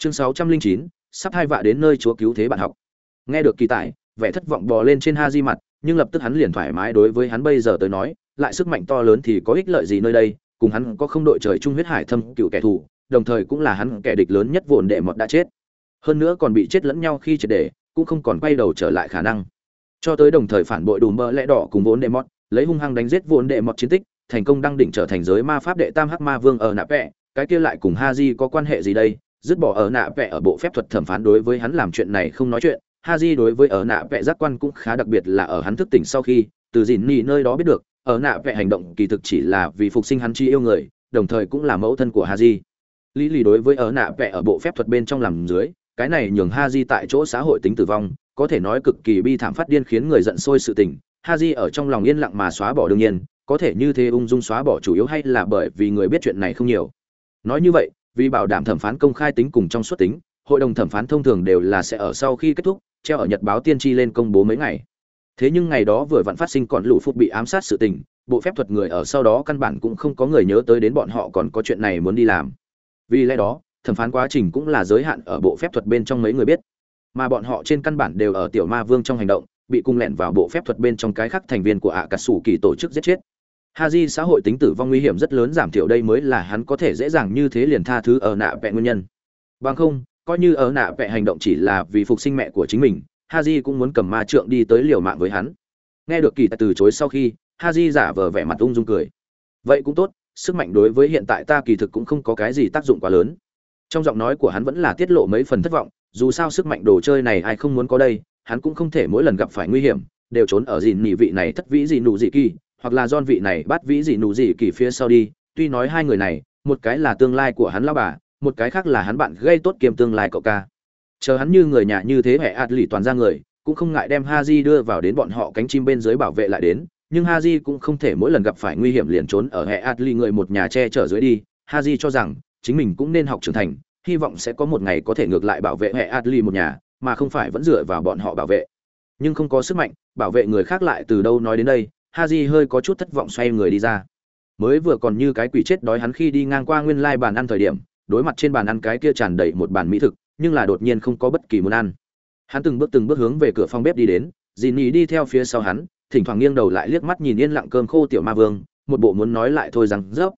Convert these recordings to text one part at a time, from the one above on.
chương sáu trăm linh chín, sắp hai vạ đến nơi chúa cứu thế bạn học. Nghe được kỳ tài, vẻ thất vọng bò lên trên ha di mặt, nhưng lập tức hắn liền thoải mái đối với hắn bây giờ tới nói, lại sức mạnh to lớn thì có ích lợi gì nơi đây, cùng hắn có không đội trời chung huyết hải thâm cựu kẻ thù, đồng thời cũng là hắn kẻ địch lớn nhất vồn đệ mọt đã chết. Hơn nữa còn bị chết lẫn nhau khi triệt để cũng không còn quay đầu trở lại khả năng. Cho tới đồng thời phản bội đủ mơ lẽ đỏ cùng vốn đệ mọt, lấy hung hăng đánh giết vốn đệ mọt chiến tích, thành công đăng đỉnh trở thành giới ma pháp đệ tam hắc ma vương ở nạp vẽ cái kia lại cùng ha di có quan hệ gì đây? Dứt bỏ ở nạ vẽ ở bộ phép thuật thẩm phán đối với hắn làm chuyện này không nói chuyện ha di đối với ở nạ vẽ giác quan cũng khá đặc biệt là ở hắn thức tỉnh sau khi, từ dìn nỉ nơi đó biết được, ở nạ vẽ hành động kỳ thực chỉ là vì phục sinh hắn chi yêu người, đồng thời cũng là mẫu thân của ha di lý lì đối với ở nạ vẽ ở bộ phép thuật bên trong làm dưới, cái này nhường ha di tại chỗ xã hội tính tử vong, có thể nói cực kỳ bi thảm phát điên khiến người giận sôi sự tình. Ha di ở trong lòng yên lặng mà xóa bỏ đương nhiên, có thể như thế ung dung xóa bỏ chủ yếu hay là bởi vì người biết chuyện này không nhiều. Nói như vậy vì bảo đảm thẩm phán công khai tính cùng trong suốt tính, hội đồng thẩm phán thông thường đều là sẽ ở sau khi kết thúc, treo ở nhật báo tiên tri lên công bố mấy ngày. Thế nhưng ngày đó vừa vặn phát sinh còn lũ phúc bị ám sát sự tình, bộ phép thuật người ở sau đó căn bản cũng không có người nhớ tới đến bọn họ còn có chuyện này muốn đi làm. Vì lẽ đó, thẩm phán quá trình cũng là giới hạn ở bộ phép thuật bên trong mấy người biết. Mà bọn họ trên căn bản đều ở tiểu ma vương trong hành động, bị cung lẹn vào bộ phép thuật bên trong cái khác thành viên của ạ cà sủ kỳ tổ chức giết chết. Haji xã hội tính tử vong nguy hiểm rất lớn giảm thiểu đây mới là hắn có thể dễ dàng như thế liền tha thứ ở nạ vẹn nguyên nhân. Bằng không, coi như ở nạ vẹn hành động chỉ là vì phục sinh mẹ của chính mình, Haji cũng muốn cầm ma trượng đi tới liều mạng với hắn. Nghe được kỳ từ chối sau khi, Haji giả vờ vẻ mặt ung dung cười. Vậy cũng tốt, sức mạnh đối với hiện tại ta kỳ thực cũng không có cái gì tác dụng quá lớn. Trong giọng nói của hắn vẫn là tiết lộ mấy phần thất vọng, dù sao sức mạnh đồ chơi này ai không muốn có đây, hắn cũng không thể mỗi lần gặp phải nguy hiểm, đều trốn ở gìn nhị vị này thất vĩ gì nụ gì kỳ, hoặc là don vị này bắt vĩ gì nụ gì kỳ phía sau đi, tuy nói hai người này, một cái là tương lai của hắn lao bà, một cái khác là hắn bạn gây tốt kiềm tương lai cậu ca. Chờ hắn như người nhà như thế hệ ạt lì toàn ra người, cũng không ngại đem ha di đưa vào đến bọn họ cánh chim bên dưới bảo vệ lại đến, nhưng ha di cũng không thể mỗi lần gặp phải nguy hiểm liền trốn ở hệ ạt lì người một nhà che chở dưới đi. Ha di cho rằng, chính mình cũng nên học trưởng thành, hy vọng sẽ có một ngày có thể ngược lại bảo vệ hệ ạt lì một nhà, mà không phải vẫn dựa vào bọn họ bảo vệ. Nhưng không có sức mạnh, bảo vệ người khác lại từ đâu nói đến đây? Haji hơi có chút thất vọng xoay người đi ra. Mới vừa còn như cái quỷ chết đói hắn khi đi ngang qua nguyên lai bàn ăn thời điểm, đối mặt trên bàn ăn cái kia tràn đầy một bàn mỹ thực, nhưng là đột nhiên không có bất kỳ muốn ăn. Hắn từng bước từng bước hướng về cửa phòng bếp đi đến, Jinny đi theo phía sau hắn, thỉnh thoảng nghiêng đầu lại liếc mắt nhìn yên lặng cơm khô tiểu ma vương, một bộ muốn nói lại thôi rằng rớp.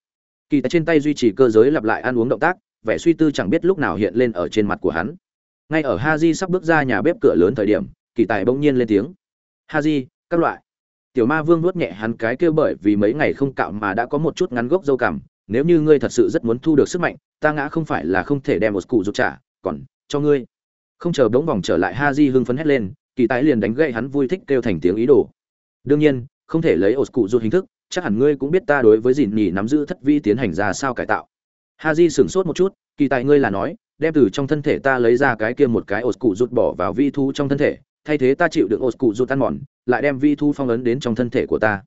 Kỳ tại trên tay duy trì cơ giới lặp lại ăn uống động tác, vẻ suy tư chẳng biết lúc nào hiện lên ở trên mặt của hắn. Ngay ở Haji sắp bước ra nhà bếp cửa lớn thời điểm, kỳ tài bỗng nhiên lên tiếng. Haji, các loại tiểu ma vương nuốt nhẹ hắn cái kêu bởi vì mấy ngày không cạo mà đã có một chút ngắn gốc dâu cảm, nếu như ngươi thật sự rất muốn thu được sức mạnh, ta ngã không phải là không thể đem một cụ rụt trả, còn cho ngươi. Không chờ bỗng vòng trở lại ha di hưng phấn hét lên, kỳ tái liền đánh gậy hắn vui thích kêu thành tiếng ý đồ. Đương nhiên, không thể lấy ổ cụ rụt hình thức, chắc hẳn ngươi cũng biết ta đối với dìn nhì nắm giữ thất vi tiến hành ra sao cải tạo. Ha di sửng sốt một chút, kỳ tài ngươi là nói, đem từ trong thân thể ta lấy ra cái kia một cái ổ cụ rút bỏ vào vi thu trong thân thể thay thế ta chịu được ổ cụ rụt ăn mòn, lại đem vi thu phong ấn đến trong thân thể của ta.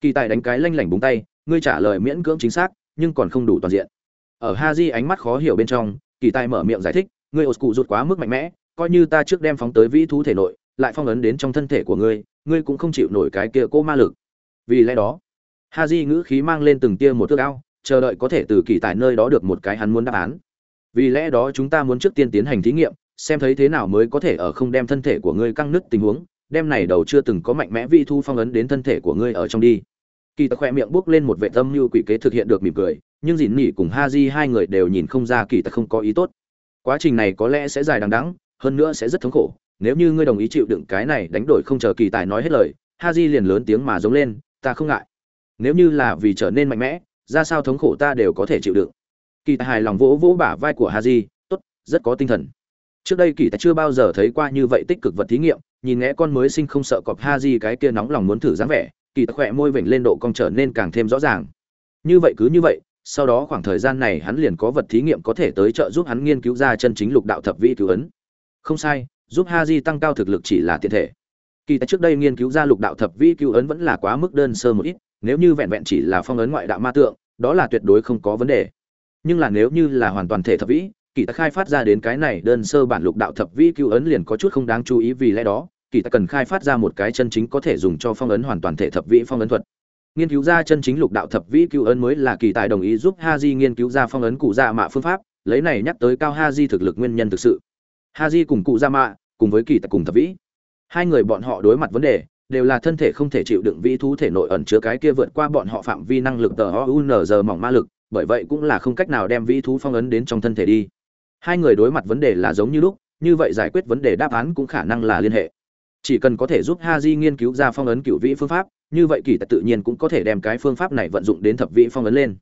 Kỳ tài đánh cái lanh lảnh búng tay, ngươi trả lời miễn cưỡng chính xác, nhưng còn không đủ toàn diện. Ở ha di ánh mắt khó hiểu bên trong, kỳ tài mở miệng giải thích, ngươi ổ cụ rụt quá mức mạnh mẽ, coi như ta trước đem phóng tới vi thu thể nội, lại phong ấn đến trong thân thể của ngươi ngươi cũng không chịu nổi cái kia cô ma lực. Vì lẽ đó ha di ngữ khí mang lên từng tia một thước ao, chờ đợi có thể từ kỳ tài nơi đó được một cái hắn muốn đáp án. Vì lẽ đó chúng ta muốn trước tiên tiến hành thí nghiệm xem thấy thế nào mới có thể ở không đem thân thể của ngươi căng nứt tình huống đem này đầu chưa từng có mạnh mẽ vi thu phong ấn đến thân thể của ngươi ở trong đi. Kỳ tật khoe miệng bước lên một vệ tâm như quỷ kế thực hiện được mỉm cười, nhưng dìn nỉ cùng ha di hai người đều nhìn không ra kỳ tật không có ý tốt. Quá trình này có lẽ sẽ dài đằng đẵng, hơn nữa sẽ rất thống khổ, nếu như ngươi đồng ý chịu đựng cái này đánh đổi không chờ kỳ tài nói hết lời, ha di liền lớn tiếng mà giống lên, ta không ngại. Nếu như là vì trở nên mạnh mẽ, ra sao thống khổ ta đều có thể chịu đựng. Kỳ tài hài lòng vỗ vỗ bả vai của ha di, tốt, rất có tinh thần trước đây kỳ tài chưa bao giờ thấy qua như vậy tích cực vật thí nghiệm, nhìn nghe con mới sinh không sợ cọp ha di cái kia nóng lòng muốn thử dáng vẻ, kỳ tài khỏe môi vểnh lên độ cong trở nên càng thêm rõ ràng. Như vậy cứ như vậy, sau đó khoảng thời gian này hắn liền có vật thí nghiệm có thể tới trợ giúp hắn nghiên cứu ra chân chính lục đạo thập vĩ cứu ấn. Không sai, giúp ha di tăng cao thực lực chỉ là tiện thể. Kỳ tài trước đây nghiên cứu ra lục đạo thập vĩ cứu ấn vẫn là quá mức đơn sơ một ít, nếu như vẹn vẹn chỉ là phong ấn ngoại đạo ma tượng, đó là tuyệt đối không có vấn đề. Nhưng là nếu như là hoàn toàn thể thập vĩ kỳ ta khai phát ra đến cái này đơn sơ bản lục đạo thập vĩ cứu ấn liền có chút không đáng chú ý vì lẽ đó kỳ ta cần khai phát ra một cái chân chính có thể dùng cho phong ấn hoàn toàn thể thập vĩ phong ấn thuật. Nghiên cứu ra chân chính lục đạo thập vĩ cứu ấn mới là kỳ tài đồng ý giúp ha di nghiên cứu ra phong ấn cụ dạ mạ phương pháp lấy này nhắc tới cao ha di thực lực nguyên nhân thực sự. Ha di cùng cụ gia mạ cùng với kỳ tại cùng thập vĩ. Hai người bọn họ đối mặt vấn đề đều là thân thể không thể chịu đựng vĩ thú thể nội ẩn chứa cái kia vượt qua bọn họ phạm vi năng lực tờ OUNZ mỏng ma lực, bởi vậy cũng là không cách nào đem vĩ thú phong ấn đến trong thân thể đi. Hai người đối mặt vấn đề là giống như lúc, như vậy giải quyết vấn đề đáp án cũng khả năng là liên hệ. Chỉ cần có thể giúp ha di nghiên cứu ra phong ấn cựu vĩ phương pháp, như vậy kỳ tài tự nhiên cũng có thể đem cái phương pháp này vận dụng đến thập vĩ phong ấn lên.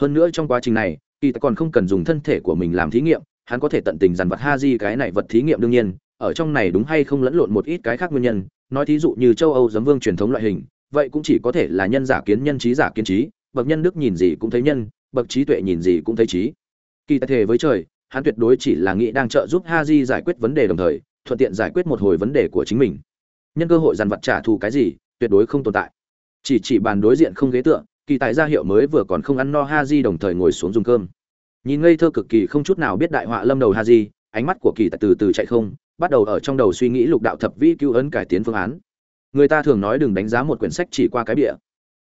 Hơn nữa trong quá trình này, kỳ tài còn không cần dùng thân thể của mình làm thí nghiệm, hắn có thể tận tình dàn vật ha di cái này vật thí nghiệm đương nhiên, ở trong này đúng hay không lẫn lộn một ít cái khác nguyên nhân, nói thí dụ như châu Âu giấm vương truyền thống loại hình, vậy cũng chỉ có thể là nhân giả kiến nhân trí giả kiến trí, bậc nhân đức nhìn gì cũng thấy nhân, bậc trí tuệ nhìn gì cũng thấy trí. Kỳ tài thể với trời, hắn tuyệt đối chỉ là nghĩ đang trợ giúp Haji giải quyết vấn đề đồng thời, thuận tiện giải quyết một hồi vấn đề của chính mình. Nhân cơ hội dàn vật trả thù cái gì, tuyệt đối không tồn tại. Chỉ chỉ bàn đối diện không ghế tựa, kỳ tài gia hiệu mới vừa còn không ăn no Haji đồng thời ngồi xuống dùng cơm. Nhìn ngây thơ cực kỳ không chút nào biết đại họa lâm đầu Haji, ánh mắt của kỳ tài từ từ chạy không, bắt đầu ở trong đầu suy nghĩ lục đạo thập vĩ cứu ấn cải tiến phương án người ta thường nói đừng đánh giá một quyển sách chỉ qua cái bìa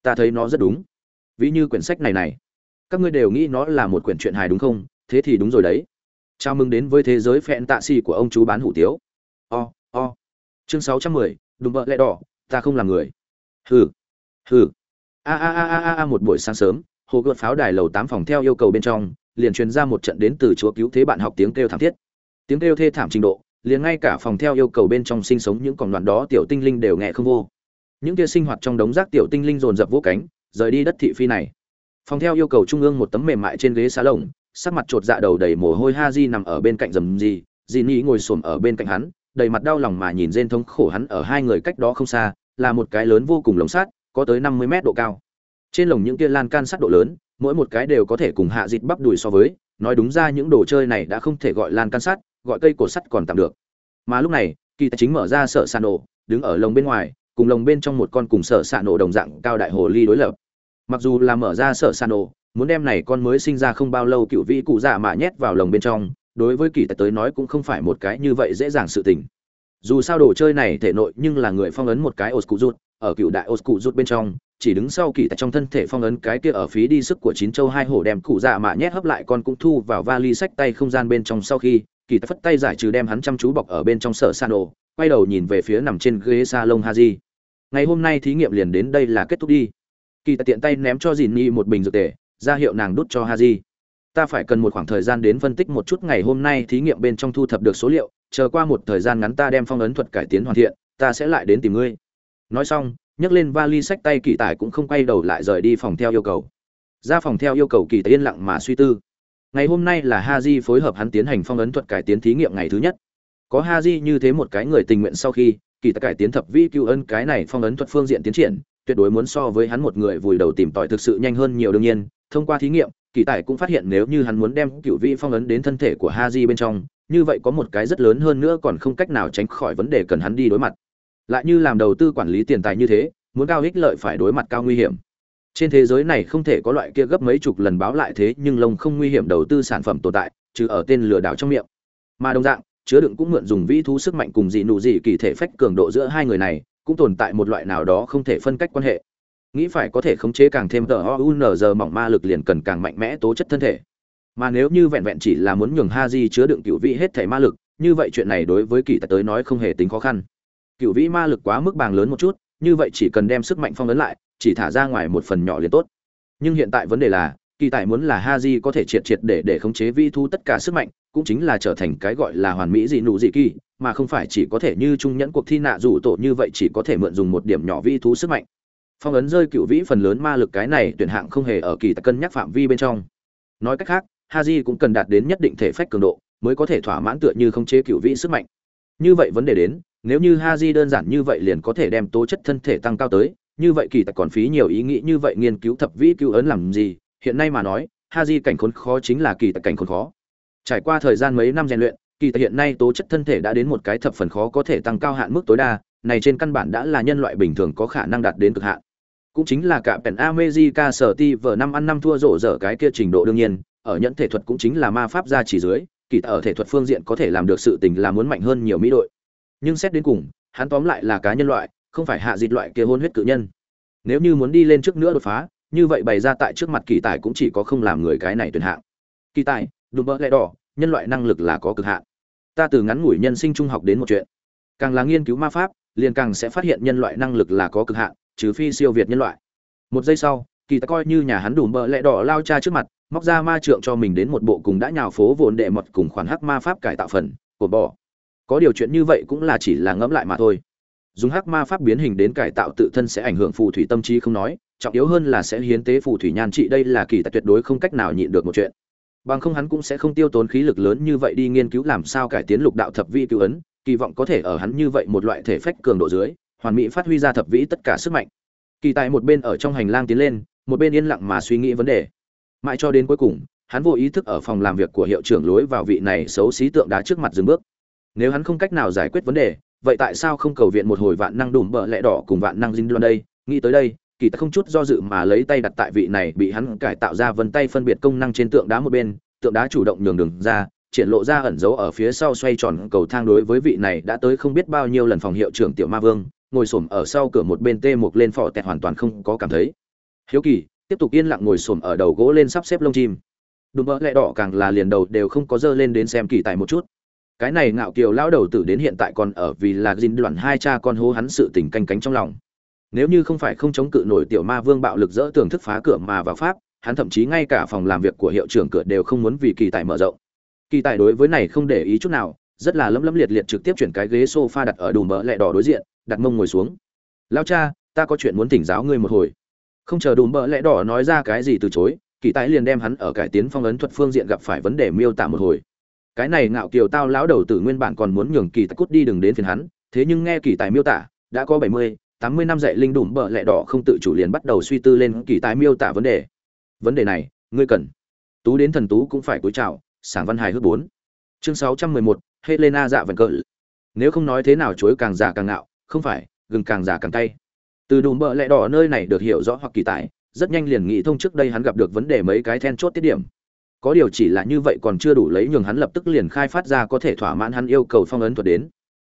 ta thấy nó rất đúng ví như quyển sách này này các ngươi đều nghĩ nó là một quyển truyện hài đúng không thế thì đúng rồi đấy. Chào mừng đến với thế giới phẹn tạ xì của ông chú bán hủ tiếu. O o. Chương sáu trăm mười, đùm bợ lẹ đỏ, ta không làm người. Hừ hừ. A a a a a một buổi sáng sớm, hồ gợt pháo đài lầu tám phòng theo yêu cầu bên trong, liền truyền ra một trận đến từ chúa cứu thế bạn học tiếng kêu thảm thiết. Tiếng kêu thê thảm trình độ, liền ngay cả phòng theo yêu cầu bên trong sinh sống những con đoạn đó tiểu tinh linh đều nghe không vô. Những kia sinh hoạt trong đống rác tiểu tinh linh dồn dập vỗ cánh, rời đi đất thị phi này. Phòng theo yêu cầu trung ương một tấm mềm mại trên ghế xá lồng sắc mặt chột dạ đầu đầy mồ hôi ha di nằm ở bên cạnh rầm gì di ni ngồi xổm ở bên cạnh hắn, đầy mặt đau lòng mà nhìn rên thống khổ hắn ở hai người cách đó không xa, là một cái lớn vô cùng lồng sắt, có tới năm mươi mét độ cao. Trên lồng những kia lan can sắt độ lớn, mỗi một cái đều có thể cùng hạ dịt bắp đùi so với, nói đúng ra những đồ chơi này đã không thể gọi lan can sắt, gọi cây cột sắt còn tạm được. Mà lúc này, kỳ tài chính mở ra sợ xạ nổ, đứng ở lồng bên ngoài, cùng lồng bên trong một con cùng sợ xạ nổ đồng dạng cao đại hồ ly đối lập. Mặc dù là mở ra sợ xạ nổ muốn đem này con mới sinh ra không bao lâu cựu vĩ cụ dạ mà nhét vào lồng bên trong, đối với kỳ tài tới nói cũng không phải một cái như vậy dễ dàng sự tình. Dù sao đồ chơi này thể nội nhưng là người phong ấn một cái ổ cụ rút ở cựu đại ổ cụ rút bên trong, chỉ đứng sau kỳ tài trong thân thể phong ấn cái kia ở phí đi sức của chín châu hai hổ đem cụ dạ mạ nhét hấp lại con cũng thu vào vali sách tay không gian bên trong sau khi, kỳ tài phất tay giải trừ đem hắn chăm chú bọc ở bên trong sở san đồ quay đầu nhìn về phía nằm trên ghế salon haji. Ngày hôm nay thí nghiệm liền đến đây là kết thúc đi. Kỳ tài tiện tay ném cho dìn nhi một bình dược tề ra hiệu nàng đút cho haji. Ta phải cần một khoảng thời gian đến phân tích một chút ngày hôm nay thí nghiệm bên trong thu thập được số liệu, chờ qua một thời gian ngắn ta đem phong ấn thuật cải tiến hoàn thiện, ta sẽ lại đến tìm ngươi. Nói xong, nhấc lên vali sách tay kỳ tài cũng không quay đầu lại rời đi phòng theo yêu cầu. Ra phòng theo yêu cầu kỳ tài yên lặng mà suy tư. Ngày hôm nay là haji phối hợp hắn tiến hành phong ấn thuật cải tiến thí nghiệm ngày thứ nhất. Có haji như thế một cái người tình nguyện sau khi, kỳ tài cải tiến thập vi cứu ân cái này phong ấn thuật phương diện tiến triển tuyệt đối muốn so với hắn một người vùi đầu tìm tòi thực sự nhanh hơn nhiều đương nhiên. Thông qua thí nghiệm, kỳ tài cũng phát hiện nếu như hắn muốn đem cựu vị phong ấn đến thân thể của haji bên trong, như vậy có một cái rất lớn hơn nữa còn không cách nào tránh khỏi vấn đề cần hắn đi đối mặt. Lại như làm đầu tư quản lý tiền tài như thế, muốn cao ích lợi phải đối mặt cao nguy hiểm. Trên thế giới này không thể có loại kia gấp mấy chục lần báo lại thế nhưng lông không nguy hiểm đầu tư sản phẩm tồn tại, trừ ở tên lừa đảo trong miệng. Mà đồng dạng, chứa đựng cũng mượn dùng vĩ thú sức mạnh cùng dị nụ dị kỳ thể phách cường độ giữa hai người này cũng tồn tại một loại nào đó không thể phân cách quan hệ. Nghĩ phải có thể khống chế càng thêm tờ o mỏng ma lực liền cần càng mạnh mẽ tố chất thân thể. Mà nếu như vẹn vẹn chỉ là muốn nhường ha di chứa đựng cựu vị hết thể ma lực, như vậy chuyện này đối với kỳ tài tới nói không hề tính khó khăn. Cựu vĩ ma lực quá mức bàng lớn một chút, như vậy chỉ cần đem sức mạnh phong ấn lại, chỉ thả ra ngoài một phần nhỏ liền tốt. Nhưng hiện tại vấn đề là kỳ tài muốn là Haji có thể triệt triệt để để khống chế vi thu tất cả sức mạnh, cũng chính là trở thành cái gọi là hoàn mỹ dị nụ dị kỳ, mà không phải chỉ có thể như trung nhẫn cuộc thi nạ rủ tổ như vậy chỉ có thể mượn dùng một điểm nhỏ vi thú sức mạnh. Phong ấn rơi cựu vĩ phần lớn ma lực cái này tuyển hạng không hề ở kỳ tài cân nhắc phạm vi bên trong. Nói cách khác, Haji cũng cần đạt đến nhất định thể phách cường độ, mới có thể thỏa mãn tựa như khống chế cựu vĩ sức mạnh. Như vậy vấn đề đến, nếu như Haji đơn giản như vậy liền có thể đem tố chất thân thể tăng cao tới, như vậy kỳ tài còn phí nhiều ý nghĩ như vậy nghiên cứu thập vĩ cứu ấn làm gì hiện nay mà nói, ha di cảnh khốn khó chính là kỳ tài cảnh khốn khó. Trải qua thời gian mấy năm rèn luyện, kỳ tài hiện nay tố chất thân thể đã đến một cái thập phần khó có thể tăng cao hạn mức tối đa, này trên căn bản đã là nhân loại bình thường có khả năng đạt đến cực hạn. Cũng chính là cả pèn America sở ti vở năm ăn năm thua rổ dở cái kia trình độ đương nhiên, ở nhẫn thể thuật cũng chính là ma pháp gia chỉ dưới, kỳ tài ở thể thuật phương diện có thể làm được sự tình là muốn mạnh hơn nhiều mỹ đội. Nhưng xét đến cùng, hắn tóm lại là cá nhân loại, không phải hạ dịch loại kia hôn huyết cự nhân. Nếu như muốn đi lên trước nữa đột phá như vậy bày ra tại trước mặt kỳ tài cũng chỉ có không làm người cái này tuyệt hạng. Kỳ tài, đùm bỡ lẽ đỏ, nhân loại năng lực là có cực hạn. Ta từ ngắn ngủi nhân sinh trung học đến một chuyện. Càng là nghiên cứu ma pháp, liền càng sẽ phát hiện nhân loại năng lực là có cực hạn, trừ phi siêu việt nhân loại. Một giây sau, kỳ ta coi như nhà hắn đùm bỡ lẽ đỏ lao cha trước mặt, móc ra ma trượng cho mình đến một bộ cùng đã nhào phố vồn đệ mật cùng khoản hắc ma pháp cải tạo phần, của bỏ có điều chuyện như vậy cũng là chỉ là ngẫm lại mà thôi. Dùng hắc ma pháp biến hình đến cải tạo tự thân sẽ ảnh hưởng phù thủy tâm trí không nói trọng yếu hơn là sẽ hiến tế phù thủy nhan trị. Đây là kỳ tài tuyệt đối không cách nào nhịn được một chuyện. Bằng không hắn cũng sẽ không tiêu tốn khí lực lớn như vậy đi nghiên cứu làm sao cải tiến lục đạo thập vi cứu ấn. Kỳ vọng có thể ở hắn như vậy một loại thể phách cường độ dưới, hoàn mỹ phát huy ra thập vĩ tất cả sức mạnh. Kỳ tài một bên ở trong hành lang tiến lên, một bên yên lặng mà suy nghĩ vấn đề. Mãi cho đến cuối cùng, hắn vô ý thức ở phòng làm việc của hiệu trưởng lối vào vị này xấu xí tượng đá trước mặt dừng bước. Nếu hắn không cách nào giải quyết vấn đề, vậy tại sao không cầu viện một hồi vạn năng đùm bợ lẽ đỏ cùng vạn năng dinh loan đây? Nghĩ tới đây kỳ ta không chút do dự mà lấy tay đặt tại vị này bị hắn cải tạo ra vân tay phân biệt công năng trên tượng đá một bên, tượng đá chủ động nhường đường ra, triển lộ ra ẩn dấu ở phía sau xoay tròn cầu thang đối với vị này đã tới không biết bao nhiêu lần phòng hiệu trưởng tiểu ma vương, ngồi xổm ở sau cửa một bên tê mục lên phò tẹt hoàn toàn không có cảm thấy. Hiếu kỳ, tiếp tục yên lặng ngồi xổm ở đầu gỗ lên sắp xếp lông chim. Đùm bỡ lẹ đỏ càng là liền đầu đều không có dơ lên đến xem kỳ tài một chút. Cái này ngạo kiều lão đầu tử đến hiện tại còn ở vì là dinh đoạn hai cha con hô hắn sự tình canh cánh trong lòng nếu như không phải không chống cự nổi tiểu ma vương bạo lực dỡ tường thức phá cửa mà vào pháp, hắn thậm chí ngay cả phòng làm việc của hiệu trưởng cửa đều không muốn vì kỳ tài mở rộng. Kỳ tài đối với này không để ý chút nào, rất là lấm lấm liệt liệt trực tiếp chuyển cái ghế sofa đặt ở đùm bỡ lẹ đỏ đối diện, đặt mông ngồi xuống. Lao cha, ta có chuyện muốn thỉnh giáo ngươi một hồi. Không chờ đùm bỡ lẹ đỏ nói ra cái gì từ chối, kỳ tài liền đem hắn ở cải tiến phong ấn thuật phương diện gặp phải vấn đề miêu tả một hồi. Cái này ngạo kiều tao lão đầu tử nguyên bản còn muốn nhường kỳ tài cút đi đừng đến phiền hắn, thế nhưng nghe kỳ tài miêu tả, đã có bảy mươi tám mươi năm dạy linh đủm bợ lẹ đỏ không tự chủ liền bắt đầu suy tư lên kỳ tài miêu tả vấn đề. Vấn đề này, ngươi cần. Tú đến thần tú cũng phải cúi chào, sảng văn hài hước bốn. Chương sáu trăm mười một, helena dạ vần cỡ nếu không nói thế nào chối càng già càng ngạo, không phải, gừng càng già càng cay. Từ đùm bợ lẹ đỏ nơi này được hiểu rõ hoặc kỳ tài, rất nhanh liền nghĩ thông trước đây hắn gặp được vấn đề mấy cái then chốt tiết điểm. Có điều chỉ là như vậy còn chưa đủ lấy nhường hắn lập tức liền khai phát ra có thể thỏa mãn hắn yêu cầu phong ấn thuật đến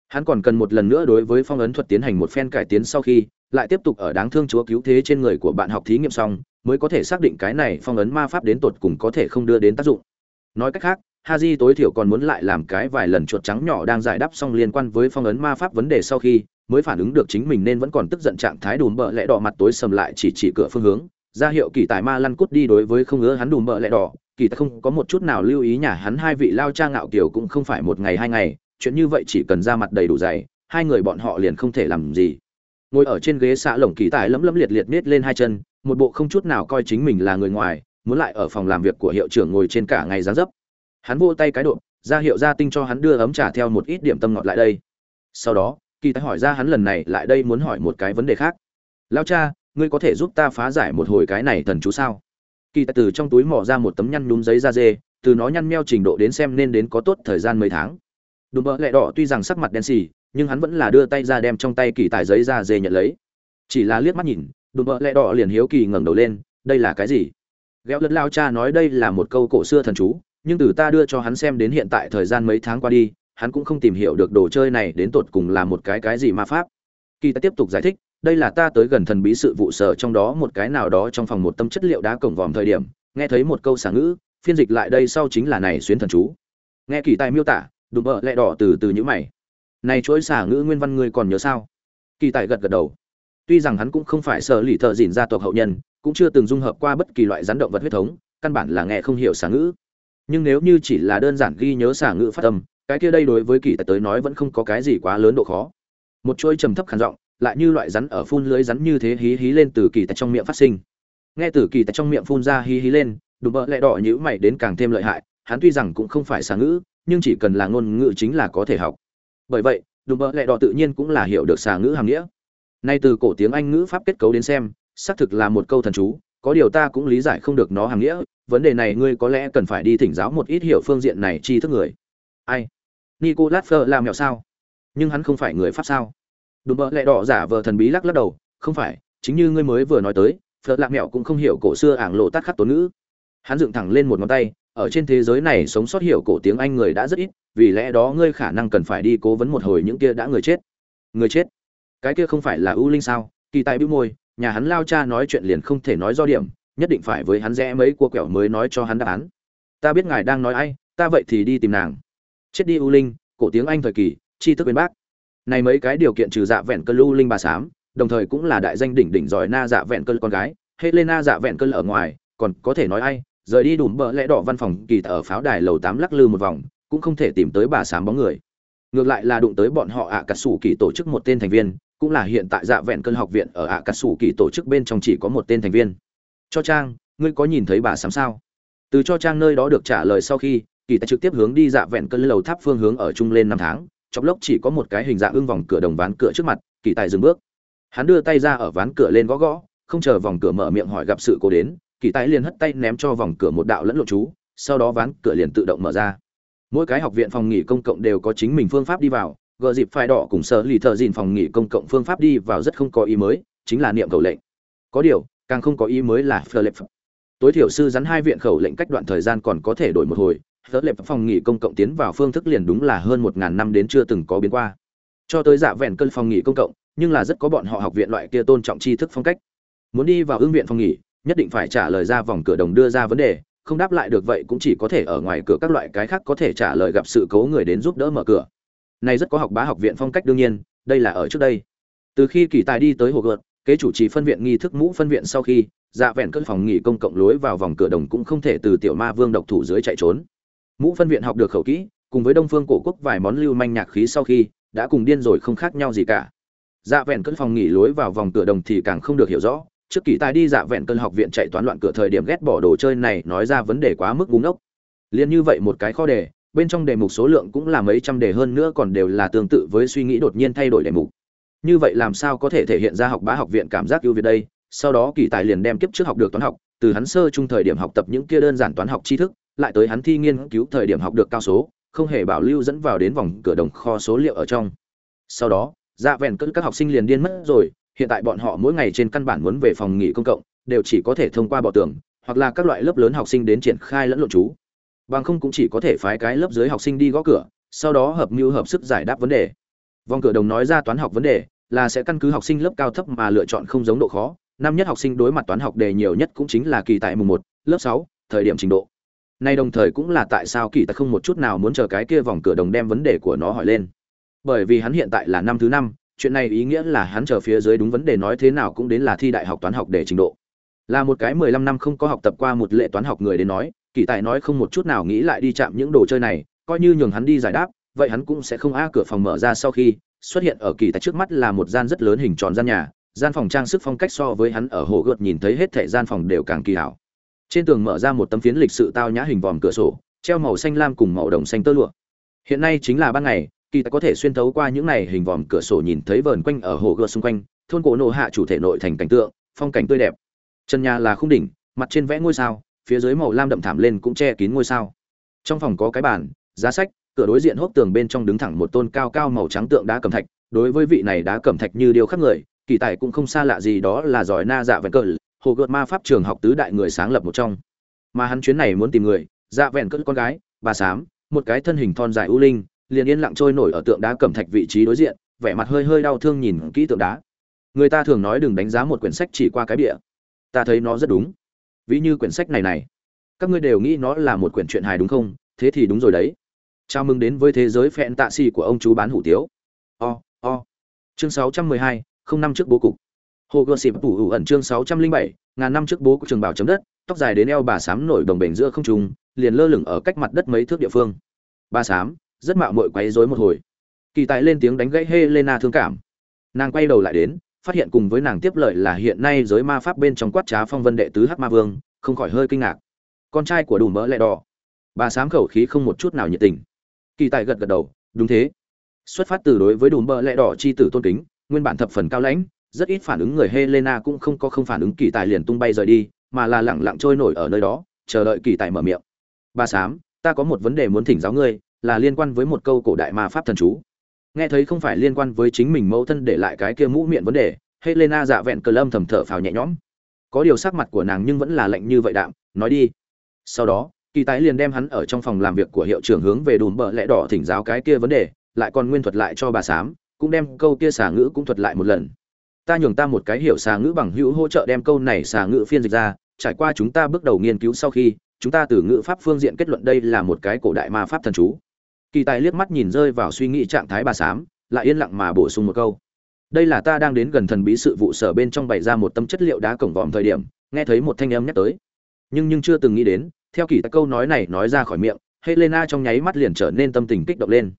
hắn còn cần một lần nữa đối với phong ấn thuật tiến hành một phen cải tiến sau khi, lại tiếp tục ở đáng thương chúa cứu thế trên người của bạn học thí nghiệm xong, mới có thể xác định cái này phong ấn ma pháp đến tột cùng có thể không đưa đến tác dụng. Nói cách khác, haji tối thiểu còn muốn lại làm cái vài lần chuột trắng nhỏ đang giải đáp xong liên quan với phong ấn ma pháp vấn đề sau khi, mới phản ứng được chính mình nên vẫn còn tức giận trạng thái đùm bợ lẽ đỏ mặt tối sầm lại chỉ chỉ cửa phương hướng. Ra hiệu kỳ tài ma lăn cút đi đối với không ngứa hắn đùm bợ lẽ đỏ. Kỳ tài không có một chút nào lưu ý nhà hắn hai vị lao cha ngạo kiều cũng không phải một ngày hai ngày chuyện như vậy chỉ cần ra mặt đầy đủ dày, hai người bọn họ liền không thể làm gì. Ngồi ở trên ghế xạ lồng kỳ tài lấm lấm liệt liệt miết lên hai chân, một bộ không chút nào coi chính mình là người ngoài, muốn lại ở phòng làm việc của hiệu trưởng ngồi trên cả ngày gián dấp. Hắn vô tay cái độ ra hiệu gia tinh cho hắn đưa ấm trà theo một ít điểm tâm ngọt lại đây. Sau đó, kỳ tài hỏi ra hắn lần này lại đây muốn hỏi một cái vấn đề khác. Lao cha, ngươi có thể giúp ta phá giải một hồi cái này thần chú sao? Kỳ tài từ trong túi mỏ ra một tấm nhăn nhúm giấy da dê, từ nó nhăn meo trình độ đến xem nên đến có tốt thời gian mấy tháng đùm bợ lẹ đỏ tuy rằng sắc mặt đen xì, nhưng hắn vẫn là đưa tay ra đem trong tay kỳ tài giấy ra dê nhận lấy. Chỉ là liếc mắt nhìn, đùm bợ lẹ đỏ liền hiếu kỳ ngẩng đầu lên, đây là cái gì? Ghéo lật lao cha nói đây là một câu cổ xưa thần chú, nhưng từ ta đưa cho hắn xem đến hiện tại thời gian mấy tháng qua đi, hắn cũng không tìm hiểu được đồ chơi này đến tột cùng là một cái cái gì ma pháp. Kỳ ta tiếp tục giải thích, đây là ta tới gần thần bí sự vụ sở trong đó một cái nào đó trong phòng một tâm chất liệu đá cổng vòm thời điểm, nghe thấy một câu xả ngữ, phiên dịch lại đây sau chính là này xuyến thần chú. Nghe kỳ tài miêu tả đùm bợ lẹ đỏ từ từ nhữ mày. Này chuỗi xả ngữ nguyên văn ngươi còn nhớ sao? Kỳ tài gật gật đầu. Tuy rằng hắn cũng không phải sở lì thợ dìn gia tộc hậu nhân, cũng chưa từng dung hợp qua bất kỳ loại rắn động vật huyết thống, căn bản là nghe không hiểu xả ngữ. Nhưng nếu như chỉ là đơn giản ghi nhớ xả ngữ phát âm, cái kia đây đối với kỳ tài tới nói vẫn không có cái gì quá lớn độ khó. Một chuỗi trầm thấp khàn giọng, lại như loại rắn ở phun lưới rắn như thế hí hí lên từ kỳ tài trong miệng phát sinh. Nghe từ kỳ tài trong miệng phun ra hí hí lên, đùm bợ lẹ đỏ nhữ mày đến càng thêm lợi hại, hắn tuy rằng cũng không phải xả ngữ nhưng chỉ cần là ngôn ngữ chính là có thể học. Bởi vậy, đùm bợ lẹ đỏ tự nhiên cũng là hiểu được xà ngữ hàm nghĩa. Nay từ cổ tiếng anh ngữ pháp kết cấu đến xem, xác thực là một câu thần chú, có điều ta cũng lý giải không được nó hàm nghĩa, vấn đề này ngươi có lẽ cần phải đi thỉnh giáo một ít hiểu phương diện này chi thức người. Ai? Nicolas phơ làm mẹo sao? Nhưng hắn không phải người pháp sao? Đùm bợ lẹ đỏ giả vờ thần bí lắc lắc đầu, không phải, chính như ngươi mới vừa nói tới phở lạc mẹo cũng không hiểu cổ xưa ảng lộ tát khắc tốn ngữ. Hắn dựng thẳng lên một ngón tay ở trên thế giới này sống sót hiểu cổ tiếng anh người đã rất ít, vì lẽ đó ngươi khả năng cần phải đi cố vấn một hồi những kia đã người chết. Người chết? Cái kia không phải là ưu linh sao? Kỳ tài bĩu môi, nhà hắn lao cha nói chuyện liền không thể nói do điểm, nhất định phải với hắn rẽ mấy cua quẹo mới nói cho hắn đáp án. Ta biết ngài đang nói ai, ta vậy thì đi tìm nàng. Chết đi ưu linh, cổ tiếng anh thời kỳ, tri thức bên bác này mấy cái điều kiện trừ dạ vẹn cơn lưu linh bà sám đồng thời cũng là đại danh đỉnh đỉnh giỏi na dạ vẹn cơn con gái helena dạ vẹn cơn ở ngoài, còn có thể nói ai rời đi đùm bờ lẽ đỏ văn phòng kỳ ở pháo đài lầu tám lắc lư một vòng, cũng không thể tìm tới bà sám bóng người. Ngược lại là đụng tới bọn họ ạ à cà sủ kỳ tổ chức một tên thành viên, cũng là hiện tại dạ vẹn cơn học viện ở ạ à cà sủ kỳ tổ chức bên trong chỉ có một tên thành viên. Cho trang, ngươi có nhìn thấy bà sám sao? Từ cho trang nơi đó được trả lời sau khi, kỳ tài trực tiếp hướng đi dạ vẹn cơn lầu tháp phương hướng ở trung lên năm tháng chọc lốc chỉ có một cái hình dạng ưng vòng cửa đồng ván cửa trước mặt, kỳ tài dừng bước. Hắn đưa tay ra ở ván cửa lên gõ gõ, không chờ vòng cửa mở miệng hỏi gặp sự cố đến kỳ tài liền hất tay ném cho vòng cửa một đạo lẫn lộn chú, sau đó ván cửa liền tự động mở ra. Mỗi cái học viện phòng nghỉ công cộng đều có chính mình phương pháp đi vào, gờ dịp phai đỏ cùng sở lì thợ dìn phòng nghỉ công cộng phương pháp đi vào rất không có ý mới, chính là niệm cầu lệnh. Có điều, càng không có ý mới là flip tối thiểu sư rắn hai viện khẩu lệnh cách đoạn thời gian còn có thể đổi một hồi, phờ lệp phòng nghỉ công cộng tiến vào phương thức liền đúng là hơn một ngàn năm đến chưa từng có biến qua. Cho tới dạ vẹn cơn phòng nghỉ công cộng, nhưng là rất có bọn họ học viện loại kia tôn trọng tri thức phong cách. Muốn đi vào ương viện phòng nghỉ nhất định phải trả lời ra vòng cửa đồng đưa ra vấn đề, không đáp lại được vậy cũng chỉ có thể ở ngoài cửa các loại cái khác có thể trả lời gặp sự cố người đến giúp đỡ mở cửa. Này rất có học bá học viện phong cách đương nhiên, đây là ở trước đây. Từ khi kỳ tài đi tới hồ gợt, kế chủ trì phân viện nghi thức mũ phân viện sau khi dạ vẹn cơn phòng nghỉ công cộng lối vào vòng cửa đồng cũng không thể từ tiểu ma vương độc thủ dưới chạy trốn. Mũ phân viện học được khẩu kỹ, cùng với đông phương cổ quốc vài món lưu manh nhạc khí sau khi, đã cùng điên rồi không khác nhau gì cả. Dạ vẹn cơn phòng nghỉ lối vào vòng cửa đồng thì càng không được hiểu rõ trước kỳ tài đi dạ vẹn cơn học viện chạy toán loạn cửa thời điểm ghét bỏ đồ chơi này nói ra vấn đề quá mức búng ốc liền như vậy một cái kho đề, bên trong đề mục số lượng cũng là mấy trăm đề hơn nữa còn đều là tương tự với suy nghĩ đột nhiên thay đổi đề mục. Như vậy làm sao có thể thể hiện ra học bá học viện cảm giác ưu việt đây? Sau đó kỳ tài liền đem kiếp trước học được toán học, từ hắn sơ trung thời điểm học tập những kia đơn giản toán học tri thức, lại tới hắn thi nghiên cứu thời điểm học được cao số, không hề bảo lưu dẫn vào đến vòng cửa đồng kho số liệu ở trong. Sau đó dạ vẹn cơn các học sinh liền điên mất rồi hiện tại bọn họ mỗi ngày trên căn bản muốn về phòng nghỉ công cộng, đều chỉ có thể thông qua bỏ tường, hoặc là các loại lớp lớn học sinh đến triển khai lẫn lộn chú. Bằng không cũng chỉ có thể phái cái lớp dưới học sinh đi gõ cửa, sau đó hợp mưu hợp sức giải đáp vấn đề. Vòng cửa đồng nói ra toán học vấn đề, là sẽ căn cứ học sinh lớp cao thấp mà lựa chọn không giống độ khó. Năm nhất học sinh đối mặt toán học đề nhiều nhất cũng chính là kỳ tại mùng một, lớp sáu, thời điểm trình độ. Nay đồng thời cũng là tại sao kỳ tại không một chút nào muốn chờ cái kia vòng cửa đồng đem vấn đề của nó hỏi lên. Bởi vì hắn hiện tại là năm thứ năm chuyện này ý nghĩa là hắn chờ phía dưới đúng vấn đề nói thế nào cũng đến là thi đại học toán học để trình độ. Là một cái mười lăm năm không có học tập qua một lệ toán học người đến nói, kỳ tài nói không một chút nào nghĩ lại đi chạm những đồ chơi này, coi như nhường hắn đi giải đáp, vậy hắn cũng sẽ không a cửa phòng mở ra sau khi xuất hiện ở kỳ tài trước mắt là một gian rất lớn hình tròn gian nhà, gian phòng trang sức phong cách so với hắn ở hồ gợt nhìn thấy hết thảy gian phòng đều càng kỳ hảo. Trên tường mở ra một tấm phiến lịch sự tao nhã hình vòm cửa sổ, treo màu xanh lam cùng màu đồng xanh tơ lụa. Hiện nay chính là ban ngày kỳ tài có thể xuyên thấu qua những này hình vòm cửa sổ nhìn thấy vờn quanh ở hồ gươm xung quanh, thôn cổ nổ hạ chủ thể nội thành cảnh tượng, phong cảnh tươi đẹp. Trần nhà là khung đỉnh, mặt trên vẽ ngôi sao, phía dưới màu lam đậm thảm lên cũng che kín ngôi sao. Trong phòng có cái bàn, giá sách, cửa đối diện hốc tường bên trong đứng thẳng một tôn cao cao màu trắng tượng đá cẩm thạch, đối với vị này đá cẩm thạch như điều khác người, kỳ tài cũng không xa lạ gì đó là giỏi na dạ vẹn cờ hồ gợt ma pháp trường học tứ đại người sáng lập một trong. Mà hắn chuyến này muốn tìm người dạ vẹn cỡ con gái, bà sám, một cái thân hình thon dài ưu linh liền yên lặng trôi nổi ở tượng đá cẩm thạch vị trí đối diện, vẻ mặt hơi hơi đau thương nhìn kỹ tượng đá. Người ta thường nói đừng đánh giá một quyển sách chỉ qua cái bìa. Ta thấy nó rất đúng. Ví như quyển sách này này. Các ngươi đều nghĩ nó là một quyển truyện hài đúng không? Thế thì đúng rồi đấy. Chào mừng đến với thế giới phẹn tạ xì của ông chú bán hủ tiếu. O o. Chương sáu trăm mười hai, không năm trước bố cục. Hồ gợt xịp phủ ủ ẩn chương sáu trăm linh bảy, ngàn năm trước bố của trường bảo chấm đất, tóc dài đến eo bà sám nổi đồng bể giữa không trung, liền lơ lửng ở cách mặt đất mấy thước địa phương. Bà sám rất mạo muội quấy rối một hồi. Kỳ tài lên tiếng đánh gãy helena thương cảm. Nàng quay đầu lại đến, phát hiện cùng với nàng tiếp lợi là hiện nay giới ma pháp bên trong quát trá phong vân đệ tứ hắc ma vương, không khỏi hơi kinh ngạc. Con trai của đủ mỡ lẹ đỏ. Bà sám khẩu khí không một chút nào nhiệt tình. Kỳ tài gật gật đầu, đúng thế. Xuất phát từ đối với đủ mỡ lẹ đỏ chi tử tôn kính, nguyên bản thập phần cao lãnh, rất ít phản ứng người helena cũng không có không phản ứng kỳ tài liền tung bay rời đi, mà là lặng lặng trôi nổi ở nơi đó, chờ đợi kỳ tài mở miệng. Bà sám ta có một vấn đề muốn thỉnh giáo ngươi là liên quan với một câu cổ đại ma pháp thần chú. Nghe thấy không phải liên quan với chính mình mẫu thân để lại cái kia mũ miệng vấn đề, helena dạ vẹn cờ lâm thầm thở phào nhẹ nhõm. Có điều sắc mặt của nàng nhưng vẫn là lạnh như vậy đạm, nói đi. Sau đó, kỳ tái liền đem hắn ở trong phòng làm việc của hiệu trưởng hướng về đùm bờ lẽ đỏ thỉnh giáo cái kia vấn đề, lại còn nguyên thuật lại cho bà sám, cũng đem câu kia xà ngữ cũng thuật lại một lần. Ta nhường ta một cái hiểu xà ngữ bằng hữu hỗ trợ đem câu này xà ngữ phiên dịch ra, trải qua chúng ta bước đầu nghiên cứu sau khi, chúng ta từ ngữ pháp phương diện kết luận đây là một cái cổ đại ma pháp thần chú kỳ tài liếc mắt nhìn rơi vào suy nghĩ trạng thái bà sám, lại yên lặng mà bổ sung một câu. Đây là ta đang đến gần thần bí sự vụ sở bên trong bày ra một tâm chất liệu đá cổng vòm thời điểm, nghe thấy một thanh âm nhắc tới. Nhưng nhưng chưa từng nghĩ đến, theo kỳ tài câu nói này nói ra khỏi miệng, helena trong nháy mắt liền trở nên tâm tình kích động lên.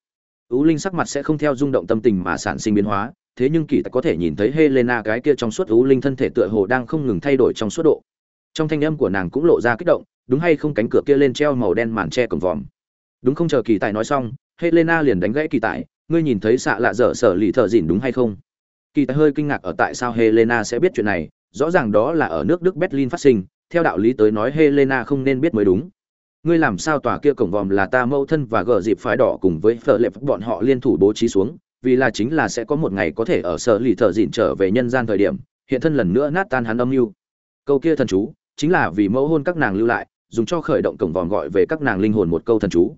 Ú linh sắc mặt sẽ không theo rung động tâm tình mà sản sinh biến hóa, thế nhưng kỳ tài có thể nhìn thấy helena cái kia trong suốt ú linh thân thể tựa hồ đang không ngừng thay đổi trong suốt độ. Trong thanh âm của nàng cũng lộ ra kích động, đúng hay không cánh cửa kia lên treo màu đen màn che cổng vòm đúng không? Chờ kỳ tài nói xong, helena liền đánh gãy kỳ tài. Ngươi nhìn thấy xạ lạ dở sở lì thợ dìn đúng hay không? Kỳ tài hơi kinh ngạc ở tại sao helena sẽ biết chuyện này. Rõ ràng đó là ở nước đức berlin phát sinh. Theo đạo lý tới nói helena không nên biết mới đúng. Ngươi làm sao tòa kia cổng vòm là ta mâu thân và gờ dịp phái đỏ cùng với phở lệp bọn họ liên thủ bố trí xuống? Vì là chính là sẽ có một ngày có thể ở sở lì thợ dịn trở về nhân gian thời điểm, hiện thân lần nữa nát tan hắn âm mưu. Câu kia thần chú, chính là vì mẫu hôn các nàng lưu lại, dùng cho khởi động cổng vòm gọi về các nàng linh hồn một câu thần chú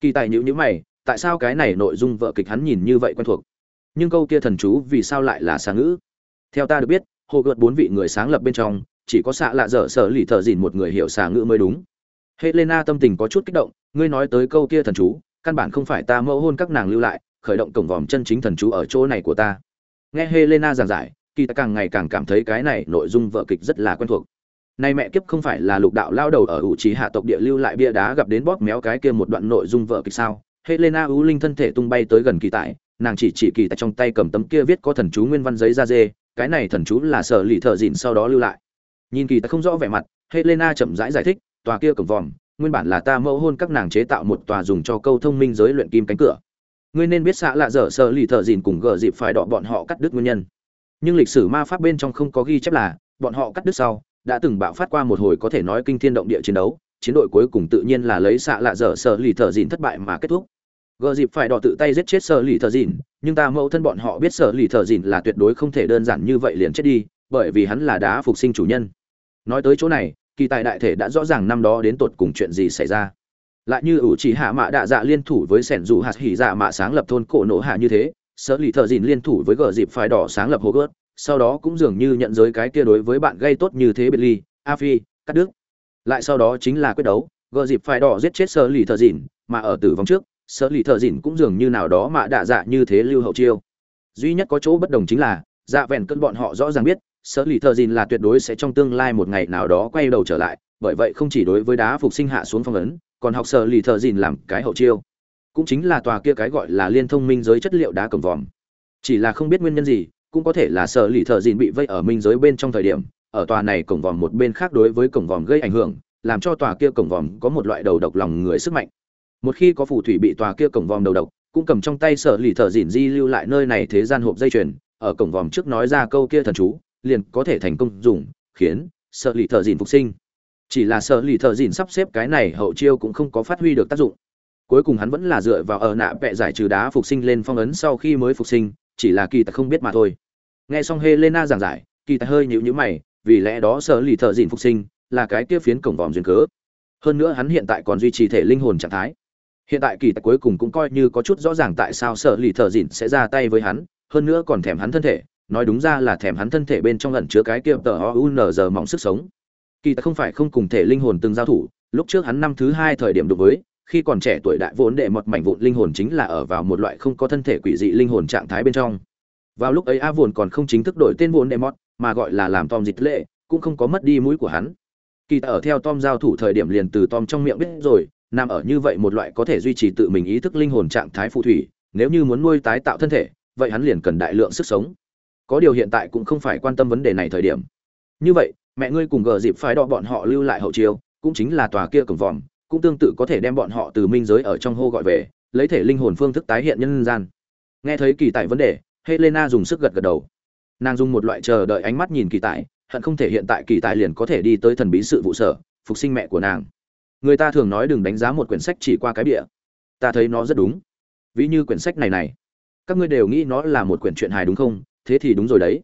kỳ tài nhữ nhữ mày, tại sao cái này nội dung vợ kịch hắn nhìn như vậy quen thuộc? Nhưng câu kia thần chú vì sao lại là sáng ngữ? Theo ta được biết hồ gợt bốn vị người sáng lập bên trong, chỉ có xạ lạ dở sở lì thợ dìn một người hiểu xà ngữ mới đúng. Helena tâm tình có chút kích động, ngươi nói tới câu kia thần chú, căn bản không phải ta mẫu hôn các nàng lưu lại, khởi động cổng vòm chân chính thần chú ở chỗ này của ta. Nghe helena giảng giải, kỳ ta càng ngày càng cảm thấy cái này nội dung vợ kịch rất là quen thuộc nay mẹ kiếp không phải là lục đạo lao đầu ở ủ trí hạ tộc địa lưu lại bia đá gặp đến bóp méo cái kia một đoạn nội dung vợ kịch sao? Helena ưu linh thân thể tung bay tới gần kỳ tại nàng chỉ chỉ kỳ tại trong tay cầm tấm kia viết có thần chú nguyên văn giấy ra dê cái này thần chú là sở lì thợ dịn sau đó lưu lại. Nhìn kỳ tại không rõ vẻ mặt helena chậm rãi giải, giải thích tòa kia cổng vòm nguyên bản là ta mẫu hôn các nàng chế tạo một tòa dùng cho câu thông minh giới luyện kim cánh cửa. Ngươi nên biết xạ lạ dở sở lì thợ dìn cùng gờ dịp phải đọ bọn họ cắt đứt nguyên nhân. Nhưng lịch sử ma pháp bên trong không có ghi chép là bọn họ cắt đứt sau đã từng bạo phát qua một hồi có thể nói kinh thiên động địa chiến đấu, chiến đội cuối cùng tự nhiên là lấy xạ lạ dở sở lì thợ dìn thất bại mà kết thúc. Gờ dịp phải đỏ tự tay giết chết sở lì thợ dìn, nhưng ta mẫu thân bọn họ biết sở lì thợ dìn là tuyệt đối không thể đơn giản như vậy liền chết đi, bởi vì hắn là đá phục sinh chủ nhân. Nói tới chỗ này, kỳ tài đại thể đã rõ ràng năm đó đến tột cùng chuyện gì xảy ra. Lại như ủ chỉ hạ mạ đạ dạ liên thủ với sẻn dù hạt hỉ dạ mạ sáng lập thôn cổ nổ hạ như thế, sở lì thợ dìn liên thủ với gờ dịp phải đỏ sáng lập hồ gớt sau đó cũng dường như nhận giới cái kia đối với bạn gây tốt như thế biệt ly, a phi, cắt đứt lại sau đó chính là quyết đấu gờ dịp phải đỏ giết chết sở lì thợ dịn mà ở tử vong trước, sở lì thợ dịn cũng dường như nào đó mà đạ dạ như thế lưu hậu chiêu. Duy nhất có chỗ bất đồng chính là dạ vẹn cơn bọn họ rõ ràng biết, sở lì thợ dịn là tuyệt đối sẽ trong tương lai một ngày nào đó quay đầu trở lại, bởi vậy không chỉ đối với đá phục sinh hạ xuống phong ấn, còn học sở lì thợ dịn làm cái hậu chiêu. Cũng chính là tòa kia cái gọi là liên thông minh giới chất liệu đá cầm vòm. Chỉ là không biết nguyên nhân gì cũng có thể là sở lì thợ dìn bị vây ở minh giới bên trong thời điểm, ở tòa này cổng vòm một bên khác đối với cổng vòm gây ảnh hưởng, làm cho tòa kia cổng vòm có một loại đầu độc lòng người sức mạnh. Một khi có phù thủy bị tòa kia cổng vòm đầu độc, cũng cầm trong tay sở lì thợ dìn di lưu lại nơi này thế gian hộp dây chuyền, ở cổng vòm trước nói ra câu kia thần chú, liền có thể thành công dùng, khiến sợ lì thợ dìn phục sinh. Chỉ là sợ lì thợ dìn sắp xếp cái này hậu chiêu cũng không có phát huy được tác dụng. Cuối cùng hắn vẫn là dựa vào ở nạ vẽ giải trừ đá phục sinh lên phong ấn sau khi mới phục sinh chỉ là kỳ tài không biết mà thôi. Nghe xong helena giảng giải, kỳ tài hơi nhịu nhữ mày, vì lẽ đó sợ lì thợ dịn phục sinh là cái kia phiến cổng vòm duyên cớ. Hơn nữa hắn hiện tại còn duy trì thể linh hồn trạng thái. Hiện tại kỳ tài cuối cùng cũng coi như có chút rõ ràng tại sao sợ lì thợ dịn sẽ ra tay với hắn, hơn nữa còn thèm hắn thân thể, nói đúng ra là thèm hắn thân thể bên trong ẩn chứa cái kia tờ o u n giờ mỏng sức sống. Kỳ tài không phải không cùng thể linh hồn từng giao thủ, lúc trước hắn năm thứ hai thời điểm đối với khi còn trẻ tuổi đại vốn đệ một mảnh vụn linh hồn chính là ở vào một loại không có thân thể quỷ dị linh hồn trạng thái bên trong. Vào lúc ấy a vốn còn không chính thức đổi tên vốn đệ mọt mà gọi là làm tom dịch lệ, cũng không có mất đi mũi của hắn. Kỳ ta ở theo tom giao thủ thời điểm liền từ tom trong miệng biết rồi, nằm ở như vậy một loại có thể duy trì tự mình ý thức linh hồn trạng thái phù thủy, nếu như muốn nuôi tái tạo thân thể, vậy hắn liền cần đại lượng sức sống. Có điều hiện tại cũng không phải quan tâm vấn đề này thời điểm. Như vậy, mẹ ngươi cùng gờ dịp phái đo bọn họ lưu lại hậu chiêu, cũng chính là tòa kia cổng vòm cũng tương tự có thể đem bọn họ từ minh giới ở trong hô gọi về lấy thể linh hồn phương thức tái hiện nhân gian. Nghe thấy kỳ tại vấn đề helena dùng sức gật gật đầu. Nàng dùng một loại chờ đợi ánh mắt nhìn kỳ tại hận không thể hiện tại kỳ tài liền có thể đi tới thần bí sự vụ sở phục sinh mẹ của nàng. Người ta thường nói đừng đánh giá một quyển sách chỉ qua cái bìa. Ta thấy nó rất đúng. Ví như quyển sách này này. Các ngươi đều nghĩ nó là một quyển truyện hài đúng không? Thế thì đúng rồi đấy.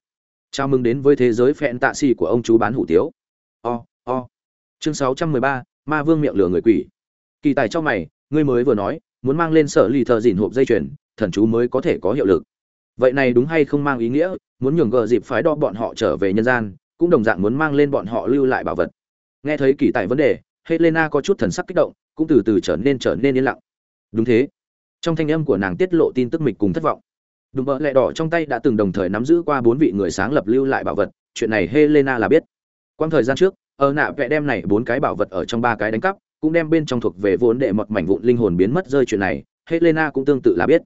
Chào mừng đến với thế giới phẹn tạ xì của ông chú bán hủ tiếu. O、oh, o、oh. chương sáu trăm mười ba ma vương miệng lửa người quỷ. Kỳ tài cho mày, ngươi mới vừa nói, muốn mang lên sở lì thợ dìn hộp dây chuyền, thần chú mới có thể có hiệu lực. Vậy này đúng hay không mang ý nghĩa, muốn nhường gờ dịp phái đo bọn họ trở về nhân gian, cũng đồng dạng muốn mang lên bọn họ lưu lại bảo vật. Nghe thấy kỳ tài vấn đề, helena có chút thần sắc kích động, cũng từ từ trở nên trở nên yên lặng. Đúng thế. Trong thanh âm của nàng tiết lộ tin tức mịch cùng thất vọng. Đùm bợ lẹ đỏ trong tay đã từng đồng thời nắm giữ qua bốn vị người sáng lập lưu lại bảo vật, chuyện này helena là biết. Quang thời gian trước ở nạ vẽ đem này bốn cái bảo vật ở trong ba cái đánh cắp, cũng đem bên trong thuộc về vốn để mọt mảnh vụn linh hồn biến mất rơi chuyện này, helena cũng tương tự là biết.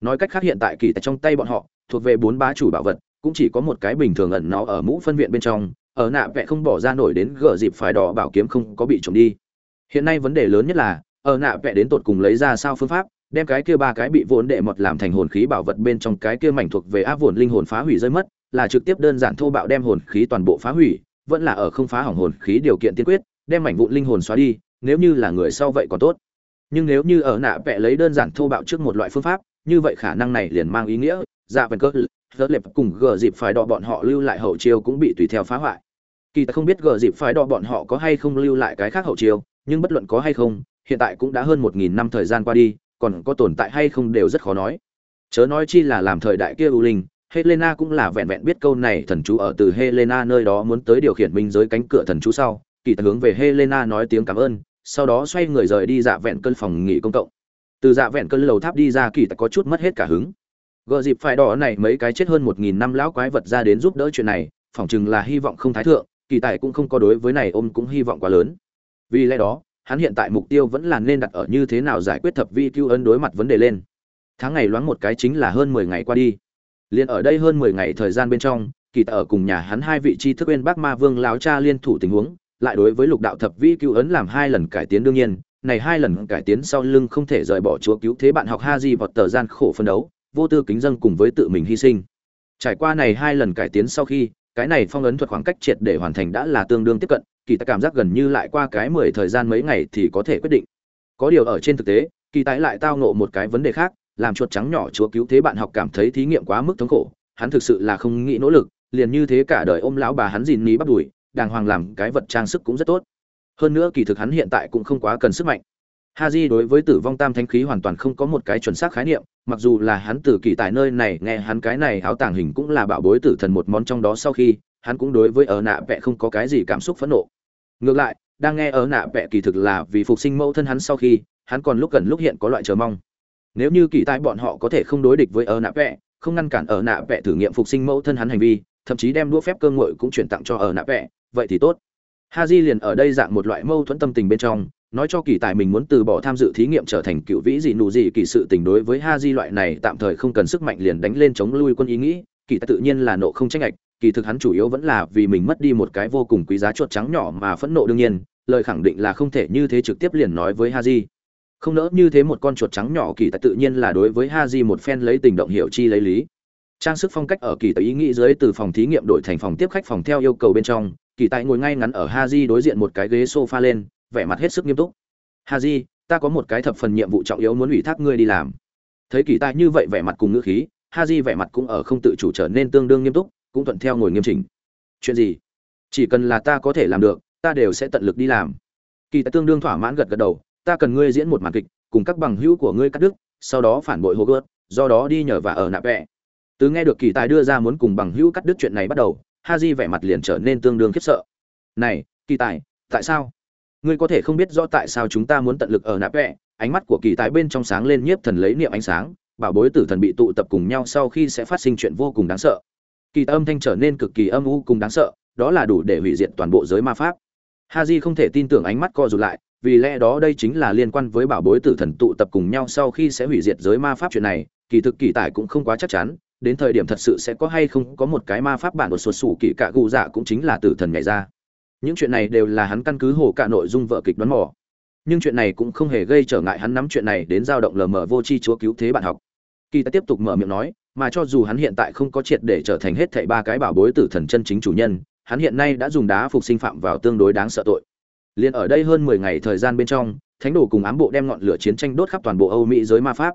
Nói cách khác hiện tại kỳ tại trong tay bọn họ, thuộc về bốn bá chủ bảo vật, cũng chỉ có một cái bình thường ẩn nó ở mũ phân viện bên trong, ở nạ vẽ không bỏ ra nổi đến gỡ dịp phải đỏ bảo kiếm không có bị trộm đi. Hiện nay vấn đề lớn nhất là, ở nạ vẽ đến tột cùng lấy ra sao phương pháp, đem cái kia ba cái bị vốn đệ mọt làm thành hồn khí bảo vật bên trong cái kia mảnh thuộc về áp vồn linh hồn phá hủy rơi mất, là trực tiếp đơn giản thô bạo đem hồn khí toàn bộ phá hủy vẫn là ở không phá hỏng hồn khí điều kiện tiên quyết, đem mảnh vụn linh hồn xóa đi, nếu như là người sau vậy còn tốt. Nhưng nếu như ở nạ vẽ lấy đơn giản thô bạo trước một loại phương pháp, như vậy khả năng này liền mang ý nghĩa dạ vần cơ, gỡ lệp cùng gờ dịp phải đọ bọn họ lưu lại hậu chiêu cũng bị tùy theo phá hoại. Kỳ ta không biết gờ dịp phải đọ bọn họ có hay không lưu lại cái khác hậu chiêu, nhưng bất luận có hay không, hiện tại cũng đã hơn một nghìn năm thời gian qua đi, còn có tồn tại hay không đều rất khó nói. Chớ nói chi là làm thời đại kia u linh helena cũng là vẹn vẹn biết câu này, thần chú ở từ helena nơi đó muốn tới điều khiển minh giới cánh cửa thần chú sau, kỳ thật hướng về helena nói tiếng cảm ơn, sau đó xoay người rời đi dạ vẹn cơn phòng nghỉ công cộng. Từ dạ vẹn cơn lầu tháp đi ra kỳ thật có chút mất hết cả hứng. Gờ dịp phải đỏ này mấy cái chết hơn một nghìn năm lão quái vật ra đến giúp đỡ chuyện này, phỏng chừng là hy vọng không thái thượng, kỳ tài cũng không có đối với này ôm cũng hy vọng quá lớn. Vì lẽ đó, hắn hiện tại mục tiêu vẫn là nên đặt ở như thế nào giải quyết thập vi cứu ấn đối mặt vấn đề lên. Tháng ngày loáng một cái chính là hơn mười ngày qua đi liền ở đây hơn mười ngày thời gian bên trong, kỳ tại ở cùng nhà hắn hai vị tri thức bên bác ma vương láo cha liên thủ tình huống, lại đối với lục đạo thập vi cứu ấn làm hai lần cải tiến đương nhiên, này hai lần cải tiến sau lưng không thể rời bỏ chúa cứu thế bạn học ha di vọt tờ gian khổ phân đấu, vô tư kính dân cùng với tự mình hy sinh. Trải qua này hai lần cải tiến sau khi, cái này phong ấn thuật khoảng cách triệt để hoàn thành đã là tương đương tiếp cận, kỳ ta cảm giác gần như lại qua cái mười thời gian mấy ngày thì có thể quyết định. Có điều ở trên thực tế, kỳ tái lại tao ngộ một cái vấn đề khác làm chuột trắng nhỏ chúa cứu thế bạn học cảm thấy thí nghiệm quá mức thống khổ hắn thực sự là không nghĩ nỗ lực liền như thế cả đời ôm lão bà hắn dìn ní bắt đuổi đàng hoàng làm cái vật trang sức cũng rất tốt hơn nữa kỳ thực hắn hiện tại cũng không quá cần sức mạnh Haji đối với tử vong tam thanh khí hoàn toàn không có một cái chuẩn xác khái niệm, mặc dù là hắn từ kỳ tại nơi này nghe hắn cái này áo tàng hình cũng là bảo bối tử thần một món trong đó sau khi, hắn cũng đối với ở nạ vẽ không có cái gì cảm xúc phẫn nộ. Ngược lại, đang nghe ở nạ vẽ kỳ thực là vì phục sinh mẫu thân hắn sau khi, hắn còn lúc gần lúc hiện có loại chờ mong. Nếu như kỳ tại bọn họ có thể không đối địch với ở nạ vẽ, không ngăn cản ở nạ vẽ thử nghiệm phục sinh mẫu thân hắn hành vi, thậm chí đem đũa phép cơ ngội cũng chuyển tặng cho ở nạ vẽ, vậy thì tốt. ha di liền ở đây dạng một loại mâu thuẫn tâm tình bên trong, nói cho kỳ tài mình muốn từ bỏ tham dự thí nghiệm trở thành cựu vĩ dị nụ dị kỳ sự tình đối với ha di loại này tạm thời không cần sức mạnh liền đánh lên chống lui quân ý nghĩ kỳ tài tự nhiên là nộ không tranh ạch kỳ thực hắn chủ yếu vẫn là vì mình mất đi một cái vô cùng quý giá chuột trắng nhỏ mà phẫn nộ đương nhiên lời khẳng định là không thể như thế trực tiếp liền nói với ha di không nỡ như thế một con chuột trắng nhỏ kỳ tài tự nhiên là đối với ha di một phen lấy tình động hiểu chi lấy lý. Trang sức phong cách ở kỳ tại ý nghĩ dưới từ phòng thí nghiệm đổi thành phòng tiếp khách phòng theo yêu cầu bên trong, kỳ tại ngồi ngay ngắn ở ha di đối diện một cái ghế sofa lên, vẻ mặt hết sức nghiêm túc. Ha di ta có một cái thập phần nhiệm vụ trọng yếu muốn ủy thác ngươi đi làm. Thấy kỳ tại như vậy vẻ mặt cùng ngữ khí ha di vẻ mặt cũng ở không tự chủ trở nên tương đương nghiêm túc, cũng thuận theo ngồi nghiêm chỉnh. Chuyện gì? Chỉ cần là ta có thể làm được, ta đều sẽ tận lực đi làm. Kỳ tại tương đương thỏa mãn gật gật đầu ta cần ngươi diễn một màn kịch, cùng các bằng hữu của ngươi cắt đứt, sau đó phản bội hồ gớt do đó đi nhờ và ở nạp vẽ từ nghe được kỳ tài đưa ra muốn cùng bằng hữu cắt đứt chuyện này bắt đầu ha di vẻ mặt liền trở nên tương đương khiếp sợ. Này, kỳ tài, tại sao? Ngươi có thể không biết rõ tại sao chúng ta muốn tận lực ở nạp vẽ ánh mắt của kỳ tài bên trong sáng lên nhiếp thần lấy niệm ánh sáng, bảo bối tử thần bị tụ tập cùng nhau sau khi sẽ phát sinh chuyện vô cùng đáng sợ. Kỳ âm thanh trở nên cực kỳ âm u cùng đáng sợ, đó là đủ để hủy diệt toàn bộ giới ma pháp. Ha j không thể tin tưởng ánh mắt co rụt lại vì lẽ đó đây chính là liên quan với bảo bối tử thần tụ tập cùng nhau sau khi sẽ hủy diệt giới ma pháp chuyện này, kỳ thực kỳ tài cũng không quá chắc chắn, đến thời điểm thật sự sẽ có hay không có một cái ma pháp bản của sột sủ kỳ cạ gù dạ cũng chính là tử thần nhảy ra. Những chuyện này đều là hắn căn cứ hồ cả nội dung vợ kịch đoán mò. Nhưng chuyện này cũng không hề gây trở ngại hắn nắm chuyện này đến dao động lờ mờ vô chi chúa cứu thế bạn học. Kỳ ta tiếp tục mở miệng nói, mà cho dù hắn hiện tại không có triệt để trở thành hết thảy ba cái bảo bối tử thần chân chính chủ nhân, hắn hiện nay đã dùng đá phục sinh phạm vào tương đối đáng sợ tội liên ở đây hơn mười ngày thời gian bên trong, thánh đồ cùng ám bộ đem ngọn lửa chiến tranh đốt khắp toàn bộ âu mỹ giới ma pháp.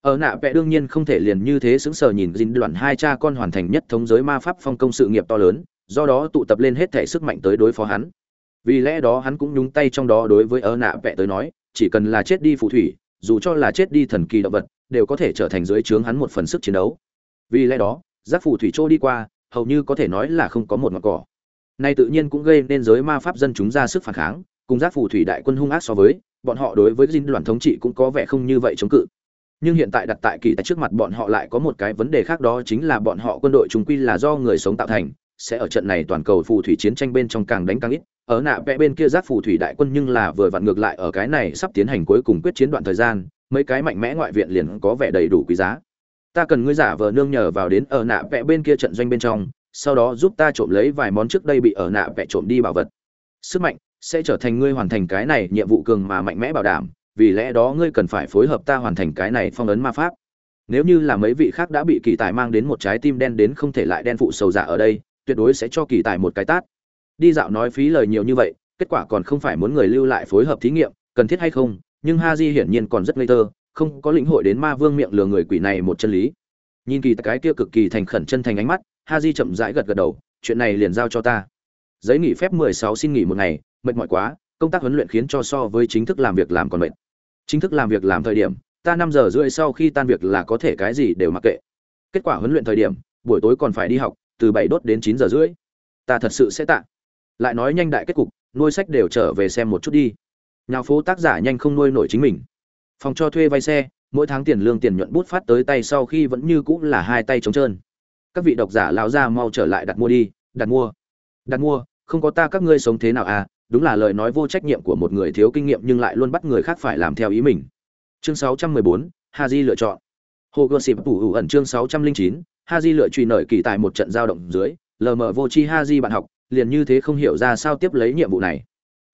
Ở nạ vẽ đương nhiên không thể liền như thế sững sờ nhìn Jin đoạn hai cha con hoàn thành nhất thống giới ma pháp phong công sự nghiệp to lớn, do đó tụ tập lên hết thể sức mạnh tới đối phó hắn. Vì lẽ đó hắn cũng nhúng tay trong đó đối với ở nạ vẽ tới nói, chỉ cần là chết đi phù thủy, dù cho là chết đi thần kỳ động vật, đều có thể trở thành dưới trướng hắn một phần sức chiến đấu. Vì lẽ đó, giác phù thủy trôi đi qua, hầu như có thể nói là không có một ngọn cỏ nay tự nhiên cũng gây nên giới ma pháp dân chúng ra sức phản kháng, cùng giác phù thủy đại quân hung ác so với, bọn họ đối với dinh đoàn thống trị cũng có vẻ không như vậy chống cự. Nhưng hiện tại đặt tại kỳ tại trước mặt bọn họ lại có một cái vấn đề khác đó chính là bọn họ quân đội chúng quy là do người sống tạo thành, sẽ ở trận này toàn cầu phù thủy chiến tranh bên trong càng đánh càng ít. Ở nạ vẽ bên kia giác phù thủy đại quân nhưng là vừa vặn ngược lại ở cái này sắp tiến hành cuối cùng quyết chiến đoạn thời gian, mấy cái mạnh mẽ ngoại viện liền có vẻ đầy đủ quý giá. Ta cần ngươi giả vờ nương nhờ vào đến ở nạ vẽ bên kia trận doanh bên trong sau đó giúp ta trộm lấy vài món trước đây bị ở nạ vẽ trộm đi bảo vật. Sức mạnh sẽ trở thành ngươi hoàn thành cái này nhiệm vụ cường mà mạnh mẽ bảo đảm, vì lẽ đó ngươi cần phải phối hợp ta hoàn thành cái này phong ấn ma pháp. Nếu như là mấy vị khác đã bị kỳ tài mang đến một trái tim đen đến không thể lại đen phụ sầu giả ở đây, tuyệt đối sẽ cho kỳ tài một cái tát. Đi dạo nói phí lời nhiều như vậy, kết quả còn không phải muốn người lưu lại phối hợp thí nghiệm, cần thiết hay không, nhưng ha di hiển nhiên còn rất ngây thơ, không có lĩnh hội đến ma vương miệng lừa người quỷ này một chân lý nhìn kỳ cái kia cực kỳ thành khẩn chân thành ánh mắt ha di chậm rãi gật gật đầu, chuyện này liền giao cho ta. Giấy nghỉ phép mười sáu xin nghỉ một ngày, mệt mỏi quá, công tác huấn luyện khiến cho so với chính thức làm việc làm còn mệt. Chính thức làm việc làm thời điểm, ta năm giờ rưỡi sau khi tan việc là có thể cái gì đều mặc kệ. Kết quả huấn luyện thời điểm, buổi tối còn phải đi học, từ bảy đốt đến chín giờ rưỡi. Ta thật sự sẽ tạ. Lại nói nhanh đại kết cục, nuôi sách đều trở về xem một chút đi. Nhà phố tác giả nhanh không nuôi nổi chính mình. Phòng cho thuê vay xe mỗi tháng tiền lương tiền nhuận bút phát tới tay sau khi vẫn như cũng là hai tay trống trơn. Các vị độc giả lao ra mau trở lại đặt mua đi đặt mua. Đặt mua không có ta các ngươi sống thế nào à đúng là lời nói vô trách nhiệm của một người thiếu kinh nghiệm nhưng lại luôn bắt người khác phải làm theo ý mình. Chương 614, Haji lựa chọn. Hồ gươm xịp tủ ủ ẩn chương 609, Haji lựa truy nổi kỳ tại một trận giao động dưới lờ mờ vô chi Haji bạn học liền như thế không hiểu ra sao tiếp lấy nhiệm vụ này.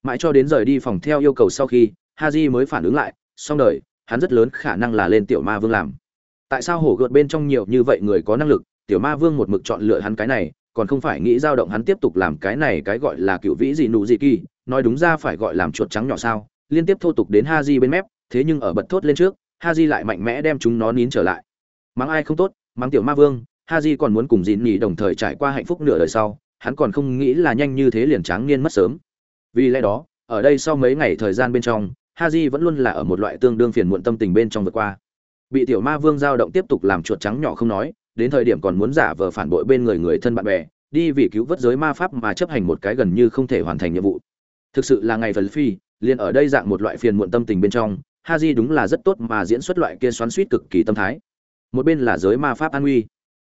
Mãi cho đến rời đi phòng theo yêu cầu sau khi Haji mới phản ứng lại xong đời hắn rất lớn khả năng là lên tiểu ma vương làm. Tại sao hổ gợt bên trong nhiều như vậy người có năng lực, tiểu ma vương một mực chọn lựa hắn cái này, còn không phải nghĩ dao động hắn tiếp tục làm cái này cái gọi là cựu vĩ gì nụ gì kỳ, nói đúng ra phải gọi làm chuột trắng nhỏ sao, liên tiếp thô tục đến ha di bên mép, thế nhưng ở bật thốt lên trước ha di lại mạnh mẽ đem chúng nó nín trở lại. Mắng ai không tốt, mắng tiểu ma vương ha di còn muốn cùng dịn nhì đồng thời trải qua hạnh phúc nửa đời sau, hắn còn không nghĩ là nhanh như thế liền tráng niên mất sớm. Vì lẽ đó, ở đây sau mấy ngày thời gian bên trong Haji vẫn luôn là ở một loại tương đương phiền muộn tâm tình bên trong vượt qua. Bị tiểu ma vương giao động tiếp tục làm chuột trắng nhỏ không nói, đến thời điểm còn muốn giả vờ phản bội bên người người thân bạn bè, đi vì cứu vớt giới ma pháp mà chấp hành một cái gần như không thể hoàn thành nhiệm vụ. Thực sự là ngày phần phi, liền ở đây dạng một loại phiền muộn tâm tình bên trong, Haji đúng là rất tốt mà diễn xuất loại kia xoắn xuýt cực kỳ tâm thái. Một bên là giới ma pháp an uy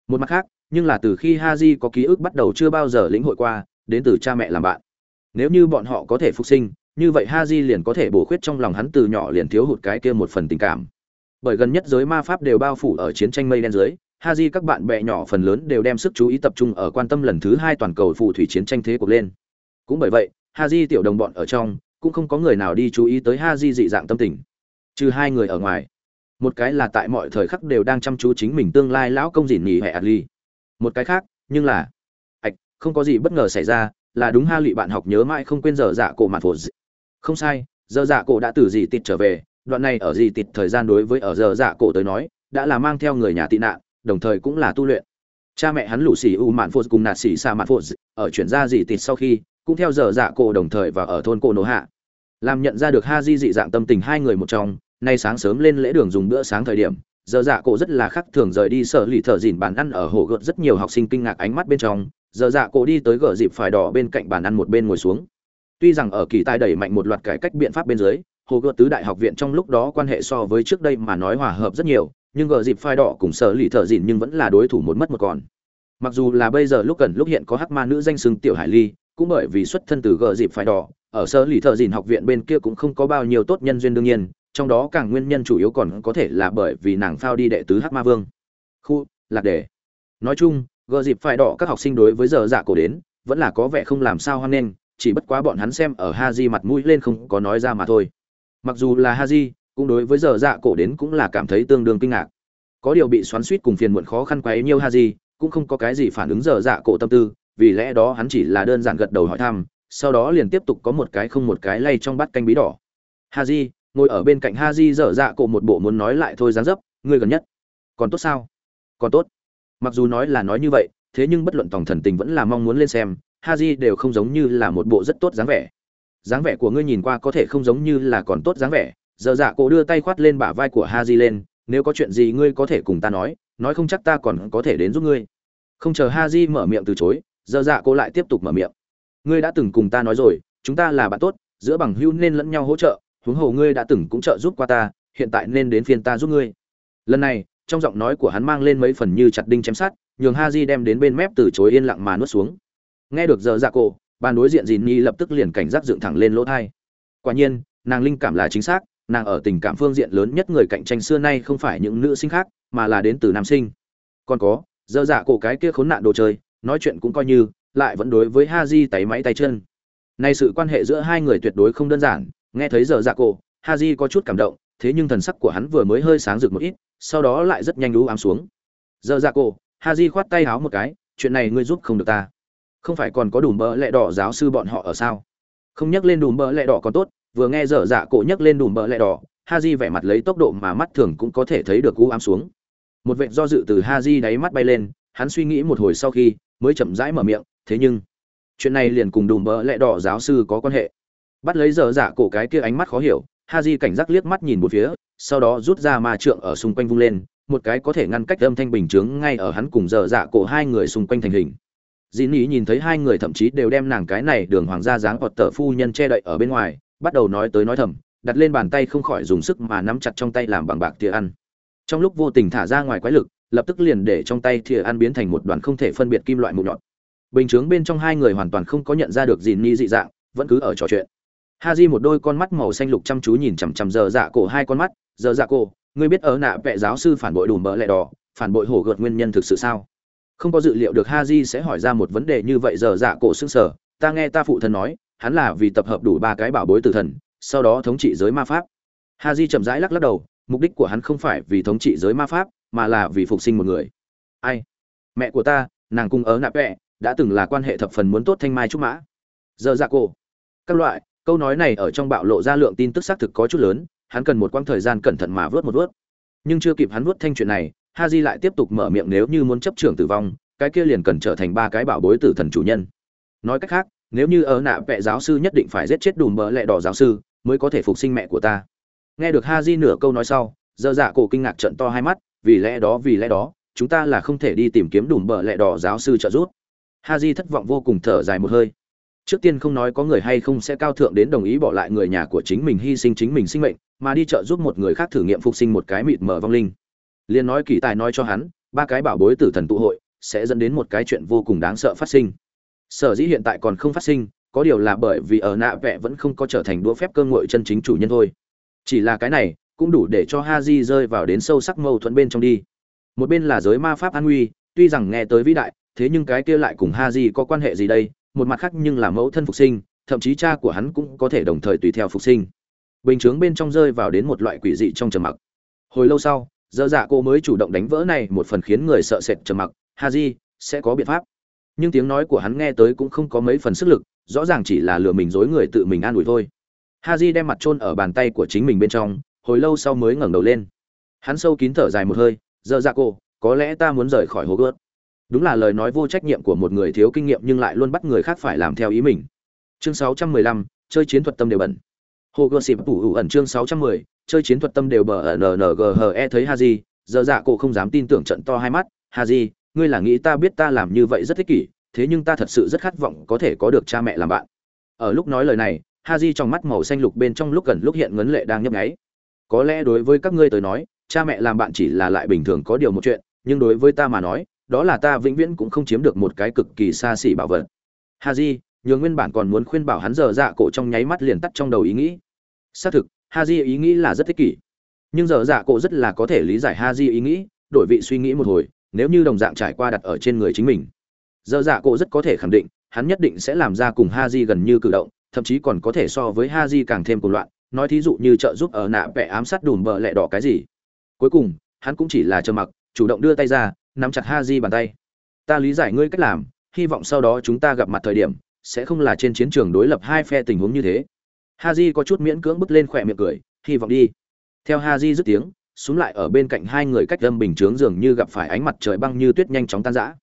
một mặt khác, nhưng là từ khi Haji có ký ức bắt đầu chưa bao giờ lĩnh hội qua, đến từ cha mẹ làm bạn. Nếu như bọn họ có thể phục sinh như vậy ha di liền có thể bổ khuyết trong lòng hắn từ nhỏ liền thiếu hụt cái kia một phần tình cảm bởi gần nhất giới ma pháp đều bao phủ ở chiến tranh mây đen dưới Haji các bạn bè nhỏ phần lớn đều đem sức chú ý tập trung ở quan tâm lần thứ hai toàn cầu phù thủy chiến tranh thế cuộc lên. Cũng bởi vậy, Haji tiểu đồng bọn ở trong, cũng không có người nào đi chú ý tới Haji dị dạng tâm tình. Trừ hai người ở ngoài. Một cái là tại mọi thời khắc đều đang chăm chú chính mình tương lai lão công dỉn nghỉ hệ Ali Một cái khác, nhưng là ạch, không có gì bất ngờ xảy ra, là đúng ha Lụy bạn học nhớ mãi không quên giờ dạ cổ mặt phổ không sai, giờ dạ cổ đã từ gì tịt trở về, đoạn này ở gì tịt thời gian đối với ở giờ dạ cổ tới nói, đã là mang theo người nhà tị nạn, đồng thời cũng là tu luyện. Cha mẹ hắn lũ xì u mạn phô cùng nạt xì xa mạn phô ở chuyển ra gì tịt sau khi cũng theo giờ dạ cổ đồng thời và ở thôn cổ nổ hạ. Làm nhận ra được ha di dị dạng tâm tình hai người một trong nay sáng sớm lên lễ đường dùng bữa sáng thời điểm giờ dạ cổ rất là khắc thường rời đi sở lì thợ dìn bàn ăn ở hồ gợt rất nhiều học sinh kinh ngạc ánh mắt bên trong. Giờ dạ cổ đi tới gờ dịp phải đỏ bên cạnh bàn ăn một bên ngồi xuống tuy rằng ở kỳ tài đẩy mạnh một loạt cải cách biện pháp bên dưới, hồ gợt tứ đại học viện trong lúc đó quan hệ so với trước đây mà nói hòa hợp rất nhiều, nhưng gờ dịp phai đỏ cùng sở lì thợ Dịn nhưng vẫn là đối thủ một mất một còn. Mặc dù là bây giờ lúc cần lúc hiện có hắc ma nữ danh xưng tiểu hải ly, cũng bởi vì xuất thân từ gờ dịp phai đỏ, ở sở lì thợ Dịn học viện bên kia cũng không có bao nhiêu tốt nhân duyên đương nhiên, trong đó càng nguyên nhân chủ yếu còn có thể là bởi vì nàng phao đi đệ tứ hắc ma vương. Khu, lạc đề. Nói chung, gờ dịp phai đỏ các học sinh đối với giờ dạ cổ đến, vẫn là có vẻ không làm sao hoan nghênh chỉ bất quá bọn hắn xem ở ha di mặt mũi lên không có nói ra mà thôi. Mặc dù là ha di cũng đối với giờ dạ cổ đến cũng là cảm thấy tương đương kinh ngạc. Có điều bị xoắn suýt cùng phiền muộn khó khăn quấy nhiêu ha gì cũng không có cái gì phản ứng giờ dạ cổ tâm tư, vì lẽ đó hắn chỉ là đơn giản gật đầu hỏi thăm, sau đó liền tiếp tục có một cái không một cái lay trong bát canh bí đỏ. Ha di ngồi ở bên cạnh ha di dở dạ cổ một bộ muốn nói lại thôi dáng dấp, ngươi gần nhất còn tốt sao? Còn tốt. Mặc dù nói là nói như vậy, thế nhưng bất luận tổng thần tình vẫn là mong muốn lên xem ha di đều không giống như là một bộ rất tốt dáng vẻ. Dáng vẻ của ngươi nhìn qua có thể không giống như là còn tốt dáng vẻ. Giờ dạ cổ đưa tay khoát lên bả vai của ha di lên, nếu có chuyện gì ngươi có thể cùng ta nói nói không chắc ta còn có thể đến giúp ngươi. Không chờ ha di mở miệng từ chối, giờ dạ cổ lại tiếp tục mở miệng. Ngươi đã từng cùng ta nói rồi, chúng ta là bạn tốt, giữa bằng hữu nên lẫn nhau hỗ trợ, huống hồ ngươi đã từng cũng trợ giúp qua ta, hiện tại nên đến phiên ta giúp ngươi. Lần này, trong giọng nói của hắn mang lên mấy phần như chặt đinh chém sát nhường ha di đem đến bên mép từ chối yên lặng mà nuốt xuống nghe được giờ dạ cổ, bàn đối diện dìn nhi lập tức liền cảnh giác dựng thẳng lên lỗ thai. Quả nhiên, nàng linh cảm là chính xác, nàng ở tình cảm phương diện lớn nhất người cạnh tranh xưa nay không phải những nữ sinh khác, mà là đến từ nam sinh. Còn có, giờ dạ cổ cái kia khốn nạn đồ chơi, nói chuyện cũng coi như, lại vẫn đối với ha di tay máy tay chân. Nay sự quan hệ giữa hai người tuyệt đối không đơn giản, nghe thấy giờ dạ cổ ha di có chút cảm động, thế nhưng thần sắc của hắn vừa mới hơi sáng rực một ít, sau đó lại rất nhanh lũ ám xuống. Giờ dạ cổ ha di khoát tay háo một cái, chuyện này ngươi giúp không được ta không phải còn có đủ bỡ lẹ đỏ giáo sư bọn họ ở sao? Không nhắc lên đủ bỡ lẹ đỏ còn tốt, vừa nghe dở dạ cổ nhắc lên đủ bỡ lẹ đỏ ha di vẻ mặt lấy tốc độ mà mắt thường cũng có thể thấy được u ám xuống. Một vệt do dự từ ha di đáy mắt bay lên, hắn suy nghĩ một hồi sau khi mới chậm rãi mở miệng, thế nhưng, chuyện này liền cùng đùm bỡ lẹ đỏ giáo sư có quan hệ. Bắt lấy dở dạ cổ cái kia ánh mắt khó hiểu ha di cảnh giác liếc mắt nhìn một phía, sau đó rút ra ma trượng ở xung quanh vung lên, một cái có thể ngăn cách âm thanh bình chướng ngay ở hắn cùng dở dạ cổ hai người xung quanh thành hình dĩ nỉ nhìn thấy hai người thậm chí đều đem nàng cái này đường hoàng gia dáng hoặc tờ phu nhân che đậy ở bên ngoài, bắt đầu nói tới nói thầm, đặt lên bàn tay không khỏi dùng sức mà nắm chặt trong tay làm bằng bạc thìa ăn. Trong lúc vô tình thả ra ngoài quái lực, lập tức liền để trong tay thìa ăn biến thành một đoàn không thể phân biệt kim loại mụ nhọn bình chướng bên trong hai người hoàn toàn không có nhận ra được dì ni dị dạng, vẫn cứ ở trò chuyện. Ha di một đôi con mắt màu xanh lục chăm chú nhìn chằm chằm giờ dạ cổ hai con mắt, giờ dạ cổ, ngươi biết ở nạ vệ giáo sư phản bội đủ mỡ lẻ đỏ, phản bội hổ gợt nguyên nhân thực sự sao? Không có dự liệu được ha di sẽ hỏi ra một vấn đề như vậy giờ dạ cổ xương sở ta nghe ta phụ thân nói, hắn là vì tập hợp đủ ba cái bảo bối tử thần, sau đó thống trị giới ma pháp. Ha di chậm rãi lắc lắc đầu, mục đích của hắn không phải vì thống trị giới ma pháp, mà là vì phục sinh một người. Ai? Mẹ của ta, nàng cung ớ nạp vẹ, đã từng là quan hệ thập phần muốn tốt thanh mai trúc mã. Giờ dạ cổ. Các loại, câu nói này ở trong bạo lộ ra lượng tin tức xác thực có chút lớn, hắn cần một quãng thời gian cẩn thận mà vớt một vớt nhưng chưa kịp hắn vớt thanh chuyện này ha di lại tiếp tục mở miệng nếu như muốn chấp trưởng tử vong, cái kia liền cần trở thành ba cái bảo bối tử thần chủ nhân. Nói cách khác, nếu như ở nạ vệ giáo sư nhất định phải giết chết đùm bỡ lẹ đỏ giáo sư, mới có thể phục sinh mẹ của ta. Nghe được ha di nửa câu nói sau, dơ dạ cổ kinh ngạc trận to hai mắt, vì lẽ đó, vì lẽ đó, chúng ta là không thể đi tìm kiếm đùm bỡ lẹ đỏ giáo sư trợ giúp. Ha di thất vọng vô cùng thở dài một hơi. Trước tiên không nói có người hay không sẽ cao thượng đến đồng ý bỏ lại người nhà của chính mình hy sinh chính mình sinh mệnh, mà đi trợ giúp một người khác thử nghiệm phục sinh một cái mịt mở vong linh liền nói kỳ tài nói cho hắn, ba cái bảo bối tử thần tụ hội sẽ dẫn đến một cái chuyện vô cùng đáng sợ phát sinh. Sở dĩ hiện tại còn không phát sinh, có điều là bởi vì ở nạ vẽ vẫn không có trở thành đũa phép cơ ngội chân chính chủ nhân thôi. Chỉ là cái này cũng đủ để cho ha di rơi vào đến sâu sắc mâu thuẫn bên trong đi. Một bên là giới ma pháp an nguy, tuy rằng nghe tới vĩ đại, thế nhưng cái kia lại cùng ha di có quan hệ gì đây? Một mặt khác nhưng là mẫu thân phục sinh, thậm chí cha của hắn cũng có thể đồng thời tùy theo phục sinh. Bình chướng bên trong rơi vào đến một loại quỷ dị trong trầm mặc. Hồi lâu sau Giờ dạ cô mới chủ động đánh vỡ này một phần khiến người sợ sệt trầm mặc. Ha di sẽ có biện pháp. Nhưng tiếng nói của hắn nghe tới cũng không có mấy phần sức lực rõ ràng chỉ là lừa mình dối người tự mình an ủi thôi. Ha di đem mặt trôn ở bàn tay của chính mình bên trong hồi lâu sau mới ngẩng đầu lên. Hắn sâu kín thở dài một hơi Giờ dạ cô có lẽ ta muốn rời khỏi hố gớt đúng là lời nói vô trách nhiệm của một người thiếu kinh nghiệm nhưng lại luôn bắt người khác phải làm theo ý mình. Chương 615, chơi chiến thuật tâm đều bẩn. Hồ gươm xịp ủ ẩn chương 610, chơi chiến thuật tâm đều bờ ở nnghe thấy haji, giờ dạ cổ không dám tin tưởng trận to hai mắt. Haji, ngươi là nghĩ ta biết ta làm như vậy rất thích kỷ, thế nhưng ta thật sự rất khát vọng có thể có được cha mẹ làm bạn. Ở lúc nói lời này, haji trong mắt màu xanh lục bên trong lúc gần lúc hiện ngấn lệ đang nhấp nháy. Có lẽ đối với các ngươi tới nói, cha mẹ làm bạn chỉ là lại bình thường có điều một chuyện, nhưng đối với ta mà nói, đó là ta vĩnh viễn cũng không chiếm được một cái cực kỳ xa xỉ bảo vật. Haji, nhường nguyên bản còn muốn khuyên bảo hắn giờ dạ cổ trong nháy mắt liền tắt trong đầu ý nghĩ. Xác thực Haji ý nghĩ là rất thích kỷ. Nhưng giờ dạ cổ rất là có thể lý giải Haji ý nghĩ, đổi vị suy nghĩ một hồi, nếu như đồng dạng trải qua đặt ở trên người chính mình. Giờ dạ cổ rất có thể khẳng định, hắn nhất định sẽ làm ra cùng Haji gần như cử động, thậm chí còn có thể so với Haji càng thêm cuồng loạn, nói thí dụ như trợ giúp ở nạ vẽ ám sát đùm bờ lẹ đỏ cái gì. Cuối cùng, hắn cũng chỉ là trơ mặc, chủ động đưa tay ra, nắm chặt Haji bàn tay. Ta lý giải ngươi cách làm, hy vọng sau đó chúng ta gặp mặt thời điểm, sẽ không là trên chiến trường đối lập hai phe tình huống như thế. Haji có chút miễn cưỡng bứt lên khỏe miệng cười, hy vọng đi. Theo Haji dứt tiếng, xuống lại ở bên cạnh hai người cách lâm bình chướng dường như gặp phải ánh mặt trời băng như tuyết nhanh chóng tan rã.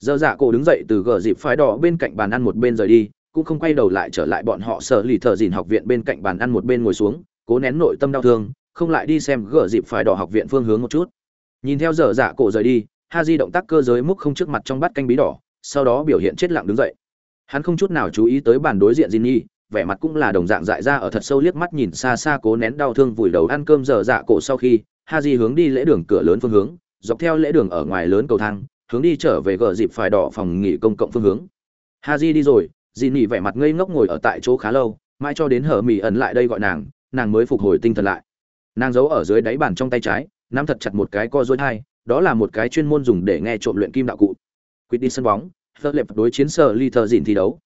Dơ dạ cổ đứng dậy từ gờ dịp phái đỏ bên cạnh bàn ăn một bên rời đi, cũng không quay đầu lại trở lại bọn họ sở lì thợ dìn học viện bên cạnh bàn ăn một bên ngồi xuống, cố nén nội tâm đau thương, không lại đi xem gờ dịp phái đỏ học viện phương hướng một chút. Nhìn theo dở dạ cổ rời đi, Haji động tác cơ giới múc không trước mặt trong bát canh bí đỏ, sau đó biểu hiện chết lặng đứng dậy. Hắn không chút nào chú ý tới bàn đối diện Jinny, vẻ mặt cũng là đồng dạng dại ra ở thật sâu liếc mắt nhìn xa xa cố nén đau thương vùi đầu ăn cơm giờ dạ cổ sau khi, ha di hướng đi lễ đường cửa lớn phương hướng, dọc theo lễ đường ở ngoài lớn cầu thang, hướng đi trở về gờ dịp phải đỏ phòng nghỉ công cộng phương hướng. Ha di đi rồi dì nỉ vẻ mặt ngây ngốc ngồi ở tại chỗ khá lâu, mãi cho đến hở mì ẩn lại đây gọi nàng nàng mới phục hồi tinh thần lại. Nàng giấu ở dưới đáy bàn trong tay trái, nắm thật chặt một cái co dối thai, đó là một cái chuyên môn dùng để nghe trộm luyện kim đạo cụ. Quyết đi sân bóng thơ lệp đối chiến sở ly thờ dìn thi đấu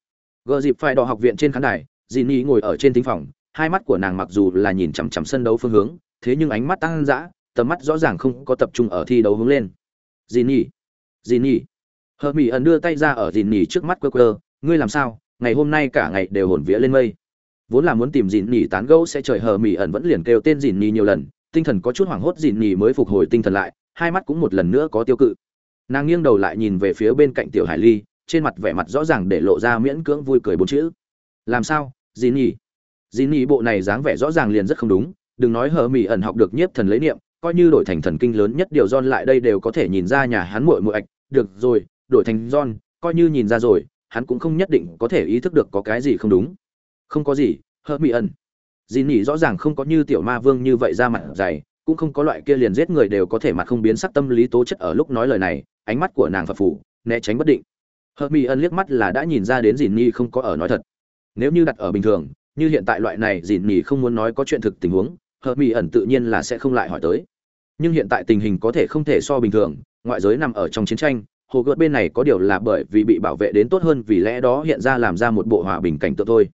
gờ dịp phải đỏ học viện trên khán đài dì nhi ngồi ở trên thính phòng, hai mắt của nàng mặc dù là nhìn chằm chằm sân đấu phương hướng, thế nhưng ánh mắt tăng dã, tầm mắt rõ ràng không có tập trung ở thi đấu hướng lên. Dì nhi dì nhi hờ mỹ ẩn đưa tay ra ở dì nhi trước mắt quơ quơ, ngươi làm sao? Ngày hôm nay cả ngày đều hồn vía lên mây. Vốn là muốn tìm dì nhi tán gẫu sẽ trời, hờ mỹ ẩn vẫn liền kêu tên dì nhi nhiều lần, tinh thần có chút hoảng hốt dì nhi mới phục hồi tinh thần lại, hai mắt cũng một lần nữa có tiêu cự. Nàng nghiêng đầu lại nhìn về phía bên cạnh tiểu hải ly trên mặt vẻ mặt rõ ràng để lộ ra miễn cưỡng vui cười bốn chữ làm sao dìn nhỉ dìn nhỉ bộ này dáng vẻ rõ ràng liền rất không đúng đừng nói hờ mỹ ẩn học được nhiếp thần lấy niệm coi như đổi thành thần kinh lớn nhất điều John lại đây đều có thể nhìn ra nhà hắn muội muội ạch, được rồi, đổi thành John, coi như nhìn ra rồi, hắn cũng không nhất định có thể ý thức được có cái gì không đúng. Không có gì, hờ mị ẩn. Dĩ nhỉ rõ ràng không có như tiểu ma vương như vậy ra mặt dày, cũng không có loại kia liền giết người đều có thể mặt không biến sắc tâm lý tố chất ở lúc nói lời này, ánh mắt của nàng phập phù, né tránh bất định. Hợp mị ẩn liếc mắt là đã nhìn ra đến dìn nhi không có ở nói thật. Nếu như đặt ở bình thường, như hiện tại loại này dìn nhi không muốn nói có chuyện thực tình huống, hờ mỹ ẩn tự nhiên là sẽ không lại hỏi tới. Nhưng hiện tại tình hình có thể không thể so bình thường ngoại giới nằm ở trong chiến tranh hồ gợt bên này có điều là bởi vì bị bảo vệ đến tốt hơn vì lẽ đó hiện ra làm ra một bộ hòa bình cảnh tượng thôi.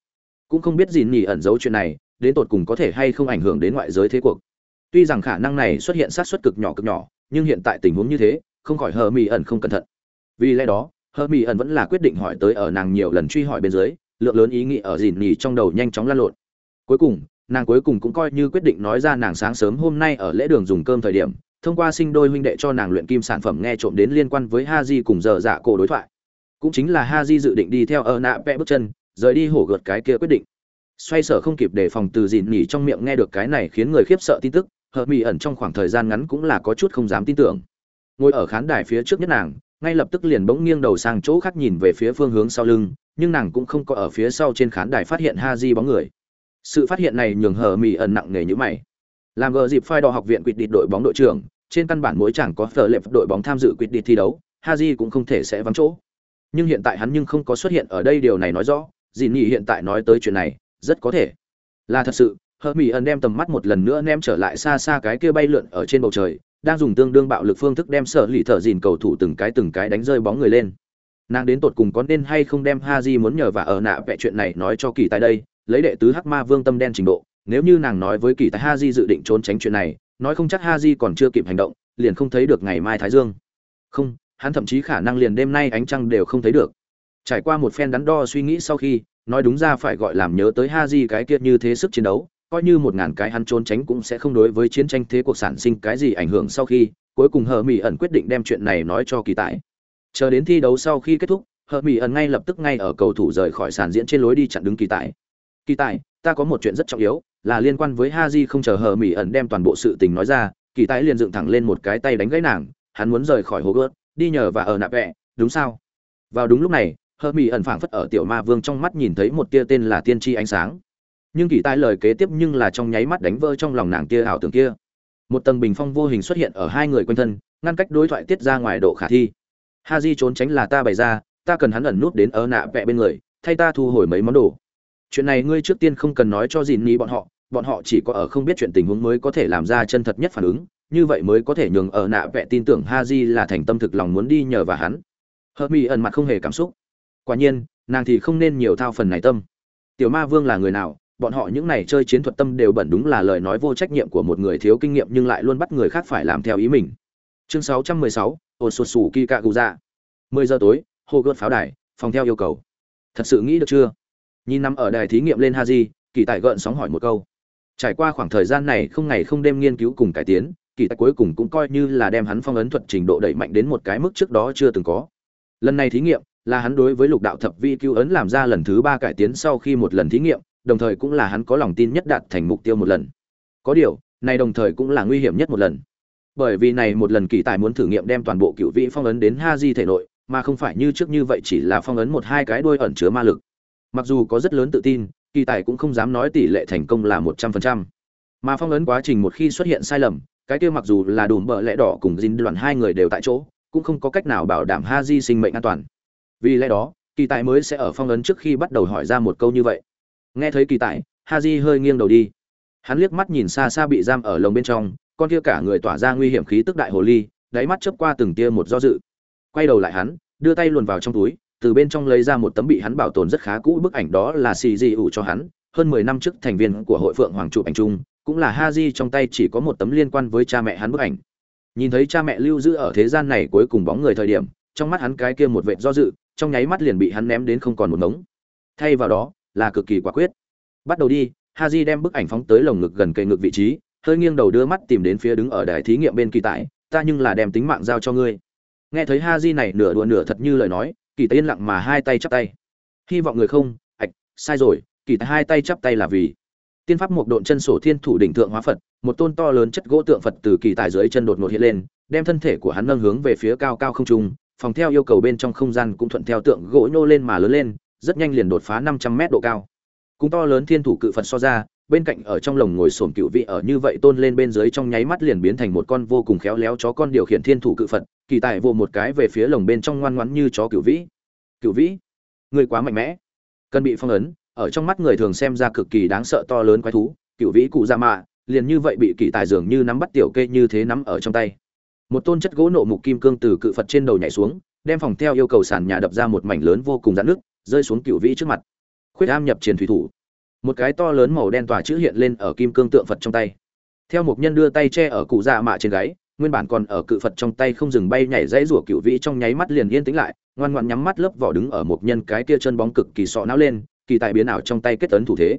Cũng không biết dìn nhi ẩn giấu chuyện này đến tột cùng có thể hay không ảnh hưởng đến ngoại giới thế cuộc. Tuy rằng khả năng này xuất hiện sát xuất cực nhỏ cực nhỏ nhưng hiện tại tình huống như thế không khỏi hờ mỹ ẩn không cẩn thận. Vì lẽ đó hơ mỹ ẩn vẫn là quyết định hỏi tới ở nàng nhiều lần truy hỏi bên dưới, lượng lớn ý nghĩ ở dìn nhì trong đầu nhanh chóng lan lộn. Cuối cùng, nàng cuối cùng cũng coi như quyết định nói ra nàng sáng sớm hôm nay ở lễ đường dùng cơm thời điểm, thông qua sinh đôi huynh đệ cho nàng luyện kim sản phẩm nghe trộm đến liên quan với ha di cùng giờ dạ cổ đối thoại. Cũng chính là ha di dự định đi theo ở nạ vẽ bước chân, rời đi hổ gợt cái kia quyết định. Xoay sở không kịp đề phòng từ dìn nhì trong miệng nghe được cái này khiến người khiếp sợ tin tức, hờ mỹ ẩn trong khoảng thời gian ngắn cũng là có chút không dám tin tưởng. Ngồi ở khán đài phía trước nhất nàng ngay lập tức liền bỗng nghiêng đầu sang chỗ khác nhìn về phía phương hướng sau lưng, nhưng nàng cũng không có ở phía sau trên khán đài phát hiện ha di bóng người. Sự phát hiện này nhường hờ mỹ ẩn nặng nề như mày. Làm gờ dịp phai đo học viện quyết định đội bóng đội trưởng, trên căn bản mỗi chẳng có phở lệp đội bóng tham dự quyết định thi đấu, haji cũng không thể sẽ vắng chỗ. Nhưng hiện tại hắn nhưng không có xuất hiện ở đây, điều này nói rõ dì nhị hiện tại nói tới chuyện này, rất có thể là thật sự hờ mỹ ẩn đem tầm mắt một lần nữa ném trở lại xa xa cái kia bay lượn ở trên bầu trời, đang dùng tương đương bạo lực phương thức đem sở lì thợ dìn cầu thủ từng cái từng cái đánh rơi bóng người lên. Nàng đến tột cùng có nên hay không đem ha di muốn nhờ và ở nạ vẽ chuyện này nói cho kỳ tại đây, lấy đệ tứ hắc ma vương tâm đen trình độ, nếu như nàng nói với kỳ tài ha di dự định trốn tránh chuyện này, nói không chắc ha di còn chưa kịp hành động, liền không thấy được ngày mai thái dương. Không, hắn thậm chí khả năng liền đêm nay ánh trăng đều không thấy được. Trải qua một phen đắn đo suy nghĩ sau khi, nói đúng ra phải gọi làm nhớ tới ha di cái kia như thế sức chiến đấu coi như một ngàn cái hắn trốn tránh cũng sẽ không đối với chiến tranh thế cuộc sản sinh cái gì ảnh hưởng sau khi, cuối cùng hờ mỹ ẩn quyết định đem chuyện này nói cho kỳ tài. Chờ đến thi đấu sau khi kết thúc, hờ mỹ ẩn ngay lập tức ngay ở cầu thủ rời khỏi sàn diễn trên lối đi chặn đứng kỳ tài. Kỳ tài, ta có một chuyện rất trọng yếu, là liên quan với ha di không chờ hờ mỹ ẩn đem toàn bộ sự tình nói ra. Kỳ tài liền dựng thẳng lên một cái tay đánh gãy nàng, hắn muốn rời khỏi hồ gớt đi nhờ và ở nạp vẹ, đúng sao? Vào đúng lúc này, hờ mỹ ẩn phảng phất ở tiểu ma vương trong mắt nhìn thấy một tia tên là tiên tri ánh sáng nhưng kỳ tài lời kế tiếp nhưng là trong nháy mắt đánh vỡ trong lòng nàng kia ảo tưởng kia. Một tầng bình phong vô hình xuất hiện ở hai người quanh thân, ngăn cách đối thoại tiết ra ngoài độ khả thi. Ha di trốn tránh là ta bày ra, ta cần hắn ẩn nút đến ở nạ vẹ bên người, thay ta thu hồi mấy món đồ. Chuyện này ngươi trước tiên không cần nói cho dìn ni bọn họ bọn họ chỉ có ở không biết chuyện tình huống mới có thể làm ra chân thật nhất phản ứng, như vậy mới có thể nhường ở nạ vẽ tin tưởng ha di là thành tâm thực lòng muốn đi nhờ và hắn. Hợp mỹ ẩn mặt không hề cảm xúc. Quả nhiên, nàng thì không nên nhiều thao phần này tâm. Tiểu ma vương là người nào bọn họ những này chơi chiến thuật tâm đều bẩn đúng là lời nói vô trách nhiệm của một người thiếu kinh nghiệm nhưng lại luôn bắt người khác phải làm theo ý mình. Chương 616, ồn sụt sủ kỳ cạ gù dạ 10 giờ tối hồ gợt pháo đài phòng theo yêu cầu. Thật sự nghĩ được chưa? Nhìn nằm ở đài thí nghiệm lên haji kỳ tài gợn sóng hỏi một câu. Trải qua khoảng thời gian này không ngày không đêm nghiên cứu cùng cải tiến kỳ tài cuối cùng cũng coi như là đem hắn phong ấn thuật trình độ đẩy mạnh đến một cái mức trước đó chưa từng có. Lần này thí nghiệm là hắn đối với lục đạo thập vi cứu ấn làm ra lần thứ ba cải tiến sau khi một lần thí nghiệm đồng thời cũng là hắn có lòng tin nhất đạt thành mục tiêu một lần. Có điều, này đồng thời cũng là nguy hiểm nhất một lần. Bởi vì này một lần kỳ tài muốn thử nghiệm đem toàn bộ cựu vị phong ấn đến ha di thể nội, mà không phải như trước như vậy chỉ là phong ấn một hai cái đuôi ẩn chứa ma lực. Mặc dù có rất lớn tự tin, kỳ tài cũng không dám nói tỷ lệ thành công là một trăm phần trăm. Mà phong ấn quá trình một khi xuất hiện sai lầm, cái kia mặc dù là đùm bợ lẽ đỏ cùng Jin đoàn hai người đều tại chỗ, cũng không có cách nào bảo đảm ha di sinh mệnh an toàn. Vì lẽ đó, kỳ tài mới sẽ ở phong ấn trước khi bắt đầu hỏi ra một câu như vậy nghe thấy kỳ tài ha di hơi nghiêng đầu đi. Hắn liếc mắt nhìn xa xa bị giam ở lồng bên trong, con kia cả người tỏa ra nguy hiểm khí tức đại hồ ly, đáy mắt chớp qua từng tia một do dự. Quay đầu lại hắn, đưa tay luồn vào trong túi, từ bên trong lấy ra một tấm bị hắn bảo tồn rất khá cũ bức ảnh đó là xì di ủ cho hắn, hơn mười năm trước thành viên của hội phượng hoàng chụp ảnh chung, cũng là ha di trong tay chỉ có một tấm liên quan với cha mẹ hắn bức ảnh. Nhìn thấy cha mẹ lưu giữ ở thế gian này cuối cùng bóng người thời điểm, trong mắt hắn cái kia một vệt do dự, trong nháy mắt liền bị hắn ném đến không còn một ngống. Thay vào đó là cực kỳ quả quyết. Bắt đầu đi ha đem bức ảnh phóng tới lồng ngực gần cây ngực vị trí, hơi nghiêng đầu đưa mắt tìm đến phía đứng ở đài thí nghiệm bên kỳ tại, ta nhưng là đem tính mạng giao cho ngươi. Nghe thấy ha này nửa đùa nửa thật như lời nói, kỳ tại yên lặng mà hai tay chắp tay. Hy vọng người không, ạch, sai rồi, kỳ tại hai tay chắp tay là vì. Tiên pháp một độn chân sổ thiên thủ đỉnh thượng hóa phật, một tôn to lớn chất gỗ tượng phật từ kỳ tài dưới chân đột ngột hiện lên, đem thân thể của hắn nâng hướng về phía cao cao không trung, phòng theo yêu cầu bên trong không gian cũng thuận theo tượng gỗ nhô lên mà lớn lên rất nhanh liền đột phá năm trăm mét độ cao. Cùng to lớn thiên thủ cự phật so ra, bên cạnh ở trong lồng ngồi xổm cựu vị ở như vậy tôn lên bên dưới trong nháy mắt liền biến thành một con vô cùng khéo léo chó con điều khiển thiên thủ cự phật, kỳ tài vô một cái về phía lồng bên trong ngoan ngoãn như chó cựu vĩ. Cựu vĩ người quá mạnh mẽ. Cần bị phong ấn, ở trong mắt người thường xem ra cực kỳ đáng sợ to lớn quái thú, cựu vĩ cụ ra mạ, liền như vậy bị kỳ tài dường như nắm bắt tiểu kê như thế nắm ở trong tay. Một tôn chất gỗ nộ mục kim cương từ cự phật trên đầu nhảy xuống, đem phòng theo yêu cầu sàn nhà đập ra một mảnh lớn vô cùng rạn nước rơi xuống cựu vĩ trước mặt. Khuyết am nhập triền thủy thủ. Một cái to lớn màu đen tỏa chữ hiện lên ở kim cương tượng phật trong tay. Theo một nhân đưa tay che ở cụ dạ mạ trên gáy, nguyên bản còn ở cự phật trong tay không dừng bay nhảy dãy rủa cựu vĩ trong nháy mắt liền yên tĩnh lại, ngoan ngoan nhắm mắt lớp vỏ đứng ở một nhân cái kia chân bóng cực kỳ sọ não lên, kỳ tài biến ảo trong tay kết tấn thủ thế.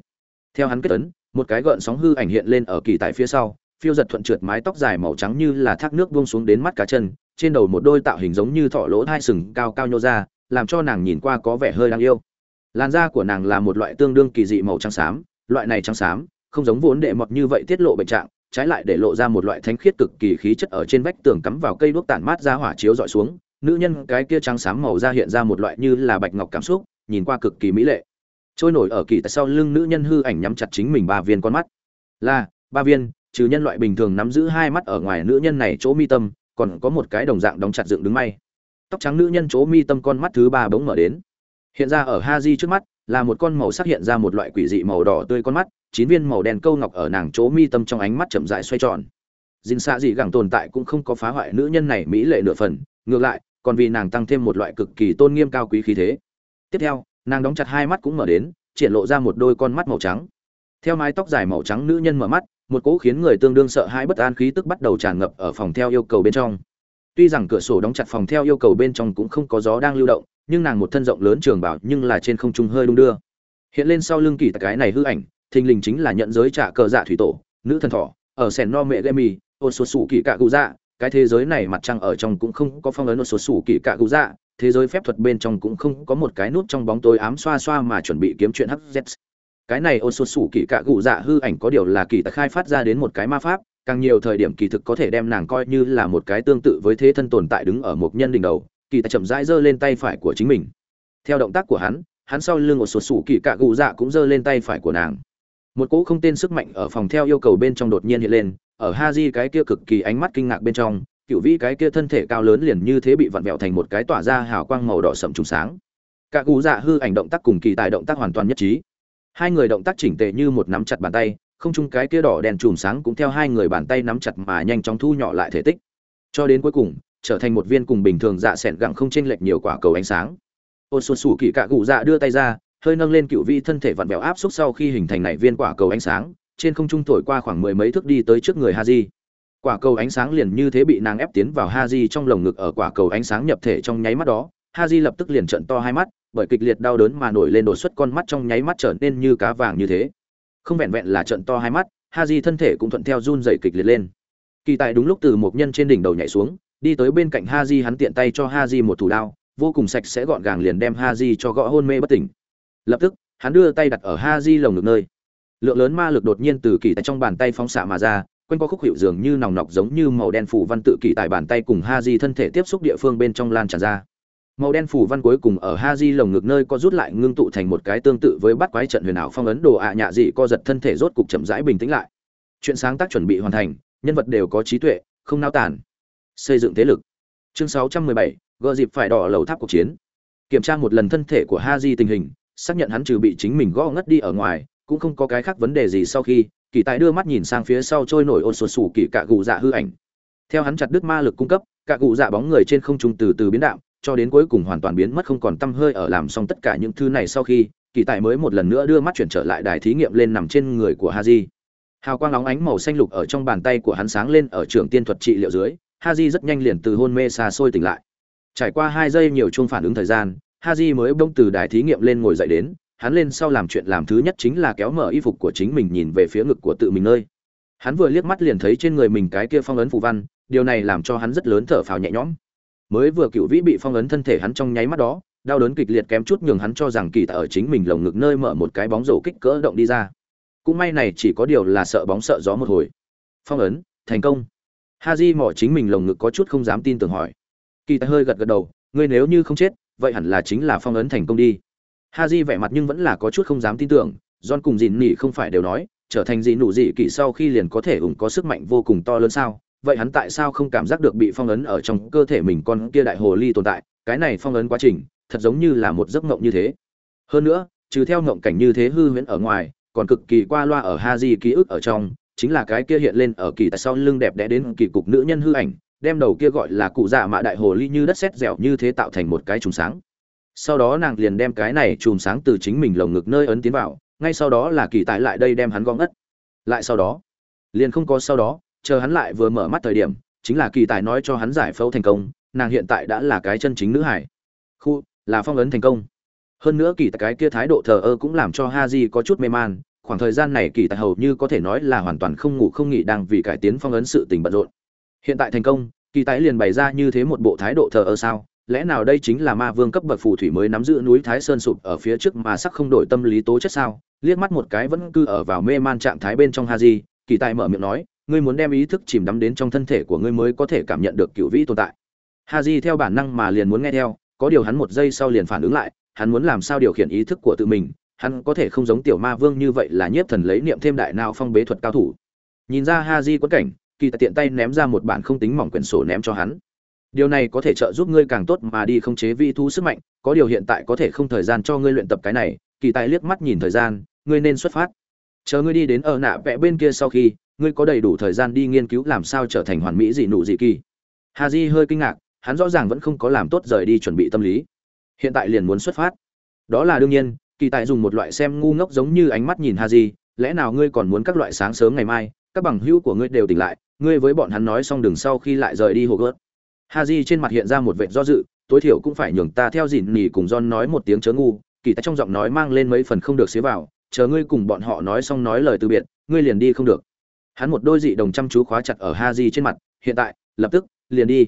Theo hắn kết tấn một cái gợn sóng hư ảnh hiện lên ở kỳ tài phía sau, phiêu giật thuận trượt mái tóc dài màu trắng như là thác nước buông xuống đến mắt cá chân, trên đầu một đôi tạo hình giống như thọ lỗ hai sừng cao cao nhô ra làm cho nàng nhìn qua có vẻ hơi đáng yêu. Làn da của nàng là một loại tương đương kỳ dị màu trắng xám, loại này trắng xám, không giống vốn đệ mọt như vậy tiết lộ bệnh trạng, trái lại để lộ ra một loại thánh khiết cực kỳ khí chất ở trên vách tường cắm vào cây đuốc tản mát ra hỏa chiếu dọi xuống. Nữ nhân cái kia trắng xám màu da hiện ra một loại như là bạch ngọc cảm xúc, nhìn qua cực kỳ mỹ lệ. Trôi nổi ở kỳ tại sau lưng nữ nhân hư ảnh nhắm chặt chính mình ba viên con mắt. Là, ba viên, trừ nhân loại bình thường nắm giữ hai mắt ở ngoài nữ nhân này chỗ mi tâm, còn có một cái đồng dạng đóng chặt dựng đứng may tóc trắng nữ nhân chỗ mi tâm con mắt thứ ba bỗng mở đến. Hiện ra ở ha di trước mắt, là một con màu sắc hiện ra một loại quỷ dị màu đỏ tươi con mắt, chín viên màu đen câu ngọc ở nàng chỗ mi tâm trong ánh mắt chậm rãi xoay tròn. Dinh xạ dị gẳng tồn tại cũng không có phá hoại nữ nhân này mỹ lệ nửa phần, ngược lại, còn vì nàng tăng thêm một loại cực kỳ tôn nghiêm cao quý khí thế. Tiếp theo, nàng đóng chặt hai mắt cũng mở đến, triển lộ ra một đôi con mắt màu trắng. Theo mái tóc dài màu trắng nữ nhân mở mắt, một cỗ khiến người tương đương sợ hãi bất an khí tức bắt đầu tràn ngập ở phòng theo yêu cầu bên trong tuy rằng cửa sổ đóng chặt phòng theo yêu cầu bên trong cũng không có gió đang lưu động, nhưng nàng một thân rộng lớn trường bảo nhưng là trên không trung hơi đung đưa. Hiện lên sau lưng kỳ cái này hư ảnh, thình lình chính là nhận giới trả cờ dạ thủy tổ, nữ thần thỏ, ở sèn no mẹ gemi, ô số sủ kỳ cạ cụ dạ. Cái thế giới này mặt trăng ở trong cũng không có phong ấn ô số sủ kỳ cạ cụ dạ. Thế giới phép thuật bên trong cũng không có một cái nút trong bóng tối ám xoa xoa mà chuẩn bị kiếm chuyện hz cái này ô số sủ kỳ cạ cụ dạ hư ảnh có điều là kỳ tài khai phát ra đến một cái ma pháp càng nhiều thời điểm kỳ thực có thể đem nàng coi như là một cái tương tự với thế thân tồn tại đứng ở một nhân đỉnh đầu, kỳ tài chậm rãi giơ lên tay phải của chính mình. Theo động tác của hắn hắn sau lưng một số sủ kỳ cạ cụ dạ cũng giơ lên tay phải của nàng. Một cỗ không tên sức mạnh ở phòng theo yêu cầu bên trong đột nhiên hiện lên, ở ha di cái kia cực kỳ ánh mắt kinh ngạc bên trong, cựu vĩ cái kia thân thể cao lớn liền như thế bị vặn vẹo thành một cái tỏa ra hào quang màu đỏ sậm trùng sáng. Cạ cụ dạ hư ảnh động tác cùng kỳ tài động tác hoàn toàn nhất trí. Hai người động tác chỉnh tề như một nắm chặt bàn tay không chung cái kia đỏ đèn chùm sáng cũng theo hai người bàn tay nắm chặt mà nhanh chóng thu nhỏ lại thể tích. Cho đến cuối cùng, trở thành một viên cùng bình thường dạ sẹn gặng không chênh lệch nhiều quả cầu ánh sáng. Ô xuân xù kỳ cạ cụ dạ đưa tay ra, hơi nâng lên cựu vi thân thể vặn vẹo áp suất sau khi hình thành này viên quả cầu ánh sáng, trên không trung thổi qua khoảng mười mấy thước đi tới trước người ha di quả cầu ánh sáng liền như thế bị nàng ép tiến vào ha di trong lồng ngực ở quả cầu ánh sáng nhập thể trong nháy mắt đó ha di lập tức liền trận to hai mắt, bởi kịch liệt đau đớn mà nổi lên đột xuất con mắt trong nháy mắt trở nên như cá vàng như thế không vẹn vẹn là trận to hai mắt ha di thân thể cũng thuận theo run dày kịch liệt lên. Kỳ tại đúng lúc từ một nhân trên đỉnh đầu nhảy xuống, đi tới bên cạnh ha di hắn tiện tay cho ha di một thủ đao, vô cùng sạch sẽ gọn gàng liền đem ha di cho gõ hôn mê bất tỉnh. Lập tức, hắn đưa tay đặt ở ha di lồng ngực nơi. Lượng lớn ma lực đột nhiên từ kỳ tại trong bàn tay phóng xạ mà ra, quanh qua khúc hiệu dường như nòng nọc giống như màu đen phủ văn tự kỳ tại bàn tay cùng ha di thân thể tiếp xúc địa phương bên trong lan tràn ra màu đen phủ văn cuối cùng ở ha di lồng ngực nơi có rút lại ngưng tụ thành một cái tương tự với bắt quái trận huyền ảo phong ấn đồ ạ nhạ dị co giật thân thể rốt cục chậm rãi bình tĩnh lại. Chuyện sáng tác chuẩn bị hoàn thành nhân vật đều có trí tuệ không nao tản xây dựng thế lực. Chương 617, gỡ dịp phải đỏ lầu tháp cuộc chiến. Kiểm tra một lần thân thể của ha di tình hình xác nhận hắn trừ bị chính mình gõ ngất đi ở ngoài cũng không có cái khác vấn đề gì sau khi kỳ tài đưa mắt nhìn sang phía sau trôi nổi ôn sột sủ kỳ cạ gù dạ hư ảnh. Theo hắn chặt đứt ma lực cung cấp cạ gù dạ bóng người trên không trung từ từ biến đạo cho đến cuối cùng hoàn toàn biến mất không còn tăm hơi ở làm xong tất cả những thứ này sau khi, kỳ tài mới một lần nữa đưa mắt chuyển trở lại đài thí nghiệm lên nằm trên người của haji. Hào quang óng ánh màu xanh lục ở trong bàn tay của hắn sáng lên ở trường tiên thuật trị liệu dưới, haji rất nhanh liền từ hôn mê xa xôi tỉnh lại. Trải qua hai giây nhiều chuông phản ứng thời gian, haji mới bông từ đài thí nghiệm lên ngồi dậy đến, hắn lên sau làm chuyện làm thứ nhất chính là kéo mở y phục của chính mình nhìn về phía ngực của tự mình nơi. Hắn vừa liếc mắt liền thấy trên người mình cái kia phong ấn phù văn, điều này làm cho hắn rất lớn thở phào nhẹ nhõm mới vừa cựu vĩ bị phong ấn thân thể hắn trong nháy mắt đó, đau đớn kịch liệt kém chút nhường hắn cho rằng kỳ tạ ở chính mình lồng ngực nơi mở một cái bóng rổ kích cỡ động đi ra. Cũng may này chỉ có điều là sợ bóng sợ gió một hồi. Phong ấn, thành công. Ha di mỏ chính mình lồng ngực có chút không dám tin tưởng hỏi. Kỳ tạ hơi gật gật đầu, ngươi nếu như không chết, vậy hẳn là chính là phong ấn thành công đi. Ha di vẻ mặt nhưng vẫn là có chút không dám tin tưởng, john cùng dìn nỉ không phải đều nói, trở thành dị nụ dị kỳ sau khi liền có thể ủng có sức mạnh vô cùng to lớn sao? Vậy hắn tại sao không cảm giác được bị phong ấn ở trong cơ thể mình con kia đại hồ ly tồn tại? Cái này phong ấn quá trình, thật giống như là một giấc mộng như thế. Hơn nữa, trừ theo mộng cảnh như thế hư huyễn ở ngoài, còn cực kỳ qua loa ở ha di ký ức ở trong, chính là cái kia hiện lên ở kỳ tại sau lưng đẹp đẽ đến kỳ cục nữ nhân hư ảnh, đem đầu kia gọi là cụ dạ mạ đại hồ ly như đất sét dẻo như thế tạo thành một cái trùng sáng. Sau đó nàng liền đem cái này chùm sáng từ chính mình lồng ngực nơi ấn tiến vào, ngay sau đó là kỳ tại lại đây đem hắn gom ngất. Lại sau đó, liền không có sau đó chờ hắn lại vừa mở mắt thời điểm, chính là kỳ tài nói cho hắn giải phẫu thành công, nàng hiện tại đã là cái chân chính nữ hải. Khu, là phong ấn thành công. Hơn nữa kỳ tài cái kia thái độ thờ ơ cũng làm cho ha di có chút mê man, khoảng thời gian này kỳ tài hầu như có thể nói là hoàn toàn không ngủ không nghỉ đang vì cải tiến phong ấn sự tình bận rộn. Hiện tại thành công, kỳ tài liền bày ra như thế một bộ thái độ thờ ơ sao? Lẽ nào đây chính là ma vương cấp bậc phù thủy mới nắm giữ núi thái sơn sụp ở phía trước mà sắc không đổi tâm lý tố chất sao? Liếc mắt một cái vẫn cứ ở vào mê man trạng thái bên trong ha di kỳ tài mở miệng nói ngươi muốn đem ý thức chìm đắm đến trong thân thể của ngươi mới có thể cảm nhận được cựu vĩ tồn tại. Ha di theo bản năng mà liền muốn nghe theo, có điều hắn một giây sau liền phản ứng lại, hắn muốn làm sao điều khiển ý thức của tự mình, hắn có thể không giống tiểu ma vương như vậy là nhiếp thần lấy niệm thêm đại nào phong bế thuật cao thủ. Nhìn ra ha di quất cảnh, kỳ tài tiện tay ném ra một bản không tính mỏng quyển sổ ném cho hắn. Điều này có thể trợ giúp ngươi càng tốt mà đi không chế vi thu sức mạnh, có điều hiện tại có thể không thời gian cho ngươi luyện tập cái này. Kỳ tài liếc mắt nhìn thời gian, ngươi nên xuất phát. Chờ ngươi đi đến ở nạ vẽ bên kia sau khi ngươi có đầy đủ thời gian đi nghiên cứu làm sao trở thành hoàn mỹ dị nụ dị kỳ. Hà di hơi kinh ngạc, hắn rõ ràng vẫn không có làm tốt rời đi chuẩn bị tâm lý. Hiện tại liền muốn xuất phát. Đó là đương nhiên, kỳ tài dùng một loại xem ngu ngốc giống như ánh mắt nhìn hà di lẽ nào ngươi còn muốn các loại sáng sớm ngày mai, các bằng hữu của ngươi đều tỉnh lại, ngươi với bọn hắn nói xong đừng sau khi lại rời đi hồ gớt. Hà di trên mặt hiện ra một vệt do dự, tối thiểu cũng phải nhường ta theo dìn nỉ cùng don nói một tiếng chớ ngu, kỳ tài trong giọng nói mang lên mấy phần không được xế vào, chờ ngươi cùng bọn họ nói xong nói lời từ biệt, ngươi liền đi không được hắn một đôi dị đồng chăm chú khóa chặt ở ha di trên mặt, hiện tại, lập tức, liền đi.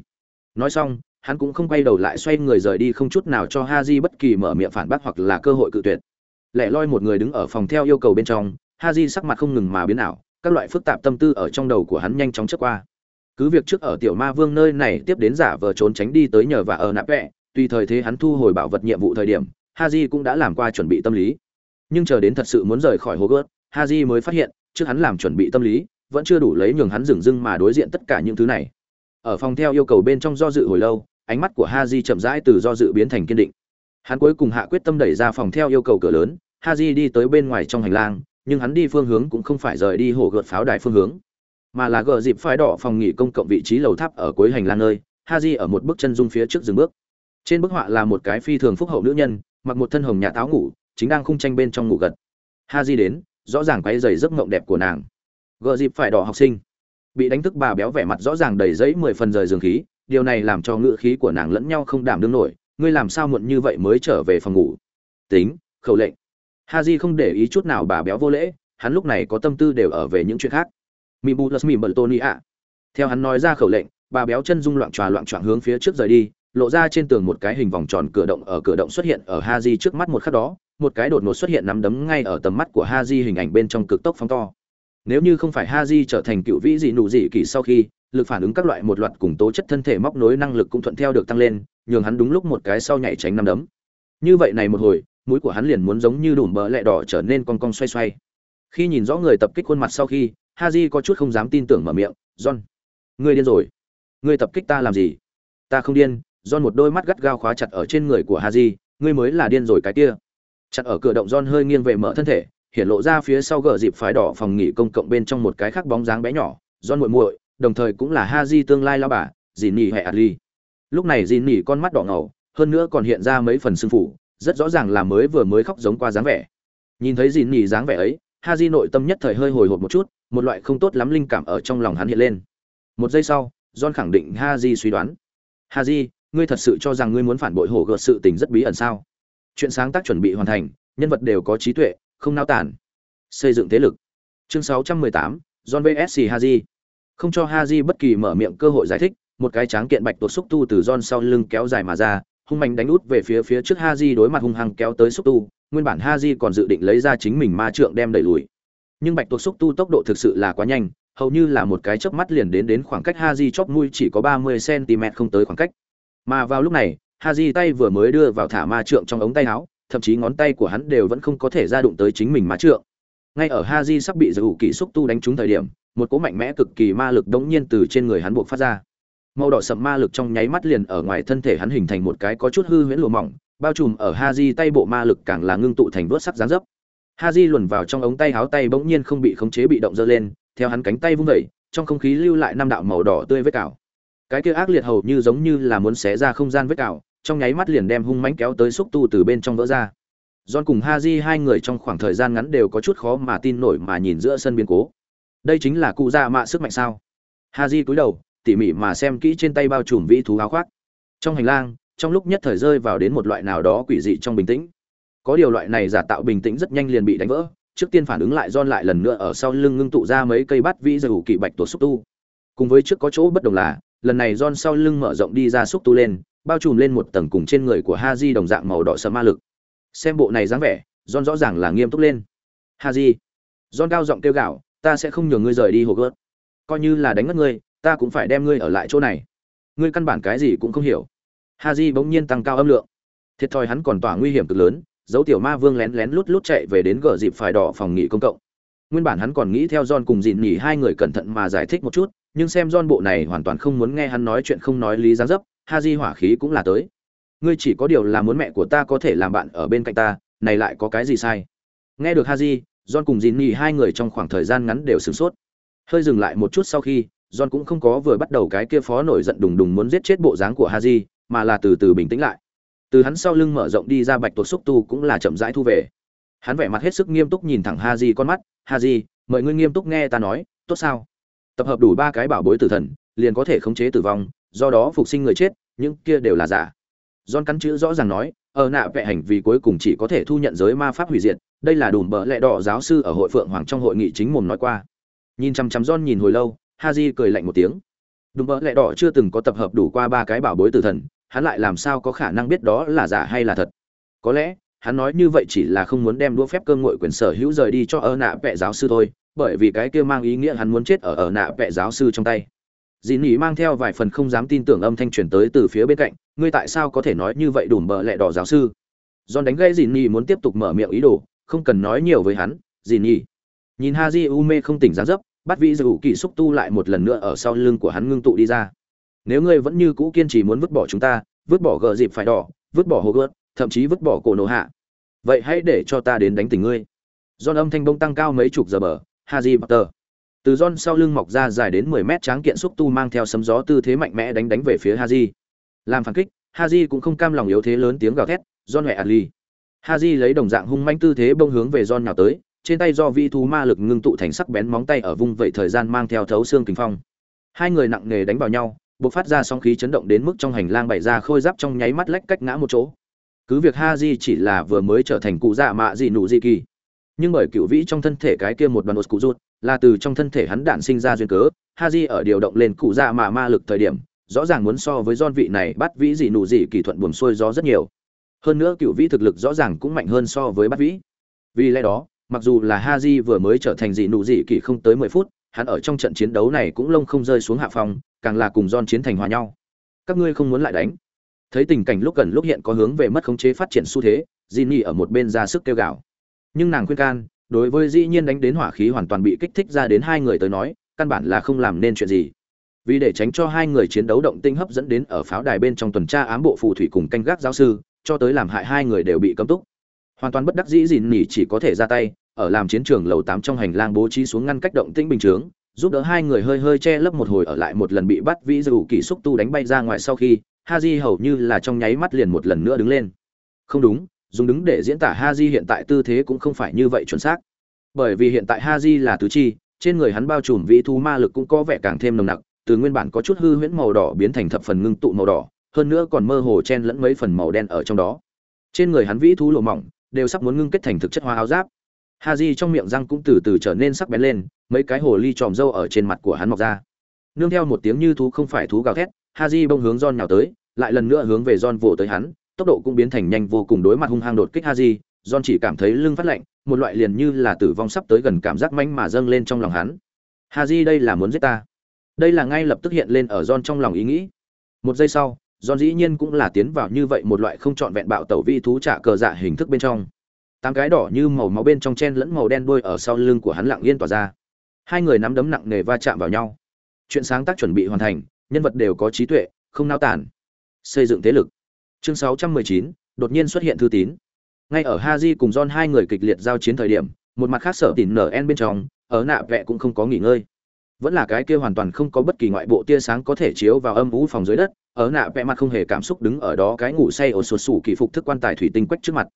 Nói xong, hắn cũng không quay đầu lại xoay người rời đi không chút nào cho ha di bất kỳ mở miệng phản bác hoặc là cơ hội cự tuyệt. Lẻ loi một người đứng ở phòng theo yêu cầu bên trong ha di sắc mặt không ngừng mà biến ảo, các loại phức tạp tâm tư ở trong đầu của hắn nhanh chóng trước qua. Cứ việc trước ở tiểu ma vương nơi này tiếp đến giả vờ trốn tránh đi tới nhờ và ở nạp vẹ tùy thời thế hắn thu hồi bảo vật nhiệm vụ thời điểm ha di cũng đã làm qua chuẩn bị tâm lý. Nhưng chờ đến thật sự muốn rời khỏi hồ gớt ha di mới phát hiện, trước hắn làm chuẩn bị tâm lý vẫn chưa đủ lấy nhường hắn dừng dưng mà đối diện tất cả những thứ này. Ở phòng theo yêu cầu bên trong do dự hồi lâu, ánh mắt của ha di chậm rãi từ do dự biến thành kiên định. Hắn cuối cùng hạ quyết tâm đẩy ra phòng theo yêu cầu cửa lớn ha di đi tới bên ngoài trong hành lang, nhưng hắn đi phương hướng cũng không phải rời đi hồ gợt pháo đài phương hướng, mà là gờ dịp phái đỏ phòng nghỉ công cộng vị trí lầu tháp ở cuối hành lang nơi ha di ở một bước chân dung phía trước dừng bước. Trên bức họa là một cái phi thường phúc hậu nữ nhân, mặc một thân hồng nhà táo ngủ, chính đang khung tranh bên trong ngủ gật. Ha di đến, rõ ràng quay dày giấc mộng đẹp của nàng gợ dịp phải đỏ học sinh. Bị đánh thức bà béo vẻ mặt rõ ràng đầy giấy mười phần rời giường khí, điều này làm cho ngựa khí của nàng lẫn nhau không đảm đương nổi, ngươi làm sao muộn như vậy mới trở về phòng ngủ? Tính, khẩu lệnh. Ha j không để ý chút nào bà béo vô lễ, hắn lúc này có tâm tư đều ở về những chuyện khác. Mi bu lus mi bờ tony ạ. Theo hắn nói ra khẩu lệnh, bà béo chân rung loạn tròa loạn trọn hướng phía trước rời đi, lộ ra trên tường một cái hình vòng tròn cửa động ở cửa động xuất hiện ở ha j trước mắt một khắc đó, một cái đột ngột xuất hiện nắm đấm ngay ở tầm mắt của ha j hình ảnh bên trong cực tốc phóng to nếu như không phải ha di trở thành cựu vĩ dị nụ dị kỳ sau khi, lực phản ứng các loại một loạt cùng tố chất thân thể móc nối năng lực cũng thuận theo được tăng lên, nhường hắn đúng lúc một cái sau nhảy tránh năm đấm. Như vậy này một hồi, mũi của hắn liền muốn giống như đùm bờ lẹ đỏ trở nên cong cong xoay xoay. Khi nhìn rõ người tập kích khuôn mặt sau khi ha di có chút không dám tin tưởng mở miệng, john, ngươi điên rồi. Ngươi tập kích ta làm gì? Ta không điên. John một đôi mắt gắt gao khóa chặt ở trên người của ha di ngươi mới là điên rồi cái kia. Chặt ở cửa động, john hơi nghiêng về mở thân thể hiện lộ ra phía sau gờ dịp phái đỏ phòng nghỉ công cộng bên trong một cái khác bóng dáng bé nhỏ don muội muội, đồng thời cũng là ha di tương lai lao bà dì nỉ hệ adli. Lúc này dì nỉ con mắt đỏ ngầu, hơn nữa còn hiện ra mấy phần sưng phủ rất rõ ràng là mới vừa mới khóc giống qua dáng vẻ. Nhìn thấy dì nỉ dáng vẻ ấy ha di nội tâm nhất thời hơi hồi hộp một chút, một loại không tốt lắm linh cảm ở trong lòng hắn hiện lên. Một giây sau, john khẳng định ha di suy đoán. Ha di ngươi thật sự cho rằng ngươi muốn phản bội hổ gợt sự tình rất bí ẩn sao? Chuyện sáng tác chuẩn bị hoàn thành, nhân vật đều có trí tuệ không nao tản. Xây dựng thế lực. Chương 618, john vsc haji. Không cho haji bất kỳ mở miệng cơ hội giải thích một cái tráng kiện bạch tuộc xúc tu từ john sau lưng kéo dài mà ra hung mạnh đánh út về phía phía trước haji đối mặt hung hăng kéo tới xúc tu nguyên bản haji còn dự định lấy ra chính mình ma trượng đem đẩy lùi. Nhưng bạch tuộc xúc tu tốc độ thực sự là quá nhanh hầu như là một cái chớp mắt liền đến đến khoảng cách haji chóp mũi chỉ có 30 cm không tới khoảng cách. Mà vào lúc này haji tay vừa mới đưa vào thả ma trượng trong ống tay áo thậm chí ngón tay của hắn đều vẫn không có thể ra đụng tới chính mình má trượng. Ngay ở haji sắp bị giữ kỳ xúc tu đánh trúng thời điểm, một cỗ mạnh mẽ cực kỳ ma lực đống nhiên từ trên người hắn buộc phát ra. Màu đỏ sậm ma lực trong nháy mắt liền ở ngoài thân thể hắn hình thành một cái có chút hư huyễn lùa mỏng, bao trùm ở haji tay bộ ma lực càng là ngưng tụ thành vớt sắc dáng dấp. Haji luồn vào trong ống tay áo tay bỗng nhiên không bị khống chế bị động dơ lên, theo hắn cánh tay vung vẩy trong không khí lưu lại năm đạo màu đỏ tươi vết cào. Cái kia ác liệt hầu như giống như là muốn xé ra không gian vết cào trong nháy mắt liền đem hung mãnh kéo tới xúc tu từ bên trong vỡ ra John cùng Haji hai người trong khoảng thời gian ngắn đều có chút khó mà tin nổi mà nhìn giữa sân biến cố. Đây chính là cụ già mạ sức mạnh sao? Haji cúi đầu, tỉ mỉ mà xem kỹ trên tay bao trùm vĩ thú áo khoác. Trong hành lang, trong lúc nhất thời rơi vào đến một loại nào đó quỷ dị trong bình tĩnh. Có điều loại này giả tạo bình tĩnh rất nhanh liền bị đánh vỡ, trước tiên phản ứng lại John lại lần nữa ở sau lưng ngưng tụ ra mấy cây bát vĩ dầu kỳ bạch tuộc xúc tu. Cùng với trước có chỗ bất đồng là, lần này John sau lưng mở rộng đi ra xúc tu lên, bao trùm lên một tầng cùng trên người của Haji đồng dạng màu đỏ sẫm ma lực. Xem bộ này dáng vẻ, John rõ ràng là nghiêm túc lên. Haji, John cao giọng kêu gào, ta sẽ không nhường ngươi rời đi hồ gớt. Coi như là đánh ngất ngươi, ta cũng phải đem ngươi ở lại chỗ này. Ngươi căn bản cái gì cũng không hiểu. Haji bỗng nhiên tăng cao âm lượng. Thiệt thòi hắn còn tỏa nguy hiểm cực lớn, dấu tiểu ma vương lén lén lút lút chạy về đến gờ dịp phải đỏ phòng nghỉ công cộng. Nguyên bản hắn còn nghĩ theo John cùng dịn nhỉ hai người cẩn thận mà giải thích một chút, nhưng xem John bộ này hoàn toàn không muốn nghe hắn nói chuyện không nói lý dáng dấp, Haji hỏa khí cũng là tới. Ngươi chỉ có điều là muốn mẹ của ta có thể làm bạn ở bên cạnh ta, này lại có cái gì sai? Nghe được Haji, John cùng Jinny hai người trong khoảng thời gian ngắn đều sửng sốt. Hơi dừng lại một chút sau khi, John cũng không có vừa bắt đầu cái kia phó nổi giận đùng đùng muốn giết chết bộ dáng của Haji, mà là từ từ bình tĩnh lại. Từ hắn sau lưng mở rộng đi ra bạch tuộc xúc tu cũng là chậm rãi thu về. Hắn vẻ mặt hết sức nghiêm túc nhìn thẳng Haji con mắt, "Haji, mời ngươi nghiêm túc nghe ta nói, tốt sao?" tập hợp đủ ba cái bảo bối tử thần liền có thể khống chế tử vong do đó phục sinh người chết những kia đều là giả John cắn chữ rõ ràng nói, ở nạ vẽ hành vi cuối cùng chỉ có thể thu nhận giới ma pháp hủy diệt, đây là đùm bờ lẹ đỏ giáo sư ở hội phượng hoàng trong hội nghị chính mồm nói qua. Nhìn chăm chăm John nhìn hồi lâu, Haji cười lạnh một tiếng. Đùm bờ lẹ đỏ chưa từng có tập hợp đủ qua ba cái bảo bối tử thần, hắn lại làm sao có khả năng biết đó là giả hay là thật? Có lẽ, hắn nói như vậy chỉ là không muốn đem đũa phép cơ ngội quyền sở hữu rời đi cho ở nạ vẽ giáo sư thôi, bởi vì cái kia mang ý nghĩa hắn muốn chết ở ở nạ vẽ giáo sư trong tay dì nỉ mang theo vài phần không dám tin tưởng âm thanh truyền tới từ phía bên cạnh, ngươi tại sao có thể nói như vậy đủ bợ lẹ đỏ giáo sư? John đánh gây dì nỉ muốn tiếp tục mở miệng ý đồ, không cần nói nhiều với hắn dì nỉ. Nhìn ha di u mê không tỉnh dáng dấp, bắt vị dù kỳ xúc tu lại một lần nữa ở sau lưng của hắn ngưng tụ đi ra. Nếu ngươi vẫn như cũ kiên trì muốn vứt bỏ chúng ta, vứt bỏ gờ dịp phải đỏ, vứt bỏ hồ gớt thậm chí vứt bỏ cổ nổ hạ, vậy hãy để cho ta đến đánh tỉnh ngươi. John âm thanh bông tăng cao mấy chục giờ bờ, Haji Potter. Từ John sau lưng mọc ra dài đến 10 mét tráng kiện xúc tu mang theo sấm gió tư thế mạnh mẽ đánh đánh về phía Haji. Làm phản kích, Haji cũng không cam lòng yếu thế lớn tiếng gào thét, John hẹ Ali. Haji lấy đồng dạng hung manh tư thế bông hướng về John nhào tới, trên tay do vi thú ma lực ngưng tụ thành sắc bén móng tay ở vung vậy thời gian mang theo thấu xương kình phong. Hai người nặng nề đánh vào nhau, bộc phát ra sóng khí chấn động đến mức trong hành lang bày ra khôi giáp trong nháy mắt lách cách ngã một chỗ. Cứ việc Haji chỉ là vừa mới trở thành cụ dạ mạ gì nụ gì kỳ, nhưng bởi cựu vĩ trong thân thể cái kia một đoàn cụ rút là từ trong thân thể hắn đản sinh ra duyên cớ, haji ở điều động lên cụ dạ mà ma lực thời điểm, rõ ràng muốn so với don vị này bắt vĩ dị nụ dị kỳ thuận buồn xuôi gió rất nhiều. Hơn nữa cựu vĩ thực lực rõ ràng cũng mạnh hơn so với bắt vĩ. Vì lẽ đó, mặc dù là haji vừa mới trở thành dị nụ dị kỳ không tới mười phút, hắn ở trong trận chiến đấu này cũng lông không rơi xuống hạ phòng càng là cùng don chiến thành hòa nhau. Các ngươi không muốn lại đánh. Thấy tình cảnh lúc gần lúc hiện có hướng về mất khống chế phát triển xu thế, Jinny ở một bên ra sức kêu gào nhưng nàng khuyên can, đối với dĩ nhiên đánh đến hỏa khí hoàn toàn bị kích thích ra đến hai người tới nói, căn bản là không làm nên chuyện gì. Vì để tránh cho hai người chiến đấu động tinh hấp dẫn đến ở pháo đài bên trong tuần tra ám bộ phù thủy cùng canh gác giáo sư, cho tới làm hại hai người đều bị cấm túc. Hoàn toàn bất đắc dĩ dìn nỉ chỉ có thể ra tay, ở làm chiến trường lầu tám trong hành lang bố trí xuống ngăn cách động tĩnh bình chướng, giúp đỡ hai người hơi hơi che lấp một hồi ở lại một lần bị bắt vĩ dù kỳ xúc tu đánh bay ra ngoài sau khi ha di hầu như là trong nháy mắt liền một lần nữa đứng lên. Không đúng dùng đứng để diễn tả haji hiện tại tư thế cũng không phải như vậy chuẩn xác. Bởi vì hiện tại haji là tứ chi, trên người hắn bao trùm vĩ thú ma lực cũng có vẻ càng thêm nồng nặc, từ nguyên bản có chút hư huyễn màu đỏ biến thành thập phần ngưng tụ màu đỏ, hơn nữa còn mơ hồ chen lẫn mấy phần màu đen ở trong đó. Trên người hắn vĩ thú lộ mỏng, đều sắp muốn ngưng kết thành thực chất hóa áo giáp. Ha di trong miệng răng cũng từ từ trở nên sắc bén lên, mấy cái hồ ly tròm râu ở trên mặt của hắn mọc ra. Nương theo một tiếng như thú không phải thú gào thét ha di bông hướng don nhào tới, lại lần nữa hướng về don vồ tới hắn tốc độ cũng biến thành nhanh vô cùng đối mặt hung hăng đột kích ha John don chỉ cảm thấy lưng phát lạnh, một loại liền như là tử vong sắp tới gần cảm giác mãnh mà dâng lên trong lòng hắn. Ha đây là muốn giết ta. Đây là ngay lập tức hiện lên ở don trong lòng ý nghĩ. Một giây sau don dĩ nhiên cũng là tiến vào như vậy một loại không trọn vẹn bạo tẩu vi thú trả cờ dạ hình thức bên trong. Tám cái đỏ như màu máu bên trong chen lẫn màu đen đuôi ở sau lưng của hắn lặng yên tỏa ra. Hai người nắm đấm nặng nề va chạm vào nhau. Chuyện sáng tác chuẩn bị hoàn thành, nhân vật đều có trí tuệ, không nao tản xây dựng thế lực chương 619, đột nhiên xuất hiện thư tín. Ngay ở haji cùng john hai người kịch liệt giao chiến thời điểm một mặt khác sở tỉn nở en bên trong ở nạ vẹ cũng không có nghỉ ngơi. Vẫn là cái kia hoàn toàn không có bất kỳ ngoại bộ tia sáng có thể chiếu vào âm vũ phòng dưới đất ở nạ vẽ mặt không hề cảm xúc đứng ở đó cái ngủ say ở sụt sủ kỳ phục thức quan tài thủy tinh quách trước mặt.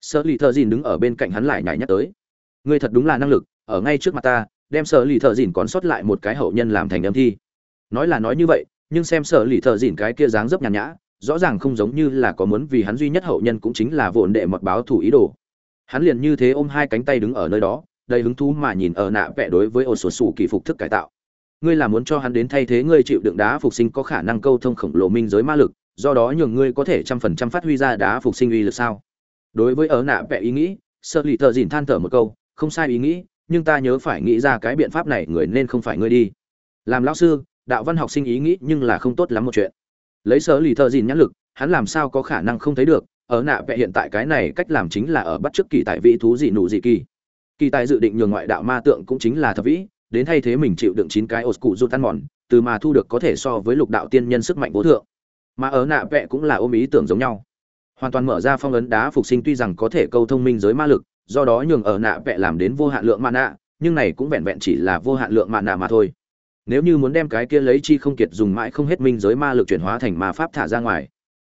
Sợ lì thợ dìn đứng ở bên cạnh hắn lại nhảy nhắc tới. Ngươi thật đúng là năng lực ở ngay trước mặt ta đem sợ lì thợ dìn còn sót lại một cái hậu nhân làm thành âm thi. Nói là nói như vậy nhưng xem sợ lì thợ dìn cái kia dáng dấp nhàn nhã rõ ràng không giống như là có muốn vì hắn duy nhất hậu nhân cũng chính là vụn đệ mật báo thủ ý đồ. Hắn liền như thế ôm hai cánh tay đứng ở nơi đó, đầy hứng thú mà nhìn ở nạ vẽ đối với ổ sổ sủ kỳ phục thức cải tạo. Ngươi là muốn cho hắn đến thay thế ngươi chịu đựng đá phục sinh có khả năng câu thông khổng lồ minh giới ma lực, do đó nhường ngươi có thể trăm phần trăm phát huy ra đá phục sinh uy lực sao? Đối với ở nạ vẽ ý nghĩ, sợ lì thợ dìn than thở một câu, không sai ý nghĩ, nhưng ta nhớ phải nghĩ ra cái biện pháp này, người nên không phải ngươi đi. Làm lão sư, đạo văn học sinh ý nghĩ nhưng là không tốt lắm một chuyện lấy sở lì thợ dìn nhãn lực, hắn làm sao có khả năng không thấy được, ở nạ vẽ hiện tại cái này cách làm chính là ở bắt trước kỳ tại vị thú dị nụ dị kỳ. Kỳ tài dự định nhường ngoại đạo ma tượng cũng chính là thập vĩ, đến thay thế mình chịu đựng chín cái ột cụ rút tan mòn, từ mà thu được có thể so với lục đạo tiên nhân sức mạnh vô thượng. Mà ở nạ vẽ cũng là ôm ý tưởng giống nhau. Hoàn toàn mở ra phong ấn đá phục sinh tuy rằng có thể câu thông minh giới ma lực, do đó nhường ở nạ vẽ làm đến vô hạn lượng ma nạ nhưng này cũng vẹn vẹn chỉ là vô hạn lượng ma nạ mà thôi nếu như muốn đem cái kia lấy chi không kiệt dùng mãi không hết minh giới ma lực chuyển hóa thành ma pháp thả ra ngoài.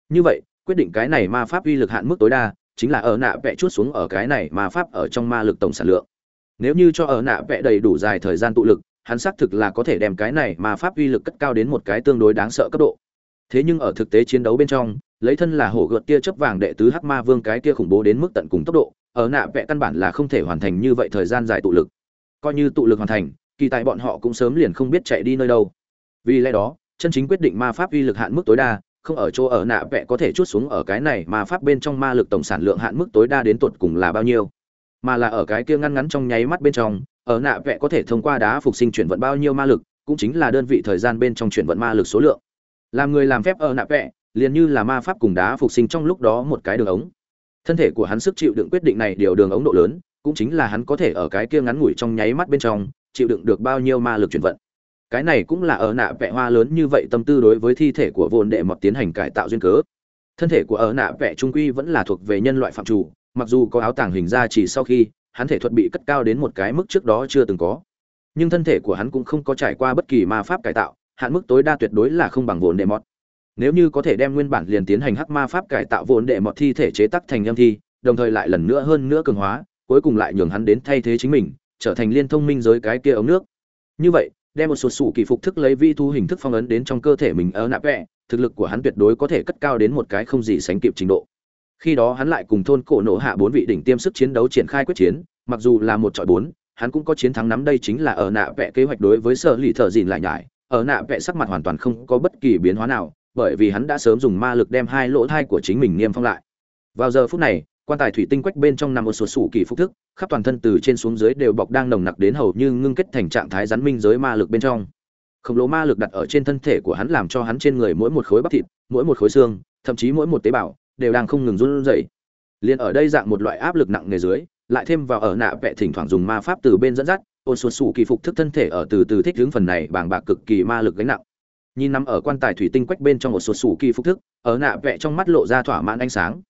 Như vậy, quyết định cái này ma pháp uy lực hạn mức tối đa chính là ở nạ vẽ chút xuống ở cái này ma pháp ở trong ma lực tổng sản lượng. Nếu như cho ở nạ vẽ đầy đủ dài thời gian tụ lực, hắn xác thực là có thể đem cái này ma pháp uy lực cất cao đến một cái tương đối đáng sợ cấp độ. Thế nhưng ở thực tế chiến đấu bên trong, lấy thân là hổ gợt tia chớp vàng đệ tứ hắc ma vương cái kia khủng bố đến mức tận cùng tốc độ, ở nạ vẽ căn bản là không thể hoàn thành như vậy thời gian dài tụ lực. Coi như tụ lực hoàn thành kỳ tại bọn họ cũng sớm liền không biết chạy đi nơi đâu. Vì lẽ đó, chân chính quyết định ma pháp uy lực hạn mức tối đa, không ở chỗ ở nạ vẽ có thể chút xuống ở cái này ma pháp bên trong ma lực tổng sản lượng hạn mức tối đa đến tuột cùng là bao nhiêu. Mà là ở cái kia ngăn ngắn trong nháy mắt bên trong, ở nạ vẽ có thể thông qua đá phục sinh chuyển vận bao nhiêu ma lực, cũng chính là đơn vị thời gian bên trong chuyển vận ma lực số lượng. Làm người làm phép ở nạ vẽ liền như là ma pháp cùng đá phục sinh trong lúc đó một cái đường ống. Thân thể của hắn sức chịu đựng quyết định này điều đường ống độ lớn, cũng chính là hắn có thể ở cái kia ngắn ngủi trong nháy mắt bên trong chịu đựng được bao nhiêu ma lực chuyển vận. Cái này cũng là ở nạ vẽ hoa lớn như vậy tâm tư đối với thi thể của vồn đệ mọt tiến hành cải tạo duyên cớ. Thân thể của ở nạ vẽ trung quy vẫn là thuộc về nhân loại phạm chủ, mặc dù có áo tàng hình ra chỉ sau khi, hắn thể thuật bị cất cao đến một cái mức trước đó chưa từng có. Nhưng thân thể của hắn cũng không có trải qua bất kỳ ma pháp cải tạo, hạn mức tối đa tuyệt đối là không bằng vồn đệ mọt nếu như có thể đem nguyên bản liền tiến hành hắc ma pháp cải tạo vồn đệ mọt thi thể chế tắc thành âm thi, đồng thời lại lần nữa hơn nữa cường hóa, cuối cùng lại nhường hắn đến thay thế chính mình trở thành liên thông minh giới cái kia ống nước. Như vậy, đem một số sủ kỳ phục thức lấy vi thu hình thức phong ấn đến trong cơ thể mình ở nạp vẽ thực lực của hắn tuyệt đối có thể cất cao đến một cái không gì sánh kịp trình độ. Khi đó hắn lại cùng thôn cổ nổ hạ bốn vị đỉnh tiêm sức chiến đấu triển khai quyết chiến, mặc dù là một trọi bốn, hắn cũng có chiến thắng nắm đây chính là ở nạ vẽ kế hoạch đối với sở lì thợ dìn lại nhải. Ở nạ vẽ sắc mặt hoàn toàn không có bất kỳ biến hóa nào, bởi vì hắn đã sớm dùng ma lực đem hai lỗ thai của chính mình niêm phong lại. Vào giờ phút này quan tài thủy tinh quách bên trong nằm một sổ sủ kỳ phúc thức, khắp toàn thân từ trên xuống dưới đều bọc đang nồng nặc đến hầu như ngưng kết thành trạng thái rắn minh giới ma lực bên trong. Khổng lồ ma lực đặt ở trên thân thể của hắn làm cho hắn trên người mỗi một khối bắp thịt, mỗi một khối xương, thậm chí mỗi một tế bào, đều đang không ngừng run rẩy. Liền ở đây dạng một loại áp lực nặng nề dưới, lại thêm vào ở nạ vẽ thỉnh thoảng dùng ma pháp từ bên dẫn dắt ôn sụt xù kỳ phục thức thân thể ở từ từ thích hướng phần này bàng bạc cực kỳ ma lực gánh nặng. Nhìn nằm ở quan tài thủy tinh quách bên trong một sụt sủ kỳ phục thức, ở nạ vẽ trong mắt lộ ra thỏa mãn ánh sáng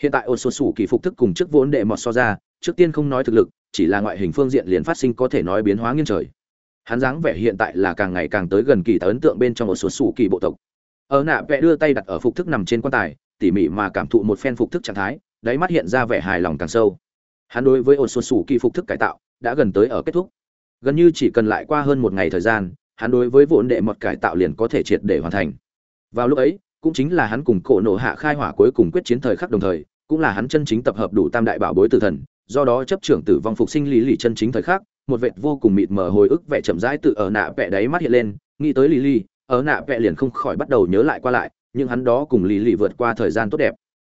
hiện tại ôn sổ sủ kỳ phục thức cùng trước vốn đệ mọt so ra, trước tiên không nói thực lực, chỉ là ngoại hình phương diện liền phát sinh có thể nói biến hóa nghiêng trời. Hắn dáng vẻ hiện tại là càng ngày càng tới gần kỳ tờ ấn tượng bên trong một số sủ kỳ bộ tộc. Ở nạ vẽ đưa tay đặt ở phục thức nằm trên quan tài, tỉ mỉ mà cảm thụ một phen phục thức trạng thái, đáy mắt hiện ra vẻ hài lòng càng sâu. Hắn đối với ôn sổ sủ kỳ phục thức cải tạo, đã gần tới ở kết thúc. Gần như chỉ cần lại qua hơn một ngày thời gian, hắn đối với vốn đệ mọt cải tạo liền có thể triệt để hoàn thành. Vào lúc ấy cũng chính là hắn cùng cổ nổ hạ khai hỏa cuối cùng quyết chiến thời khắc đồng thời, cũng là hắn chân chính tập hợp đủ tam đại bảo bối tử thần, do đó chấp trưởng tử vong phục sinh lý lì chân chính thời khắc, một vệt vô cùng mịt mờ hồi ức vẻ chậm rãi tự ở nạ vẽ đáy mắt hiện lên, nghĩ tới lý lì, ở nạ vẽ liền không khỏi bắt đầu nhớ lại qua lại, nhưng hắn đó cùng lý lì vượt qua thời gian tốt đẹp.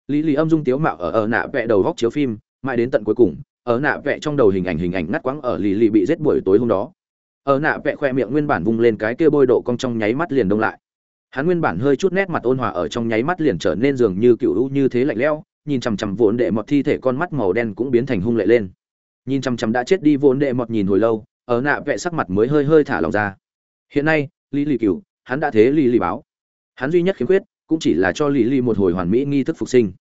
Lý lì âm dung tiếu mạo ở ở nạ vẽ đầu góc chiếu phim, mãi đến tận cuối cùng, ở nạ vẽ trong đầu hình ảnh hình ảnh ngắt quãng ở lý lì bị giết buổi tối hôm đó. Ở nạ vẽ khoe miệng nguyên bản vung lên cái kia bôi độ cong trong nháy mắt liền đông lại hắn nguyên bản hơi chút nét mặt ôn hòa ở trong nháy mắt liền trở nên dường như cựu u như thế lạnh lẽo, nhìn chằm chằm vốn đệ mọt thi thể con mắt màu đen cũng biến thành hung lệ lên. Nhìn chằm chằm đã chết đi vốn đệ mọt nhìn hồi lâu, ở nạ vẽ sắc mặt mới hơi hơi thả lòng ra. Hiện nay, lý lì cựu hắn đã thế lý lì báo. Hắn duy nhất khiếm khuyết, cũng chỉ là cho lý lì một hồi hoàn mỹ nghi thức phục sinh.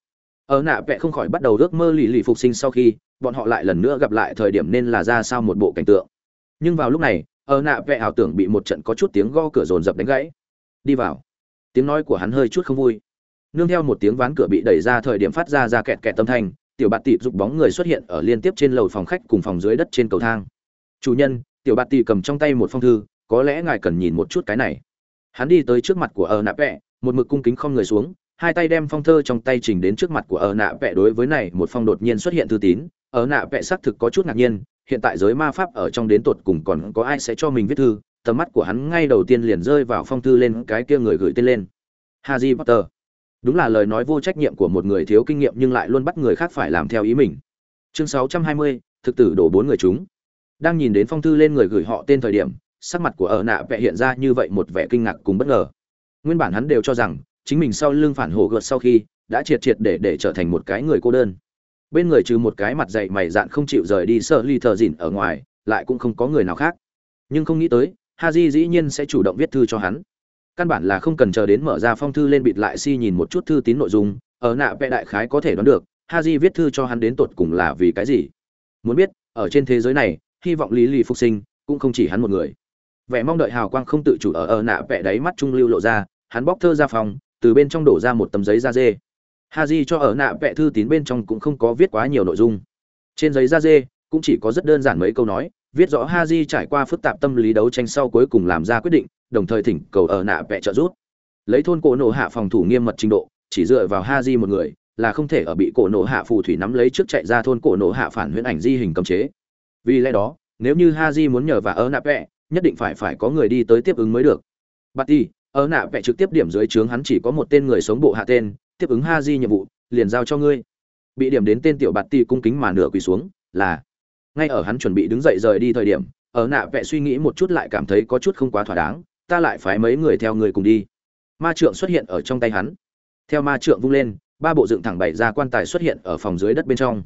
Ở nạ vẽ không khỏi bắt đầu ước mơ lý lì phục sinh sau khi, bọn họ lại lần nữa gặp lại thời điểm nên là ra sao một bộ cảnh tượng. Nhưng vào lúc này, ở nạ vẽ ảo tưởng bị một trận có chút tiếng go cửa dồn dập đánh gãy. Đi vào tiếng nói của hắn hơi chút không vui. Nương theo một tiếng ván cửa bị đẩy ra thời điểm phát ra ra kẹt kẹt tâm thanh, tiểu bạt tị giục bóng người xuất hiện ở liên tiếp trên lầu phòng khách cùng phòng dưới đất trên cầu thang. Chủ nhân, tiểu bạt tị cầm trong tay một phong thư, có lẽ ngài cần nhìn một chút cái này. Hắn đi tới trước mặt của ở nạ vẽ một mực cung kính không người xuống, hai tay đem phong thơ trong tay trình đến trước mặt của ở nạ vẽ đối với này một phong đột nhiên xuất hiện thư tín. Ở nạ vẽ xác thực có chút ngạc nhiên, hiện tại giới ma pháp ở trong đến tột cùng còn có ai sẽ cho mình viết thư tầm mắt của hắn ngay đầu tiên liền rơi vào phong thư lên cái kia người gửi tên lên. Harry Potter. Đúng là lời nói vô trách nhiệm của một người thiếu kinh nghiệm nhưng lại luôn bắt người khác phải làm theo ý mình. Chương 620, thực tử đổ bốn người chúng. Đang nhìn đến phong thư lên người gửi họ tên thời điểm sắc mặt của ở nạ vẽ hiện ra như vậy một vẻ kinh ngạc cùng bất ngờ. Nguyên bản hắn đều cho rằng chính mình sau lưng phản hổ gợt sau khi đã triệt triệt để để trở thành một cái người cô đơn. Bên người trừ một cái mặt dày mày dạn không chịu rời đi sợ ly thờ dỉn ở ngoài lại cũng không có người nào khác. Nhưng không nghĩ tới Haji dĩ nhiên sẽ chủ động viết thư cho hắn. Căn bản là không cần chờ đến mở ra phong thư lên bịt lại si nhìn một chút thư tín nội dung, ở nạ vẽ đại khái có thể đoán được, Haji viết thư cho hắn đến tột cùng là vì cái gì. Muốn biết, ở trên thế giới này, hy vọng lý lì phục sinh, cũng không chỉ hắn một người. Vẻ mong đợi hào quang không tự chủ ở ở nạ vẽ đáy mắt trung lưu lộ ra, hắn bóc thơ ra phòng, từ bên trong đổ ra một tấm giấy da dê. Haji cho ở nạ vẽ thư tín bên trong cũng không có viết quá nhiều nội dung. Trên giấy da dê, cũng chỉ có rất đơn giản mấy câu nói viết rõ ha trải qua phức tạp tâm lý đấu tranh sau cuối cùng làm ra quyết định, đồng thời thỉnh cầu ở nạ vẽ trợ giúp. Lấy thôn cổ nổ hạ phòng thủ nghiêm mật trình độ, chỉ dựa vào ha một người, là không thể ở bị cổ nổ hạ phù thủy nắm lấy trước chạy ra thôn cổ nổ hạ phản huyễn ảnh di hình cấm chế. Vì lẽ đó, nếu như ha muốn nhờ và ở nạ vẽ nhất định phải phải có người đi tới tiếp ứng mới được. Bạt ở nạ vẽ trực tiếp điểm dưới trướng hắn chỉ có một tên người sống bộ hạ tên, tiếp ứng ha nhiệm vụ, liền giao cho ngươi. Bị điểm đến tên tiểu bạt cung kính mà nửa quỳ xuống, là ngay ở hắn chuẩn bị đứng dậy rời đi thời điểm, ở nạ vẽ suy nghĩ một chút lại cảm thấy có chút không quá thỏa đáng, ta lại phái mấy người theo người cùng đi. Ma trượng xuất hiện ở trong tay hắn. Theo ma trượng vung lên, ba bộ dựng thẳng bày ra quan tài xuất hiện ở phòng dưới đất bên trong.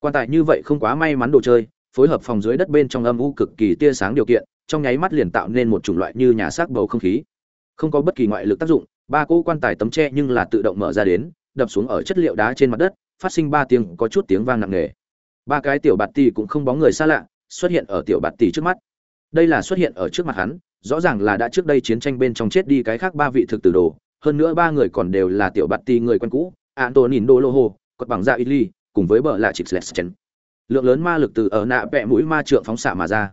Quan tài như vậy không quá may mắn đồ chơi, phối hợp phòng dưới đất bên trong âm u cực kỳ tia sáng điều kiện, trong nháy mắt liền tạo nên một chủng loại như nhà xác bầu không khí. Không có bất kỳ ngoại lực tác dụng, ba cỗ quan tài tấm tre nhưng là tự động mở ra đến, đập xuống ở chất liệu đá trên mặt đất, phát sinh ba tiếng có chút tiếng vang nặng nề ba cái tiểu bạt tỷ cũng không bóng người xa lạ, xuất hiện ở tiểu bạt tỷ trước mắt. Đây là xuất hiện ở trước mặt hắn, rõ ràng là đã trước đây chiến tranh bên trong chết đi cái khác ba vị thực tử đồ, hơn nữa ba người còn đều là tiểu bạt tỷ người quen cũ, antonin doloho, cột bằng da dạ italy, cùng với bờ là chịp sletchen lượng lớn ma lực từ ở nạ vẽ mũi ma trượng phóng xạ mà ra.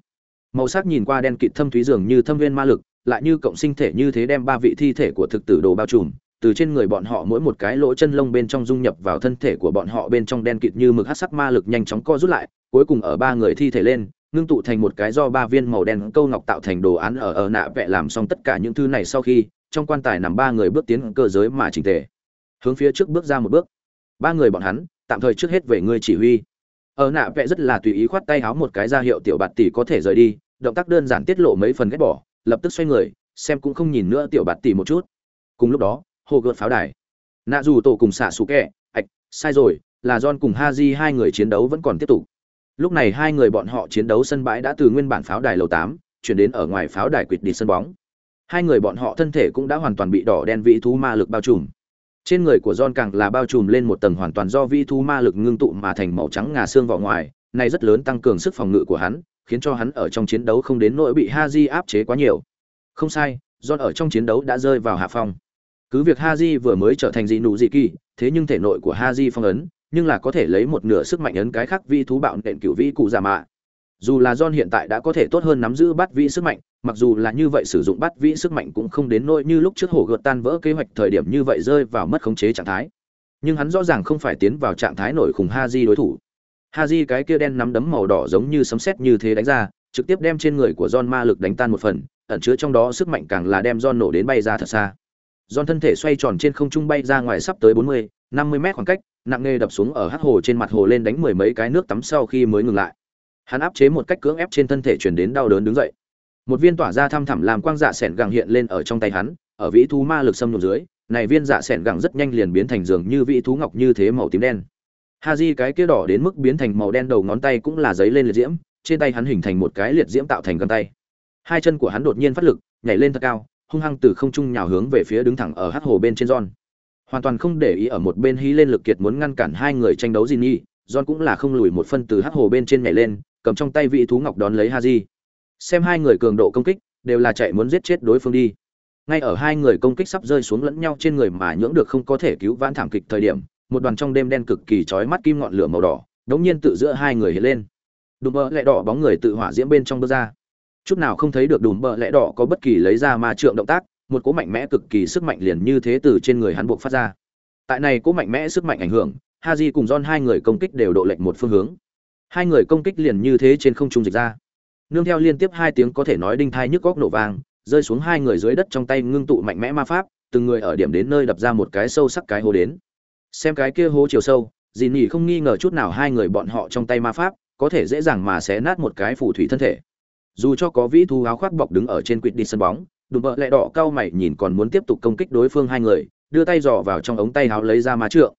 Màu sắc nhìn qua đen kịt thâm thúy dường như thâm viên ma lực, lại như cộng sinh thể như thế đem ba vị thi thể của thực tử đồ bao trùm từ trên người bọn họ mỗi một cái lỗ chân lông bên trong dung nhập vào thân thể của bọn họ bên trong đen kịt như mực hắc sắc ma lực nhanh chóng co rút lại, cuối cùng ở ba người thi thể lên, ngưng tụ thành một cái do ba viên màu đen câu ngọc tạo thành đồ án ở ở nạ vẽ làm xong tất cả những thứ này sau khi, trong quan tài nằm ba người bước tiến cơ giới mà chỉnh tề. Hướng phía trước bước ra một bước. Ba người bọn hắn, tạm thời trước hết về người chỉ huy. Ở nạ vẽ rất là tùy ý khoát tay háo một cái ra hiệu tiểu bạt tỷ có thể rời đi, động tác đơn giản tiết lộ mấy phần ghét bỏ, lập tức xoay người, xem cũng không nhìn nữa tiểu bạt tỷ một chút. Cùng lúc đó, hồ gợt pháo đài. Nạ dù tổ cùng xạ xù kẹ, ạch, sai rồi, là john cùng haji hai người chiến đấu vẫn còn tiếp tục. Lúc này hai người bọn họ chiến đấu sân bãi đã từ nguyên bản pháo đài lầu tám, chuyển đến ở ngoài pháo đài quỵt đi sân bóng. Hai người bọn họ thân thể cũng đã hoàn toàn bị đỏ đen vị thú ma lực bao trùm. Trên người của john càng là bao trùm lên một tầng hoàn toàn do vị thú ma lực ngưng tụ mà thành màu trắng ngà xương vào ngoài, này rất lớn tăng cường sức phòng ngự của hắn, khiến cho hắn ở trong chiến đấu không đến nỗi bị haji áp chế quá nhiều. Không sai, john ở trong chiến đấu đã rơi vào hạ phong cứ việc haji vừa mới trở thành dị nụ dị kỳ thế nhưng thể nội của haji phong ấn nhưng là có thể lấy một nửa sức mạnh ấn cái khác vi thú bạo nện cửu vĩ cụ giả mạ dù là John hiện tại đã có thể tốt hơn nắm giữ bắt vĩ sức mạnh, mặc dù là như vậy sử dụng bắt vĩ sức mạnh cũng không đến nỗi như lúc trước hổ gợt tan vỡ kế hoạch thời điểm như vậy rơi vào mất khống chế trạng thái. Nhưng hắn rõ ràng không phải tiến vào trạng thái nổi khủng Haji đối thủ. Haji cái kia đen nắm đấm màu đỏ giống như sấm sét như thế đánh ra, trực tiếp đem trên người của John ma lực đánh tan một phần, ẩn chứa trong đó sức mạnh càng là đem John nổ đến bay ra thật xa. Giòn thân thể xoay tròn trên không trung bay ra ngoài sắp tới 40, 50 mét khoảng cách, nặng nề đập xuống ở hắc hồ trên mặt hồ lên đánh mười mấy cái nước tắm sau khi mới ngừng lại. Hắn áp chế một cách cưỡng ép trên thân thể truyền đến đau đớn đứng dậy. Một viên tỏa ra thăm thẳm làm quang dạ sẹn gẳng hiện lên ở trong tay hắn ở vĩ thú ma lực xâm nhập dưới này viên dạ sẹn gẳng rất nhanh liền biến thành giường như vĩ thú ngọc như thế màu tím đen. Haji cái kia đỏ đến mức biến thành màu đen đầu ngón tay cũng là giấy lên liệt diễm trên tay hắn hình thành một cái liệt diễm tạo thành găng tay. Hai chân của hắn đột nhiên phát lực nhảy lên thật cao hung hăng từ không trung nhào hướng về phía đứng thẳng ở hắc hồ bên trên John. hoàn toàn không để ý ở một bên hí lên lực kiệt muốn ngăn cản hai người tranh đấu gì nhi John cũng là không lùi một phân từ hắc hồ bên trên nhảy lên, cầm trong tay vị thú ngọc đón lấy Haji. Xem hai người cường độ công kích, đều là chạy muốn giết chết đối phương đi. Ngay ở hai người công kích sắp rơi xuống lẫn nhau trên người mà nhưỡng được không có thể cứu vãn thảm kịch thời điểm, một đoàn trong đêm đen cực kỳ chói mắt kim ngọn lửa màu đỏ, đống nhiên tự giữa hai người hiện lên. Đùm mơ lẹ đỏ bóng người tự hỏa diễm bên trong bước ra. Chút nào không thấy được đùm bờ lẽ đỏ có bất kỳ lấy ra ma trượng động tác, một cỗ mạnh mẽ cực kỳ sức mạnh liền như thế từ trên người hắn buộc phát ra. Tại này cỗ mạnh mẽ sức mạnh ảnh hưởng, Ha Haji cùng Don hai người công kích đều độ lệch một phương hướng. Hai người công kích liền như thế trên không trung dịch ra. Nương theo liên tiếp hai tiếng có thể nói đinh thai nhức góc nổ vang, rơi xuống hai người dưới đất trong tay ngưng tụ mạnh mẽ ma pháp, từng người ở điểm đến nơi đập ra một cái sâu sắc cái hố đến. Xem cái kia hố chiều sâu, dì Nhỉ không nghi ngờ chút nào hai người bọn họ trong tay ma pháp, có thể dễ dàng mà xé nát một cái phù thủy thân thể. Dù cho có vĩ thu áo khoác bọc đứng ở trên quýt đi sân bóng, đùm bợ lẹ đỏ cao mày nhìn còn muốn tiếp tục công kích đối phương hai người, đưa tay dò vào trong ống tay áo lấy ra ma trượng.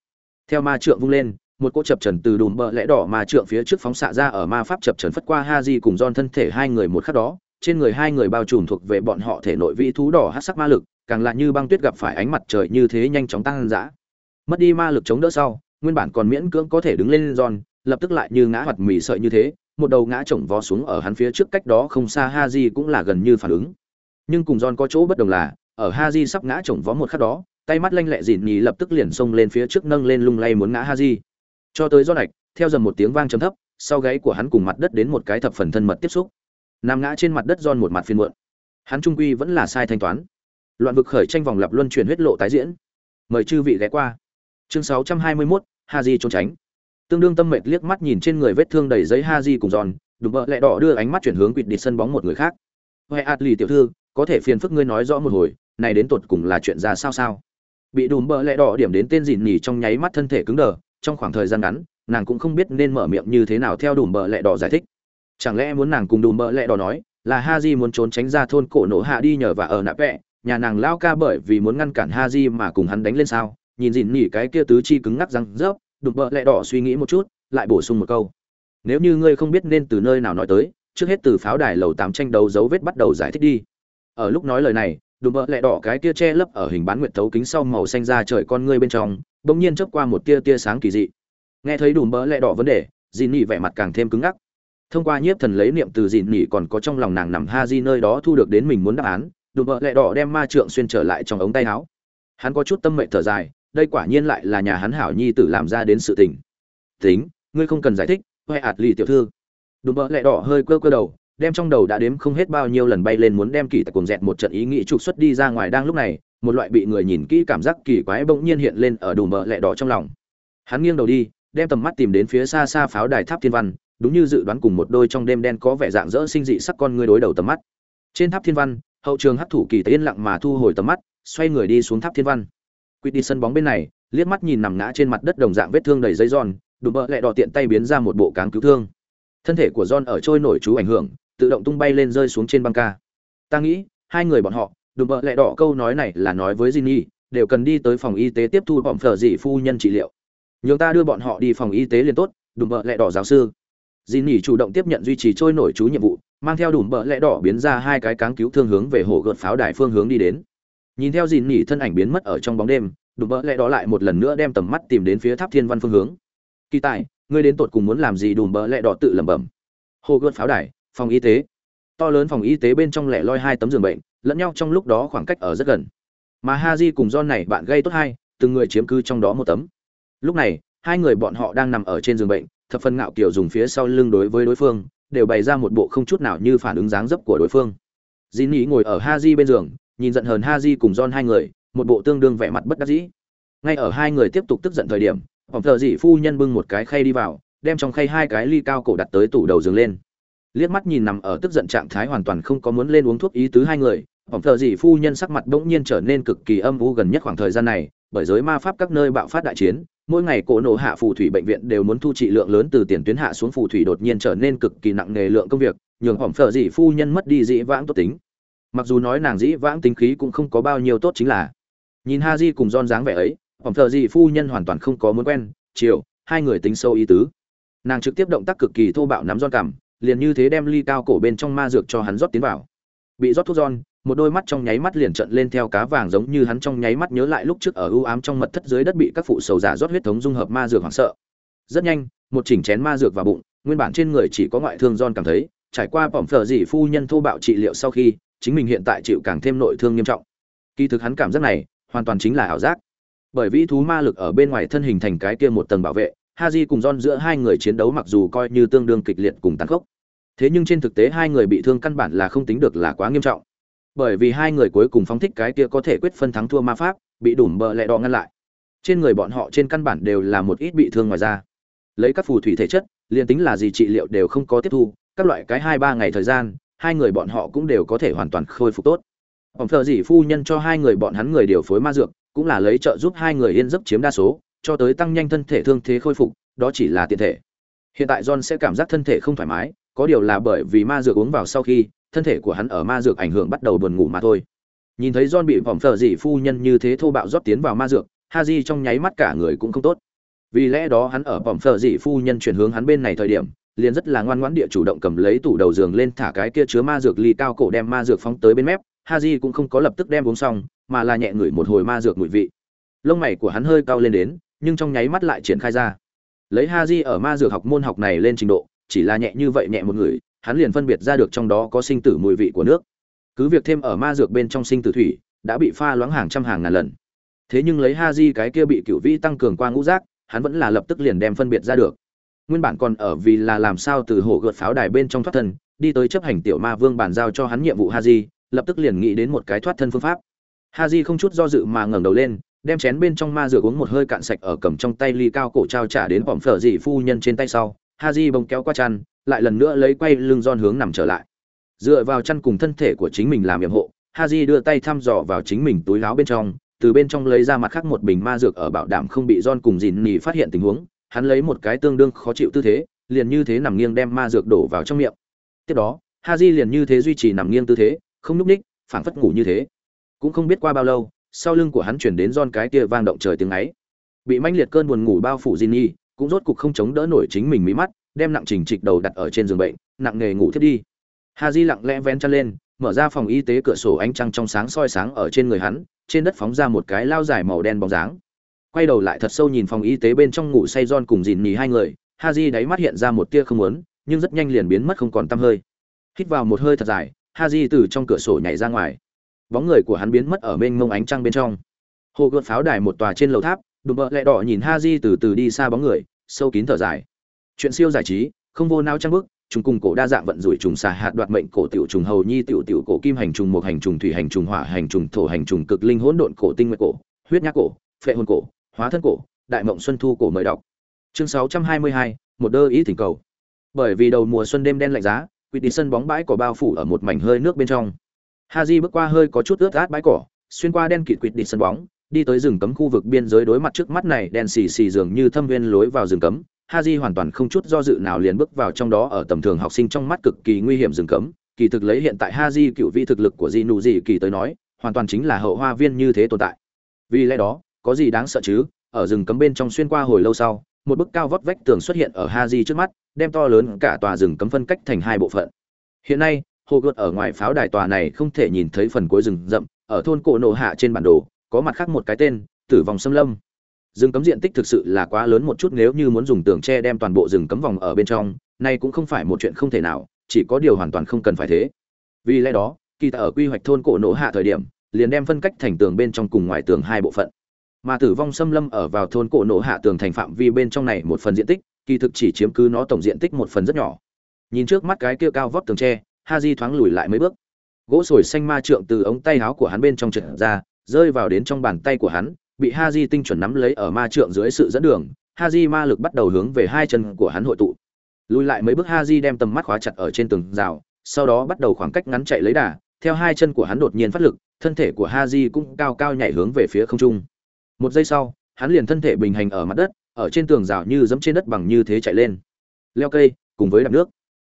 Theo ma trượng vung lên một cỗ chập trần từ đùm bợ lẽ đỏ ma trượng phía trước phóng xạ ra ở ma pháp chập trần phất qua ha di cùng don thân thể hai người một khắc đó trên người hai người bao trùm thuộc về bọn họ thể nội vĩ thú đỏ hát sắc ma lực càng lại như băng tuyết gặp phải ánh mặt trời như thế nhanh chóng tăng dã. Mất đi ma lực chống đỡ sau nguyên bản còn miễn cưỡng có thể đứng lên don lập tức lại như ngã hoặc mì sợi như thế một đầu ngã chồng vó xuống ở hắn phía trước cách đó không xa ha di cũng là gần như phản ứng. Nhưng cùng John có chỗ bất đồng là ở ha di sắp ngã chồng vó một khắc đó tay mắt lanh lẹ dịn nhì lập tức liền xông lên phía trước nâng lên lung lay muốn ngã ha di cho tới do lạch theo dần một tiếng vang trầm thấp sau gáy của hắn cùng mặt đất đến một cái thập phần thân mật tiếp xúc. Nằm ngã trên mặt đất John một mặt phiên muộn. Hắn trung quy vẫn là sai thanh toán. Loạn vực khởi tranh vòng lập luân chuyển huyết lộ tái diễn. Mời chư vị ghé qua. Chương 621, ha di trốn tránh tương đương tâm mệt liếc mắt nhìn trên người vết thương đầy giấy ha di cùng giòn, đùm bợ lẹ đỏ đưa ánh mắt chuyển hướng quỵt đi sân bóng một người khác. Huệ ạt lì tiểu thư, có thể phiền phức ngươi nói rõ một hồi, này đến tột cùng là chuyện ra sao sao? Bị đùm bợ lẹ đỏ điểm đến tên dìn nhì trong nháy mắt thân thể cứng đờ, trong khoảng thời gian ngắn, nàng cũng không biết nên mở miệng như thế nào theo đùm bợ lẹ đỏ giải thích. Chẳng lẽ muốn nàng cùng đùm bợ lẹ đỏ nói là ha di muốn trốn tránh ra thôn cổ nổ hạ đi nhờ và ở nạp vẹ, nhà nàng lao ca bởi vì muốn ngăn cản ha di mà cùng hắn đánh lên sao? Nhìn dìn nhì cái kia tứ chi cứng ngắc răng rớp đùm bợ lẹ đỏ suy nghĩ một chút, lại bổ sung một câu. Nếu như ngươi không biết nên từ nơi nào nói tới, trước hết từ pháo đài lầu tám tranh đấu dấu vết bắt đầu giải thích đi. Ở lúc nói lời này đùm bợ lẹ đỏ cái tia che lấp ở hình bán nguyệt thấu kính sau màu xanh ra trời con ngươi bên trong, bỗng nhiên chớp qua một tia tia sáng kỳ dị. Nghe thấy đùm bợ lẹ đỏ vấn đề dìn nỉ vẻ mặt càng thêm cứng ngắc. Thông qua nhiếp thần lấy niệm từ dìn nỉ còn có trong lòng nàng nằm ha di nơi đó thu được đến mình muốn đáp án, đùm bợ lẹ đỏ đem ma trượng xuyên trở lại trong ống tay áo. Hắn có chút tâm mệnh thở dài đây quả nhiên lại là nhà hắn hảo nhi tử làm ra đến sự tình. Tính, ngươi không cần giải thích huệ ạt lì tiểu thư. Đùm bỡ lẹ đỏ hơi cơ cơ đầu, đem trong đầu đã đếm không hết bao nhiêu lần bay lên muốn đem kỳ tặc cùng dẹt một trận ý nghĩ trục xuất đi ra ngoài đang lúc này, một loại bị người nhìn kỹ cảm giác kỳ quái bỗng nhiên hiện lên ở đùm bỡ lẹ đỏ trong lòng. Hắn nghiêng đầu đi, đem tầm mắt tìm đến phía xa xa pháo đài tháp thiên văn, đúng như dự đoán cùng một đôi trong đêm đen có vẻ dạng dỡ sinh dị sắc con ngươi đối đầu tầm mắt. Trên tháp thiên văn, hậu trường hấp thủ kỳ tế yên lặng mà thu hồi tầm mắt, xoay người đi xuống tháp thiên văn. Quýt đi sân bóng bên này liếc mắt nhìn nằm ngã trên mặt đất đồng dạng vết thương đầy dây giòn đủ mỡ lẹ đỏ tiện tay biến ra một bộ cáng cứu thương. Thân thể của john ở trôi nổi chú ảnh hưởng tự động tung bay lên rơi xuống trên băng ca. Ta nghĩ hai người bọn họ đùm bợ lẹ đỏ câu nói này là nói với Jinny, đều cần đi tới phòng y tế tiếp thu bọn phở dị phu nhân trị liệu. Nhường ta đưa bọn họ đi phòng y tế liền tốt đùm bợ lẹ đỏ giáo sư. Jinny chủ động tiếp nhận duy trì trôi nổi chú nhiệm vụ mang theo đùm bợ lẹ đỏ biến ra hai cái cáng cứu thương hướng về hồ gợt pháo đài phương hướng đi đến nhìn theo dìn nhỉ thân ảnh biến mất ở trong bóng đêm, đùm bỡ lẹ đó lại một lần nữa đem tầm mắt tìm đến phía tháp thiên văn phương hướng. Kỳ tài, ngươi đến tột cùng muốn làm gì đùm bỡ lẹ đỏ tự lẩm bẩm. Hồ gợt pháo đài, phòng y tế. To lớn phòng y tế bên trong lẻ loi hai tấm giường bệnh, lẫn nhau trong lúc đó khoảng cách ở rất gần. Mà ha di cùng john này bạn gây tốt hai, từng người chiếm cứ trong đó một tấm. Lúc này, hai người bọn họ đang nằm ở trên giường bệnh, thập phần ngạo kiểu dùng phía sau lưng đối với đối phương, đều bày ra một bộ không chút nào như phản ứng dáng dấp của đối phương. Dì nỉ ngồi ở ha di bên giường nhìn giận hờn ha di cùng John hai người, một bộ tương đương vẻ mặt bất đắc dĩ. Ngay ở hai người tiếp tục tức giận thời điểm phòng thợ dị phu nhân bưng một cái khay đi vào, đem trong khay hai cái ly cao cổ đặt tới tủ đầu giường lên. Liếc mắt nhìn nằm ở tức giận trạng thái hoàn toàn không có muốn lên uống thuốc ý tứ hai người phòng thợ dị phu nhân sắc mặt bỗng nhiên trở nên cực kỳ âm u gần nhất khoảng thời gian này, bởi giới ma pháp các nơi bạo phát đại chiến, mỗi ngày cổ nổ hạ phù thủy bệnh viện đều muốn thu trị lượng lớn từ tiền tuyến hạ xuống phù thủy đột nhiên trở nên cực kỳ nặng nề lượng công việc, nhường hỏng phở dị phu nhân mất đi dĩ vãng tốt tính mặc dù nói nàng dĩ vãng tính khí cũng không có bao nhiêu tốt chính là. Nhìn ha di cùng don dáng vẻ ấy ổng phở dị phu nhân hoàn toàn không có muốn quen, chiều, hai người tính sâu ý tứ. Nàng trực tiếp động tác cực kỳ thô bạo nắm don cằm, liền như thế đem ly cao cổ bên trong ma dược cho hắn rót tiến vào. Bị rót thuốc don một đôi mắt trong nháy mắt liền trận lên theo cá vàng giống như hắn trong nháy mắt nhớ lại lúc trước ở ưu ám trong mật thất dưới đất bị các phụ sầu giả rót huyết thống dung hợp ma dược hoảng sợ. Rất nhanh, một chỉnh chén ma dược vào bụng, nguyên bản trên người chỉ có ngoại thương don cảm thấy, trải qua bỏng phở dị phu nhân thô bạo trị liệu sau khi chính mình hiện tại chịu càng thêm nội thương nghiêm trọng. Kỳ thực hắn cảm giác này, hoàn toàn chính là ảo giác. Bởi vì thú ma lực ở bên ngoài thân hình thành cái kia một tầng bảo vệ, haji cùng don giữa hai người chiến đấu mặc dù coi như tương đương kịch liệt cùng tàn khốc. Thế nhưng trên thực tế hai người bị thương căn bản là không tính được là quá nghiêm trọng. Bởi vì hai người cuối cùng phóng thích cái kia có thể quyết phân thắng thua ma pháp, bị đủ bờ lẹ đỏ ngăn lại. Trên người bọn họ trên căn bản đều là một ít bị thương ngoài ra lấy các phù thủy thể chất, liền tính là gì trị liệu đều không có tiếp thu, các loại cái hai ba ngày thời gian hai người bọn họ cũng đều có thể hoàn toàn khôi phục tốt. Ông thợ dị phu nhân cho hai người bọn hắn người điều phối ma dược, cũng là lấy trợ giúp hai người yên giấc chiếm đa số, cho tới tăng nhanh thân thể thương thế khôi phục, đó chỉ là tiện thể. Hiện tại john sẽ cảm giác thân thể không thoải mái, có điều là bởi vì ma dược uống vào sau khi, thân thể của hắn ở ma dược ảnh hưởng bắt đầu buồn ngủ mà thôi. Nhìn thấy john bị vòng phở dị phu nhân như thế thô bạo rót tiến vào ma dược, haji trong nháy mắt cả người cũng không tốt. Vì lẽ đó hắn ở vòng phở dị phu nhân chuyển hướng hắn bên này thời điểm liền rất là ngoan ngoãn địa chủ động cầm lấy tủ đầu giường lên thả cái kia chứa ma dược ly cao cổ đem ma dược phóng tới bên mép, haji cũng không có lập tức đem uống xong, mà là nhẹ ngửi một hồi ma dược mùi vị. Lông mày của hắn hơi cao lên đến, nhưng trong nháy mắt lại triển khai ra. Lấy haji ở ma dược học môn học này lên trình độ, chỉ là nhẹ như vậy nhẹ một người hắn liền phân biệt ra được trong đó có sinh tử mùi vị của nước. Cứ việc thêm ở ma dược bên trong sinh tử thủy, đã bị pha loãng hàng trăm hàng ngàn lần. Thế nhưng lấy Haji cái kia bị cựu vĩ tăng cường qua ngũ giác, hắn vẫn là lập tức liền đem phân biệt ra được nguyên bản còn ở vì là làm sao từ hồ gợt pháo đài bên trong thoát thân, đi tới chấp hành tiểu ma vương bàn giao cho hắn nhiệm vụ ha lập tức liền nghĩ đến một cái thoát thân phương pháp. Ha không chút do dự mà ngẩng đầu lên, đem chén bên trong ma rửa uống một hơi cạn sạch ở cầm trong tay ly cao cổ trao trả đến vòm phở dị phu nhân trên tay sau. Ha di bông kéo qua chăn, lại lần nữa lấy quay lưng don hướng nằm trở lại. Dựa vào chăn cùng thân thể của chính mình làm nhiệm hộ, haji đưa tay thăm dò vào chính mình túi láo bên trong, từ bên trong lấy ra mặt khác một bình ma dược ở bảo đảm không bị don cùng dìn nỉ phát hiện tình huống hắn lấy một cái tương đương khó chịu tư thế, liền như thế nằm nghiêng đem ma dược đổ vào trong miệng. Tiếp đó ha haji liền như thế duy trì nằm nghiêng tư thế, không nhúc ních phảng phất ngủ như thế. Cũng không biết qua bao lâu, sau lưng của hắn chuyển đến don cái kia vang động trời tiếng ấy. Bị manh liệt cơn buồn ngủ bao phủ di nỉ cũng rốt cục không chống đỡ nổi chính mình mí mắt, đem nặng trình trịch đầu đặt ở trên giường bệnh, nặng nghề ngủ thiết đi. Ha di lặng lẽ ven chân lên, mở ra phòng y tế cửa sổ ánh trăng trong sáng soi sáng ở trên người hắn, trên đất phóng ra một cái lao dài màu đen bóng dáng quay đầu lại thật sâu nhìn phòng y tế bên trong ngủ say John cùng dìn nhì hai người, Haji đáy mắt hiện ra một tia không muốn, nhưng rất nhanh liền biến mất không còn tăm hơi. Hít vào một hơi thật dài, Haji từ trong cửa sổ nhảy ra ngoài. Bóng người của hắn biến mất ở bên ngông ánh trăng bên trong. Hồ gợt pháo đài một tòa trên lầu tháp, đùm bợ lẹ đỏ nhìn Haji từ từ đi xa bóng người, sâu kín thở dài. Chuyện siêu giải trí, không vô não trang bức chúng cùng cổ đa dạng vận rủi trùng xà hạt đoạt mệnh cổ tiểu trùng hầu nhi tiểu tiểu cổ kim hành trùng một hành trùng thủy hành trùng hỏa hành trùng thổ hành trùng cực linh hỗn độn cổ tinh nguyệt cổ, huyết nhác cổ, phệ hồn cổ hóa thân cổ đại mộng xuân thu cổ mời đọc. Chương 622, một đơ ý thỉnh cầu. Bởi vì đầu mùa xuân đêm đen lạnh giá quỵt đi sân bóng bãi cỏ bao phủ ở một mảnh hơi nước bên trong. Haji bước qua hơi có chút ướt át bãi cỏ xuyên qua đen kịt quỵt đi sân bóng đi tới rừng cấm khu vực biên giới đối mặt trước mắt này đen xì xì dường như thâm viên lối vào rừng cấm. Haji hoàn toàn không chút do dự nào liền bước vào trong đó ở tầm thường học sinh trong mắt cực kỳ nguy hiểm rừng cấm, kỳ thực lấy hiện tại Haji cựu vi thực lực của Jinu gì kỳ tới nói, hoàn toàn chính là hậu hoa viên như thế tồn tại. vì lẽ đó có gì đáng sợ chứ? Ở rừng cấm bên trong xuyên qua hồi lâu sau, một bức cao vót vách tường xuất hiện ở ha di trước mắt, đem to lớn cả tòa rừng cấm phân cách thành hai bộ phận. Hiện nay, hồ gợt ở ngoài pháo đài tòa này không thể nhìn thấy phần cuối rừng rậm, ở thôn cổ nổ hạ trên bản đồ, có mặt khác một cái tên, tử vong xâm lâm. Rừng cấm diện tích thực sự là quá lớn một chút nếu như muốn dùng tường tre đem toàn bộ rừng cấm vòng ở bên trong này cũng không phải một chuyện không thể nào, chỉ có điều hoàn toàn không cần phải thế. Vì lẽ đó, kỳ ta ở quy hoạch thôn cổ nổ hạ thời điểm, liền đem phân cách thành tường bên trong cùng ngoài tường hai bộ phận mà tử vong xâm lâm ở vào thôn cổ nổ hạ tường thành phạm vi bên trong này một phần diện tích, kỳ thực chỉ chiếm cứ nó tổng diện tích một phần rất nhỏ. Nhìn trước mắt cái kia cao vóc tường tre, ha di thoáng lùi lại mấy bước. Gỗ sồi xanh ma trượng từ ống tay áo của hắn bên trong trượt ra, rơi vào đến trong bàn tay của hắn, bị ha di tinh chuẩn nắm lấy ở ma trượng dưới sự dẫn đường, ha di ma lực bắt đầu hướng về hai chân của hắn hội tụ. Lùi lại mấy bước ha di đem tầm mắt khóa chặt ở trên tường rào, sau đó bắt đầu khoảng cách ngắn chạy lấy đà, theo hai chân của hắn đột nhiên phát lực, thân thể của ha di cũng cao cao nhảy hướng về phía không trung một giây sau, hắn liền thân thể bình hành ở mặt đất, ở trên tường rào như dẫm trên đất bằng như thế chạy lên. Leo cây, cùng với đạp nước.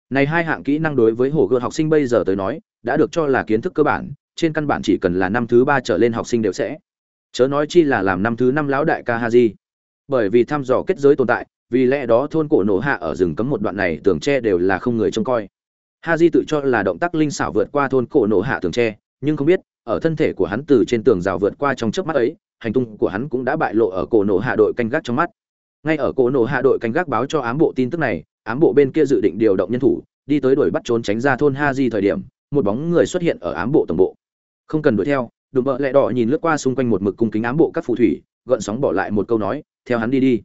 Này hai hạng kỹ năng đối với hồ gươm học sinh bây giờ tới nói, đã được cho là kiến thức cơ bản, trên căn bản chỉ cần là năm thứ ba trở lên học sinh đều sẽ. Chớ nói chi là làm năm thứ năm lão đại ca haji bởi vì thăm dò kết giới tồn tại, vì lẽ đó thôn cổ nổ hạ ở rừng cấm một đoạn này tường tre đều là không người trông coi. Haji tự cho là động tác linh xảo vượt qua thôn cổ nổ hạ tường tre, nhưng không biết ở thân thể của hắn từ trên tường rào vượt qua trong chớp mắt ấy, hành tung của hắn cũng đã bại lộ ở cổ nổ hạ đội canh gác trong mắt. Ngay ở cổ nổ hạ đội canh gác báo cho ám bộ tin tức này, ám bộ bên kia dự định điều động nhân thủ, đi tới đuổi bắt trốn tránh ra thôn ha di thời điểm, một bóng người xuất hiện ở ám bộ tổng bộ. Không cần đuổi theo, đùm bợ lẹ đỏ nhìn lướt qua xung quanh một mực cung kính ám bộ các phù thủy, gợn sóng bỏ lại một câu nói, theo hắn đi đi.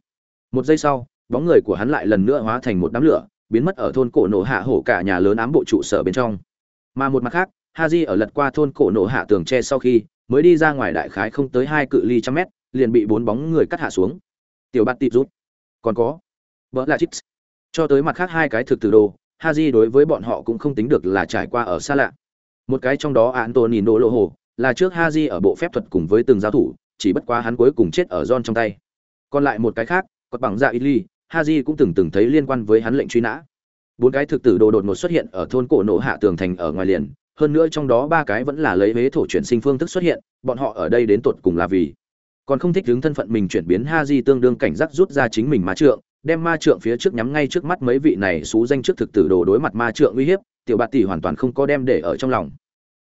Một giây sau, bóng người của hắn lại lần nữa hóa thành một đám lửa, biến mất ở thôn cổ nổ hạ hổ cả nhà lớn ám bộ trụ sở bên trong. Mà một mặt khác ha di ở lật qua thôn cổ nổ hạ tường tre sau khi, mới đi ra ngoài đại khái không tới hai cự ly trăm mét, liền bị bốn bóng người cắt hạ xuống. Tiểu bạt tịp rút. Còn có. Vợ là chips cho tới mặt khác hai cái thực từ đồ, haji đối với bọn họ cũng không tính được là trải qua ở xa lạ. Một cái trong đó antony nổ lộ hồ, là trước haji ở bộ phép thuật cùng với từng giao thủ, chỉ bất quá hắn cuối cùng chết ở john trong tay. Còn lại một cái khác còn bằng dạ italy, haji cũng từng từng thấy liên quan với hắn lệnh truy nã. Bốn cái thực tử đồ đột ngột xuất hiện ở thôn cổ nổ hạ tường thành ở ngoài liền hơn nữa trong đó ba cái vẫn là lấy huế thổ chuyển sinh phương thức xuất hiện, bọn họ ở đây đến tột cùng là vì còn không thích đứng thân phận mình chuyển biến ha di tương đương cảnh giác rút ra chính mình ma trượng, đem ma trượng phía trước nhắm ngay trước mắt mấy vị này xú danh trước thực tử đồ đối mặt ma trượng uy hiếp, tiểu bạt tỷ hoàn toàn không có đem để ở trong lòng.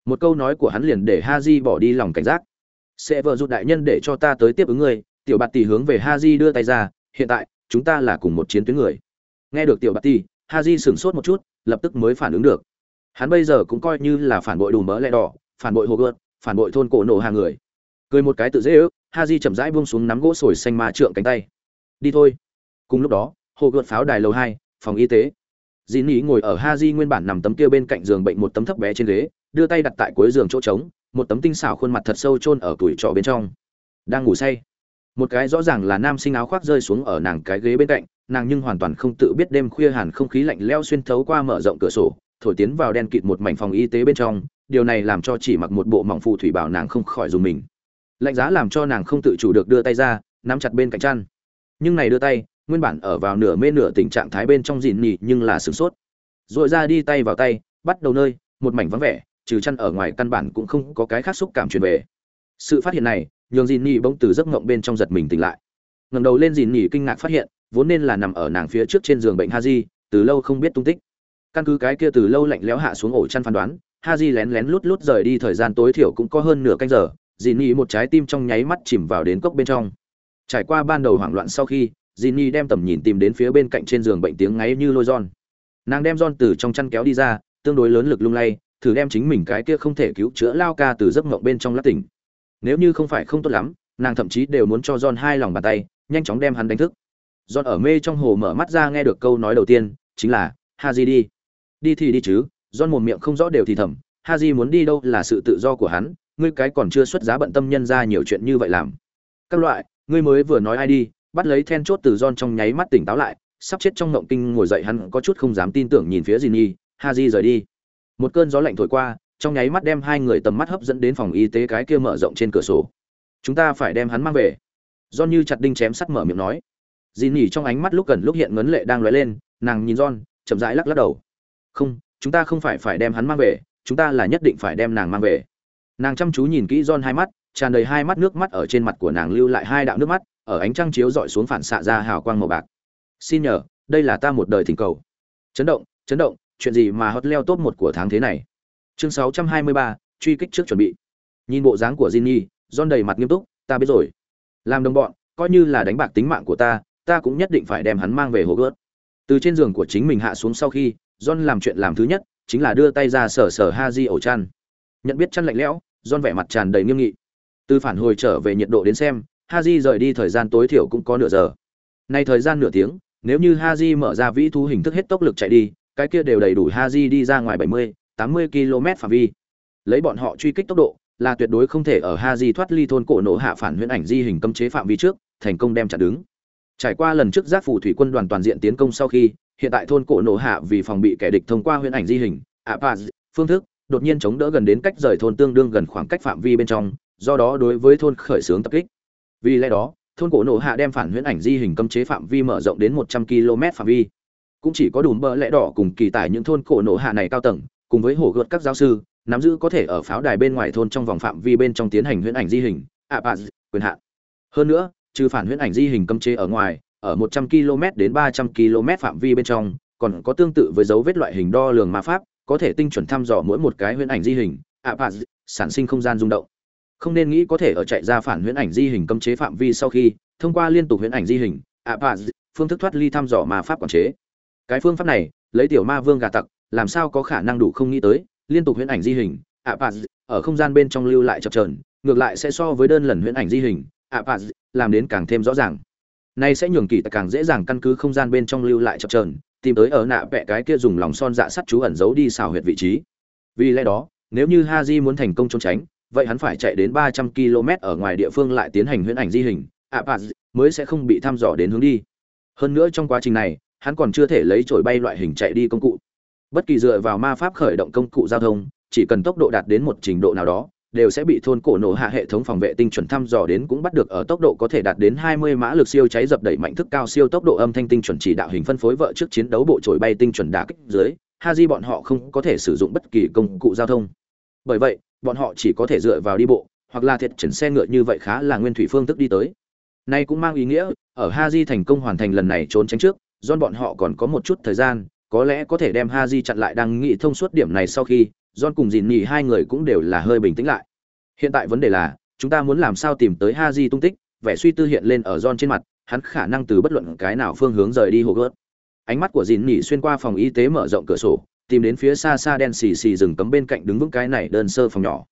Một câu nói của hắn liền để ha di bỏ đi lòng cảnh giác. Sẽ vợ rút đại nhân để cho ta tới tiếp ứng người tiểu bạt tỷ hướng về ha di đưa tay ra, hiện tại, chúng ta là cùng một chiến tuyến người. Nghe được tiểu bạt tỷ, ha di sửng sốt một chút, lập tức mới phản ứng được hắn bây giờ cũng coi như là phản bội đủ mỡ lẹ đỏ, phản bội hồ gợt, phản bội thôn cổ nổ hàng người. Cười một cái tự dễ ước ha di chậm rãi buông xuống nắm gỗ sồi xanh ma trượng cánh tay. Đi thôi. Cùng lúc đó, hồ gợt pháo đài lầu hai, phòng y tế. Dì nỉ ngồi ở ha di nguyên bản nằm tấm kia bên cạnh giường bệnh một tấm thấp bé trên ghế, đưa tay đặt tại cuối giường chỗ trống, một tấm tinh xảo khuôn mặt thật sâu chôn ở tuổi trọ bên trong. Đang ngủ say. Một cái rõ ràng là nam sinh áo khoác rơi xuống ở nàng cái ghế bên cạnh, nàng nhưng hoàn toàn không tự biết đêm khuya hàn không khí lạnh leo xuyên thấu qua mở rộng cửa sổ thổi tiến vào đen kịt một mảnh phòng y tế bên trong, điều này làm cho chỉ mặc một bộ mỏng phù thủy bảo nàng không khỏi dùng mình. Lạnh giá làm cho nàng không tự chủ được đưa tay ra, nắm chặt bên cạnh chăn. Nhưng này đưa tay, nguyên bản ở vào nửa mê nửa tình trạng thái bên trong dìn nhị nhưng là sửng sốt. Rồi ra đi tay vào tay, bắt đầu nơi, một mảnh vắng vẻ, trừ chăn ở ngoài căn bản cũng không có cái khác xúc cảm truyền về. Sự phát hiện này, nhường dìn nhị bỗng từ giấc ngộng bên trong giật mình tỉnh lại. Ngẩng đầu lên dìn nhị kinh ngạc phát hiện, vốn nên là nằm ở nàng phía trước trên giường bệnh ha di từ lâu không biết tung tích căn cứ cái kia từ lâu lạnh lẽo hạ xuống ổ chăn phán đoán ha di lén lén lút lút rời đi thời gian tối thiểu cũng có hơn nửa canh giờ dì nhi một trái tim trong nháy mắt chìm vào đến cốc bên trong trải qua ban đầu hoảng loạn sau khi dì nhi đem tầm nhìn tìm đến phía bên cạnh trên giường bệnh tiếng ngáy như lôi giòn nàng đem giòn từ trong chăn kéo đi ra tương đối lớn lực lung lay thử đem chính mình cái kia không thể cứu chữa lao ca từ giấc mộng bên trong lát tỉnh nếu như không phải không tốt lắm nàng thậm chí đều muốn cho John hai lòng bàn tay, nhanh chóng đem hắn đánh thức. John ở mê trong hồ mở mắt ra nghe được câu nói đầu tiên, chính là ha di đi. Đi thì đi chứ, John mồm miệng không rõ đều thì thầm, Haji muốn đi đâu là sự tự do của hắn, ngươi cái còn chưa xuất giá bận tâm nhân ra nhiều chuyện như vậy làm. Các loại, ngươi mới vừa nói ai đi, bắt lấy then chốt từ John trong nháy mắt tỉnh táo lại, sắp chết trong ngộng kinh ngồi dậy hắn có chút không dám tin tưởng nhìn phía Jinny, Haji rời đi. Một cơn gió lạnh thổi qua, trong nháy mắt đem hai người tầm mắt hấp dẫn đến phòng y tế cái kia mở rộng trên cửa sổ. Chúng ta phải đem hắn mang về. John như chặt đinh chém sắt mở miệng nói. Jinny trong ánh mắt lúc gần lúc hiện ngấn lệ đang lóe lên, nàng nhìn John, chậm rãi lắc lắc đầu. Không, chúng ta không phải phải đem hắn mang về, chúng ta là nhất định phải đem nàng mang về. Nàng chăm chú nhìn kỹ John hai mắt tràn đầy hai mắt nước mắt ở trên mặt của nàng lưu lại hai đạo nước mắt ở ánh trăng chiếu dọi xuống phản xạ ra hào quang màu bạc. Xin nhờ đây là ta một đời thỉnh cầu. Chấn động chấn động chuyện gì mà hot leo top một của tháng thế này? Chương 623, truy kích trước chuẩn bị. Nhìn bộ dáng của Jinny, John đầy mặt nghiêm túc ta biết rồi. Làm đồng bọn coi như là đánh bạc tính mạng của ta ta cũng nhất định phải đem hắn mang về hồ gớt từ trên giường của chính mình hạ xuống sau khi John làm chuyện làm thứ nhất chính là đưa tay ra sở sở Haji ổ chăn. Nhận biết chăn lạnh lẽo John vẻ mặt tràn đầy nghiêm nghị. Từ phản hồi trở về nhiệt độ đến xem Haji rời đi thời gian tối thiểu cũng có nửa giờ. Nay thời gian nửa tiếng nếu như Haji mở ra vĩ thú hình thức hết tốc lực chạy đi cái kia đều đầy đủ Haji đi ra ngoài 70, 80 km phạm vi. Lấy bọn họ truy kích tốc độ là tuyệt đối không thể ở Haji thoát ly thôn cổ nổ hạ phản huyễn ảnh di hình cấm chế phạm vi trước thành công đem chặn đứng. Trải qua lần trước giác phủ thủy quân đoàn toàn diện tiến công sau khi hiện tại thôn cổ nổ hạ vì phòng bị kẻ địch thông qua huyễn ảnh di hình apaz phương thức, đột nhiên chống đỡ gần đến cách rời thôn tương đương gần khoảng cách phạm vi bên trong, do đó đối với thôn khởi xướng tập kích. Vì lẽ đó, thôn cổ nổ hạ đem phản huyễn ảnh di hình cấm chế phạm vi mở rộng đến một trăm km phạm vi. Cũng chỉ có đủ bờ lẽ đỏ cùng kỳ tải những thôn cổ nổ hạ này cao tầng, cùng với hổ gợt các giáo sư, nắm giữ có thể ở pháo đài bên ngoài thôn trong vòng phạm vi bên trong tiến hành huyễn ảnh di hình apaz quyền hạn. Hơn nữa, trừ phản huyễn ảnh di hình cấm chế ở ngoài ở 100 km đến 300 km phạm vi bên trong, còn có tương tự với dấu vết loại hình đo lường ma pháp, có thể tinh chuẩn thăm dò mỗi một cái huyễn ảnh di hình, apaz, sản sinh không gian rung động. Không nên nghĩ có thể ở chạy ra phản huyễn ảnh di hình cấm chế phạm vi sau khi, thông qua liên tục huyễn ảnh di hình, apaz, phương thức thoát ly thăm dò ma pháp quản chế. Cái phương pháp này, lấy tiểu ma vương gà tặc, làm sao có khả năng đủ không nghĩ tới, liên tục huyễn ảnh di hình, apaz, ở không gian bên trong lưu lại chập chờn, ngược lại sẽ so với đơn lần huyễn ảnh di hình, apaz, làm đến càng thêm rõ ràng này sẽ nhường kỳ tài càng dễ dàng căn cứ không gian bên trong lưu lại chập chờn, tìm tới ở nạ vẽ cái kia dùng lòng son dạ sắt chú ẩn giấu đi xào huyệt vị trí. Vì lẽ đó, nếu như Haji muốn thành công trốn tránh, vậy hắn phải chạy đến 300 km ở ngoài địa phương lại tiến hành huyễn ảnh di hình, Apaz mới sẽ không bị thăm dò đến hướng đi. Hơn nữa trong quá trình này, hắn còn chưa thể lấy trổi bay loại hình chạy đi công cụ. Bất kỳ dựa vào ma pháp khởi động công cụ giao thông, chỉ cần tốc độ đạt đến một trình độ nào đó, đều sẽ bị thôn cổ nổ hạ hệ thống phòng vệ tinh chuẩn thăm dò đến cũng bắt được ở tốc độ có thể đạt đến 20 mã lực siêu cháy dập đẩy mạnh thức cao siêu tốc độ âm thanh tinh chuẩn chỉ đạo hình phân phối vợ trước chiến đấu bộ trổi bay tinh chuẩn đả kích dưới, Haji bọn họ không có thể sử dụng bất kỳ công cụ giao thông. Bởi vậy, bọn họ chỉ có thể dựa vào đi bộ, hoặc là thiệt chuyển xe ngựa như vậy khá là nguyên thủy phương thức đi tới. Này cũng mang ý nghĩa, ở Haji thành công hoàn thành lần này trốn tránh trước, do bọn họ còn có một chút thời gian, có lẽ có thể đem Haji chặn lại đang nghĩ thông suốt điểm này sau khi, John cùng Dìn Nhì hai người cũng đều là hơi bình tĩnh lại. Hiện tại vấn đề là, chúng ta muốn làm sao tìm tới Haji tung tích, vẻ suy tư hiện lên ở John trên mặt, hắn khả năng từ bất luận cái nào phương hướng rời đi hồ gớt. Ánh mắt của Dìn Nhì xuyên qua phòng y tế mở rộng cửa sổ, tìm đến phía xa xa đen xì xì rừng cấm bên cạnh đứng vững cái này đơn sơ phòng nhỏ.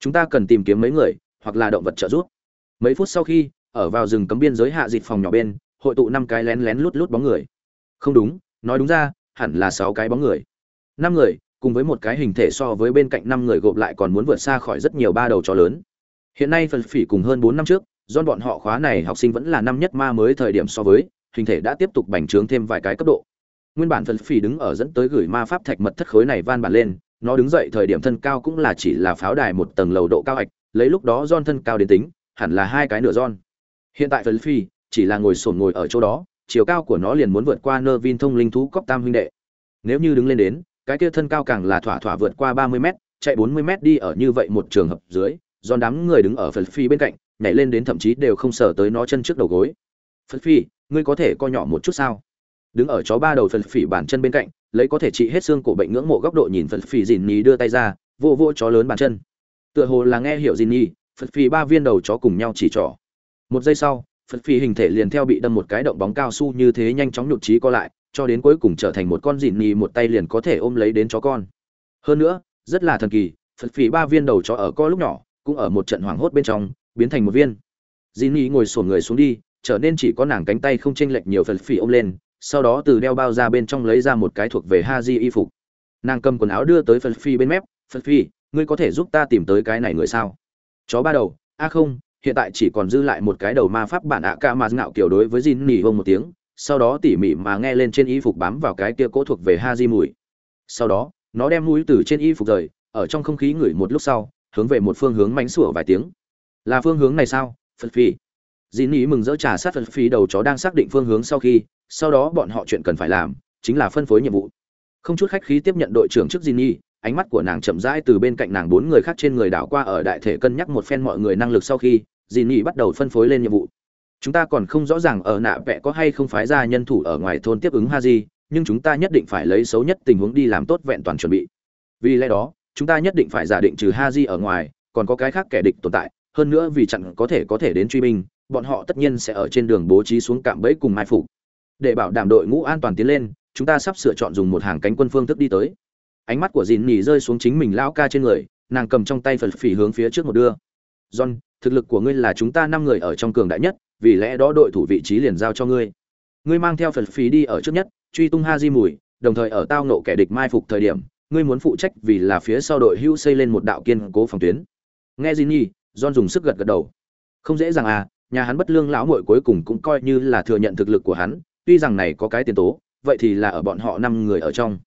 Chúng ta cần tìm kiếm mấy người, hoặc là động vật trợ giúp. Mấy phút sau khi, ở vào rừng cấm biên giới hạ dịch phòng nhỏ bên, hội tụ năm cái lén lén lút lút bóng người. Không đúng, nói đúng ra, hẳn là sáu cái bóng người. Năm người, cùng với một cái hình thể so với bên cạnh năm người gộp lại còn muốn vượt xa khỏi rất nhiều ba đầu chó lớn. Hiện nay phần phỉ cùng hơn 4 năm trước, do bọn họ khóa này học sinh vẫn là năm nhất ma mới thời điểm so với, hình thể đã tiếp tục bành trướng thêm vài cái cấp độ. Nguyên bản phần phỉ đứng ở dẫn tới gửi ma pháp thạch mật thất khối này van bản lên, nó đứng dậy thời điểm thân cao cũng là chỉ là pháo đài một tầng lầu độ cao ạch lấy lúc đó John thân cao đến tính, hẳn là hai cái nửa John. Hiện tại phần phỉ chỉ là ngồi sồn ngồi ở chỗ đó, chiều cao của nó liền muốn vượt qua Nervin thông linh thú cấp tam huynh đệ. Nếu như đứng lên đến, cái kia thân cao càng là thỏa thỏa vượt qua 30 mét, chạy 40 mét đi ở như vậy một trường hợp dưới, do đám người đứng ở phần phi bên cạnh, nhảy lên đến thậm chí đều không sở tới nó chân trước đầu gối. Phần phi, ngươi có thể co nhỏ một chút sao? Đứng ở chó ba đầu phần phi bàn chân bên cạnh, lấy có thể trị hết xương cổ bệnh ngưỡng mộ góc độ nhìn phần phi Dìn nhí đưa tay ra, vô vô chó lớn bàn chân. Tựa hồ là nghe hiểu Dìn nhí, phần phi ba viên đầu chó cùng nhau chỉ trỏ. Một giây sau, phần phi hình thể liền theo bị đâm một cái động bóng cao su như thế nhanh chóng nhụt chí co lại, cho đến cuối cùng trở thành một con dịn nhì một tay liền có thể ôm lấy đến chó con. Hơn nữa rất là thần kỳ phật phì ba viên đầu chó ở co lúc nhỏ cũng ở một trận hoảng hốt bên trong biến thành một viên. Dịn nhì ngồi sổn người xuống đi trở nên chỉ có nàng cánh tay không chênh lệch nhiều phật phì ôm lên sau đó từ đeo bao ra bên trong lấy ra một cái thuộc về ha di y phục. Nàng cầm quần áo đưa tới phật phi bên mép phật phi ngươi có thể giúp ta tìm tới cái này người sao? Chó ba đầu. A không hiện tại chỉ còn dư lại một cái đầu ma pháp bản ạ ca mà ngạo kiểu đối với Jin nỉ hông một tiếng, sau đó tỉ mỉ mà nghe lên trên y phục bám vào cái kia cố thuộc về ha di mùi. Sau đó nó đem mũi từ trên y phục rời ở trong không khí ngửi một lúc sau hướng về một phương hướng mánh sủa vài tiếng. Là phương hướng này sao? Phật phi. Dĩ nỉ mừng dỡ trà sát phật phi đầu chó đang xác định phương hướng sau khi sau đó bọn họ chuyện cần phải làm chính là phân phối nhiệm vụ. Không chút khách khí tiếp nhận đội trưởng trước Jinny, ánh mắt của nàng chậm rãi từ bên cạnh nàng bốn người khác trên người đảo qua ở đại thể cân nhắc một phen mọi người năng lực sau khi dì nỉ bắt đầu phân phối lên nhiệm vụ chúng ta còn không rõ ràng ở nạ vẽ có hay không phái ra nhân thủ ở ngoài thôn tiếp ứng ha di nhưng chúng ta nhất định phải lấy xấu nhất tình huống đi làm tốt vẹn toàn chuẩn bị. Vì lẽ đó, chúng ta nhất định phải giả định trừ ha di ở ngoài, còn có cái khác kẻ địch tồn tại, hơn nữa vì chặn có thể có thể đến truy binh, bọn họ tất nhiên sẽ ở trên đường bố trí xuống cạm bẫy cùng mai phục. Để bảo đảm đội ngũ an toàn tiến lên, chúng ta sắp sửa chọn dùng một hàng cánh quân phương thức đi tới. Ánh mắt của dìn nhì rơi xuống chính mình lão ca trên người, nàng cầm trong tay phật phỉ hướng phía trước một đưa. John, thực lực của ngươi là chúng ta năm người ở trong cường đại nhất vì lẽ đó đội thủ vị trí liền giao cho ngươi. Ngươi mang theo phật phí đi ở trước nhất, truy tung ha di mùi, đồng thời ở tao nộ kẻ địch mai phục thời điểm, ngươi muốn phụ trách vì là phía sau đội hưu xây lên một đạo kiên cố phòng tuyến. Nghe dìn nhì john dùng sức gật gật đầu. Không dễ dàng à nhà hắn bất lương lão muội cuối cùng cũng coi như là thừa nhận thực lực của hắn, tuy rằng này có cái tiền tố, vậy thì là ở bọn họ năm người ở trong.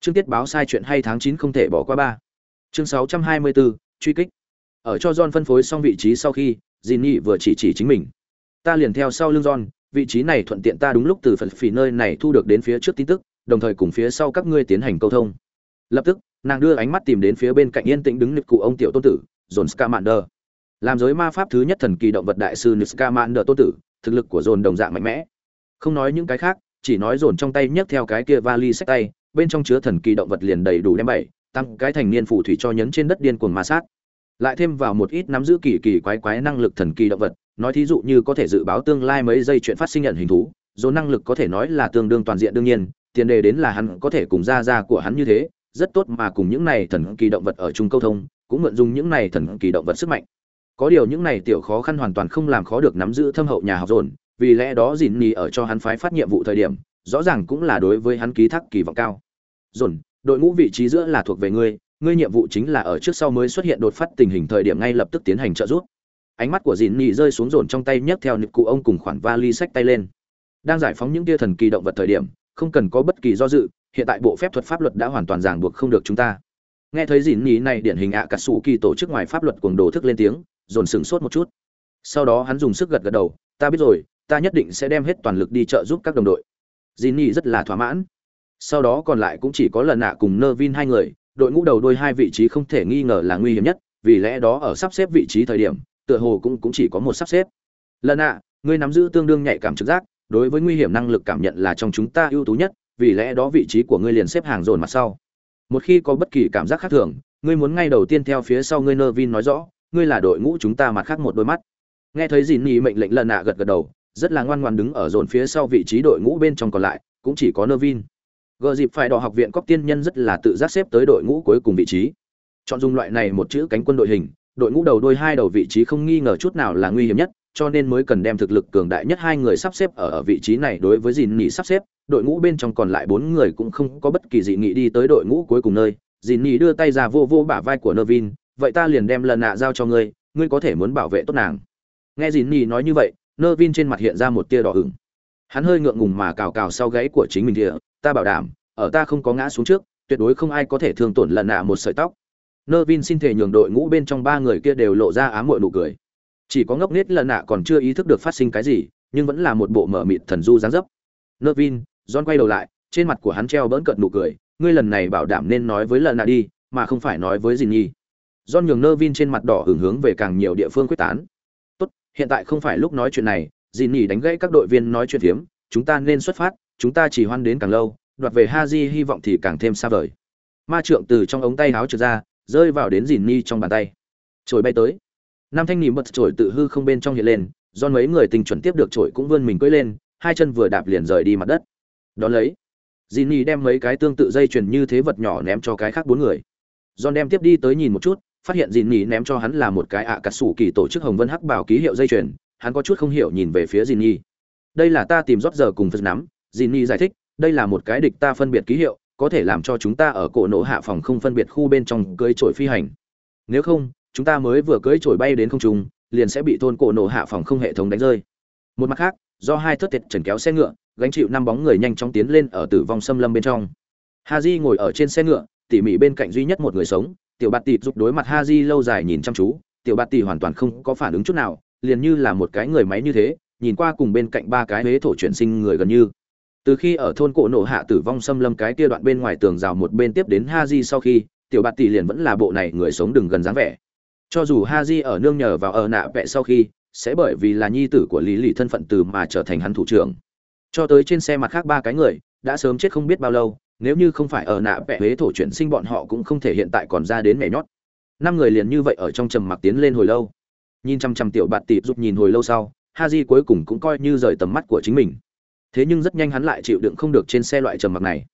Chương tiết báo sai chuyện hay tháng chín không thể bỏ qua ba. Chương sáu trăm hai mươi bốn truy kích. Ở cho john phân phối xong vị trí sau khi Jinny vừa chỉ chỉ chính mình ta liền theo sau lưng john vị trí này thuận tiện ta đúng lúc từ phần phỉ nơi này thu được đến phía trước tin tức đồng thời cùng phía sau các ngươi tiến hành câu thông lập tức nàng đưa ánh mắt tìm đến phía bên cạnh yên tĩnh đứng nực cụ ông tiểu tôn tử john scamander làm giới ma pháp thứ nhất thần kỳ động vật đại sư Scamander tôn tử, thực lực của John đồng dạng mạnh mẽ. Không nói những cái khác, chỉ nói John trong tay nhấc theo cái kia vali sách tay, bên trong chứa thần kỳ động vật liền đầy đủ đem bảy, tăng cái thành niên phù thủy cho nhấn trên đất điên cuồng ma sát. Lại thêm vào một ít nắm giữ kỳ kỳ quái quái năng lực thần kỳ động vật, nói thí dụ như có thể dự báo tương lai mấy giây chuyện phát sinh nhận hình thú, dồn năng lực có thể nói là tương đương toàn diện đương nhiên, tiền đề đến là hắn có thể cùng ra ra của hắn như thế, rất tốt mà cùng những này thần kỳ động vật ở chung câu thông, cũng mượn dùng những này thần kỳ động vật sức mạnh. Có điều những này tiểu khó khăn hoàn toàn không làm khó được nắm giữ thâm hậu nhà học dồn vì lẽ đó dìn nhì ở cho hắn phái phát nhiệm vụ thời điểm rõ ràng cũng là đối với hắn ký thác kỳ vọng cao. Dồn đội ngũ vị trí giữa là thuộc về ngươi ngươi nhiệm vụ chính là ở trước sau mới xuất hiện đột phát tình hình thời điểm ngay lập tức tiến hành trợ giúp. Ánh mắt của dìn nhì rơi xuống dồn trong tay nhấc theo nực cụ ông cùng khoản vali sách tay lên. Đang giải phóng những tia thần kỳ động vật thời điểm, không cần có bất kỳ do dự, hiện tại bộ phép thuật pháp luật đã hoàn toàn ràng buộc không được chúng ta. Nghe thấy dìn nhì này điển hình ạ cả sủ kỳ tổ chức ngoài pháp luật cuồng đồ thức lên tiếng, dồn sửng sốt một chút. Sau đó hắn dùng sức gật gật đầu, ta biết rồi, ta nhất định sẽ đem hết toàn lực đi trợ giúp các đồng đội. Jinny rất là thỏa mãn. Sau đó còn lại cũng chỉ có lần nạ cùng nơ vin hai người đội ngũ đầu đôi hai vị trí không thể nghi ngờ là nguy hiểm nhất, vì lẽ đó ở sắp xếp vị trí thời điểm, tựa hồ cũng cũng chỉ có một sắp xếp. Lần nạ ngươi nắm giữ tương đương nhạy cảm trực giác, đối với nguy hiểm năng lực cảm nhận là trong chúng ta ưu tú nhất, vì lẽ đó vị trí của ngươi liền xếp hàng dồn mặt sau. Một khi có bất kỳ cảm giác khác thường, ngươi muốn ngay đầu tiên theo phía sau ngươi nơ vin nói rõ, ngươi là đội ngũ chúng ta mặt khác một đôi mắt. Nghe thấy dìn nhì mệnh lệnh lần nạ gật gật đầu, rất là ngoan ngoan đứng ở dồn phía sau vị trí đội ngũ bên trong còn lại, cũng chỉ có nơ vin gờ dịp phải đỏ học viện cóc tiên nhân rất là tự giác xếp tới đội ngũ cuối cùng vị trí. Chọn dùng loại này một chữ cánh quân đội hình đội ngũ đầu đôi hai đầu vị trí không nghi ngờ chút nào là nguy hiểm nhất cho nên mới cần đem thực lực cường đại nhất hai người sắp xếp ở, ở vị trí này đối với dìn nhì sắp xếp. Đội ngũ bên trong còn lại bốn người cũng không có bất kỳ dị nghị đi tới đội ngũ cuối cùng nơi. Dìn nhì đưa tay ra vô vô bả vai của nơ vin vậy ta liền đem lần nạ giao cho ngươi ngươi có thể muốn bảo vệ tốt nàng. Nghe dìn nhị nói như vậy nơ vin trên mặt hiện ra một tia đỏ ửng. Hắn hơi ngượng ngùng mà cào cào sau gáy của chính mình kia ta bảo đảm ở ta không có ngã xuống trước tuyệt đối không ai có thể thương tổn lần nạ một sợi tóc nơ vin xin thể nhường đội ngũ bên trong ba người kia đều lộ ra ám mội nụ cười chỉ có ngốc nết lần nạ còn chưa ý thức được phát sinh cái gì nhưng vẫn là một bộ mở mịt thần du dáng dấp nơ vin john quay đầu lại trên mặt của hắn treo bỡn cợt nụ cười ngươi lần này bảo đảm nên nói với lần nạ đi mà không phải nói với dìn nhi John nhường Nervin trên mặt đỏ hưởng hướng về càng nhiều địa phương quyết tán. "Tốt, hiện tại không phải lúc nói chuyện này." Jinny đánh gãy các đội viên nói chuyện hiếm, "Chúng ta nên xuất phát, chúng ta chỉ hoan đến càng lâu, đoạt về Haji hy vọng thì càng thêm xa vời." Ma trượng từ trong ống tay áo trượt ra, rơi vào đến dìn ni trong bàn tay. trồi bay tới. Nam thanh nỉm bật trồi tự hư không bên trong hiện lên, John mấy người tình chuẩn tiếp được trồi cũng vươn mình cưỡi lên, hai chân vừa đạp liền rời đi mặt đất. Đón lấy, Jinny đem mấy cái tương tự dây chuyền như thế vật nhỏ ném cho cái khác bốn người. John đem tiếp đi tới nhìn một chút, phát hiện dìn Nhi ném cho hắn là một cái ạ à cà sủ kỳ tổ chức hồng vân hắc bảo ký hiệu dây chuyền hắn có chút không hiểu nhìn về phía dìn Nhi. đây là ta tìm rót giờ cùng phật nắm dìn Nhi giải thích, đây là một cái địch ta phân biệt ký hiệu, có thể làm cho chúng ta ở cổ nổ hạ phòng không phân biệt khu bên trong cưỡi trổi phi hành. Nếu không, chúng ta mới vừa cưỡi trổi bay đến không trung, liền sẽ bị thôn cổ nổ hạ phòng không hệ thống đánh rơi. Một mặt khác, do hai thất tiệt trần kéo xe ngựa, gánh chịu năm bóng người nhanh chóng tiến lên ở tử vong xâm lâm bên trong. Haji ngồi ở trên xe ngựa, tỉ mỉ bên cạnh duy nhất một người sống, tiểu bạt tỷ giúp đối mặt Haji lâu dài nhìn chăm chú, tiểu bạt tỷ hoàn toàn không có phản ứng chút nào, liền như là một cái người máy như thế, nhìn qua cùng bên cạnh ba cái hế thổ chuyển sinh người gần như từ khi ở thôn cổ nổ hạ tử vong xâm lâm cái kia đoạn bên ngoài tường rào một bên tiếp đến ha di sau khi, tiểu bạt tỷ liền vẫn là bộ này người sống đừng gần dáng vẻ. Cho dù ha di ở nương nhờ vào ở nạ vẽ sau khi, sẽ bởi vì là nhi tử của lý lì thân phận từ mà trở thành hắn thủ trưởng. Cho tới trên xe mặt khác ba cái người, đã sớm chết không biết bao lâu, nếu như không phải ở nạ vẽ huế thổ chuyển sinh bọn họ cũng không thể hiện tại còn ra đến mẻ nhót. Năm người liền như vậy ở trong trầm mặc tiến lên hồi lâu. Nhìn chăm chăm tiểu bạt tỷ giúp nhìn hồi lâu sau ha di cuối cùng cũng coi như rời tầm mắt của chính mình thế nhưng rất nhanh hắn lại chịu đựng không được trên xe loại trầm mặc này.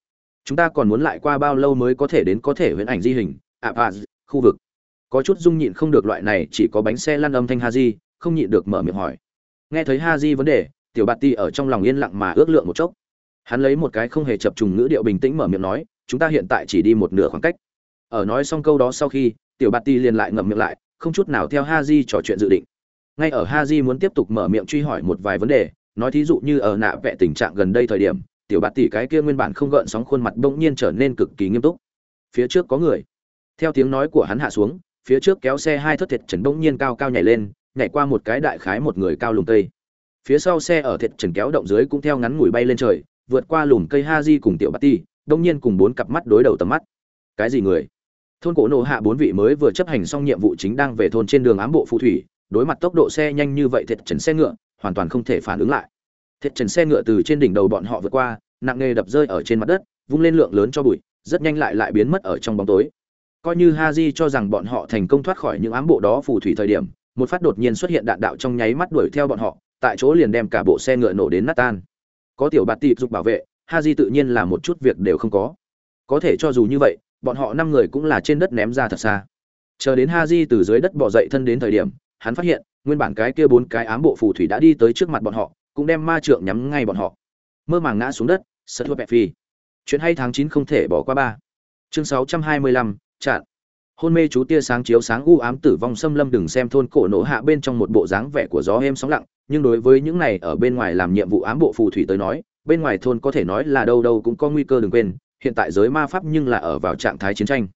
Chúng ta còn muốn lại qua bao lâu mới có thể đến có thể huyễn ảnh di hình? Ạ à, à khu vực. Có chút dung nhịn không được loại này chỉ có bánh xe lăn âm thanh ha di không nhịn được mở miệng hỏi. Nghe thấy ha di vấn đề tiểu bạt ti ở trong lòng yên lặng mà ước lượng một chốc. Hắn lấy một cái không hề chập trùng ngữ điệu bình tĩnh mở miệng nói chúng ta hiện tại chỉ đi một nửa khoảng cách. Ở nói xong câu đó sau khi tiểu bạt ti liền lại ngậm miệng lại không chút nào theo ha di trò chuyện dự định. Ngay ở ha di muốn tiếp tục mở miệng truy hỏi một vài vấn đề nói thí dụ như ở nạ vẽ tình trạng gần đây thời điểm, tiểu bạt tỷ cái kia nguyên bản không gợn sóng khuôn mặt bỗng nhiên trở nên cực kỳ nghiêm túc. Phía trước có người. Theo tiếng nói của hắn hạ xuống, phía trước kéo xe hai thất thiệt trần bỗng nhiên cao cao nhảy lên, nhảy qua một cái đại khái một người cao lùm cây. Phía sau xe ở thiệt trần kéo động dưới cũng theo ngắn ngủi bay lên trời, vượt qua lùm cây ha di cùng tiểu bạt tỷ, bỗng nhiên cùng bốn cặp mắt đối đầu tầm mắt. Cái gì người? Thôn cổ nộ hạ bốn vị mới vừa chấp hành xong nhiệm vụ chính đang về thôn trên đường ám bộ phù thủy, đối mặt tốc độ xe nhanh như vậy thiệt trần xe ngựa hoàn toàn không thể phản ứng lại. Thiệt trần xe ngựa từ trên đỉnh đầu bọn họ vượt qua, nặng nề đập rơi ở trên mặt đất, vung lên lượng lớn cho bụi, rất nhanh lại lại biến mất ở trong bóng tối. Coi như ha di cho rằng bọn họ thành công thoát khỏi những ám bộ đó phù thủy thời điểm, một phát đột nhiên xuất hiện đạn đạo trong nháy mắt đuổi theo bọn họ, tại chỗ liền đem cả bộ xe ngựa nổ đến nát tan. Có tiểu bạt tịp dục bảo vệ ha di tự nhiên là một chút việc đều không có. Có thể cho dù như vậy, bọn họ năm người cũng là trên đất ném ra thật xa. Chờ đến ha di từ dưới đất bỏ dậy thân đến thời điểm, hắn phát hiện nguyên bản cái kia bốn cái ám bộ phù thủy đã đi tới trước mặt bọn họ, cũng đem ma trượng nhắm ngay bọn họ. Mơ màng ngã xuống đất, sợ thua bẹp phi chuyện hay tháng chín không thể bỏ qua ba. Chương sáu trăm hai mươi lăm, chặn. Hôn mê chú tia sáng chiếu sáng u ám tử vong xâm lâm đừng xem thôn cổ nổ hạ bên trong một bộ dáng vẻ của gió êm sóng lặng, nhưng đối với những này ở bên ngoài làm nhiệm vụ ám bộ phù thủy tới nói, bên ngoài thôn có thể nói là đâu đâu cũng có nguy cơ đừng quên, hiện tại giới ma pháp nhưng là ở vào trạng thái chiến tranh.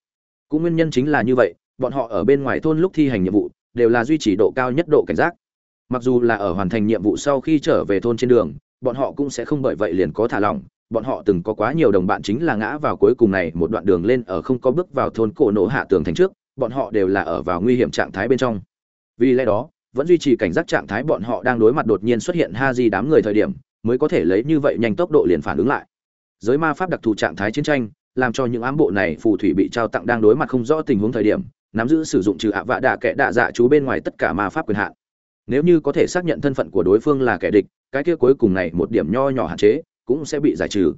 Cũng nguyên nhân chính là như vậy, bọn họ ở bên ngoài thôn lúc thi hành nhiệm vụ đều là duy trì độ cao nhất độ cảnh giác. Mặc dù là ở hoàn thành nhiệm vụ sau khi trở về thôn trên đường, bọn họ cũng sẽ không bởi vậy liền có thả lỏng. Bọn họ từng có quá nhiều đồng bạn chính là ngã vào cuối cùng này, một đoạn đường lên ở không có bước vào thôn cổ nổ hạ tường thành trước, bọn họ đều là ở vào nguy hiểm trạng thái bên trong. Vì lẽ đó, vẫn duy trì cảnh giác trạng thái bọn họ đang đối mặt đột nhiên xuất hiện ha di đám người thời điểm, mới có thể lấy như vậy nhanh tốc độ liền phản ứng lại. Giới ma pháp đặc thù trạng thái chiến tranh, làm cho những ám bộ này phù thủy bị trao tặng đang đối mặt không rõ tình huống thời điểm nắm giữ sử dụng trừ ạ vạ đạ kẻ đạ dạ chú bên ngoài tất cả ma pháp quyền hạn. Nếu như có thể xác nhận thân phận của đối phương là kẻ địch, cái kia cuối cùng này một điểm nho nhỏ hạn chế cũng sẽ bị giải trừ.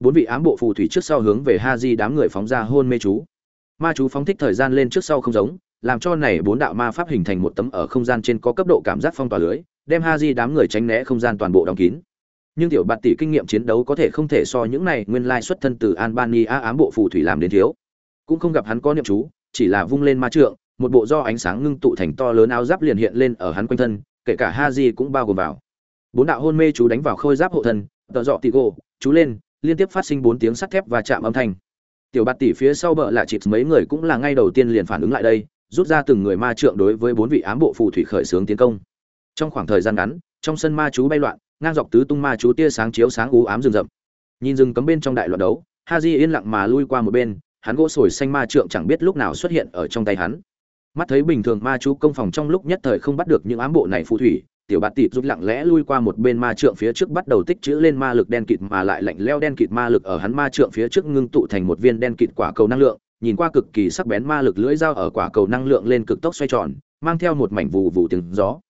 Bốn vị ám bộ phù thủy trước sau hướng về ha di đám người phóng ra hôn mê chú. Ma chú phóng thích thời gian lên trước sau không giống, làm cho này bốn đạo ma pháp hình thành một tấm ở không gian trên có cấp độ cảm giác phong tỏa lưới, đem ha di đám người tránh né không gian toàn bộ đóng kín. Nhưng tiểu bạt tỷ kinh nghiệm chiến đấu có thể không thể so những này nguyên lai xuất thân từ albania ám bộ phù thủy làm đến thiếu. Cũng không gặp hắn có niệm chú chỉ là vung lên ma trượng, một bộ do ánh sáng ngưng tụ thành to lớn áo giáp liền hiện lên ở hắn quanh thân, kể cả Haji cũng bao gồm vào. Bốn đạo hôn mê chú đánh vào khôi giáp hộ thân, tợ dọ tì gỗ chú lên, liên tiếp phát sinh bốn tiếng sắt thép và chạm âm thanh. Tiểu bạt tỷ phía sau bờ lạ chịp mấy người cũng là ngay đầu tiên liền phản ứng lại đây, rút ra từng người ma trượng đối với bốn vị ám bộ phù thủy khởi xướng tiến công. Trong khoảng thời gian ngắn, trong sân ma chú bay loạn, ngang dọc tứ tung ma chú tia sáng chiếu sáng u ám rừng rậm. Nhìn rừng cấm bên trong đại loạn đấu Haji yên lặng mà lui qua một bên hắn gỗ sồi xanh ma trượng chẳng biết lúc nào xuất hiện ở trong tay hắn. Mắt thấy bình thường ma chú công phòng trong lúc nhất thời không bắt được những ám bộ này phù thủy, tiểu bạt tịt rút lặng lẽ lui qua một bên ma trượng phía trước bắt đầu tích chữ lên ma lực đen kịt mà lại lạnh leo đen kịt ma lực ở hắn ma trượng phía trước ngưng tụ thành một viên đen kịt quả cầu năng lượng, nhìn qua cực kỳ sắc bén ma lực lưỡi dao ở quả cầu năng lượng lên cực tốc xoay tròn, mang theo một mảnh vù vù tiếng gió.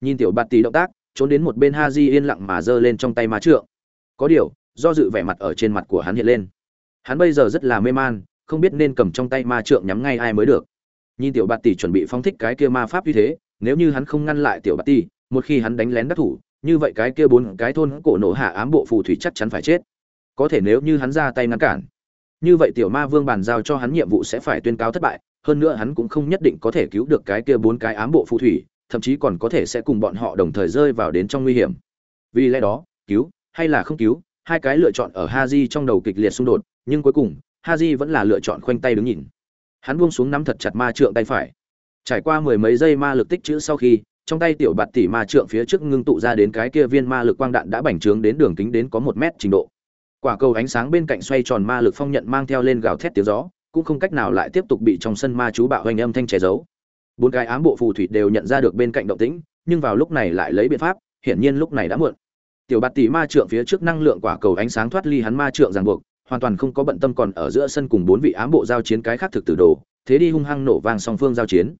Nhìn tiểu bạt tì động tác, trốn đến một bên ha di yên lặng mà giơ lên trong tay ma trượng. Có điều, do dự vẻ mặt ở trên mặt của hắn hiện lên. Hắn bây giờ rất là mê man không biết nên cầm trong tay ma trượng nhắm ngay ai mới được. Nhìn tiểu bạt tỷ chuẩn bị phóng thích cái kia ma pháp như thế, nếu như hắn không ngăn lại tiểu bạt tỷ, một khi hắn đánh lén đắc thủ, như vậy cái kia bốn cái thôn cổ nổ hạ ám bộ phù thủy chắc chắn phải chết. Có thể nếu như hắn ra tay ngăn cản, như vậy tiểu ma vương bàn giao cho hắn nhiệm vụ sẽ phải tuyên cáo thất bại, hơn nữa hắn cũng không nhất định có thể cứu được cái kia bốn cái ám bộ phù thủy, thậm chí còn có thể sẽ cùng bọn họ đồng thời rơi vào đến trong nguy hiểm. Vì lẽ đó, cứu hay là không cứu, hai cái lựa chọn ở haji trong đầu kịch liệt xung đột, nhưng cuối cùng haji vẫn là lựa chọn khoanh tay đứng nhìn. Hắn buông xuống nắm thật chặt ma trượng tay phải. Trải qua mười mấy giây ma lực tích trữ sau khi, trong tay tiểu bạt tỷ ma trượng phía trước ngưng tụ ra đến cái kia viên ma lực quang đạn đã bành trướng đến đường kính đến có một mét trình độ. Quả cầu ánh sáng bên cạnh xoay tròn ma lực phong nhận mang theo lên gào thét tiếng gió, cũng không cách nào lại tiếp tục bị trong sân ma chú bạo hoành âm thanh che giấu. Bốn cái ám bộ phù thủy đều nhận ra được bên cạnh động tĩnh, nhưng vào lúc này lại lấy biện pháp, hiển nhiên lúc này đã muộn. Tiểu bạt tỷ ma trượng phía trước năng lượng quả cầu ánh sáng thoát ly hắn ma trượng ràng buộc hoàn toàn không có bận tâm còn ở giữa sân cùng bốn vị ám bộ giao chiến cái khác thực tử đồ, thế đi hung hăng nổ vang song phương giao chiến.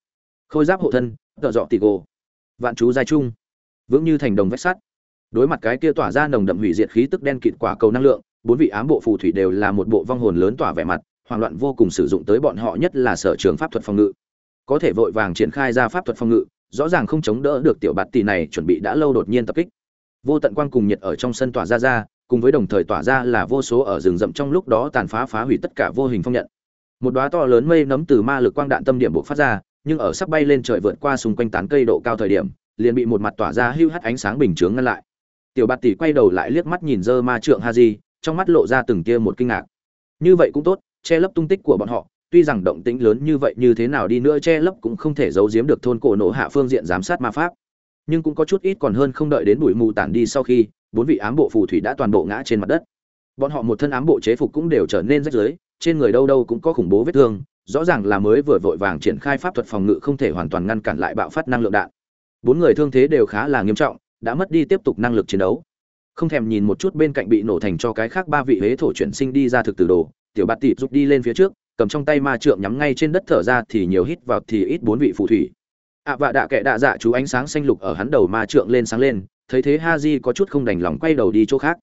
Khôi giáp hộ thân, tợ dọ tị gồ. Vạn chú giai trung. Vững như thành đồng vách sắt. Đối mặt cái kia tỏa ra nồng đậm hủy diệt khí tức đen kịt quả cầu năng lượng, bốn vị ám bộ phù thủy đều là một bộ vong hồn lớn tỏa vẻ mặt, hoảng loạn vô cùng sử dụng tới bọn họ nhất là sở trường pháp thuật phòng ngự. Có thể vội vàng triển khai ra pháp thuật phòng ngự, rõ ràng không chống đỡ được tiểu bạt tỷ này chuẩn bị đã lâu đột nhiên tập kích. Vô tận quang cùng nhiệt ở trong sân tỏa ra ra cùng với đồng thời tỏa ra là vô số ở rừng rậm trong lúc đó tàn phá phá hủy tất cả vô hình phong nhận. Một đóa to lớn mây nấm từ ma lực quang đạn tâm điểm buộc phát ra, nhưng ở sắp bay lên trời vượt qua xung quanh tán cây độ cao thời điểm, liền bị một mặt tỏa ra hưu hắt ánh sáng bình chướng ngăn lại. Tiểu bạt tỷ quay đầu lại liếc mắt nhìn dơ ma trượng ha di, trong mắt lộ ra từng tia một kinh ngạc. Như vậy cũng tốt, che lấp tung tích của bọn họ, tuy rằng động tĩnh lớn như vậy như thế nào đi nữa che lấp cũng không thể giấu giếm được thôn cổ nổ hạ phương diện giám sát ma pháp. Nhưng cũng có chút ít còn hơn không đợi đến bụi mù tản đi sau khi bốn vị ám bộ phù thủy đã toàn bộ ngã trên mặt đất. Bọn họ một thân ám bộ chế phục cũng đều trở nên rách rưới, trên người đâu đâu cũng có khủng bố vết thương, rõ ràng là mới vừa vội vàng triển khai pháp thuật phòng ngự không thể hoàn toàn ngăn cản lại bạo phát năng lượng đạn. Bốn người thương thế đều khá là nghiêm trọng, đã mất đi tiếp tục năng lực chiến đấu. Không thèm nhìn một chút bên cạnh bị nổ thành cho cái khác ba vị huế thổ chuyển sinh đi ra thực từ đồ, tiểu bạt tịp giúp đi lên phía trước, cầm trong tay ma trượng nhắm ngay trên đất thở ra thì nhiều hít vào thì ít bốn vị phù thủy. Ạ vạ đạ kệ đạ dạ chú ánh sáng xanh lục ở hắn đầu ma trượng lên sáng lên thấy thế ha di có chút không đành lòng quay đầu đi chỗ khác.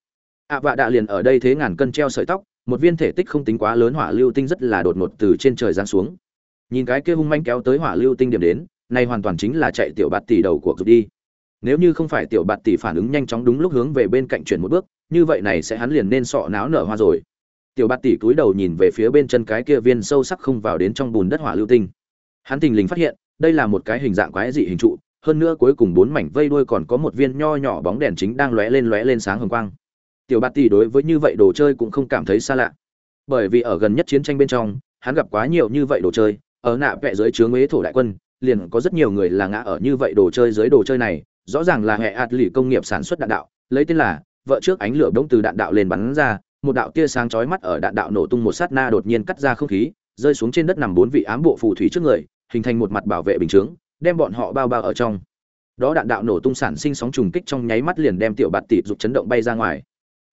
ạ vạ đạ liền ở đây thế ngàn cân treo sợi tóc, một viên thể tích không tính quá lớn hỏa lưu tinh rất là đột ngột từ trên trời giáng xuống. Nhìn cái kia hung manh kéo tới hỏa lưu tinh điểm đến, này hoàn toàn chính là chạy tiểu bạt tỷ đầu của cục đi. Nếu như không phải tiểu bạt tỷ phản ứng nhanh chóng đúng lúc hướng về bên cạnh chuyển một bước, như vậy này sẽ hắn liền nên sọ náo nở hoa rồi. Tiểu bạt tỷ cúi đầu nhìn về phía bên chân cái kia viên sâu sắc không vào đến trong bùn đất hỏa lưu tinh. Hắn thình lình phát hiện, đây là một cái hình dạng quái dị hình trụ hơn nữa cuối cùng bốn mảnh vây đuôi còn có một viên nho nhỏ bóng đèn chính đang lóe lên lóe lên sáng hồng quang. Tiểu bạt tỷ đối với như vậy đồ chơi cũng không cảm thấy xa lạ. Bởi vì ở gần nhất chiến tranh bên trong, hắn gặp quá nhiều như vậy đồ chơi, ở nạ vẽ dưới chướng ế thổ đại quân, liền có rất nhiều người là ngã ở như vậy đồ chơi dưới đồ chơi này, rõ ràng là hệ ạt lì công nghiệp sản xuất đạn đạo, lấy tên là vợ trước ánh lửa bỗng từ đạn đạo lên bắn ra, một đạo tia sáng chói mắt ở đạn đạo nổ tung một sát na đột nhiên cắt ra không khí, rơi xuống trên đất nằm bốn vị ám bộ phù thủy trước người, hình thành một mặt bảo vệ bình chướng đem bọn họ bao bao ở trong đó đạn đạo nổ tung sản sinh sóng trùng kích trong nháy mắt liền đem tiểu bạt Tỷ dục chấn động bay ra ngoài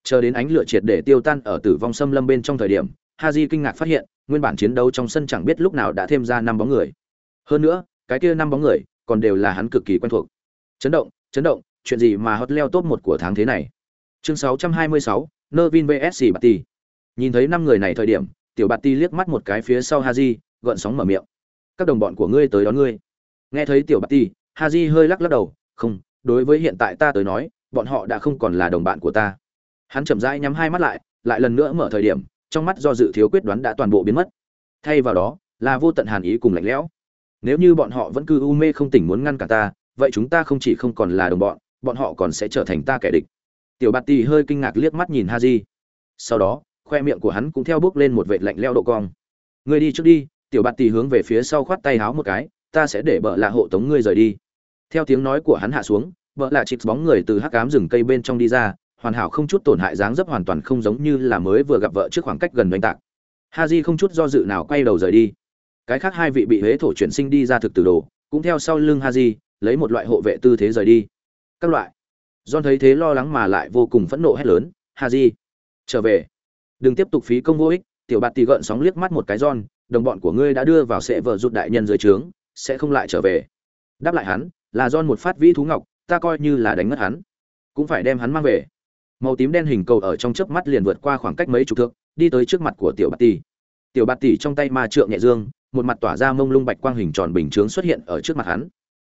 chờ đến ánh lửa triệt để tiêu tan ở tử vong xâm lâm bên trong thời điểm haji kinh ngạc phát hiện nguyên bản chiến đấu trong sân chẳng biết lúc nào đã thêm ra năm bóng người hơn nữa cái kia năm bóng người còn đều là hắn cực kỳ quen thuộc chấn động chấn động chuyện gì mà hot leo top một của tháng thế này chương 626, Nervin vs Batti. Nhìn thấy năm người này thời điểm, tiểu Batti liếc mắt một cái phía sau Haji, gợn sóng mở miệng. Các đồng bọn của ngươi tới đón ngươi. Nghe thấy tiểu Batti, Haji hơi lắc lắc đầu, không, đối với hiện tại ta tới nói, bọn họ đã không còn là đồng bạn của ta. Hắn chậm rãi nhắm hai mắt lại, lại lần nữa mở thời điểm, trong mắt do dự thiếu quyết đoán đã toàn bộ biến mất. Thay vào đó, là vô tận hàn ý cùng lạnh lẽo. Nếu như bọn họ vẫn cứ u mê không tỉnh muốn ngăn cản ta, vậy chúng ta không chỉ không còn là đồng bọn, bọn họ còn sẽ trở thành ta kẻ địch tiểu bạt tì hơi kinh ngạc liếc mắt nhìn ha di sau đó khoe miệng của hắn cũng theo bước lên một vệt lạnh leo độ cong ngươi đi trước đi tiểu bạt tì hướng về phía sau khoát tay háo một cái ta sẽ để bợ lạ hộ tống ngươi rời đi. Theo tiếng nói của hắn hạ xuống bợ lạ chịt bóng người từ hắc cám rừng cây bên trong đi ra hoàn hảo không chút tổn hại dáng dấp hoàn toàn không giống như là mới vừa gặp vợ trước khoảng cách gần doanh tạc. Ha di không chút do dự nào quay đầu rời đi. Cái khác hai vị bị huế thổ chuyển sinh đi ra thực từ đồ cũng theo sau lưng ha di lấy một loại hộ vệ tư thế rời đi. Các loại. John thấy thế lo lắng mà lại vô cùng phẫn nộ hét lớn, "Haji, trở về. Đừng tiếp tục phí công vô ích." Tiểu Bạt Tỷ gợn sóng liếc mắt một cái John, đồng bọn của ngươi đã đưa vào sẽ vợ rụt đại nhân dưới trướng, sẽ không lại trở về. Đáp lại hắn, là John một phát vĩ thú ngọc, ta coi như là đánh mất hắn, cũng phải đem hắn mang về. Màu tím đen hình cầu ở trong chớp mắt liền vượt qua khoảng cách mấy chục thước, đi tới trước mặt của Tiểu Bạt Tỷ. Tiểu Bạt Tỷ trong tay ma trượng nhẹ dương, một mặt tỏa ra mông lung bạch quang hình tròn bình chướng xuất hiện ở trước mặt hắn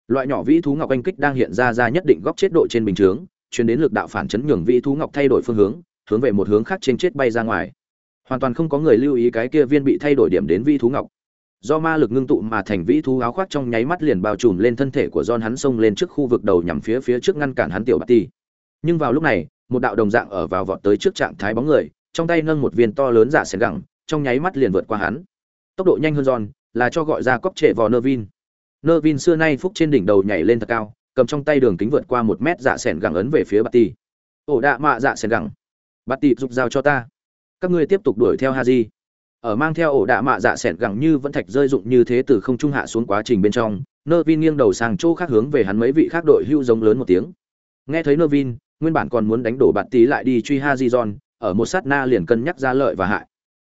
loại nhỏ vĩ thú ngọc anh kích đang hiện ra ra nhất định góc chết độ trên bình chướng chuyển đến lực đạo phản chấn nhường vĩ thú ngọc thay đổi phương hướng hướng về một hướng khác trên chết bay ra ngoài hoàn toàn không có người lưu ý cái kia viên bị thay đổi điểm đến vĩ thú ngọc do ma lực ngưng tụ mà thành vĩ thú áo khoác trong nháy mắt liền bao trùm lên thân thể của John hắn xông lên trước khu vực đầu nhằm phía phía trước ngăn cản hắn tiểu bạt ti. Nhưng vào lúc này, một đạo đồng dạng ở vào vọt tới trước trạng thái bóng người, trong tay nâng một viên to lớn giả xén gẳng, trong nháy mắt liền vượt qua hắn. Tốc độ nhanh hơn John, là cho gọi ra cóc trệ vò Nervin. Nervin xưa nay phúc trên đỉnh đầu nhảy lên thật cao, cầm trong tay đường kính vượt qua một mét dạ sẻn gẳng ấn về phía bạt tỷ. ổ đạ mạ dạ sẻn gẳng. Bạt tỷ giục giao cho ta. Các ngươi tiếp tục đuổi theo ha di ở mang theo ổ đạ mạ dạ sẹn gẳng như vẫn thạch rơi dụng như thế từ không trung hạ xuống quá trình bên trong nơ vin nghiêng đầu sang chỗ khác hướng về hắn mấy vị khác đội hưu giống lớn một tiếng. Nghe thấy nơ vin nguyên bản còn muốn đánh đổ bạt tí lại đi truy ha di giòn ở một sát na liền cân nhắc ra lợi và hại.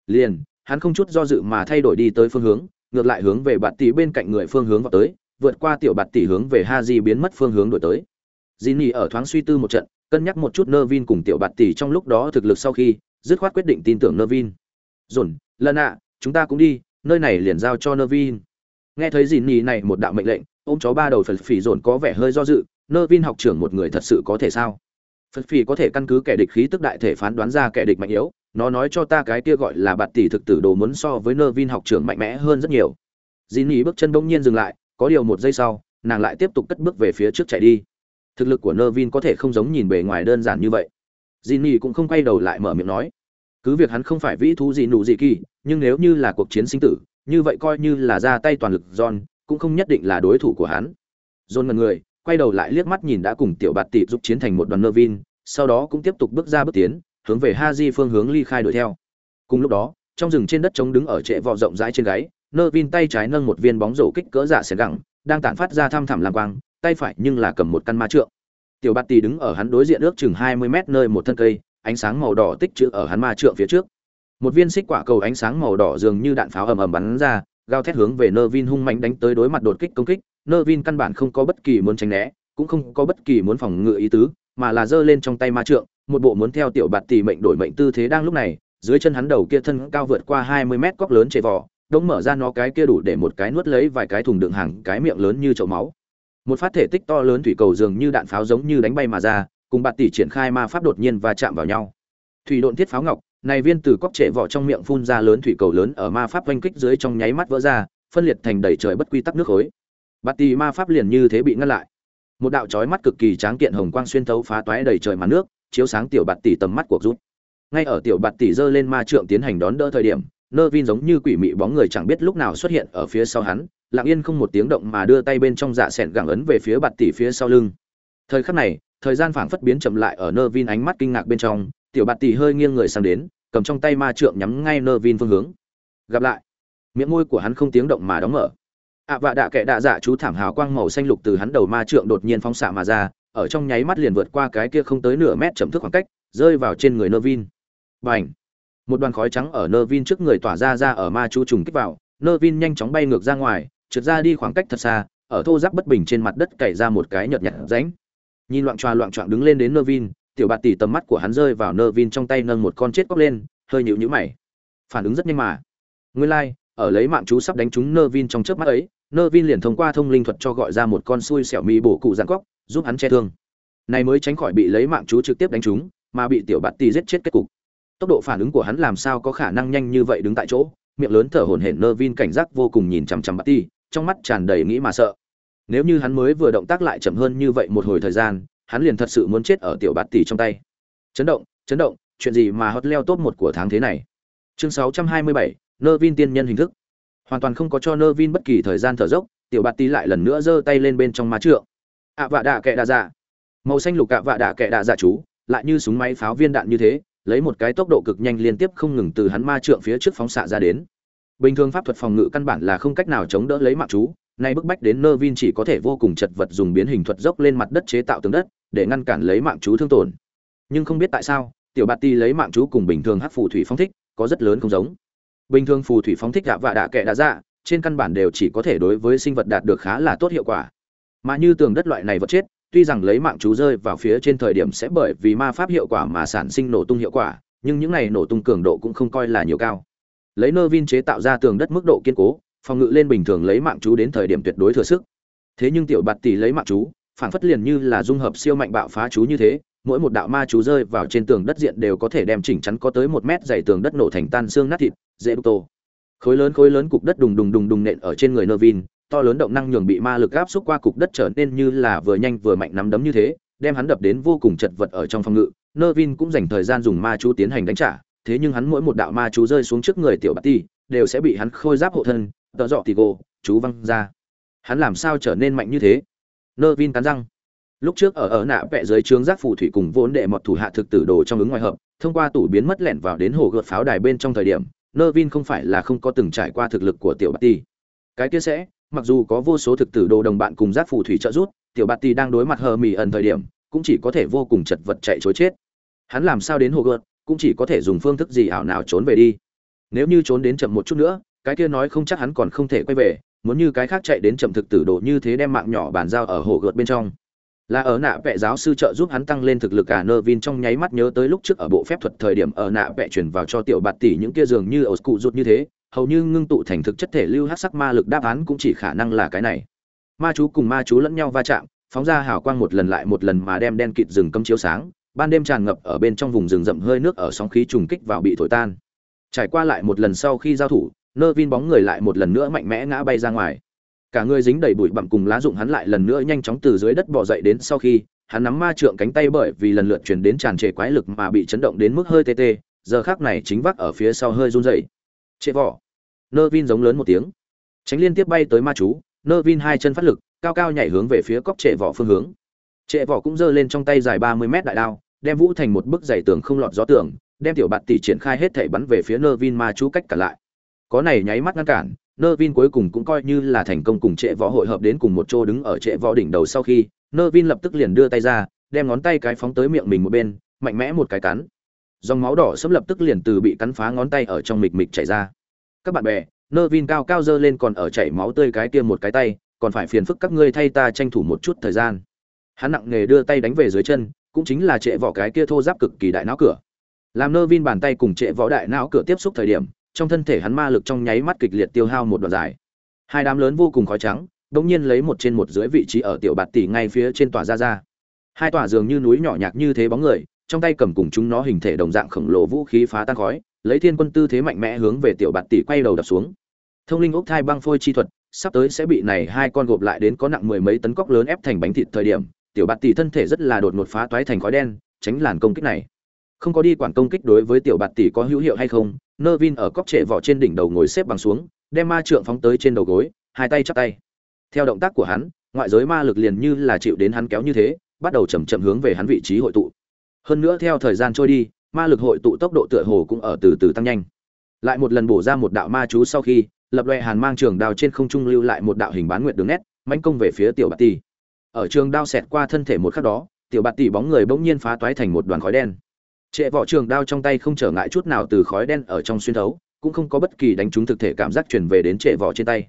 Liền hắn không chút do dự mà thay đổi đi tới phương hướng ngược lại hướng về bạt tỷ bên cạnh người phương hướng vào tới vượt qua tiểu bạt tỷ hướng về ha di biến mất phương hướng đổi tới. Jinny ở thoáng suy tư một trận, cân nhắc một chút Nervin cùng tiểu Bạt tỷ trong lúc đó thực lực sau khi, dứt khoát quyết định tin tưởng Nervin. "Dồn, lần ạ, chúng ta cũng đi, nơi này liền giao cho Nervin." Nghe thấy Jinny này một đạo mệnh lệnh, ôm chó ba đầu Phật Phỉ dồn có vẻ hơi do dự, Nervin học trưởng một người thật sự có thể sao? Phật Phỉ có thể căn cứ kẻ địch khí tức đại thể phán đoán ra kẻ địch mạnh yếu, nó nói cho ta cái kia gọi là Bạt tỷ thực tử đồ muốn so với Nervin học trưởng mạnh mẽ hơn rất nhiều. Jinny bước chân bỗng nhiên dừng lại, có điều một giây sau, nàng lại tiếp tục cất bước về phía trước chạy đi thực lực của Nervin có thể không giống nhìn bề ngoài đơn giản như vậy. Jinny cũng không quay đầu lại mở miệng nói, cứ việc hắn không phải vĩ thú gì nụ gì kỳ, nhưng nếu như là cuộc chiến sinh tử, như vậy coi như là ra tay toàn lực John, cũng không nhất định là đối thủ của hắn. John ngần người, quay đầu lại liếc mắt nhìn đã cùng tiểu bạt tỷ giúp chiến thành một đoàn Nervin, sau đó cũng tiếp tục bước ra bước tiến, hướng về Haji phương hướng ly khai đuổi theo. Cùng lúc đó, trong rừng trên đất trống đứng ở trệ vọ rộng rãi trên gáy, Nervin tay trái nâng một viên bóng rổ kích cỡ dạ xẻn gẳng, đang tản phát ra thăm thẳm lam quang, tay phải nhưng là cầm một căn ma trượng. Tiểu Bạt Tỷ đứng ở hắn đối diện ước chừng 20 mét nơi một thân cây, ánh sáng màu đỏ tích trữ ở hắn ma trượng phía trước. Một viên xích quả cầu ánh sáng màu đỏ dường như đạn pháo ầm ầm bắn ra, gao thét hướng về Nervin hung mạnh đánh tới đối mặt đột kích công kích. Nervin căn bản không có bất kỳ muốn tránh né, cũng không có bất kỳ muốn phòng ngự ý tứ, mà là giơ lên trong tay ma trượng, một bộ muốn theo tiểu Bạt Tỷ mệnh đổi mệnh tư thế đang lúc này, dưới chân hắn đầu kia thân cao vượt qua 20 mét cóc lớn chệ vỏ, đống mở ra nó cái kia đủ để một cái nuốt lấy vài cái thùng đựng hàng, cái miệng lớn như chậu máu một phát thể tích to lớn thủy cầu dường như đạn pháo giống như đánh bay mà ra cùng bạt tỷ triển khai ma pháp đột nhiên và chạm vào nhau. Thủy độn thiết pháo ngọc, này viên từ cóc trệ vỏ trong miệng phun ra lớn thủy cầu lớn ở ma pháp oanh kích dưới trong nháy mắt vỡ ra, phân liệt thành đầy trời bất quy tắc nước khối. Bạt tỷ ma pháp liền như thế bị ngăn lại. Một đạo chói mắt cực kỳ tráng kiện hồng quang xuyên thấu phá toái đầy trời màn nước, chiếu sáng tiểu bạt tỷ tầm mắt cuộc rút. Ngay ở tiểu bạt tỷ giơ lên ma trượng tiến hành đón đỡ thời điểm nơ vin giống như quỷ mị bóng người chẳng biết lúc nào xuất hiện ở phía sau hắn, lặng yên không một tiếng động mà đưa tay bên trong dạ sẹn gẳng ấn về phía bạt tỷ phía sau lưng. Thời khắc này thời gian phảng phất biến chậm lại ở nơ vin ánh mắt kinh ngạc bên trong tiểu bạt tỷ hơi nghiêng người sang đến cầm trong tay ma trượng nhắm ngay nơ vin phương hướng. Gặp lại. Miệng môi của hắn không tiếng động mà đóng mở. Ạ à, vạ đạ kệ đạ dạ chú thảm hào quang màu xanh lục từ hắn đầu ma trượng đột nhiên phóng xạ mà ra ở trong nháy mắt liền vượt qua cái kia không tới nửa mét chậm thức khoảng cách rơi vào trên người nơ vin b một đoàn khói trắng ở nơ vin trước người tỏa ra ra ở ma chú trùng kích vào nơ vin nhanh chóng bay ngược ra ngoài trượt ra đi khoảng cách thật xa ở thô giáp bất bình trên mặt đất cày ra một cái nhợt nhạt rãnh nhìn loạn tròa loạn trọng đứng lên đến nơ vin tiểu bạt tỷ tầm mắt của hắn rơi vào nơ vin trong tay nâng một con chết cóc lên hơi nhịu nhữ mày. Phản ứng rất nhanh mà. Nguyên lai、like, ở lấy mạng chú sắp đánh trúng nơ vin trong chớp mắt ấy nơ vin liền thông qua thông linh thuật cho gọi ra một con xui xẻo mì bổ cụ giàn cóc giúp hắn che thương. Này mới tránh khỏi bị lấy mạng chú trực tiếp đánh trúng mà bị tiểu bạt tỷ giết chết kết cục. Tốc độ phản ứng của hắn làm sao có khả năng nhanh như vậy đứng tại chỗ miệng lớn thở hổn hển nơ vin cảnh giác vô cùng nhìn chằm chằm bạt tỷ trong mắt tràn đầy nghĩ mà sợ nếu như hắn mới vừa động tác lại chậm hơn như vậy một hồi thời gian hắn liền thật sự muốn chết ở tiểu bạt tỷ trong tay. Chấn động chấn động chuyện gì mà hot leo top một của tháng thế này? Chương 627, nơ vin tiên nhân hình thức. Hoàn toàn không có cho nơ vin bất kỳ thời gian thở dốc tiểu bạt tỷ lại lần nữa giơ tay lên bên trong má trượng. Ạ vạ đạ kệ đạ dạ. Màu xanh lục ạ vạ đạ kệ đạ dạ chú lại như súng máy pháo viên đạn như thế lấy một cái tốc độ cực nhanh liên tiếp không ngừng từ hắn ma trượng phía trước phóng xạ ra đến. Bình thường pháp thuật phòng ngự căn bản là không cách nào chống đỡ lấy mạng chú nay bức bách đến nơ vin chỉ có thể vô cùng chật vật dùng biến hình thuật dốc lên mặt đất chế tạo tường đất, để ngăn cản lấy mạng chú thương tổn. Nhưng không biết tại sao, tiểu bạt ti lấy mạng chú cùng bình thường hắc phù thủy phóng thích, có rất lớn không giống. Bình thường phù thủy phóng thích gạ và đạ kệ đã ra, trên căn bản đều chỉ có thể đối với sinh vật đạt được khá là tốt hiệu quả. Mà như tường đất loại này vật chết, tuy rằng lấy mạng chú rơi vào phía trên thời điểm sẽ bởi vì ma pháp hiệu quả mà sản sinh nổ tung hiệu quả, nhưng những này nổ tung cường độ cũng không coi là nhiều cao. Lấy nơ vin chế tạo ra tường đất mức độ kiên cố phòng ngự lên bình thường lấy mạng chú đến thời điểm tuyệt đối thừa sức. Thế nhưng tiểu bạt tỷ lấy mạng chú, phản phất liền như là dung hợp siêu mạnh bạo phá chú như thế, mỗi một đạo ma chú rơi vào trên tường đất diện đều có thể đem chỉnh chắn có tới một mét dày tường đất nổ thành tan xương nát thịt, dễ đục tô. Khối lớn khối lớn cục đất đùng đùng đùng đùng nện ở trên người nơ vin to lớn động năng nhường bị ma lực áp xúc qua cục đất trở nên như là vừa nhanh vừa mạnh nắm đấm như thế, đem hắn đập đến vô cùng chật vật ở trong phòng ngự. Nơ vin cũng dành thời gian dùng ma chú tiến hành đánh trả, thế nhưng hắn mỗi một đạo ma chú rơi xuống trước người tiểu bạt tỷ, đều sẽ bị hắn khôi giáp hộ thân tợ dọ tì gô chú văng ra. Hắn làm sao trở nên mạnh như thế? Nơ vin cắn răng. Lúc trước ở ở nạ vẽ dưới trướng giác phù thủy cùng vốn đệ mọt thủ hạ thực tử đồ trong ứng ngoài hợp, thông qua tủ biến mất lẻn vào đến hồ gợt pháo đài bên trong thời điểm, nơ vin không phải là không có từng trải qua thực lực của tiểu bạt Ti cái kia sẽ, mặc dù có vô số thực tử đồ đồng bạn cùng giác phù thủy trợ rút tiểu bạt Ti đang đối mặt hờ mì ẩn thời điểm, cũng chỉ có thể vô cùng chật vật chạy chối chết. Hắn làm sao đến hồ gợt, cũng chỉ có thể dùng phương thức gì ảo nào trốn về đi. Nếu như trốn đến chậm một chút nữa cái kia nói không chắc hắn còn không thể quay về, muốn như cái khác chạy đến chậm thực tử đồ như thế đem mạng nhỏ bàn giao ở hồ gợt bên trong. Là ở nạ vẽ giáo sư trợ giúp hắn tăng lên thực lực à, cả nơ vin trong nháy mắt nhớ tới lúc trước ở bộ phép thuật thời điểm ở nạ vẽ chuyển vào cho tiểu bạt tỷ những kia dường như ở cụ rụt như thế, hầu như ngưng tụ thành thực chất thể lưu hát sắc ma lực đáp án cũng chỉ khả năng là cái này. Ma chú cùng ma chú lẫn nhau va chạm, phóng ra hào quang một lần lại một lần mà đem đen kịt rừng cấm chiếu sáng, ban đêm tràn ngập ở bên trong vùng rừng rậm hơi nước ở sóng khí trùng kích vào bị thổi tan. Trải qua lại một lần sau khi giao thủ nơ vin bóng người lại một lần nữa mạnh mẽ ngã bay ra ngoài. Cả người dính đầy bụi bặm cùng lá dụng hắn lại lần nữa nhanh chóng từ dưới đất bò dậy đến sau khi, hắn nắm ma trượng cánh tay bởi vì lần lượt truyền đến tràn trề quái lực mà bị chấn động đến mức hơi tê tê, giờ khác này chính vác ở phía sau hơi run rẩy. Trệ vỏ. Nơ vin giống lớn một tiếng. Tránh liên tiếp bay tới ma chú nơ vin hai chân phát lực, cao cao nhảy hướng về phía cóc trệ vỏ phương hướng. Trệ vỏ cũng giơ lên trong tay dài ba mươi mét đại đao, đem vũ thành một bức dày tường không lọt gió tường, đem tiểu bạt tỷ triển khai hết thể bắn về phía nơ vin ma chú cách cả lại có này nháy mắt ngăn cản nơ vin cuối cùng cũng coi như là thành công cùng trệ võ hội hợp đến cùng một chỗ đứng ở trệ võ đỉnh đầu sau khi nơ vin lập tức liền đưa tay ra, đem ngón tay cái phóng tới miệng mình một bên, mạnh mẽ một cái cắn. Dòng máu đỏ sẫm lập tức liền từ bị cắn phá ngón tay ở trong mịch mịch chảy ra. Các bạn bè nơ vin cao cao dơ lên còn ở chảy máu tươi cái kia một cái tay, còn phải phiền phức các ngươi thay ta tranh thủ một chút thời gian. Hắn nặng nghề đưa tay đánh về dưới chân, cũng chính là trệ vỏ cái kia thô giáp cực kỳ đại não cửa. Làm nơ vin bàn tay cùng trệ võ đại não cửa tiếp xúc thời điểm trong thân thể hắn ma lực trong nháy mắt kịch liệt tiêu hao một đoạn dài. Hai đám lớn vô cùng khói trắng đ nhiên lấy một trên một dưới vị trí ở tiểu bạt tỷ ngay phía trên tòa ra ra. Hai tòa dường như núi nhỏ nhạc như thế bóng người, trong tay cầm cùng chúng nó hình thể đồng dạng khổng lồ vũ khí phá tan khói, lấy thiên quân tư thế mạnh mẽ hướng về tiểu bạt tỷ quay đầu đập xuống. Thông linh ốc thai băng phôi chi thuật, sắp tới sẽ bị này hai con gộp lại đến có nặng mười mấy tấn cóc lớn ép thành bánh thịt thời điểm, tiểu bạt tỷ thân thể rất là đột ngột phá toái thành khói đen, tránh làn công kích này. Không có đi quản công kích đối với tiểu bạt tỷ có hữu hiệu hay không nơ vin ở cóc trệ vỏ trên đỉnh đầu ngồi xếp bằng xuống, đem ma trượng phóng tới trên đầu gối, hai tay chắp tay. Theo động tác của hắn, ngoại giới ma lực liền như là chịu đến hắn kéo như thế, bắt đầu chậm chậm hướng về hắn vị trí hội tụ. Hơn nữa theo thời gian trôi đi, ma lực hội tụ tốc độ tựa hồ cũng ở từ từ tăng nhanh. Lại một lần bổ ra một đạo ma chú sau khi, lập loè hàn mang trường đao trên không trung lưu lại một đạo hình bán nguyệt đường nét, mãnh công về phía tiểu bạt tỷ ở trường đao xẹt qua thân thể một khắc đó, tiểu bạt tỷ bóng người bỗng nhiên phá toái thành một đoàn khói đen trệ vỏ trường đao trong tay không trở ngại chút nào từ khói đen ở trong xuyên thấu, cũng không có bất kỳ đánh trúng thực thể cảm giác truyền về đến trệ vỏ trên tay.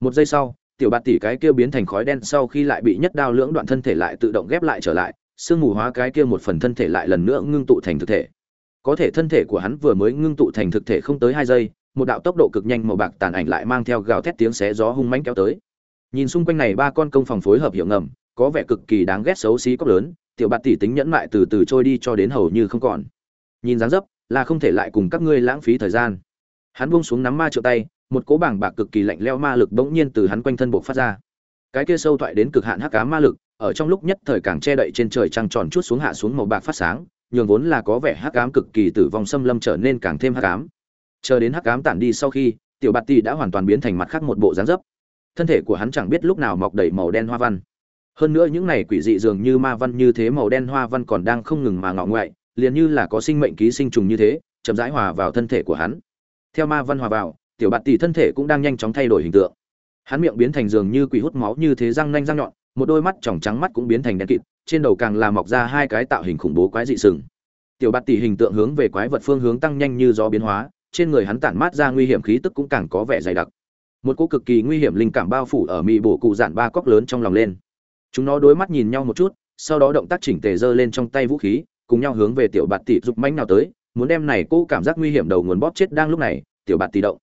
Một giây sau, tiểu bạt tỷ cái kia biến thành khói đen sau khi lại bị nhất đao lưỡng đoạn thân thể lại tự động ghép lại trở lại, sương mù hóa cái kia một phần thân thể lại lần nữa ngưng tụ thành thực thể. Có thể thân thể của hắn vừa mới ngưng tụ thành thực thể không tới hai giây, một đạo tốc độ cực nhanh màu bạc tàn ảnh lại mang theo gào thét tiếng xé gió hung mãnh kéo tới. Nhìn xung quanh này ba con công phòng phối hợp hiệu ngầm, có vẻ cực kỳ đáng ghét xấu xí cóc lớn tiểu bạt tỷ tính nhẫn mại từ từ trôi đi cho đến hầu như không còn. Nhìn dáng dấp, là không thể lại cùng các ngươi lãng phí thời gian. Hắn buông xuống nắm ma triệu tay, một cỗ bảng bạc cực kỳ lạnh leo ma lực bỗng nhiên từ hắn quanh thân buộc phát ra. Cái kia sâu thoại đến cực hạn hắc cá ma lực, ở trong lúc nhất thời càng che đậy trên trời trăng tròn chút xuống hạ xuống màu bạc phát sáng, nhường vốn là có vẻ hắc ám cực kỳ tử vong xâm lâm trở nên càng thêm hắc ám. Chờ đến hắc ám tản đi sau khi, tiểu bạt tỷ đã hoàn toàn biến thành mặt khác một bộ dáng dấp. Thân thể của hắn chẳng biết lúc nào mọc đầy màu đen hoa văn hơn nữa những này quỷ dị dường như ma văn như thế màu đen hoa văn còn đang không ngừng mà ngọ ngoại, liền như là có sinh mệnh ký sinh trùng như thế, chậm rãi hòa vào thân thể của hắn. Theo ma văn hòa vào, tiểu bạt tỷ thân thể cũng đang nhanh chóng thay đổi hình tượng. Hắn miệng biến thành dường như quỷ hút máu như thế răng nanh răng nhọn, một đôi mắt tròng trắng mắt cũng biến thành đen kịt, trên đầu càng là mọc ra hai cái tạo hình khủng bố quái dị sừng. Tiểu bạt tỷ hình tượng hướng về quái vật phương hướng tăng nhanh như do biến hóa, trên người hắn tản mát ra nguy hiểm khí tức cũng càng có vẻ dày đặc. Một cỗ cực kỳ nguy hiểm linh cảm bao phủ ở mị bổ cụ dạn ba cóc lớn trong lòng lên chúng nó đối mắt nhìn nhau một chút, sau đó động tác chỉnh tề giơ lên trong tay vũ khí, cùng nhau hướng về tiểu bạt tỷ dục mánh nào tới, muốn đem này cô cảm giác nguy hiểm đầu nguồn bóp chết đang lúc này, tiểu bạt tỷ động.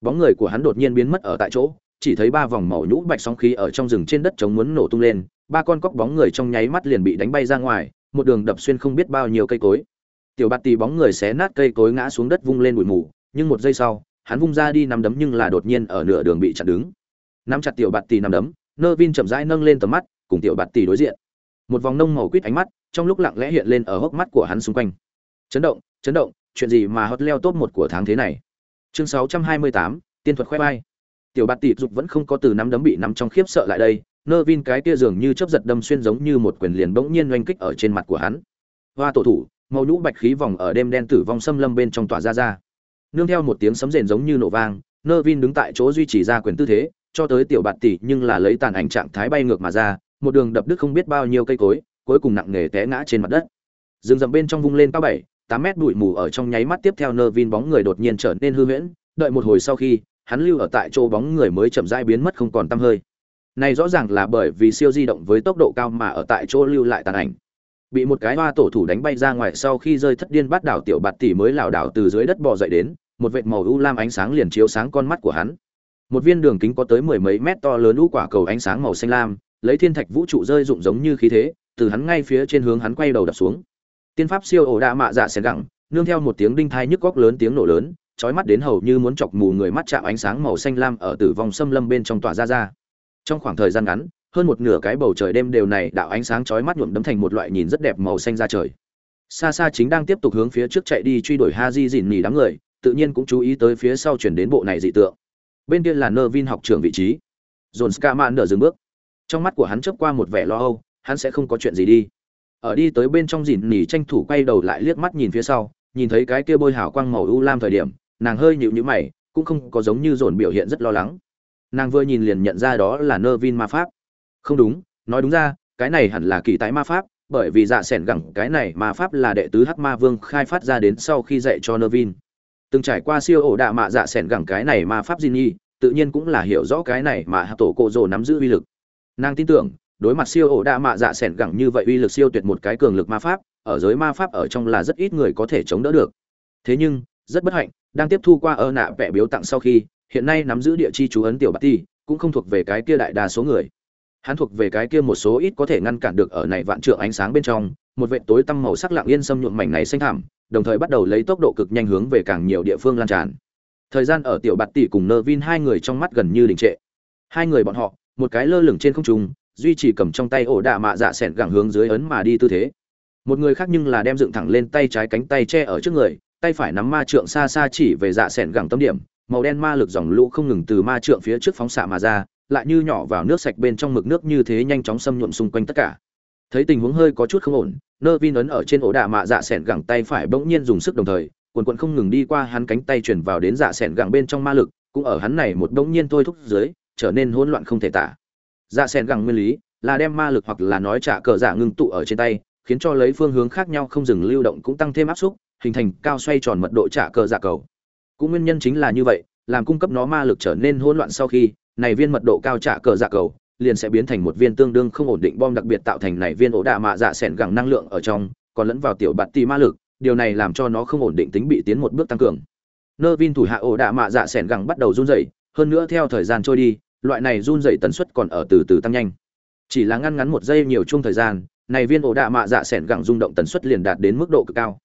Bóng người của hắn đột nhiên biến mất ở tại chỗ, chỉ thấy ba vòng màu nhũ bạch sóng khí ở trong rừng trên đất chống muốn nổ tung lên, ba con cóc bóng người trong nháy mắt liền bị đánh bay ra ngoài, một đường đập xuyên không biết bao nhiêu cây cối. Tiểu bạt tỷ bóng người xé nát cây cối ngã xuống đất vung lên bụi mù, nhưng một giây sau, hắn vung ra đi nắm đấm nhưng là đột nhiên ở nửa đường bị chặn đứng. Nắm chặt tiểu bạt tỷ nắm đấm nơ vin chậm rãi nâng lên tầm mắt cùng tiểu bạt tỷ đối diện. Một vòng nông màu quýt ánh mắt trong lúc lặng lẽ hiện lên ở hốc mắt của hắn xung quanh. Chấn động chấn động chuyện gì mà hot leo top một của tháng thế này? Chương 628, tiên thuật khoe bay tiểu bạt tỷ dục vẫn không có từ nắm đấm bị nắm trong khiếp sợ lại đây nơ vin cái kia dường như chớp giật đâm xuyên giống như một quyền liền bỗng nhiên oanh kích ở trên mặt của hắn. Hoa tổ thủ màu nhũ bạch khí vòng ở đêm đen tử vong xâm lâm bên trong tỏa ra ra. Nương theo một tiếng sấm rền giống như nổ vang nơ vin đứng tại chỗ duy trì ra quyền tư thế cho tới tiểu bạt tỷ nhưng là lấy tàn ảnh trạng thái bay ngược mà ra một đường đập đứt không biết bao nhiêu cây cối, cuối cùng nặng nề té ngã trên mặt đất. Rừng rậm bên trong vung lên cao bảy, tám mét bụi mù ở trong nháy mắt tiếp theo nơ vin bóng người đột nhiên trở nên hư huyễn, đợi một hồi sau khi, hắn lưu ở tại chỗ bóng người mới chậm rãi biến mất không còn tăm hơi. Này rõ ràng là bởi vì siêu di động với tốc độ cao mà ở tại chỗ lưu lại tàn ảnh. Bị một cái hoa tổ thủ đánh bay ra ngoài sau khi rơi thất điên bắt đảo tiểu bạt tỷ mới lảo đảo từ dưới đất bò dậy đến, một vệt màu u lam ánh sáng liền chiếu sáng con mắt của hắn. Một viên đường kính có tới mười mấy mét to lớn u quả cầu ánh sáng màu xanh lam lấy thiên thạch vũ trụ rơi rụng giống như khí thế, từ hắn ngay phía trên hướng hắn quay đầu đập xuống. Tiên pháp siêu ổ đạ mạ dạ xén gẳng, nương theo một tiếng đinh thai nhức góc lớn tiếng nổ lớn, chói mắt đến hầu như muốn chọc mù người mắt chạm ánh sáng màu xanh lam ở tử vong xâm lâm bên trong tỏa ra ra. Trong khoảng thời gian ngắn, hơn một nửa cái bầu trời đêm đều này đạo ánh sáng chói mắt nhuộm đấm thành một loại nhìn rất đẹp màu xanh ra trời. Xa xa chính đang tiếp tục hướng phía trước chạy đi truy đuổi ha di dìn nỉ đám người, tự nhiên cũng chú ý tới phía sau chuyển đến bộ này dị tượng. Bên kia là nơ vin học trưởng vị trí. Dồn ska mạn nở dừng bước trong mắt của hắn chớp qua một vẻ lo âu, hắn sẽ không có chuyện gì đi. Ở đi tới bên trong dìn nỉ tranh thủ quay đầu lại liếc mắt nhìn phía sau, nhìn thấy cái kia bôi hào quang màu u lam thời điểm, nàng hơi nhịu nhữ mày, cũng không có giống như dồn biểu hiện rất lo lắng. Nàng vừa nhìn liền nhận ra đó là nơ vin ma pháp. Không đúng, nói đúng ra, cái này hẳn là kỳ tái ma pháp, bởi vì dạ s ẻ n gẳng cái này ma pháp là đệ tứ hắc ma vương khai phát ra đến sau khi dạy cho nơ vin từng trải qua siêu ổ đạ mạ dạ s ẻ n gẳng cái này ma pháp di nhi tự nhiên cũng là hiểu rõ cái này mà tổ cộ rồ nắm giữ uy lực nàng tin tưởng, đối mặt siêu ổ đa mạ dạ s ẻ n gẳng như vậy uy lực siêu tuyệt một cái cường lực ma pháp, ở giới ma pháp ở trong là rất ít người có thể chống đỡ được. Thế nhưng, rất bất hạnh, đang tiếp thu qua ơ nạ vẽ biếu tặng sau khi, hiện nay nắm giữ địa chi chú ấn tiểu bát ti, cũng không thuộc về cái kia đại đa số người. Hắn thuộc về cái kia một số ít có thể ngăn cản được ở này vạn trượng ánh sáng bên trong, một vệ tối tăm màu sắc lặng yên xâm nhuộm mảnh này xanh thảm đồng thời bắt đầu lấy tốc độ cực nhanh hướng về càng nhiều địa phương lan tràn. Thời gian ở tiểu bạt tỷ cùng nơ vin hai người trong mắt gần như đình trệ. Hai người bọn họ một cái lơ lửng trên không trung, duy trì cầm trong tay ổ đạ mạ dạ s ẻ gẳng hướng dưới ấn mà đi tư thế. Một người khác nhưng là đem dựng thẳng lên tay trái cánh tay che ở trước người, tay phải nắm ma trượng xa xa chỉ về dạ s ẻ gẳng tâm điểm, màu đen ma lực dòng lũ không ngừng từ ma trượng phía trước phóng xạ mà ra, lại như nhỏ vào nước sạch bên trong mực nước như thế nhanh chóng xâm nhuộm xung quanh tất cả. Thấy tình huống hơi có chút không ổn nơ vin ấn ở trên ổ đạ mạ dạ s ẻ gẳng tay phải bỗng nhiên dùng sức đồng thời, quần quận không ngừng đi qua hắn cánh tay chuyển vào đến dạ s ẻ gẳng bên trong ma lực, cũng ở hắn này một bỗng nhiên thôi thúc dưới trở nên hỗn loạn không thể tả. Dạ Sen gằng gẳng nguyên lý, là đem ma lực hoặc là nói trả cờ giả ngưng tụ ở trên tay, khiến cho lấy phương hướng khác nhau không dừng lưu động cũng tăng thêm áp xúc hình thành cao xoay tròn mật độ trả cờ giả cầu. Cũng nguyên nhân chính là như vậy, làm cung cấp nó ma lực trở nên hỗn loạn sau khi, này viên mật độ cao trả cờ giả cầu liền sẽ biến thành một viên tương đương không ổn định bom đặc biệt tạo thành này viên ổ đạ mạ dạ sẻn gẳng năng lượng ở trong, còn lẫn vào tiểu bạt tì ma lực, điều này làm cho nó không ổn định tính bị tiến một bước tăng cường. Nơ Vin thủ hạ ổ đạ mạ dạ sẻn gẳng bắt đầu run rẩy, hơn nữa theo thời gian trôi đi loại này run dậy tần suất còn ở từ từ tăng nhanh. Chỉ là ngăn ngắn một giây nhiều chung thời gian, này viên ổ đạ mạ dạ sẻn gẳng rung động tần suất liền đạt đến mức độ cực cao.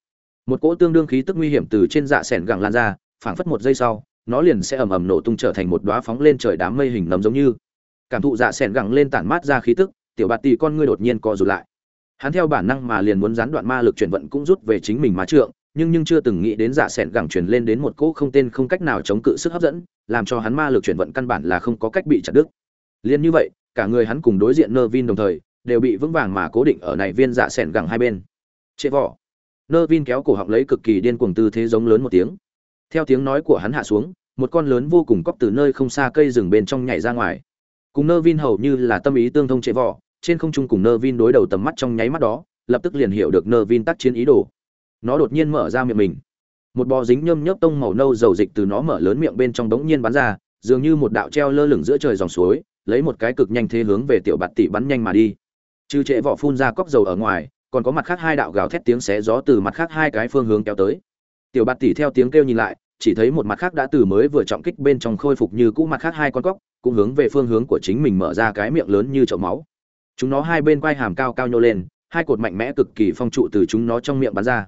Một cỗ tương đương khí tức nguy hiểm từ trên dạ sẻn gẳng lan ra, phảng phất một giây sau, nó liền sẽ ầm ầm nổ tung trở thành một đóa phóng lên trời đám mây hình nấm giống như. Cảm thụ dạ sẻn gẳng lên tản mát ra khí tức, tiểu bạt tỷ con ngươi đột nhiên co rụt lại. Hắn theo bản năng mà liền muốn gián đoạn ma lực chuyển vận cũng rút về chính mình má trượng nhưng nhưng chưa từng nghĩ đến dạ sẹn gẳng truyền lên đến một cỗ không tên không cách nào chống cự sức hấp dẫn, làm cho hắn ma lực chuyển vận căn bản là không có cách bị chặt đứt. Liên như vậy, cả người hắn cùng đối diện nơ vin đồng thời, đều bị vững vàng mà cố định ở này viên dạ sẹn gẳng hai bên. Chệ vỏ. Nơ vin kéo cổ họng lấy cực kỳ điên cuồng tư thế giống lớn một tiếng. Theo tiếng nói của hắn hạ xuống, một con lớn vô cùng cóc từ nơi không xa cây rừng bên trong nhảy ra ngoài. Cùng nơ vin hầu như là tâm ý tương thông trệ vỏ, trên không trung cùng nơ vin đối đầu tầm mắt trong nháy mắt đó, lập tức liền hiểu được nơ vin tác chiến ý đồ nó đột nhiên mở ra miệng mình. Một bò dính nhâm nhớp tông màu nâu dầu dịch từ nó mở lớn miệng bên trong đống nhiên bắn ra, dường như một đạo treo lơ lửng giữa trời dòng suối, lấy một cái cực nhanh thế hướng về tiểu bạt tỷ bắn nhanh mà đi. Trừ trệ vỏ phun ra cóc dầu ở ngoài, còn có mặt khác hai đạo gào thét tiếng xé gió từ mặt khác hai cái phương hướng kéo tới. Tiểu bạt tỷ theo tiếng kêu nhìn lại, chỉ thấy một mặt khác đã từ mới vừa trọng kích bên trong khôi phục như cũ mặt khác hai con cóc cũng hướng về phương hướng của chính mình mở ra cái miệng lớn như chậu máu. Chúng nó hai bên quai hàm cao cao nhô lên, hai cột mạnh mẽ cực kỳ phong trụ từ chúng nó trong miệng bắn ra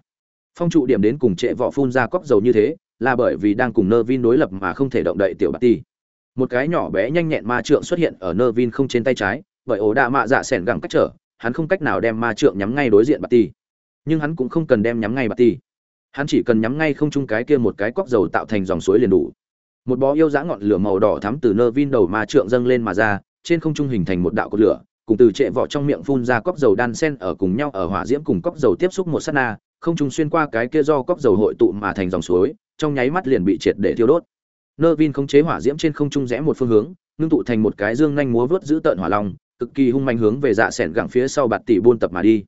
phong trụ điểm đến cùng trệ vỏ phun ra cóc dầu như thế, là bởi vì đang cùng nơ vin đối lập mà không thể động đậy tiểu bạc ti. Một cái nhỏ bé nhanh nhẹn ma trượng xuất hiện ở nơ vin không trên tay trái, bởi ổ đạ mạ dạ sẻn gẳng cách trở, hắn không cách nào đem ma trượng nhắm ngay đối diện bạc ti. Nhưng hắn cũng không cần đem nhắm ngay bạc ti. Hắn chỉ cần nhắm ngay không chung cái kia một cái cóc dầu tạo thành dòng suối liền đủ. Một bó yêu dã ngọn lửa màu đỏ thắm từ nơ vin đầu ma trượng dâng lên mà ra, trên không trung hình thành một đạo cột lửa, cùng từ trệ vỏ trong miệng phun ra cóc dầu đan sen ở cùng nhau ở hỏa diễm cùng cóc dầu tiếp xúc một sát na không trung xuyên qua cái kia do cóc dầu hội tụ mà thành dòng suối, trong nháy mắt liền bị triệt để thiêu đốt. Nơ vin khống chế hỏa diễm trên không trung rẽ một phương hướng, ngưng tụ thành một cái dương nhanh múa vớt giữ tợn hỏa long, cực kỳ hung manh hướng về dạ sẻn gẳng phía sau bạt tỷ buôn tập mà đi.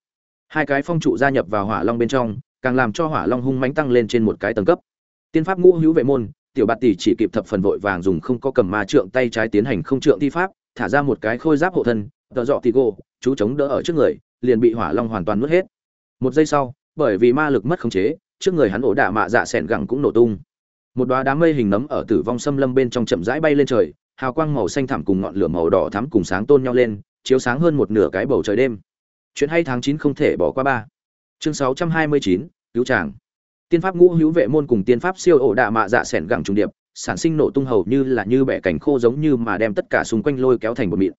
Hai cái phong trụ gia nhập vào hỏa long bên trong, càng làm cho hỏa long hung mãnh tăng lên trên một cái tầng cấp. Tiên pháp ngũ hữu vệ môn, tiểu bạt tỷ chỉ kịp thập phần vội vàng dùng không có cầm ma trượng tay trái tiến hành không trượng thi pháp, thả ra một cái khôi giáp hộ thân, tợ dọ tì gô chú chống đỡ ở trước người, liền bị hỏa long hoàn toàn nuốt hết. Một giây sau bởi vì ma lực mất khống chế, trước người hắn ổ đạ mạ dạ sẻn gẳng cũng nổ tung. Một đoá đám mây hình nấm ở tử vong xâm lâm bên trong chậm rãi bay lên trời, hào quang màu xanh thẳm cùng ngọn lửa màu đỏ thắm cùng sáng tôn nhau lên, chiếu sáng hơn một nửa cái bầu trời đêm. Chuyện hay tháng chín không thể bỏ qua ba. Chương sáu trăm hai mươi chín, cứu tràng tiên pháp ngũ hữu vệ môn cùng tiên pháp siêu ổ đạ mạ dạ sẻn gẳng trùng điệp, sản sinh nổ tung hầu như là như bẻ cảnh khô giống như mà đem tất cả xung quanh lôi kéo thành một mịn.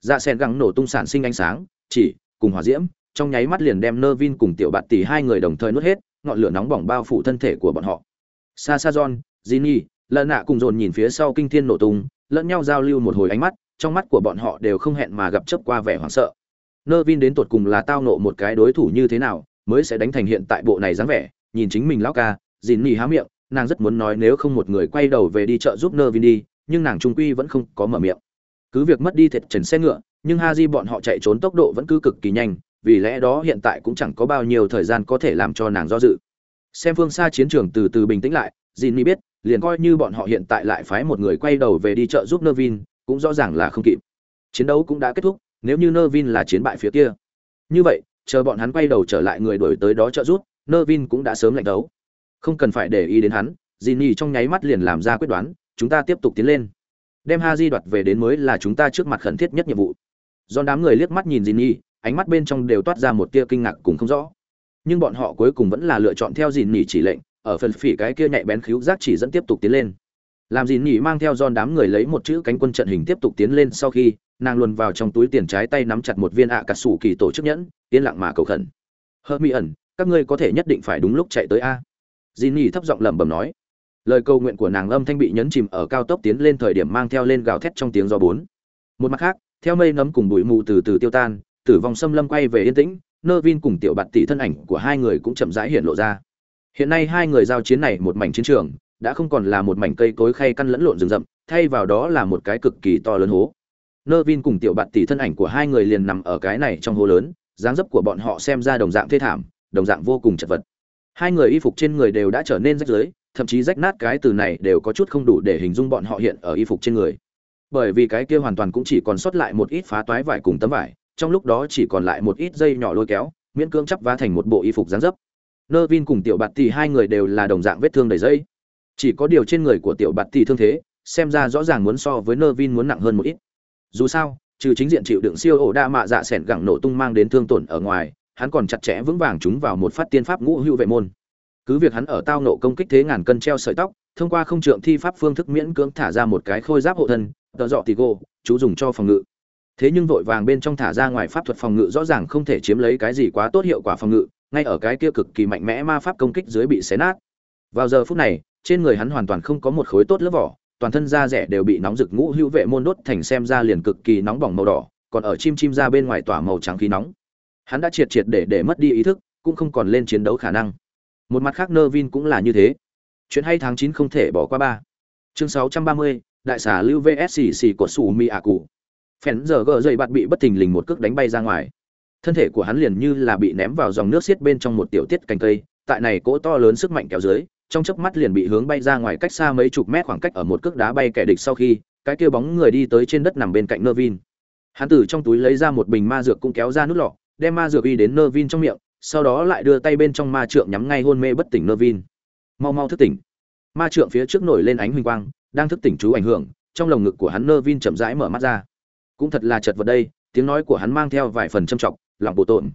Dạ sẻn gẳng nổ tung sản sinh ánh sáng, chỉ, cùng hỏa diễm trong nháy mắt liền đem nơ vin cùng tiểu bạt tỷ hai người đồng thời nuốt hết ngọn lửa nóng bỏng bao phủ thân thể của bọn họ. Xa xa john Jinny, lợn nạ cùng dồn nhìn phía sau kinh thiên nổ tung lẫn nhau giao lưu một hồi ánh mắt trong mắt của bọn họ đều không hẹn mà gặp chấp qua vẻ hoảng sợ. Nơ vin đến tột cùng là tao nộ một cái đối thủ như thế nào mới sẽ đánh thành hiện tại bộ này dáng vẻ nhìn chính mình lão ca dìn nhì há miệng nàng rất muốn nói nếu không một người quay đầu về đi chợ giúp nơ vin đi nhưng nàng trung quy vẫn không có mở miệng. Cứ việc mất đi thiệt trần xe ngựa nhưng ha di bọn họ chạy trốn tốc độ vẫn cứ cực kỳ nhanh vì lẽ đó hiện tại cũng chẳng có bao nhiêu thời gian có thể làm cho nàng do dự. Xem phương xa chiến trường từ từ bình tĩnh lại dìn nhì biết, liền coi như bọn họ hiện tại lại phái một người quay đầu về đi chợ giúp nơ vin cũng rõ ràng là không kịp. Chiến đấu cũng đã kết thúc, nếu như nơ vin là chiến bại phía kia. Như vậy, chờ bọn hắn quay đầu trở lại người đổi tới đó trợ giúp nơ vin cũng đã sớm lạnh đấu. Không cần phải để ý đến hắn dì nhi trong nháy mắt liền làm ra quyết đoán, chúng ta tiếp tục tiến lên. Đem ha di đoạt về đến mới là chúng ta trước mặt khẩn thiết nhất nhiệm vụ. Do đám người liếc mắt nhìn dì nhi ánh mắt bên trong đều toát ra một tia kinh ngạc cùng không rõ. Nhưng bọn họ cuối cùng vẫn là lựa chọn theo dìn nhỉ chỉ lệnh, ở phần phỉ cái kia nhạy bén khíu giác chỉ dẫn tiếp tục tiến lên. Làm dìn nhỉ mang theo giòn đám người lấy một chữ cánh quân trận hình tiếp tục tiến lên sau khi, nàng luồn vào trong túi tiền trái tay nắm chặt một viên ạ à cà sủ kỳ tổ chức nhẫn, yên lặng mà cầu khẩn. Hơ mi ẩn, các ngươi có thể nhất định phải đúng lúc chạy tới a. Dìn nỉ thấp giọng lẩm bẩm nói. Lời cầu nguyện của nàng âm thanh bị nhấn chìm ở cao tốc tiến lên thời điểm mang theo lên gào thét trong tiếng gió bốn. Một mặt khác, theo mây nấm cùng bụi mù từ từ tiêu tan tử vong xâm lâm quay về yên tĩnh, nơ vin cùng tiểu bạt tỷ thân ảnh của hai người cũng chậm rãi hiện lộ ra. Hiện nay hai người giao chiến này một mảnh chiến trường, đã không còn là một mảnh cây cối khay căn lẫn lộn rừng rậm, thay vào đó là một cái cực kỳ to lớn hố. Nơ vin cùng tiểu bạt tỷ thân ảnh của hai người liền nằm ở cái này trong hố lớn, dáng dấp của bọn họ xem ra đồng dạng thê thảm, đồng dạng vô cùng chật vật. Hai người y phục trên người đều đã trở nên rách rưới, thậm chí rách nát cái từ này đều có chút không đủ để hình dung bọn họ hiện ở y phục trên người. Bởi vì cái kia hoàn toàn cũng chỉ còn sót lại một ít phá toái vải cùng tấm vải trong lúc đó chỉ còn lại một ít dây nhỏ lôi kéo, miễn cưỡng chắp vá thành một bộ y phục dáng dấp. Nơ vin cùng tiểu bạt tỷ hai người đều là đồng dạng vết thương đầy dây. Chỉ có điều trên người của tiểu bạt tỷ thương thế, xem ra rõ ràng muốn so với nơ vin muốn nặng hơn một ít. Dù sao, trừ chính diện chịu đựng siêu ổ đa mạ dạ s ẻ n gẳng nổ tung mang đến thương tổn ở ngoài, hắn còn chặt chẽ vững vàng chúng vào một phát tiên pháp ngũ hữu vệ môn. Cứ việc hắn ở tao nộ công kích thế ngàn cân treo sợi tóc, thông qua không trượng thi pháp phương thức miễn cưỡng thả ra một cái khôi giáp hộ thân, tợ dọ tì gô, chú dùng cho phòng ngự thế nhưng vội vàng bên trong thả ra ngoài pháp thuật phòng ngự rõ ràng không thể chiếm lấy cái gì quá tốt hiệu quả phòng ngự, ngay ở cái kia cực kỳ mạnh mẽ ma pháp công kích dưới bị xé nát. Vào giờ phút này, trên người hắn hoàn toàn không có một khối tốt lớp vỏ, toàn thân da rẻ đều bị nóng rực ngũ hữu vệ môn đốt thành xem ra liền cực kỳ nóng bỏng màu đỏ, còn ở chim chim ra bên ngoài tỏa màu trắng khí nóng. Hắn đã triệt triệt để để mất đi ý thức, cũng không còn lên chiến đấu khả năng. Một mặt khác nơ vin cũng là như thế. Chuyện hay tháng chín không thể bỏ qua ba. Chương sáu trăm ba mươi, đại xà lưu vs của sủ mi a cụ phèn giờ gờ dậy bạn bị bất thình lình một cước đánh bay ra ngoài thân thể của hắn liền như là bị ném vào dòng nước xiết bên trong một tiểu tiết cành cây, tại này cỗ to lớn sức mạnh kéo dưới, trong chớp mắt liền bị hướng bay ra ngoài cách xa mấy chục mét khoảng cách ở một cước đá bay kẻ địch sau khi, cái kia bóng người đi tới trên đất nằm bên cạnh Nervin. hắn từ trong túi lấy ra một bình ma dược cũng kéo ra nút lọ, đem ma dược y đến Nervin trong miệng, sau đó lại đưa tay bên trong ma trượng nhắm ngay hôn mê bất tỉnh Nervin. mau mau thức tỉnh ma trượng phía trước nổi lên ánh huỳnh quang, đang thức tỉnh chú ảnh hưởng, trong lồng ngực của hắn Nervin chậm rãi mở mắt ra cũng thật là chật vật đây, tiếng nói của hắn mang theo vài phần châm trọng, lòng bộ tổn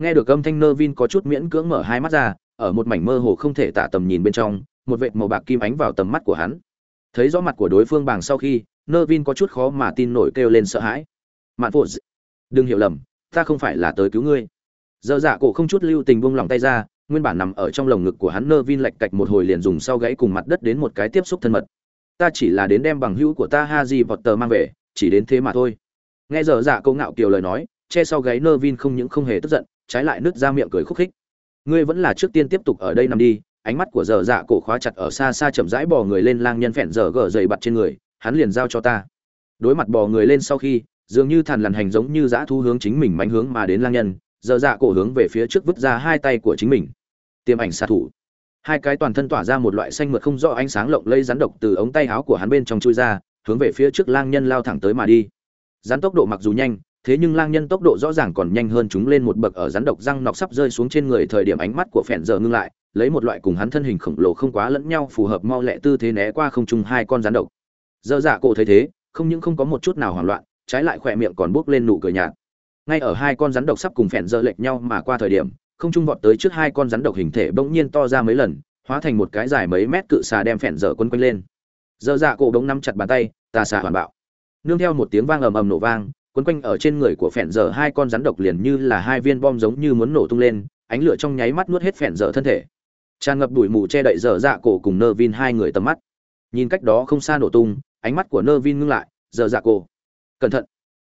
nghe được âm thanh nơ vin có chút miễn cưỡng mở hai mắt ra, ở một mảnh mơ hồ không thể tả tầm nhìn bên trong, một vệt màu bạc kim ánh vào tầm mắt của hắn. Thấy rõ mặt của đối phương bằng sau khi, nơ vin có chút khó mà tin nổi kêu lên sợ hãi. Mạn phụ đừng hiểu lầm, ta không phải là tới cứu ngươi. Dơ dạ cổ không chút lưu tình buông lòng tay ra, nguyên bản nằm ở trong lồng ngực của hắn nơ vin lạch cạch một hồi liền dùng sau gãy cùng mặt đất đến một cái tiếp xúc thân mật. Ta chỉ là đến đem bằng hữu của ta ha di vọt tờ mang về chỉ đến thế mà thôi. Nghe dở dạ câu ngạo kiều lời nói, che sau gáy nơ vin không những không hề tức giận, trái lại nứt ra miệng cười khúc khích. Ngươi vẫn là trước tiên tiếp tục ở đây nằm đi, ánh mắt của dở dạ cổ khóa chặt ở xa xa chậm rãi bò người lên lang nhân phèn dở gờ dày bặt trên người, hắn liền giao cho ta. Đối mặt bò người lên sau khi, dường như thằn lằn hành giống như dã thu hướng chính mình mánh hướng mà đến lang nhân dở dạ cổ hướng về phía trước vứt ra hai tay của chính mình. Tiêm ảnh xạ thủ. Hai cái toàn thân tỏa ra một loại xanh mượt không rõ ánh sáng lộng lây rắn độc từ ống tay áo của hắn bên trong chui ra hướng về phía trước lang nhân lao thẳng tới mà đi. Rắn tốc độ mặc dù nhanh, thế nhưng lang nhân tốc độ rõ ràng còn nhanh hơn chúng lên một bậc ở rắn độc răng nọc sắp rơi xuống trên người thời điểm ánh mắt của phèn giờ ngưng lại, lấy một loại cùng hắn thân hình khổng lồ không quá lẫn nhau phù hợp mau lẹ tư thế né qua không trung hai con rắn độc. Dơ dạ cổ thấy thế, không những không có một chút nào hoảng loạn, trái lại khỏe miệng còn buốc lên nụ cười nhạt. Ngay ở hai con rắn độc sắp cùng phèn dơ lệch nhau mà qua thời điểm, không trung vọt tới trước hai con rắn độc hình thể bỗng nhiên to ra mấy lần, hóa thành một cái dài mấy mét cự xà đem phèn dở quấn quanh lên dơ dạ cổ đống nắm chặt bàn tay, tà xà hoàn bạo. Nương theo một tiếng vang ầm ầm nổ vang, quấn quanh ở trên người của phèn dở hai con rắn độc liền như là hai viên bom giống như muốn nổ tung lên, ánh lửa trong nháy mắt nuốt hết phèn dở thân thể. Tràn ngập bụi mù che đậy dở dạ cổ cùng nơ vin hai người tầm mắt. Nhìn cách đó không xa nổ tung, ánh mắt của nơ vin ngưng lại, dở dạ cổ. Cẩn thận.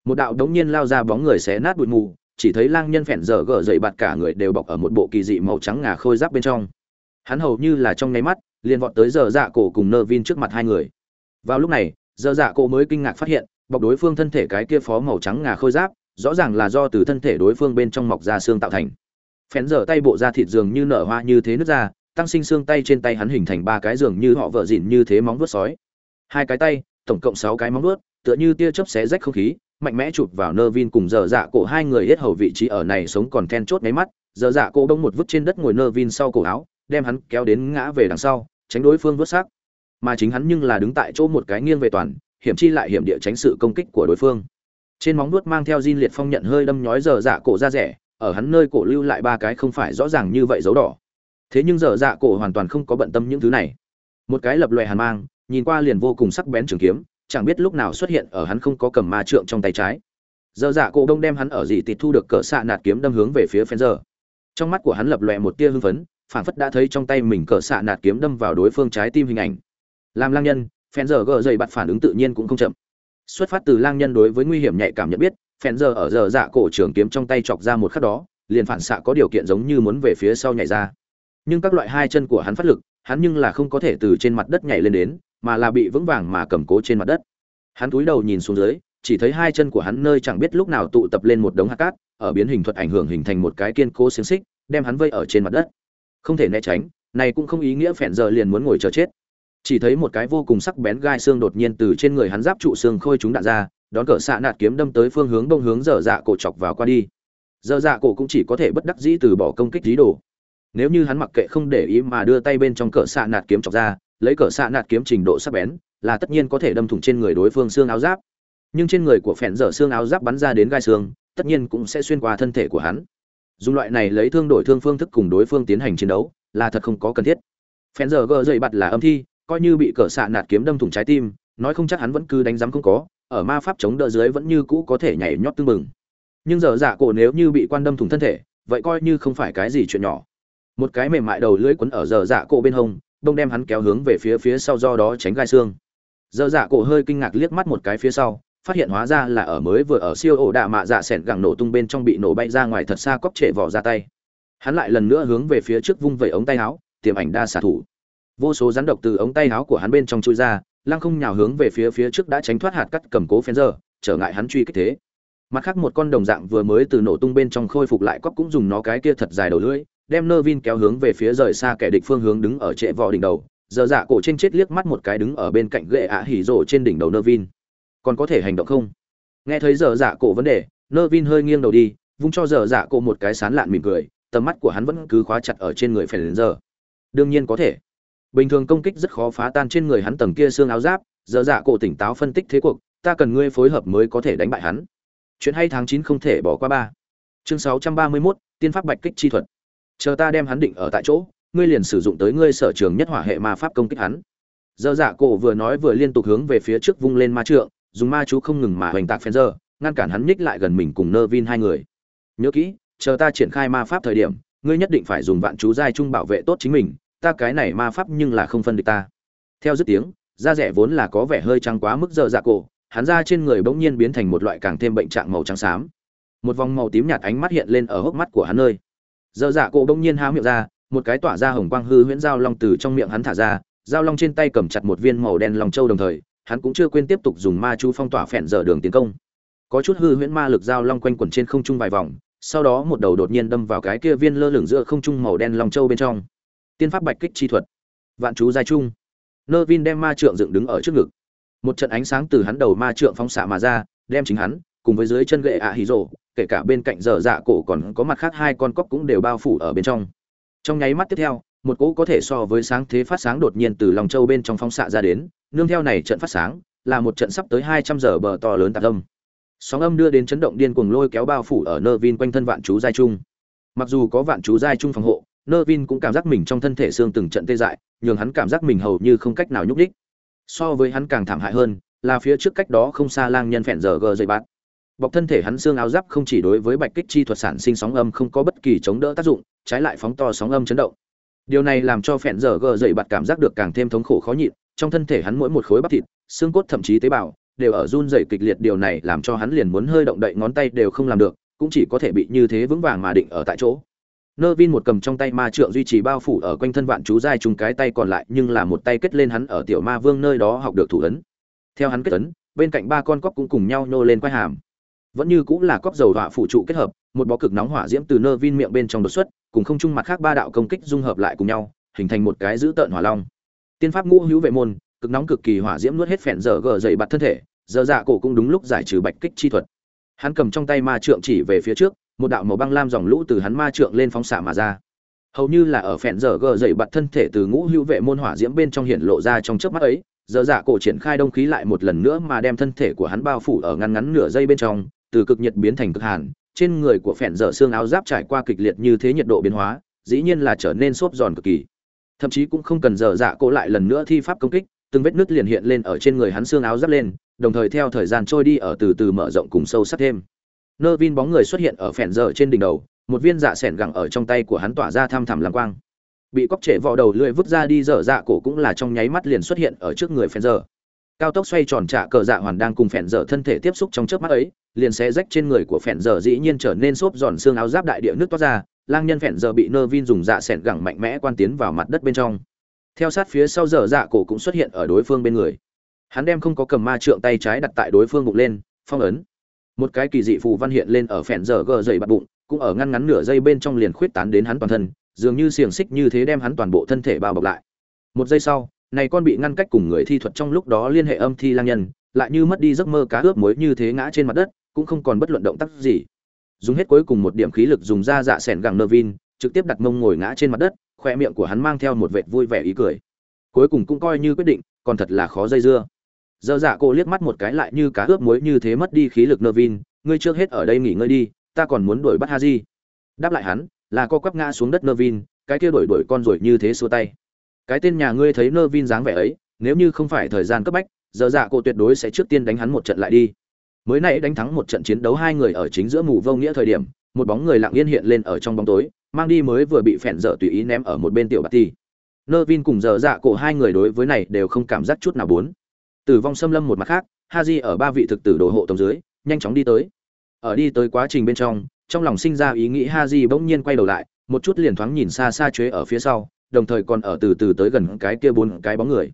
Một đạo đống nhiên lao ra bóng người xé nát bụi mù, chỉ thấy lang nhân phèn dở gở dậy bạt cả người đều bọc ở một bộ kỳ dị màu trắng ngà khôi giáp bên trong. Hắn hầu như là trong nháy mắt liền vọt tới giờ dạ cổ cùng nơ vin trước mặt hai người. Vào lúc này, giờ dạ cổ mới kinh ngạc phát hiện, bọc đối phương thân thể cái kia phó màu trắng ngà khôi giáp, rõ ràng là do từ thân thể đối phương bên trong mọc ra xương tạo thành. Phén dở tay bộ da thịt dường như nở hoa như thế nứt ra, tăng sinh xương tay trên tay hắn hình thành ba cái giường như họ vợ dịn như thế móng vuốt sói. Hai cái tay, tổng cộng sáu cái móng vuốt, tựa như tia chớp xé rách không khí, mạnh mẽ chụp vào nơ vin cùng dở dạ cổ hai người hết hầu vị trí ở này sống còn then chốt máy mắt dở dạ cổ đông một vứt trên đất ngồi nơ vin sau cổ áo đem hắn kéo đến ngã về đằng sau, tránh đối phương vớt xác. Mà chính hắn nhưng là đứng tại chỗ một cái nghiêng về toàn, hiểm chi lại hiểm địa tránh sự công kích của đối phương. Trên móng vuốt mang theo diên liệt phong nhận hơi đâm nhói dở dạ cổ ra rẻ, ở hắn nơi cổ lưu lại ba cái không phải rõ ràng như vậy dấu đỏ. Thế nhưng dở dạ cổ hoàn toàn không có bận tâm những thứ này. Một cái lập loè hàn mang, nhìn qua liền vô cùng sắc bén trường kiếm, chẳng biết lúc nào xuất hiện ở hắn không có cầm ma trượng trong tay trái. Dở dạ cổ đông đem hắn ở dị tịt thu được cỡ xạ nạt kiếm đâm hướng về phía phen giờ trong mắt của hắn lập loè một tia hưng phấn phảng phất đã thấy trong tay mình cỡ xạ nạt kiếm đâm vào đối phương trái tim hình ảnh. Làm lang nhân, phen giờ gờ dày bặt phản ứng tự nhiên cũng không chậm. Xuất phát từ lang nhân đối với nguy hiểm nhạy cảm nhận biết, phen giờ ở giờ dạ cổ trường kiếm trong tay chọc ra một khắc đó, liền phản xạ có điều kiện giống như muốn về phía sau nhảy ra. Nhưng các loại hai chân của hắn phát lực, hắn nhưng là không có thể từ trên mặt đất nhảy lên đến, mà là bị vững vàng mà cầm cố trên mặt đất. Hắn cúi đầu nhìn xuống dưới, chỉ thấy hai chân của hắn nơi chẳng biết lúc nào tụ tập lên một đống hạt cát, ở biến hình thuật ảnh hưởng hình thành một cái kiên cố xiềng xích, đem hắn vây ở trên mặt đất không thể né tránh, này cũng không ý nghĩa phèn giờ liền muốn ngồi chờ chết. Chỉ thấy một cái vô cùng sắc bén gai xương đột nhiên từ trên người hắn giáp trụ xương khôi chúng đạn ra, đón cỡ xạ nạt kiếm đâm tới phương hướng đông hướng dở dạ cổ chọc vào qua đi. Dở dạ cổ cũng chỉ có thể bất đắc dĩ từ bỏ công kích dí đồ. Nếu như hắn mặc kệ không để ý mà đưa tay bên trong cỡ xạ nạt kiếm chọc ra, lấy cỡ xạ nạt kiếm trình độ sắc bén, là tất nhiên có thể đâm thủng trên người đối phương xương áo giáp. Nhưng trên người của phèn dở xương áo giáp bắn ra đến gai xương, tất nhiên cũng sẽ xuyên qua thân thể của hắn dùng loại này lấy thương đổi thương phương thức cùng đối phương tiến hành chiến đấu là thật không có cần thiết. Phen giờ gờ dậy bặt là âm thi, coi như bị cỡ xạ nạt kiếm đâm thủng trái tim, nói không chắc hắn vẫn cứ đánh giám không có, ở ma pháp chống đỡ dưới vẫn như cũ có thể nhảy nhót tương mừng nhưng giờ dạ cổ nếu như bị quan đâm thủng thân thể, vậy coi như không phải cái gì chuyện nhỏ. Một cái mềm mại đầu lưỡi quấn ở giờ dạ cổ bên hông, đông đem hắn kéo hướng về phía phía sau do đó tránh gai xương. Giờ dạ cổ hơi kinh ngạc liếc mắt một cái phía sau phát hiện hóa ra là ở mới vừa ở siêu ổ đạ mạ dạ sẻn gẳng nổ tung bên trong bị nổ bay ra ngoài thật xa cóc trệ vỏ ra tay. Hắn lại lần nữa hướng về phía trước vung vẩy ống tay áo, tiềm ảnh đa xạ thủ. Vô số rắn độc từ ống tay áo của hắn bên trong chui ra, lăng không nhào hướng về phía phía trước đã tránh thoát hạt cắt cầm cố phen giờ trở ngại hắn truy kích thế. Mặt khác một con đồng dạng vừa mới từ nổ tung bên trong khôi phục lại cóc cũng dùng nó cái kia thật dài đầu lưỡi, đem nơ vin kéo hướng về phía rời xa kẻ địch phương hướng đứng ở trệ vò đỉnh đầu. Giờ dạ cổ trên chết liếc mắt một cái đứng ở bên cạnh ghệ ạ hỉ rổ trên đỉnh đầu nơ vin còn có thể hành động không? Nghe thấy giờ dạ cổ vấn đề nơ vin hơi nghiêng đầu đi vung cho giờ dạ cổ một cái sán lạn mỉm cười tầm mắt của hắn vẫn cứ khóa chặt ở trên người phải đến giờ đương nhiên có thể. Bình thường công kích rất khó phá tan trên người hắn tầng kia xương áo giáp giờ dạ cổ tỉnh táo phân tích thế cuộc ta cần ngươi phối hợp mới có thể đánh bại hắn. Chuyện hay tháng chín không thể bỏ qua ba. Chương sáu trăm ba mươi 631, tiên pháp bạch kích chi thuật. Chờ ta đem hắn định ở tại chỗ ngươi liền sử dụng tới ngươi sở trường nhất hỏa hệ ma pháp công kích hắn. Giờ dạ cổ vừa nói vừa liên tục hướng về phía trước vung lên ma trượng dùng ma chú không ngừng mà hoành tạc phen giờ ngăn cản hắn nhích lại gần mình cùng nơ vin hai người. Nhớ kỹ, chờ ta triển khai ma pháp thời điểm, ngươi nhất định phải dùng vạn chú giai trung bảo vệ tốt chính mình, ta cái này ma pháp nhưng là không phân địch ta. Theo dứt tiếng, da rẻ vốn là có vẻ hơi trắng quá mức dơ dạ cổ, hắn da trên người bỗng nhiên biến thành một loại càng thêm bệnh trạng màu trắng xám. Một vòng màu tím nhạt ánh mắt hiện lên ở hốc mắt của hắn nơi. Dơ dạ cổ bỗng nhiên há miệng ra, một cái tỏa ra hồng quang hư huyễn dao long từ trong miệng hắn thả ra dao long trên tay cầm chặt một viên màu đen lòng châu đồng thời hắn cũng chưa quên tiếp tục dùng ma chú phong tỏa phèn dở đường tiến công. Có chút hư huyễn ma lực giao long quanh quẩn trên không trung vài vòng, sau đó một đầu đột nhiên đâm vào cái kia viên lơ lửng giữa không trung màu đen long châu bên trong. Tiên pháp bạch kích chi thuật. Vạn chú giai trung. Nơ vin đem ma trượng dựng đứng ở trước ngực. Một trận ánh sáng từ hắn đầu ma trượng phóng xạ mà ra, đem chính hắn, cùng với dưới chân gậy ạ hì rồ, kể cả bên cạnh dở dạ cổ còn có mặt khác hai con cóc cũng đều bao phủ ở bên trong. Trong nháy mắt tiếp theo một cỗ có thể so với sáng thế phát sáng đột nhiên từ lòng châu bên trong phóng xạ ra đến, nương theo này trận phát sáng, là một trận sắp tới hai trăm giờ bờ to lớn tạc âm. Sóng âm đưa đến chấn động điên cuồng lôi kéo bao phủ ở nơ vin quanh thân vạn chú giai trung. Mặc dù có vạn chú giai trung phòng hộ nơ vin cũng cảm giác mình trong thân thể xương từng trận tê dại, nhường hắn cảm giác mình hầu như không cách nào nhúc đích so với hắn càng thảm hại hơn, là phía trước cách đó không xa lang nhân phèn giờ gờ dây bạn. bọc thân thể hắn xương áo giáp không chỉ đối với bạch kích chi thuật sản sinh sóng âm không có bất kỳ chống đỡ tác dụng, trái lại phóng to sóng âm chấn động điều này làm cho phẹn giờ gờ dậy bạt cảm giác được càng thêm thống khổ khó nhịn, trong thân thể hắn mỗi một khối bắp thịt, xương cốt thậm chí tế bào, đều ở run dậy kịch liệt. Điều này làm cho hắn liền muốn hơi động đậy ngón tay đều không làm được, cũng chỉ có thể bị như thế vững vàng mà định ở tại chỗ. Nơ vin một cầm trong tay ma trượng duy trì bao phủ ở quanh thân vạn chú dai trùng cái tay còn lại, nhưng là một tay kết lên hắn ở tiểu ma vương nơi đó học được thủ ấn. Theo hắn kết ấn, bên cạnh ba con cóc cũng cùng nhau nô lên quai hàm. Vẫn như cũng là cóc dầu hỏa phụ trụ kết hợp, một bó cực nóng hỏa diễm từ nơ vin miệng bên trong đột xuất cùng không trung mặt khác ba đạo công kích dung hợp lại cùng nhau, hình thành một cái dữ tợn hỏa long. Tiên pháp ngũ hữu vệ môn, cực nóng cực kỳ hỏa diễm nuốt hết phèn dở gờ dậy bạt thân thể, giờ dạ cổ cũng đúng lúc giải trừ bạch kích chi thuật. Hắn cầm trong tay ma trượng chỉ về phía trước, một đạo màu băng lam dòng lũ từ hắn ma trượng lên phóng xạ mà ra. Hầu như là ở phèn dở gờ dậy bạt thân thể từ ngũ hữu vệ môn hỏa diễm bên trong hiện lộ ra trong chớp mắt ấy, giờ dạ cổ triển khai đông khí lại một lần nữa mà đem thân thể của hắn bao phủ ở ngăn ngắn nửa giây bên trong, từ cực nhiệt biến thành cực hàn trên người của phèn dở xương áo giáp trải qua kịch liệt như thế nhiệt độ biến hóa, dĩ nhiên là trở nên xốp giòn cực kỳ. Thậm chí cũng không cần dở dạ cổ lại lần nữa thi pháp công kích, từng vết nứt liền hiện lên ở trên người hắn xương áo giáp lên, đồng thời theo thời gian trôi đi ở từ từ mở rộng cùng sâu sắc thêm. Nơ vin bóng người xuất hiện ở phèn dở trên đỉnh đầu, một viên dạ sẻn gẳng ở trong tay của hắn tỏa ra thăm thẳm làm quang. Bị cóc trệ vò đầu lưỡi vứt ra đi, dở dạ cổ cũng là trong nháy mắt liền xuất hiện ở trước người phèn dở cao tốc xoay tròn trả cờ dạ hoàn đang cùng phèn dở thân thể tiếp xúc trong chớp mắt ấy, liền sẽ rách trên người của phèn dở dĩ nhiên trở nên xốp giòn xương áo giáp đại địa nước toát ra, lang nhân phèn dở bị nơ vin dùng dạ sẻn gẳng mạnh mẽ quan tiến vào mặt đất bên trong. Theo sát phía sau dở dạ cổ cũng xuất hiện ở đối phương bên người. Hắn đem không có cầm ma trượng tay trái đặt tại đối phương bụng lên, phong ấn. Một cái kỳ dị phù văn hiện lên ở phèn dở gờ dày bạt bụng, cũng ở ngăn ngắn nửa giây bên trong liền khuyết tán đến hắn toàn thân, dường như xiềng xích như thế đem hắn toàn bộ thân thể bao bọc lại. Một giây sau này con bị ngăn cách cùng người thi thuật trong lúc đó liên hệ âm thi lang nhân, lại như mất đi giấc mơ cá ướp muối như thế ngã trên mặt đất, cũng không còn bất luận động tác gì. Dùng hết cuối cùng một điểm khí lực dùng ra dạ sẻn gẳng nơ vin trực tiếp đặt mông ngồi ngã trên mặt đất, khoe miệng của hắn mang theo một vệt vui vẻ ý cười. Cuối cùng cũng coi như quyết định, còn thật là khó dây dưa. Dơ dạ cô liếc mắt một cái lại như cá ướp muối như thế mất đi khí lực nơ vin ngươi trước hết ở đây nghỉ ngơi đi, ta còn muốn đuổi bắt ha di đáp lại hắn, là co quắp ngã xuống đất nơ vin cái kia đuổi đuổi con rồi như thế xua tay cái tên nhà ngươi thấy nơ vin dáng vẻ ấy, nếu như không phải thời gian cấp bách, giờ dạ cô tuyệt đối sẽ trước tiên đánh hắn một trận lại đi. Mới nãy đánh thắng một trận chiến đấu hai người ở chính giữa mù vô nghĩa thời điểm, một bóng người lặng yên hiện lên ở trong bóng tối, mang đi mới vừa bị phèn dở tùy ý ném ở một bên tiểu bạt ti nơ vin cùng giờ dạ cổ hai người đối với này đều không cảm giác chút nào bốn. Tử vong xâm lâm một mặt khác ha di ở ba vị thực tử đồ hộ tống dưới, nhanh chóng đi tới. Ở đi tới quá trình bên trong trong lòng sinh ra ý nghĩ ha di bỗng nhiên quay đầu lại, một chút liền thoáng nhìn xa xa chuế ở phía sau đồng thời còn ở từ từ tới gần cái kia bốn cái bóng người.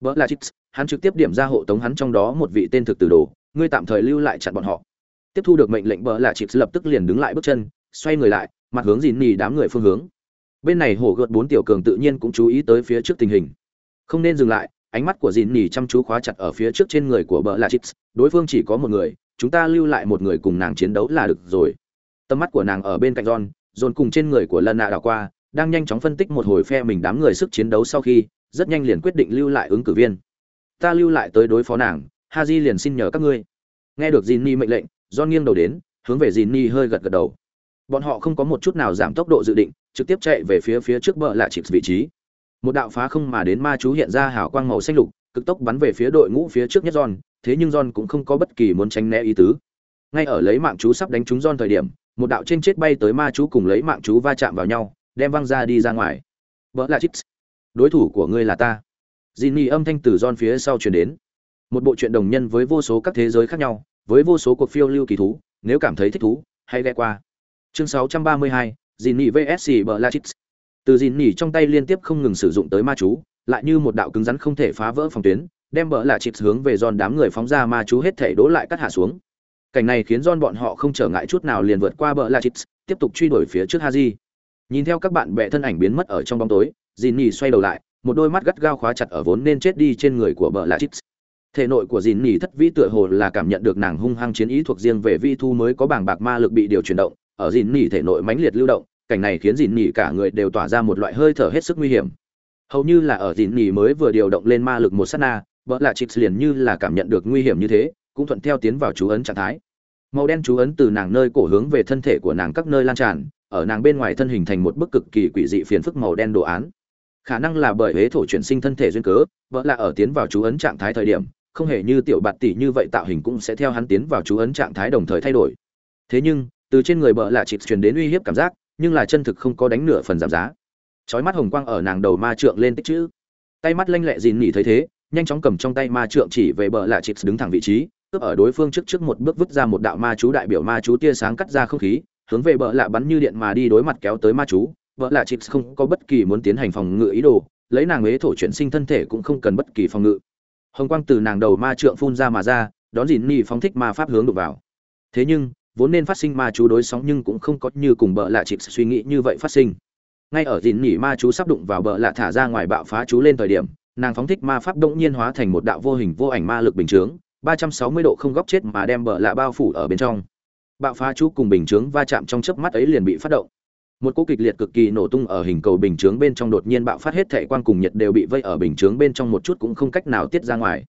Vợ là chips, hắn trực tiếp điểm ra hộ tống hắn trong đó một vị tên thực tử đồ, ngươi tạm thời lưu lại chặn bọn họ. Tiếp thu được mệnh lệnh bỡ là chips lập tức liền đứng lại bước chân, xoay người lại, mặt hướng dìn nỉ đám người phương hướng. Bên này hổ gợt bốn tiểu cường tự nhiên cũng chú ý tới phía trước tình hình. Không nên dừng lại, ánh mắt của dìn nỉ chăm chú khóa chặt ở phía trước trên người của bỡ là chips, đối phương chỉ có một người, chúng ta lưu lại một người cùng nàng chiến đấu là được rồi. Tầm mắt của nàng ở bên cạnh john dồn cùng trên người của lần nạ đảo qua đang nhanh chóng phân tích một hồi phe mình đám người sức chiến đấu sau khi rất nhanh liền quyết định lưu lại ứng cử viên. Ta lưu lại tới đối phó nàng ha di liền xin nhờ các ngươi. Nghe được dìn ni mệnh lệnh john nghiêng đầu đến hướng về dìn ni hơi gật gật đầu. Bọn họ không có một chút nào giảm tốc độ dự định trực tiếp chạy về phía phía trước bờ lạ chịp vị trí. Một đạo phá không mà đến ma chú hiện ra hào quang màu xanh lục cực tốc bắn về phía đội ngũ phía trước nhất John, thế nhưng John cũng không có bất kỳ muốn tránh né ý tứ. Ngay ở lấy mạng chú sắp đánh trúng John thời điểm, một đạo trên chết bay tới ma chú cùng lấy mạng chú va chạm vào nhau, đem văng ra đi ra ngoài. Bỡ là Chips. Đối thủ của ngươi là ta. Jinny âm thanh từ John phía sau truyền đến. Một bộ truyện đồng nhân với vô số các thế giới khác nhau, với vô số cuộc phiêu lưu kỳ thú, nếu cảm thấy thích thú, hãy ghé qua. Chương 632, Jinny VS Bỡ là Chips. từ dìn trong tay liên tiếp không ngừng sử dụng tới ma chú lại như một đạo cứng rắn không thể phá vỡ phòng tuyến đem bỡ là chịp hướng về John đám người phóng ra ma chú hết thể đố lại cắt hạ xuống cảnh này khiến John bọn họ không trở ngại chút nào liền vượt qua bỡ là chịp tiếp tục truy đuổi phía trước haji nhìn theo các bạn bè thân ảnh biến mất ở trong bóng tối dìn Nhì xoay đầu lại, một đôi mắt gắt gao khóa chặt ở vốn nên chết đi trên người của bỡ lạ chips thể nội của dìn Nhì thất vĩ tựa hồ là cảm nhận được nàng hung hăng chiến ý thuộc riêng về vi thu mới có bảng bạc ma lực bị điều chuyển động, ở dìn Nhì thể nội mãnh liệt lưu động, cảnh này khiến dìn Nhì cả người đều tỏa ra một loại hơi thở hết sức nguy hiểm. Hầu như là ở dìn Nhì mới vừa điều động lên ma lực một sát na vợ lạ chips liền như là cảm nhận được nguy hiểm như thế, cũng thuận theo tiến vào chú ấn trạng thái. Màu đen chú ấn từ nàng nơi cổ hướng về thân thể của nàng các nơi lan tràn ở nàng bên ngoài thân hình thành một bức cực kỳ quỷ dị phiền phức màu đen đồ án. Khả năng là bởi hế thổ chuyển sinh thân thể duyên cớ, vợ lạ ở tiến vào chú ấn trạng thái thời điểm, không hề như tiểu bạt tỷ như vậy tạo hình cũng sẽ theo hắn tiến vào chú ấn trạng thái đồng thời thay đổi. Thế nhưng, từ trên người bợ lạ chỉ truyền đến uy hiếp cảm giác, nhưng là chân thực không có đánh nửa phần giảm giá. Chói mắt hồng quang ở nàng đầu ma trượng lên tích chữ. Tay mắt lanh lẹ dìn nỉ thấy thế, nhanh chóng cầm trong tay ma trượng chỉ về bờ lạ chỉ đứng thẳng vị trí, cướp ở đối phương trước trước một bước vứt ra một đạo ma chú đại biểu ma chú tia sáng cắt ra không khí hướng về bợ lạ bắn như điện mà đi đối mặt kéo tới ma chú. Bợ lạ chịt không có bất kỳ muốn tiến hành phòng ngự ý đồ, lấy nàng ế thổ chuyển sinh thân thể cũng không cần bất kỳ phòng ngự. Hồng quang từ nàng đầu ma trượng phun ra mà ra, đón dìn nỉ phóng thích ma pháp hướng đụng vào. Thế nhưng, vốn nên phát sinh ma chú đối sóng nhưng cũng không có như cùng bợ lạ chịt suy nghĩ như vậy phát sinh. Ngay ở dìn nhỉ ma chú sắp đụng vào bợ lạ thả ra ngoài bạo phá chú lên thời điểm, nàng phóng thích ma pháp động nhiên hóa thành một đạo vô hình vô ảnh ma lực bình chướng, ba trăm sáu mươi độ không góc chết mà đem bợ lạ bao phủ ở bên trong bạo phá chú cùng bình chướng va chạm trong chớp mắt ấy liền bị phát động. Một cỗ kịch liệt cực kỳ nổ tung ở hình cầu bình chướng bên trong đột nhiên bạo phát hết thể quang cùng nhiệt đều bị vây ở bình chướng bên trong một chút cũng không cách nào tiết ra ngoài.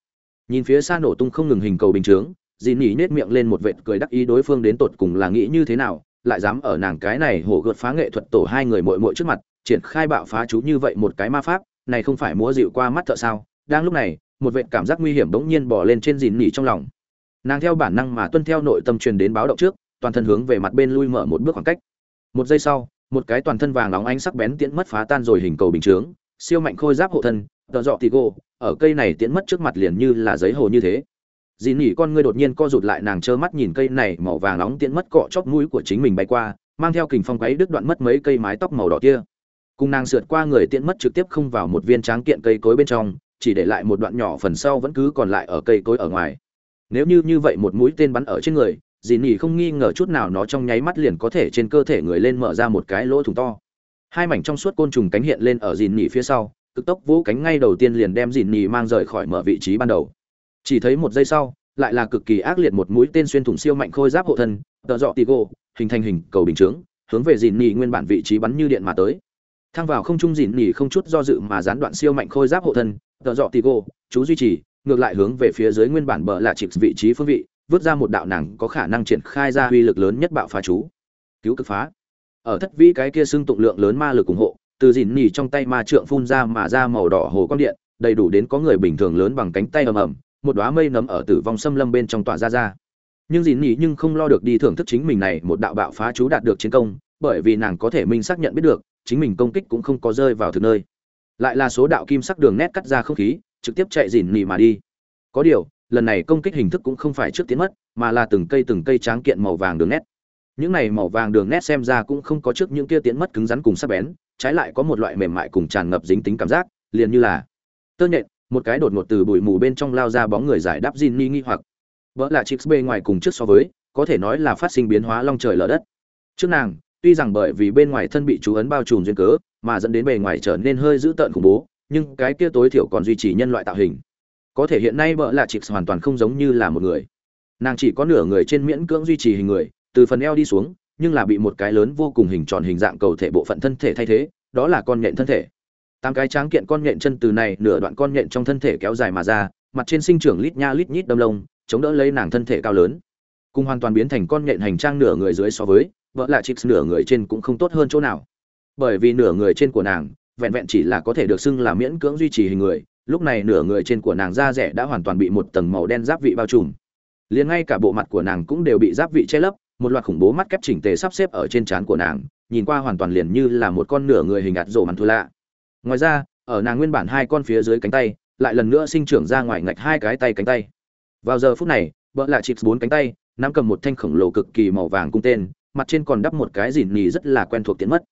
Nhìn phía xa nổ tung không ngừng hình cầu bình chướng dì nỉ nết miệng lên một vệt cười đắc ý đối phương đến tột cùng là nghĩ như thế nào, lại dám ở nàng cái này hổ gợt phá nghệ thuật tổ hai người mội mội trước mặt, triển khai bạo phá chú như vậy một cái ma pháp, này không phải múa dịu qua mắt thợ sao? Đang lúc này, một vệt cảm giác nguy hiểm bỗng nhiên bỏ lên trên Dì nỉ trong lòng. Nàng theo bản năng mà tuân theo nội tâm truyền đến báo động trước toàn thân hướng về mặt bên lui mở một bước khoảng cách. Một giây sau, một cái toàn thân vàng nóng ánh sắc bén tiễn mất phá tan rồi hình cầu bình chướng, siêu mạnh khôi giáp hộ thân, tợ dọ tì gỗ ở cây này tiễn mất trước mặt liền như là giấy hồ như thế. Dì nỉ con ngươi đột nhiên co rụt lại nàng trơ mắt nhìn cây này màu vàng nóng tiễn mất cọ chóp mũi của chính mình bay qua, mang theo kình phong quấy đứt đoạn mất mấy cây mái tóc màu đỏ kia. Cùng nàng sượt qua người tiễn mất trực tiếp không vào một viên tráng kiện cây cối bên trong, chỉ để lại một đoạn nhỏ phần sau vẫn cứ còn lại ở cây cối ở ngoài. Nếu như như vậy một mũi tên bắn ở trên người dì nỉ không nghi ngờ chút nào nó trong nháy mắt liền có thể trên cơ thể người lên mở ra một cái lỗ thủng to. Hai mảnh trong suốt côn trùng cánh hiện lên ở dì nỉ phía sau, cực tốc vỗ cánh ngay đầu tiên liền đem dì nỉ mang rời khỏi mở vị trí ban đầu. Chỉ thấy một giây sau, lại là cực kỳ ác liệt một mũi tên xuyên thủng siêu mạnh khôi giáp hộ thân, tợ dọ tì gô, hình thành hình cầu bình chướng, hướng về dìn nhì nguyên bản vị trí bắn như điện mà tới. Thang vào không trung dìn nhì không chút do dự mà gián đoạn siêu mạnh khôi giáp hộ thân, tợ dọ tì gô, chú duy trì, ngược lại hướng về phía dưới nguyên bản bờ là chịp vị trí phương vị vứt ra một đạo nàng có khả năng triển khai ra uy lực lớn nhất bạo phá chú. Cứu cực phá. Ở thất vĩ cái kia xưng tụng lượng lớn ma lực ủng hộ, từ dìn nỉ trong tay ma trượng phun ra mà ra màu đỏ hồ quang điện, đầy đủ đến có người bình thường lớn bằng cánh tay ầm ầm, một đóa mây nấm ở tử vong xâm lâm bên trong tỏa ra ra. Nhưng dìn nỉ nhưng không lo được đi thưởng thức chính mình này, một đạo bạo phá chú đạt được chiến công, bởi vì nàng có thể minh xác nhận biết được, chính mình công kích cũng không có rơi vào thực nơi. Lại là số đạo kim sắc đường nét cắt ra không khí, trực tiếp chạy dìn nỉ mà đi. Có điều lần này công kích hình thức cũng không phải trước tiến mất mà là từng cây từng cây tráng kiện màu vàng đường nét những này màu vàng đường nét xem ra cũng không có trước những kia tiến mất cứng rắn cùng sắc bén trái lại có một loại mềm mại cùng tràn ngập dính tính cảm giác liền như là tơ nhện một cái đột ngột từ bụi mù bên trong lao ra bóng người giải đáp mi nghi hoặc. Vỡ là Chips bề ngoài cùng trước so với, có thể nói là phát sinh biến hóa long trời lở đất. Trước nàng, tuy rằng bởi vì bên ngoài thân bị chú ấn bao trùm duyên cớ, mà dẫn đến bề ngoài trở nên hơi dữ tợn khủng bố, nhưng cái kia tối thiểu còn duy trì nhân loại tạo hình. Có thể hiện nay vợ lạ Chips hoàn toàn không giống như là một người. Nàng chỉ có nửa người trên miễn cưỡng duy trì hình người, từ phần eo đi xuống, nhưng là bị một cái lớn vô cùng hình tròn hình dạng cầu thể bộ phận thân thể thay thế, đó là con nhện thân thể. Tám cái tráng kiện con nhện chân từ này nửa đoạn con nhện trong thân thể kéo dài mà ra mặt trên sinh trưởng lít nha lít nhít đâm lông chống đỡ lấy nàng thân thể cao lớn. Cùng hoàn toàn biến thành con nhện hành trang nửa người dưới so với vợ lạ chịt nửa người trên cũng không tốt hơn chỗ nào. Bởi vì nửa người trên của nàng vẹn vẹn chỉ là có thể được xưng là miễn cưỡng duy trì hình người lúc này nửa người trên của nàng da rẻ đã hoàn toàn bị một tầng màu đen giáp vị bao trùm. Liền ngay cả bộ mặt của nàng cũng đều bị giáp vị che lấp, một loạt khủng bố mắt kép chỉnh tề sắp xếp ở trên trán của nàng, nhìn qua hoàn toàn liền như là một con nửa người hình ạt rổ mặn thù lạ. Ngoài ra, ở nàng nguyên bản hai con phía dưới cánh tay, lại lần nữa sinh trưởng ra ngoài ngạch hai cái tay cánh tay. Vào giờ phút này vợ lại chịt bốn cánh tay, nắm cầm một thanh khổng lồ cực kỳ màu vàng cung tên, mặt trên còn đắp một cái dìn nhì rất là quen thuộc tiến mất.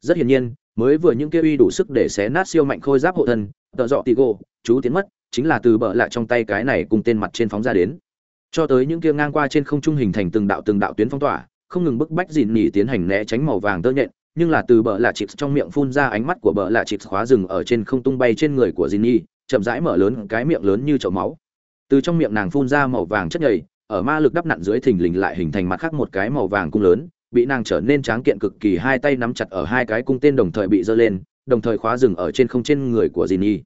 Rất hiển nhiên mới vừa những kia uy đủ sức để xé nát siêu mạnh khôi giáp hộ thân, tợ dọ tì gỗ chú tiến mất, chính là từ bợ lại trong tay cái này cùng tên mặt trên phóng ra đến. Cho tới những kia ngang qua trên không trung hình thành từng đạo từng đạo tuyến phong tỏa, không ngừng bức bách dìn nỉ tiến hành né tránh màu vàng tơ nhện, nhưng là từ bờ lạ chịp trong miệng phun ra ánh mắt của bờ lạ chịp khóa rừng ở trên không tung bay trên người của dìn nỉ, chậm rãi mở lớn cái miệng lớn như chậu máu. Từ trong miệng nàng phun ra màu vàng chất nhầy, ở ma lực đắp nặn dưới thình lình lại hình thành mặt khác một cái màu vàng cung lớn bị nàng trở nên tráng kiện cực kỳ hai tay nắm chặt ở hai cái cung tên đồng thời bị giơ lên đồng thời khóa rừng ở trên không trên người của dìn nhi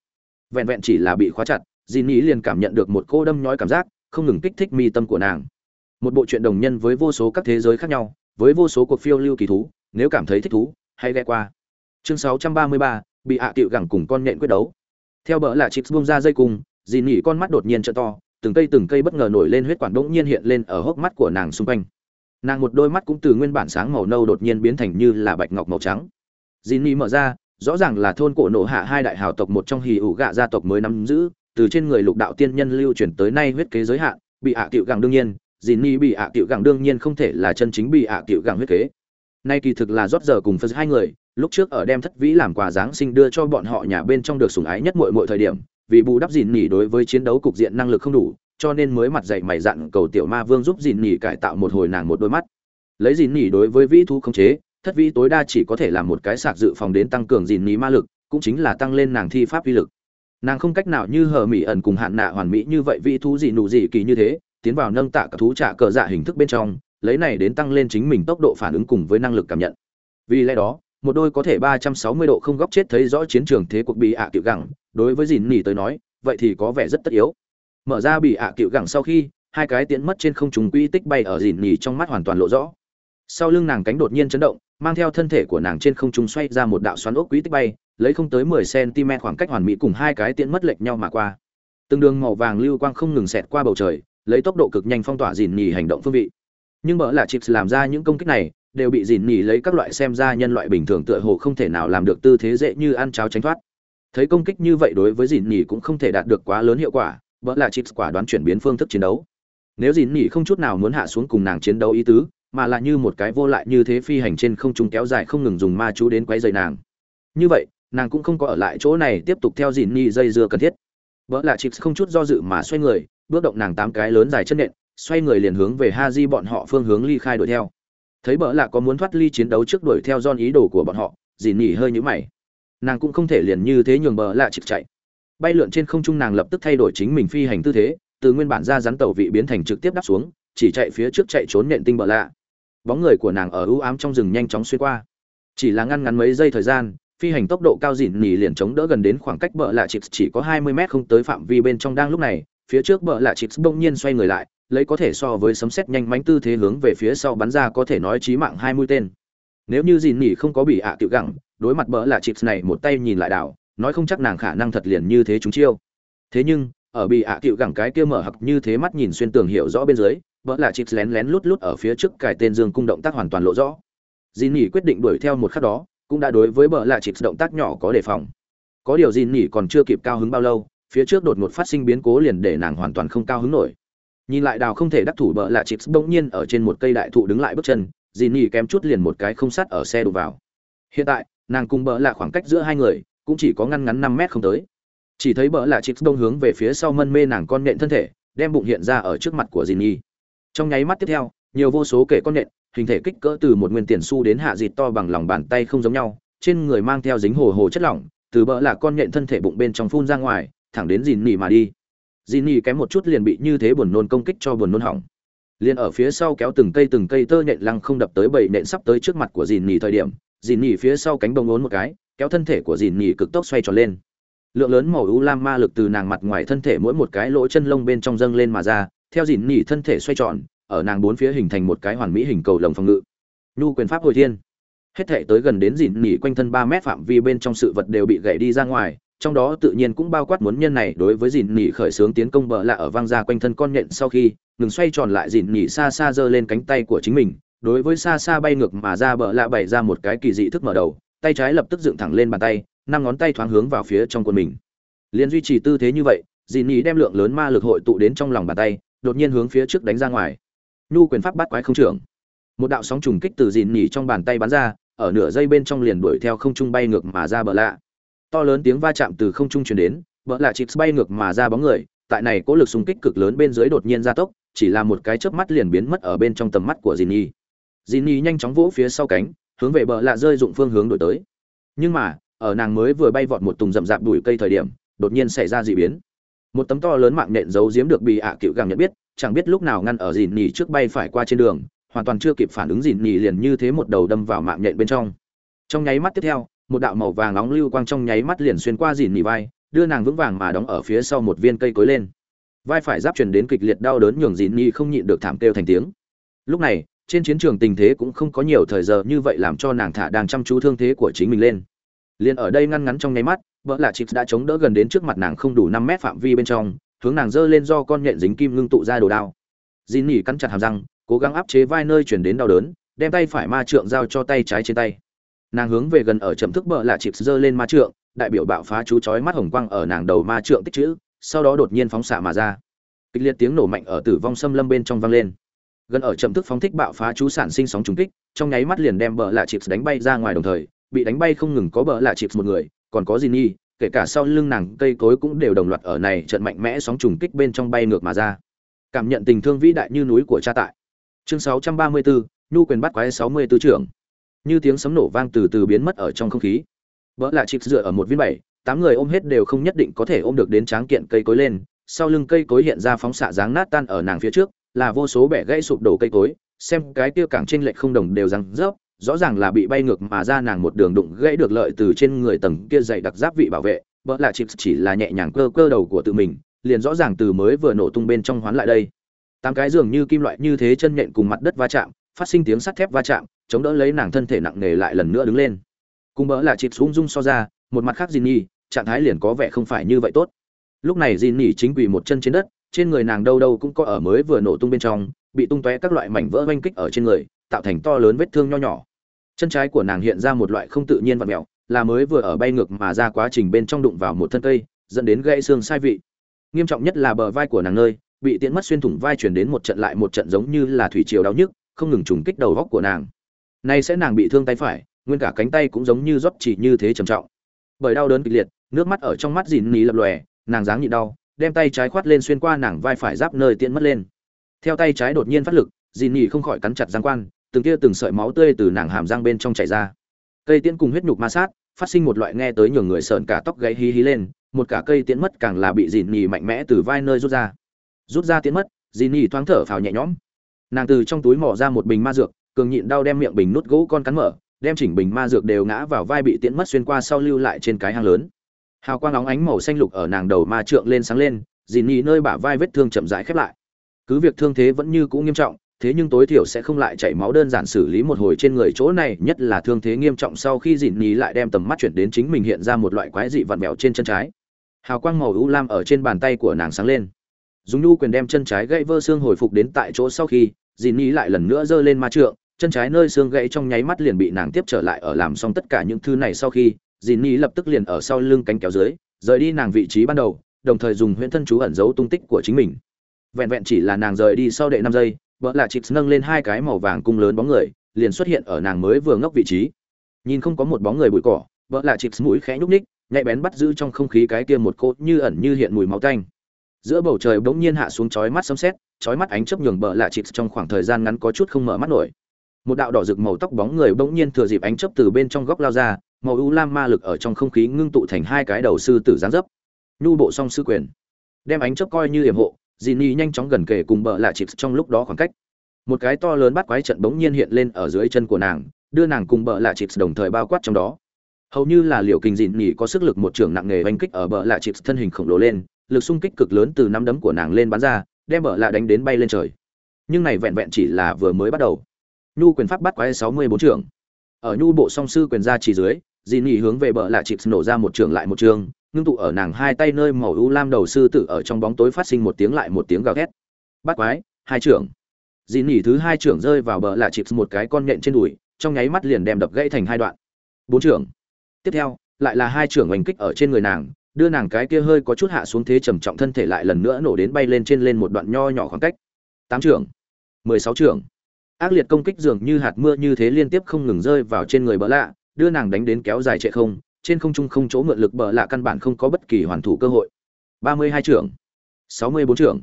vẹn vẹn chỉ là bị khóa chặt dìn nhi liền cảm nhận được một cô đâm nhói cảm giác không ngừng kích thích mi tâm của nàng. Một bộ truyện đồng nhân với vô số các thế giới khác nhau với vô số cuộc phiêu lưu kỳ thú nếu cảm thấy thích thú hãy ghe qua. Chương 633, bị hạ à tiệu gẳng cùng con nhện quyết đấu. Theo bỡ là chip bung ra dây cung dì nỉ con mắt đột nhiên trợ to từng cây từng cây bất ngờ nổi lên huyết quản đống nhiên hiện lên ở hốc mắt của nàng xung quanh nàng một đôi mắt cũng từ nguyên bản sáng màu nâu đột nhiên biến thành như là bạch ngọc màu trắng. Dì nỉ mở ra, rõ ràng là thôn cổ nổ hạ hai đại hào tộc một trong hì ủ gạ gia tộc mới nắm giữ, từ trên người lục đạo tiên nhân lưu truyền tới nay huyết kế giới hạn, bị hạ à tiệu gẳng đương nhiên dì nỉ bị hạ à tiệu gẳng đương nhiên không thể là chân chính bị hạ à tiệu gẳng huyết kế. Nay kỳ thực là rót giờ cùng phật hai người, lúc trước ở đem thất vĩ làm quà giáng sinh đưa cho bọn họ nhà bên trong được sủng ái nhất mọi mọi thời điểm, vì bù đắp dìn nhỉ đối với chiến đấu cục diện năng lực không đủ cho nên mới mặt dạy mày dặn cầu tiểu ma vương giúp dìn nhỉ cải tạo một hồi nàng một đôi mắt. Lấy dìn nhỉ đối với vĩ thu không chế, thất vĩ tối đa chỉ có thể làm một cái sạc dự phòng đến tăng cường dìn nhỉ ma lực, cũng chính là tăng lên nàng thi pháp uy lực. Nàng không cách nào như hờ mỹ ẩn cùng hạn nạ hoàn mỹ như vậy vĩ thú dị nụ dị kỳ như thế, tiến vào nâng tạ cả thú trả cờ dạ hình thức bên trong, lấy này đến tăng lên chính mình tốc độ phản ứng cùng với năng lực cảm nhận. Vì lẽ đó, một đôi có thể 360 độ không góc chết thấy rõ chiến trường thế cuộc bị ạ à gẳng, đối với dìn nỉ tới nói, vậy thì có vẻ rất tất yếu mở ra bị ạ à cựu gẳng sau khi, hai cái tiễn mất trên không trùng quỹ tích bay ở dìn nhì trong mắt hoàn toàn lộ rõ. Sau lưng nàng cánh đột nhiên chấn động, mang theo thân thể của nàng trên không trung xoay ra một đạo xoắn ốc quỹ tích bay, lấy không tới 10 cm khoảng cách hoàn mỹ cùng hai cái tiễn mất lệch nhau mà qua. Từng đường màu vàng lưu quang không ngừng xẹt qua bầu trời, lấy tốc độ cực nhanh phong tỏa dìn nhì hành động phương vị. Nhưng bỡ là chips làm ra những công kích này, đều bị dìn nhì lấy các loại xem ra nhân loại bình thường tựa hồ không thể nào làm được tư thế dễ như ăn cháo tránh thoát. Thấy công kích như vậy đối với dìn nhì cũng không thể đạt được quá lớn hiệu quả vợ là chips quả đoán chuyển biến phương thức chiến đấu. Nếu dìn nỉ không chút nào muốn hạ xuống cùng nàng chiến đấu ý tứ, mà là như một cái vô lại như thế phi hành trên không trung kéo dài không ngừng dùng ma chú đến quấy dày nàng. Như vậy, nàng cũng không có ở lại chỗ này tiếp tục theo dìn nỉ dây dưa cần thiết. Vợ là chips không chút do dự mà xoay người, bước động nàng tám cái lớn dài chân nện, xoay người liền hướng về ha di bọn họ phương hướng ly khai đuổi theo. Thấy bỡ là có muốn thoát ly chiến đấu trước đuổi theo don ý đồ của bọn họ dì nỉ hơi nhũ mày. Nàng cũng không thể liền như thế nhường bỡ lạ chịp chạy bay lượn trên không trung nàng lập tức thay đổi chính mình phi hành tư thế từ nguyên bản ra rắn tàu vị biến thành trực tiếp đáp xuống chỉ chạy phía trước chạy trốn nện tinh bỡ lạ bóng người của nàng ở ưu ám trong rừng nhanh chóng xuyên qua chỉ là ngăn ngắn mấy giây thời gian phi hành tốc độ cao dịn nỉ liền chống đỡ gần đến khoảng cách bợ lạ chịt chỉ có hai mươi mét không tới phạm vi bên trong đang lúc này phía trước bợ lạ chịt bỗng nhiên xoay người lại lấy có thể so với sấm sét nhanh mánh tư thế hướng về phía sau bắn ra có thể nói chí mạng hai mũi tên. Nếu như dịn Nỉ không có bị ạ à tiểu đối mặt bỡ lạ chịt này một tay nhìn lại đảo, nói không chắc nàng khả năng thật liền như thế chúng chiêu. Thế nhưng, ở bị ạ à tiểu cái kia mở hặc như thế mắt nhìn xuyên tường hiểu rõ bên dưới, bỡ là Chips lén lén lút lút ở phía trước cải tên dương cung động tác hoàn toàn lộ rõ. Dìn Nỉ quyết định đuổi theo một khắc đó, cũng đã đối với bỡ là Chips động tác nhỏ có đề phòng. Có điều Dìn Nỉ còn chưa kịp cao hứng bao lâu, phía trước đột ngột phát sinh biến cố liền để nàng hoàn toàn không cao hứng nổi nhìn lại đào không thể đắc thủ bợ lạ chips bỗng nhiên ở trên một cây đại thụ đứng lại bước chân dì nỉ kém chút liền một cái không sắt ở xe đụng vào hiện tại nàng cùng bợ lạ khoảng cách giữa hai người cũng chỉ có ngăn ngắn năm mét không tới. Chỉ thấy bỡ là chiếc đông hướng về phía sau mân mê nàng con nện thân thể, đem bụng hiện ra ở trước mặt của dì trong nháy mắt tiếp theo, nhiều vô số kể con nện, hình thể kích cỡ từ một nguyên tiền xu đến hạ dịt to bằng lòng bàn tay không giống nhau, trên người mang theo dính hồ hồ chất lỏng, từ bỡ là con nện thân thể bụng bên trong phun ra ngoài, thẳng đến dìn mà đi. Dì kém một chút liền bị như thế buồn nôn công kích cho buồn nôn hỏng. Liền ở phía sau kéo từng cây từng cây tơ nện lăng không đập tới bảy nện sắp tới trước mặt của dì thời điểm dì phía sau cánh bông ốn một cái kéo thân thể của dìn nhì cực tốc xoay tròn lên. Lượng lớn màu u lam ma lực từ nàng mặt ngoài thân thể mỗi một cái lỗ chân lông bên trong dâng lên mà ra, theo dìn nhì thân thể xoay tròn, ở nàng bốn phía hình thành một cái hoàn mỹ hình cầu lồng phòng ngự. Nhu quyền pháp hồi thiên. Hết thể tới gần đến dìn nhì quanh thân ba mét phạm vi bên trong sự vật đều bị gãy đi ra ngoài, trong đó tự nhiên cũng bao quát muốn nhân này đối với dìn nhì khởi xướng tiến công bờ lạ ở vang ra quanh thân con nhện sau khi, ngừng xoay tròn lại dìn nhì xa xa giơ lên cánh tay của chính mình, đối với xa xa bay ngược mà ra bờ lạ bày ra một cái kỳ dị thức mở đầu tay trái lập tức dựng thẳng lên bàn tay năm ngón tay thoáng hướng vào phía trong quần mình. Liền duy trì tư thế như vậy dìn nỉ đem lượng lớn ma lực hội tụ đến trong lòng bàn tay đột nhiên hướng phía trước đánh ra ngoài. Nhu quyền pháp bắt quái không trưởng. Một đạo sóng trùng kích từ dìn nỉ trong bàn tay bắn ra ở nửa giây bên trong liền đuổi theo không trung bay ngược mà ra bờ lạ. To lớn tiếng va chạm từ không trung truyền đến bờ lạ chịt bay ngược mà ra bóng người tại này có lực xung kích cực lớn bên dưới đột nhiên gia tốc chỉ là một cái chớp mắt liền biến mất ở bên trong tầm mắt của Jinny. Jinny nhanh chóng vỗ phía sau cánh, hướng về bờ lạ rơi dụng phương hướng đổi tới. Nhưng mà, ở nàng mới vừa bay vọt một tùng rậm rạp đuổi cây thời điểm, đột nhiên xảy ra dị biến. Một tấm to lớn mạng nện giấu giếm được bị ạ cựu gàng nhận biết, chẳng biết lúc nào ngăn ở Jinny trước bay phải qua trên đường, hoàn toàn chưa kịp phản ứng Jinny liền như thế một đầu đâm vào mạng nện bên trong. Trong nháy mắt tiếp theo, một đạo màu vàng nóng lưu quang trong nháy mắt liền xuyên qua Jinny vai, đưa nàng vững vàng mà đóng ở phía sau một viên cây cối lên vai phải giáp truyền đến kịch liệt đau đớn nhường dìn nhì không nhịn được thảm kêu thành tiếng lúc này trên chiến trường tình thế cũng không có nhiều thời giờ như vậy làm cho nàng thả đang chăm chú thương thế của chính mình lên. Liền ở đây ngăn ngắn trong nháy mắt, vợ lạ chịp đã chống đỡ gần đến trước mặt nàng không đủ năm mét phạm vi bên trong, hướng nàng giơ lên do con nhện dính kim ngưng tụ ra đồ đao. Dìn nỉ cắn chặt hàm răng, cố gắng áp chế vai nơi chuyển đến đau đớn, đem tay phải ma trượng giao cho tay trái trên tay. Nàng hướng về gần ở chậm thức bợ lạ chịp giơ lên ma trượng, đại biểu bạo phá chú chói mắt hồng quang ở nàng đầu ma trượng tích chữ, sau đó đột nhiên phóng xạ mà ra. Kịch liệt tiếng nổ mạnh ở tử vong xâm lâm bên trong vang lên gần ở chậm thức phóng thích bạo phá chú sản sinh sóng trùng kích trong nháy mắt liền đem bờ lạ chips đánh bay ra ngoài đồng thời bị đánh bay không ngừng có bờ lạ chips một người còn có Jinny, kể cả sau lưng nàng cây cối cũng đều đồng loạt ở này trận mạnh mẽ sóng trùng kích bên trong bay ngược mà ra. Cảm nhận tình thương vĩ đại như núi của cha tại. Chương 634, nhu quyền bắt quái 64 trưởng. Như tiếng sấm nổ vang từ từ biến mất ở trong không khí. Vỡ lạ chịp dựa ở một viên bảy tám người ôm hết đều không nhất định có thể ôm được đến tráng kiện cây cối lên sau lưng cây cối hiện ra phóng xạ dáng nát tan ở nàng phía trước là vô số bẻ gãy sụp đổ cây cối, xem cái kia cảng trên lệch không đồng đều răng rớp, rõ ràng là bị bay ngược mà ra nàng một đường đụng gãy được lợi từ trên người tầng kia dày đặc giáp vị bảo vệ, bỡ là chịp chỉ là nhẹ nhàng cơ cơ đầu của tự mình, liền rõ ràng từ mới vừa nổ tung bên trong hoán lại đây. Tám cái dường như kim loại như thế chân nhện cùng mặt đất va chạm, phát sinh tiếng sắt thép va chạm, chống đỡ lấy nàng thân thể nặng nề lại lần nữa đứng lên. Cùng bỡ là chịp xuống rung so ra, một mặt khác dìn nhi trạng thái liền có vẻ không phải như vậy tốt. Lúc này dìn nhi chính quỳ một chân trên đất trên người nàng đâu đâu cũng có ở mới vừa nổ tung bên trong, bị tung tóe các loại mảnh vỡ oanh kích ở trên người, tạo thành to lớn vết thương nho nhỏ. Chân trái của nàng hiện ra một loại không tự nhiên vặn mẹo là mới vừa ở bay ngược mà ra quá trình bên trong đụng vào một thân cây, dẫn đến gãy xương sai vị. Nghiêm trọng nhất là bờ vai của nàng nơi, bị tiễn mất xuyên thủng vai chuyển đến một trận lại một trận giống như là thủy triều đau nhức, không ngừng trùng kích đầu góc của nàng. Nay sẽ nàng bị thương tay phải, nguyên cả cánh tay cũng giống như rót chỉ như thế trầm trọng. Bởi đau đớn kịch liệt, nước mắt ở trong mắt dìn ní lập lòe, nàng dáng nhịn đau đem tay trái khoát lên xuyên qua nàng vai phải giáp nơi tiện mất lên. Theo tay trái đột nhiên phát lực, dìn nhì không khỏi cắn chặt giang quan, từng tia từng sợi máu tươi từ nàng hàm răng bên trong chảy ra. Cây tiễn cùng huyết nhục ma sát, phát sinh một loại nghe tới nhường người sợn cả tóc gáy hí hí lên, một cả cây tiễn mất càng là bị dìn nhì mạnh mẽ từ vai nơi rút ra. Rút ra tiễn mất, dìn nhì thoáng thở phào nhẹ nhõm. Nàng từ trong túi mỏ ra một bình ma dược, cường nhịn đau đem miệng bình nút gỗ con cắn mở, đem chỉnh bình ma dược đều ngã vào vai bị tiễn mất xuyên qua sau lưu lại trên cái hang lớn hào quang óng ánh màu xanh lục ở nàng đầu ma trượng lên sáng lên, dì nhì nơi bả vai vết thương chậm rãi khép lại. Cứ việc thương thế vẫn như cũ nghiêm trọng, thế nhưng tối thiểu sẽ không lại chảy máu đơn giản xử lý một hồi trên người chỗ này, nhất là thương thế nghiêm trọng sau khi dì nhì lại đem tầm mắt chuyển đến chính mình hiện ra một loại quái dị vặn mẹo trên chân trái. Hào quang màu u lam ở trên bàn tay của nàng sáng lên. Dùng nhu quyền đem chân trái gãy vơ xương hồi phục đến tại chỗ sau khi, dì nhì lại lần nữa giơ lên ma trượng, chân trái nơi xương gãy trong nháy mắt liền bị nàng tiếp trở lại ở làm xong tất cả những thứ này sau khi dìn nhi lập tức liền ở sau lưng cánh kéo dưới, rời đi nàng vị trí ban đầu, đồng thời dùng huyễn thân chú ẩn giấu tung tích của chính mình. Vẹn vẹn chỉ là nàng rời đi sau đệ năm giây, vợ lạ chịt nâng lên hai cái màu vàng cung lớn bóng người, liền xuất hiện ở nàng mới vừa ngốc vị trí. Nhìn không có một bóng người bụi cỏ, vợ lạ chịt mũi khẽ nhúc ních nhạy bén bắt giữ trong không khí cái kia một cốt như ẩn như hiện mùi máu tanh. Giữa bầu trời bỗng nhiên hạ xuống chói mắt sấm sét, chói mắt ánh chớp nhường bờ lạ chịt trong khoảng thời gian ngắn có chút không mở mắt nổi. Một đạo đỏ rực màu tóc bóng người bỗng nhiên thừa dịp ánh chớp từ bên trong góc lao ra màu u lam ma lực ở trong không khí ngưng tụ thành hai cái đầu sư tử giáng dấp. Nhu bộ song sư quyền. Đem ánh chớp coi như hiểm hộ dì ni nhanh chóng gần kề cùng bờ lạ chịp trong lúc đó khoảng cách. Một cái to lớn bắt quái trận bỗng nhiên hiện lên ở dưới chân của nàng, đưa nàng cùng bờ lạ chịp đồng thời bao quát trong đó. Hầu như là liệu kình dìn nhỉ có sức lực một trường nặng nghề oanh kích ở bờ lạ chịp thân hình khổng lồ lên, lực xung kích cực lớn từ năm đấm của nàng lên bắn ra, đem bờ lạ đánh đến bay lên trời. Nhưng này vẹn vẹn chỉ là vừa mới bắt đầu. Nhu quyền pháp bắt quái sáu mươi bốn trưởng ở nhu bộ song sư quyền ra chỉ dưới dì nỉ hướng về bờ lạ chịp nổ ra một trường lại một trường, ngưng tụ ở nàng hai tay nơi màu u lam đầu sư tử ở trong bóng tối phát sinh một tiếng lại một tiếng gào thét. Bắt quái, hai trưởng. Dì nỉ thứ hai trưởng rơi vào bờ lạ chịp một cái con nhện trên đùi, trong nháy mắt liền đem đập gãy thành hai đoạn. Bốn trưởng. Tiếp theo, lại là hai trưởng oanh kích ở trên người nàng, đưa nàng cái kia hơi có chút hạ xuống thế trầm trọng thân thể lại lần nữa nổ đến bay lên trên lên một đoạn nho nhỏ khoảng cách. Tám trưởng. Mười sáu trưởng. Ác liệt công kích dường như hạt mưa như thế liên tiếp không ngừng rơi vào trên người bỡ lạ đưa nàng đánh đến kéo dài trệ không trên không trung không chỗ mượn lực bỡ lạ căn bản không có bất kỳ hoàn thủ cơ hội. ba mươi hai trưởng sáu mươi bốn trưởng.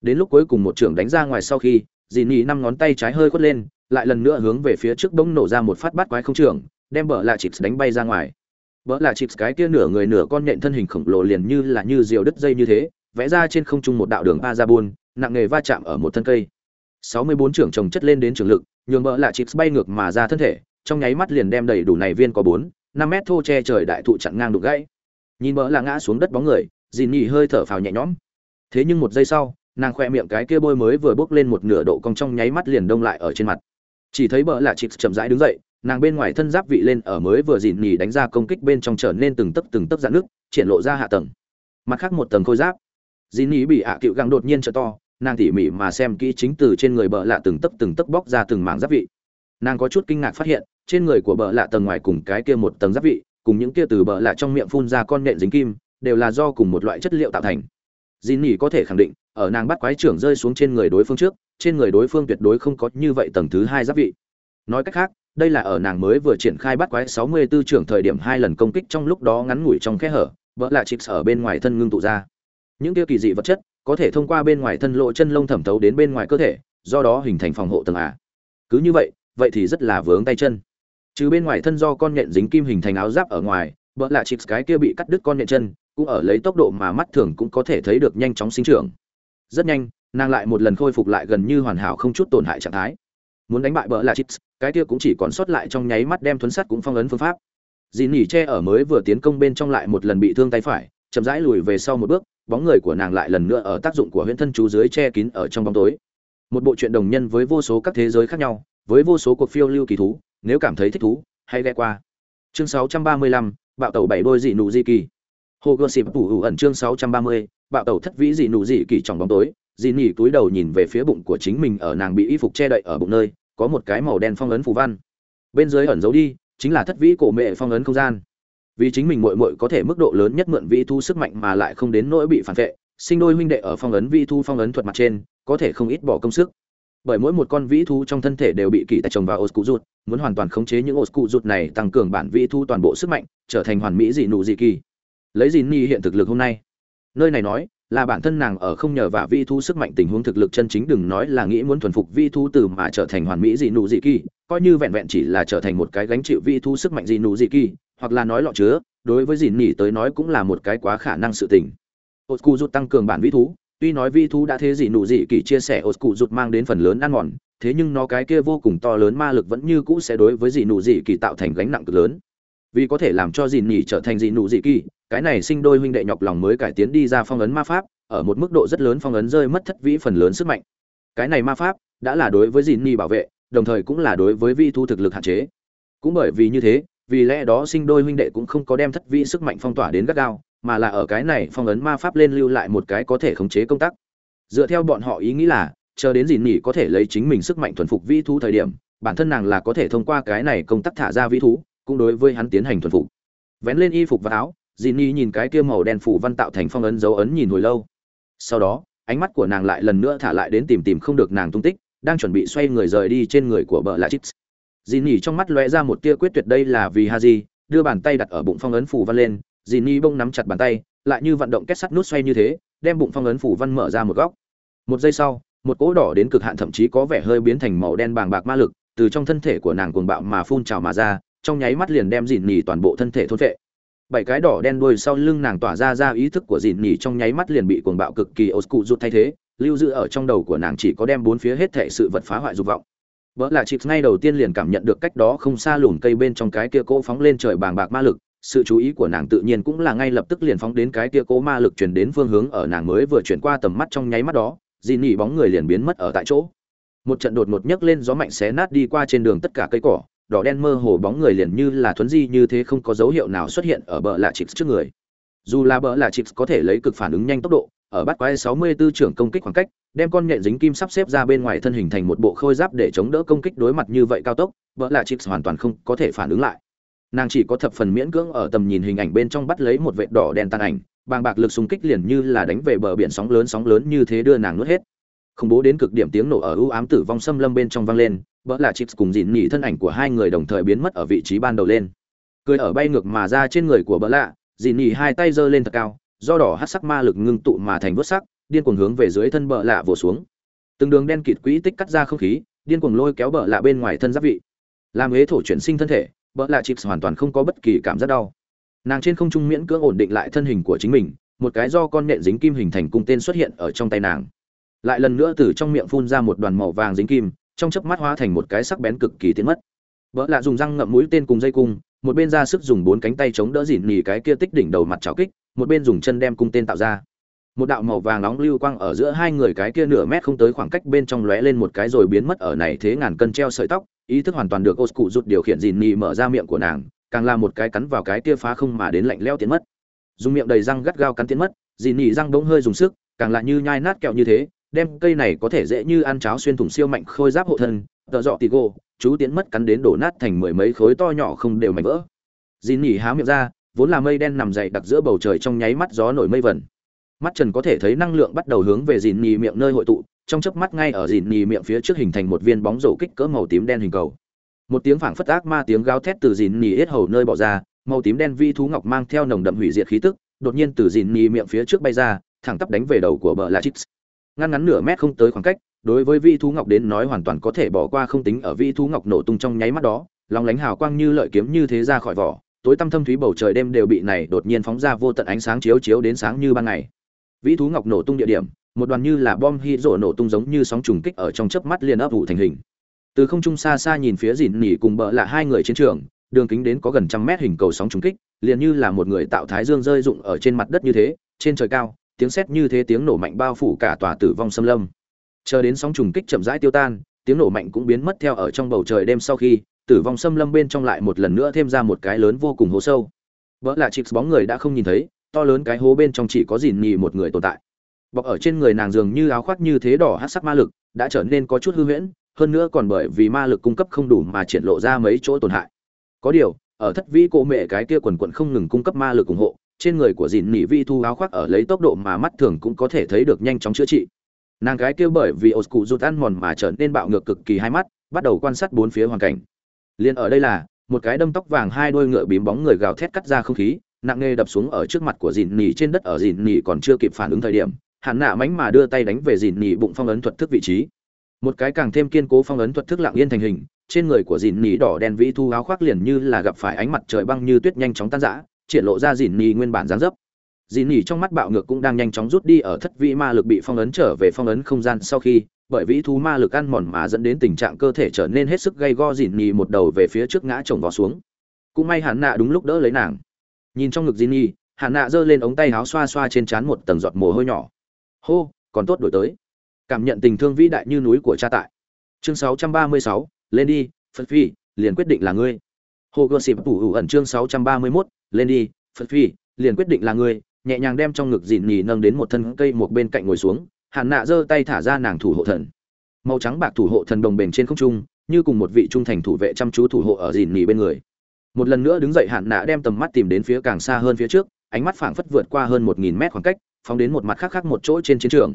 Đến lúc cuối cùng một trưởng đánh ra ngoài sau khi dì nỉ năm ngón tay trái hơi khuất lên lại lần nữa hướng về phía trước bỗng nổ ra một phát bát quái không trưởng đem bỡ lạ chịp đánh bay ra ngoài. Bỡ lạ chịp cái kia nửa người nửa con nhện thân hình khổng lồ liền như là như diều đứt dây như thế vẽ ra trên không trung một đạo đường a ra buôn nặng nghề va chạm ở một thân cây. 64 trưởng chồng chất lên đến trường lực, nhường bỡ lạ chips bay ngược mà ra thân thể, trong nháy mắt liền đem đầy đủ này viên có 4, 5 mét thô che trời đại thụ chặn ngang đục gãy. Nhìn bỡ là ngã xuống đất bóng người, Dìn nhì hơi thở phào nhẹ nhõm. Thế nhưng một giây sau, nàng khoe miệng cái kia bôi mới vừa bước lên một nửa độ cong trong nháy mắt liền đông lại ở trên mặt. Chỉ thấy bỡ là chỉ chậm rãi đứng dậy, nàng bên ngoài thân giáp vị lên ở mới vừa Dìn nhì đánh ra công kích bên trong trở nên từng tấc từng tấc dạn nước, triển lộ ra hạ tầng. Mặt khác một tầng khôi giáp. Dìn nhì bị ạ à cựu găng đột nhiên trở to, nàng tỉ mỉ mà xem kỹ chính từ trên người bỡ lạ từng tấc từng tấc bóc ra từng mảng giáp vị nàng có chút kinh ngạc phát hiện trên người của bợ lạ tầng ngoài cùng cái kia một tầng giáp vị cùng những kia từ bợ lạ trong miệng phun ra con nện dính kim đều là do cùng một loại chất liệu tạo thành dì nỉ có thể khẳng định, ở nàng bắt quái trưởng rơi xuống trên người đối phương trước, trên người đối phương tuyệt đối không có như vậy tầng thứ hai giáp vị. Nói cách khác, đây là ở nàng mới vừa triển khai bắt quái 64 trưởng thời điểm hai lần công kích trong lúc đó ngắn ngủi trong khe hở, vỡ lạ chip ở bên ngoài thân ngưng tụ ra. Những kia kỳ dị vật chất, có thể thông qua bên ngoài thân lộ chân lông thẩm thấu đến bên ngoài cơ thể do đó hình thành phòng hộ tầng ả cứ như vậy vậy thì rất là vướng tay chân. Trừ bên ngoài thân do con nhện dính kim hình thành áo giáp ở ngoài, bỡ lạ chips cái kia bị cắt đứt con nhện chân, cũng ở lấy tốc độ mà mắt thường cũng có thể thấy được nhanh chóng sinh trưởng. Rất nhanh, nàng lại một lần khôi phục lại gần như hoàn hảo không chút tổn hại trạng thái. Muốn đánh bại bỡ lạ chips, cái kia cũng chỉ còn sót lại trong nháy mắt đem thuấn sắt cũng phong ấn phương pháp. Dì nỉ che ở mới vừa tiến công bên trong lại một lần bị thương tay phải, chậm rãi lùi về sau một bước, bóng người của nàng lại lần nữa ở tác dụng của huyễn thân chú dưới che kín ở trong bóng tối. Một bộ truyện đồng nhân với vô số các thế giới khác nhau với vô số cuộc phiêu lưu kỳ thú nếu cảm thấy thích thú hãy ghé qua. Chương 635, bạo tẩu bảy đôi dị nụ dị kỳ. Hồ gươm xịp phủ ẩn chương 630, bạo tẩu thất vĩ dị nụ dị kỳ trong bóng tối dị nỉ túi đầu nhìn về phía bụng của chính mình ở nàng bị y phục che đậy ở bụng nơi có một cái màu đen phong ấn phù văn. Bên dưới ẩn giấu đi chính là thất vĩ cổ mẹ phong ấn không gian. Vì chính mình muội muội có thể mức độ lớn nhất mượn vi thu sức mạnh mà lại không đến nỗi bị phản vệ sinh đôi huynh đệ ở phong ấn vi thu phong ấn thuật mặt trên có thể không ít bỏ công sức bởi mỗi một con vĩ thu trong thân thể đều bị kỳ tại trồng vào ổ cụ rụt muốn hoàn toàn khống chế những ổ cụ rụt này tăng cường bản vĩ thu toàn bộ sức mạnh, trở thành hoàn mỹ dị nụ dị kỳ. Lấy dị ni hiện thực lực hôm nay. Nơi này nói, là bản thân nàng ở không nhờ và vi thu sức mạnh tình huống thực lực chân chính, đừng nói là nghĩ muốn thuần phục vi thu từ mà trở thành hoàn mỹ dị nụ dị kỳ, coi như vẹn vẹn chỉ là trở thành một cái gánh chịu vi thu sức mạnh dị nụ dị kỳ, hoặc là nói lọ chứa, đối với dìn nỉ tới nói cũng là một cái quá khả năng sự tình. Ô cụ rút tăng cường bản vĩ thú tuy nói vi thú đã thế gì nụ gì kỳ chia sẻ ột cụ rụt mang đến phần lớn ăn mòn, thế nhưng nó cái kia vô cùng to lớn ma lực vẫn như cũ sẽ đối với dị nụ dị kỳ tạo thành gánh nặng cực lớn. Vì có thể làm cho dìn nhỉ trở thành dị nụ dị kỳ, cái này sinh đôi huynh đệ nhọc lòng mới cải tiến đi ra phong ấn ma pháp, ở một mức độ rất lớn phong ấn rơi mất thất vĩ phần lớn sức mạnh. Cái này ma pháp đã là đối với dìn nhỉ bảo vệ, đồng thời cũng là đối với vi thu thực lực hạn chế. Cũng bởi vì như thế, vì lẽ đó sinh đôi huynh đệ cũng không có đem thất vĩ sức mạnh phong tỏa đến gắt gao mà là ở cái này phong ấn ma pháp lên lưu lại một cái có thể khống chế công tác. Dựa theo bọn họ ý nghĩ là, chờ đến dìn nhỉ có thể lấy chính mình sức mạnh thuần phục vĩ thú thời điểm, bản thân nàng là có thể thông qua cái này công tác thả ra vĩ thú, cũng đối với hắn tiến hành thuần phục. Vén lên y phục và áo dìn nhỉ nhìn cái kia màu đen phủ văn tạo thành phong ấn dấu ấn nhìn hồi lâu. Sau đó, ánh mắt của nàng lại lần nữa thả lại đến tìm tìm không được nàng tung tích, đang chuẩn bị xoay người rời đi trên người của bờ lạ chips dì nỉ trong mắt lóe ra một tia quyết tuyệt đây là vì ha di đưa bàn tay đặt ở bụng phong ấn phủ văn lên dì nỉ bông nắm chặt bàn tay lại như vận động kết sắt nút xoay như thế đem bụng phong ấn phủ văn mở ra một góc. Một giây sau một cỗ đỏ đến cực hạn thậm chí có vẻ hơi biến thành màu đen bàng bạc ma lực từ trong thân thể của nàng cuồng bạo mà phun trào mà ra trong nháy mắt liền đem dìn nỉ toàn bộ thân thể thôn vệ bảy cái đỏ đen đuôi sau lưng nàng tỏa ra ra ý thức của dìn nỉ trong nháy mắt liền bị cuồng bạo cực kỳ ô cụ rút thay thế lưu giữ ở trong đầu của nàng chỉ có đem bốn phía hết thể sự vật phá hoại dục vọng. Vợ là Chips ngay đầu tiên liền cảm nhận được cách đó không xa lùm cây bên trong cái kia cỗ phóng lên trời bàng bạc ma lực, sự chú ý của nàng tự nhiên cũng là ngay lập tức liền phóng đến cái kia cỗ ma lực truyền đến phương hướng ở nàng mới vừa chuyển qua tầm mắt trong nháy mắt đó, Jinny bóng người liền biến mất ở tại chỗ. Một trận đột ngột nhấc lên gió mạnh xé nát đi qua trên đường tất cả cây cỏ, đỏ đen mơ hồ bóng người liền như là thuấn di như thế không có dấu hiệu nào xuất hiện ở bờ lạ Chips trước người. Dù là bờ lạ Chips có thể lấy cực phản ứng nhanh tốc độ, ở bắt quái 64 trưởng công kích khoảng cách, đem con nhện dính kim sắp xếp ra bên ngoài thân hình thành một bộ khôi giáp để chống đỡ công kích đối mặt như vậy cao tốc, bờ lạ Chips hoàn toàn không có thể phản ứng lại. Nàng chỉ có thập phần miễn cưỡng ở tầm nhìn hình ảnh bên trong bắt lấy một vệt đỏ đen tan ảnh, bàng bạc lực xung kích liền như là đánh về bờ biển sóng lớn sóng lớn như thế đưa nàng nuốt hết. Không bố đến cực điểm tiếng nổ ở ưu ám tử vong xâm lâm bên trong vang lên, vỡ là chips cùng dìn nhỉ thân ảnh của hai người đồng thời biến mất ở vị trí ban đầu lên. Cười ở bay ngược mà ra trên người của bỡ lạ dìn nhỉ hai tay giơ lên thật cao do đỏ hát sắc ma lực ngưng tụ mà thành vớt sắc điên cuồng hướng về dưới thân bỡ lạ vồ xuống. Từng đường đen kịt quỹ tích cắt ra không khí điên cuồng lôi kéo bỡ lạ bên ngoài thân giáp vị. Làm ế thổ chuyển sinh thân thể bỡ lạ chips hoàn toàn không có bất kỳ cảm giác đau. Nàng trên không trung miễn cưỡng ổn định lại thân hình của chính mình, một cái do con nện dính kim hình thành cung tên xuất hiện ở trong tay nàng. Lại lần nữa từ trong miệng phun ra một đoàn màu vàng dính kim, trong chớp mắt hóa thành một cái sắc bén cực kỳ tiến mất. Vợ lạ dùng răng ngậm mũi tên cùng dây cung, một bên ra sức dùng bốn cánh tay chống đỡ dỉn nỉ cái kia tích đỉnh đầu mặt chảo kích, một bên dùng chân đem cung tên tạo ra. Một đạo màu vàng nóng lưu quang ở giữa hai người cái kia nửa mét không tới khoảng cách bên trong lóe lên một cái rồi biến mất ở này thế ngàn cân treo sợi tóc ý thức hoàn toàn được ô cụ rụt điều khiển dìn nhì mở ra miệng của nàng, càng là một cái cắn vào cái kia phá không mà đến lạnh leo tiến mất. Dùng miệng đầy răng gắt gao cắn tiến mất, dìn nhì răng bỗng hơi dùng sức, càng là như nhai nát kẹo như thế, đem cây này có thể dễ như ăn cháo xuyên thủng siêu mạnh khôi giáp hộ thân, tợ dọ tì gô, chú tiến mất cắn đến đổ nát thành mười mấy khối to nhỏ không đều mảnh vỡ. Dìn nhì há miệng ra, vốn là mây đen nằm dày đặc giữa bầu trời trong nháy mắt gió nổi mây vẩn mắt trần có thể thấy năng lượng bắt đầu hướng về dìn nhì miệng nơi hội tụ trong chớp mắt ngay ở dìn nhì miệng phía trước hình thành một viên bóng rổ kích cỡ màu tím đen hình cầu. Một tiếng phảng phất ác ma tiếng gào thét từ dìn nhì hết hầu nơi bỏ ra, màu tím đen vi thú ngọc mang theo nồng đậm hủy diệt khí tức, đột nhiên từ dìn nhì miệng phía trước bay ra, thẳng tắp đánh về đầu của bờ la chips ngăn ngắn nửa mét không tới khoảng cách, đối với vi thú ngọc đến nói hoàn toàn có thể bỏ qua không tính ở vi thú ngọc nổ tung trong nháy mắt đó lòng lánh hào quang như lợi kiếm như thế ra khỏi vỏ, tối tăm thâm thúy bầu trời đêm đều bị này đột nhiên phóng ra vô tận ánh sáng chiếu chiếu đến sáng như ban ngày. Vĩ thú ngọc nổ tung địa điểm một đoàn như là bom hy rộ nổ tung giống như sóng trùng kích ở trong chớp mắt liền ấp ủ thành hình. Từ không trung xa xa nhìn phía dìn nỉ cùng bợ là hai người chiến trường, đường kính đến có gần trăm mét hình cầu sóng trùng kích, liền như là một người tạo thái dương rơi rụng ở trên mặt đất như thế, trên trời cao, tiếng sét như thế tiếng nổ mạnh bao phủ cả tòa tử vong xâm lâm. Chờ đến sóng trùng kích chậm rãi tiêu tan, tiếng nổ mạnh cũng biến mất theo ở trong bầu trời đêm sau khi, tử vong xâm lâm bên trong lại một lần nữa thêm ra một cái lớn vô cùng hố sâu. Vỡ là chịt bóng người đã không nhìn thấy, to lớn cái hố bên trong chỉ có dìn nhì một người tồn tại bọc ở trên người nàng dường như áo khoác như thế đỏ hát sắc ma lực, đã trở nên có chút hư huyễn, hơn nữa còn bởi vì ma lực cung cấp không đủ mà triển lộ ra mấy chỗ tổn hại. Có điều, ở thất vĩ cô mẹ cái kia quần quận không ngừng cung cấp ma lực ủng hộ, trên người của dìn nỉ vi thu áo khoác ở lấy tốc độ mà mắt thường cũng có thể thấy được nhanh chóng chữa trị. Nàng gái kia bởi vì ổ cụ rụt ăn mòn mà trở nên bạo ngược cực kỳ hai mắt, bắt đầu quan sát bốn phía hoàn cảnh. Liền ở đây là, một cái đâm tóc vàng hai đôi ngựa bím bóng người gào thét cắt ra không khí, nặng nề đập xuống ở trước mặt của dìn nỉ trên đất ở dìn nỉ còn chưa kịp phản ứng thời điểm hạn nạ mánh mà đưa tay đánh về dìn nỉ bụng phong ấn thuật thức vị trí. Một cái càng thêm kiên cố phong ấn thuật thức lặng yên thành hình, trên người của dìn nỉ đỏ đen vĩ thu áo khoác liền như là gặp phải ánh mặt trời băng như tuyết nhanh chóng tan rã, triển lộ ra dìn nỉ nguyên bản dáng dấp. Dìn nỉ trong mắt bạo ngược cũng đang nhanh chóng rút đi ở thất vĩ ma lực bị phong ấn trở về phong ấn không gian sau khi, bởi vĩ thú ma lực ăn mòn mà dẫn đến tình trạng cơ thể trở nên hết sức gay go, dìn nỉ một đầu về phía trước ngã chồng vó xuống. Cũng may hạn nạ đúng lúc đỡ lấy nàng. Nhìn trong ngực dìn nỉ hạn nạ giơ lên ống tay áo xoa xoa trên trán một tầng giọt mồ hôi nhỏ hô còn tốt đổi tới. Cảm nhận tình thương vĩ đại như núi của cha tại. Chương 636, lên đi phật phi liền quyết định là ngươi. Hồ gươm xịp tủ ẩn chương 631, lên đi phật phi liền quyết định là ngươi. Nhẹ nhàng đem trong ngực dìn nhì nâng đến một thân cây một bên cạnh ngồi xuống. Hạn nạ giơ tay thả ra nàng thủ hộ thần. Màu trắng bạc thủ hộ thần đồng bền trên không trung như cùng một vị trung thành thủ vệ chăm chú thủ hộ ở dìn nhì bên người. Một lần nữa đứng dậy hạn nạ đem tầm mắt tìm đến phía càng xa hơn phía trước ánh mắt phảng phất vượt qua hơn một nghìn mét khoảng cách phóng đến một mặt khác khác một chỗ trên chiến trường.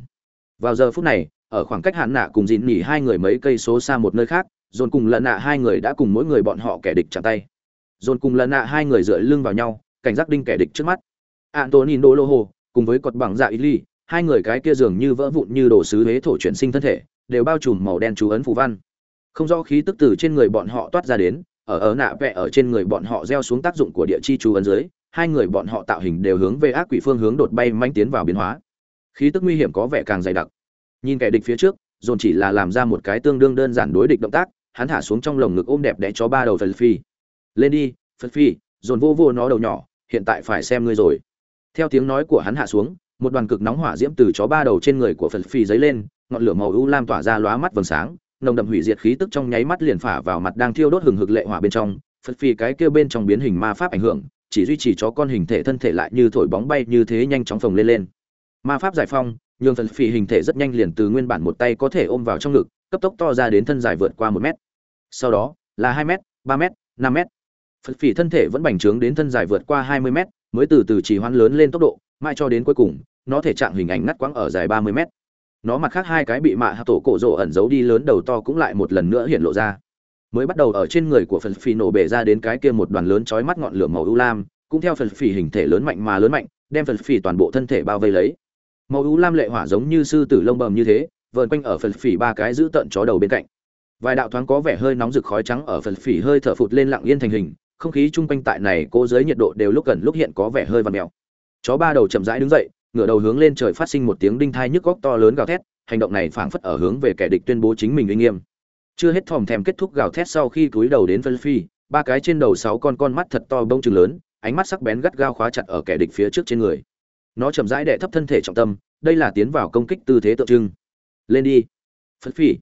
Vào giờ phút này, ở khoảng cách hạn nạ cùng dìn nhì hai người mấy cây số xa một nơi khác, dồn cùng lần nạ hai người đã cùng mỗi người bọn họ kẻ địch chạm tay. Dồn cùng lần nạ hai người dựa lưng vào nhau, cảnh giác đinh kẻ địch trước mắt. Antonin đô lô hồ cùng với cột bằng dạ ý ly hai người cái kia dường như vỡ vụn như đồ sứ huế thổ chuyển sinh thân thể, đều bao trùm màu đen chú ấn phù văn. Không rõ khí tức từ trên người bọn họ toát ra đến, ở ở nạ vẽ ở trên người bọn họ gieo xuống tác dụng của địa chi chú ấn dưới hai người bọn họ tạo hình đều hướng về ác quỷ phương hướng đột bay manh tiến vào biến hóa. Khí tức nguy hiểm có vẻ càng dày đặc. Nhìn kẻ địch phía trước, dồn chỉ là làm ra một cái tương đương đơn giản đối địch động tác, hắn thả xuống trong lồng ngực ôm đẹp đẽ cho ba đầu phật phi. Lên đi, phật phi, dồn vô vô nó đầu nhỏ, hiện tại phải xem ngươi rồi. Theo tiếng nói của hắn hạ xuống, một đoàn cực nóng hỏa diễm từ chó ba đầu trên người của phật phi dấy lên, ngọn lửa màu u lam tỏa ra lóa mắt vầng sáng, nồng đậm hủy diệt khí tức trong nháy mắt liền phả vào mặt đang thiêu đốt hừng hực lệ hỏa bên trong. Phật phi cái kia bên trong biến hình ma pháp ảnh hưởng chỉ duy trì chó con hình thể thân thể lại như thổi bóng bay như thế nhanh chóng phồng lên lên. Ma pháp giải phong, nhường phật phì hình thể rất nhanh liền từ nguyên bản một tay có thể ôm vào trong ngực, cấp tốc to ra đến thân dài vượt qua một mét. Sau đó, là hai mét, ba mét, năm mét. Phật phì thân thể vẫn bành trướng đến thân dài vượt qua hai mươi mét, mới từ từ chỉ hoán lớn lên tốc độ mai cho đến cuối cùng, nó thể trạng hình ảnh ngắt quãng ở dài ba mươi mét. Nó mặt khác hai cái bị mạ hạ tổ cổ rộ ẩn giấu đi lớn đầu to cũng lại một lần nữa hiện lộ ra mới bắt đầu ở trên người của phần phì nổ bể ra đến cái kia một đoàn lớn chói mắt ngọn lửa màu u lam, cũng theo phần phì hình thể lớn mạnh mà lớn mạnh, đem phần phì toàn bộ thân thể bao vây lấy. Màu u lam lệ hỏa giống như sư tử lông bầm như thế, vờn quanh ở phần phì ba cái giữ tận chó đầu bên cạnh. Vài đạo thoáng có vẻ hơi nóng rực khói trắng ở phần phì hơi thở phụt lên lặng yên thành hình, không khí chung quanh tại này cố giới nhiệt độ đều lúc gần lúc hiện có vẻ hơi vằn mèo. Chó ba đầu chậm rãi đứng dậy, ngửa đầu hướng lên trời phát sinh một tiếng đinh thai nhức góc to lớn gào thét, hành động này phảng phất ở hướng về kẻ địch tuyên bố chính mình uy nghiêm chưa hết thòm thèm kết thúc gào thét sau khi cúi đầu đến phân phi, ba cái trên đầu sáu con con mắt thật to bông chừng lớn, ánh mắt sắc bén gắt gao khóa chặt ở kẻ địch phía trước trên người. Nó chậm rãi đệ thấp thân thể trọng tâm, đây là tiến vào công kích tư thế tượng trưng. Lên đi. Phân phi.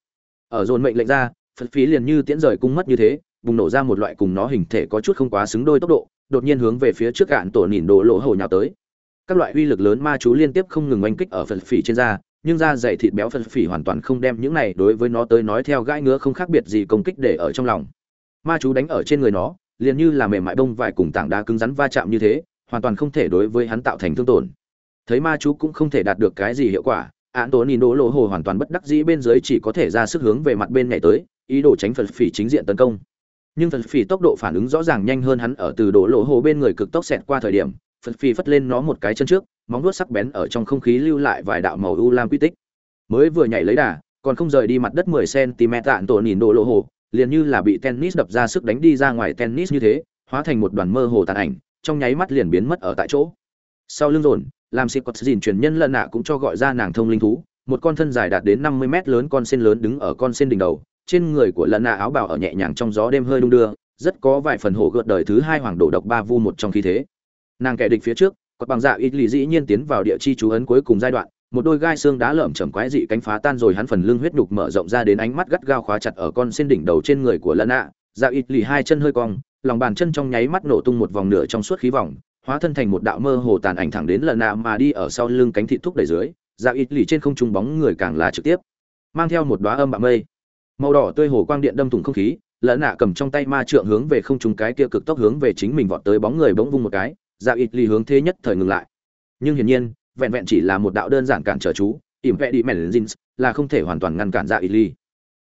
ở dồn mệnh lệnh ra phân phi liền như tiễn rời cung mất như thế, bùng nổ ra một loại cùng nó hình thể có chút không quá xứng đôi tốc độ, đột nhiên hướng về phía trước cạn tổ nhìn đổ lỗ hầu nhào tới. Các loại uy lực lớn ma chú liên tiếp không ngừng oanh kích ở phần phỉ trên da nhưng da dày thịt béo phân phỉ hoàn toàn không đem những này đối với nó tới nói theo gãi ngứa không khác biệt gì công kích để ở trong lòng. Ma chú đánh ở trên người nó, liền như là mềm mại bông vải cùng tảng đá cứng rắn va chạm như thế, hoàn toàn không thể đối với hắn tạo thành thương tổn. Thấy ma chú cũng không thể đạt được cái gì hiệu quả án tố nino đỗ lộ hồ hoàn toàn bất đắc dĩ bên dưới chỉ có thể ra sức hướng về mặt bên nhảy tới, ý đồ tránh phật phỉ chính diện tấn công. Nhưng phật phỉ tốc độ phản ứng rõ ràng nhanh hơn hắn ở từ đổ lộ hồ bên người cực tốc xẹt qua thời điểm phật phi phất lên nó một cái chân trước, móng vuốt sắc bén ở trong không khí lưu lại vài đạo màu u lam quy tích. Mới vừa nhảy lấy đà, còn không rời đi mặt đất 10 cm tạn tổ nhìn độ lộ hồ, liền như là bị tennis đập ra sức đánh đi ra ngoài tennis như thế, hóa thành một đoàn mơ hồ tàn ảnh, trong nháy mắt liền biến mất ở tại chỗ. Sau lưng rồn làm xịt quật dìn truyền nhân lần nạ cũng cho gọi ra nàng thông linh thú, một con thân dài đạt đến năm mươi mét lớn con sen lớn đứng ở con sen đỉnh đầu, trên người của lần nạ áo bào ở nhẹ nhàng trong gió đêm hơi đung đưa, rất có vài phần hồ gợt đời thứ hai hoàng đổ độc ba vu một trong khí thế nàng kẻ địch phía trước quật bằng dạ ít lì dĩ nhiên tiến vào địa chi chú ấn cuối cùng giai đoạn, một đôi gai xương đá lởm chởm quái dị cánh phá tan rồi hắn phần lưng huyết nhục mở rộng ra đến ánh mắt gắt gao khóa chặt ở con xin đỉnh đầu trên người của lân nạ dạ ít lì hai chân hơi cong, lòng bàn chân trong nháy mắt nổ tung một vòng nửa trong suốt khí vòng, hóa thân thành một đạo mơ hồ tàn ảnh thẳng đến lần nạ mà đi ở sau lưng cánh thị thúc đẩy dưới dạ ít lì trên không trung bóng người càng là trực tiếp, mang theo một đóa âm bạc mây. Màu đỏ tươi hồ quang điện đâm thủng không khí lẫn nạ cầm trong tay ma trượng hướng về không trung cái kia cực tốc hướng về chính mình vọt tới bóng người bỗng vung một cái dạ ít lì hướng thế nhất thời ngừng lại. Nhưng hiển nhiên, vẹn vẹn chỉ là một đạo đơn giản cản trở chú, ỉm vẹ đi mèn jeans, là không thể hoàn toàn ngăn cản dạ ít lì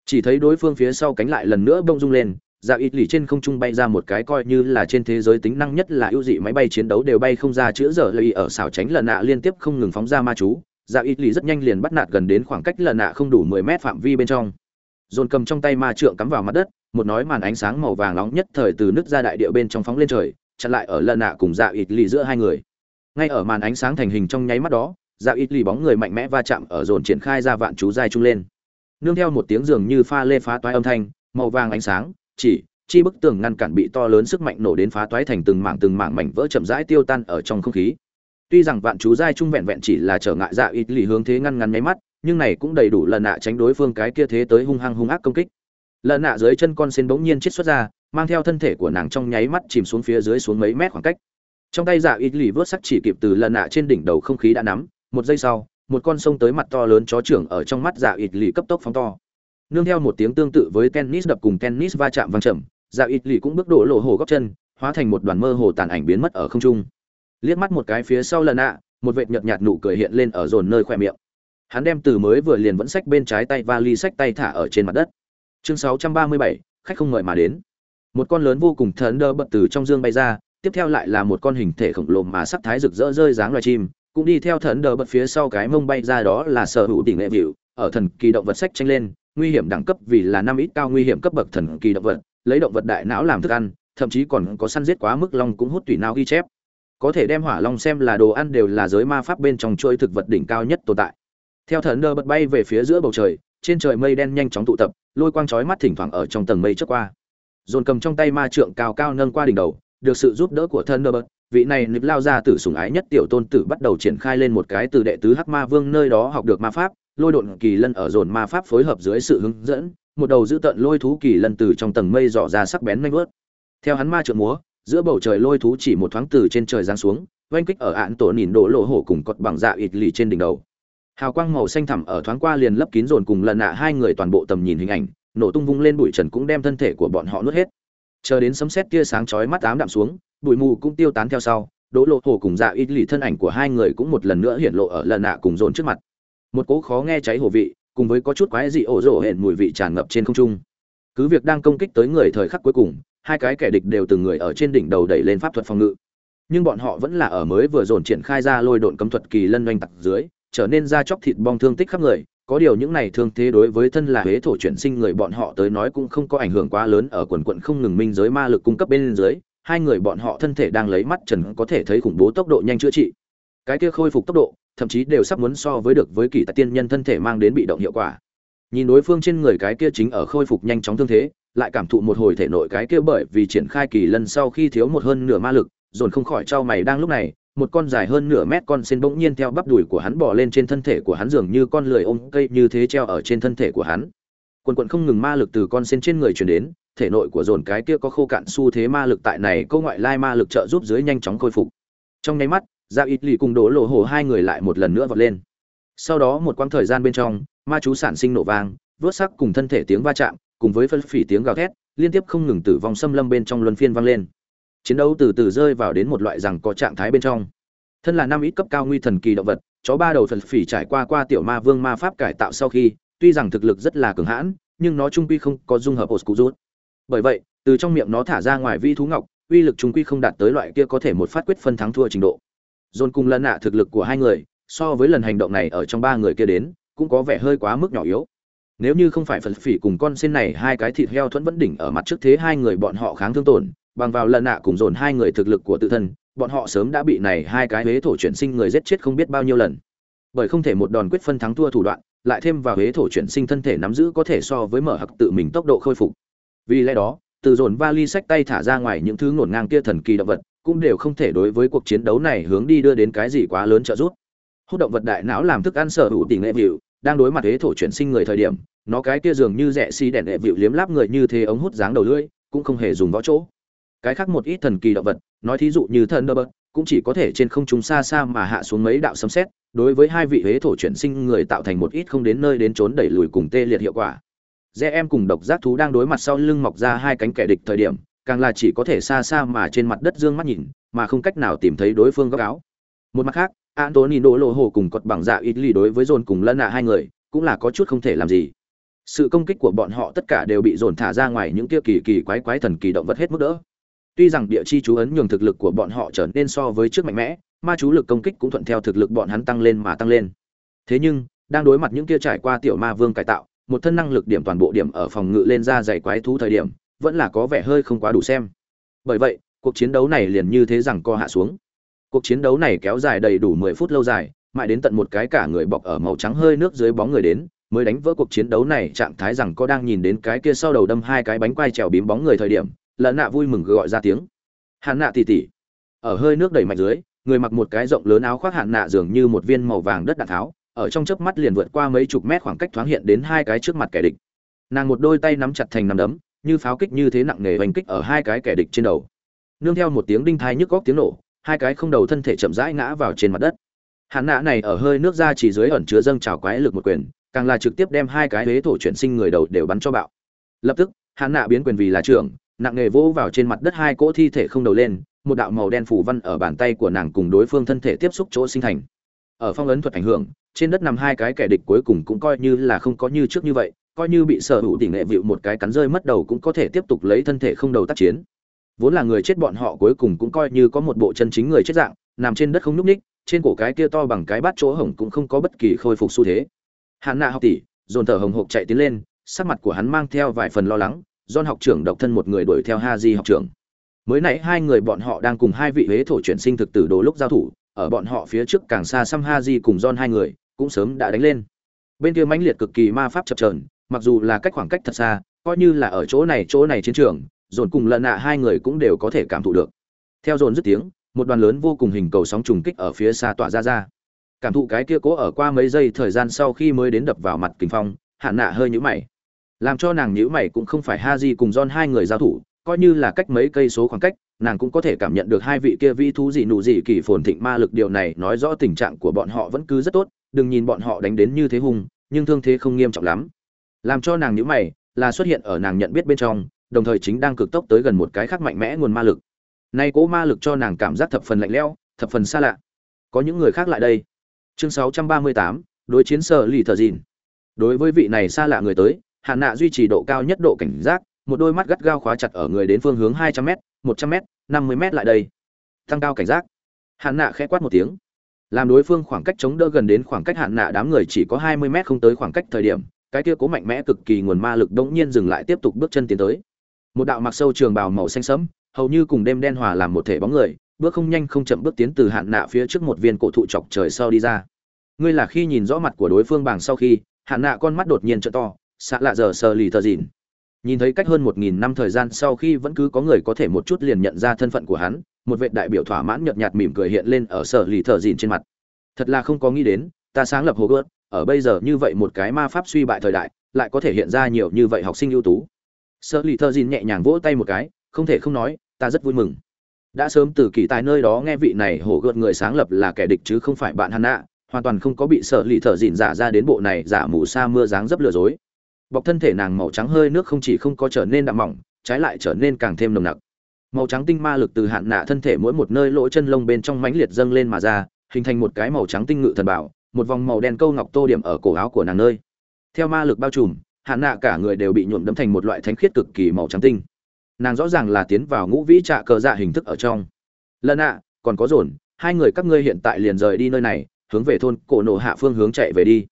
chỉ thấy đối phương phía sau cánh lại lần nữa bông rung lên dạ ít lì trên không trung bay ra một cái coi như là trên thế giới tính năng nhất là ưu dị máy bay chiến đấu đều bay không ra chữa giờ lì ở xảo tránh lần nạ liên tiếp không ngừng phóng ra ma chú. Dạ ít lì rất nhanh liền bắt nạt gần đến khoảng cách lần nạ không đủ mười mét phạm vi bên trong. Dồn cầm trong tay ma trượng cắm vào mặt đất, một nói màn ánh sáng màu vàng nóng nhất thời từ nước ra đại địa bên trong phóng lên trời chặn lại ở lần nạ cùng dạ ít lì giữa hai người. Ngay ở màn ánh sáng thành hình trong nháy mắt đó dạ ít lì bóng người mạnh mẽ va chạm ở dồn triển khai ra vạn chú dai trung lên. Nương theo một tiếng dường như pha lê phá toái âm thanh, màu vàng ánh sáng, chỉ, chi bức tường ngăn cản bị to lớn sức mạnh nổ đến phá toái thành từng mảng từng mảng mảnh vỡ chậm rãi tiêu tan ở trong không khí. Tuy rằng vạn chú giai trung vẹn vẹn chỉ là trở ngại dạ ít lì hướng thế ngăn ngắn nháy mắt, nhưng này cũng đầy đủ lần nạ tránh đối phương cái kia thế tới hung hăng hung ác công kích. Lần nạ dưới chân con sen bỗng nhiên chết xuất ra mang theo thân thể của nàng trong nháy mắt chìm xuống phía dưới xuống mấy mét khoảng cách. Trong tay dạ ít lì vớt sắc chỉ kịp từ lần nạ trên đỉnh đầu không khí đã nắm một giây sau một con sông tới mặt to lớn chó trưởng ở trong mắt dạ ít lì cấp tốc phóng to. Nương theo một tiếng tương tự với tennis đập cùng tennis va chạm vang chậm dạ ít lì cũng bước đổ lộ hồ góc chân hóa thành một đoàn mơ hồ tàn ảnh biến mất ở không trung. Liếc mắt một cái phía sau lần nạ một vệt nhợt nhạt nụ cười hiện lên ở dồn nơi khoe miệng. Hắn đem từ mới vừa liền vẫn sách bên trái tay và ly sách tay thả ở trên mặt đất. Chương 637, khách không mời mà đến một con lớn vô cùng thần đơ bật từ trong dương bay ra, tiếp theo lại là một con hình thể khổng lồ mà sắc thái rực rỡ rơi dáng loài chim, cũng đi theo thần đờ bật phía sau cái mông bay ra đó là sở hữu đỉnh lệ vịu ở thần kỳ động vật sách tranh lên, nguy hiểm đẳng cấp vì là năm ít cao nguy hiểm cấp bậc thần kỳ động vật, lấy động vật đại não làm thức ăn, thậm chí còn có săn giết quá mức long cũng hút tùy não ghi chép. Có thể đem hỏa long xem là đồ ăn đều là giới ma pháp bên trong chuỗi thực vật đỉnh cao nhất tồn tại. Theo thần đơ bật bay về phía giữa bầu trời, trên trời mây đen nhanh chóng tụ tập, lôi quang chói mắt thỉnh thoảng ở trong tầng mây trước qua dồn cầm trong tay ma trượng cao cao nâng qua đỉnh đầu, được sự giúp đỡ của thần đơ vị này nịp lao ra tử sủng ái nhất tiểu tôn tử bắt đầu triển khai lên một cái từ đệ tứ hắc ma vương nơi đó học được ma pháp, lôi độn kỳ lân ở dồn ma pháp phối hợp dưới sự hướng dẫn, một đầu giữ tận lôi thú kỳ lân từ trong tầng mây dò ra sắc bén nhanh vớt theo hắn ma trượng múa, giữa bầu trời lôi thú chỉ một thoáng từ trên trời giáng xuống, oanh kích ở ạn tổ nhìn đổ lộ hổ cùng cọt bằng dạ ịt lì trên đỉnh đầu. Hào quang màu xanh thẳm ở thoáng qua liền lấp kín dồn cùng lần nạ hai người toàn bộ tầm nhìn hình ảnh nổ tung vung lên bụi trần cũng đem thân thể của bọn họ nuốt hết. Chờ đến sấm sét tia sáng chói mắt ám đạm xuống, bụi mù cũng tiêu tán theo sau, đỗ lộ hổ cùng dạ ít lì thân ảnh của hai người cũng một lần nữa hiện lộ ở lần nạ cùng dồn trước mặt. Một cỗ khó nghe cháy hổ vị, cùng với có chút quái dị ổ rộ hển mùi vị tràn ngập trên không trung. Cứ việc đang công kích tới người thời khắc cuối cùng, hai cái kẻ địch đều từng người ở trên đỉnh đầu đẩy lên pháp thuật phòng ngự. Nhưng bọn họ vẫn là ở mới vừa dồn triển khai ra lôi độn cấm thuật kỳ lân doanh tặc dưới, trở nên ra chóc thịt bong thương tích khắp người có điều những này thương thế đối với thân là huế thổ chuyển sinh người bọn họ tới nói cũng không có ảnh hưởng quá lớn ở quần quận không ngừng minh giới ma lực cung cấp bên dưới, hai người bọn họ thân thể đang lấy mắt trần có thể thấy khủng bố tốc độ nhanh chữa trị. Cái kia khôi phục tốc độ, thậm chí đều sắp muốn so với được với kỳ tài tiên nhân thân thể mang đến bị động hiệu quả. Nhìn đối phương trên người cái kia chính ở khôi phục nhanh chóng thương thế, lại cảm thụ một hồi thể nội cái kia bởi vì triển khai kỳ lần sau khi thiếu một hơn nửa ma lực, dồn không khỏi trao mày đang lúc này một con dài hơn nửa mét con sen bỗng nhiên theo bắp đùi của hắn bò lên trên thân thể của hắn dường như con lười ôm cây như thế treo ở trên thân thể của hắn. Quần quần không ngừng ma lực từ con sen trên người truyền đến, thể nội của dồn cái kia có khô cạn xu thế ma lực tại này câu ngoại lai ma lực trợ giúp dưới nhanh chóng khôi phục. Trong nháy mắt Dạ ít lì cùng Đỗ lộ Hổ hai người lại một lần nữa vọt lên. Sau đó một quãng thời gian bên trong, ma chú sản sinh nổ vang, vớt sắc cùng thân thể tiếng va chạm, cùng với phân phỉ tiếng gào thét, liên tiếp không ngừng tử vong xâm lâm bên trong luân phiên vang lên chiến đấu từ từ rơi vào đến một loại rằng có trạng thái bên trong. Thân là năm ít cấp cao nguy thần kỳ động vật, chó ba đầu phần phỉ trải qua qua tiểu ma vương ma pháp cải tạo sau khi, tuy rằng thực lực rất là cường hãn, nhưng nó trung quy không có dung hợp oscu rút. Bởi vậy, từ trong miệng nó thả ra ngoài vi thú ngọc, uy lực trung quy không đạt tới loại kia có thể một phát quyết phân thắng thua trình độ. Dồn cùng lần nạ thực lực của hai người, so với lần hành động này ở trong ba người kia đến, cũng có vẻ hơi quá mức nhỏ yếu nếu như không phải phần phỉ cùng con sen này hai cái thịt heo thuẫn vẫn đỉnh ở mặt trước thế hai người bọn họ kháng thương tổn, bằng vào lần nạ cùng dồn hai người thực lực của tự thân, bọn họ sớm đã bị này hai cái huế thổ chuyển sinh người giết chết không biết bao nhiêu lần. Bởi không thể một đòn quyết phân thắng thua thủ đoạn, lại thêm vào huế thổ chuyển sinh thân thể nắm giữ có thể so với mở hặc tự mình tốc độ khôi phục. Vì lẽ đó, từ dồn vali sách tay thả ra ngoài những thứ ngổn ngang kia thần kỳ động vật, cũng đều không thể đối với cuộc chiến đấu này hướng đi đưa đến cái gì quá lớn trợ giúp. Hút động vật đại não làm thức ăn sở hữu tỷ nghệ vịu đang đối mặt huế thổ chuyển sinh người thời điểm nó cái kia dường như rẻ xi đèn đệ vịu liếm láp người như thế ống hút dáng đầu lưỡi cũng không hề dùng võ chỗ cái khác một ít thần kỳ động vật nói thí dụ như thần đơ bơ, cũng chỉ có thể trên không trung xa xa mà hạ xuống mấy đạo sấm xét đối với hai vị huế thổ chuyển sinh người tạo thành một ít không đến nơi đến trốn đẩy lùi cùng tê liệt hiệu quả Rẽ em cùng độc giác thú đang đối mặt sau lưng mọc ra hai cánh kẻ địch thời điểm, càng là chỉ có thể xa xa mà trên mặt đất dương mắt nhìn, mà không cách nào tìm thấy đối phương góc áo. Một mặt khác, Anthony đổ lộ hồ cùng cột bằng dạ ít lì đối với dồn cùng lân nạ hai người, cũng là có chút không thể làm gì. Sự công kích của bọn họ tất cả đều bị dồn thả ra ngoài những kia kỳ kỳ quái quái thần kỳ động vật hết mức đỡ. Tuy rằng địa chi chú ấn nhường thực lực của bọn họ trở nên so với trước mạnh mẽ, ma chú lực công kích cũng thuận theo thực lực bọn hắn tăng lên mà tăng lên. Thế nhưng, đang đối mặt những kia trải qua tiểu ma vương cải tạo, một thân năng lực điểm toàn bộ điểm ở phòng ngự lên ra dày quái thú thời điểm, vẫn là có vẻ hơi không quá đủ xem. Bởi vậy, cuộc chiến đấu này liền như thế rằng co hạ xuống. Cuộc chiến đấu này kéo dài đầy đủ 10 phút lâu dài, mãi đến tận một cái cả người bọc ở màu trắng hơi nước dưới bóng người đến, mới đánh vỡ cuộc chiến đấu này trạng thái rằng có đang nhìn đến cái kia sau đầu đâm hai cái bánh quai trèo bím bóng người thời điểm, lần nạ vui mừng gọi ra tiếng. Hàn nạ tỷ tỷ. Ở hơi nước đầy mạnh dưới, người mặc một cái rộng lớn áo khoác hạn nạ dường như một viên màu vàng đất đạn tháo, ở trong chớp mắt liền vượt qua mấy chục mét khoảng cách thoáng hiện đến hai cái trước mặt kẻ địch nàng một đôi tay nắm chặt thành nắm đấm như pháo kích như thế nặng nề oanh kích ở hai cái kẻ địch trên đầu nương theo một tiếng đinh thai nhức góc tiếng nổ hai cái không đầu thân thể chậm rãi ngã vào trên mặt đất. Hắn nã này ở hơi nước ra chỉ dưới ẩn chứa dâng trào quái lực một quyền, càng là trực tiếp đem hai cái huế thổ chuyển sinh người đầu đều bắn cho bạo. Lập tức, hắn nã biến quyền vì là trưởng, nặng nghề vỗ vào trên mặt đất hai cỗ thi thể không đầu lên, một đạo màu đen phủ văn ở bàn tay của nàng cùng đối phương thân thể tiếp xúc chỗ sinh thành. Ở phong ấn thuật ảnh hưởng, trên đất nằm hai cái kẻ địch cuối cùng cũng coi như là không có như trước như vậy, coi như bị sở hữu tỷ lệ vịu một cái cắn rơi mất đầu cũng có thể tiếp tục lấy thân thể không đầu tác chiến vốn là người chết bọn họ cuối cùng cũng coi như có một bộ chân chính người chết dạng, nằm trên đất không nhúc ních trên cổ cái kia to bằng cái bát chỗ hổng cũng không có bất kỳ khôi phục xu thế. Hạn nạ học tỷ, dồn thở hồng hộc chạy tiến lên, sắc mặt của hắn mang theo vài phần lo lắng don học trưởng độc thân một người đuổi theo ha di học trưởng. Mới nãy hai người bọn họ đang cùng hai vị huế thổ chuyển sinh thực tử đồ lúc giao thủ, ở bọn họ phía trước càng xa xăm ha di cùng don hai người, cũng sớm đã đánh lên. Bên kia mãnh liệt cực kỳ ma pháp chập trờn mặc dù là cách khoảng cách thật xa, coi như là ở chỗ này chỗ này chiến trường dồn cùng lần nạ hai người cũng đều có thể cảm thụ được. Theo dồn dứt tiếng, một đoàn lớn vô cùng hình cầu sóng trùng kích ở phía xa tỏa ra ra. Cảm thụ cái kia cố ở qua mấy giây thời gian sau khi mới đến đập vào mặt kình phong hạn nạ hơi nhũ mày. Làm cho nàng nhũ mày cũng không phải ha di cùng don hai người giao thủ, coi như là cách mấy cây số khoảng cách, nàng cũng có thể cảm nhận được hai vị kia vi thú gì nụ gì kỳ phồn thịnh ma lực điều này nói rõ tình trạng của bọn họ vẫn cứ rất tốt, đừng nhìn bọn họ đánh đến như thế hung, nhưng thương thế không nghiêm trọng lắm. Làm cho nàng nhũ mày, là xuất hiện ở nàng nhận biết bên trong đồng thời chính đang cực tốc tới gần một cái khác mạnh mẽ nguồn ma lực. Nay cỗ ma lực cho nàng cảm giác thập phần lạnh lẽo thập phần xa lạ. Có những người khác lại đây. Chương 638, đối chiến sở lì thờ dìn. Đối với vị này xa lạ người tới hạ nạ duy trì độ cao nhất độ cảnh giác một đôi mắt gắt gao khóa chặt ở người đến phương hướng hai trăm m một trăm m năm mươi m lại đây. Tăng cao cảnh giác. Hạn nạ khẽ quát một tiếng. Làm đối phương khoảng cách chống đỡ gần đến khoảng cách hạn nạ đám người chỉ có hai mươi m không tới khoảng cách thời điểm cái kia cố mạnh mẽ cực kỳ nguồn ma lực đống nhiên dừng lại tiếp tục bước chân tiến tới một đạo mặc sâu trường bào màu xanh sẫm, hầu như cùng đêm đen hòa làm một thể bóng người, bước không nhanh không chậm bước tiến từ hạn nạ phía trước một viên cổ thụ chọc trời sau đi ra. Ngươi là khi nhìn rõ mặt của đối phương bảng sau khi, hạn nạ con mắt đột nhiên trợ to, xạ lạ giờ sờ lì thờ dìn nhìn thấy cách hơn một nghìn năm thời gian sau khi vẫn cứ có người có thể một chút liền nhận ra thân phận của hắn, một vệ đại biểu thỏa mãn nhợt nhạt mỉm cười hiện lên ở sở lì thờ dìn trên mặt. Thật là không có nghĩ đến, ta sáng lập hồ gớt ở bây giờ như vậy một cái ma pháp suy bại thời đại, lại có thể hiện ra nhiều như vậy học sinh ưu tú sở lì thơ dìn nhẹ nhàng vỗ tay một cái, không thể không nói, ta rất vui mừng. Đã sớm từ kỳ tài nơi đó nghe vị này hổ gợt người sáng lập là kẻ địch chứ không phải bạn hắn nạ, hoàn toàn không có bị sợ lì thở dìn giả ra đến bộ này giả mù sa mưa dáng dấp lừa dối. Bọc thân thể nàng màu trắng hơi nước không chỉ không có trở nên đậm mỏng, trái lại trở nên càng thêm nồng nặc. Màu trắng tinh ma lực từ hạn nạ thân thể mỗi một nơi lỗ chân lông bên trong mãnh liệt dâng lên mà ra, hình thành một cái màu trắng tinh ngự thần bảo, một vòng màu đen câu ngọc tô điểm ở cổ áo của nàng nơi. Theo ma lực bao trùm hạ nạ cả người đều bị nhuộm đấm thành một loại thánh khiết cực kỳ màu trắng tinh. Nàng rõ ràng là tiến vào ngũ vĩ trạ cờ dạ hình thức ở trong. Lần ạ, còn có dồn, hai người các ngươi hiện tại liền rời đi nơi này, hướng về thôn cổ nổ hạ phương hướng chạy về đi.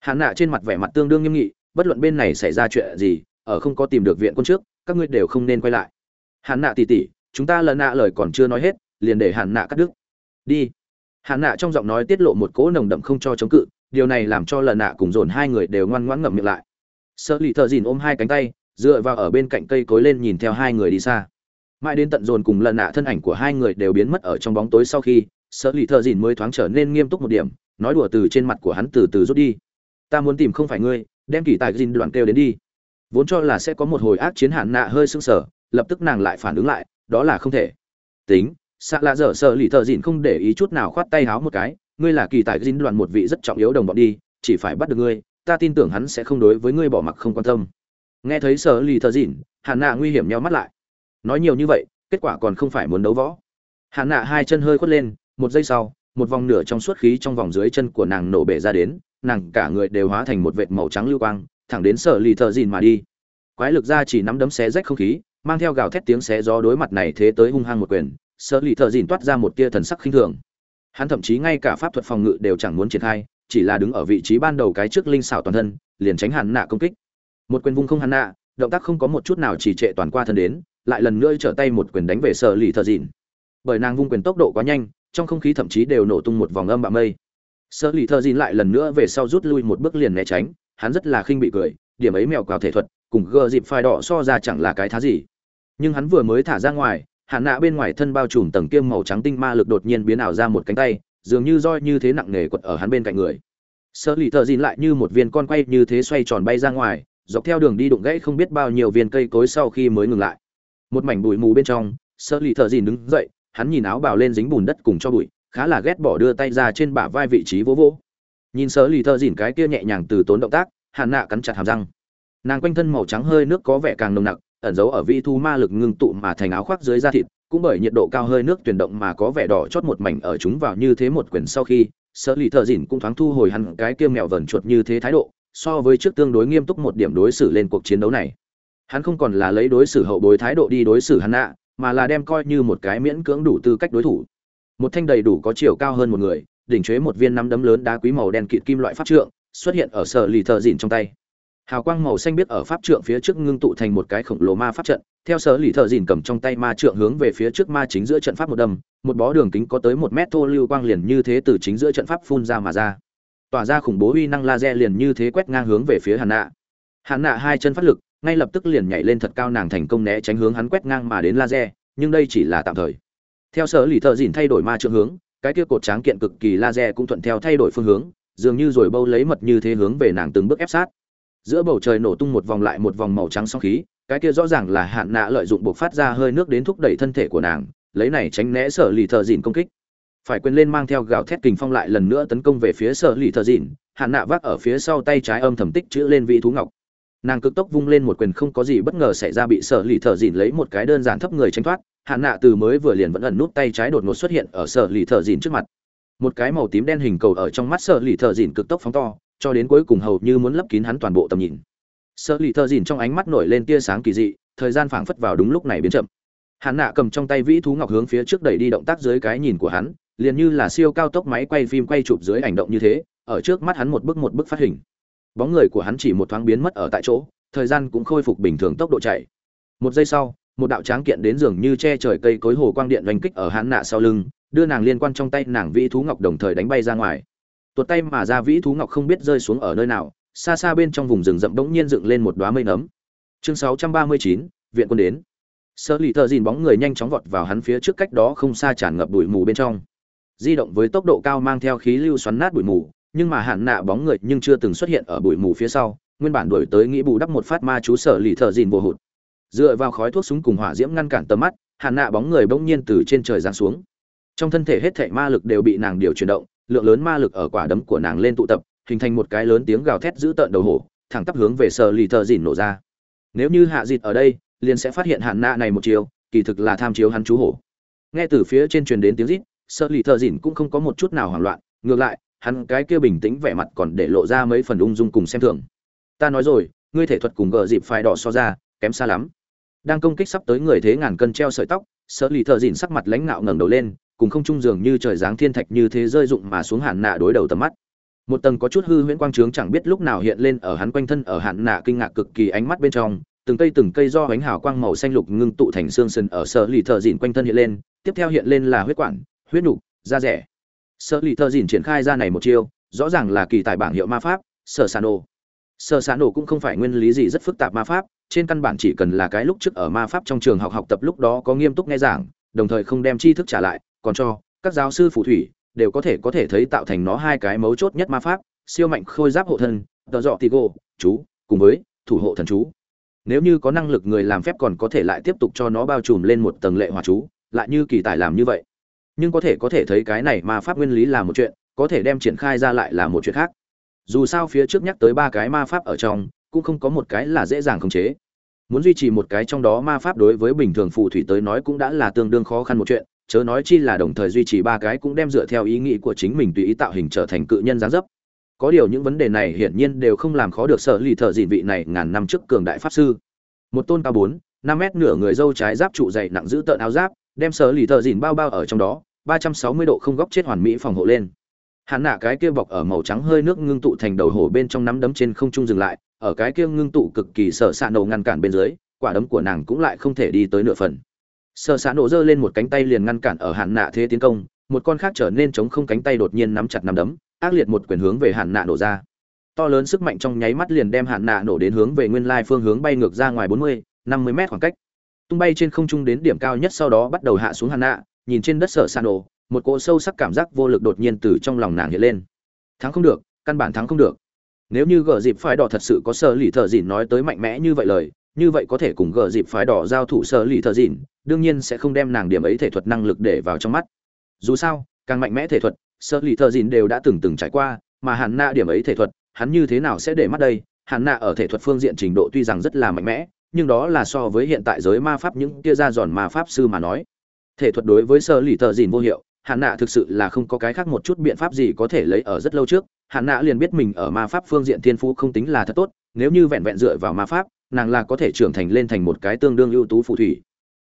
Hạ nạ trên mặt vẻ mặt tương đương nghiêm nghị, bất luận bên này xảy ra chuyện gì, ở không có tìm được viện quân trước, các ngươi đều không nên quay lại. Hạn nạ tỉ tỉ, chúng ta lần nạ lời còn chưa nói hết, liền để hạn nạ cắt đứt. Đi. Hạn nạ trong giọng nói tiết lộ một cỗ nồng đậm không cho chống cự, điều này làm cho lần nạ cùng dồn hai người đều ngoan ngoãn ngậm miệng lại sợ lì thợ dìn ôm hai cánh tay, dựa vào ở bên cạnh cây cối lên nhìn theo hai người đi xa. Mãi đến tận dồn cùng lần nạ thân ảnh của hai người đều biến mất ở trong bóng tối sau khi sợ lì thợ dìn mới thoáng trở nên nghiêm túc một điểm, nói đùa từ trên mặt của hắn từ từ rút đi. Ta muốn tìm không phải ngươi, đem kỳ tài dìn đoạn kêu đến đi. Vốn cho là sẽ có một hồi ác chiến hạn nạ hơi sưng sở lập tức nàng lại phản ứng lại, đó là không thể. Tính xạ lạ dở sợ lì thợ dìn không để ý chút nào khoát tay háo một cái, ngươi là kỳ tài dìn đoạn một vị rất trọng yếu đồng bọn đi, chỉ phải bắt được ngươi ta tin tưởng hắn sẽ không đối với ngươi bỏ mặc không quan tâm. Nghe thấy sở lì thờ dìn hàn nạ nguy hiểm nhau mắt lại. Nói nhiều như vậy, kết quả còn không phải muốn đấu võ. Hàn nạ hai chân hơi khuất lên, một giây sau, một vòng nửa trong suốt khí trong vòng dưới chân của nàng nổ bể ra đến, nàng cả người đều hóa thành một vệt màu trắng lưu quang, thẳng đến sở lì thợ dìn mà đi. Quái lực ra chỉ nắm đấm xé rách không khí, mang theo gào thét tiếng xé gió đối mặt này thế tới hung hăng một quyền, sở lì thợ dìn toát ra một tia thần sắc khinh thường. Hắn thậm chí ngay cả pháp thuật phòng ngự đều chẳng muốn triển khai chỉ là đứng ở vị trí ban đầu cái trước linh xảo toàn thân, liền tránh hàn nạ công kích. Một quyền vung không hàn nạ, động tác không có một chút nào chỉ trệ toàn qua thân đến, lại lần nữa trở tay một quyền đánh về sở lì thợ dịn. Bởi nàng vung quyền tốc độ quá nhanh, trong không khí thậm chí đều nổ tung một vòng âm bạ mây. Sở lì thợ dịn lại lần nữa về sau rút lui một bước liền né tránh, hắn rất là khinh bị cười, điểm ấy mèo cào thể thuật, cùng gờ dịp phai đỏ so ra chẳng là cái thá gì. Nhưng hắn vừa mới thả ra ngoài hạn nạ bên ngoài thân bao trùm tầng kiêm màu trắng tinh ma lực đột nhiên biến ảo ra một cánh tay dường như roi như thế nặng nề quật ở hắn bên cạnh người. Sở lì thợ dìn lại như một viên con quay như thế xoay tròn bay ra ngoài, dọc theo đường đi đụng gãy không biết bao nhiêu viên cây cối sau khi mới ngừng lại. Một mảnh bụi mù bên trong, sở lì thợ dìn đứng dậy, hắn nhìn áo bào lên dính bùn đất cùng cho bụi, khá là ghét bỏ đưa tay ra trên bả vai vị trí vỗ vỗ. Nhìn sở lì thợ dìn cái kia nhẹ nhàng từ tốn động tác hạn nạ cắn chặt hàm răng. Nàng quanh thân màu trắng hơi nước có vẻ càng nồng nặc, ẩn giấu ở vị thu ma lực ngưng tụ mà thành áo khoác dưới da thịt cũng bởi nhiệt độ cao hơi nước tuyển động mà có vẻ đỏ chót một mảnh ở chúng vào như thế một quyển sau khi, sở lì thợ dìn cũng thoáng thu hồi hẳn cái kia mèo vờn chuột như thế thái độ, so với trước tương đối nghiêm túc một điểm đối xử lên cuộc chiến đấu này. Hắn không còn là lấy đối xử hậu bối thái độ đi đối xử hắn nạ mà là đem coi như một cái miễn cưỡng đủ tư cách đối thủ. Một thanh đầy đủ có chiều cao hơn một người, đỉnh chế một viên nắm đấm lớn đá quý màu đen kịt kim loại pháp trượng, xuất hiện ở sở lì thợ dìn trong tay hào quang màu xanh biết ở pháp trượng phía trước ngưng tụ thành một cái khổng lồ ma pháp trận, theo sở lì thợ dìn cầm trong tay ma trượng hướng về phía trước ma chính giữa trận pháp một đâm, một bó đường kính có tới một mét thô lưu quang liền như thế từ chính giữa trận pháp phun ra mà ra. Tỏa ra khủng bố uy năng laser liền như thế quét ngang hướng về phía hàn nạ. Hàn nạ hai chân phát lực, ngay lập tức liền nhảy lên thật cao nàng thành công né tránh hướng hắn quét ngang mà đến laser, nhưng đây chỉ là tạm thời. Theo sở lì thợ dìn thay đổi ma trượng hướng, cái kia cột tráng kiện cực kỳ laser cũng thuận theo thay đổi phương hướng, dường như rồi bâu lấy mật như thế hướng về nàng từng bước ép sát giữa bầu trời nổ tung một vòng lại một vòng màu trắng sóng khí, cái kia rõ ràng là hạn nạ lợi dụng buộc phát ra hơi nước đến thúc đẩy thân thể của nàng, lấy này tránh né sở lì thợ dìn công kích. Phải quên lên mang theo gào thét kình phong lại lần nữa tấn công về phía sở lì thợ dìn, hạn nạ vác ở phía sau tay trái âm thầm tích chữ lên vị thú ngọc. Nàng cực tốc vung lên một quyền không có gì bất ngờ xảy ra bị sở lì thợ dìn lấy một cái đơn giản thấp người tránh thoát, hạn nạ từ mới vừa liền vẫn ẩn nút tay trái đột ngột xuất hiện ở sở lì thợ dìn trước mặt. Một cái màu tím đen hình cầu ở trong mắt Sở lì thợ dìn cực tốc phóng to cho đến cuối cùng hầu như muốn lấp kín hắn toàn bộ tầm nhìn. Sợ lì thợ dìn trong ánh mắt nổi lên tia sáng kỳ dị, thời gian phảng phất vào đúng lúc này biến chậm. Hắn nạ cầm trong tay vĩ thú ngọc hướng phía trước đẩy đi động tác dưới cái nhìn của hắn, liền như là siêu cao tốc máy quay phim quay chụp dưới ảnh động như thế, ở trước mắt hắn một bức một bức phát hình. Bóng người của hắn chỉ một thoáng biến mất ở tại chỗ, thời gian cũng khôi phục bình thường tốc độ chạy. Một giây sau, một đạo tráng kiện đến dường như che trời cây cối hồ quang điện oanh kích ở hắn nạ sau lưng, đưa nàng liên quan trong tay nàng vĩ thú ngọc đồng thời đánh bay ra ngoài tuột tay mà ra vĩ thú ngọc không biết rơi xuống ở nơi nào xa xa bên trong vùng rừng rậm bỗng nhiên dựng lên một đóa mây nấm. Chương 639, viện quân đến. Sơ lì thợ dìn bóng người nhanh chóng vọt vào hắn phía trước cách đó không xa tràn ngập bụi mù bên trong. Di động với tốc độ cao mang theo khí lưu xoắn nát bụi mù nhưng mà hạn nạ bóng người nhưng chưa từng xuất hiện ở bụi mù phía sau nguyên bản đuổi tới nghĩ bù đắp một phát ma chú sở lì thợ dìn vô hụt. Dựa vào khói thuốc súng cùng hỏa diễm ngăn cản tầm mắt hạn nạ bóng người bỗng nhiên từ trên trời giáng xuống. Trong thân thể hết thảy ma lực đều bị nàng điều chuyển động lượng lớn ma lực ở quả đấm của nàng lên tụ tập, hình thành một cái lớn tiếng gào thét giữ tợn đầu hổ, thẳng tắp hướng về sở lì thợ dìn nổ ra. Nếu như hạ dịt ở đây, liền sẽ phát hiện hạn nạ này một chiều kỳ thực là tham chiếu hắn chú hổ. Nghe từ phía trên truyền đến tiếng rít sợ lì thợ dìn cũng không có một chút nào hoảng loạn, ngược lại, hắn cái kia bình tĩnh vẻ mặt còn để lộ ra mấy phần ung dung cùng xem thường. Ta nói rồi, ngươi thể thuật cùng gờ dịp phải đỏ so ra, kém xa lắm. Đang công kích sắp tới người thế ngàn cân treo sợi tóc sợ lì thợ dìn sắc mặt lãnh ngạo ngẩng đầu lên cùng không trung dường như trời giáng thiên thạch như thế rơi rụng mà xuống hạn nạ đối đầu tầm mắt. Một tầng có chút hư huyễn quang trướng chẳng biết lúc nào hiện lên ở hắn quanh thân ở hạn nạ kinh ngạc cực kỳ ánh mắt bên trong, từng cây từng cây do ánh hào quang màu xanh lục ngưng tụ thành xương sần ở sở lì thợ dìn quanh thân hiện lên, tiếp theo hiện lên là huyết quản, huyết nục, da rẻ. Sở lì thợ dìn triển khai ra này một chiêu, rõ ràng là kỳ tài bảng hiệu ma pháp, sở sản nổ. Sở sản nổ cũng không phải nguyên lý gì rất phức tạp ma pháp, trên căn bản chỉ cần là cái lúc trước ở ma pháp trong trường học học tập lúc đó có nghiêm túc nghe giảng, đồng thời không đem tri thức trả lại còn cho, các giáo sư phù thủy đều có thể có thể thấy tạo thành nó hai cái mấu chốt nhất ma pháp, siêu mạnh khôi giáp hộ thân tờ dọ tigo chú, cùng với thủ hộ thần chú. Nếu như có năng lực người làm phép còn có thể lại tiếp tục cho nó bao trùm lên một tầng lệ hòa chú, lại như kỳ tài làm như vậy. Nhưng có thể có thể thấy cái này ma pháp nguyên lý là một chuyện, có thể đem triển khai ra lại là một chuyện khác. Dù sao phía trước nhắc tới ba cái ma pháp ở trong, cũng không có một cái là dễ dàng khống chế. Muốn duy trì một cái trong đó ma pháp đối với bình thường phù thủy tới nói cũng đã là tương đương khó khăn một chuyện chớ nói chi là đồng thời duy trì ba cái cũng đem dựa theo ý nghĩ của chính mình tùy ý tạo hình trở thành cự nhân gián dấp. Có điều những vấn đề này hiển nhiên đều không làm khó được sở lì thợ dịn vị này ngàn năm trước cường đại pháp sư. Một tôn cao bốn, năm mét nửa người dâu trái giáp trụ dày nặng giữ tợn áo giáp, đem sở lì thợ dịn bao bao ở trong đó, ba trăm sáu mươi độ không góc chết hoàn mỹ phòng hộ lên. Hắn nạ cái kia bọc ở màu trắng hơi nước ngưng tụ thành đầu hổ bên trong nắm đấm trên không trung dừng lại, ở cái kia ngưng tụ cực kỳ sợ xạ nổ ngăn cản bên dưới, quả đấm của nàng cũng lại không thể đi tới nửa phần sợ xã nổ giơ lên một cánh tay liền ngăn cản ở hạn nạ thế tiến công, một con khác trở nên chống không cánh tay đột nhiên nắm chặt nắm đấm, ác liệt một quyền hướng về hạn nạ nổ ra. To lớn sức mạnh trong nháy mắt liền đem hạn nạ nổ đến hướng về nguyên lai phương hướng bay ngược ra ngoài bốn mươi, năm mươi mét khoảng cách. Tung bay trên không trung đến điểm cao nhất sau đó bắt đầu hạ xuống hạn nạ, nhìn trên đất sở san nổ, một cỗ sâu sắc cảm giác vô lực đột nhiên từ trong lòng nàng hiện lên. Thắng không được, căn bản thắng không được. Nếu như gờ dịp phái đỏ thật sự có sở lì thợ dịn nói tới mạnh mẽ như vậy lời, như vậy có thể cùng gờ dịp phái đỏ giao thủ sở lì thợ dịn đương nhiên sẽ không đem nàng điểm ấy thể thuật năng lực để vào trong mắt. Dù sao, càng mạnh mẽ thể thuật sơ lì thợ dìn đều đã từng từng trải qua, mà hàn na điểm ấy thể thuật, hắn như thế nào sẽ để mắt đây? Hàn na ở thể thuật phương diện trình độ tuy rằng rất là mạnh mẽ, nhưng đó là so với hiện tại giới ma pháp những kia ra giòn ma pháp sư mà nói. Thể thuật đối với sơ lì tờ dìn vô hiệu hạn nạ thực sự là không có cái khác một chút biện pháp gì có thể lấy ở rất lâu trước. Hạn nạ liền biết mình ở ma pháp phương diện thiên phú không tính là thật tốt, nếu như vẹn vẹn dựa vào ma pháp, nàng là có thể trưởng thành lên thành một cái tương đương ưu tú phù thủy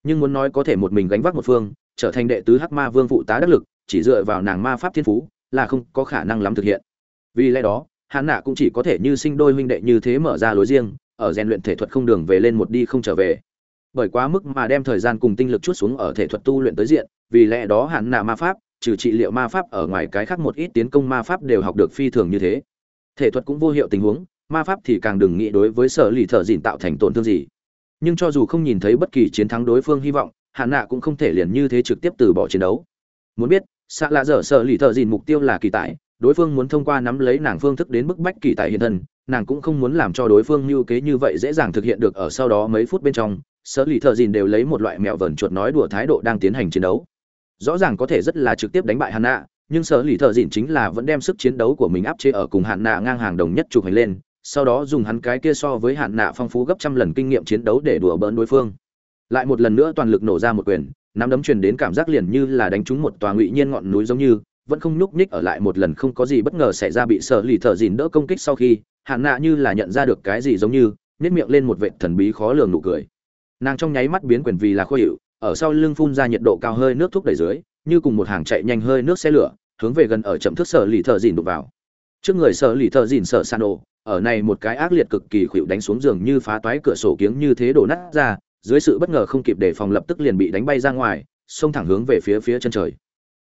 nhưng muốn nói có thể một mình gánh vác một phương, trở thành đệ tứ hắc ma vương phụ tá đắc lực, chỉ dựa vào nàng ma pháp thiên phú, là không có khả năng lắm thực hiện. Vì lẽ đó, hắn nạ cũng chỉ có thể như sinh đôi huynh đệ như thế mở ra lối riêng, ở rèn luyện thể thuật không đường về lên một đi không trở về. Bởi quá mức mà đem thời gian cùng tinh lực chút xuống ở thể thuật tu luyện tới diện, vì lẽ đó hắn nạ ma pháp, trừ trị liệu ma pháp ở ngoài cái khác một ít tiến công ma pháp đều học được phi thường như thế. Thể thuật cũng vô hiệu tình huống, ma pháp thì càng đừng nghĩ đối với sở lì thợ dìn tạo thành tổn thương gì nhưng cho dù không nhìn thấy bất kỳ chiến thắng đối phương hy vọng hạn nạ cũng không thể liền như thế trực tiếp từ bỏ chiến đấu. Muốn biết xạ lạ dở sợ lì thợ dìn mục tiêu là kỳ tại đối phương muốn thông qua nắm lấy nàng phương thức đến bức bách kỳ tại hiện thân, nàng cũng không muốn làm cho đối phương như kế như vậy dễ dàng thực hiện được ở sau đó mấy phút bên trong, sở lì thợ dìn đều lấy một loại mẹo vờn chuột nói đùa thái độ đang tiến hành chiến đấu. Rõ ràng có thể rất là trực tiếp đánh bại hắn nạ, nhưng sở lì thợ dìn chính là vẫn đem sức chiến đấu của mình áp chế ở cùng hạn nạ ngang hàng đồng nhất chụp hành lên sau đó dùng hắn cái kia so với hạn nạ phong phú gấp trăm lần kinh nghiệm chiến đấu để đùa bỡn đối phương. Lại một lần nữa toàn lực nổ ra một quyền, nắm đấm truyền đến cảm giác liền như là đánh trúng một tòa ngụy nhiên ngọn núi giống như, vẫn không nhúc nhích ở lại một lần không có gì bất ngờ xảy ra bị sợ lì thợ dìn đỡ công kích sau khi, hạn nạ như là nhận ra được cái gì giống như nhét miệng lên một vệ thần bí khó lường nụ cười. Nàng trong nháy mắt biến quyền vì là khó hiệu ở sau lưng phun ra nhiệt độ cao hơi nước thúc đẩy dưới, như cùng một hàng chạy nhanh hơi nước xe lửa, hướng về gần ở chậm thức sở lì thợ dìn đục vào. Trước người sở lì thợ dìn sợ san ổ ở này một cái ác liệt cực kỳ khuỵu đánh xuống giường như phá toái cửa sổ kiếng như thế đổ nát ra, dưới sự bất ngờ không kịp đề phòng lập tức liền bị đánh bay ra ngoài, xông thẳng hướng về phía phía chân trời.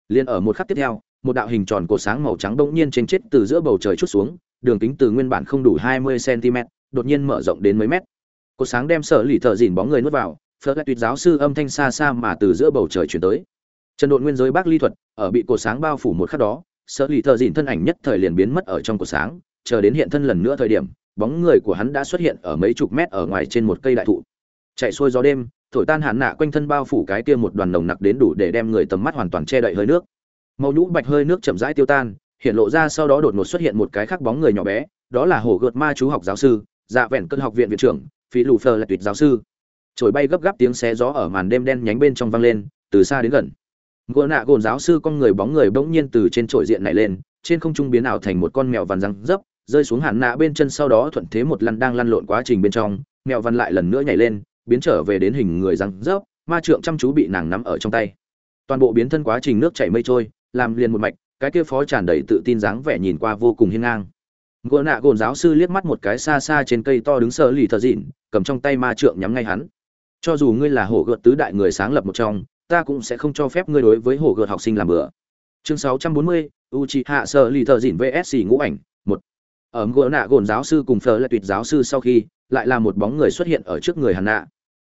Liền ở một khắc tiếp theo, một đạo hình tròn cột sáng màu trắng bỗng nhiên trên chết từ giữa bầu trời chút xuống, đường kính từ nguyên bản không đủ 20 cm đột nhiên mở rộng đến mấy mét. Cột sáng đem sở lì thợ dìn bóng người nuốt vào, phớt tuyệt giáo sư âm thanh xa xa mà từ giữa bầu trời truyền tới. Trần độn nguyên giới bác ly thuật, ở bị cột sáng bao phủ một khắc đó, sở lì thợ dìn thân ảnh nhất thời liền biến mất ở trong cột sáng chờ đến hiện thân lần nữa thời điểm, bóng người của hắn đã xuất hiện ở mấy chục mét ở ngoài trên một cây đại thụ. Chạy xuôi gió đêm, thổi tan hạn nạ quanh thân bao phủ cái kia một đoàn nồng nặc đến đủ để đem người tầm mắt hoàn toàn che đậy hơi nước. Màu nhũ bạch hơi nước chậm rãi tiêu tan, hiện lộ ra sau đó đột ngột xuất hiện một cái khác bóng người nhỏ bé, đó là hổ gợt ma chú học giáo sư dạ vẹn cân học viện viện trưởng, phí lù phờ là tuyệt giáo sư. Trồi bay gấp gáp tiếng xé gió ở màn đêm đen nhánh bên trong vang lên, từ xa đến gần. Gỗ nạ gồn giáo sư con người bóng người bỗng nhiên từ trên trội diện này lên, trên không trung biến ảo thành một con mèo vằn răng dấp rơi xuống hàn nạ bên chân sau đó thuận thế một lăn đang lăn lộn quá trình bên trong mẹo văn lại lần nữa nhảy lên biến trở về đến hình người răng rớp ma trượng chăm chú bị nàng nắm ở trong tay. Toàn bộ biến thân quá trình nước chảy mây trôi làm liền một mạch cái kia phó tràn đầy tự tin dáng vẻ nhìn qua vô cùng hiên ngang. Gỗ nạ gồn giáo sư liếc mắt một cái xa xa trên cây to đứng sờ lì thờ dịn cầm trong tay ma trượng nhắm ngay hắn. Cho dù ngươi là hổ gợt tứ đại người sáng lập một trong ta cũng sẽ không cho phép ngươi đối với hổ gợt học sinh làm bừa. Chương 640, Uchiha sờ Lì thờ dịn VS ngũ ảnh, ở gỗ nạ gồn giáo sư cùng Phở là tuyệt giáo sư sau khi, lại là một bóng người xuất hiện ở trước người Hàn Nạ.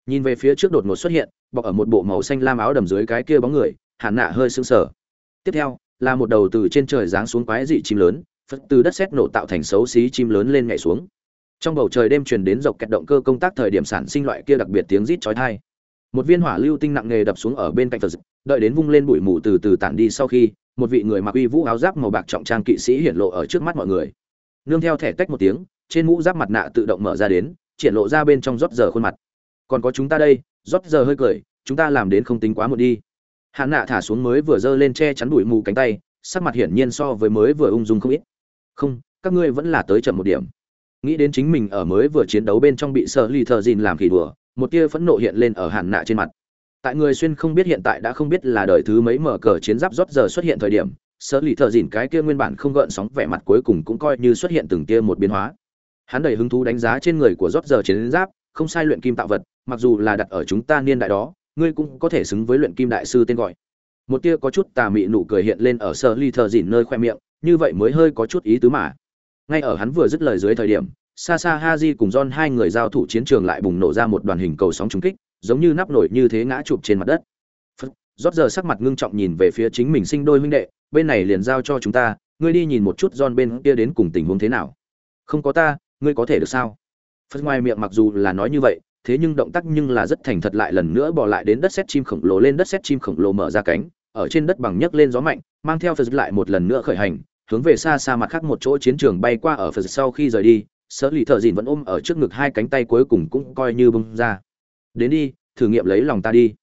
Nhìn về phía trước đột ngột xuất hiện, bọc ở một bộ màu xanh lam áo đầm dưới cái kia bóng người, Hàn Nạ hơi sững sờ. Tiếp theo, là một đầu từ trên trời giáng xuống quái dị chim lớn, phật từ đất xét nổ tạo thành xấu xí chim lớn lên nhảy xuống. Trong bầu trời đêm truyền đến dọc kẹt động cơ công tác thời điểm sản sinh loại kia đặc biệt tiếng rít chói tai. Một viên hỏa lưu tinh nặng nề đập xuống ở bên cạnh Phật, đợi đến vung lên bụi mù từ từ tản đi sau khi, một vị người mặc uy vũ áo giáp màu bạc trọng trang kỵ sĩ hiển lộ ở trước mắt mọi người nương theo thẻ tách một tiếng, trên mũ giáp mặt nạ tự động mở ra đến, triển lộ ra bên trong rót giờ khuôn mặt. Còn có chúng ta đây, rót giờ hơi cười, chúng ta làm đến không tính quá một đi. Hạn nạ thả xuống mới vừa giơ lên che chắn đuổi mù cánh tay, sắc mặt hiển nhiên so với mới vừa ung dung không ít. Không, các ngươi vẫn là tới chậm một điểm. Nghĩ đến chính mình ở mới vừa chiến đấu bên trong bị sợ lì thợ dìn làm khỉ đùa, một tia phẫn nộ hiện lên ở hạn nạ trên mặt. Tại người xuyên không biết hiện tại đã không biết là đời thứ mấy mở cờ chiến giáp rót giờ xuất hiện thời điểm sở lì thợ dìn cái kia nguyên bản không gợn sóng vẻ mặt cuối cùng cũng coi như xuất hiện từng tia một biến hóa. Hắn đầy hứng thú đánh giá trên người của rót giờ chiến giáp, không sai luyện kim tạo vật, mặc dù là đặt ở chúng ta niên đại đó, ngươi cũng có thể xứng với luyện kim đại sư tên gọi. Một tia có chút tà mị nụ cười hiện lên ở sở lì thợ dìn nơi khoe miệng, như vậy mới hơi có chút ý tứ mà. Ngay ở hắn vừa dứt lời dưới thời điểm xa xa haji cùng john hai người giao thủ chiến trường lại bùng nổ ra một đoàn hình cầu sóng trúng kích, giống như nắp nổi như thế ngã chụp trên mặt đất rót giờ sắc mặt ngưng trọng nhìn về phía chính mình sinh đôi huynh đệ, bên này liền giao cho chúng ta, ngươi đi nhìn một chút John bên kia đến cùng tình huống thế nào. Không có ta, ngươi có thể được sao? Phật ngoài miệng mặc dù là nói như vậy, thế nhưng động tác nhưng là rất thành thật lại lần nữa bỏ lại đến đất sét chim khổng lồ lên đất sét chim khổng lồ mở ra cánh, ở trên đất bằng nhấc lên gió mạnh, mang theo Phật lại một lần nữa khởi hành, hướng về xa xa mặt khác một chỗ chiến trường bay qua ở Phật sau khi rời đi, sở lì thợ dìn vẫn ôm ở trước ngực hai cánh tay cuối cùng cũng coi như bung ra. Đến đi, thử nghiệm lấy lòng ta đi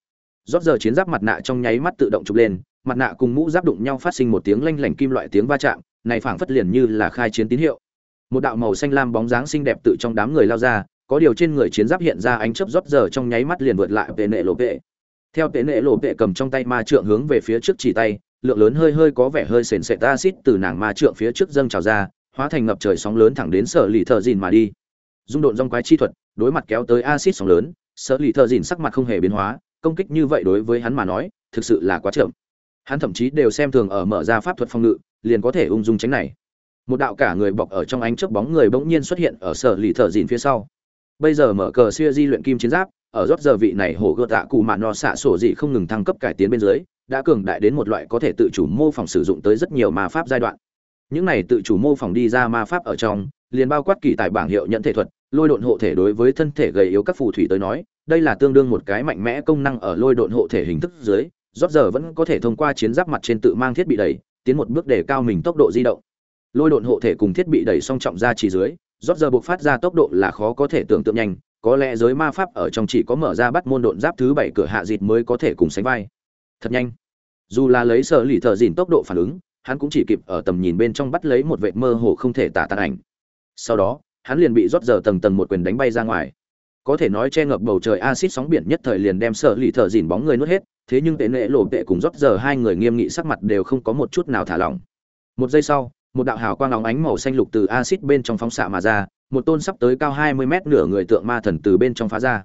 rót giờ chiến giáp mặt nạ trong nháy mắt tự động chụp lên, mặt nạ cùng mũ giáp đụng nhau phát sinh một tiếng lanh lảnh kim loại tiếng va chạm, này phảng phất liền như là khai chiến tín hiệu. Một đạo màu xanh lam bóng dáng xinh đẹp tự trong đám người lao ra, có điều trên người chiến giáp hiện ra ánh chớp rót giờ trong nháy mắt liền vượt lại về nệ lộ vệ theo tế nệ lộ vệ cầm trong tay ma trượng hướng về phía trước chỉ tay, lượng lớn hơi hơi có vẻ hơi sền sệt acid từ nàng ma trượng phía trước dâng trào ra, hóa thành ngập trời sóng lớn thẳng đến sở lì thợ dìn mà đi. Dung độn rong quái chi thuật, đối mặt kéo tới acid sóng lớn, sở lì thợ dìn sắc mặt không hề biến hóa công kích như vậy đối với hắn mà nói, thực sự là quá chậm. Hắn thậm chí đều xem thường ở mở ra pháp thuật phòng ngự, liền có thể ung dung tránh này. Một đạo cả người bọc ở trong ánh chớp bóng người bỗng nhiên xuất hiện ở sở lì thợ dìn phía sau. Bây giờ mở cờ xuya di luyện kim chiến giáp, ở rót giờ vị này hổ gợt tạ cụ mạn no xạ sổ dị không ngừng thăng cấp cải tiến bên dưới, đã cường đại đến một loại có thể tự chủ mô phỏng sử dụng tới rất nhiều ma pháp giai đoạn. Những này tự chủ mô phỏng đi ra ma pháp ở trong, liền bao quát kỳ tài bảng hiệu nhận thể thuật, lôi độn hộ thể đối với thân thể gầy yếu các phù thủy tới nói đây là tương đương một cái mạnh mẽ công năng ở lôi độn hộ thể hình thức dưới, rót giờ vẫn có thể thông qua chiến giáp mặt trên tự mang thiết bị đẩy, tiến một bước để cao mình tốc độ di động. Lôi độn hộ thể cùng thiết bị đẩy song trọng ra chỉ dưới, rót giờ buộc phát ra tốc độ là khó có thể tưởng tượng nhanh, có lẽ giới ma pháp ở trong chỉ có mở ra bắt môn độn giáp thứ bảy cửa hạ dịt mới có thể cùng sánh vai. Thật nhanh. Dù là lấy sở lì thợ dìn tốc độ phản ứng, hắn cũng chỉ kịp ở tầm nhìn bên trong bắt lấy một vệt mơ hồ không thể tả tàn ảnh. Sau đó, hắn liền bị rót giờ tầng tầng một quyền đánh bay ra ngoài có thể nói che ngập bầu trời axit sóng biển nhất thời liền đem sợ lì thợ dìn bóng người nuốt hết, thế nhưng tệ nệ lộ tệ cùng rót giờ hai người nghiêm nghị sắc mặt đều không có một chút nào thả lỏng. Một giây sau, một đạo hào quang óng ánh màu xanh lục từ axit bên trong phóng xạ mà ra, một tôn sắp tới cao 20 mét nửa người tượng ma thần từ bên trong phá ra.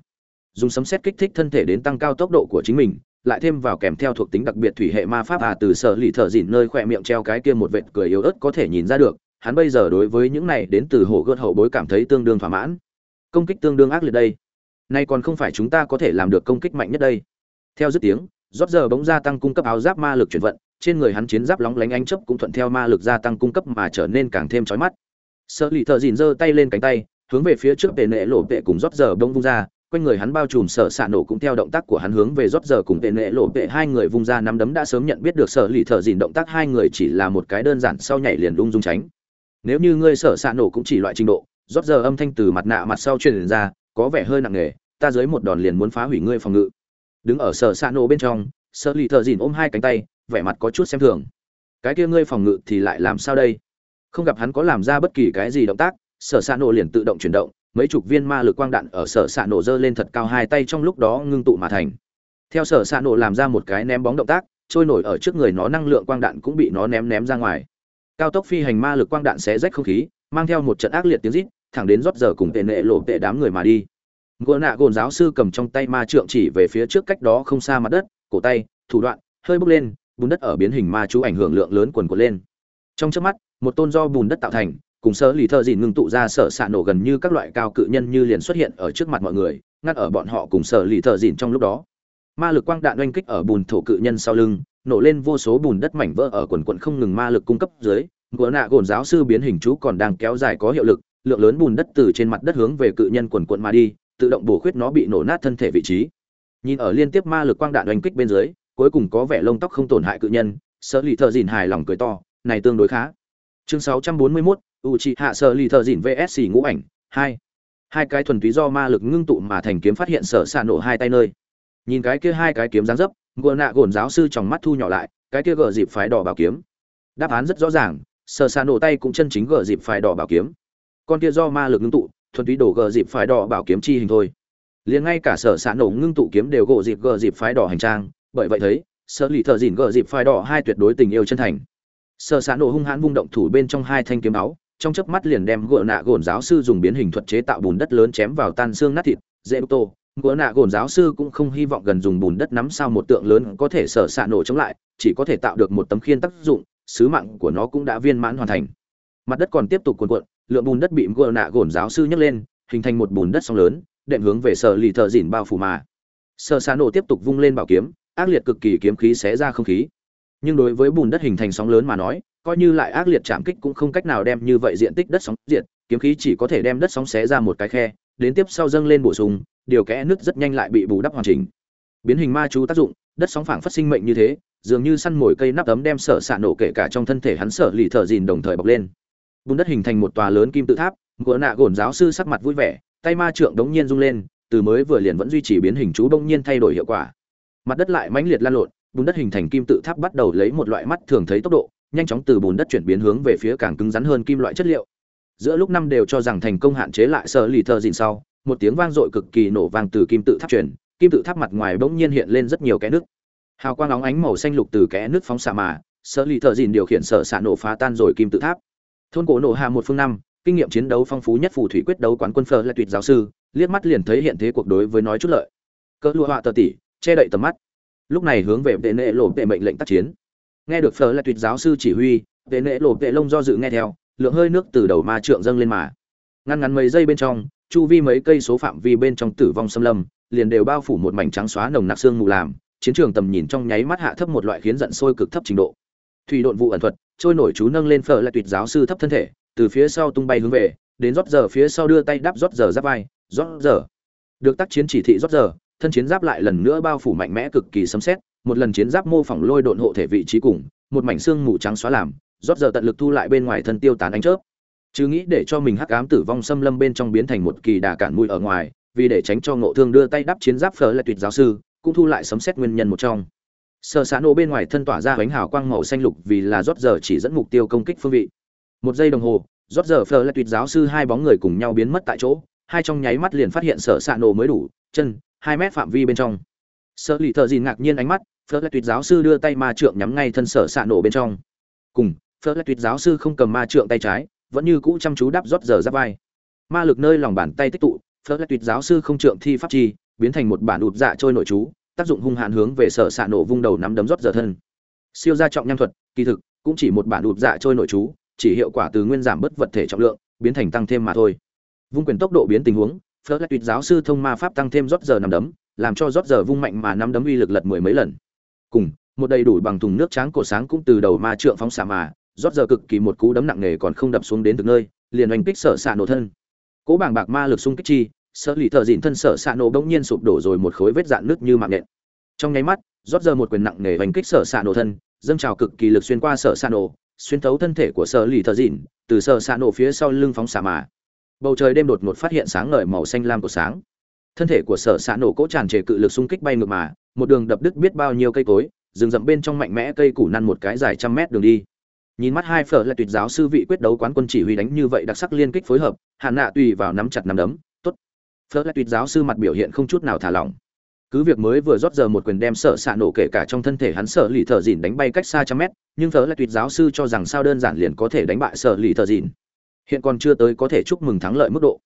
Dùng sấm xét kích thích thân thể đến tăng cao tốc độ của chính mình, lại thêm vào kèm theo thuộc tính đặc biệt thủy hệ ma pháp à từ sở lì thợ dịn nơi khỏe miệng treo cái kia một vệt cười yếu ớt có thể nhìn ra được, hắn bây giờ đối với những này đến từ hồ gợt hậu bối cảm thấy tương đương thỏa mãn công kích tương đương ác liệt đây. Nay còn không phải chúng ta có thể làm được công kích mạnh nhất đây. Theo dứt tiếng, rót giờ bỗng gia tăng cung cấp áo giáp ma lực chuyển vận, trên người hắn chiến giáp lóng lánh ánh chấp cũng thuận theo ma lực gia tăng cung cấp mà trở nên càng thêm chói mắt. Sợ lì thợ dìn giơ tay lên cánh tay, hướng về phía trước tệ nệ lộ tệ cùng rót giờ bông vung ra, quanh người hắn bao trùm sợ xạ nổ cũng theo động tác của hắn hướng về rót giờ cùng tệ nệ lộ tệ hai người vung ra nắm đấm đã sớm nhận biết được sợ lì thợ dìn động tác hai người chỉ là một cái đơn giản sau nhảy liền lung dung tránh. Nếu như ngươi sợ xạ nổ cũng chỉ loại trình độ rót giờ âm thanh từ mặt nạ mặt sau truyền ra, có vẻ hơi nặng nề, ta dưới một đòn liền muốn phá hủy ngươi phòng ngự. Đứng ở sở xa nổ bên trong sợ lì thợ dìn ôm hai cánh tay, vẻ mặt có chút xem thường. Cái kia ngươi phòng ngự thì lại làm sao đây? Không gặp hắn có làm ra bất kỳ cái gì động tác, sở xa nổ liền tự động chuyển động, mấy chục viên ma lực quang đạn ở sở xạ nổ dơ lên thật cao hai tay trong lúc đó ngưng tụ mà thành. Theo sở xạ nổ làm ra một cái ném bóng động tác, trôi nổi ở trước người nó năng lượng quang đạn cũng bị nó ném ném ra ngoài. Cao tốc phi hành ma lực quang đạn xé rách không khí, mang theo một trận ác liệt tiếng rít thẳng đến rót giờ cùng tệ nệ lộ tệ đám người mà đi. Gỗ nạ gồn giáo sư cầm trong tay ma trượng chỉ về phía trước cách đó không xa mặt đất, cổ tay, thủ đoạn, hơi bốc lên, bùn đất ở biến hình ma chú ảnh hưởng lượng lớn quần quật lên. Trong trước mắt, một tôn do bùn đất tạo thành, cùng sơ lì thợ dìn ngưng tụ ra sở xạ nổ gần như các loại cao cự nhân như liền xuất hiện ở trước mặt mọi người, ngắt ở bọn họ cùng sở lì thợ dìn trong lúc đó. Ma lực quang đạn oanh kích ở bùn thổ cự nhân sau lưng, nổ lên vô số bùn đất mảnh vỡ ở quần quận không ngừng ma lực cung cấp dưới gỗ nạ gồn giáo sư biến hình chú còn đang kéo dài có hiệu lực lượng lớn bùn đất từ trên mặt đất hướng về cự nhân quần quận mà đi tự động bổ khuyết nó bị nổ nát thân thể vị trí. Nhìn ở liên tiếp ma lực quang đạn oanh kích bên dưới cuối cùng có vẻ lông tóc không tổn hại cự nhân sở lì thợ dìn hài lòng cười to này tương đối khá. Chương 641, u c hạ sở lì thợ dìn vsc ngũ ảnh hai. Hai cái thuần túy do ma lực ngưng tụ mà thành kiếm phát hiện sở xạ nổ hai tay nơi. Nhìn cái kia hai cái kiếm dáng dấp gờ nạ gồn giáo sư trong mắt thu nhỏ lại cái kia gờ dịp phái đỏ bảo kiếm. Đáp án rất rõ ràng sở xạ nổ tay cũng chân chính gờ dịp phái đỏ bảo kiếm con kia do ma lực ngưng tụ, thuần túy đổ gờ dịp phái đỏ bảo kiếm chi hình thôi. Liền ngay cả sở xạ nổ ngưng tụ kiếm đều gộ dịp gờ dịp phái đỏ hành trang, bởi vậy thấy, sở lì thợ dìn gờ dịp phái đỏ hai tuyệt đối tình yêu chân thành. Sở xạ nổ hung hãn vung động thủ bên trong hai thanh kiếm áo, trong chớp mắt liền đem gỗ nạ gồn giáo sư dùng biến hình thuật chế tạo bùn đất lớn chém vào tan xương nát thịt, dễ tô. Gỗ nạ gồn giáo sư cũng không hy vọng gần dùng bùn đất nắm sao một tượng lớn có thể sở xạ nổ chống lại, chỉ có thể tạo được một tấm khiên tác dụng, sứ mạng của nó cũng đã viên mãn hoàn thành. Mặt đất còn tiếp tục cuồn cuộn lượng bùn đất bị gỗ nạ gồn giáo sư nhấc lên, hình thành một bùn đất sóng lớn, đệm hướng về sở lì thợ dìn bao phủ mà. Sợ xạ nổ tiếp tục vung lên bảo kiếm, ác liệt cực kỳ kiếm khí xé ra không khí. Nhưng đối với bùn đất hình thành sóng lớn mà nói, coi như lại ác liệt chạm kích cũng không cách nào đem như vậy diện tích đất sóng diệt, kiếm khí chỉ có thể đem đất sóng xé ra một cái khe, đến tiếp sau dâng lên bổ sung, điều kẽ nước rất nhanh lại bị bù đắp hoàn chỉnh. Biến hình ma chú tác dụng, đất sóng phảng phát sinh mệnh như thế, dường như săn mồi cây nắp ấm đem sở xạ nổ kể cả trong thân thể hắn sở lì thở dìn đồng thời bọc lên bùn đất hình thành một tòa lớn kim tự tháp ngựa nạ gồn giáo sư sắc mặt vui vẻ, tay ma trượng đống nhiên rung lên, từ mới vừa liền vẫn duy trì biến hình chú bỗng nhiên thay đổi hiệu quả. Mặt đất lại mãnh liệt lan lộn, bùn đất hình thành kim tự tháp bắt đầu lấy một loại mắt thường thấy tốc độ, nhanh chóng từ bùn đất chuyển biến hướng về phía càng cứng rắn hơn kim loại chất liệu. Giữa lúc năm đều cho rằng thành công hạn chế lại sở lì thợ dìn sau, một tiếng vang dội cực kỳ nổ vang từ kim tự tháp truyền, kim tự tháp mặt ngoài bỗng nhiên hiện lên rất nhiều kẽ nước. Hào quang óng ánh màu xanh lục từ kẽ nước phóng xạ mà, sở lì thợ dìn điều khiển sở xạ nổ phá tan rồi kim tự tháp thôn cổ nổ hạ một phương năm, kinh nghiệm chiến đấu phong phú nhất phù thủy quyết đấu quán quân phơ là tuyệt giáo sư, liếc mắt liền thấy hiện thế cuộc đối với nói chút lợi. Cỡ lụa họa tờ tỷ che đậy tầm mắt. Lúc này hướng về vệ nệ lộ vệ mệnh lệnh tác chiến. Nghe được phở là tuyệt giáo sư chỉ huy, vệ nệ lộ vệ lông do dự nghe theo, lượng hơi nước từ đầu ma trượng dâng lên mà. Ngăn ngắn mấy giây bên trong, chu vi mấy cây số phạm vi bên trong tử vong xâm lâm, liền đều bao phủ một mảnh trắng xóa nồng nặc xương mù làm, chiến trường tầm nhìn trong nháy mắt hạ thấp một loại khiến giận sôi cực thấp trình độ. Thủy độn vụ ẩn thuật trôi nổi chú nâng lên phở là tuyệt giáo sư thấp thân thể, từ phía sau tung bay hướng về, đến rót giờ phía sau đưa tay đắp rót giờ giáp vai, rót giờ. Được tác chiến chỉ thị rót giờ, thân chiến giáp lại lần nữa bao phủ mạnh mẽ cực kỳ sấm xét một lần chiến giáp mô phỏng lôi độn hộ thể vị trí cùng, một mảnh xương mù trắng xóa làm, rót giờ tận lực thu lại bên ngoài thân tiêu tán ánh chớp. Chứ nghĩ để cho mình hắc ám tử vong xâm lâm bên trong biến thành một kỳ đà cản mũi ở ngoài, vì để tránh cho ngộ thương đưa tay đắp chiến giáp phở là tuyệt giáo sư, cũng thu lại sấm xét nguyên nhân một trong. Sở xạ nổ bên ngoài thân tỏa ra bánh hào quang màu xanh lục vì là rót giờ chỉ dẫn mục tiêu công kích phương vị. Một giây đồng hồ, rót giờ phờ lại tuyệt giáo sư hai bóng người cùng nhau biến mất tại chỗ, hai trong nháy mắt liền phát hiện sở xạ nổ mới đủ, chân, hai mét phạm vi bên trong. Sợ lì thợ dìn ngạc nhiên ánh mắt phờ lại tuyệt giáo sư đưa tay ma trượng nhắm ngay thân sở xạ nổ bên trong. Cùng phờ lại tuyệt giáo sư không cầm ma trượng tay trái, vẫn như cũ chăm chú đáp rót giờ giáp vai. Ma lực nơi lòng bàn tay tích tụ phớt lại tuyệt giáo sư không trượng thi pháp chi, biến thành một bản ụt dạ trôi nội chú tác dụng hung hãn hướng về sở xạ nổ vung đầu nắm đấm rót giờ thân. Siêu gia trọng nham thuật, kỳ thực, cũng chỉ một bản ụt dạ trôi nội chú, chỉ hiệu quả từ nguyên giảm bất vật thể trọng lượng, biến thành tăng thêm mà thôi. Vung quyền tốc độ biến tình huống phớt lại tuyệt giáo sư thông ma pháp tăng thêm rót giờ nắm đấm, làm cho rót giờ vung mạnh mà nắm đấm uy lực lật mười mấy lần. Cùng, một đầy đủ bằng thùng nước trắng cổ sáng cũng từ đầu ma trượng phóng xạ mà, rót giờ cực kỳ một cú đấm nặng nề còn không đập xuống đến từ nơi, liền oanh kích sở xạ nổ thân. Cố bảng bạc ma lực xung kích chi sợ lì thợ dịn thân sở xạ nổ bỗng nhiên sụp đổ rồi một khối vết dạn nước như mạng nện trong nháy mắt, rót giờ một quyền nặng nề hành kích sở xạ nổ thân, dâng trào cực kỳ lực xuyên qua sở xạ nổ, xuyên thấu thân thể của sở lì thợ dịn từ sở xạ nổ phía sau lưng phóng xạ mà. Bầu trời đêm đột ngột phát hiện sáng ngời màu xanh lam của sáng. Thân thể của sở xạ nổ cỗ tràn trề cự lực xung kích bay ngược mà, một đường đập đứt biết bao nhiêu cây cối, rừng rậm bên trong mạnh mẽ cây củ năn một cái dài trăm mét đường đi. Nhìn mắt hai phở là tuyệt giáo sư vị quyết đấu quán quân chỉ huy đánh như vậy đặc sắc liên kích phối hợp hạn nạ tùy vào nắm chặt nắm đấm phớt lại tuyệt giáo sư mặt biểu hiện không chút nào thả lỏng. Cứ việc mới vừa rót giờ một quyền đem sợ xạ nổ kể cả trong thân thể hắn sợ lì thợ dìn đánh bay cách xa trăm mét, nhưng phớt lại tuyệt giáo sư cho rằng sao đơn giản liền có thể đánh bại sợ lì thợ dìn. Hiện còn chưa tới có thể chúc mừng thắng lợi mức độ.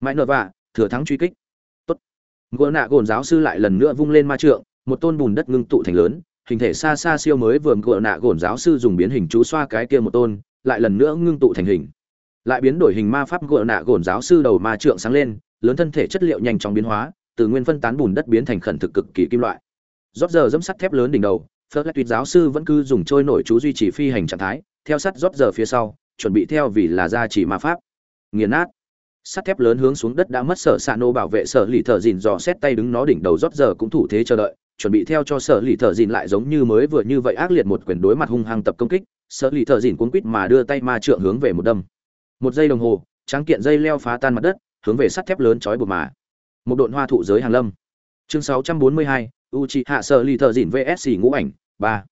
Mãi nợ vạ, thừa thắng truy kích. Tốt. Ngô nạ gồn giáo sư lại lần nữa vung lên ma trượng, một tôn bùn đất ngưng tụ thành lớn, hình thể xa xa siêu mới vừa gỡ nạ gồn giáo sư dùng biến hình chú xoa cái kia một tôn, lại lần nữa ngưng tụ thành hình lại biến đổi hình ma pháp gỡ nạ gồn giáo sư đầu ma trượng sáng lên, lớn thân thể chất liệu nhanh chóng biến hóa, từ nguyên phân tán bùn đất biến thành khẩn thực cực kỳ kim loại. Rót giờ dẫm sắt thép lớn đỉnh đầu phớt lại tuyệt giáo sư vẫn cứ dùng trôi nổi chú duy trì phi hành trạng thái, theo sắt rót giờ phía sau, chuẩn bị theo vì là gia chỉ ma pháp. Nghiền nát. Sắt thép lớn hướng xuống đất đã mất sở xạ nô bảo vệ sở lì thợ dìn dò xét tay đứng nó đỉnh đầu rót giờ cũng thủ thế chờ đợi, chuẩn bị theo cho sở lì thợ dìn lại giống như mới vừa như vậy ác liệt một quyền đối mặt hung hăng tập công kích, sở lì thợ dìn cuốn quýt mà đưa tay ma trượng hướng về một đâm một giây đồng hồ tráng kiện dây leo phá tan mặt đất hướng về sắt thép lớn chói buộc mà. Một độn hoa thụ giới hàng lâm. Chương 642, uchi hạ sợ lì thợ dìn vsc ngũ ảnh ba.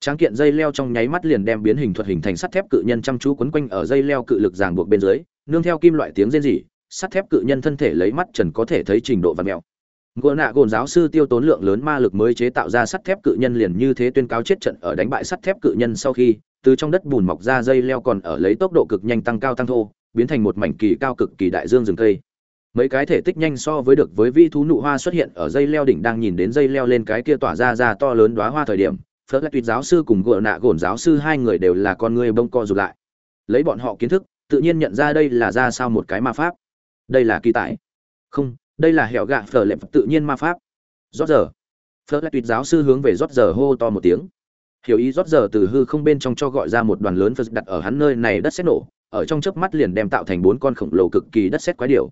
Tráng kiện dây leo trong nháy mắt liền đem biến hình thuật hình thành sắt thép cự nhân chăm chú quấn quanh ở dây leo cự lực ràng buộc bên dưới nương theo kim loại tiếng rên rỉ sắt thép cự nhân thân thể lấy mắt trần có thể thấy trình độ và mèo gỗ nạ gồn giáo sư tiêu tốn lượng lớn ma lực mới chế tạo ra sắt thép cự nhân liền như thế tuyên cáo chết trận ở đánh bại sắt thép cự nhân sau khi, từ trong đất bùn mọc ra dây leo còn ở lấy tốc độ cực nhanh tăng cao tăng thô, biến thành một mảnh kỳ cao cực kỳ đại dương rừng cây. Mấy cái thể tích nhanh so với được với vi thú nụ hoa xuất hiện ở dây leo đỉnh đang nhìn đến dây leo lên cái kia tỏa ra ra to lớn đóa hoa thời điểm, phớt lại tuyệt giáo sư cùng gỗ nạ gồn giáo sư hai người đều là con người bông co rụt lại. Lấy bọn họ kiến thức, tự nhiên nhận ra đây là ra sao một cái ma pháp. Đây là kỳ tải không đây là hẻo gạ phở lệm tự nhiên ma pháp. Rót giờ. Phở lại tuyệt giáo sư hướng về rót giờ hô to một tiếng. Hiểu ý rót giờ từ hư không bên trong cho gọi ra một đoàn lớn phật đặt ở hắn nơi này đất xét nổ, ở trong chớp mắt liền đem tạo thành bốn con khổng lồ cực kỳ đất xét quái điểu.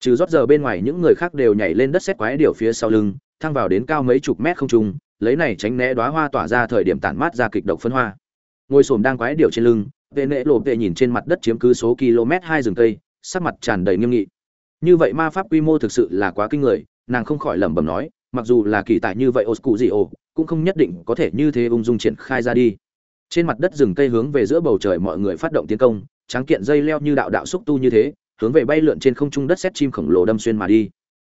Trừ rót giờ bên ngoài những người khác đều nhảy lên đất xét quái điểu phía sau lưng, thăng vào đến cao mấy chục mét không trung, lấy này tránh né đóa hoa tỏa ra thời điểm tản mát ra kịch độc phân hoa. Ngôi sồn đang quái điểu trên lưng, vệ nệ lộ vệ nhìn trên mặt đất chiếm cứ số km hai rừng cây, sắc mặt tràn đầy nghiêm nghị như vậy ma pháp quy mô thực sự là quá kinh người, nàng không khỏi lẩm bẩm nói, mặc dù là kỳ tài như vậy ô cụ gì ồ cũng không nhất định có thể như thế ung dung triển khai ra đi. Trên mặt đất rừng cây hướng về giữa bầu trời mọi người phát động tiến công, tráng kiện dây leo như đạo đạo xúc tu như thế, hướng về bay lượn trên không trung đất xét chim khổng lồ đâm xuyên mà đi.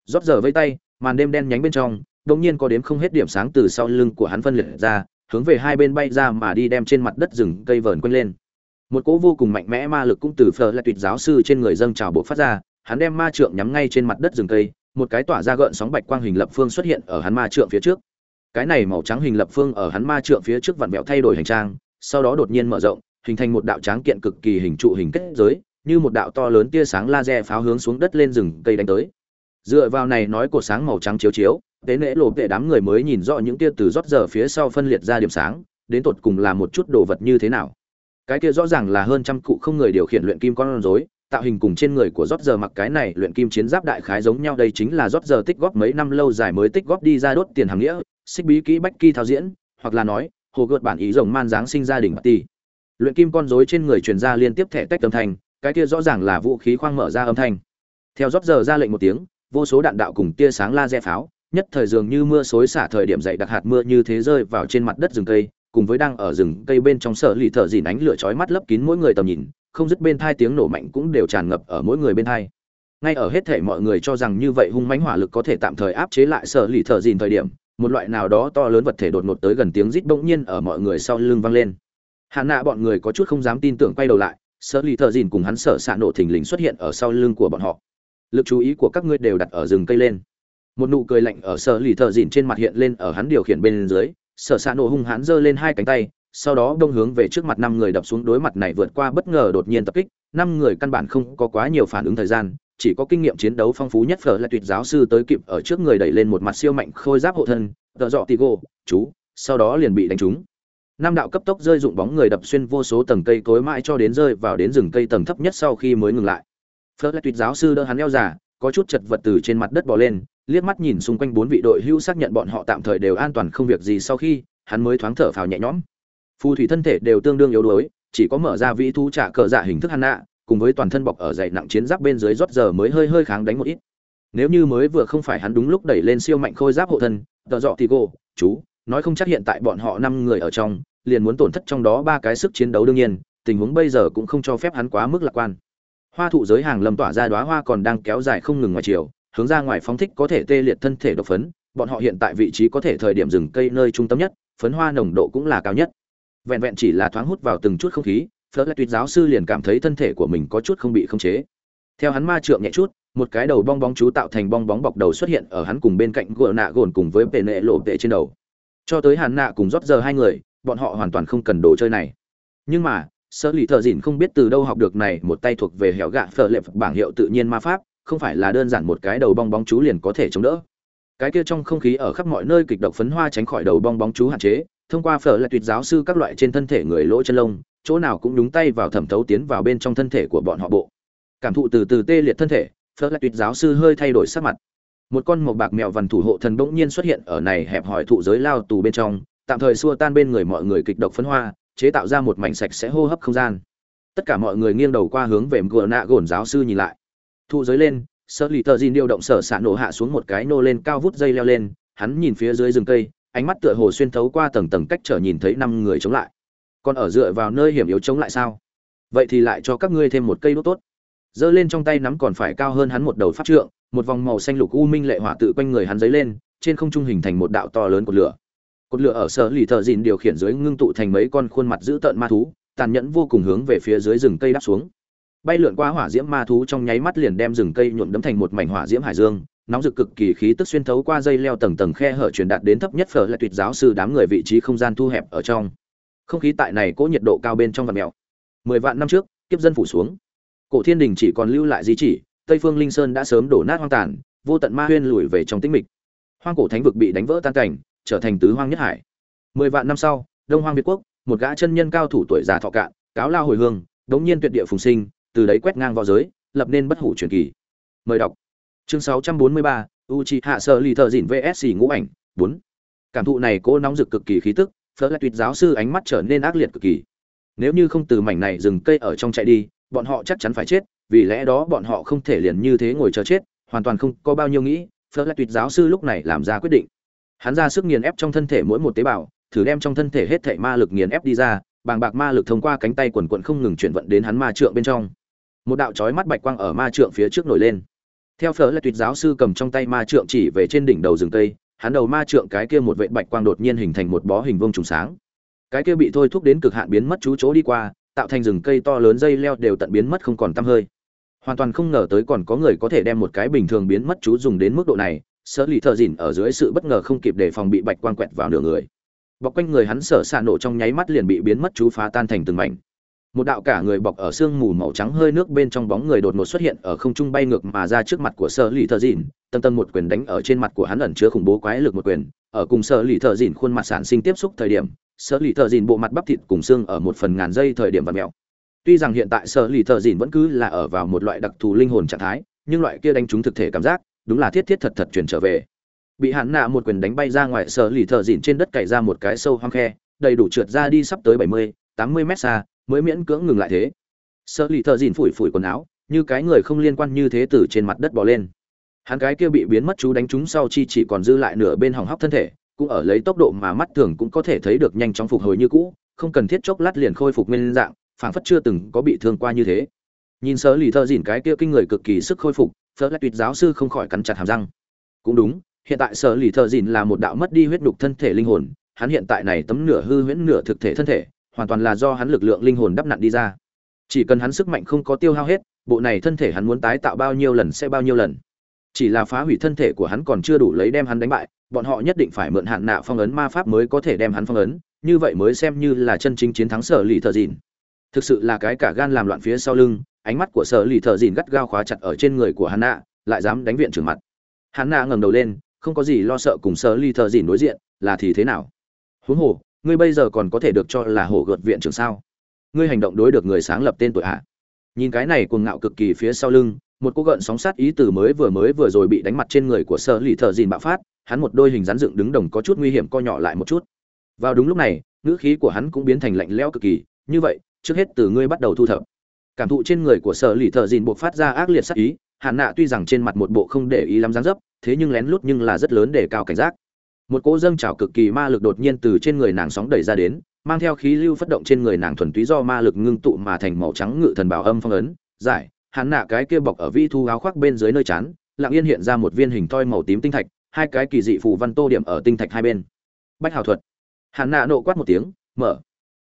Rót giờ vây tay, màn đêm đen nhánh bên trong, đột nhiên có đếm không hết điểm sáng từ sau lưng của hắn phân liệt ra, hướng về hai bên bay ra mà đi đem trên mặt đất rừng cây vờn quanh lên. Một cỗ vô cùng mạnh mẽ ma lực cũng từ phờ là tuyệt giáo sư trên người dâng trào bộ phát ra hắn đem ma trượng nhắm ngay trên mặt đất rừng cây, một cái tỏa ra gợn sóng bạch quang hình lập phương xuất hiện ở hắn ma trượng phía trước. Cái này màu trắng hình lập phương ở hắn ma trượng phía trước vặn vẹo thay đổi hành trang, sau đó đột nhiên mở rộng, hình thành một đạo tráng kiện cực kỳ hình trụ hình kết giới, như một đạo to lớn tia sáng laser pháo hướng xuống đất lên rừng cây đánh tới. Dựa vào này nói cột sáng màu trắng chiếu chiếu, tế nễ lộ vệ đám người mới nhìn rõ những tia từ rót giờ phía sau phân liệt ra điểm sáng, đến tột cùng là một chút đồ vật như thế nào. Cái kia rõ ràng là hơn trăm cụ không người điều khiển luyện kim con rối, tạo hình cùng trên người của rót giờ mặc cái này luyện kim chiến giáp đại khái giống nhau, đây chính là rót giờ tích góp mấy năm lâu dài mới tích góp đi ra đốt tiền hàng nghĩa, xích bí kỹ bách kỳ thao diễn, hoặc là nói, hồ gợt bản ý rồng man dáng sinh gia đình ti. Luyện kim con rối trên người truyền ra liên tiếp thẻ tách âm thanh, cái kia rõ ràng là vũ khí khoang mở ra âm thanh. Theo rót giờ ra lệnh một tiếng, vô số đạn đạo cùng tia sáng laser pháo, nhất thời dường như mưa xối xả thời điểm dậy đặc hạt mưa như thế rơi vào trên mặt đất rừng cây, cùng với đang ở rừng cây bên trong sở lì thợ dìn ánh lửa chói mắt lấp kín mỗi người tầm nhìn không dứt bên thai tiếng nổ mạnh cũng đều tràn ngập ở mỗi người bên thai. Ngay ở hết thể mọi người cho rằng như vậy hung mãnh hỏa lực có thể tạm thời áp chế lại sở lì thợ dìn thời điểm, một loại nào đó to lớn vật thể đột ngột tới gần tiếng rít bỗng nhiên ở mọi người sau lưng vang lên. Hạn nạ bọn người có chút không dám tin tưởng quay đầu lại, sở lì thợ dìn cùng hắn sở xạ nổ thình lình xuất hiện ở sau lưng của bọn họ. Lực chú ý của các ngươi đều đặt ở rừng cây lên. Một nụ cười lạnh ở sở lì thợ dìn trên mặt hiện lên ở hắn điều khiển bên dưới, sở xạ nổ hung hãn giơ lên hai cánh tay sau đó đông hướng về trước mặt năm người đập xuống đối mặt này vượt qua bất ngờ đột nhiên tập kích. Năm người căn bản không có quá nhiều phản ứng thời gian, chỉ có kinh nghiệm chiến đấu phong phú nhất phở là tuyệt giáo sư tới kịp ở trước người đẩy lên một mặt siêu mạnh khôi giáp hộ thân, tợ dọ tigo, chú, sau đó liền bị đánh trúng. Năm đạo cấp tốc rơi dụng bóng người đập xuyên vô số tầng cây cối mãi cho đến rơi vào đến rừng cây tầng thấp nhất sau khi mới ngừng lại. Phở là tuyệt giáo sư đỡ hắn leo giả có chút chật vật từ trên mặt đất bò lên, liếc mắt nhìn xung quanh bốn vị đội hưu xác nhận bọn họ tạm thời đều an toàn không việc gì sau khi, hắn mới thoáng thở phào nhẹ nhõm phù thủy thân thể đều tương đương yếu đuối, chỉ có mở ra vĩ thú trả cờ dạ hình thức hắn nạ cùng với toàn thân bọc ở dày nặng chiến giáp bên dưới rót giờ mới hơi hơi kháng đánh một ít. Nếu như mới vừa không phải hắn đúng lúc đẩy lên siêu mạnh khôi giáp hộ thân, tợ dọ thì cô chú, nói không chắc hiện tại bọn họ năm người ở trong, liền muốn tổn thất trong đó ba cái sức chiến đấu đương nhiên, tình huống bây giờ cũng không cho phép hắn quá mức lạc quan. Hoa thụ giới hàng lâm tỏa ra đóa hoa còn đang kéo dài không ngừng ngoài chiều, hướng ra ngoài phóng thích có thể tê liệt thân thể độc phấn, bọn họ hiện tại vị trí có thể thời điểm rừng cây nơi trung tâm nhất, phấn hoa nồng độ cũng là cao nhất vẹn vẹn chỉ là thoáng hút vào từng chút không khí, phớt lại tuyệt giáo sư liền cảm thấy thân thể của mình có chút không bị khống chế. Theo hắn ma trượng nhẹ chút, một cái đầu bong bóng chú tạo thành bong bóng bọc đầu xuất hiện ở hắn cùng bên cạnh gỗ nạ gồn cùng với bệ nệ lộ tệ trên đầu. Cho tới hàn nạ cùng rót giờ hai người, bọn họ hoàn toàn không cần đồ chơi này. Nhưng mà sơ lì thợ dìn không biết từ đâu học được này, một tay thuộc về hẻo gạ phở lệ bảng hiệu tự nhiên ma pháp, không phải là đơn giản một cái đầu bong bóng chú liền có thể chống đỡ. Cái kia trong không khí ở khắp mọi nơi kịch độc phấn hoa tránh khỏi đầu bong bóng chú hạn chế thông qua phở là tuyệt giáo sư các loại trên thân thể người lỗ chân lông, chỗ nào cũng đúng tay vào thẩm thấu tiến vào bên trong thân thể của bọn họ bộ. Cảm thụ từ từ tê liệt thân thể, phở là tuyệt giáo sư hơi thay đổi sắc mặt. Một con màu bạc mèo vằn thủ hộ thần bỗng nhiên xuất hiện ở này hẹp hỏi thụ giới lao tù bên trong, tạm thời xua tan bên người mọi người kịch độc phấn hoa, chế tạo ra một mảnh sạch sẽ hô hấp không gian. Tất cả mọi người nghiêng đầu qua hướng về gờ nạ gồn giáo sư nhìn lại. Thụ giới lên sơ lì tờ dìn điều động sở xạ nổ hạ xuống một cái nô lên cao vút dây leo lên, hắn nhìn phía dưới rừng cây ánh mắt tựa hồ xuyên thấu qua tầng tầng cách trở nhìn thấy năm người chống lại. Còn ở dựa vào nơi hiểm yếu chống lại sao? Vậy thì lại cho các ngươi thêm một cây đốt tốt. Giơ lên trong tay nắm còn phải cao hơn hắn một đầu pháp trượng, một vòng màu xanh lục u minh lệ hỏa tự quanh người hắn dấy lên, trên không trung hình thành một đạo to lớn cột lửa. Cột lửa ở sở lì thợ dìn điều khiển dưới ngưng tụ thành mấy con khuôn mặt dữ tợn ma thú, tàn nhẫn vô cùng hướng về phía dưới rừng cây đáp xuống bay lượn qua hỏa diễm ma thú trong nháy mắt liền đem rừng cây nhuộm đấm thành một mảnh hỏa diễm hải dương, nóng rực cực kỳ khí tức xuyên thấu qua dây leo tầng tầng khe hở truyền đạt đến thấp nhất phở lại tuyệt giáo sư đám người vị trí không gian thu hẹp ở trong. Không khí tại này cố nhiệt độ cao bên trong vật mèo mười vạn năm trước, kiếp dân phủ xuống. Cổ thiên đình chỉ còn lưu lại di chỉ, tây phương linh sơn đã sớm đổ nát hoang tàn, vô tận ma huyên lùi về trong tĩnh mịch. Hoang cổ thánh vực bị đánh vỡ tan cảnh, trở thành tứ hoang nhất hải. Mười vạn năm sau, đông hoang việt quốc, một gã chân nhân cao thủ tuổi già thọ cạn, cáo lao hồi hương, đống nhiên tuyệt địa phùng sinh từ đấy quét ngang vào giới lập nên bất hủ truyền kỳ mời đọc chương 643, Uchiha Sở Lì VS ngũ ảnh 4. Cảm thụ này cô nóng rực cực kỳ khí tức, Phở Tuyệt giáo sư ánh mắt trở nên ác liệt cực kỳ. Nếu như không từ mảnh này rừng cây ở trong chạy đi, bọn họ chắc chắn phải chết, vì lẽ đó bọn họ không thể liền như thế ngồi chờ chết, hoàn toàn không có bao nhiêu nghĩ, Phở Tuyệt giáo sư lúc này làm ra quyết định. Hắn ra sức nghiền ép trong thân thể mỗi một tế bào, thử đem trong thân thể hết thảy ma lực nghiền ép đi ra, bàng bạc ma lực thông qua cánh tay quần quần không ngừng chuyển vận đến hắn ma trượng bên trong. Một đạo chói mắt bạch quang ở ma trượng phía trước nổi lên. Theo phở là tuyệt giáo sư cầm trong tay ma trượng chỉ về trên đỉnh đầu rừng cây, hắn đầu ma trượng cái kia một vệ bạch quang đột nhiên hình thành một bó hình vông trùng sáng. Cái kia bị thôi thúc đến cực hạn biến mất chú chỗ đi qua, tạo thành rừng cây to lớn dây leo đều tận biến mất không còn tăm hơi. Hoàn toàn không ngờ tới còn có người có thể đem một cái bình thường biến mất chú dùng đến mức độ này sở lì thợ dỉn ở dưới sự bất ngờ không kịp đề phòng bị bạch quang quẹt vào nửa người. Bọc quanh người hắn sở xạ nổ trong nháy mắt liền bị biến mất chú phá tan thành từng mảnh một đạo cả người bọc ở sương mù màu trắng hơi nước bên trong bóng người đột ngột xuất hiện ở không trung bay ngược mà ra trước mặt của sở lì thợ dìn tân tân một quyền đánh ở trên mặt của hắn ẩn chứa khủng bố quái lực một quyền. Ở cùng sở lì thợ dìn khuôn mặt sản sinh tiếp xúc thời điểm, sở lì thợ dìn bộ mặt bắp thịt cùng xương ở một phần ngàn giây thời điểm và mèo. Tuy rằng hiện tại sở lì thợ dìn vẫn cứ là ở vào một loại đặc thù linh hồn trạng thái, nhưng loại kia đánh trúng thực thể cảm giác, đúng là thiết thiết thật thật chuyển trở về. Bị hắn nạ một quyền đánh bay ra ngoài, sở lì thợ dìn trên đất cày ra một cái sâu hoang khe, đầy đủ trượt ra đi sắp tới bảy mươi, tám mươi mét xa mới miễn cưỡng ngừng lại thế. Sợ lì thợ dìn phủi phủi quần áo, như cái người không liên quan như thế từ trên mặt đất bỏ lên. Hắn cái kia bị biến mất chú đánh trúng sau chi chỉ còn dư lại nửa bên hỏng hóc thân thể, cũng ở lấy tốc độ mà mắt thường cũng có thể thấy được nhanh chóng phục hồi như cũ, không cần thiết chốc lát liền khôi phục nguyên dạng, phảng phất chưa từng có bị thương qua như thế. Nhìn sợ lì thợ dìn cái kia kinh người cực kỳ sức khôi phục phớt lại tuyệt giáo sư không khỏi cắn chặt hàm răng. Cũng đúng, hiện tại sở lì thợ dìn là một đạo mất đi huyết đục thân thể linh hồn, hắn hiện tại này tấm nửa hư huyễn nửa thực thể thân thể hoàn toàn là do hắn lực lượng linh hồn đắp nặn đi ra. Chỉ cần hắn sức mạnh không có tiêu hao hết, bộ này thân thể hắn muốn tái tạo bao nhiêu lần sẽ bao nhiêu lần. Chỉ là phá hủy thân thể của hắn còn chưa đủ lấy đem hắn đánh bại, bọn họ nhất định phải mượn hạn nạ phong ấn ma pháp mới có thể đem hắn phong ấn, như vậy mới xem như là chân chính chiến thắng sở lì thợ dìn. Thực sự là cái cả gan làm loạn phía sau lưng, ánh mắt của sở lì thợ dìn gắt gao khóa chặt ở trên người của hắn nạ, lại dám đánh viện trưởng mặt. Hắn nạ ngẩng đầu lên, không có gì lo sợ cùng sở lì thợ dìn đối diện, là thì thế nào? Huống hồ ngươi bây giờ còn có thể được cho là hổ gợt viện trưởng sao? Ngươi hành động đối được người sáng lập tên tội hạ nhìn cái này cuồng ngạo cực kỳ phía sau lưng, một cô gợn sóng sát ý từ mới vừa mới vừa rồi bị đánh mặt trên người của sở lì thợ dìn bạo phát, hắn một đôi hình rắn dựng đứng đồng có chút nguy hiểm co nhỏ lại một chút. Vào đúng lúc này, ngữ khí của hắn cũng biến thành lạnh lẽo cực kỳ, như vậy, trước hết từ ngươi bắt đầu thu thập. Cảm thụ trên người của sở lì thợ dìn buộc phát ra ác liệt sát ý hạn nạ tuy rằng trên mặt một bộ không để ý lắm dáng dấp, thế nhưng lén lút nhưng là rất lớn để cao cảnh giác một cỗ dâng trào cực kỳ ma lực đột nhiên từ trên người nàng sóng đẩy ra đến, mang theo khí lưu phát động trên người nàng thuần túy do ma lực ngưng tụ mà thành màu trắng ngự thần bảo âm phong ấn, giải, hắn nạ cái kia bọc ở vi thu áo khoác bên dưới nơi chán, lặng yên hiện ra một viên hình toi màu tím tinh thạch, hai cái kỳ dị phù văn tô điểm ở tinh thạch hai bên. Bách hào thuật. Hắn nạ nộ quát một tiếng, mở.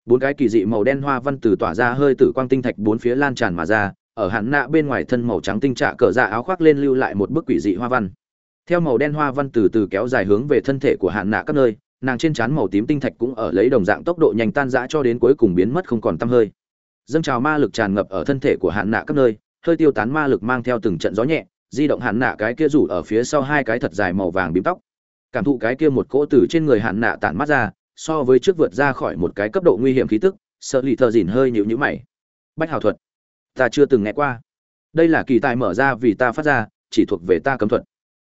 Bốn cái kỳ dị màu đen hoa văn từ tỏa ra hơi tử quang tinh thạch bốn phía lan tràn mà ra, ở hắn nạ bên ngoài thân màu trắng tinh trạ cờ ra áo khoác lên lưu lại một bức quỷ dị hoa văn theo màu đen hoa văn từ từ kéo dài hướng về thân thể của hạn nạ các nơi, nàng trên trán màu tím tinh thạch cũng ở lấy đồng dạng tốc độ nhanh tan rã cho đến cuối cùng biến mất không còn tăm hơi. Dâng trào ma lực tràn ngập ở thân thể của hạn nạ các nơi, hơi tiêu tán ma lực mang theo từng trận gió nhẹ, di động hạn nạ cái kia rủ ở phía sau hai cái thật dài màu vàng bím tóc. Cảm thụ cái kia một cỗ từ trên người hạn nạ tản mắt ra, so với trước vượt ra khỏi một cái cấp độ nguy hiểm khí tức, sợ lì thợ dìn hơi nhịu nhữ mày. Bách hào thuật, ta chưa từng nghe qua. Đây là kỳ tài mở ra vì ta phát ra, chỉ thuộc về ta cấm thuật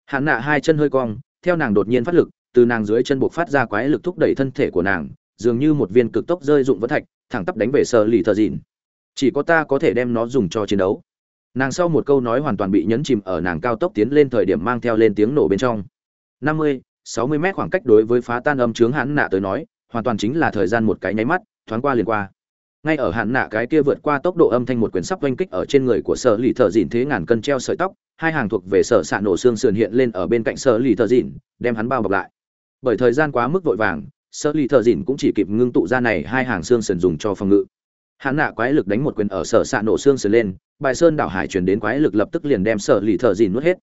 hạn nạ hai chân hơi cong, theo nàng đột nhiên phát lực, từ nàng dưới chân buộc phát ra quái lực thúc đẩy thân thể của nàng, dường như một viên cực tốc rơi dụng vỡ thạch, thẳng tắp đánh về sợ lì thợ Dịn. chỉ có ta có thể đem nó dùng cho chiến đấu. Nàng sau một câu nói hoàn toàn bị nhấn chìm ở nàng cao tốc tiến lên thời điểm mang theo lên tiếng nổ bên trong. Năm mươi, sáu mươi mét khoảng cách đối với phá tan âm chướng hắn nạ tới nói, hoàn toàn chính là thời gian một cái nháy mắt, thoáng qua liền qua. Ngay ở hạn nạ cái kia vượt qua tốc độ âm thanh một quyển sắp oanh kích ở trên người của sở lì thợ dịn thế ngàn cân treo sợi tóc hai hàng thuộc về sở xạ nổ xương sườn hiện lên ở bên cạnh sở lì thợ dịn đem hắn bao bọc lại. Bởi thời gian quá mức vội vàng, sở lì thợ dịn cũng chỉ kịp ngưng tụ ra này hai hàng xương sườn dùng cho phòng ngự. Hắn nạ quái lực đánh một quyền ở sở xạ nổ xương sườn lên, bài sơn đảo hải chuyển đến quái lực lập tức liền đem sở lì thợ dịn nuốt hết.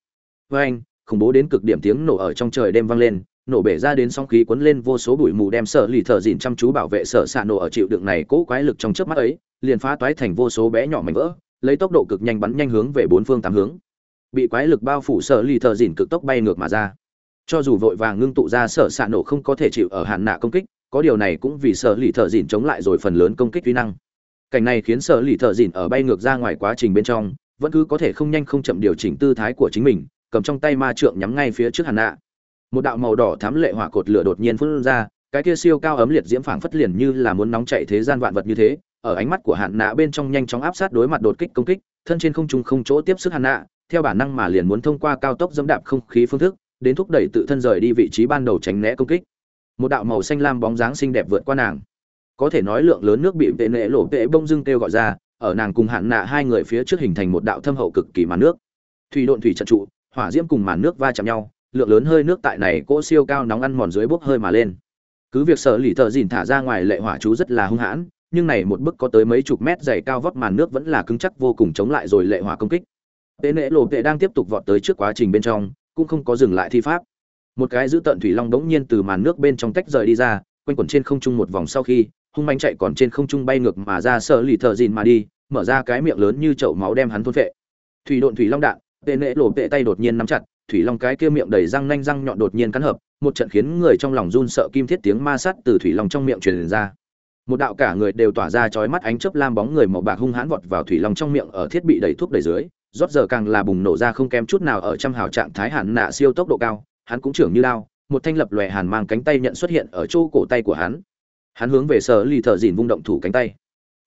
Với anh khủng bố đến cực điểm tiếng nổ ở trong trời đêm vang lên, nổ bể ra đến sóng khí cuốn lên vô số bụi mù đem sở lì thợ dịn chăm chú bảo vệ sở xạ nổ ở chịu đựng này cố quái lực trong chớp mắt ấy, liền phá toái thành vô số bé nhỏ mảnh vỡ, lấy tốc độ cực nhanh bắn nhanh hướng về bốn phương tám hướng bị quái lực bao phủ sở lì thợ dìn cực tốc bay ngược mà ra. Cho dù vội vàng ngưng tụ ra sở xạ nổ không có thể chịu ở hạn nạ công kích, có điều này cũng vì sở lì thợ dìn chống lại rồi phần lớn công kích vi năng. Cảnh này khiến sở lì thợ dìn ở bay ngược ra ngoài quá trình bên trong, vẫn cứ có thể không nhanh không chậm điều chỉnh tư thái của chính mình, cầm trong tay ma trượng nhắm ngay phía trước hạn nạ. Một đạo màu đỏ thám lệ hỏa cột lửa đột nhiên phun ra, cái kia siêu cao ấm liệt diễm phảng phất liền như là muốn nóng chạy thế gian vạn vật như thế, ở ánh mắt của hạn nạ bên trong nhanh chóng áp sát đối mặt đột kích công kích thân trên không trung không chỗ tiếp sức hàn nạ, theo bản năng mà liền muốn thông qua cao tốc dẫm đạp không khí phương thức, đến thúc đẩy tự thân rời đi vị trí ban đầu tránh né công kích. Một đạo màu xanh lam bóng dáng xinh đẹp vượt qua nàng. Có thể nói lượng lớn nước bị vệ nệ lộ vệ bông dưng kêu gọi ra, ở nàng cùng hạn nạ hai người phía trước hình thành một đạo thâm hậu cực kỳ màn nước. Thủy độn thủy trận trụ, hỏa diễm cùng màn nước va chạm nhau, lượng lớn hơi nước tại này cỗ siêu cao nóng ăn mòn dưới bốc hơi mà lên. Cứ việc sở lì thợ dìn thả ra ngoài lệ hỏa chú rất là hung hãn nhưng này một bức có tới mấy chục mét dày cao vóc màn nước vẫn là cứng chắc vô cùng chống lại rồi lệ hỏa công kích. Tế nệ lộ tệ đang tiếp tục vọt tới trước quá trình bên trong, cũng không có dừng lại thi pháp. Một cái giữ tận thủy long đống nhiên từ màn nước bên trong tách rời đi ra, quanh quẩn trên không trung một vòng sau khi, hung manh chạy còn trên không trung bay ngược mà ra sợ lì thở gìn mà đi, mở ra cái miệng lớn như chậu máu đem hắn thôn phệ. Thủy độn thủy long đạn tệ nệ lộ tệ tay đột nhiên nắm chặt, thủy long cái kia miệng đầy răng nanh răng nhọn đột nhiên cắn hợp, một trận khiến người trong lòng run sợ kim thiết tiếng ma sát từ thủy long trong miệng truyền ra một đạo cả người đều tỏa ra chói mắt ánh chớp lam bóng người màu bạc hung hãn vọt vào thủy long trong miệng ở thiết bị đầy thuốc đầy dưới, rót giờ càng là bùng nổ ra không kém chút nào ở trăm hào trạng thái hàn nạ siêu tốc độ cao, hắn cũng trưởng như lao một thanh lập lòe hàn mang cánh tay nhận xuất hiện ở chỗ cổ tay của hắn. Hắn hướng về sở lì thợ dìn vung động thủ cánh tay.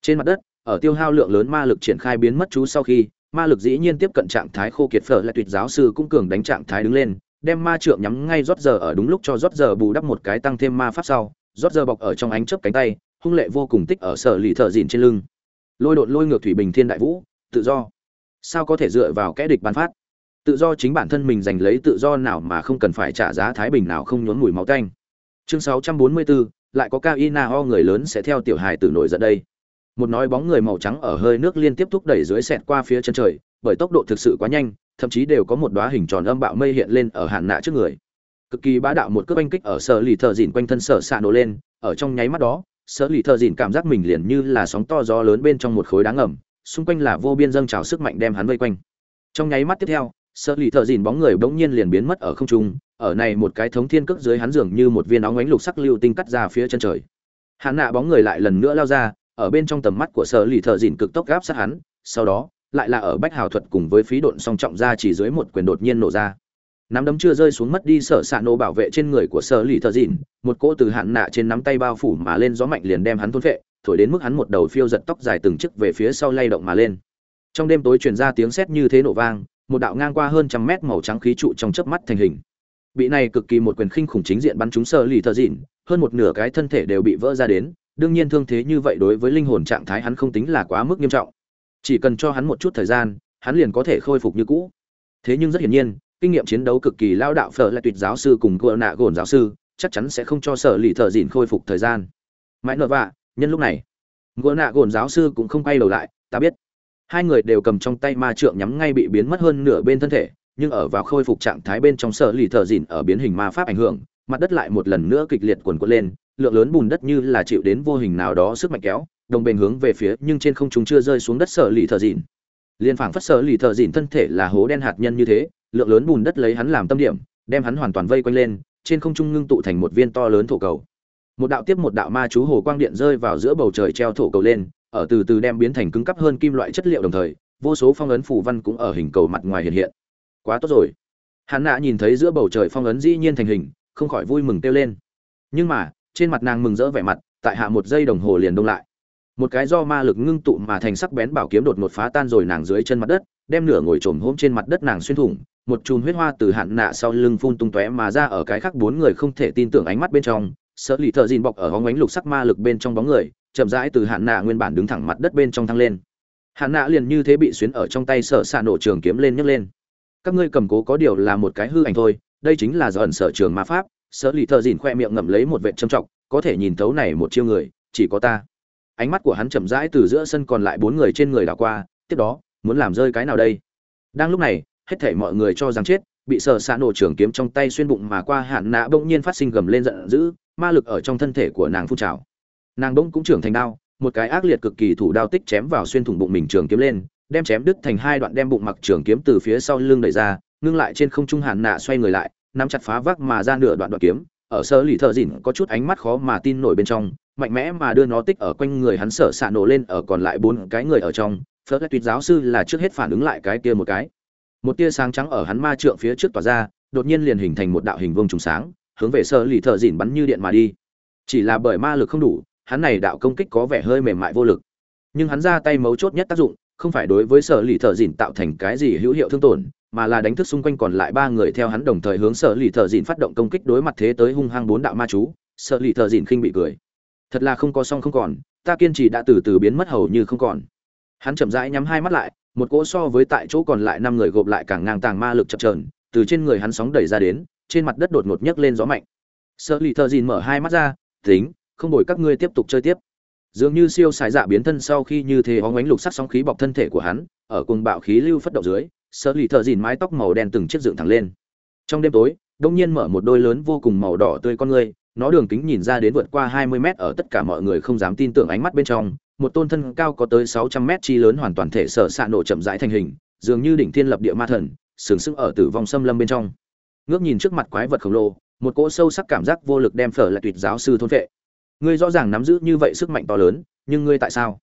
Trên mặt đất, ở tiêu hao lượng lớn ma lực triển khai biến mất chú sau khi, ma lực dĩ nhiên tiếp cận trạng thái khô kiệt phở lại tuyệt giáo sư cũng cường đánh trạng thái đứng lên, đem ma trượng nhắm ngay rót giờ ở đúng lúc cho rót giờ bù đắp một cái tăng thêm ma pháp sau, rót giờ bọc ở trong ánh chớp cánh tay hung lệ vô cùng tích ở sở lì thợ dìn trên lưng. Lôi đột lôi ngược thủy bình thiên đại vũ tự do. Sao có thể dựa vào kẽ địch bán phát? Tự do chính bản thân mình giành lấy tự do nào mà không cần phải trả giá thái bình nào không nhốn mùi máu tanh. Chương 644, lại có cao ina ho người lớn sẽ theo tiểu hài tử nổi giận đây. Một nói bóng người màu trắng ở hơi nước liên tiếp thúc đẩy dưới sẹt qua phía chân trời bởi tốc độ thực sự quá nhanh thậm chí đều có một đóa hình tròn âm bạo mây hiện lên ở hạn nạ trước người. Cực kỳ bá đạo một cước oanh kích ở sở lì thợ dìn quanh thân sở xạ nổ lên ở trong nháy mắt đó sở lì thợ dìn cảm giác mình liền như là sóng to gió lớn bên trong một khối đá ngầm, xung quanh là vô biên dâng trào sức mạnh đem hắn vây quanh. Trong nháy mắt tiếp theo, sở lì thợ dìn bóng người bỗng nhiên liền biến mất ở không trung, ở này một cái thống thiên cước dưới hắn dường như một viên óng ánh lục sắc lưu tinh cắt ra phía chân trời. Hắn nạ bóng người lại lần nữa lao ra, ở bên trong tầm mắt của sở lì thợ dìn cực tốc gáp sát hắn, sau đó, lại là ở bách hào thuật cùng với phí độn song trọng ra chỉ dưới một quyền đột nhiên nổ ra nắm đấm chưa rơi xuống mất đi sở sạ nổ bảo vệ trên người của sở lì thợ dìn, một cỗ từ hạn nạ trên nắm tay bao phủ mà lên gió mạnh liền đem hắn thôn vệ thổi đến mức hắn một đầu phiêu giật tóc dài từng chiếc về phía sau lay động mà lên. Trong đêm tối truyền ra tiếng sét như thế nổ vang, một đạo ngang qua hơn trăm mét màu trắng khí trụ trong chớp mắt thành hình. Bị này cực kỳ một quyền khinh khủng chính diện bắn trúng sở lì thợ dìn, hơn một nửa cái thân thể đều bị vỡ ra đến, đương nhiên thương thế như vậy đối với linh hồn trạng thái hắn không tính là quá mức nghiêm trọng. Chỉ cần cho hắn một chút thời gian, hắn liền có thể khôi phục như cũ. Thế nhưng rất hiển nhiên kinh nghiệm chiến đấu cực kỳ lao đạo phở lại tuyệt giáo sư cùng gỡ nạ gồn giáo sư, chắc chắn sẽ không cho sở lì thợ dìn khôi phục thời gian. Mãi nợ vạ, nhân lúc này. Gỡ nạ gồn giáo sư cũng không quay đầu lại, ta biết. Hai người đều cầm trong tay ma trượng nhắm ngay bị biến mất hơn nửa bên thân thể, nhưng ở vào khôi phục trạng thái bên trong sở lì thợ dìn ở biến hình ma pháp ảnh hưởng, mặt đất lại một lần nữa kịch liệt quần quật lên, lượng lớn bùn đất như là chịu đến vô hình nào đó sức mạnh kéo, đồng bền hướng về phía nhưng trên không chúng chưa rơi xuống đất sở lì thợ dìn. Liên phảng phất sở lì thợ dìn thân thể là hố đen hạt nhân như thế lượng lớn bùn đất lấy hắn làm tâm điểm, đem hắn hoàn toàn vây quanh lên, trên không trung ngưng tụ thành một viên to lớn thổ cầu. Một đạo tiếp một đạo ma chú hồ quang điện rơi vào giữa bầu trời treo thổ cầu lên, ở từ từ đem biến thành cứng cắp hơn kim loại chất liệu đồng thời, vô số phong ấn phù văn cũng ở hình cầu mặt ngoài hiện hiện. Quá tốt rồi. Hắn nạ nhìn thấy giữa bầu trời phong ấn dĩ nhiên thành hình, không khỏi vui mừng kêu lên. Nhưng mà, trên mặt nàng mừng rỡ vẻ mặt, tại hạ một giây đồng hồ liền đông lại. Một cái do ma lực ngưng tụ mà thành sắc bén bảo kiếm đột ngột phá tan rồi nàng dưới chân mặt đất, đem nửa ngồi trồm hôm trên mặt đất nàng xuyên thủng một chùm huyết hoa từ hạn nạ sau lưng phun tung tóe mà ra ở cái khác bốn người không thể tin tưởng ánh mắt bên trong. Sợ lì thợ dìn bọc ở hóng ánh lục sắc ma lực bên trong bóng người, chậm rãi từ hạn nạ nguyên bản đứng thẳng mặt đất bên trong thăng lên. Hạn nạ liền như thế bị xuyến ở trong tay sợ xạ nổ trường kiếm lên nhấc lên. Các ngươi cầm cố có điều là một cái hư ảnh thôi, đây chính là do ẩn sở trường ma pháp. Sợ lì thợ dìn khoe miệng ngậm lấy một vệ trầm trọng, có thể nhìn thấu này một chiêu người, chỉ có ta. Ánh mắt của hắn chậm rãi từ giữa sân còn lại bốn người trên người đảo qua, tiếp đó, muốn làm rơi cái nào đây? Đang lúc này hết thảy mọi người cho rằng chết, bị sở xạ nổ trường kiếm trong tay xuyên bụng mà qua hạn nạ bỗng nhiên phát sinh gầm lên giận dữ, ma lực ở trong thân thể của nàng phun trào. Nàng bỗng cũng trưởng thành đao, một cái ác liệt cực kỳ thủ đao tích chém vào xuyên thủng bụng mình trường kiếm lên, đem chém đứt thành hai đoạn đem bụng mặc trường kiếm từ phía sau lưng đẩy ra, ngưng lại trên không trung hạn nạ xoay người lại, nắm chặt phá vác mà ra nửa đoạn đoạn kiếm, ở sơ lì thợ dỉn có chút ánh mắt khó mà tin nổi bên trong, mạnh mẽ mà đưa nó tích ở quanh người hắn sở xạ nổ lên ở còn lại bốn cái người ở trong phớt lại tuyệt giáo sư là trước hết phản ứng lại cái kia một cái một tia sáng trắng ở hắn ma trượng phía trước tỏa ra, đột nhiên liền hình thành một đạo hình vương trùng sáng, hướng về sơ lì thợ dỉn bắn như điện mà đi. Chỉ là bởi ma lực không đủ, hắn này đạo công kích có vẻ hơi mềm mại vô lực. Nhưng hắn ra tay mấu chốt nhất tác dụng, không phải đối với sở lì thợ dỉn tạo thành cái gì hữu hiệu thương tổn, mà là đánh thức xung quanh còn lại ba người theo hắn đồng thời hướng sở lì thợ dỉn phát động công kích đối mặt thế tới hung hăng bốn đạo ma chú. Sở lì thợ dỉn khinh bị cười. Thật là không có song không còn, ta kiên trì đã từ từ biến mất hầu như không còn. Hắn chậm rãi nhắm hai mắt lại một cỗ so với tại chỗ còn lại năm người gộp lại càng ngang tàng ma lực chập chờn từ trên người hắn sóng đẩy ra đến trên mặt đất đột ngột nhấc lên gió mạnh. Sợ lì thợ dìn mở hai mắt ra tính không đổi các ngươi tiếp tục chơi tiếp. Dường như siêu xài dạ biến thân sau khi như thế hóng ánh lục sắc sóng khí bọc thân thể của hắn ở cùng bạo khí lưu phất động dưới sợ lì thợ dìn mái tóc màu đen từng chiếc dựng thẳng lên. Trong đêm tối đông nhiên mở một đôi lớn vô cùng màu đỏ tươi con ngươi nó đường kính nhìn ra đến vượt qua 20 mét ở tất cả mọi người không dám tin tưởng ánh mắt bên trong, một tôn thân cao có tới 600 mét chi lớn hoàn toàn thể sở sạ nổ chậm rãi thành hình, dường như đỉnh thiên lập địa ma thần, sừng sững ở tử vong xâm lâm bên trong. Ngước nhìn trước mặt quái vật khổng lồ, một cỗ sâu sắc cảm giác vô lực đem phở lại tuyệt giáo sư thôn vệ. Ngươi rõ ràng nắm giữ như vậy sức mạnh to lớn, nhưng ngươi tại sao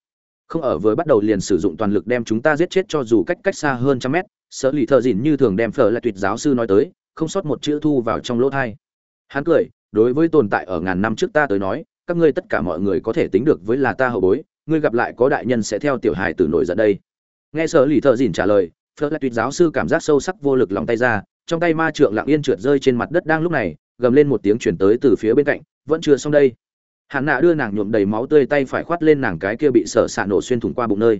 không ở vừa bắt đầu liền sử dụng toàn lực đem chúng ta giết chết cho dù cách cách xa hơn trăm mét? Sở lì thợ dỉn như thường đem phở lại tuyệt giáo sư nói tới, không sót một chữ thu vào trong lỗ tai. Hắn cười, đối với tồn tại ở ngàn năm trước ta tới nói các ngươi tất cả mọi người có thể tính được với là ta hậu bối ngươi gặp lại có đại nhân sẽ theo tiểu hài tử nổi giận đây. Nghe sở lì thợ dìn trả lời, phớt lại tuyệt giáo sư cảm giác sâu sắc vô lực lòng tay ra, trong tay ma trượng lặng yên trượt rơi trên mặt đất đang lúc này, gầm lên một tiếng chuyển tới từ phía bên cạnh, vẫn chưa xong đây. Hạn nạ đưa nàng nhuộm đầy máu tươi tay phải khoát lên nàng cái kia bị sở xạ nổ xuyên thủng qua bụng nơi.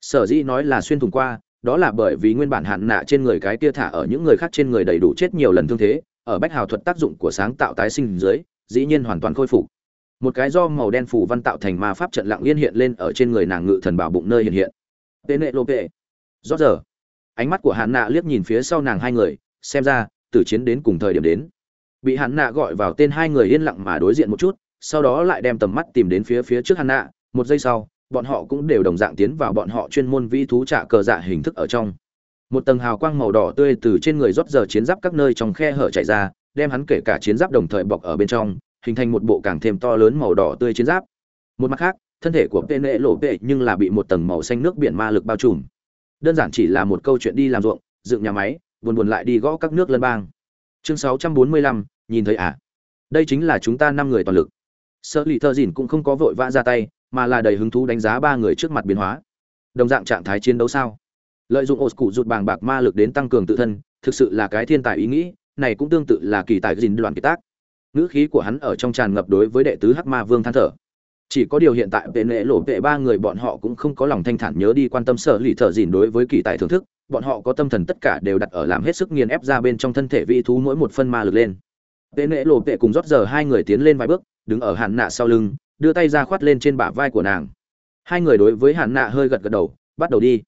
Sở dĩ nói là xuyên thủng qua, đó là bởi vì nguyên bản hạn nạ trên người cái kia thả ở những người khác trên người đầy đủ chết nhiều lần thương thế, ở bách hào thuật tác dụng của sáng tạo tái sinh dưới, dĩ nhiên hoàn toàn khôi phục một cái do màu đen phủ văn tạo thành ma pháp trận lặng liên hiện lên ở trên người nàng ngự thần bảo bụng nơi hiện hiện. Tên nệ lô vệ rót giờ, ánh mắt của hạn nạ liếc nhìn phía sau nàng hai người, xem ra, tử chiến đến cùng thời điểm đến. Bị hạn nạ gọi vào tên hai người yên lặng mà đối diện một chút, sau đó lại đem tầm mắt tìm đến phía phía trước hạn nạ, một giây sau, bọn họ cũng đều đồng dạng tiến vào bọn họ chuyên môn vi thú trả cờ dạ hình thức ở trong. Một tầng hào quang màu đỏ tươi từ trên người rót giờ chiến giáp các nơi trong khe hở chạy ra, đem hắn kể cả chiến giáp đồng thời bọc ở bên trong hình thành một bộ càng thêm to lớn màu đỏ tươi chiến giáp. Một mặt khác thân thể của tên lộ vệ nhưng là bị một tầng màu xanh nước biển ma lực bao trùm. Đơn giản chỉ là một câu chuyện đi làm ruộng dựng nhà máy buồn buồn lại đi gõ các nước lân bang. Chương 645, nhìn thấy à? Đây chính là chúng ta năm người toàn lực. Sợ lì thơ dìn cũng không có vội vã ra tay mà là đầy hứng thú đánh giá ba người trước mặt biến hóa. Đồng dạng trạng thái chiến đấu sao? Lợi dụng ổ cụ rụt bàng bạc ma lực đến tăng cường tự thân thực sự là cái thiên tài ý nghĩ này cũng tương tự là kỳ tài dìn đoàn kỳ tác ngữ khí của hắn ở trong tràn ngập đối với đệ tứ hắc ma vương than thở. Chỉ có điều hiện tại vệ nệ lộ vệ ba người bọn họ cũng không có lòng thanh thản nhớ đi quan tâm sở lì thợ dìn đối với kỳ tài thưởng thức, bọn họ có tâm thần tất cả đều đặt ở làm hết sức nghiền ép ra bên trong thân thể vị thú mỗi một phân ma lực lên. Vệ nệ lộ vệ cùng rót giờ hai người tiến lên vài bước, đứng ở hạn nạ sau lưng, đưa tay ra khoát lên trên bả vai của nàng. Hai người đối với hạn nạ hơi gật gật đầu, bắt đầu đi.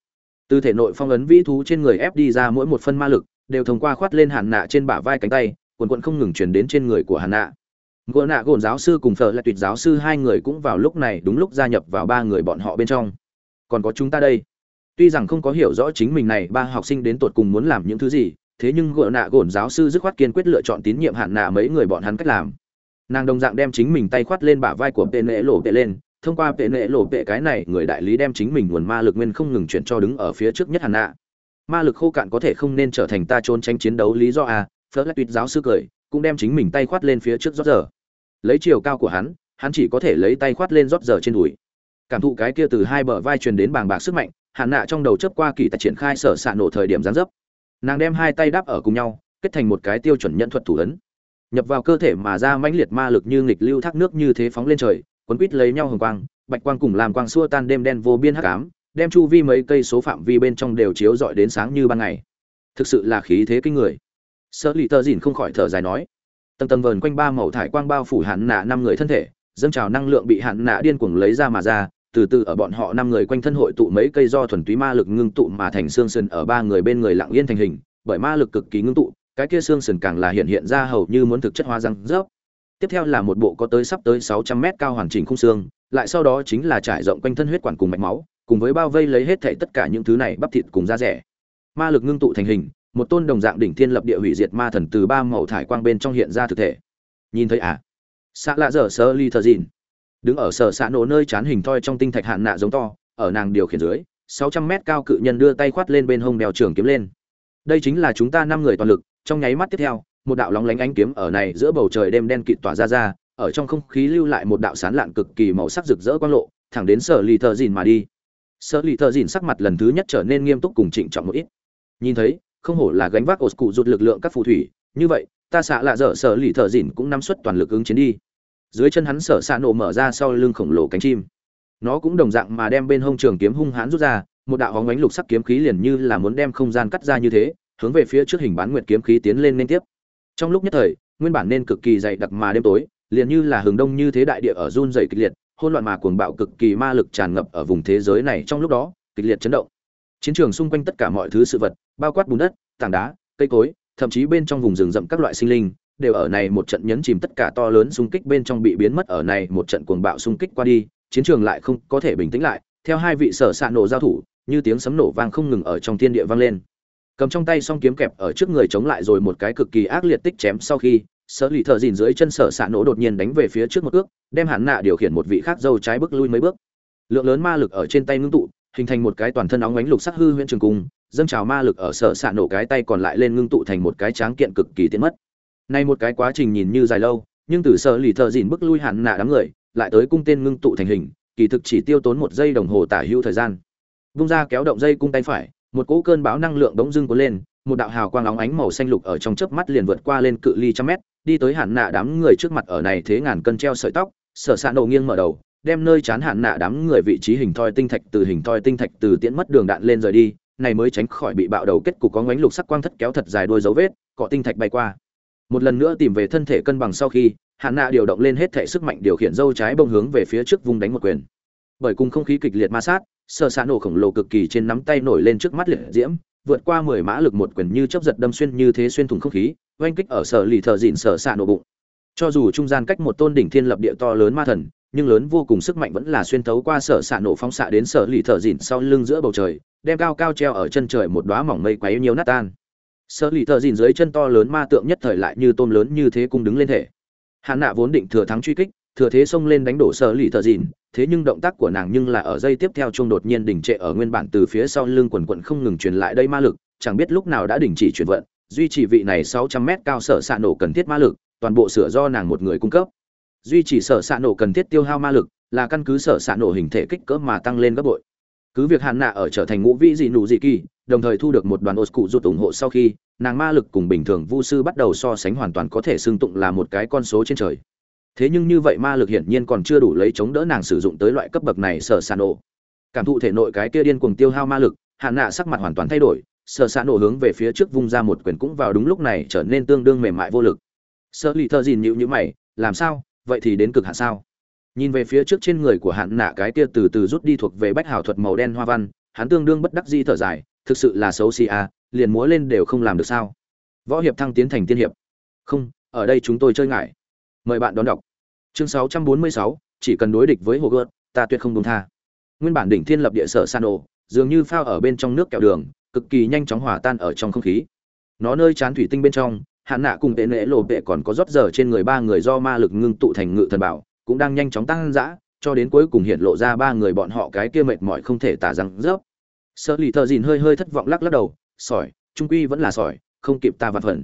Từ thể nội phong ấn vĩ thú trên người ép đi ra mỗi một phân ma lực, đều thông qua khoát lên hạn nạ trên bả vai cánh tay quần quận không ngừng truyền đến trên người của Hàn nạ. Gỗ nạ gồn giáo sư cùng phở là tuyệt giáo sư hai người cũng vào lúc này đúng lúc gia nhập vào ba người bọn họ bên trong. Còn có chúng ta đây. Tuy rằng không có hiểu rõ chính mình này, ba học sinh đến tột cùng muốn làm những thứ gì, thế nhưng gỗ nạ gồn giáo sư dứt khoát kiên quyết lựa chọn tín nhiệm Hàn nạ mấy người bọn hắn cách làm. Nàng đồng dạng đem chính mình tay khoát lên bả vai của vệ nệ lộ vệ lên, thông qua vệ nệ lộ vệ cái này, người đại lý đem chính mình nguồn ma lực nguyên không ngừng chuyển cho đứng ở phía trước nhất hàn nạ. Ma lực khô cạn có thể không nên trở thành ta trốn tránh chiến đấu lý do à phớt lại tuyệt giáo sư cười, cũng đem chính mình tay khoát lên phía trước rót giờ. Lấy chiều cao của hắn hắn chỉ có thể lấy tay khoát lên rót giờ trên đùi. Cảm thụ cái kia từ hai bờ vai truyền đến bàng bạc sức mạnh hạn nạ trong đầu chớp qua kỳ tài triển khai sở xạ nổ thời điểm gián dấp. Nàng đem hai tay đáp ở cùng nhau, kết thành một cái tiêu chuẩn nhận thuật thủ ấn. Nhập vào cơ thể mà ra mãnh liệt ma lực như nghịch lưu thác nước như thế phóng lên trời, quấn quít lấy nhau hồng quang, bạch quang cùng làm quang xua tan đêm đen vô biên hắc ám, đem chu vi mấy cây số phạm vi bên trong đều chiếu rọi đến sáng như ban ngày. Thực sự là khí thế kinh người sợ lì tờ dìn không khỏi thở dài nói, tầng tầng vờn quanh ba màu thải quang bao phủ hạn nạ năm người thân thể, dâng trào năng lượng bị hạn nạ điên cuồng lấy ra mà ra, từ từ ở bọn họ năm người quanh thân hội tụ mấy cây do thuần túy ma lực ngưng tụ mà thành xương sườn ở ba người bên người lặng yên thành hình, bởi ma lực cực kỳ ngưng tụ, cái kia xương sườn càng là hiện hiện ra hầu như muốn thực chất hóa răng rớp. Tiếp theo là một bộ có tới sắp tới 600 mét cao hoàn chỉnh khung xương, lại sau đó chính là trải rộng quanh thân huyết quản cùng mạch máu, cùng với bao vây lấy hết thảy tất cả những thứ này bắp thịt cùng da rẻ. Ma lực ngưng tụ thành hình một tôn đồng dạng đỉnh thiên lập địa hủy diệt ma thần từ ba màu thải quang bên trong hiện ra thực thể. Nhìn thấy à? Xạ lạ dở sơ ly thờ dìn đứng ở sở xạ nổ nơi chán hình thoi trong tinh thạch hạn nạ giống to, ở nàng điều khiển dưới 600 mét cao cự nhân đưa tay khoát lên bên hông đèo trường kiếm lên. Đây chính là chúng ta năm người toàn lực, trong nháy mắt tiếp theo, một đạo lóng lánh ánh kiếm ở này giữa bầu trời đêm đen kịt tỏa ra ra, ở trong không khí lưu lại một đạo sán lạn cực kỳ màu sắc rực rỡ quang lộ, thẳng đến sở lì thợ dìn mà đi. Sở lì thợ dìn sắc mặt lần thứ nhất trở nên nghiêm túc cùng trịnh trọng một ít. Nhìn thấy không hổ là gánh vác ổ cụ rụt lực lượng các phù thủy như vậy ta xạ lạ dở sở lì thợ dỉn cũng nắm suất toàn lực ứng chiến đi dưới chân hắn sở xạ nổ mở ra sau lưng khổng lồ cánh chim nó cũng đồng dạng mà đem bên hông trường kiếm hung hãn rút ra một đạo hóng ánh lục sắc kiếm khí liền như là muốn đem không gian cắt ra như thế hướng về phía trước hình bán nguyệt kiếm khí tiến lên liên tiếp. Trong lúc nhất thời, nguyên bản nên cực kỳ dày đặc mà đêm tối, liền như là hướng đông như thế đại địa ở run dày kịch liệt, hỗn loạn mà cuồng bạo cực kỳ ma lực tràn ngập ở vùng thế giới này trong lúc đó, kịch liệt chấn động. Chiến trường xung quanh tất cả mọi thứ sự vật, bao quát bùn đất, tảng đá, cây cối, thậm chí bên trong vùng rừng rậm các loại sinh linh, đều ở này một trận nhấn chìm tất cả to lớn xung kích bên trong bị biến mất ở này một trận cuồng bạo xung kích qua đi, chiến trường lại không có thể bình tĩnh lại, theo hai vị sở sạ nổ giao thủ, như tiếng sấm nổ vang không ngừng ở trong thiên địa vang lên. Cầm trong tay song kiếm kẹp ở trước người chống lại rồi một cái cực kỳ ác liệt tích chém sau khi sở lì thợ dìn dưới chân sở xạ nổ đột nhiên đánh về phía trước một ước đem hạn nạ điều khiển một vị khác dâu trái bước lui mấy bước. Lượng lớn ma lực ở trên tay ngưng tụ hình thành một cái toàn thân óng ánh lục sắc hư huyễn trường cung, dâng trào ma lực ở sở sạn nổ cái tay còn lại lên ngưng tụ thành một cái tráng kiện cực kỳ tiến mất. Nay một cái quá trình nhìn như dài lâu, nhưng từ sở lì thợ dịn bước lui hẳn nạ đám người, lại tới cung tên ngưng tụ thành hình, kỳ thực chỉ tiêu tốn một giây đồng hồ tả hữu thời gian. Vung ra kéo động dây cung tay phải, một cỗ cơn bão năng lượng bỗng dưng cuốn lên, một đạo hào quang óng ánh màu xanh lục ở trong chớp mắt liền vượt qua lên cự ly trăm mét, đi tới hẳn nạ đám người trước mặt ở này thế ngàn cân treo sợi tóc, sở sạn nổ nghiêng mở đầu đem nơi chán hạn nạ đám người vị trí hình thoi tinh thạch từ hình thoi tinh thạch từ tiễn mất đường đạn lên rời đi, này mới tránh khỏi bị bạo đầu kết cục có ngánh lục sắc quang thất kéo thật dài đôi dấu vết, cọ tinh thạch bay qua. Một lần nữa tìm về thân thể cân bằng sau khi, hạn nạ điều động lên hết thể sức mạnh điều khiển dâu trái bông hướng về phía trước vùng đánh một quyền. Bởi cùng không khí kịch liệt ma sát sơ xạ nổ khổng lồ cực kỳ trên nắm tay nổi lên trước mắt liệt diễm, vượt qua mười mã lực một quyền như chấp giật đâm xuyên như thế xuyên thủng không khí, oanh kích ở sở lì thợ dịn sở xạ nổ bụng. Cho dù trung gian cách một tôn đỉnh thiên lập địa to lớn ma thần nhưng lớn vô cùng sức mạnh vẫn là xuyên thấu qua sở xạ nổ phóng xạ đến sở lì thợ dịn sau lưng giữa bầu trời đem cao cao treo ở chân trời một đóa mỏng mây quấy nhiều nát tan. Sở lì thợ dịn dưới chân to lớn ma tượng nhất thời lại như tôm lớn như thế cung đứng lên thể. Hạn nạ vốn định thừa thắng truy kích thừa thế xông lên đánh đổ sở lì thợ dìn, thế nhưng động tác của nàng nhưng là ở dây tiếp theo chung đột nhiên đình trệ ở nguyên bản từ phía sau lưng quần quận không ngừng truyền lại đây ma lực chẳng biết lúc nào đã đình chỉ chuyển vận duy trì vị này 600 mét cao sở xạ nổ cần thiết ma lực toàn bộ sửa do nàng một người cung cấp duy trì sở xạ nổ cần thiết tiêu hao ma lực, là căn cứ sở xạ nổ hình thể kích cỡ mà tăng lên gấp bội. Cứ việc hạn nạ ở trở thành ngũ vĩ dị nụ dị kỳ, đồng thời thu được một đoàn ô cụ rút ủng hộ sau khi, nàng ma lực cùng bình thường vu sư bắt đầu so sánh hoàn toàn có thể xưng tụng là một cái con số trên trời. Thế nhưng như vậy ma lực hiển nhiên còn chưa đủ lấy chống đỡ nàng sử dụng tới loại cấp bậc này sở xạ nổ. Cảm thụ thể nội cái kia điên cuồng tiêu hao ma lực hạn nạ sắc mặt hoàn toàn thay đổi, sở xạ nổ hướng về phía trước vung ra một quyền cũng vào đúng lúc này trở nên tương đương mềm mại vô lực. Sợ lì thơ dìn nhịu nhữ mày, làm sao? Vậy thì đến cực hạn sao? Nhìn về phía trước trên người của hạn nạ cái kia từ từ rút đi thuộc về bách hảo thuật màu đen hoa văn hắn tương đương bất đắc di thở dài thực sự là xấu xì à liền múa lên đều không làm được sao? Võ hiệp thăng tiến thành tiên hiệp. Không ở đây chúng tôi chơi ngại. Mời bạn đón đọc. Chương 646, chỉ cần đối địch với hồ gợt ta tuyệt không đúng tha. Nguyên bản đỉnh thiên lập địa sở san đồ dường như phao ở bên trong nước kẹo đường cực kỳ nhanh chóng hòa tan ở trong không khí. Nó nơi chán thủy tinh bên trong hạn nạ cùng tệ nệ lộ tệ còn có rót giờ trên người ba người do ma lực ngưng tụ thành ngự thần bảo, cũng đang nhanh chóng tăng dã, cho đến cuối cùng hiện lộ ra ba người bọn họ cái kia mệt mỏi không thể tả rằng rớp. Sợ lì thợ dìn hơi hơi thất vọng lắc lắc đầu, sỏi, trung quy vẫn là sỏi, không kịp ta vặt phần.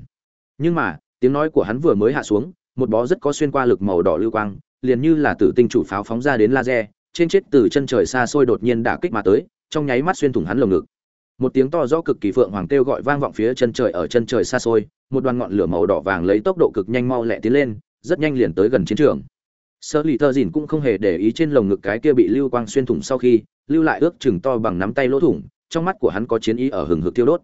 Nhưng mà, tiếng nói của hắn vừa mới hạ xuống, một bó rất có xuyên qua lực màu đỏ lưu quang, liền như là tử tinh chủ pháo phóng ra đến laser, trên chết từ chân trời xa xôi đột nhiên đả kích mà tới, trong nháy mắt xuyên thủng hắn lồng ngực một tiếng to rõ cực kỳ phượng hoàng kêu gọi vang vọng phía chân trời ở chân trời xa xôi, một đoàn ngọn lửa màu đỏ vàng lấy tốc độ cực nhanh mau lẹ tiến lên, rất nhanh liền tới gần chiến trường. Sơ lì thơ dìn cũng không hề để ý trên lồng ngực cái kia bị lưu quang xuyên thủng sau khi, lưu lại ước chừng to bằng nắm tay lỗ thủng, trong mắt của hắn có chiến ý ở hừng hực tiêu đốt.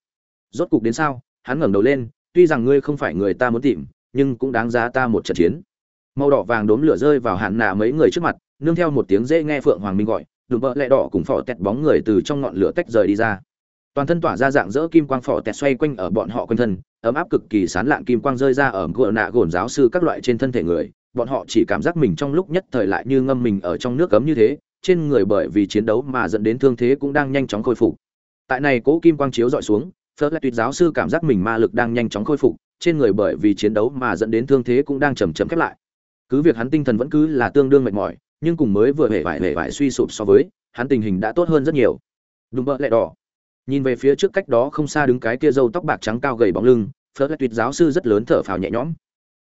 Rốt cục đến sao, hắn ngẩng đầu lên, tuy rằng ngươi không phải người ta muốn tìm, nhưng cũng đáng giá ta một trận chiến. Màu đỏ vàng đốm lửa rơi vào hạn nạ mấy người trước mặt, nương theo một tiếng dễ nghe phượng hoàng minh gọi, đùm bợ lẹ đỏ cùng phò tẹt bóng người từ trong ngọn lửa tách rời đi ra toàn thân tỏa ra dạng dỡ kim quang phò tẹt xoay quanh ở bọn họ quanh thân, ấm áp cực kỳ sán lạn kim quang rơi ra ở gợ nạ gồn giáo sư các loại trên thân thể người. Bọn họ chỉ cảm giác mình trong lúc nhất thời lại như ngâm mình ở trong nước cấm như thế, trên người bởi vì chiến đấu mà dẫn đến thương thế cũng đang nhanh chóng khôi phục. Tại này cố kim quang chiếu dọi xuống, phớt lại tuyệt giáo sư cảm giác mình ma lực đang nhanh chóng khôi phục, trên người bởi vì chiến đấu mà dẫn đến thương thế cũng đang chầm chậm khép lại. Cứ việc hắn tinh thần vẫn cứ là tương đương mệt mỏi, nhưng cùng mới vừa hề vải hề vải suy sụp so với, hắn tình hình đã tốt hơn rất nhiều. Đúng bỡ lẹ đỏ nhìn về phía trước cách đó không xa đứng cái kia râu tóc bạc trắng cao gầy bóng lưng phớt lại tuyệt giáo sư rất lớn thở phào nhẹ nhõm.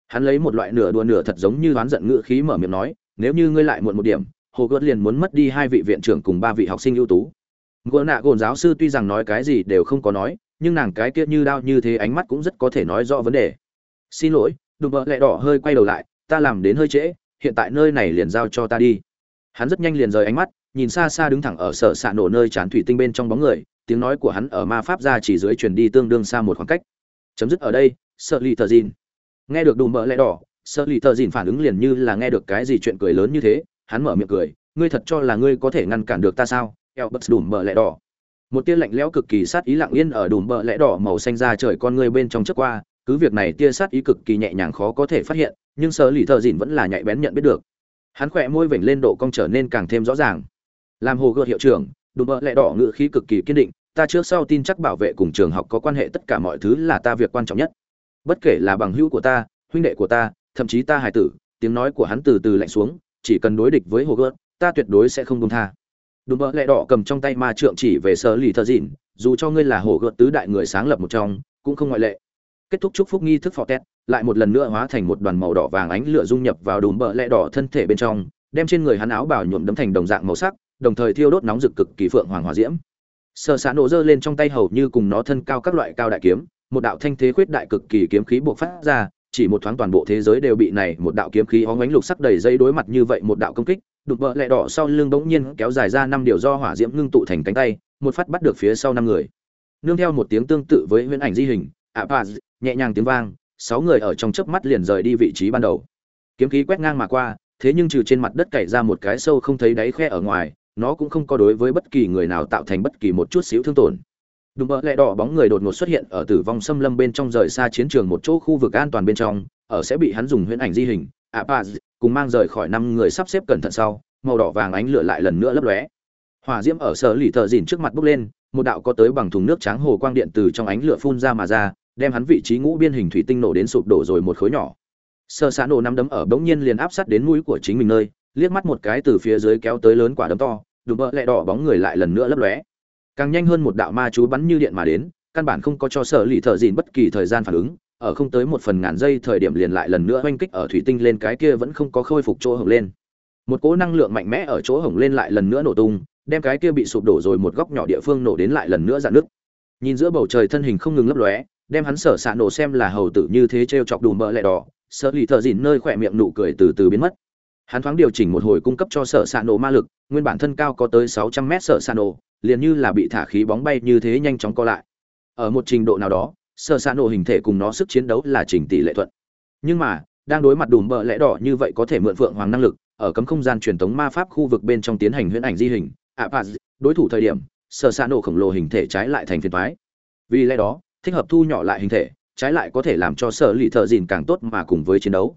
Hắn lấy một loại nửa đùa nửa thật giống như đoán giận ngữ khí mở miệng nói, nếu như ngươi lại muộn một điểm, hồ gợt liền muốn mất đi hai vị viện trưởng cùng ba vị học sinh ưu tú. Gỡ nạ gồn giáo sư tuy rằng nói cái gì đều không có nói, nhưng nàng cái kia như đao như thế ánh mắt cũng rất có thể nói rõ vấn đề. Xin lỗi, đùm bợ lẹ đỏ hơi quay đầu lại, ta làm đến hơi trễ, hiện tại nơi này liền giao cho ta đi. Hắn rất nhanh liền rời ánh mắt, nhìn xa xa đứng thẳng ở sở xạ nổ nơi chán thủy tinh bên trong bóng người tiếng nói của hắn ở ma pháp ra chỉ dưới truyền đi tương đương xa một khoảng cách. Chấm dứt ở đây, sợ lì thờ dìn. Nghe được đùm bỡ lẽ đỏ, sợ lì thờ dìn phản ứng liền như là nghe được cái gì chuyện cười lớn như thế, hắn mở miệng cười, ngươi thật cho là ngươi có thể ngăn cản được ta sao? Eo bật đùm bỡ lẽ đỏ. Một tia lạnh lẽo cực kỳ sát ý lặng yên ở đùm bỡ lẽ đỏ màu xanh ra trời con ngươi bên trong trước qua, cứ việc này tia sát ý cực kỳ nhẹ nhàng khó có thể phát hiện, nhưng sơ lì thợ dìn vẫn là nhạy bén nhận biết được. Hắn khỏe môi vểnh lên độ cong trở nên càng thêm rõ ràng. Làm hồ gợt hiệu trưởng, đùm bỡ lẽ đỏ ngự khí cực kỳ kiên định ta trước sau tin chắc bảo vệ cùng trường học có quan hệ tất cả mọi thứ là ta việc quan trọng nhất. Bất kể là bằng hữu của ta, huynh đệ của ta, thậm chí ta hài tử, tiếng nói của hắn từ từ lạnh xuống, chỉ cần đối địch với hồ gợt, ta tuyệt đối sẽ không công tha. Đùm bợ lẹ đỏ cầm trong tay ma trượng chỉ về sở lì thợ dịn, dù cho ngươi là Hồ gợt tứ đại người sáng lập một trong, cũng không ngoại lệ. Kết thúc chúc phúc nghi thức phò tét, lại một lần nữa hóa thành một đoàn màu đỏ vàng ánh lửa dung nhập vào đùm bợ lẹ đỏ thân thể bên trong, đem trên người hắn áo bảo nhuộm đấm thành đồng dạng màu sắc, đồng thời thiêu đốt nóng rực cực kỳ phượng hoàng hòa diễm. Sở Sạ nổ giơ lên trong tay hầu như cùng nó thân cao các loại cao đại kiếm, một đạo thanh thế khuyết đại cực kỳ kiếm khí bộc phát ra, chỉ một thoáng toàn bộ thế giới đều bị này một đạo kiếm khí óng ánh lục sắc đầy dây đối mặt như vậy một đạo công kích, đục vợ lẹ đỏ sau lưng bỗng nhiên kéo dài ra năm điều do hỏa diễm ngưng tụ thành cánh tay, một phát bắt được phía sau năm người. Nương theo một tiếng tương tự với huyễn ảnh di hình, Apaz, nhẹ nhàng tiếng vang, sáu người ở trong chớp mắt liền rời đi vị trí ban đầu. Kiếm khí quét ngang mà qua, thế nhưng trừ trên mặt đất cày ra một cái sâu không thấy đáy khe ở ngoài, nó cũng không có đối với bất kỳ người nào tạo thành bất kỳ một chút xíu thương tổn. Đùm bợ lẹ đỏ bóng người đột ngột xuất hiện ở tử vong xâm lâm bên trong rời xa chiến trường một chỗ khu vực an toàn bên trong, ở sẽ bị hắn dùng huyễn ảnh di hình apaz cùng mang rời khỏi năm người sắp xếp cẩn thận sau, màu đỏ vàng ánh lửa lại lần nữa lấp lóe. Hỏa diễm ở sở lì thợ dìn trước mặt bốc lên, một đạo có tới bằng thùng nước trắng hồ quang điện từ trong ánh lửa phun ra mà ra, đem hắn vị trí ngũ biên hình thủy tinh nổ đến sụp đổ rồi một khối nhỏ. Sơ xã nổ năm đấm ở bỗng nhiên liền áp sát đến mũi của chính mình nơi liếc mắt một cái từ phía dưới kéo tới lớn quả đấm to, đùm bỡ lẹ đỏ bóng người lại lần nữa lấp lóe. Càng nhanh hơn một đạo ma chú bắn như điện mà đến, căn bản không có cho sở lì thợ dìn bất kỳ thời gian phản ứng, ở không tới một phần ngàn giây thời điểm liền lại lần nữa oanh kích ở thủy tinh lên cái kia vẫn không có khôi phục chỗ hồng lên. Một cỗ năng lượng mạnh mẽ ở chỗ hồng lên lại lần nữa nổ tung, đem cái kia bị sụp đổ rồi một góc nhỏ địa phương nổ đến lại lần nữa dạn nước nhìn giữa bầu trời thân hình không ngừng lấp lóe, đem hắn sở xạ nổ xem là hầu tử như thế t r e o chọc đùm bỡ lẹ đỏ sợ lì thợ dìn nơi khỏe miệng nụ cười từ từ biến mất hắn thoáng điều chỉnh một hồi cung cấp cho sở xạ nổ ma lực, nguyên bản thân cao có tới sáu trăm mét sở xạ nổ, liền như là bị thả khí bóng bay như thế nhanh chóng co lại. Ở một trình độ nào đó, sở s ạ nổ hình thể cùng nó sức chiến đấu là trình tỷ lệ thuận. Nhưng mà, đang đối mặt đùm bợ lẽ đỏ như vậy có thể mượn phượng hoàng năng lực, ở cấm không gian truyền thống ma pháp khu vực bên trong tiến hành huyễn ảnh di hình apaz đối thủ thời điểm, sở s ạ nổ khổng lồ hình thể trái lại thành phiền thoái vì lẽ đó, thích hợp thu nhỏ lại hình thể, trái lại có thể làm cho sở lì thợ dìn càng tốt mà cùng với chiến đấu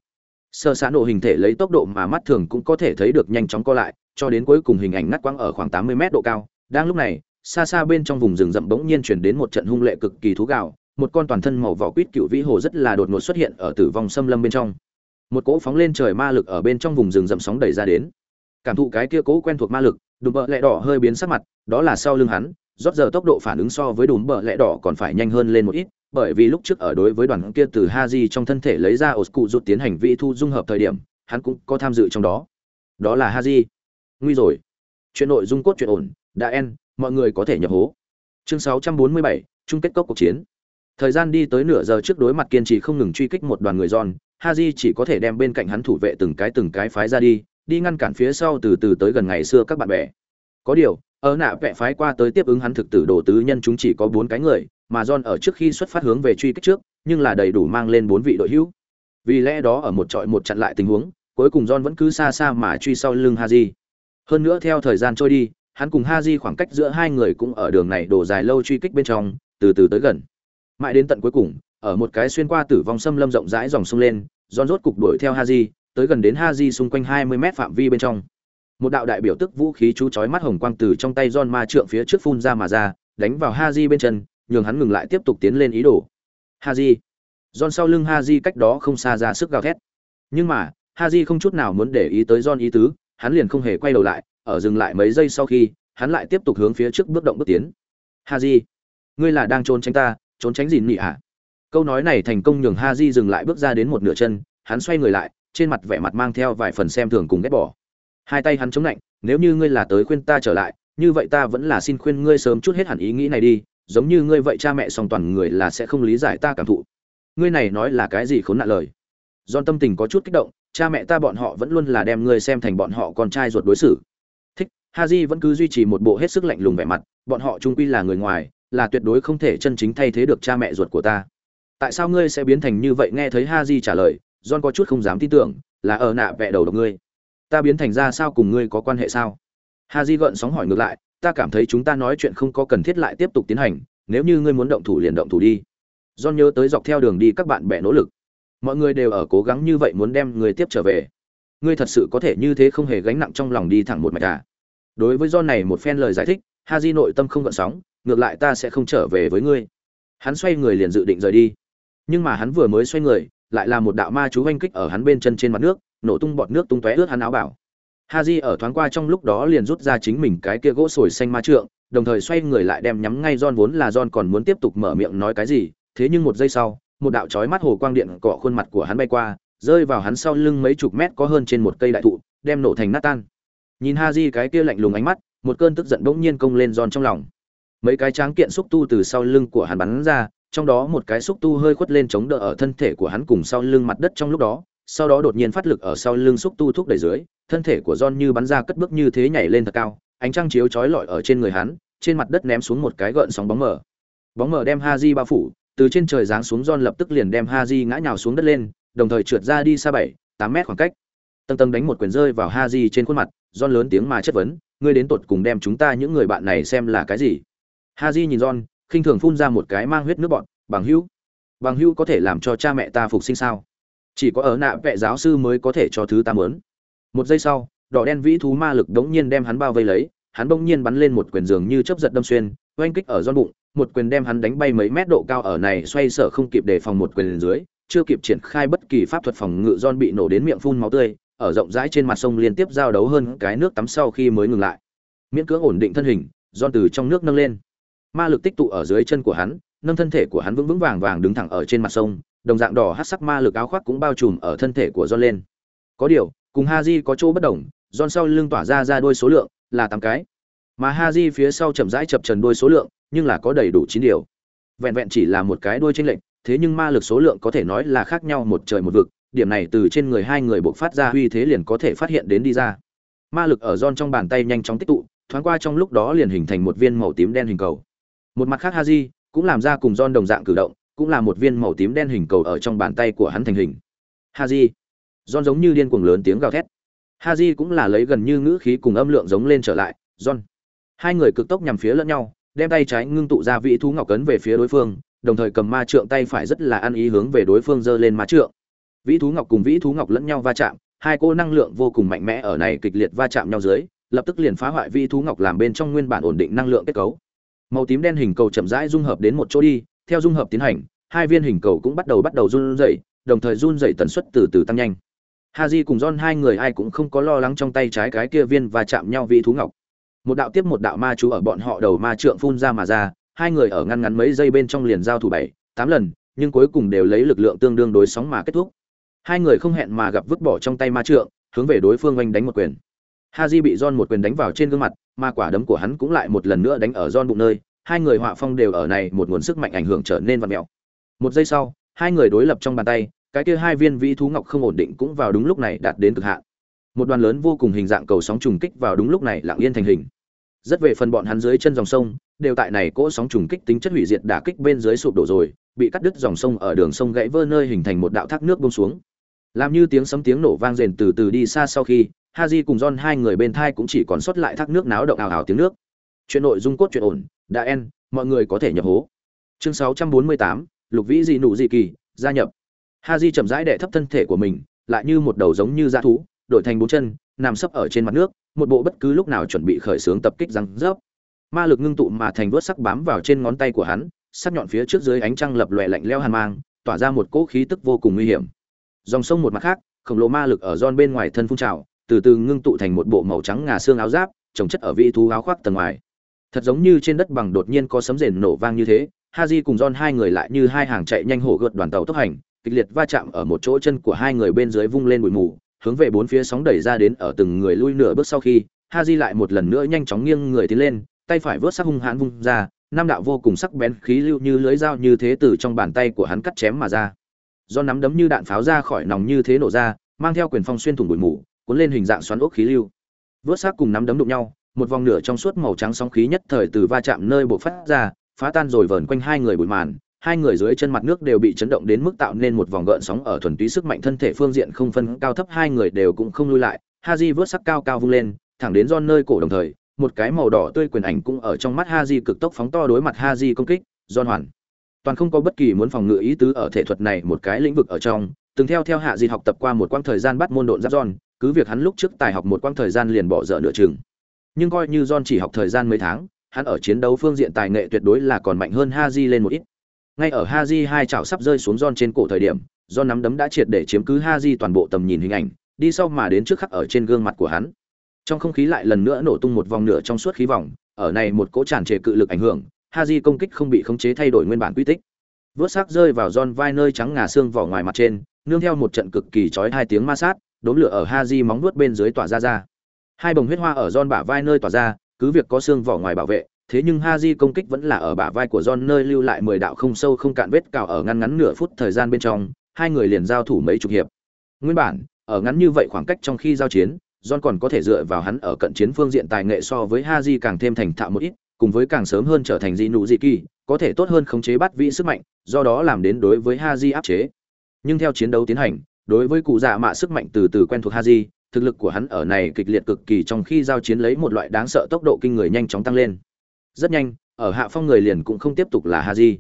sơ xa nổ hình thể lấy tốc độ mà mắt thường cũng có thể thấy được nhanh chóng co lại, cho đến cuối cùng hình ảnh ngắt quãng ở khoảng 80 mét độ cao. Đang lúc này, xa xa bên trong vùng rừng rậm bỗng nhiên chuyển đến một trận hung lệ cực kỳ thú gạo, một con toàn thân màu vỏ quýt cựu vĩ hồ rất là đột ngột xuất hiện ở tử vong xâm lâm bên trong. Một cỗ phóng lên trời ma lực ở bên trong vùng rừng rậm sóng đẩy ra đến. Cảm thụ cái kia cố quen thuộc ma lực, đùm bợ lẹ đỏ hơi biến sắc mặt, đó là sau lưng hắn, rót giờ tốc độ phản ứng so với đùm bợ lẹ đỏ còn phải nhanh hơn lên một ít bởi vì lúc trước ở đối với đoàn kia từ Haji trong thân thể lấy ra ổ cụ rút tiến hành vị thu dung hợp thời điểm hắn cũng có tham dự trong đó. Đó là Haji. Nguy rồi. Chuyện nội dung cốt chuyện ổn đã en mọi người có thể nhập hố. Chương 647, chung kết cốc cuộc chiến. Thời gian đi tới nửa giờ trước đối mặt kiên trì không ngừng truy kích một đoàn người giòn haji chỉ có thể đem bên cạnh hắn thủ vệ từng cái từng cái phái ra đi đi ngăn cản phía sau từ từ tới gần ngày xưa các bạn bè. Có điều ở nạ vẽ phái qua tới tiếp ứng hắn thực tử đồ tứ nhân chúng chỉ có bốn cái người mà john ở trước khi xuất phát hướng về truy kích trước nhưng là đầy đủ mang lên bốn vị đội hữu vì lẽ đó ở một trọi một chặn lại tình huống cuối cùng john vẫn cứ xa xa mà truy sau lưng haji hơn nữa theo thời gian trôi đi hắn cùng Haji khoảng cách giữa hai người cũng ở đường này đổ dài lâu truy kích bên trong, từ từ tới gần. Mãi đến tận cuối cùng, ở một cái xuyên qua tử vong xâm lâm rộng rãi dòng sông lên, John rốt cục đuổi theo Haji, tới gần đến Haji xung quanh 20 mét phạm vi bên trong. Một đạo đại biểu tức vũ khí chú chói mắt hồng quang từ trong tay John ma trượng phía trước phun ra mà ra, đánh vào Haji bên chân, nhường hắn ngừng lại tiếp tục tiến lên ý đồ. Haji. John sau lưng Haji cách đó không xa ra sức gào thét. Nhưng mà, Haji không chút nào muốn để ý tới John ý tứ, hắn liền không hề quay đầu lại, ở dừng lại mấy giây sau khi, hắn lại tiếp tục hướng phía trước bước động bước tiến. Haji, ngươi là đang trốn tránh ta, trốn tránh gì nhỉ hả? Câu nói này thành công nhường Haji dừng lại bước ra đến một nửa chân, hắn xoay người lại, trên mặt vẻ mặt mang theo vài phần xem thường cùng ghét bỏ. Hai tay hắn chống lạnh, nếu như ngươi là tới khuyên ta trở lại, như vậy ta vẫn là xin khuyên ngươi sớm chút hết hẳn ý nghĩ này đi, giống như ngươi vậy cha mẹ song toàn người là sẽ không lý giải ta cảm thụ. Ngươi này nói là cái gì khốn nạn lời? Don tâm tình có chút kích động, cha mẹ ta bọn họ vẫn luôn là đem ngươi xem thành bọn họ con trai ruột đối xử, Thích, Haji vẫn cứ duy trì một bộ hết sức lạnh lùng vẻ mặt, bọn họ chung quy là người ngoài, là tuyệt đối không thể chân chính thay thế được cha mẹ ruột của ta. Tại sao ngươi sẽ biến thành như vậy? Nghe thấy Haji trả lời, John có chút không dám tin tưởng, là ở nạ vẽ đầu độc ngươi. Ta biến thành ra sao cùng ngươi có quan hệ sao? Haji gợn sóng hỏi ngược lại, ta cảm thấy chúng ta nói chuyện không có cần thiết lại tiếp tục tiến hành, nếu như ngươi muốn động thủ liền động thủ đi. John nhớ tới dọc theo đường đi các bạn bè nỗ lực. Mọi người đều ở cố gắng như vậy muốn đem người tiếp trở về. Ngươi thật sự có thể như thế không hề gánh nặng trong lòng đi thẳng một mạch à? đối với do này một phen lời giải thích ha di nội tâm không gợn sóng ngược lại ta sẽ không trở về với ngươi hắn xoay người liền dự định rời đi nhưng mà hắn vừa mới xoay người lại là một đạo ma chú oanh kích ở hắn bên chân trên mặt nước nổ tung bọt nước tung tóe ướt hắn áo bảo Haji ở thoáng qua trong lúc đó liền rút ra chính mình cái kia gỗ sồi xanh ma trượng đồng thời xoay người lại đem nhắm ngay John vốn là John còn muốn tiếp tục mở miệng nói cái gì, thế nhưng một giây sau, một đạo chói mắt hồ quang điện cọ khuôn mặt của hắn bay qua, rơi vào hắn sau lưng mấy chục mét có hơn trên một cây đại thụ, đem nổ thành nát tan. Nhìn Haji cái kia lạnh lùng ánh mắt, một cơn tức giận bỗng nhiên công lên John trong lòng. mấy cái tráng kiện xúc tu từ sau lưng của hắn bắn ra trong đó một cái xúc tu hơi khuất lên chống đỡ ở thân thể của hắn cùng sau lưng mặt đất trong lúc đó sau đó đột nhiên phát lực ở sau lưng xúc tu thúc đẩy dưới, thân thể của John như bắn ra cất bước như thế nhảy lên thật cao, ánh trăng chiếu chói lọi ở trên người hắn, trên mặt đất ném xuống một cái gợn sóng bóng mờ. Bóng mờ đem Haji bao phủ, từ trên trời giáng xuống John lập tức liền đem Haji ngã nhào xuống đất lên, đồng thời trượt ra đi xa bảy, tám mét khoảng cách. Tầng tầng đánh một quyền rơi vào Haji trên khuôn mặt, John lớn tiếng mà chất vấn, ngươi đến tột cùng đem chúng ta những người bạn này xem là cái gì? Haji nhìn John, khinh thường phun ra một cái mang huyết nước bọt, bằng hữu bằng hữu có thể làm cho cha mẹ ta phục sinh sao? Chỉ có ở nạ vệ giáo sư mới có thể cho thứ ta muốn. Một giây sau, đỏ đen vĩ thú ma lực đống nhiên đem hắn bao vây lấy, hắn bỗng nhiên bắn lên một quyền giường như chớp giật đâm xuyên, oanh kích ở giòn bụng, một quyền đem hắn đánh bay mấy mét độ cao ở này xoay sở không kịp đề phòng một quyền dưới, chưa kịp triển khai bất kỳ pháp thuật phòng ngự giòn bị nổ đến miệng phun máu tươi, ở rộng rãi trên mặt sông liên tiếp giao đấu hơn cái nước tắm sau khi mới ngừng lại. Miễn cưỡng ổn định thân hình giòn từ trong nước nâng lên. Ma lực tích tụ ở dưới chân của hắn, nâng thân thể của hắn vững vững vàng vàng đứng thẳng ở trên mặt sông đồng dạng đỏ hát sắc ma lực áo khoác cũng bao trùm ở thân thể của John lên. Có điều, cùng Haji có chỗ bất đồng, John sau lưng tỏa ra ra đôi số lượng là 8 cái, mà Haji phía sau chậm rãi chập trần đôi số lượng, nhưng là có đầy đủ 9 điều. Vẹn vẹn chỉ là một cái đuôi chênh lệnh, thế nhưng ma lực số lượng có thể nói là khác nhau một trời một vực, điểm này từ trên người hai người bộc phát ra uy thế liền có thể phát hiện đến đi ra. Ma lực ở John trong bàn tay nhanh chóng tích tụ, thoáng qua trong lúc đó liền hình thành một viên màu tím đen hình cầu. Một mặt khác Haji cũng làm ra cùng John đồng dạng cử động, cũng là một viên màu tím đen hình cầu ở trong bàn tay của hắn thành hình. Haji, John giống như điên cuồng lớn tiếng gào thét. Haji cũng là lấy gần như ngữ khí cùng âm lượng giống lên trở lại, John. Hai người cực tốc nhằm phía lẫn nhau, đem tay trái ngưng tụ ra vị thú ngọc cấn về phía đối phương, đồng thời cầm ma trượng tay phải rất là ăn ý hướng về đối phương giơ lên ma trượng. Vĩ thú ngọc cùng vĩ thú ngọc lẫn nhau va chạm, hai cô năng lượng vô cùng mạnh mẽ ở này kịch liệt va chạm nhau dưới, lập tức liền phá hoại vĩ thú ngọc làm bên trong nguyên bản ổn định năng lượng kết cấu. Màu tím đen hình cầu chậm rãi dung hợp đến một chỗ đi, theo dung hợp tiến hành, hai viên hình cầu cũng bắt đầu bắt đầu run rẩy, đồng thời run rẩy tần suất từ từ tăng nhanh. Haji cùng John hai người ai cũng không có lo lắng trong tay trái cái kia viên và chạm nhau vị thú ngọc. Một đạo tiếp một đạo ma chú ở bọn họ đầu ma trượng phun ra mà ra, hai người ở ngăn ngắn mấy giây bên trong liền giao thủ bảy, tám lần, nhưng cuối cùng đều lấy lực lượng tương đương đối sóng mà kết thúc. Hai người không hẹn mà gặp vứt bỏ trong tay ma trượng, hướng về đối phương oanh đánh một quyền. Haji bị John một quyền đánh vào trên gương mặt, ma quả đấm của hắn cũng lại một lần nữa đánh ở John bụng nơi, hai người họa phong đều ở này một nguồn sức mạnh ảnh hưởng trở nên vặn mèo. Một giây sau, hai người đối lập trong bàn tay, cái kia hai viên vĩ thú ngọc không ổn định cũng vào đúng lúc này đạt đến cực hạn. Một đoàn lớn vô cùng hình dạng cầu sóng trùng kích vào đúng lúc này lặng yên thành hình. Rất về phần bọn hắn dưới chân dòng sông, đều tại này cỗ sóng trùng kích tính chất hủy diệt đả kích bên dưới sụp đổ rồi, bị cắt đứt dòng sông ở đường sông gãy vỡ nơi hình thành một đạo thác nước buông xuống. Làm như tiếng sấm tiếng nổ vang rền từ từ đi xa sau khi, Haji cùng John hai người bên thai cũng chỉ còn sót lại thác nước náo động ào ào tiếng nước. Chuyện nội dung cốt truyện ổn, đã en, mọi người có thể nhập hố. Chương 648, Lục Vĩ gì nụ gì kỳ, gia nhập. Ha di chậm rãi đệ thấp thân thể của mình lại như một đầu giống như da thú đổi thành bốn chân nằm sấp ở trên mặt nước một bộ bất cứ lúc nào chuẩn bị khởi xướng tập kích răng rớp. Ma lực ngưng tụ mà thành vớt sắc bám vào trên ngón tay của hắn sắc nhọn phía trước dưới ánh trăng lập lòe lạnh leo hàn mang tỏa ra một cỗ khí tức vô cùng nguy hiểm. Dòng sông một mặt khác khổng lồ ma lực ở giòn bên ngoài thân phun trào từ từ ngưng tụ thành một bộ màu trắng ngà xương áo giáp trồng chất ở vị thú áo khoác tầng ngoài thật giống như trên đất bằng đột nhiên có sấm rền nổ vang như thế Haji cùng John hai người lại như hai hàng chạy nhanh hổ gợt đoàn tàu tốc hành, kịch liệt va chạm ở một chỗ chân của hai người bên dưới vung lên bụi mù, hướng về bốn phía sóng đẩy ra đến ở từng người lui nửa bước sau khi, Haji lại một lần nữa nhanh chóng nghiêng người tiến lên, tay phải vớt sắc hung hãn vung ra, năm đạo vô cùng sắc bén khí lưu như lưới dao như thế từ trong bàn tay của hắn cắt chém mà ra. Do nắm đấm như đạn pháo ra khỏi nòng như thế nổ ra, mang theo quyền phong xuyên thủng bụi mù, cuốn lên hình dạng xoắn ốc khí lưu. Vớt sắc cùng nắm đấm đụng nhau, một vòng nửa trong suốt màu trắng sóng khí nhất thời từ va chạm nơi bộc phát ra, phá tan rồi vờn quanh hai người bụi màn, hai người dưới chân mặt nước đều bị chấn động đến mức tạo nên một vòng gợn sóng ở thuần túy sức mạnh thân thể phương diện không phân cao thấp hai người đều cũng không lui lại. Haji vớt sắc cao cao vung lên, thẳng đến John nơi cổ đồng thời, một cái màu đỏ tươi quyền ảnh cũng ở trong mắt Haji cực tốc phóng to đối mặt Haji công kích, John hoàn toàn không có bất kỳ muốn phòng ngự ý tứ ở thể thuật này một cái lĩnh vực ở trong, từng theo theo hạ di học tập qua một quãng thời gian bắt môn độn giáp John, cứ việc hắn lúc trước tài học một quãng thời gian liền bỏ dở nửa chừng. Nhưng coi như John chỉ học thời gian mấy tháng, hắn ở chiến đấu phương diện tài nghệ tuyệt đối là còn mạnh hơn Haji lên một ít. Ngay ở Haji hai chảo sắp rơi xuống John trên cổ thời điểm, John nắm đấm đã triệt để chiếm cứ Haji toàn bộ tầm nhìn hình ảnh, đi sau mà đến trước khắc ở trên gương mặt của hắn. Trong không khí lại lần nữa nổ tung một vòng nửa trong suốt khí vòng, ở này một cỗ tràn trề cự lực ảnh hưởng, Haji công kích không bị khống chế thay đổi nguyên bản quy tích. Vớt sắc rơi vào John vai nơi trắng ngà xương vỏ ngoài mặt trên, nương theo một trận cực kỳ chói hai tiếng ma sát, đốm lửa ở Haji móng vuốt bên dưới tỏa ra ra. Hai bồng huyết hoa ở don bả vai nơi tỏa ra, cứ việc có xương vỏ ngoài bảo vệ, thế nhưng Haji công kích vẫn là ở bả vai của John nơi lưu lại 10 đạo không sâu không cạn vết cào ở ngắn ngắn nửa phút thời gian bên trong, hai người liền giao thủ mấy chục hiệp. Nguyên bản, ở ngắn như vậy khoảng cách trong khi giao chiến, John còn có thể dựa vào hắn ở cận chiến phương diện tài nghệ so với Haji càng thêm thành thạo một ít, cùng với càng sớm hơn trở thành dị nụ dị kỳ, có thể tốt hơn khống chế bắt vĩ sức mạnh, do đó làm đến đối với Haji áp chế. Nhưng theo chiến đấu tiến hành, đối với cụ dạ mạ sức mạnh từ từ quen thuộc Haji, thực lực của hắn ở này kịch liệt cực kỳ trong khi giao chiến lấy một loại đáng sợ tốc độ kinh người nhanh chóng tăng lên. Rất nhanh, ở hạ phong người liền cũng không tiếp tục là Haji.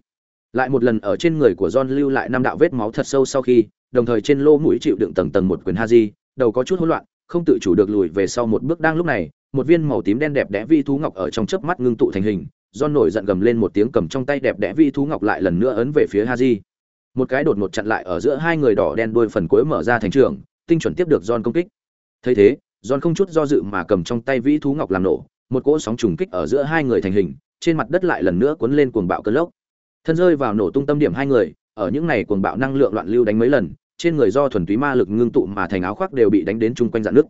Lại một lần ở trên người của John lưu lại năm đạo vết máu thật sâu sau khi, đồng thời trên lô mũi chịu đựng tầng tầng một quyền Haji, đầu có chút hỗn loạn, không tự chủ được lùi về sau một bước đang lúc này, một viên màu tím đen đẹp đẽ vi thú ngọc ở trong chớp mắt ngưng tụ thành hình, John nổi giận gầm lên một tiếng cầm trong tay đẹp đẽ vi thú ngọc lại lần nữa ấn về phía Haji. Một cái đột ngột chặn lại ở giữa hai người đỏ đen đuôi phần cuối mở ra thành trường, tinh chuẩn tiếp được John công kích. Thấy thế, John không chút do dự mà cầm trong tay vĩ thú ngọc làm nổ, một cỗ sóng trùng kích ở giữa hai người thành hình, trên mặt đất lại lần nữa cuốn lên cuồng bạo cơn lốc. Thân rơi vào nổ tung tâm điểm hai người, ở những này cuồng bạo năng lượng loạn lưu đánh mấy lần, trên người do thuần túy ma lực ngưng tụ mà thành áo khoác đều bị đánh đến chung quanh dạn nước.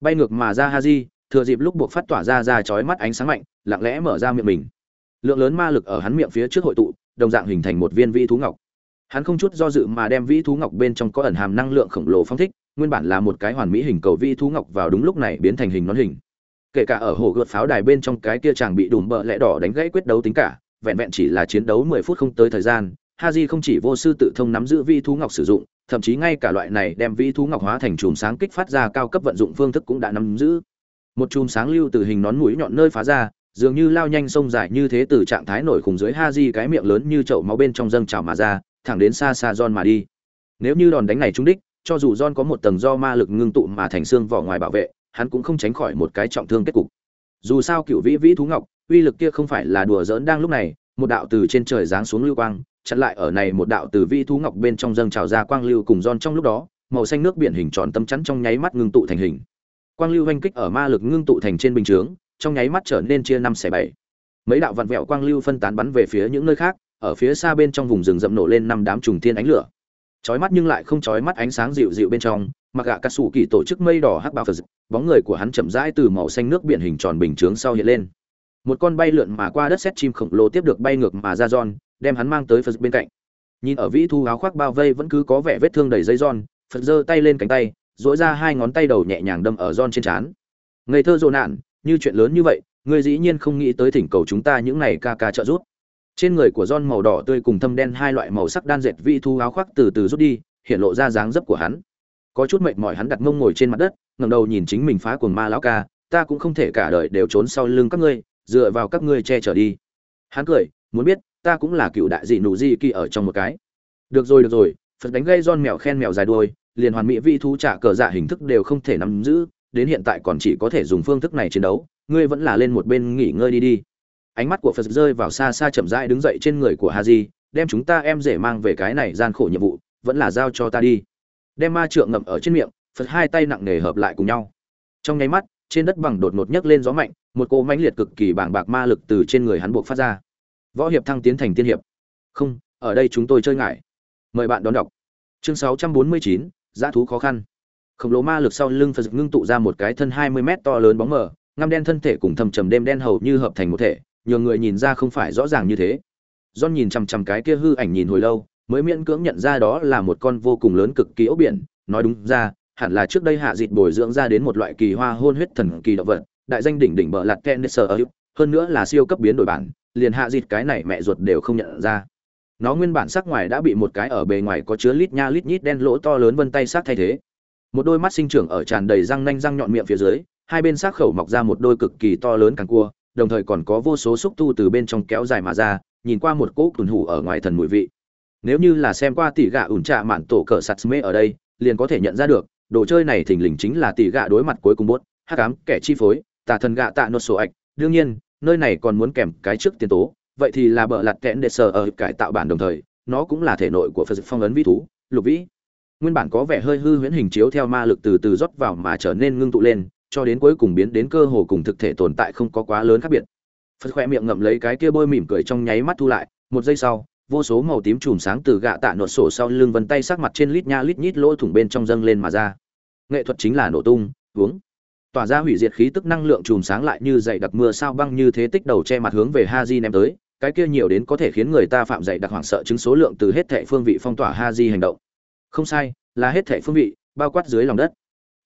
Bay ngược mà ra Haji, thừa dịp lúc buộc phát tỏa ra ra chói mắt ánh sáng mạnh, lặng lẽ mở ra miệng mình. Lượng lớn ma lực ở hắn miệng phía trước hội tụ, đồng dạng hình thành một viên vĩ thú ngọc. Hắn không chút do dự mà đem vĩ thú ngọc bên trong có ẩn hàm năng lượng khổng lồ phóng thích, nguyên bản là một cái hoàn mỹ hình cầu vi thú ngọc vào đúng lúc này biến thành hình nón hình. Kể cả ở hồ gợt pháo đài bên trong cái kia chàng bị đùm bợ lẽ đỏ đánh gãy quyết đấu tính cả, vẹn vẹn chỉ là chiến đấu 10 phút không tới thời gian, Haji không chỉ vô sư tự thông nắm giữ vi thú ngọc sử dụng, thậm chí ngay cả loại này đem vi thú ngọc hóa thành chùm sáng kích phát ra cao cấp vận dụng phương thức cũng đã nắm giữ. Một chùm sáng lưu từ hình nón mũi nhọn nơi phá ra, dường như lao nhanh sông dài như thế từ trạng thái nổi khủng dưới Haji cái miệng lớn như chậu máu bên trong dâng trào mà ra, thẳng đến xa xa giòn mà đi. Nếu như đòn đánh này trúng đích, cho dù John có một tầng do ma lực ngưng tụ mà thành xương vỏ ngoài bảo vệ, hắn cũng không tránh khỏi một cái trọng thương kết cục. Dù sao cựu vĩ vĩ thú ngọc, uy lực kia không phải là đùa giỡn đang lúc này, một đạo từ trên trời giáng xuống lưu quang, chặn lại ở này một đạo từ vĩ thú ngọc bên trong dâng trào ra quang lưu cùng John trong lúc đó, màu xanh nước biển hình tròn tâm chắn trong nháy mắt ngưng tụ thành hình. Quang lưu hoành kích ở ma lực ngưng tụ thành trên bình chướng, trong nháy mắt trở nên chia năm xẻ bảy. Mấy đạo vặn vẹo quang lưu phân tán bắn về phía những nơi khác, ở phía xa bên trong vùng rừng rậm nổ lên năm đám trùng thiên ánh lửa chói mắt nhưng lại không chói mắt ánh sáng dịu dịu bên trong mặc gạ cà sủ kỳ tổ chức mây đỏ hắc bao phật bóng người của hắn chậm rãi từ màu xanh nước biển hình tròn bình chướng sau hiện lên. Một con bay lượn mà qua đất xét chim khổng lồ tiếp được bay ngược mà ra giòn, đem hắn mang tới phật bên cạnh. Nhìn ở vĩ thu áo khoác bao vây vẫn cứ có vẻ vết thương đầy dây giòn, phật giơ tay lên cánh tay dỗi ra hai ngón tay đầu nhẹ nhàng đâm ở giòn trên trán. Ngây thơ dồn nạn như chuyện lớn như vậy, ngươi dĩ nhiên không nghĩ tới thỉnh cầu chúng ta những này ca ca trợ giúp trên người của John màu đỏ tươi cùng thâm đen hai loại màu sắc đan dệt vị thu áo khoác từ từ rút đi, hiện lộ ra dáng dấp của hắn. Có chút mệt mỏi hắn đặt mông ngồi trên mặt đất, ngẩng đầu nhìn chính mình phá cuồng ma lão ca, ta cũng không thể cả đời đều trốn sau lưng các ngươi, dựa vào các ngươi che chở đi. Hắn cười, muốn biết, ta cũng là cựu đại dị nụ di kỳ ở trong một cái. Được rồi được rồi, Phật đánh gây John mèo khen mèo dài đuôi, liền hoàn mỹ vị thú trả cờ dạ hình thức đều không thể nắm giữ, đến hiện tại còn chỉ có thể dùng phương thức này chiến đấu, ngươi vẫn là lên một bên nghỉ ngơi đi đi ánh mắt của phật rơi vào xa xa chậm rãi đứng dậy trên người của haji đem chúng ta em rể mang về cái này gian khổ nhiệm vụ vẫn là giao cho ta đi. Đem ma trượng ngậm ở trên miệng phật hai tay nặng nề hợp lại cùng nhau. Trong nháy mắt trên đất bằng đột ngột nhấc lên gió mạnh một cỗ mãnh liệt cực kỳ bàng bạc ma lực từ trên người hắn buộc phát ra. Võ hiệp thăng tiến thành tiên hiệp. Không ở đây chúng tôi chơi ngại. Mời bạn đón đọc. Chương 649, giã thú khó khăn. Khổng lồ ma lực sau lưng phật ngưng tụ ra một cái thân 20 mét to lớn bóng mờ ngăm đen thân thể cùng thầm trầm đêm đen hầu như hợp thành một thể nhiều người nhìn ra không phải rõ ràng như thế. John nhìn chằm chằm cái kia hư ảnh nhìn hồi lâu, mới miễn cưỡng nhận ra đó là một con vô cùng lớn cực kỳ ốc biển. Nói đúng ra, hẳn là trước đây hạ dịt bồi dưỡng ra đến một loại kỳ hoa hôn huyết thần kỳ động vật, đại danh đỉnh đỉnh bờ lạt kennesser ở hơn nữa là siêu cấp biến đổi bản, liền hạ dịt cái này mẹ ruột đều không nhận ra. Nó nguyên bản sắc ngoài đã bị một cái ở bề ngoài có chứa lít nha lít nhít đen lỗ to lớn vân tay sắc thay thế. Một đôi mắt sinh trưởng ở tràn đầy răng nanh răng nhọn miệng phía dưới, hai bên xác khẩu mọc ra một đôi cực kỳ to lớn càng cua đồng thời còn có vô số xúc tu từ bên trong kéo dài mà ra, nhìn qua một cỗ tuần hủ ở ngoài thần mùi vị. Nếu như là xem qua tỷ gạ ủn trạ mạn tổ cờ sạt mê ở đây, liền có thể nhận ra được, đồ chơi này thình lình chính là tỷ gạ đối mặt cuối cùng bốt, hắc ám, kẻ chi phối, tà thần gạ tạ nốt sổ ạch. Đương nhiên, nơi này còn muốn kèm cái trước tiền tố, vậy thì là bợ lặt kẽn để sờ ở cải tạo bản đồng thời, nó cũng là thể nội của phật phong ấn vĩ thú, lục vĩ. Nguyên bản có vẻ hơi hư huyễn hình chiếu theo ma lực từ từ rót vào mà trở nên ngưng tụ lên cho đến cuối cùng biến đến cơ hồ cùng thực thể tồn tại không có quá lớn khác biệt phật khoe miệng ngậm lấy cái kia bôi mỉm cười trong nháy mắt thu lại một giây sau vô số màu tím chùm sáng từ gạ tạ nột sổ sau lưng vân tay sắc mặt trên lít nha lít nhít lỗ thủng bên trong dâng lên mà ra nghệ thuật chính là nổ tung uống tỏa ra hủy diệt khí tức năng lượng chùm sáng lại như dày đặc mưa sao băng như thế tích đầu che mặt hướng về Haji ném tới, cái kia nhiều đến có thể khiến người ta phạm dày đặc hoảng sợ chứng số lượng từ hết thảy phương vị phong tỏa Haji hành động. Không sai, là hết thảy phương vị, bao quát dưới lòng đất.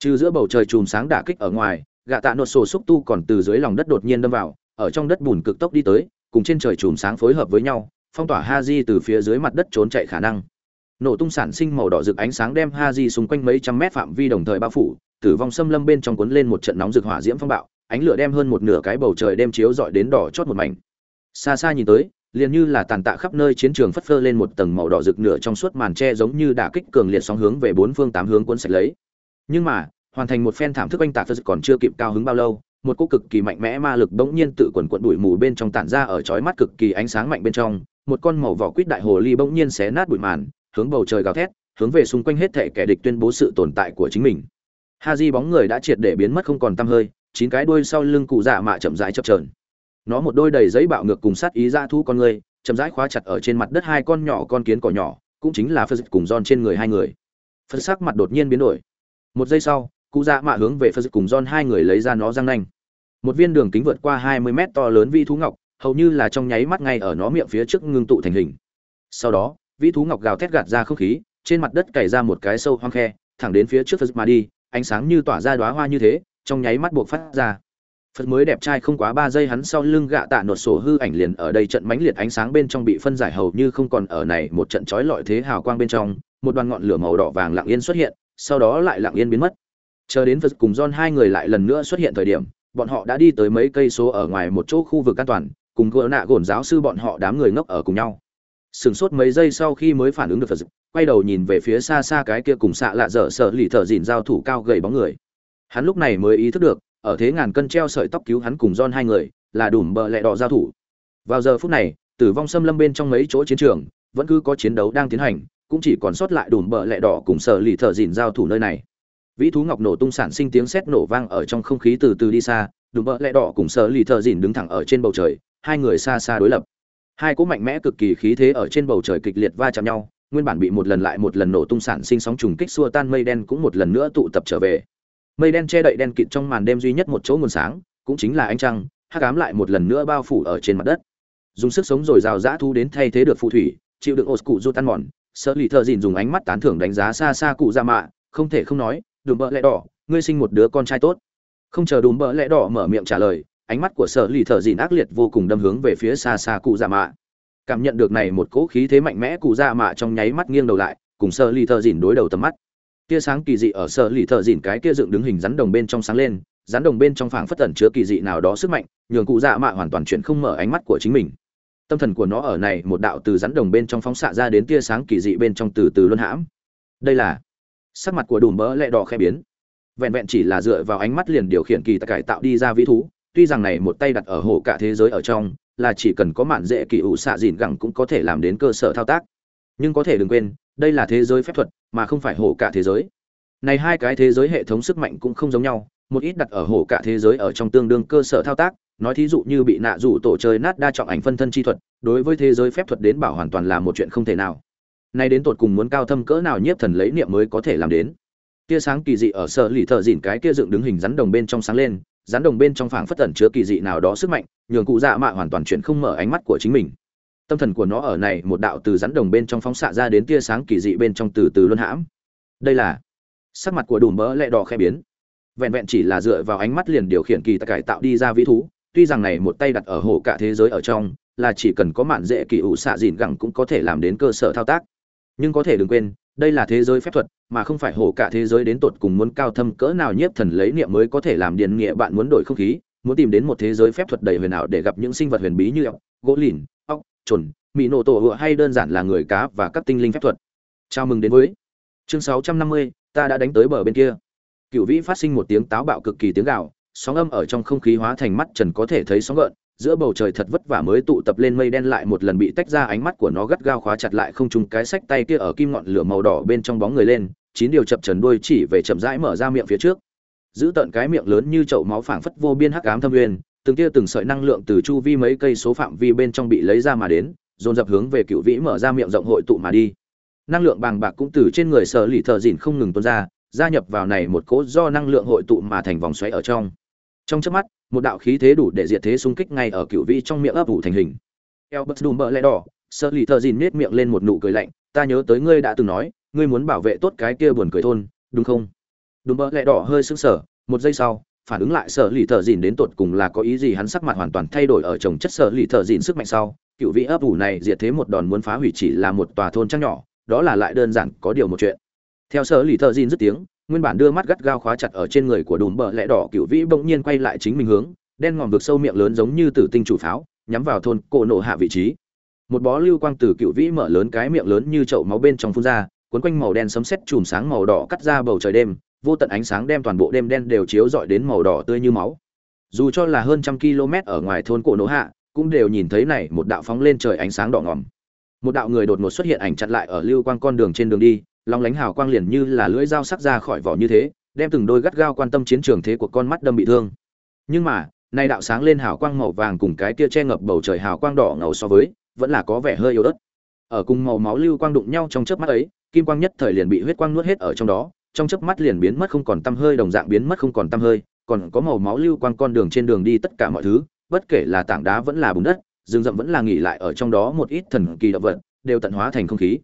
Trừ giữa bầu trời chùm sáng đả kích ở ngoài, gạ tạ nốt sổ xúc tu còn từ dưới lòng đất đột nhiên đâm vào, ở trong đất bùn cực tốc đi tới, cùng trên trời chùm sáng phối hợp với nhau, phong tỏa Haji từ phía dưới mặt đất trốn chạy khả năng. Nổ tung sản sinh màu đỏ rực ánh sáng đem Haji xung quanh mấy trăm mét phạm vi đồng thời bao phủ, tử vong xâm lâm bên trong cuốn lên một trận nóng rực hỏa diễm phong bạo, ánh lửa đem hơn một nửa cái bầu trời đem chiếu dọi đến đỏ chót một mảnh. Xa xa nhìn tới, liền như là tàn tạ khắp nơi chiến trường phất phơ lên một tầng màu đỏ rực nửa trong suốt màn che giống như đả kích cường liệt sóng hướng về bốn phương tám hướng cuốn sạch lấy. Nhưng mà, hoàn thành một phen thảm thức anh tạc phật còn chưa kịp cao hứng bao lâu, một cô cực kỳ mạnh mẽ ma lực bỗng nhiên tự quần quận đuổi mù bên trong tản ra ở chói mắt cực kỳ ánh sáng mạnh bên trong, một con màu vỏ quýt đại hồ ly bỗng nhiên xé nát bụi màn, hướng bầu trời gào thét, hướng về xung quanh hết thảy kẻ địch tuyên bố sự tồn tại của chính mình. Haji bóng người đã triệt để biến mất không còn tăm hơi, chín cái đuôi sau lưng cụ dạ mạ chậm rãi chập trờn Nó một đôi đầy giấy bạo ngược cùng sát ý ra thu con người, chậm rãi khóa chặt ở trên mặt đất hai con nhỏ con kiến cỏ nhỏ, cũng chính là Phật cùng giòn trên người hai người. Phật sắc mặt đột nhiên biến đổi. Một giây sau, cụ dạ mạ hướng về Phật cùng John hai người lấy ra nó răng nanh. Một viên đường kính vượt qua 20 mét to lớn vi thú ngọc, hầu như là trong nháy mắt ngay ở nó miệng phía trước ngưng tụ thành hình. Sau đó, vi thú ngọc gào thét gạt ra không khí, trên mặt đất cày ra một cái sâu hoang khe, thẳng đến phía trước Phật mà đi, ánh sáng như tỏa ra đóa hoa như thế, trong nháy mắt buộc phát ra. Phật mới đẹp trai không quá ba giây hắn sau lưng gạ tạ nột sổ hư ảnh liền ở đây trận mãnh liệt ánh sáng bên trong bị phân giải hầu như không còn ở này một trận chói lọi thế hào quang bên trong, một đoàn ngọn lửa màu đỏ vàng lặng yên xuất hiện, sau đó lại lặng yên biến mất. Chờ đến Phật cùng John hai người lại lần nữa xuất hiện thời điểm, bọn họ đã đi tới mấy cây số ở ngoài một chỗ khu vực an toàn, cùng gỡ nạ gồn giáo sư bọn họ đám người ngốc ở cùng nhau. Sừng sốt mấy giây sau khi mới phản ứng được Phật quay đầu nhìn về phía xa xa cái kia cùng xạ lạ dở sợ lì thở dìn giao thủ cao gầy bóng người. Hắn lúc này mới ý thức được ở thế ngàn cân treo sợi tóc cứu hắn cùng don hai người là đùm bờ lẹ đỏ giao thủ. Vào giờ phút này tử vong xâm lâm bên trong mấy chỗ chiến trường vẫn cứ có chiến đấu đang tiến hành cũng chỉ còn sót lại đùm bờ lẹ đỏ cùng sợ lì thở dìn giao thủ nơi này vĩ thú ngọc nổ tung sản sinh tiếng sét nổ vang ở trong không khí từ từ đi xa, đùm bợ lẹ đỏ cùng sợ lì thợ dìn đứng thẳng ở trên bầu trời, hai người xa xa đối lập. Hai cỗ mạnh mẽ cực kỳ khí thế ở trên bầu trời kịch liệt va chạm nhau, nguyên bản bị một lần lại một lần nổ tung sản sinh sóng trùng kích xua tan mây đen cũng một lần nữa tụ tập trở về. Mây đen che đậy đen kịt trong màn đêm duy nhất một chỗ nguồn sáng, cũng chính là ánh trăng, hắc ám lại một lần nữa bao phủ ở trên mặt đất. Dùng sức sống rồi rào dã thu đến thay thế được phù thủy, chịu đựng ổ cụ rút tan mòn sợ lì thợ dìn dùng ánh mắt tán thưởng đánh giá xa xa cụ ra mạ, không thể không nói đùm bợ lẽ đỏ, ngươi sinh một đứa con trai tốt. Không chờ đùm bợ lẽ đỏ mở miệng trả lời, ánh mắt của sợ lì thợ dìn ác liệt vô cùng đâm hướng về phía xa xa cụ dạ mạ. Cảm nhận được này một cỗ khí thế mạnh mẽ cụ dạ mạ trong nháy mắt nghiêng đầu lại, cùng sơ lì thợ dìn đối đầu tầm mắt. Tia sáng kỳ dị ở sơ lì thợ dìn cái kia dựng đứng hình rắn đồng bên trong sáng lên, rắn đồng bên trong phảng phất tẩn chứa kỳ dị nào đó sức mạnh, nhường cụ dạ mạ hoàn toàn chuyện không mở ánh mắt của chính mình. Tâm thần của nó ở này một đạo từ rắn đồng bên trong phóng xạ ra đến tia sáng kỳ dị bên trong từ từ luân hãm. Đây là sắc mặt của đùm bỡ lẹ đỏ khẽ biến. Vẹn vẹn chỉ là dựa vào ánh mắt liền điều khiển kỳ tài cải tạo đi ra vĩ thú, tuy rằng này một tay đặt ở hồ cả thế giới ở trong, là chỉ cần có mạn dễ kỳ ủ xạ dìn gẳng cũng có thể làm đến cơ sở thao tác. Nhưng có thể đừng quên, đây là thế giới phép thuật, mà không phải hồ cả thế giới. Này hai cái thế giới hệ thống sức mạnh cũng không giống nhau, một ít đặt ở hồ cả thế giới ở trong tương đương cơ sở thao tác, nói thí dụ như bị nạ rủ tổ chơi nát đa trọng ảnh phân thân chi thuật, đối với thế giới phép thuật đến bảo hoàn toàn là một chuyện không thể nào nay đến tột cùng muốn cao thâm cỡ nào nhiếp thần lấy niệm mới có thể làm đến. Tia sáng kỳ dị ở sở lì thợ dìn cái kia dựng đứng hình rắn đồng bên trong sáng lên, rắn đồng bên trong phảng phất tẩn chứa kỳ dị nào đó sức mạnh, nhường cụ dạ mạ hoàn toàn chuyện không mở ánh mắt của chính mình. Tâm thần của nó ở này một đạo từ rắn đồng bên trong phóng xạ ra đến tia sáng kỳ dị bên trong từ từ luân hãm. Đây là sắc mặt của đủ mỡ lẹ đỏ khẽ biến. Vẹn vẹn chỉ là dựa vào ánh mắt liền điều khiển kỳ tài cải tạo đi ra vĩ thú, tuy rằng này một tay đặt ở hồ cả thế giới ở trong, là chỉ cần có mạn dễ kỳ ủ xạ dìn gẳng cũng có thể làm đến cơ sở thao tác nhưng có thể đừng quên đây là thế giới phép thuật mà không phải hồ cả thế giới đến tột cùng muốn cao thâm cỡ nào nhiếp thần lấy niệm mới có thể làm điền nghĩa bạn muốn đổi không khí muốn tìm đến một thế giới phép thuật đầy huyền ảo để gặp những sinh vật huyền bí như ốc gỗ lìn ốc trồn mỹ nổ tổ hựa hay đơn giản là người cá và các tinh linh phép thuật. Chào mừng đến với chương 650, ta đã đánh tới bờ bên kia. Cựu vĩ phát sinh một tiếng táo bạo cực kỳ tiếng gạo sóng âm ở trong không khí hóa thành mắt trần có thể thấy sóng gợn giữa bầu trời thật vất vả mới tụ tập lên mây đen lại một lần bị tách ra, ánh mắt của nó gắt gao khóa chặt lại không trùng cái sách tay kia ở kim ngọn lửa màu đỏ bên trong bóng người lên, chín điều chập trần đuôi chỉ về chậm rãi mở ra miệng phía trước. Giữ tận cái miệng lớn như chậu máu phảng phất vô biên hắc ám thâm uyên, từng tia từng sợi năng lượng từ chu vi mấy cây số phạm vi bên trong bị lấy ra mà đến, dồn dập hướng về cựu vĩ mở ra miệng rộng hội tụ mà đi. Năng lượng bàng bạc cũng từ trên người sở lì thợ dìn không ngừng tuôn ra, gia nhập vào này một cỗ do năng lượng hội tụ mà thành vòng xoáy ở trong. Trong chớp mắt một đạo khí thế đủ để diệt thế xung kích ngay ở cựu vị trong miệng ấp ủ thành hình. Albert Dumber lẽ đỏ, sợ lì thợ dìn nết miệng lên một nụ cười lạnh, ta nhớ tới ngươi đã từng nói, ngươi muốn bảo vệ tốt cái kia buồn cười thôn, đúng không? Dumber lẽ đỏ hơi sững sờ, một giây sau, phản ứng lại sợ lì thợ dìn đến tột cùng là có ý gì hắn sắc mặt hoàn toàn thay đổi ở chồng chất sợ lì thợ dìn sức mạnh sau. Cựu vị ấp ủ này diệt thế một đòn muốn phá hủy chỉ là một tòa thôn trăng nhỏ, đó là lại đơn giản có điều một chuyện. Theo sở lì thợ dìn dứt tiếng nguyên bản đưa mắt gắt gao khóa chặt ở trên người của đùm bờ lẽ đỏ cựu vĩ bỗng nhiên quay lại chính mình hướng, đen ngòm vực sâu miệng lớn giống như tử tinh chủ pháo, nhắm vào thôn cổ nổ hạ vị trí. Một bó lưu quang từ cựu vĩ mở lớn cái miệng lớn như chậu máu bên trong phun ra, cuốn quanh màu đen sấm sét chùm sáng màu đỏ cắt ra bầu trời đêm, vô tận ánh sáng đem toàn bộ đêm đen đều chiếu rọi đến màu đỏ tươi như máu. Dù cho là hơn trăm km ở ngoài thôn cổ nổ hạ, cũng đều nhìn thấy này một đạo phóng lên trời ánh sáng đỏ ngòm. Một đạo người đột ngột xuất hiện ảnh chặn lại ở lưu quang con đường trên đường đi long lánh hào quang liền như là lưỡi dao sắc ra khỏi vỏ như thế, đem từng đôi gắt gao quan tâm chiến trường thế của con mắt đâm bị thương. Nhưng mà, nay đạo sáng lên hào quang màu vàng cùng cái kia che ngập bầu trời hào quang đỏ ngầu so với, vẫn là có vẻ hơi yếu ớt. Ở cùng màu máu lưu quang đụng nhau trong chớp mắt ấy, kim quang nhất thời liền bị huyết quang nuốt hết ở trong đó, trong chớp mắt liền biến mất không còn tăm hơi đồng dạng biến mất không còn tăm hơi, còn có màu máu lưu quang con đường trên đường đi tất cả mọi thứ, bất kể là tảng đá vẫn là bùn đất, rừng rậm vẫn là nghỉ lại ở trong đó một ít thần kỳ động vật, đều tận hóa thành không khí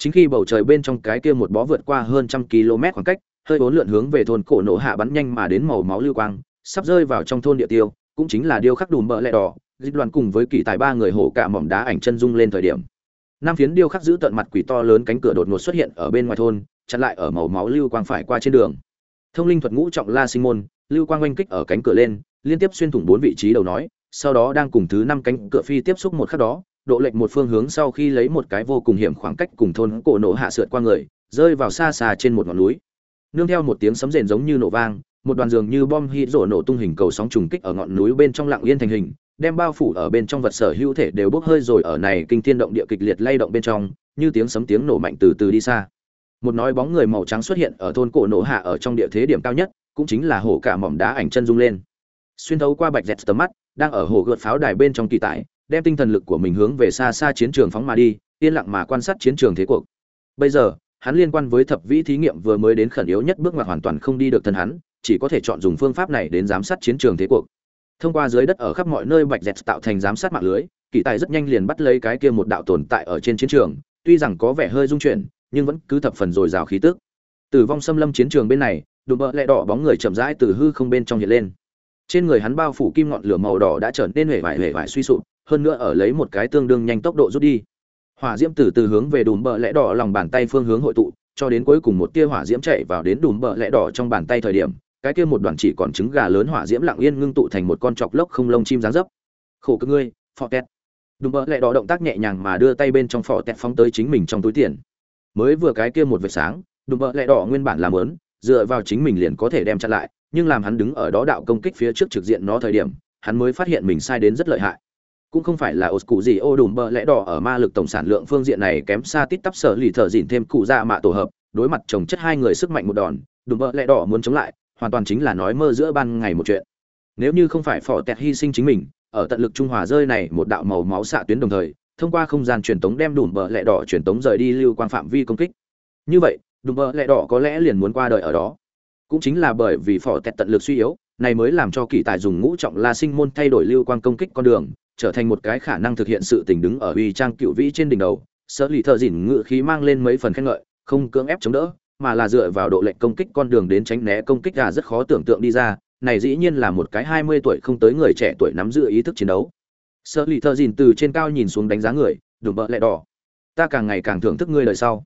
chính khi bầu trời bên trong cái kia một bó vượt qua hơn trăm km khoảng cách, hơi bốn lượn hướng về thôn cổ nổ hạ bắn nhanh mà đến màu máu lưu quang, sắp rơi vào trong thôn địa tiêu, cũng chính là điêu khắc đùm bợ lẹ đỏ, dịch đoàn cùng với kỳ tài ba người hổ cả mỏm đá ảnh chân dung lên thời điểm. Năm phiến điêu khắc giữ tận mặt quỷ to lớn cánh cửa đột ngột xuất hiện ở bên ngoài thôn, chặn lại ở màu máu lưu quang phải qua trên đường. Thông linh thuật ngũ trọng la sinh môn, lưu quang oanh kích ở cánh cửa lên, liên tiếp xuyên thủng bốn vị trí đầu nói, sau đó đang cùng thứ năm cánh cửa phi tiếp xúc một khắc đó độ lệch một phương hướng sau khi lấy một cái vô cùng hiểm khoảng cách cùng thôn cổ nổ hạ sượt qua người, rơi vào xa xa trên một ngọn núi. Nương theo một tiếng sấm rền giống như nổ vang, một đoàn dường như bom hít rổ nổ tung hình cầu sóng trùng kích ở ngọn núi bên trong lặng yên thành hình, đem bao phủ ở bên trong vật sở hữu thể đều bốc hơi rồi ở này kinh thiên động địa kịch liệt lay động bên trong, như tiếng sấm tiếng nổ mạnh từ từ đi xa. Một nói bóng người màu trắng xuất hiện ở thôn cổ nổ hạ ở trong địa thế điểm cao nhất, cũng chính là hồ cả mỏm đá ảnh chân rung lên. Xuyên thấu qua bạch dẹt tầm mắt, đang ở hồ gợt pháo đài bên trong kỳ tại đem tinh thần lực của mình hướng về xa xa chiến trường phóng mà đi, yên lặng mà quan sát chiến trường thế cuộc. Bây giờ, hắn liên quan với thập vĩ thí nghiệm vừa mới đến khẩn yếu nhất bước ngoặt hoàn toàn không đi được thân hắn, chỉ có thể chọn dùng phương pháp này đến giám sát chiến trường thế cuộc. Thông qua dưới đất ở khắp mọi nơi bạch dẹt tạo thành giám sát mạng lưới, kỳ tài rất nhanh liền bắt lấy cái kia một đạo tồn tại ở trên chiến trường, tuy rằng có vẻ hơi rung chuyển, nhưng vẫn cứ thập phần dồi dào khí tức. Tử vong xâm lâm chiến trường bên này, đùm bợ lẹ đỏ bóng người chậm rãi từ hư không bên trong hiện lên trên người hắn bao phủ kim ngọn lửa màu đỏ đã trở nên hể vải hể vải suy sụp, hơn nữa ở lấy một cái tương đương nhanh tốc độ rút đi. Hỏa diễm từ từ hướng về đùm bờ lẽ đỏ lòng bàn tay phương hướng hội tụ, cho đến cuối cùng một tia hỏa diễm chạy vào đến đùm bờ lẽ đỏ trong bàn tay thời điểm, cái kia một đoàn chỉ còn trứng gà lớn hỏa diễm lặng yên ngưng tụ thành một con chọc lốc không lông chim dáng dấp. Khổ cực ngươi, phò tẹt. Đùm bờ lẽ đỏ động tác nhẹ nhàng mà đưa tay bên trong phò tẹt phóng tới chính mình trong túi tiền. Mới vừa cái kia một vệt sáng, đùm bờ lẽ đỏ nguyên bản làm lớn dựa vào chính mình liền có thể đem chặn lại nhưng làm hắn đứng ở đó đạo công kích phía trước trực diện nó thời điểm, hắn mới phát hiện mình sai đến rất lợi hại. Cũng không phải là ột cụ gì ô đùm bờ lẽ đỏ ở ma lực tổng sản lượng phương diện này kém xa tít tắp sở lì thợ dịn thêm cụ ra mạ tổ hợp, đối mặt chồng chất hai người sức mạnh một đòn, đùm bờ lẽ đỏ muốn chống lại, hoàn toàn chính là nói mơ giữa ban ngày một chuyện. Nếu như không phải phò tẹt hy sinh chính mình, ở tận lực trung hòa rơi này một đạo màu máu xạ tuyến đồng thời, thông qua không gian truyền tống đem đùm bờ lẽ đỏ truyền tống rời đi lưu quang phạm vi công kích. Như vậy, đùm bờ lẽ đỏ có lẽ liền muốn qua đời ở đó cũng chính là bởi vì phò tẹt tận lực suy yếu, này mới làm cho kỳ tài dùng ngũ trọng la sinh môn thay đổi lưu quang công kích con đường, trở thành một cái khả năng thực hiện sự tình đứng ở uy trang cựu vĩ trên đỉnh đầu. Sở lì thợ dỉn ngự khí mang lên mấy phần khen ngợi, không cưỡng ép chống đỡ, mà là dựa vào độ lệnh công kích con đường đến tránh né công kích gà rất khó tưởng tượng đi ra, này dĩ nhiên là một cái hai mươi tuổi không tới người trẻ tuổi nắm giữ ý thức chiến đấu. Sở lì thợ dỉn từ trên cao nhìn xuống đánh giá người, đùm bợ lẹ đỏ. Ta càng ngày càng thưởng thức ngươi lời sau.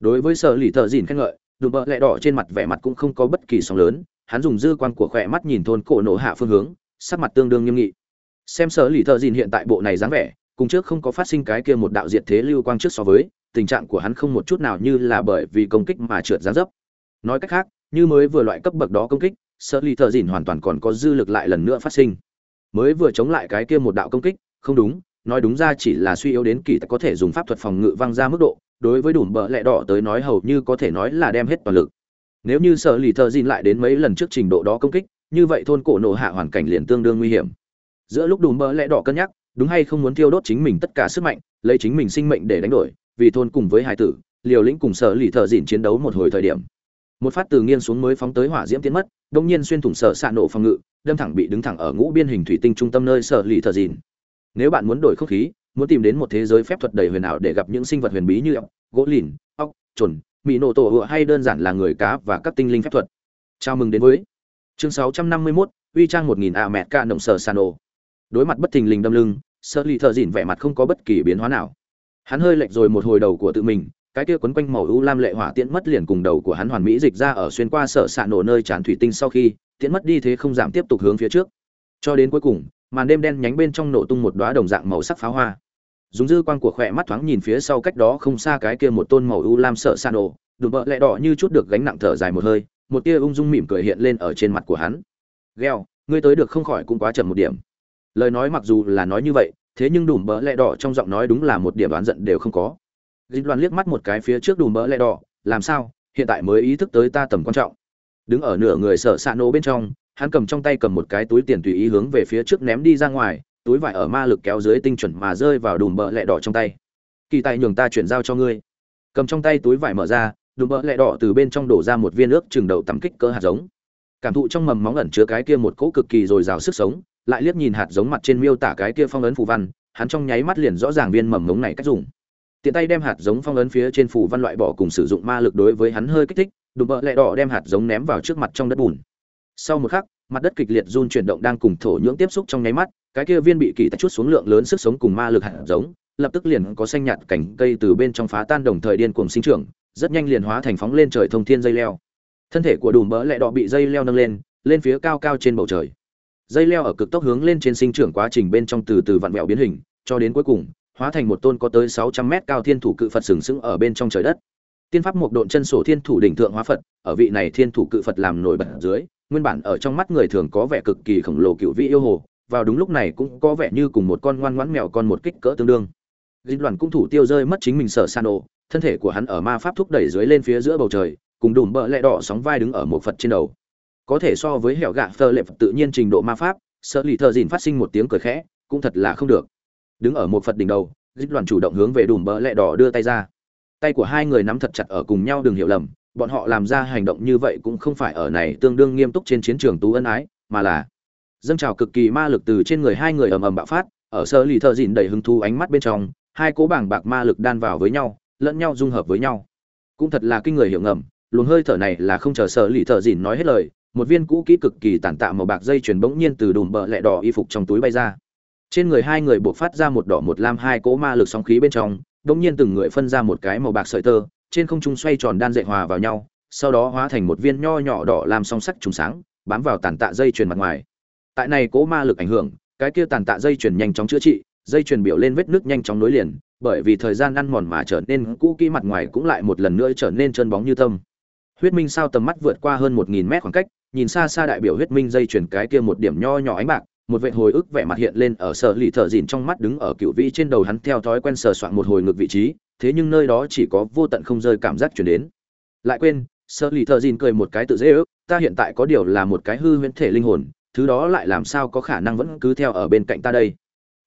Đối với sở lì thợ dỉn khen ngợi đùm bợ lẹ đỏ trên mặt vẻ mặt cũng không có bất kỳ sóng lớn, hắn dùng dư quan của khỏe mắt nhìn thôn cổ nổ hạ phương hướng, sắc mặt tương đương nghiêm nghị. Xem sở lì thợ dìn hiện tại bộ này dáng vẻ, cùng trước không có phát sinh cái kia một đạo diệt thế lưu quang trước so với, tình trạng của hắn không một chút nào như là bởi vì công kích mà trượt giáng dấp. Nói cách khác, như mới vừa loại cấp bậc đó công kích, sở lì thợ dìn hoàn toàn còn có dư lực lại lần nữa phát sinh. Mới vừa chống lại cái kia một đạo công kích, không đúng nói đúng ra chỉ là suy yếu đến kỳ có thể dùng pháp thuật phòng ngự văng ra mức độ, đối với đủ bờ lẹ đỏ tới nói hầu như có thể nói là đem hết toàn lực. Nếu như sở lì thợ dìn lại đến mấy lần trước trình độ đó công kích, như vậy thôn cổ nổ hạ hoàn cảnh liền tương đương nguy hiểm. Giữa lúc đùm bợ lẹ đỏ cân nhắc, đúng hay không muốn thiêu đốt chính mình tất cả sức mạnh, lấy chính mình sinh mệnh để đánh đổi, vì thôn cùng với hải tử, liều lĩnh cùng sở lì thợ dìn chiến đấu một hồi thời điểm. Một phát từ nghiêng xuống mới phóng tới hỏa diễm tiến mất, đông nhiên xuyên thủng sở xạ nổ phòng ngự, đâm thẳng bị đứng thẳng ở ngũ biên hình thủy tinh trung tâm nơi sở lì thờ dìn nếu bạn muốn đổi không khí muốn tìm đến một thế giới phép thuật đầy huyền ảo để gặp những sinh vật huyền bí như ốc gỗ lìn ốc trồn mỹ nổ tổ hựa hay đơn giản là người cá và các tinh linh phép thuật. Chào mừng đến với chương 651, uy trang 1000 a mẹt ca động sở sano đối mặt bất thình lình đâm lưng sơ lì thợ dỉn vẻ mặt không có bất kỳ biến hóa nào. Hắn hơi lệch rồi một hồi đầu của tự mình cái kia quấn quanh màu u lam lệ hỏa tiễn mất liền cùng đầu của hắn hoàn mỹ dịch ra ở xuyên qua sở xạ nổ nơi tràn thủy tinh sau khi tiễn mất đi thế không giảm tiếp tục hướng phía trước. Cho đến cuối cùng màn đêm đen nhánh bên trong nổ tung một đóa đồng dạng màu sắc pháo hoa. Dùng dư quang của khỏe mắt thoáng nhìn phía sau cách đó không xa cái kia một tôn màu u lam sợ san ổ, đùm bợ lẹ đỏ như chút được gánh nặng thở dài một hơi, một tia ung dung mỉm cười hiện lên ở trên mặt của hắn. Gheo ngươi tới được không khỏi cũng quá chậm một điểm. Lời nói mặc dù là nói như vậy, thế nhưng đùm bợ lẹ đỏ trong giọng nói đúng là một điểm đoán giận đều không có. Dịch đoàn liếc mắt một cái phía trước đùm bợ lẹ đỏ, làm sao? Hiện tại mới ý thức tới ta tầm quan trọng. Đứng ở nửa người sợ san ổ bên trong hắn cầm trong tay cầm một cái túi tiền tùy ý hướng về phía trước ném đi ra ngoài, túi vải ở ma lực kéo dưới tinh chuẩn mà rơi vào đùm bợ lẹ đỏ trong tay. Kỳ tài nhường ta chuyển giao cho ngươi. Cầm trong tay túi vải mở ra, đùm bợ lẹ đỏ từ bên trong đổ ra một viên ước chừng đầu tắm kích cỡ hạt giống. Cảm thụ trong mầm móng ẩn chứa cái kia một cỗ cực kỳ dồi dào sức sống, lại liếc nhìn hạt giống mặt trên miêu tả cái kia phong ấn phù văn, hắn trong nháy mắt liền rõ ràng viên mầm mống này cách dùng. Tiện tay đem hạt giống phong ấn phía trên phù văn loại bỏ cùng sử dụng ma lực đối với hắn hơi kích thích, đùm bợ lẹ đỏ đem hạt giống ném vào trước mặt trong đất bùn sau một khắc, mặt đất kịch liệt run chuyển động đang cùng thổ nhưỡng tiếp xúc trong nháy mắt, cái kia viên bị kỳ tạch chút xuống lượng lớn sức sống cùng ma lực hạt giống, lập tức liền có xanh nhạt cảnh cây từ bên trong phá tan đồng thời điên cuồng sinh trưởng, rất nhanh liền hóa thành phóng lên trời thông thiên dây leo. Thân thể của đùm bỡ lẹ đỏ bị dây leo nâng lên lên phía cao cao trên bầu trời. Dây leo ở cực tốc hướng lên trên sinh trưởng quá trình bên trong từ từ vặn vẹo biến hình, cho đến cuối cùng, hóa thành một tôn có tới sáu trăm mét cao thiên thủ cự phật sừng sững ở bên trong trời đất. Tiên pháp một độn chân sổ thiên thủ đỉnh thượng hóa phật, ở vị này thiên thủ cự phật làm nổi bật dưới nguyên bản ở trong mắt người thường có vẻ cực kỳ khổng lồ cựu vị yêu hồ, vào đúng lúc này cũng có vẻ như cùng một con ngoan ngoãn mèo con một kích cỡ tương đương. Dịch đoàn cũng thủ tiêu rơi mất chính mình sở san ô thân thể của hắn ở ma pháp thúc đẩy dưới lên phía giữa bầu trời, cùng đùm bợ lẹ đỏ sóng vai đứng ở một phật trên đầu. Có thể so với hẻo gạ phơ lệ phật tự nhiên trình độ ma pháp, sợ lì thợ dìn phát sinh một tiếng cười khẽ, cũng thật là không được. Đứng ở một phật đỉnh đầu, dịch đoàn chủ động hướng về đùm bợ lẹ đỏ đưa tay ra. Tay của hai người nắm thật chặt ở cùng nhau đừng hiểu lầm bọn họ làm ra hành động như vậy cũng không phải ở này tương đương nghiêm túc trên chiến trường tú ân ái, mà là dâng trào cực kỳ ma lực từ trên người hai người ầm ầm bạo phát, ở sơ lì thợ dịn đầy hứng thú ánh mắt bên trong, hai cố bảng bạc ma lực đan vào với nhau, lẫn nhau dung hợp với nhau. Cũng thật là kinh người hiểu ngầm, luồng hơi thở này là không chờ sơ lì thợ dịn nói hết lời, một viên cũ kỹ cực kỳ tản tạ màu bạc dây chuyền bỗng nhiên từ đùm bờ lẹ đỏ y phục trong túi bay ra. Trên người hai người buộc phát ra một đỏ một lam hai cố ma lực sóng khí bên trong, bỗng nhiên từng người phân ra một cái màu bạc sợi tơ trên không trung xoay tròn đan dệt hòa vào nhau, sau đó hóa thành một viên nho nhỏ đỏ làm song sắc trùng sáng, bám vào tàn tạ dây chuyền mặt ngoài. Tại này cố ma lực ảnh hưởng, cái kia tàn tạ dây chuyền nhanh chóng chữa trị, dây chuyền biểu lên vết nước nhanh chóng nối liền, bởi vì thời gian ăn mòn mà trở nên cũ kỹ mặt ngoài cũng lại một lần nữa trở nên trơn bóng như tâm huyết minh sao tầm mắt vượt qua hơn một nghìn mét khoảng cách, nhìn xa xa đại biểu huyết minh dây chuyền cái kia một điểm nho nhỏ ánh bạc, một vệ hồi ức vẻ mặt hiện lên ở sở lì thợ dìn trong mắt đứng ở cựu vĩ trên đầu hắn theo thói quen sờ soạn một hồi ngược vị trí thế nhưng nơi đó chỉ có vô tận không rơi cảm giác chuyển đến. Lại quên sợ lì thợ dìn cười một cái tự dễ ước, ta hiện tại có điều là một cái hư huyễn thể linh hồn, thứ đó lại làm sao có khả năng vẫn cứ theo ở bên cạnh ta đây.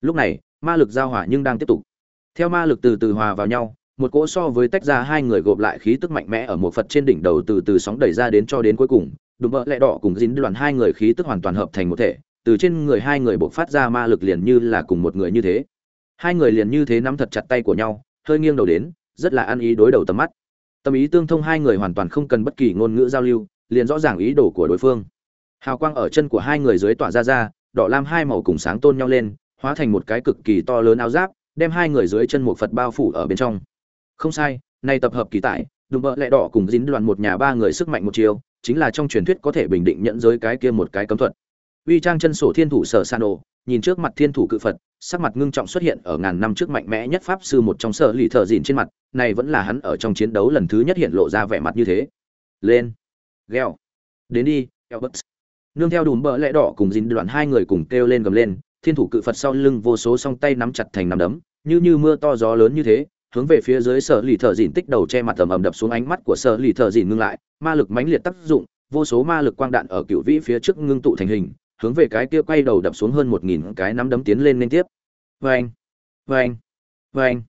Lúc này, ma lực giao hỏa nhưng đang tiếp tục. Theo ma lực từ từ hòa vào nhau, một cỗ so với tách ra hai người gộp lại khí tức mạnh mẽ ở một phật trên đỉnh đầu từ từ sóng đẩy ra đến cho đến cuối cùng, đùm bợ lẹ đỏ cùng dính đoàn hai người khí tức hoàn toàn hợp thành một thể, từ trên người hai người buộc phát ra ma lực liền như là cùng một người như thế. Hai người liền như thế nắm thật chặt tay của nhau hơi nghiêng đầu đến, rất là ăn ý đối đầu tầm mắt. Tâm ý tương thông hai người hoàn toàn không cần bất kỳ ngôn ngữ giao lưu, liền rõ ràng ý đồ của đối phương. Hào quang ở chân của hai người dưới tỏa ra ra, đỏ lam hai màu cùng sáng tôn nhau lên, hóa thành một cái cực kỳ to lớn áo giáp, đem hai người dưới chân một phật bao phủ ở bên trong. Không sai, nay tập hợp kỳ tại, đùm bợ lẹ đỏ cùng dính đoàn một nhà ba người sức mạnh một chiều, chính là trong truyền thuyết có thể bình định nhận giới cái kia một cái cấm thuật. Uy trang chân sổ thiên thủ sở san đồ nhìn trước mặt thiên thủ cự phật sắc mặt ngưng trọng xuất hiện ở ngàn năm trước mạnh mẽ nhất pháp sư một trong sở lì thợ dìn trên mặt, này vẫn là hắn ở trong chiến đấu lần thứ nhất hiện lộ ra vẻ mặt như thế. Lên. Gheo đến đi, Elbert. nương theo đùm bờ lẽ đỏ cùng dính đoạn hai người cùng kêu lên gầm lên, thiên thủ cự phật sau lưng vô số song tay nắm chặt thành nắm đấm, như như mưa to gió lớn như thế, hướng về phía dưới sở lì thợ dìn tích đầu che mặt ầm ầm đập xuống ánh mắt của sở lì thợ dìn ngưng lại, ma lực mãnh liệt tác dụng, vô số ma lực quang đạn ở cựu vĩ phía trước ngưng tụ thành hình hướng về cái kia quay đầu đập xuống hơn một nghìn cái nắm đấm tiến lên liên tiếp. Vâng vâng anh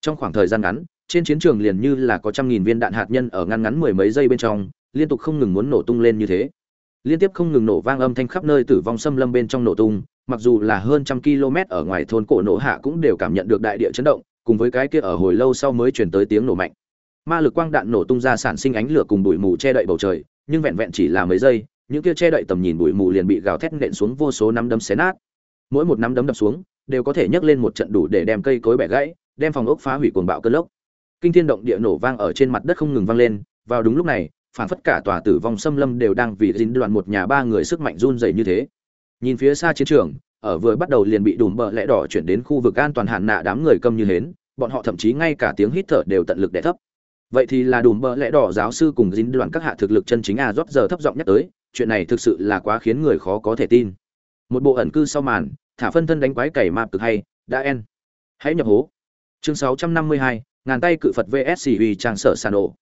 trong khoảng thời gian ngắn, trên chiến trường liền như là có trăm nghìn viên đạn hạt nhân ở ngăn ngắn mười mấy giây bên trong, liên tục không ngừng muốn nổ tung lên như thế. Liên tiếp không ngừng nổ vang âm thanh khắp nơi tử vong xâm lâm bên trong nổ tung, mặc dù là hơn trăm km ở ngoài thôn cổ nổ hạ cũng đều cảm nhận được đại địa chấn động, cùng với cái kia ở hồi lâu sau mới truyền tới tiếng nổ mạnh. Ma lực quang đạn nổ tung ra sản sinh ánh lửa cùng bụi mù che đậy bầu trời, nhưng vẹn vẹn chỉ là mấy giây những kia che đậy tầm nhìn bụi mù liền bị gào thét nện xuống vô số nắm đấm xé nát. Mỗi một nắm đấm đập xuống, đều có thể nhấc lên một trận đủ để đem cây cối bẻ gãy, đem phòng ốc phá hủy cuồng bạo cơn lốc. Kinh thiên động địa nổ vang ở trên mặt đất không ngừng vang lên, vào đúng lúc này phản phất cả tòa tử vong xâm lâm đều đang vì dính đoàn một nhà ba người sức mạnh run rẩy như thế. Nhìn phía xa chiến trường, ở vừa bắt đầu liền bị đùm bờ lẽ đỏ chuyển đến khu vực an toàn hạn nạ đám người câm như hến, bọn họ thậm chí ngay cả tiếng hít thở đều tận lực để thấp. Vậy thì là đùm bờ lẽ đỏ giáo sư cùng dính đoàn các hạ thực lực chân chính a rót giờ thấp giọng nhắc tới chuyện này thực sự là quá khiến người khó có thể tin. Một bộ ẩn cư sau màn thả phân thân đánh quái cày mạp cực hay đã en. Hãy nhập hố. Chương 652, ngàn tay cự phật vs uy trang sở sàn ổ.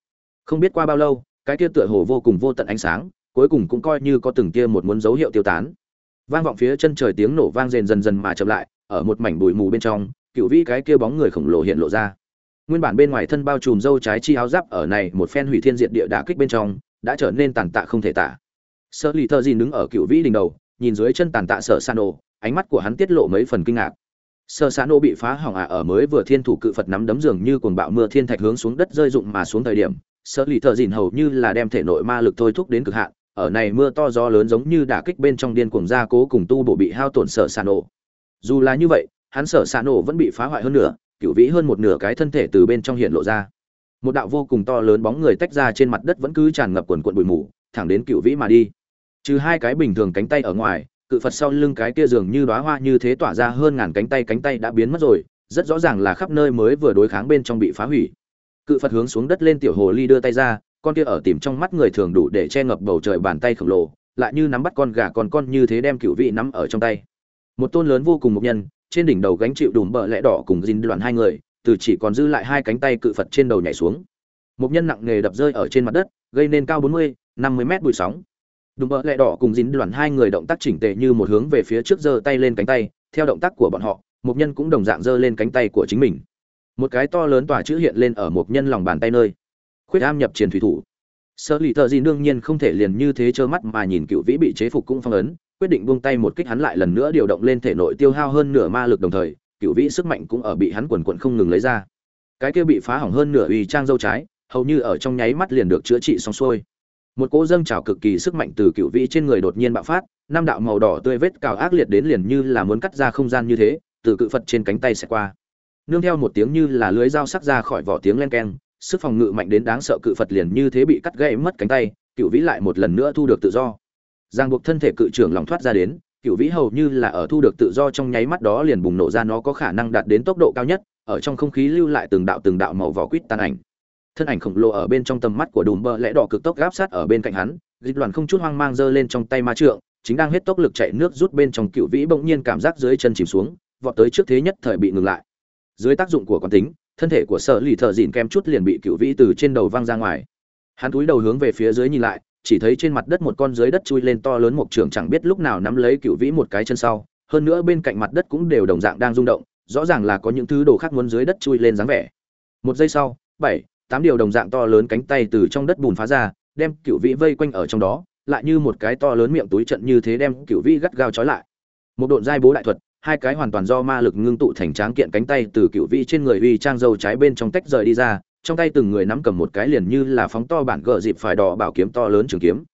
Không biết qua bao lâu cái kia tựa hồ vô cùng vô tận ánh sáng cuối cùng cũng coi như có từng kia một muốn dấu hiệu tiêu tán. Vang vọng phía chân trời tiếng nổ vang rền dần dần mà chậm lại ở một mảnh bụi mù bên trong cựu vĩ cái kia bóng người khổng lồ hiện lộ ra. Nguyên bản bên ngoài thân bao trùm dâu trái chi áo giáp ở này một phen hủy thiên diệt địa đả kích bên trong đã trở nên tàn tạ không thể tả sợ lì thợ gì đứng ở cựu vĩ đỉnh đầu nhìn dưới chân tàn tạ sở san ô, ánh mắt của hắn tiết lộ mấy phần kinh ngạc Sở Sán Ô bị phá hỏng à ở mới vừa thiên thủ cự Phật nắm đấm dường như cuồng bạo mưa thiên thạch hướng xuống đất rơi rụng mà xuống thời điểm, Sở lì thợ Dìn hầu như là đem thể nội ma lực thôi thúc đến cực hạn, ở này mưa to gió lớn giống như đả kích bên trong điên cuồng gia cố cùng tu bổ bị hao tổn Sở Sán ô. Dù là như vậy, hắn Sở Sán ô vẫn bị phá hoại hơn nữa, cựu vĩ hơn một nửa cái thân thể từ bên trong hiện lộ ra. Một đạo vô cùng to lớn bóng người tách ra trên mặt đất vẫn cứ tràn ngập quần quần bụi mù, thẳng đến cựu vĩ mà đi. Trừ hai cái bình thường cánh tay ở ngoài, cự phật sau lưng cái kia dường như đóa hoa như thế tỏa ra hơn ngàn cánh tay cánh tay đã biến mất rồi rất rõ ràng là khắp nơi mới vừa đối kháng bên trong bị phá hủy. Cự phật hướng xuống đất lên tiểu hồ ly đưa tay ra con kia ở tìm trong mắt người thường đủ để che ngập bầu trời bàn tay khổng lồ lại như nắm bắt con gà còn con như thế đem cựu vị nắm ở trong tay. Một tôn lớn vô cùng mục nhân trên đỉnh đầu gánh chịu đùm bợ lẽ đỏ cùng dinh đoàn hai người từ chỉ còn dư lại hai cánh tay cự phật trên đầu nhảy xuống. Mục nhân nặng nề đập rơi ở trên mặt đất gây nên cao bốn mươi năm mươi mét bụi sóng đùm bợ lẹ đỏ cùng dính đoàn hai người động tác chỉnh tề như một hướng về phía trước giơ tay lên cánh tay, theo động tác của bọn họ, một nhân cũng đồng dạng giơ lên cánh tay của chính mình. Một cái to lớn tòa chữ hiện lên ở một nhân lòng bàn tay nơi. Khuyết am nhập triền thủy thủ. Sơ lì thợ gì đương nhiên không thể liền như thế trơ mắt mà nhìn cựu vĩ bị chế phục cũng phong ấn, quyết định buông tay một kích hắn lại lần nữa điều động lên thể nội tiêu hao hơn nửa ma lực đồng thời, cựu vĩ sức mạnh cũng ở bị hắn quần quận không ngừng lấy ra. Cái kia bị phá hỏng hơn nửa uy trang dâu trái, hầu như ở trong nháy mắt liền được chữa trị xong xuôi một cỗ dâng trào cực kỳ sức mạnh từ cựu vĩ trên người đột nhiên bạo phát, năm đạo màu đỏ tươi vết cào ác liệt đến liền như là muốn cắt ra không gian như thế, từ cự phật trên cánh tay sẽ qua. Nương theo một tiếng như là lưới dao sắc ra khỏi vỏ tiếng len keng, sức phòng ngự mạnh đến đáng sợ cự phật liền như thế bị cắt gãy mất cánh tay, cựu vĩ lại một lần nữa thu được tự do. Giang buộc thân thể cự trưởng lòng thoát ra đến, cựu vĩ hầu như là ở thu được tự do trong nháy mắt đó liền bùng nổ ra nó có khả năng đạt đến tốc độ cao nhất, ở trong không khí lưu lại từng đạo từng đạo màu vỏ quýt tan ảnh thân ảnh khổng lồ ở bên trong tầm mắt của đùm bờ lẽ đỏ cực tốc gáp sát ở bên cạnh hắn, dịch đoàn không chút hoang mang giơ lên trong tay ma trượng, chính đang hết tốc lực chạy nước rút bên trong cựu vĩ bỗng nhiên cảm giác dưới chân chìm xuống, vọt tới trước thế nhất thời bị ngừng lại. Dưới tác dụng của quán tính, thân thể của sợ lì thợ dịn kem chút liền bị cựu vĩ từ trên đầu văng ra ngoài. Hắn túi đầu hướng về phía dưới nhìn lại, chỉ thấy trên mặt đất một con dưới đất chui lên to lớn một trường chẳng biết lúc nào nắm lấy cựu vĩ một cái chân sau, hơn nữa bên cạnh mặt đất cũng đều đồng dạng đang rung động, rõ ràng là có những thứ đồ khác muốn dưới đất chui lên dáng vẻ. Một giây sau, bảy tám điều đồng dạng to lớn cánh tay từ trong đất bùn phá ra, đem cựu vĩ vây quanh ở trong đó, lại như một cái to lớn miệng túi trận như thế đem cựu vĩ gắt gao trói lại. Một độn giai bố đại thuật, hai cái hoàn toàn do ma lực ngưng tụ thành tráng kiện cánh tay từ cựu vĩ trên người uy trang dâu trái bên trong tách rời đi ra, trong tay từng người nắm cầm một cái liền như là phóng to bản gờ dịp phải đỏ bảo kiếm to lớn trường kiếm.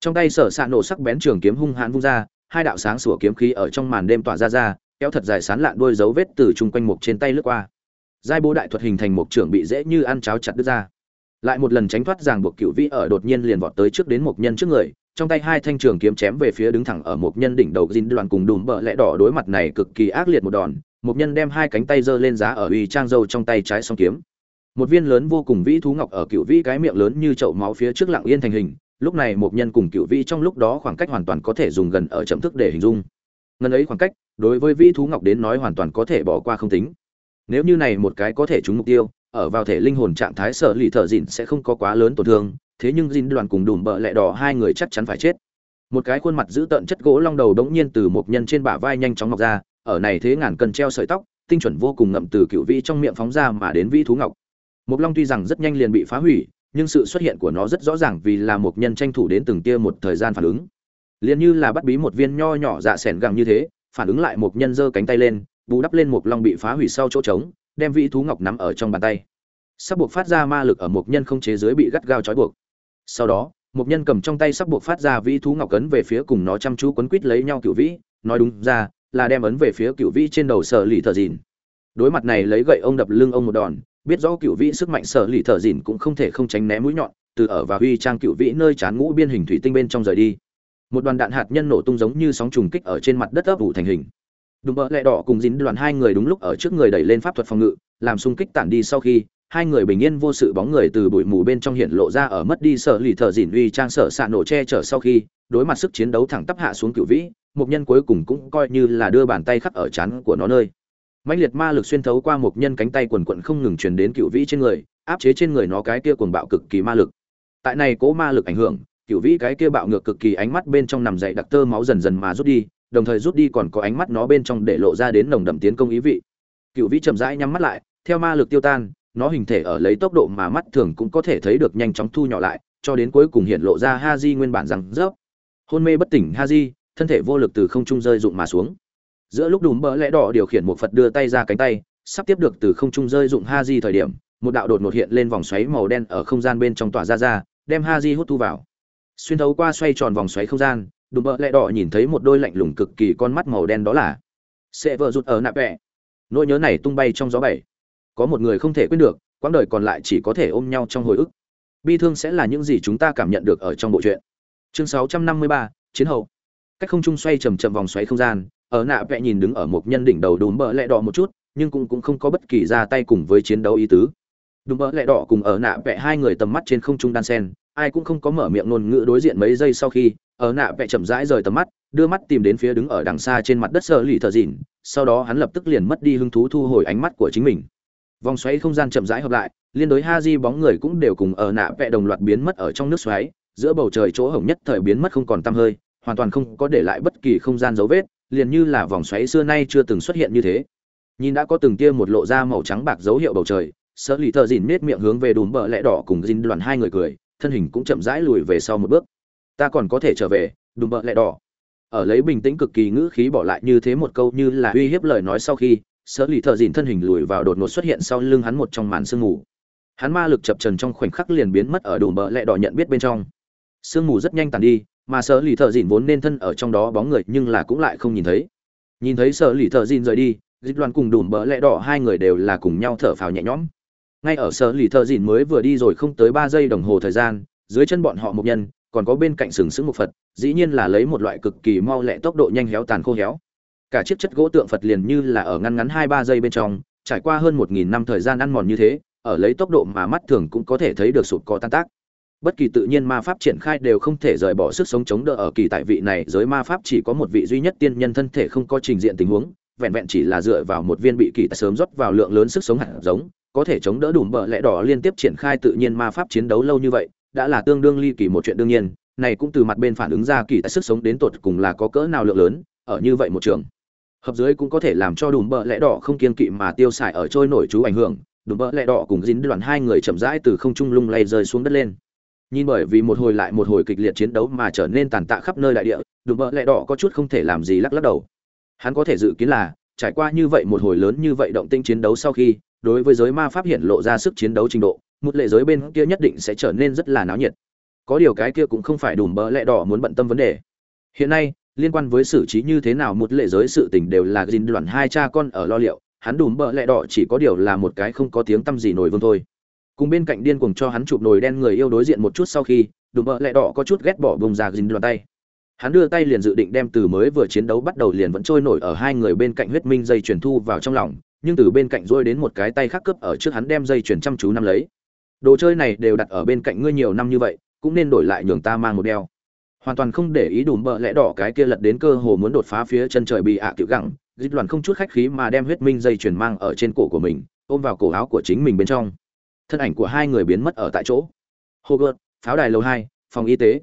Trong tay sở xạ nổ sắc bén trường kiếm hung hãn vung ra, hai đạo sáng sủa kiếm khí ở trong màn đêm tỏa ra ra, kéo thật dài sán lạn đuôi dấu vết từ chung quanh mục trên tay lướt qua giai bố đại thuật hình thành một trưởng bị dễ như ăn cháo chặt đứt ra. Lại một lần tránh thoát ràng buộc cựu vĩ ở đột nhiên liền vọt tới trước đến một nhân trước người, trong tay hai thanh trường kiếm chém về phía đứng thẳng ở một nhân đỉnh đầu dinh đoàn cùng đùm bợ lẽ đỏ đối mặt này cực kỳ ác liệt một đòn, một nhân đem hai cánh tay giơ lên giá ở uy trang dâu trong tay trái song kiếm. Một viên lớn vô cùng vĩ thú ngọc ở cựu vĩ cái miệng lớn như chậu máu phía trước lặng yên thành hình, lúc này một nhân cùng cựu vĩ trong lúc đó khoảng cách hoàn toàn có thể dùng gần ở chậm thức để hình dung. Ngần ấy khoảng cách, đối với vĩ thú ngọc đến nói hoàn toàn có thể bỏ qua không tính nếu như này một cái có thể trúng mục tiêu, ở vào thể linh hồn trạng thái sợ lì thợ dịn sẽ không có quá lớn tổn thương, thế nhưng dìn đoàn cùng đùm bợ lẹ đỏ hai người chắc chắn phải chết. Một cái khuôn mặt giữ tợn chất gỗ long đầu đống nhiên từ một nhân trên bả vai nhanh chóng mọc ra, ở này thế ngàn cần treo sợi tóc, tinh chuẩn vô cùng ngậm từ cựu vĩ trong miệng phóng ra mà đến vĩ thú ngọc. Một long tuy rằng rất nhanh liền bị phá hủy, nhưng sự xuất hiện của nó rất rõ ràng vì là một nhân tranh thủ đến từng tia một thời gian phản ứng. Liền như là bắt bí một viên nho nhỏ dạ sẻn gẳng như thế, phản ứng lại một nhân giơ cánh tay lên bù đắp lên một long bị phá hủy sau chỗ trống, đem vĩ thú ngọc nắm ở trong bàn tay. Sắp buộc phát ra ma lực ở một nhân không chế dưới bị gắt gao trói buộc. Sau đó, một nhân cầm trong tay sắp buộc phát ra vĩ thú ngọc ấn về phía cùng nó chăm chú quấn quít lấy nhau cựu vĩ, nói đúng ra là đem ấn về phía cựu vĩ trên đầu sở lì thợ dìn. Đối mặt này lấy gậy ông đập lưng ông một đòn, biết rõ cựu vĩ sức mạnh sở lì thợ dìn cũng không thể không tránh né mũi nhọn, từ ở và huy trang cựu vĩ nơi chán ngũ biên hình thủy tinh bên trong rời đi. Một đoàn đạn hạt nhân nổ tung giống như sóng trùng kích ở trên mặt đất ấp ủ thành hình đùm bợ lẹ đỏ cùng dính đoàn hai người đúng lúc ở trước người đẩy lên pháp thuật phòng ngự, làm xung kích tản đi sau khi, hai người bình yên vô sự bóng người từ bụi mù bên trong hiện lộ ra ở mất đi sở lì thợ dỉn uy trang sở xạ nổ che chở sau khi, đối mặt sức chiến đấu thẳng tắp hạ xuống cựu vĩ, một nhân cuối cùng cũng coi như là đưa bàn tay khắc ở chán của nó nơi. Mãnh liệt ma lực xuyên thấu qua một nhân cánh tay quần quận không ngừng truyền đến cựu vĩ trên người, áp chế trên người nó cái kia cuồng bạo cực kỳ ma lực. Tại này cố ma lực ảnh hưởng cựu vĩ cái kia bạo ngược cực kỳ ánh mắt bên trong nằm dậy đặc tơ máu dần dần mà rút đi đồng thời rút đi còn có ánh mắt nó bên trong để lộ ra đến nồng đậm tiến công ý vị. Cựu vĩ chậm rãi nhắm mắt lại, theo ma lực tiêu tan, nó hình thể ở lấy tốc độ mà mắt thường cũng có thể thấy được nhanh chóng thu nhỏ lại, cho đến cuối cùng hiện lộ ra ha di nguyên bản rằng rớp. Hôn mê bất tỉnh ha di thân thể vô lực từ không trung rơi rụng mà xuống. Giữa lúc đùm bỡ lẽ đỏ điều khiển một phật đưa tay ra cánh tay, sắp tiếp được từ không trung rơi dụng ha di thời điểm, một đạo đột ngột hiện lên vòng xoáy màu đen ở không gian bên trong tỏa ra ra, đem ha di hút thu vào. Xuyên thấu qua xoay tròn vòng xoáy không gian đùm bợ lẹ đỏ nhìn thấy một đôi lạnh lùng cực kỳ con mắt màu đen đó là sẽ vợ rụt ở nạp vẹ. Nỗi nhớ này tung bay trong gió bảy. Có một người không thể quên được quãng đời còn lại chỉ có thể ôm nhau trong hồi ức. Bi thương sẽ là những gì chúng ta cảm nhận được ở trong bộ truyện. Chương 653, chiến hậu. Cách không trung xoay chầm chậm vòng xoáy không gian ở nạ vẽ nhìn đứng ở một nhân đỉnh đầu đùm bợ lẹ đỏ một chút nhưng cũng cũng không có bất kỳ ra tay cùng với chiến đấu ý tứ. Đùm bợ lẹ đỏ cùng ở nạ vẽ hai người tầm mắt trên không trung đan sen ai cũng không có mở miệng ngôn ngữ đối diện mấy giây sau khi ở nạ vẽ chậm rãi rời tầm mắt, đưa mắt tìm đến phía đứng ở đằng xa trên mặt đất sơ lì thợ dìn, sau đó hắn lập tức liền mất đi hứng thú thu hồi ánh mắt của chính mình. Vòng xoáy không gian chậm rãi hợp lại, liên đối ha di bóng người cũng đều cùng ở nạ vẽ đồng loạt biến mất ở trong nước xoáy, giữa bầu trời chỗ hổng nhất thời biến mất không còn tăm hơi, hoàn toàn không có để lại bất kỳ không gian dấu vết, liền như là vòng xoáy xưa nay chưa từng xuất hiện như thế. Nhìn đã có từng tia một lộ ra màu trắng bạc dấu hiệu bầu trời sợ lì thợ dìn nết miệng hướng về đùm bờ lẽ đỏ cùng dinh đoàn hai người cười, thân hình cũng chậm rãi lùi về sau một bước ta còn có thể trở về, đùm bợ lẹ đỏ. Ở lấy bình tĩnh cực kỳ ngữ khí bỏ lại như thế một câu như là uy hiếp lời nói sau khi, sở lì thợ dìn thân hình lùi vào đột ngột xuất hiện sau lưng hắn một trong màn sương mù. Hắn ma lực chập trần trong khoảnh khắc liền biến mất ở đùm bợ lẹ đỏ nhận biết bên trong. Sương mù rất nhanh tàn đi, mà sở lì thợ dìn vốn nên thân ở trong đó bóng người nhưng là cũng lại không nhìn thấy. Nhìn thấy sở lì thợ dìn rời đi, dịch đoàn cùng đùm bợ lẹ đỏ hai người đều là cùng nhau thở phào nhẹ nhõm. Ngay ở sở lì thợ dìn mới vừa đi rồi không tới ba giây đồng hồ thời gian, dưới chân bọn họ một nhân còn có bên cạnh sừng sững một phật, dĩ nhiên là lấy một loại cực kỳ mau lẹ tốc độ nhanh héo tàn khô héo. Cả chiếc chất gỗ tượng phật liền như là ở ngăn ngắn hai ba giây bên trong, trải qua hơn một nghìn năm thời gian ăn mòn như thế, ở lấy tốc độ mà mắt thường cũng có thể thấy được sụp có tan tác. Bất kỳ tự nhiên ma pháp triển khai đều không thể rời bỏ sức sống chống đỡ ở kỳ tại vị này, giới ma pháp chỉ có một vị duy nhất tiên nhân thân thể không có trình diện tình huống, vẹn vẹn chỉ là dựa vào một viên bị kỳ tại sớm rót vào lượng lớn sức sống hạt giống, có thể chống đỡ đủ bờ lẽ đỏ liên tiếp triển khai tự nhiên ma pháp chiến đấu lâu như vậy đã là tương đương ly kỳ một chuyện đương nhiên, này cũng từ mặt bên phản ứng ra kỳ tại sức sống đến tột cùng là có cỡ nào lượng lớn, ở như vậy một trường. Hợp dưới cũng có thể làm cho đùm bợ lẽ đỏ không kiên kỵ mà tiêu xài ở trôi nổi chú ảnh hưởng, đùm bợ lẽ đỏ cùng dính đoàn hai người chậm rãi từ không trung lung lay rơi xuống đất lên. Nhìn bởi vì một hồi lại một hồi kịch liệt chiến đấu mà trở nên tàn tạ khắp nơi đại địa, đùm bợ lẽ đỏ có chút không thể làm gì lắc lắc đầu. Hắn có thể dự kiến là, trải qua như vậy một hồi lớn như vậy động tinh chiến đấu sau khi, đối với giới ma pháp hiện lộ ra sức chiến đấu trình độ một lệ giới bên kia nhất định sẽ trở nên rất là náo nhiệt. Có điều cái kia cũng không phải đùm bỡ lẽ đỏ muốn bận tâm vấn đề. Hiện nay, liên quan với xử trí như thế nào một lệ giới sự tình đều là dinh đoàn hai cha con ở lo liệu, hắn đùm bỡ lẽ đỏ chỉ có điều là một cái không có tiếng tâm gì nổi vương thôi. Cùng bên cạnh điên cuồng cho hắn chụp nồi đen người yêu đối diện một chút sau khi, đùm bỡ lẽ đỏ có chút ghét bỏ bông ra dính đoàn tay. Hắn đưa tay liền dự định đem từ mới vừa chiến đấu bắt đầu liền vẫn trôi nổi ở hai người bên cạnh huyết minh dây chuyển thu vào trong lòng, nhưng từ bên cạnh rôi đến một cái tay khác cướp ở trước hắn đem dây chuyển chăm chú nắm lấy đồ chơi này đều đặt ở bên cạnh ngươi nhiều năm như vậy cũng nên đổi lại nhường ta mang một đeo. Hoàn toàn không để ý đùm bợ lẽ đỏ cái kia lật đến cơ hồ muốn đột phá phía chân trời bị ạ à cựu gẳng dịch đoàn không chút khách khí mà đem huyết minh dây chuyền mang ở trên cổ của mình ôm vào cổ áo của chính mình bên trong. Thân ảnh của hai người biến mất ở tại chỗ. Hogwarts pháo đài lầu hai phòng y tế.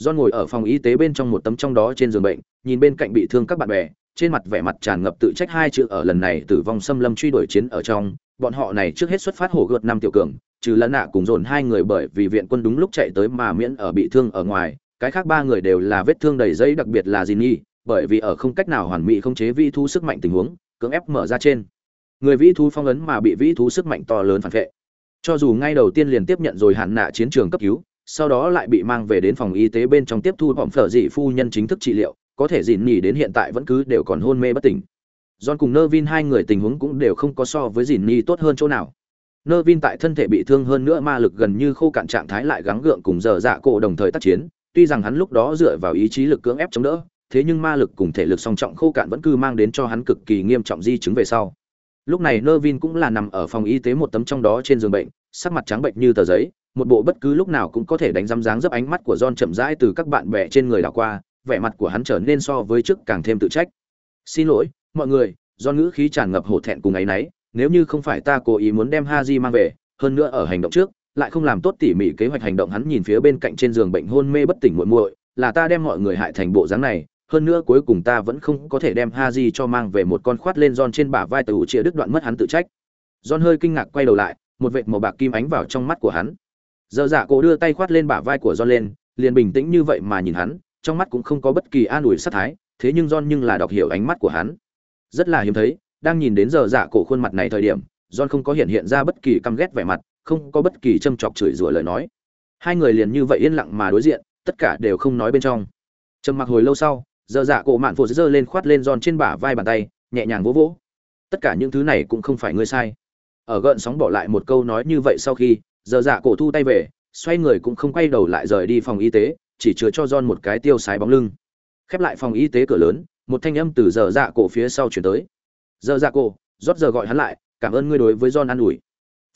John ngồi ở phòng y tế bên trong một tấm trong đó trên giường bệnh, nhìn bên cạnh bị thương các bạn bè, trên mặt vẻ mặt tràn ngập tự trách hai chữ ở lần này tử vong xâm lâm truy đuổi chiến ở trong, bọn họ này trước hết xuất phát hổ gợt năm tiểu cường, trừ lần nạ cùng dồn hai người bởi vì viện quân đúng lúc chạy tới mà miễn ở bị thương ở ngoài, cái khác ba người đều là vết thương đầy giấy đặc biệt là dì nhi bởi vì ở không cách nào hoàn mỹ không chế vĩ thú sức mạnh tình huống, cưỡng ép mở ra trên. Người vĩ thú phong ấn mà bị vĩ thú sức mạnh to lớn phản vệ. Cho dù ngay đầu tiên liền tiếp nhận rồi hạn nạ chiến trường cấp cứu, sau đó lại bị mang về đến phòng y tế bên trong tiếp thu hỏng phở dị phu nhân chính thức trị liệu, có thể dịn nhì đến hiện tại vẫn cứ đều còn hôn mê bất tỉnh. John cùng nơ vin hai người tình huống cũng đều không có so với dịn nhì tốt hơn chỗ nào. Nervin tại thân thể bị thương hơn nữa ma lực gần như khô cạn trạng thái lại gắng gượng cùng giờ dạ cổ đồng thời tác chiến tuy rằng hắn lúc đó dựa vào ý chí lực cưỡng ép chống đỡ thế nhưng ma lực cùng thể lực song trọng khô cạn vẫn cứ mang đến cho hắn cực kỳ nghiêm trọng di chứng về sau lúc này Nervin cũng là nằm ở phòng y tế một tấm trong đó trên giường bệnh sắc mặt trắng bệnh như tờ giấy một bộ bất cứ lúc nào cũng có thể đánh răm dáng dấp ánh mắt của John chậm rãi từ các bạn bè trên người đảo qua, vẻ mặt của hắn trở nên so với trước càng thêm tự trách. "Xin lỗi, mọi người." John ngữ khí tràn ngập hổ thẹn cùng ấy nấy, nếu như không phải ta cố ý muốn đem Haji mang về, hơn nữa ở hành động trước, lại không làm tốt tỉ mỉ kế hoạch hành động hắn nhìn phía bên cạnh trên giường bệnh hôn mê bất tỉnh muội muội, là ta đem mọi người hại thành bộ dáng này, hơn nữa cuối cùng ta vẫn không có thể đem Haji cho mang về một con khoát lên John trên bả vai từ chia đứt đoạn mất hắn tự trách. John hơi kinh ngạc quay đầu lại, một vệt màu bạc kim ánh vào trong mắt của hắn Giờ dạ cổ đưa tay khoát lên bả vai của John lên, liền bình tĩnh như vậy mà nhìn hắn, trong mắt cũng không có bất kỳ an ủi sát thái, thế nhưng John nhưng là đọc hiểu ánh mắt của hắn. Rất là hiếm thấy, đang nhìn đến giờ dạ cổ khuôn mặt này thời điểm, John không có hiện hiện ra bất kỳ căm ghét vẻ mặt, không có bất kỳ châm chọc chửi rủa lời nói. Hai người liền như vậy yên lặng mà đối diện, tất cả đều không nói bên trong. Trầm mặc hồi lâu sau, giờ dạ cổ mạn phụ giơ lên khoát lên John trên bả vai bàn tay, nhẹ nhàng vỗ vỗ. Tất cả những thứ này cũng không phải ngươi sai. Ở gợn sóng bỏ lại một câu nói như vậy sau khi, giờ dạ cổ thu tay về xoay người cũng không quay đầu lại rời đi phòng y tế chỉ chứa cho john một cái tiêu sái bóng lưng khép lại phòng y tế cửa lớn một thanh âm từ giờ dạ cổ phía sau chuyển tới giờ ra cô, rót giờ gọi hắn lại cảm ơn ngươi đối với john an ủi.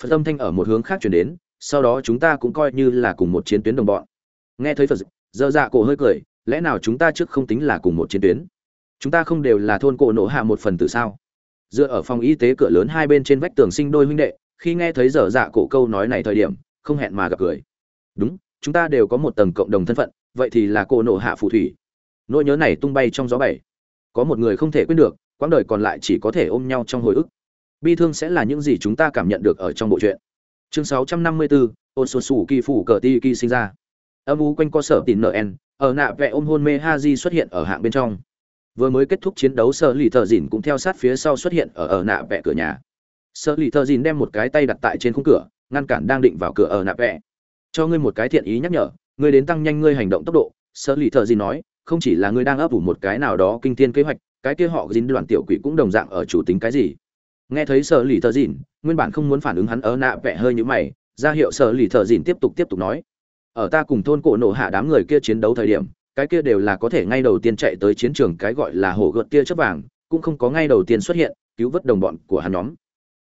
Phật âm thanh ở một hướng khác chuyển đến sau đó chúng ta cũng coi như là cùng một chiến tuyến đồng bọn. Nghe thấy phật giờ dạ cổ hơi cười lẽ nào chúng ta trước không tính là cùng một chiến tuyến? Chúng ta không đều là thôn cổ nổ hạ một phần từ sao? Dựa ở phòng y tế cửa lớn hai bên trên vách tường sinh đôi huynh đệ khi nghe thấy dở dạ cổ câu nói này thời điểm không hẹn mà gặp cười. Đúng chúng ta đều có một tầng cộng đồng thân phận vậy thì là cổ nổ hạ phù thủy. Nỗi nhớ này tung bay trong gió bảy. Có một người không thể quên được quãng đời còn lại chỉ có thể ôm nhau trong hồi ức. Bi thương sẽ là những gì chúng ta cảm nhận được ở trong bộ truyện. Chương 654, ôn sột sủ kỳ phủ cờ ti kỳ sinh ra. Âm u quanh co sở tìm nn ở nạ vẽ ôm hôn mê ha di xuất hiện ở hạng bên trong. Vừa mới kết thúc chiến đấu sở lì thợ dìn cũng theo sát phía sau xuất hiện ở ở nạ vẽ cửa nhà. Sở lì thợ dìn đem một cái tay đặt tại trên khung cửa ngăn cản đang định vào cửa ở nạ vẽ cho ngươi một cái thiện ý nhắc nhở ngươi đến tăng nhanh ngươi hành động tốc độ. Sở lì thợ dìn nói không chỉ là ngươi đang ấp ủ một cái nào đó kinh thiên kế hoạch cái kia họ dính đoàn tiểu quỷ cũng đồng dạng ở chủ tính cái gì? Nghe thấy sợ lì thợ dìn, nguyên bản không muốn phản ứng hắn ở nạ vẽ hơi như mày, ra hiệu sợ lì thợ dìn tiếp tục tiếp tục nói. Ở ta cùng thôn cổ nổ hạ đám người kia chiến đấu thời điểm, cái kia đều là có thể ngay đầu tiên chạy tới chiến trường cái gọi là hổ gợt kia chấp vàng, cũng không có ngay đầu tiên xuất hiện, cứu vớt đồng bọn của hắn nhóm.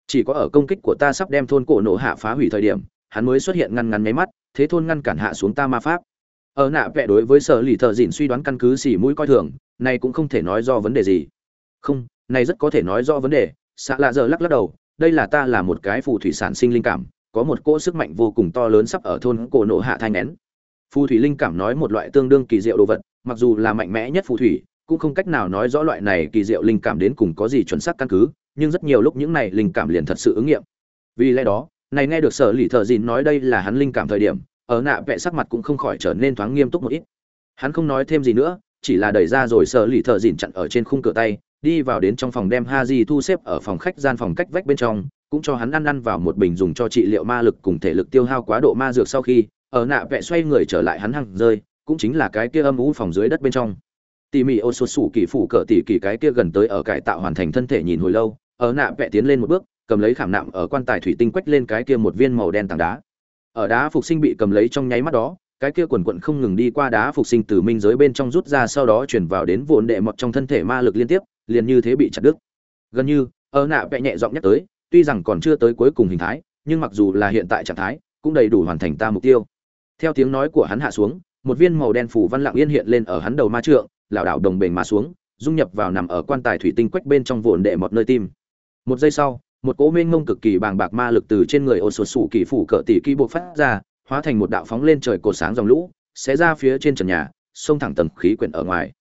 Chỉ có ở công kích của ta sắp đem thôn cổ nổ hạ phá hủy thời điểm, hắn mới xuất hiện ngăn ngắn nháy mắt, thế thôn ngăn cản hạ xuống ta ma pháp. Ở nạ vẽ đối với sở lì thợ dìn suy đoán căn cứ xỉ mũi coi thường này cũng không thể nói do vấn đề gì. Không, này rất có thể nói do vấn đề xạ lạ giờ lắc lắc đầu, đây là ta là một cái phù thủy sản sinh linh cảm, có một cỗ sức mạnh vô cùng to lớn sắp ở thôn cổ nộ hạ thai nén phù thủy linh cảm nói một loại tương đương kỳ diệu đồ vật, mặc dù là mạnh mẽ nhất phù thủy, cũng không cách nào nói rõ loại này kỳ diệu linh cảm đến cùng có gì chuẩn xác căn cứ, nhưng rất nhiều lúc những này linh cảm liền thật sự ứng nghiệm. Vì lẽ đó, này nghe được sở lì thợ dìn nói đây là hắn linh cảm thời điểm, ở nạ vẽ sắc mặt cũng không khỏi trở nên thoáng nghiêm túc một ít. Hắn không nói thêm gì nữa chỉ là đẩy ra rồi sợ lì thợ dìn chặn ở trên khung cửa tay, đi vào đến trong phòng đem ha di thu xếp ở phòng khách gian phòng cách vách bên trong, cũng cho hắn ăn ăn vào một bình dùng cho trị liệu ma lực cùng thể lực tiêu hao quá độ ma dược sau khi, ở nạ vẽ xoay người trở lại hắn hăng rơi, cũng chính là cái kia âm u phòng dưới đất bên trong. Tỉ mỉ ô sột sủ kỳ phủ cỡ tỉ kỳ cái kia gần tới ở cải tạo hoàn thành thân thể nhìn hồi lâu, ở nạ vẽ tiến lên một bước, cầm lấy khảm nạm ở quan tài thủy tinh quách lên cái kia một viên màu đen tảng đá. Ở đá phục sinh bị cầm lấy trong nháy mắt đó cái kia quần quận không ngừng đi qua đá phục sinh từ minh giới bên trong rút ra sau đó chuyển vào đến vụn đệ mọt trong thân thể ma lực liên tiếp, liền như thế bị chặt đứt. Gần như ở nạ vẽ nhẹ giọng nhắc tới, tuy rằng còn chưa tới cuối cùng hình thái, nhưng mặc dù là hiện tại trạng thái, cũng đầy đủ hoàn thành ta mục tiêu. Theo tiếng nói của hắn hạ xuống, một viên màu đen phủ văn lặng yên hiện lên ở hắn đầu ma trượng, lảo đảo đồng bền mà xuống, dung nhập vào nằm ở quan tài thủy tinh quách bên trong vụn đệ một nơi tim. Một giây sau, một cỗ mênh mông cực kỳ bàng bạc ma lực từ trên người ô sột sủ kỳ phủ cỡ tỷ kỳ bộ phát ra hóa thành một đạo phóng lên trời cột sáng dòng lũ, xé ra phía trên trần nhà, xông thẳng tầng khí quyển ở ngoài.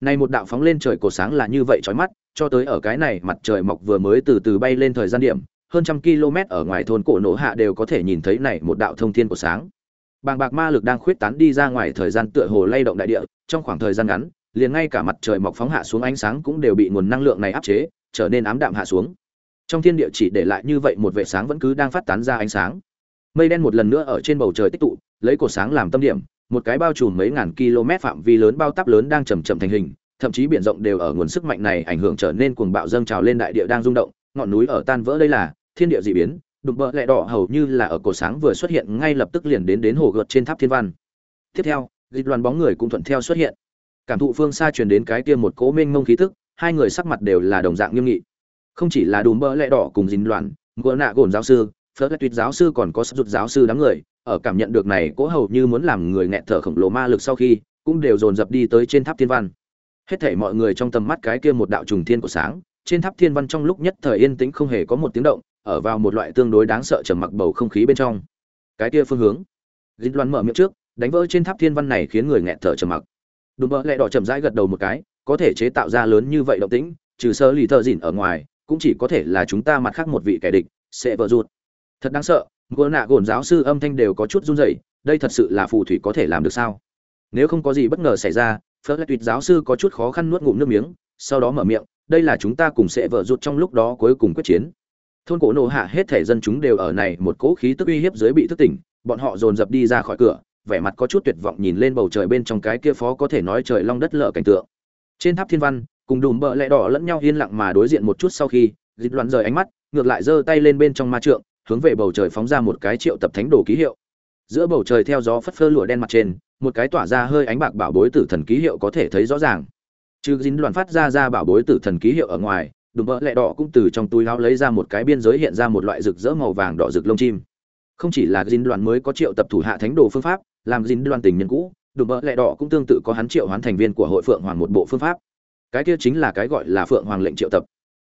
Này một đạo phóng lên trời cột sáng là như vậy chói mắt, cho tới ở cái này mặt trời mọc vừa mới từ từ bay lên thời gian điểm, hơn trăm km ở ngoài thôn cổ nổ hạ đều có thể nhìn thấy này một đạo thông thiên của sáng. Bàng bạc ma lực đang khuyết tán đi ra ngoài thời gian tựa hồ lay động đại địa, trong khoảng thời gian ngắn, liền ngay cả mặt trời mọc phóng hạ xuống ánh sáng cũng đều bị nguồn năng lượng này áp chế, trở nên ám đạm hạ xuống. Trong thiên địa chỉ để lại như vậy một vệ sáng vẫn cứ đang phát tán ra ánh sáng mây đen một lần nữa ở trên bầu trời tích tụ, lấy cột sáng làm tâm điểm, một cái bao trùm mấy ngàn km phạm vi lớn bao tắp lớn đang chầm chậm thành hình, thậm chí biển rộng đều ở nguồn sức mạnh này ảnh hưởng trở nên cuồng bạo dâng trào lên đại địa đang rung động, ngọn núi ở tan vỡ đây là thiên địa dị biến, đụng bỡ lẹ đỏ hầu như là ở cổ sáng vừa xuất hiện ngay lập tức liền đến đến hồ gợt trên tháp thiên văn. Tiếp theo, dịch đoàn bóng người cũng thuận theo xuất hiện. Cảm thụ phương xa truyền đến cái kia một cố mênh mông khí tức, hai người sắc mặt đều là đồng dạng nghiêm nghị. Không chỉ là đùm bỡ lẹ đỏ cùng dính loạn gỡ nạ gồn giáo sư phớt tuyệt giáo sư còn có sắp rụt giáo sư đám người, ở cảm nhận được này cố hầu như muốn làm người nghẹt thở khổng lồ ma lực sau khi, cũng đều dồn dập đi tới trên tháp thiên văn. Hết thảy mọi người trong tầm mắt cái kia một đạo trùng thiên của sáng, trên tháp thiên văn trong lúc nhất thời yên tĩnh không hề có một tiếng động, ở vào một loại tương đối đáng sợ trầm mặc bầu không khí bên trong. Cái kia phương hướng. Dính loan mở miệng trước, đánh vỡ trên tháp thiên văn này khiến người nghẹt thở trầm mặc. Đùm bỡ lẹ đỏ chậm rãi gật đầu một cái, có thể chế tạo ra lớn như vậy động tĩnh, trừ sơ lì thợ dỉn ở ngoài, cũng chỉ có thể là chúng ta mặt khác một vị kẻ địch, sẽ vỡ ruột thật đáng sợ gỗ nạ gồn giáo sư âm thanh đều có chút run rẩy, đây thật sự là phù thủy có thể làm được sao? Nếu không có gì bất ngờ xảy ra phớt lại tuyệt giáo sư có chút khó khăn nuốt ngụm nước miếng, sau đó mở miệng, đây là chúng ta cùng sẽ vỡ rụt trong lúc đó cuối cùng quyết chiến. Thôn cổ nổ hạ hết thể dân chúng đều ở này một cỗ khí tức uy hiếp dưới bị thức tỉnh, bọn họ dồn dập đi ra khỏi cửa, vẻ mặt có chút tuyệt vọng nhìn lên bầu trời bên trong cái kia phó có thể nói trời long đất lở cảnh tượng. Trên tháp thiên văn, cùng đùm bợ lẹ đỏ lẫn nhau yên lặng mà đối diện một chút sau khi, dịch loạn rời ánh mắt, ngược lại giơ tay lên bên trong ma trượng hướng về bầu trời phóng ra một cái triệu tập thánh đồ ký hiệu. Giữa bầu trời theo gió phất phơ lụa đen mặt trên, một cái tỏa ra hơi ánh bạc bảo bối tử thần ký hiệu có thể thấy rõ ràng. Trừ dính đoàn phát ra ra bảo bối tử thần ký hiệu ở ngoài, đùm bỡ lẹ đỏ cũng từ trong túi áo lấy ra một cái biên giới hiện ra một loại rực rỡ màu vàng đỏ rực lông chim. Không chỉ là dính đoàn mới có triệu tập thủ hạ thánh đồ phương pháp, làm dính đoàn tình nhân cũ, đùm bỡ lẹ đỏ cũng tương tự có hắn triệu hoán thành viên của hội phượng hoàng một bộ phương pháp. Cái kia chính là cái gọi là phượng hoàng lệnh triệu tập.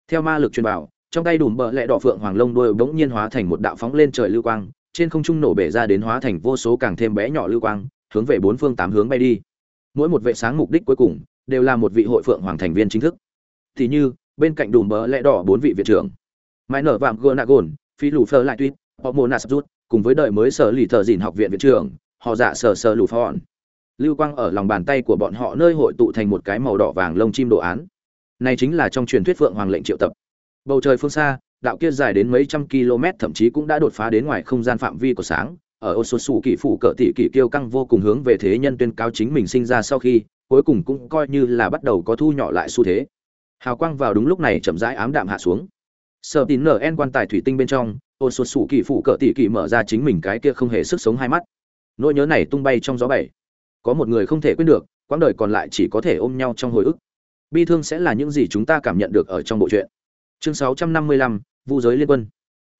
Theo ma lực truyền bảo trong tay đùm bờ lẹ đỏ phượng hoàng lông đôi bỗng nhiên hóa thành một đạo phóng lên trời lưu quang, trên không trung nổ bể ra đến hóa thành vô số càng thêm bé nhỏ lưu quang, hướng về bốn phương tám hướng bay đi. Mỗi một vệ sáng mục đích cuối cùng, đều là một vị hội phượng hoàng thành viên chính thức. Thì như, bên cạnh đùm bờ lẹ đỏ bốn vị viện trưởng, mãi nở vạm gờ nạ gồn phi lù phơ lại tuyết, họ mô nas rút, cùng với đời mới sở lì thợ dìn học viện viện trưởng, họ dạ sở sở lù phòn lưu quang ở lòng bàn tay của bọn họ nơi hội tụ thành một cái màu đỏ vàng lông chim đồ án. Này chính là trong truyền thuyết phượng hoàng lệnh triệu tập bầu trời phương xa, đạo kia dài đến mấy trăm km thậm chí cũng đã đột phá đến ngoài không gian phạm vi của sáng. Ở ô số sủ kỷ phủ cỡ tỷ kỷ kiêu căng vô cùng hướng về thế nhân tuyên cáo chính mình sinh ra sau khi, cuối cùng cũng coi như là bắt đầu có thu nhỏ lại xu thế. Hào quang vào đúng lúc này chậm rãi ám đạm hạ xuống. Sợ tín nở en quan tài thủy tinh bên trong, ô số sủ kỷ phủ cỡ tỷ kỷ mở ra chính mình cái kia không hề sức sống hai mắt. Nỗi nhớ này tung bay trong gió bảy. Có một người không thể quên được, quãng đời còn lại chỉ có thể ôm nhau trong hồi ức. Bi thương sẽ là những gì chúng ta cảm nhận được ở trong bộ truyện chương 655, vu giới liên quân.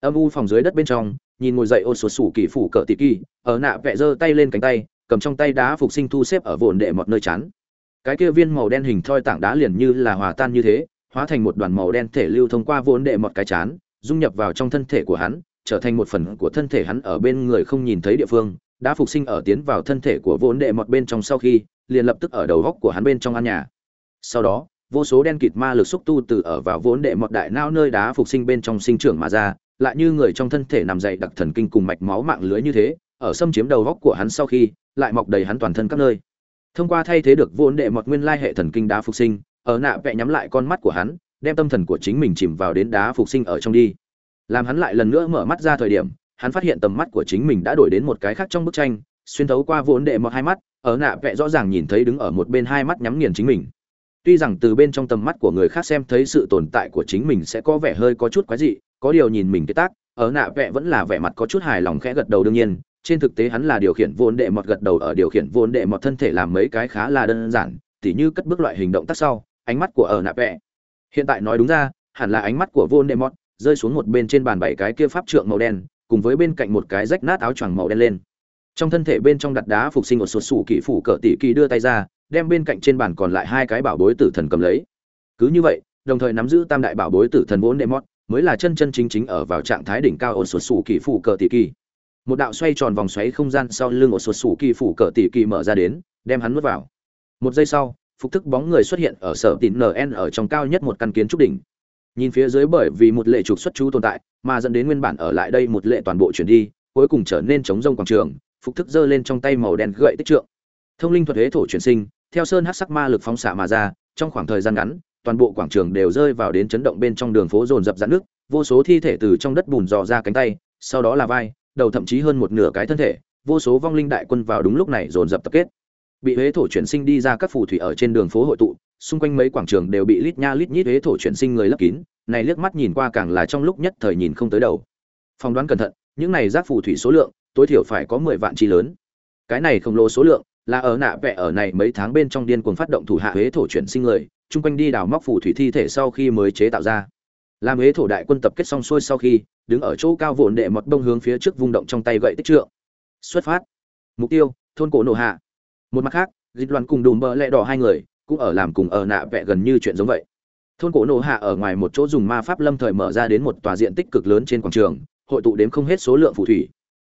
Âm u phòng dưới đất bên trong nhìn ngồi dậy ô sột sủ kỳ phủ cỡ tỷ kỳ ở nạ vẽ giơ tay lên cánh tay cầm trong tay đá phục sinh thu xếp ở vồn đệ một nơi chắn cái kia viên màu đen hình thoi tảng đá liền như là hòa tan như thế hóa thành một đoàn màu đen thể lưu thông qua vốn đệ một cái chán dung nhập vào trong thân thể của hắn trở thành một phần của thân thể hắn ở bên người không nhìn thấy địa phương. Đã phục sinh ở tiến vào thân thể của vốn đệ một bên trong sau khi liền lập tức ở đầu góc của hắn bên trong ăn nhà. Sau đó vô số đen kịt ma lực xúc tu từ ở vào vốn đệ một đại nao nơi đá phục sinh bên trong sinh trưởng mà ra, lại như người trong thân thể nằm dậy đặc thần kinh cùng mạch máu mạng lưới như thế, ở xâm chiếm đầu góc của hắn sau khi, lại mọc đầy hắn toàn thân các nơi. Thông qua thay thế được vốn đệ một nguyên lai hệ thần kinh đá phục sinh, ở nạ vẽ nhắm lại con mắt của hắn, đem tâm thần của chính mình chìm vào đến đá phục sinh ở trong đi. Làm hắn lại lần nữa mở mắt ra thời điểm, hắn phát hiện tầm mắt của chính mình đã đổi đến một cái khác trong bức tranh, xuyên thấu qua vốn đệ một hai mắt, ở nạ vẽ rõ ràng nhìn thấy đứng ở một bên hai mắt nhắm nghiền chính mình tuy rằng từ bên trong tầm mắt của người khác xem thấy sự tồn tại của chính mình sẽ có vẻ hơi có chút quái dị, có điều nhìn mình cái tác, ở nạ vẽ vẫn là vẻ mặt có chút hài lòng khẽ gật đầu đương nhiên. Trên thực tế hắn là điều khiển vốn đệ mọt gật đầu ở điều khiển vốn đệ mọt thân thể làm mấy cái khá là đơn giản, tỉ như cất bước loại hình động tác sau, ánh mắt của ở nạ vẽ hiện tại nói đúng ra, hẳn là ánh mắt của vốn đệ mọt rơi xuống một bên trên bàn bảy cái kia pháp trượng màu đen, cùng với bên cạnh một cái rách nát áo choàng màu đen lên. Trong thân thể bên trong đặt đá phục sinh của sụt sủ kỹ phủ cỡ tỷ kỳ đưa tay ra đem bên cạnh trên bàn còn lại hai cái bảo bối tử thần cầm lấy. Cứ như vậy, đồng thời nắm giữ tam đại bảo bối tử thần vốn đệ mót mới là chân chân chính chính ở vào trạng thái đỉnh cao ổn sụt sủ kỳ phủ cờ tỷ kỳ một đạo xoay tròn vòng xoáy không gian sau lưng ổn sụt sủ kỳ phủ cờ tỷ kỳ mở ra đến, đem hắn nuốt vào. Một giây sau, phục thức bóng người xuất hiện ở sở tín nn ở trong cao nhất một căn kiến trúc đỉnh. Nhìn phía dưới bởi vì một lệ trục xuất chú tồn tại, mà dẫn đến nguyên bản ở lại đây một lệ toàn bộ chuyển đi, cuối cùng trở nên chống rông quảng trường, phục thức giơ lên trong tay màu đen gậy tích trượng. Thông linh thuật huế thổ chuyển sinh theo sơn hắc sắc ma lực phóng xạ mà ra, trong khoảng thời gian ngắn, toàn bộ quảng trường đều rơi vào đến chấn động bên trong đường phố dồn dập rạn nước vô số thi thể từ trong đất bùn dò ra cánh tay, sau đó là vai, đầu thậm chí hơn một nửa cái thân thể, vô số vong linh đại quân vào đúng lúc này dồn dập tập kết. Bị huế thổ chuyển sinh đi ra các phù thủy ở trên đường phố hội tụ, xung quanh mấy quảng trường đều bị lít nha lít nhít huế thổ chuyển sinh người lấp kín, này liếc mắt nhìn qua càng là trong lúc nhất thời nhìn không tới đầu. Phỏng đoán cẩn thận, những này giác phù thủy số lượng, tối thiểu phải có mười vạn chi lớn. Cái này khổng lồ số lượng là ở nạ vẽ ở này mấy tháng bên trong điên cuồng phát động thủ hạ huế thổ chuyển sinh người, chung quanh đi đào móc phù thủy thi thể sau khi mới chế tạo ra. Làm huế thổ đại quân tập kết xong xuôi sau khi, đứng ở chỗ cao vồn đệ mọt bông hướng phía trước vung động trong tay gậy tích trượng. Xuất phát. Mục tiêu, thôn cổ nổ hạ. Một mặt khác, dịch loạn cùng đùm bờ lẹ đỏ hai người, cũng ở làm cùng ở nạ vẽ gần như chuyện giống vậy. Thôn cổ nổ hạ ở ngoài một chỗ dùng ma pháp lâm thời mở ra đến một tòa diện tích cực lớn trên quảng trường, hội tụ đến không hết số lượng phù thủy.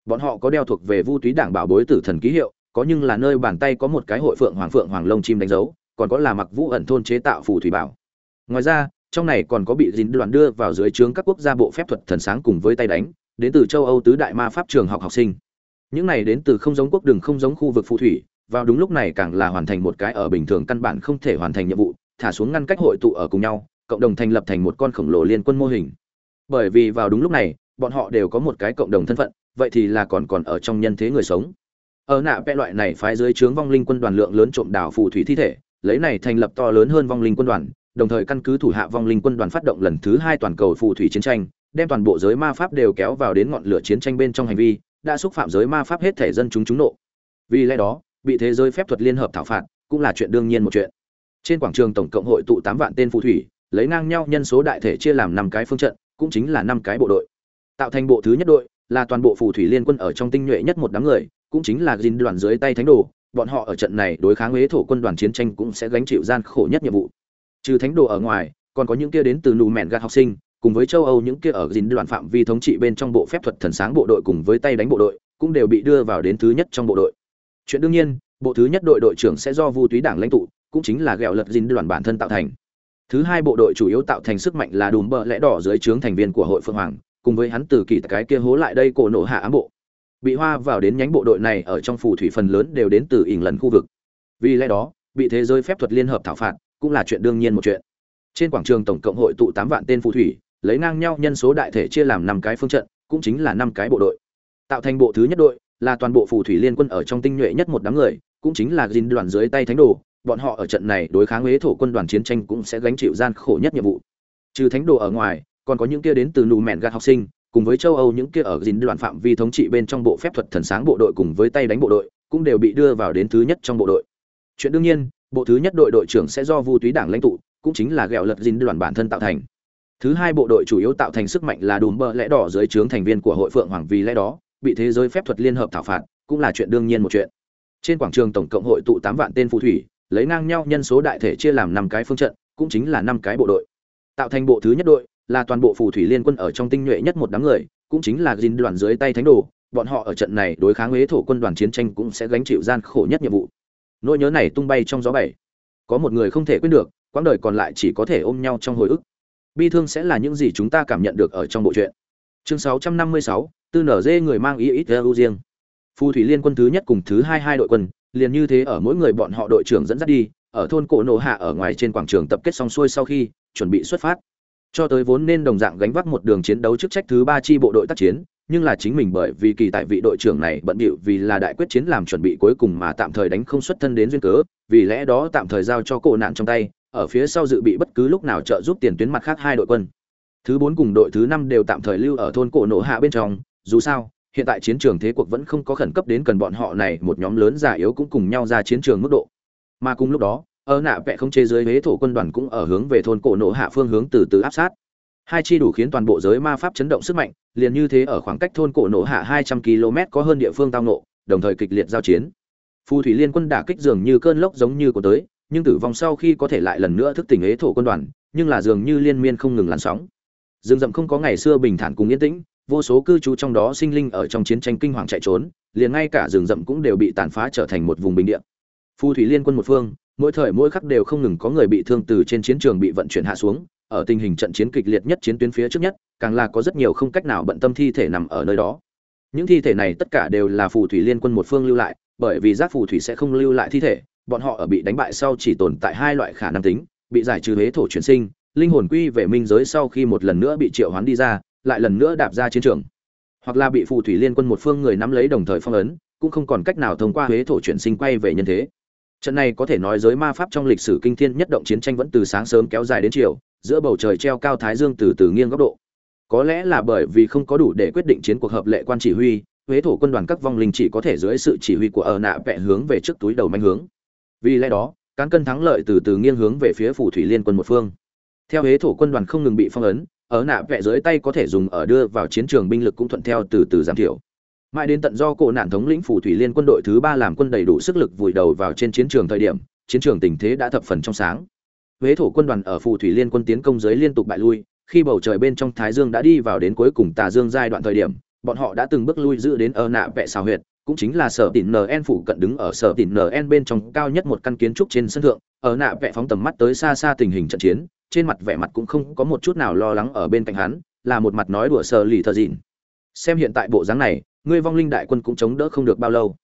Bọn họ có đeo thuộc về vu túy đảng bảo bối tử thần ký hiệu có nhưng là nơi bàn tay có một cái hội phượng hoàng phượng hoàng lông chim đánh dấu, còn có là mặc vũ ẩn thôn chế tạo phù thủy bảo. Ngoài ra, trong này còn có bị dính đoàn đưa vào dưới trướng các quốc gia bộ phép thuật thần sáng cùng với tay đánh, đến từ châu âu tứ đại ma pháp trường học học sinh. Những này đến từ không giống quốc đường, không giống khu vực phù thủy, vào đúng lúc này càng là hoàn thành một cái ở bình thường căn bản không thể hoàn thành nhiệm vụ, thả xuống ngăn cách hội tụ ở cùng nhau, cộng đồng thành lập thành một con khổng lồ liên quân mô hình. Bởi vì vào đúng lúc này, bọn họ đều có một cái cộng đồng thân phận, vậy thì là còn còn ở trong nhân thế người sống ở nạ vẽ loại này phái dưới trướng vong linh quân đoàn lượng lớn trộm đảo phù thủy thi thể, lấy này thành lập to lớn hơn vong linh quân đoàn, đồng thời căn cứ thủ hạ vong linh quân đoàn phát động lần thứ hai toàn cầu phù thủy chiến tranh, đem toàn bộ giới ma pháp đều kéo vào đến ngọn lửa chiến tranh bên trong hành vi, đã xúc phạm giới ma pháp hết thể dân chúng chúng nộ. Vì lẽ đó, bị thế giới phép thuật liên hợp thảo phạt cũng là chuyện đương nhiên một chuyện. Trên quảng trường tổng cộng hội tụ tám vạn tên phù thủy, lấy ngang nhau nhân số đại thể chia làm năm cái phương trận, cũng chính là năm cái bộ đội. Tạo thành bộ thứ nhất đội là toàn bộ phù thủy liên quân ở trong tinh nhuệ nhất một đám người cũng chính là dinh đoàn dưới tay thánh đồ, bọn họ ở trận này đối kháng huế thổ quân đoàn chiến tranh cũng sẽ gánh chịu gian khổ nhất nhiệm vụ. Trừ thánh đồ ở ngoài, còn có những kia đến từ nụ mẹn gạt học sinh, cùng với châu âu những kia ở dinh đoàn phạm vi thống trị bên trong bộ phép thuật thần sáng bộ đội cùng với tay đánh bộ đội, cũng đều bị đưa vào đến thứ nhất trong bộ đội. Chuyện đương nhiên, bộ thứ nhất đội đội trưởng sẽ do vu túy đảng lãnh tụ, cũng chính là ghẹo lật dinh đoàn bản thân tạo thành. Thứ hai bộ đội chủ yếu tạo thành sức mạnh là đùm bợ lẽ đỏ dưới trướng thành viên của hội phương hoàng, cùng với hắn từ kỳ cái kia hố lại đây cổ nổ hạ ám bộ bị hoa vào đến nhánh bộ đội này ở trong phù thủy phần lớn đều đến từ ỉn lần khu vực. Vì lẽ đó, bị thế giới phép thuật liên hợp thảo phạt cũng là chuyện đương nhiên một chuyện. Trên quảng trường tổng cộng hội tụ tám vạn tên phù thủy, lấy ngang nhau nhân số đại thể chia làm năm cái phương trận, cũng chính là năm cái bộ đội. Tạo thành bộ thứ nhất đội là toàn bộ phù thủy liên quân ở trong tinh nhuệ nhất một đám người, cũng chính là dinh đoàn dưới tay thánh đồ, bọn họ ở trận này đối kháng huế thổ quân đoàn chiến tranh cũng sẽ gánh chịu gian khổ nhất nhiệm vụ. Trừ thánh đồ ở ngoài, còn có những kia đến từ nụ mẹn gạt học sinh cùng với châu âu những kia ở dinh đoàn phạm vi thống trị bên trong bộ phép thuật thần sáng bộ đội cùng với tay đánh bộ đội, cũng đều bị đưa vào đến thứ nhất trong bộ đội. Chuyện đương nhiên, bộ thứ nhất đội đội trưởng sẽ do vu túy đảng lãnh tụ, cũng chính là gẹo lật dinh đoàn bản thân tạo thành. Thứ hai bộ đội chủ yếu tạo thành sức mạnh là đùm bơ lẽ đỏ dưới trướng thành viên của hội phượng hoàng vì lẽ đó, bị thế giới phép thuật liên hợp thảo phạt, cũng là chuyện đương nhiên một chuyện. Trên quảng trường tổng cộng hội tụ tám vạn tên phù thủy, lấy ngang nhau nhân số đại thể chia làm năm cái phương trận, cũng chính là năm cái bộ đội. Tạo thành bộ thứ nhất đội là toàn bộ phù thủy liên quân ở trong tinh nhuệ nhất một đám người cũng chính là dinh đoàn dưới tay thánh đồ bọn họ ở trận này đối kháng huế thổ quân đoàn chiến tranh cũng sẽ gánh chịu gian khổ nhất nhiệm vụ. Nỗi nhớ này tung bay trong gió bảy. Có một người không thể quên được quãng đời còn lại chỉ có thể ôm nhau trong hồi ức. Bi thương sẽ là những gì chúng ta cảm nhận được ở trong bộ truyện. Chương 656, tư nở dê người mang ý ít ưu riêng. Phù thủy liên quân thứ nhất cùng thứ hai hai đội quân liền như thế ở mỗi người bọn họ đội trưởng dẫn dắt đi ở thôn cổ nổ hạ ở ngoài trên quảng trường tập kết xong xuôi sau khi chuẩn bị xuất phát cho tới vốn nên đồng dạng gánh vác một đường chiến đấu chức trách thứ ba chi bộ đội tác chiến, nhưng là chính mình bởi vì kỳ tại vị đội trưởng này bận bịu vì là đại quyết chiến làm chuẩn bị cuối cùng mà tạm thời đánh không xuất thân đến duyên cớ, vì lẽ đó tạm thời giao cho cổ nạn trong tay, ở phía sau dự bị bất cứ lúc nào trợ giúp tiền tuyến mặt khác hai đội quân. Thứ bốn cùng đội thứ năm đều tạm thời lưu ở thôn cổ nổ hạ bên trong, dù sao, hiện tại chiến trường thế cuộc vẫn không có khẩn cấp đến cần bọn họ này, một nhóm lớn già yếu cũng cùng nhau ra chiến trường mức độ. Mà cùng lúc đó ở nạ vẽ không chế dưới huế thổ quân đoàn cũng ở hướng về thôn cổ nổ hạ phương hướng từ từ áp sát. Hai chi đủ khiến toàn bộ giới ma pháp chấn động sức mạnh, liền như thế ở khoảng cách thôn cổ nổ hạ hai trăm km có hơn địa phương tao nộ đồng thời kịch liệt giao chiến. Phù thủy liên quân đả kích dường như cơn lốc giống như của tới, nhưng tử vong sau khi có thể lại lần nữa thức tỉnh ế thổ quân đoàn, nhưng là dường như liên miên không ngừng làn sóng. Rừng rậm không có ngày xưa bình thản cùng yên tĩnh, vô số cư trú trong đó sinh linh ở trong chiến tranh kinh hoàng chạy trốn, liền ngay cả rừng rậm cũng đều bị tàn phá trở thành một vùng bình địa. Phù thủy liên quân một phương mỗi thời mỗi khắc đều không ngừng có người bị thương từ trên chiến trường bị vận chuyển hạ xuống, ở tình hình trận chiến kịch liệt nhất chiến tuyến phía trước nhất, càng là có rất nhiều không cách nào bận tâm thi thể nằm ở nơi đó. Những thi thể này tất cả đều là phù thủy liên quân một phương lưu lại, bởi vì giác phù thủy sẽ không lưu lại thi thể, bọn họ ở bị đánh bại sau chỉ tồn tại hai loại khả năng tính, bị giải trừ huế thổ chuyển sinh, linh hồn quy về minh giới sau khi một lần nữa bị triệu hoán đi ra, lại lần nữa đạp ra chiến trường. Hoặc là bị phù thủy liên quân một phương người nắm lấy đồng thời phong ấn, cũng không còn cách nào thông qua huế thổ chuyển sinh quay về nhân thế trận này có thể nói giới ma pháp trong lịch sử kinh thiên nhất động chiến tranh vẫn từ sáng sớm kéo dài đến chiều, giữa bầu trời treo cao thái dương từ từ nghiêng góc độ. Có lẽ là bởi vì không có đủ để quyết định chiến cuộc hợp lệ quan chỉ huy, huế thổ quân đoàn các vong linh chỉ có thể dưới sự chỉ huy của ở nạ vẽ hướng về trước túi đầu manh hướng. Vì lẽ đó, cán cân thắng lợi từ từ nghiêng hướng về phía phủ thủy liên quân một phương. Theo huế thổ quân đoàn không ngừng bị phong ấn ở nạ vẽ dưới tay có thể dùng ở đưa vào chiến trường binh lực cũng thuận theo từ từ giảm thiểu mãi đến tận do cổ nạn thống lĩnh phủ thủy liên quân đội thứ ba làm quân đầy đủ sức lực vùi đầu vào trên chiến trường thời điểm, chiến trường tình thế đã thập phần trong sáng. Huế thổ quân đoàn ở phù thủy liên quân tiến công dưới liên tục bại lui, khi bầu trời bên trong thái dương đã đi vào đến cuối cùng tà dương giai đoạn thời điểm, bọn họ đã từng bước lui giữ đến ở nạ vẽ xào huyệt, cũng chính là sở tỉn nn phủ cận đứng ở sở tỉn nn bên trong cao nhất một căn kiến trúc trên sân thượng, ở nạ vẽ phóng tầm mắt tới xa xa tình hình trận chiến, trên mặt vẻ mặt cũng không có một chút nào lo lắng ở bên cạnh hắn, là một mặt nói đùa sờ lì thờ dịn. Xem hiện tại bộ dáng này ngươi vong linh đại quân cũng chống đỡ không được bao lâu.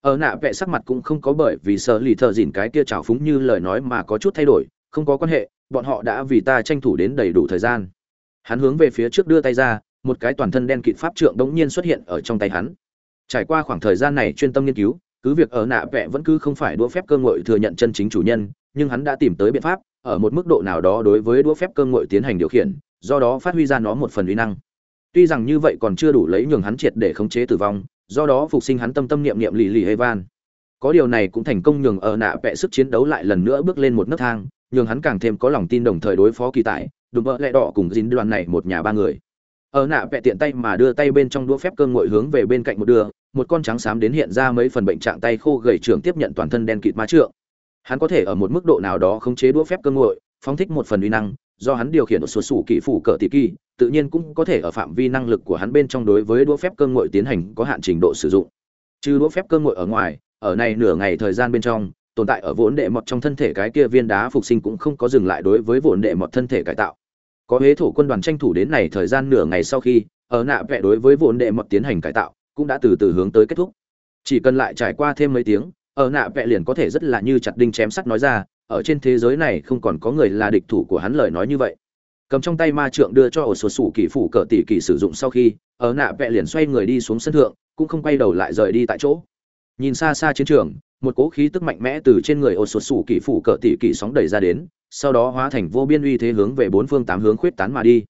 Ở nạ vẽ sắc mặt cũng không có bởi vì sợ lì thở dịn cái kia trào phúng như lời nói mà có chút thay đổi, không có quan hệ, bọn họ đã vì ta tranh thủ đến đầy đủ thời gian. Hắn hướng về phía trước đưa tay ra, một cái toàn thân đen kịt pháp trượng đống nhiên xuất hiện ở trong tay hắn. Trải qua khoảng thời gian này chuyên tâm nghiên cứu, cứ việc ở nạ vẽ vẫn cứ không phải đũa phép cơ ngội thừa nhận chân chính chủ nhân, nhưng hắn đã tìm tới biện pháp, ở một mức độ nào đó đối với đũa phép cơ ngội tiến hành điều khiển, do đó phát huy ra nó một phần uy năng tuy rằng như vậy còn chưa đủ lấy nhường hắn triệt để khống chế tử vong, do đó phục sinh hắn tâm tâm niệm niệm lì lì hay van. Có điều này cũng thành công nhường ở nạ vẽ sức chiến đấu lại lần nữa bước lên một nấc thang, nhường hắn càng thêm có lòng tin đồng thời đối phó kỳ tại đùm vợ lẹ đỏ cùng dính đoàn này một nhà ba người. Ở nạ vẽ tiện tay mà đưa tay bên trong đũa phép cơ ngội hướng về bên cạnh một đường một con trắng xám đến hiện ra mấy phần bệnh trạng tay khô gầy trưởng tiếp nhận toàn thân đen kịt ma trượng. Hắn có thể ở một mức độ nào đó khống chế đũa phép cơ ngội phóng thích một phần uy năng do hắn điều khiển một số sủ kỹ phủ cỡ tỷ kỳ, tự nhiên cũng có thể ở phạm vi năng lực của hắn bên trong đối với đũa phép cơ ngội tiến hành có hạn trình độ sử dụng. Trừ đũa phép cơ ngội ở ngoài, ở này nửa ngày thời gian bên trong, tồn tại ở vốn đệ mọt trong thân thể cái kia viên đá phục sinh cũng không có dừng lại đối với vốn đệ mọt thân thể cải tạo. Có huế thổ quân đoàn tranh thủ đến này thời gian nửa ngày sau khi, ở nạ vẽ đối với vốn đệ mọt tiến hành cải tạo, cũng đã từ từ hướng tới kết thúc. Chỉ cần lại trải qua thêm mấy tiếng, ở nạ vẽ liền có thể rất là như chặt đinh chém sắt nói ra ở trên thế giới này không còn có người là địch thủ của hắn lời nói như vậy. Cầm trong tay ma trượng đưa cho ổ sột sủ kỳ phủ cỡ tỷ kỳ sử dụng sau khi, ở nạ vẽ liền xoay người đi xuống sân thượng, cũng không quay đầu lại rời đi tại chỗ. Nhìn xa xa chiến trường, một cỗ khí tức mạnh mẽ từ trên người ổ sột sủ kỳ phủ cỡ tỷ kỳ sóng đẩy ra đến, sau đó hóa thành vô biên uy thế hướng về bốn phương tám hướng khuyết tán mà đi.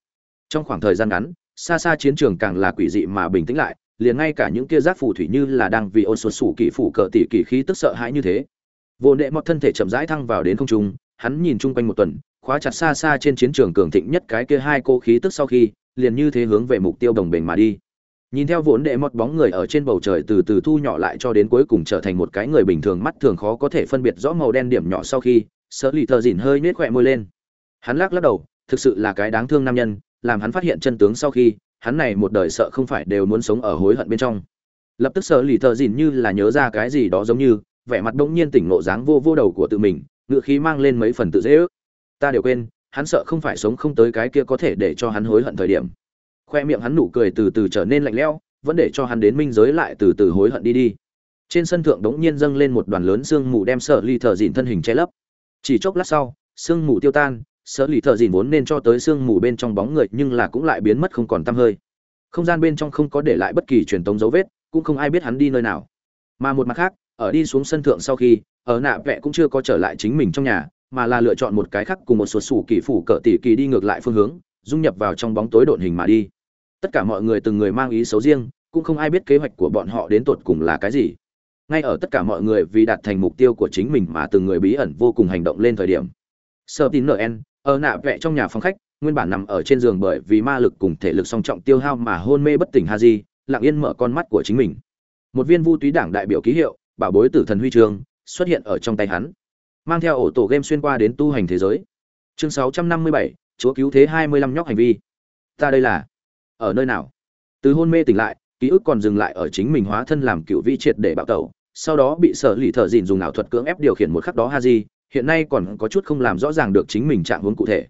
Trong khoảng thời gian ngắn, xa xa chiến trường càng là quỷ dị mà bình tĩnh lại, liền ngay cả những kia giác phù thủy như là đang vì ôn sột sủ kỳ phủ cỡ tỷ kỳ khí tức sợ hãi như thế vô đệ mọt thân thể chậm rãi thăng vào đến không trung, hắn nhìn chung quanh một tuần, khóa chặt xa xa trên chiến trường cường thịnh nhất cái kia hai cô khí tức sau khi, liền như thế hướng về mục tiêu đồng bền mà đi. Nhìn theo vốn đệ mọt bóng người ở trên bầu trời từ từ thu nhỏ lại cho đến cuối cùng trở thành một cái người bình thường mắt thường khó có thể phân biệt rõ màu đen điểm nhỏ sau khi, sợ lì thợ dỉn hơi nết khỏe môi lên. Hắn lắc lắc đầu, thực sự là cái đáng thương nam nhân, làm hắn phát hiện chân tướng sau khi, hắn này một đời sợ không phải đều muốn sống ở hối hận bên trong. Lập tức sợ lì thợ dỉn như là nhớ ra cái gì đó giống như vẻ mặt bỗng nhiên tỉnh ngộ dáng vô vô đầu của tự mình, ngựa khí mang lên mấy phần tự dễ ước. Ta đều quên, hắn sợ không phải sống không tới cái kia có thể để cho hắn hối hận thời điểm. Khoe miệng hắn nụ cười từ từ trở nên lạnh lẽo, vẫn để cho hắn đến minh giới lại từ từ hối hận đi đi. Trên sân thượng đống nhiên dâng lên một đoàn lớn sương mù đem sợ ly thợ dìn thân hình che lấp. Chỉ chốc lát sau, sương mù tiêu tan sợ ly thợ dìn vốn nên cho tới sương mù bên trong bóng người nhưng là cũng lại biến mất không còn tăm hơi. Không gian bên trong không có để lại bất kỳ truyền tống dấu vết, cũng không ai biết hắn đi nơi nào. Mà một mặt khác ở đi xuống sân thượng sau khi, ở nạ vẽ cũng chưa có trở lại chính mình trong nhà, mà là lựa chọn một cái khác cùng một số sủ kỳ phủ cỡ tỷ kỳ đi ngược lại phương hướng, dung nhập vào trong bóng tối độn hình mà đi. Tất cả mọi người từng người mang ý xấu riêng, cũng không ai biết kế hoạch của bọn họ đến tột cùng là cái gì. Ngay ở tất cả mọi người vì đạt thành mục tiêu của chính mình mà từng người bí ẩn vô cùng hành động lên thời điểm. Sơ tín nn ở nạ vẽ trong nhà phòng khách, nguyên bản nằm ở trên giường bởi vì ma lực cùng thể lực song trọng tiêu hao mà hôn mê bất tỉnh ha di lặng yên mở con mắt của chính mình. Một viên vu túy đảng đại biểu ký hiệu bảo bối tử thần huy chương xuất hiện ở trong tay hắn mang theo ổ tổ game xuyên qua đến tu hành thế giới. Chương 657, chúa cứu thế 25 nhóc hành vi. Ta đây là ở nơi nào? Từ hôn mê tỉnh lại ký ức còn dừng lại ở chính mình hóa thân làm cựu vi triệt để bạo tẩu sau đó bị sở lì thợ dìn dùng ảo thuật cưỡng ép điều khiển một khắc đó ha di hiện nay còn có chút không làm rõ ràng được chính mình trạng huống cụ thể.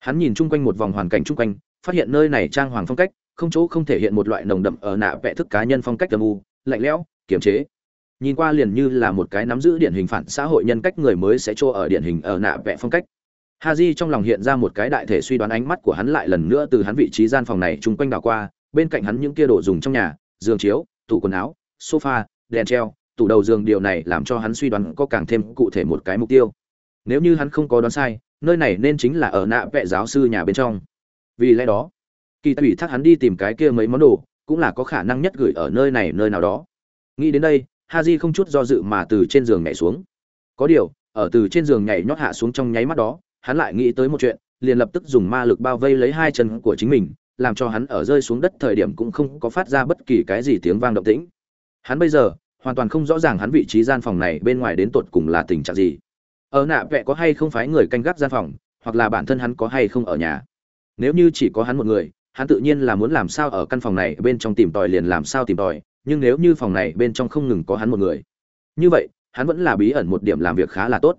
Hắn nhìn chung quanh một vòng hoàn cảnh chung quanh phát hiện nơi này trang hoàng phong cách không chỗ không thể hiện một loại nồng đậm ở nạ vẽ thức cá nhân phong cách âm u lạnh lẽo kiềm chế nhìn qua liền như là một cái nắm giữ điển hình phản xã hội nhân cách người mới sẽ cho ở điển hình ở nạ vẽ phong cách Haji trong lòng hiện ra một cái đại thể suy đoán ánh mắt của hắn lại lần nữa từ hắn vị trí gian phòng này chung quanh đảo qua, bên cạnh hắn những kia đồ dùng trong nhà, giường chiếu, tủ quần áo, sofa, đèn treo, tủ đầu giường điều này làm cho hắn suy đoán có càng thêm cụ thể một cái mục tiêu. Nếu như hắn không có đoán sai, nơi này nên chính là ở nạ vẽ giáo sư nhà bên trong. Vì lẽ đó, kỳ tùy thác hắn đi tìm cái kia mấy món đồ, cũng là có khả năng nhất gửi ở nơi này nơi nào đó. Nghĩ đến đây, Haji không chút do dự mà từ trên giường nhảy xuống. Có điều, ở từ trên giường nhảy nhót hạ xuống trong nháy mắt đó, hắn lại nghĩ tới một chuyện, liền lập tức dùng ma lực bao vây lấy hai chân của chính mình, làm cho hắn ở rơi xuống đất thời điểm cũng không có phát ra bất kỳ cái gì tiếng vang động tĩnh. Hắn bây giờ hoàn toàn không rõ ràng hắn vị trí gian phòng này bên ngoài đến tột cùng là tình trạng gì. Ở nạ vẽ có hay không phải người canh gác gian phòng, hoặc là bản thân hắn có hay không ở nhà. Nếu như chỉ có hắn một người, hắn tự nhiên là muốn làm sao ở căn phòng này bên trong tìm tòi liền làm sao tìm tòi, nhưng nếu như phòng này bên trong không ngừng có hắn một người, như vậy, hắn vẫn là bí ẩn một điểm làm việc khá là tốt.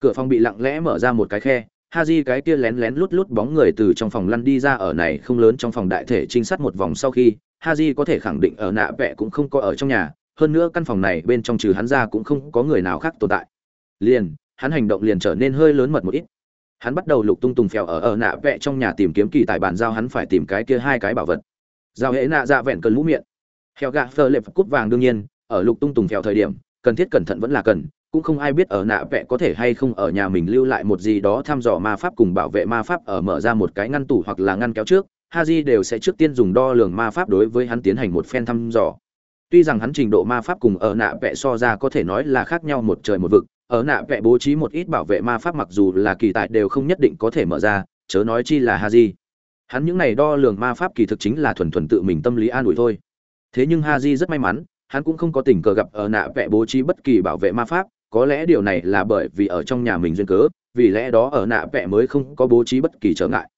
Cửa phòng bị lặng lẽ mở ra một cái khe ha di cái kia lén lén lút lút bóng người từ trong phòng lăn đi ra ở này không lớn trong phòng đại thể trinh sát một vòng sau khi ha di có thể khẳng định ở nạ vẽ cũng không có ở trong nhà hơn nữa căn phòng này bên trong trừ hắn ra cũng không có người nào khác tồn tại. Liền hắn hành động liền trở nên hơi lớn mật một ít. Hắn bắt đầu lục tung tùng phèo ở ở nạ vẽ trong nhà tìm kiếm kỳ tài bàn giao hắn phải tìm cái kia hai cái bảo vật. Giao hễ nạ dạ vẹn cơn lũ miệng heo gạ phơ lệp cút vàng đương nhiên, ở lục tung tùng phèo thời điểm, cần thiết cẩn thận vẫn là cần, cũng không ai biết ở nạ vẽ có thể hay không ở nhà mình lưu lại một gì đó thăm dò ma pháp cùng bảo vệ ma pháp ở mở ra một cái ngăn tủ hoặc là ngăn kéo trước, haji đều sẽ trước tiên dùng đo lường ma pháp đối với hắn tiến hành một phen thăm dò. Tuy rằng hắn trình độ ma pháp cùng ở nạ vẽ so ra có thể nói là khác nhau một trời một vực, ở nạ vẽ bố trí một ít bảo vệ ma pháp mặc dù là kỳ tài đều không nhất định có thể mở ra, chớ nói chi là haji. Hắn những này đo lường ma pháp kỳ thực chính là thuần thuần tự mình tâm lý an ủi thôi thế nhưng haji rất may mắn, hắn cũng không có tình cờ gặp ở nạ vẽ bố trí bất kỳ bảo vệ ma pháp, có lẽ điều này là bởi vì ở trong nhà mình duyên cớ, vì lẽ đó ở nạ vẽ mới không có bố trí bất kỳ trở ngại.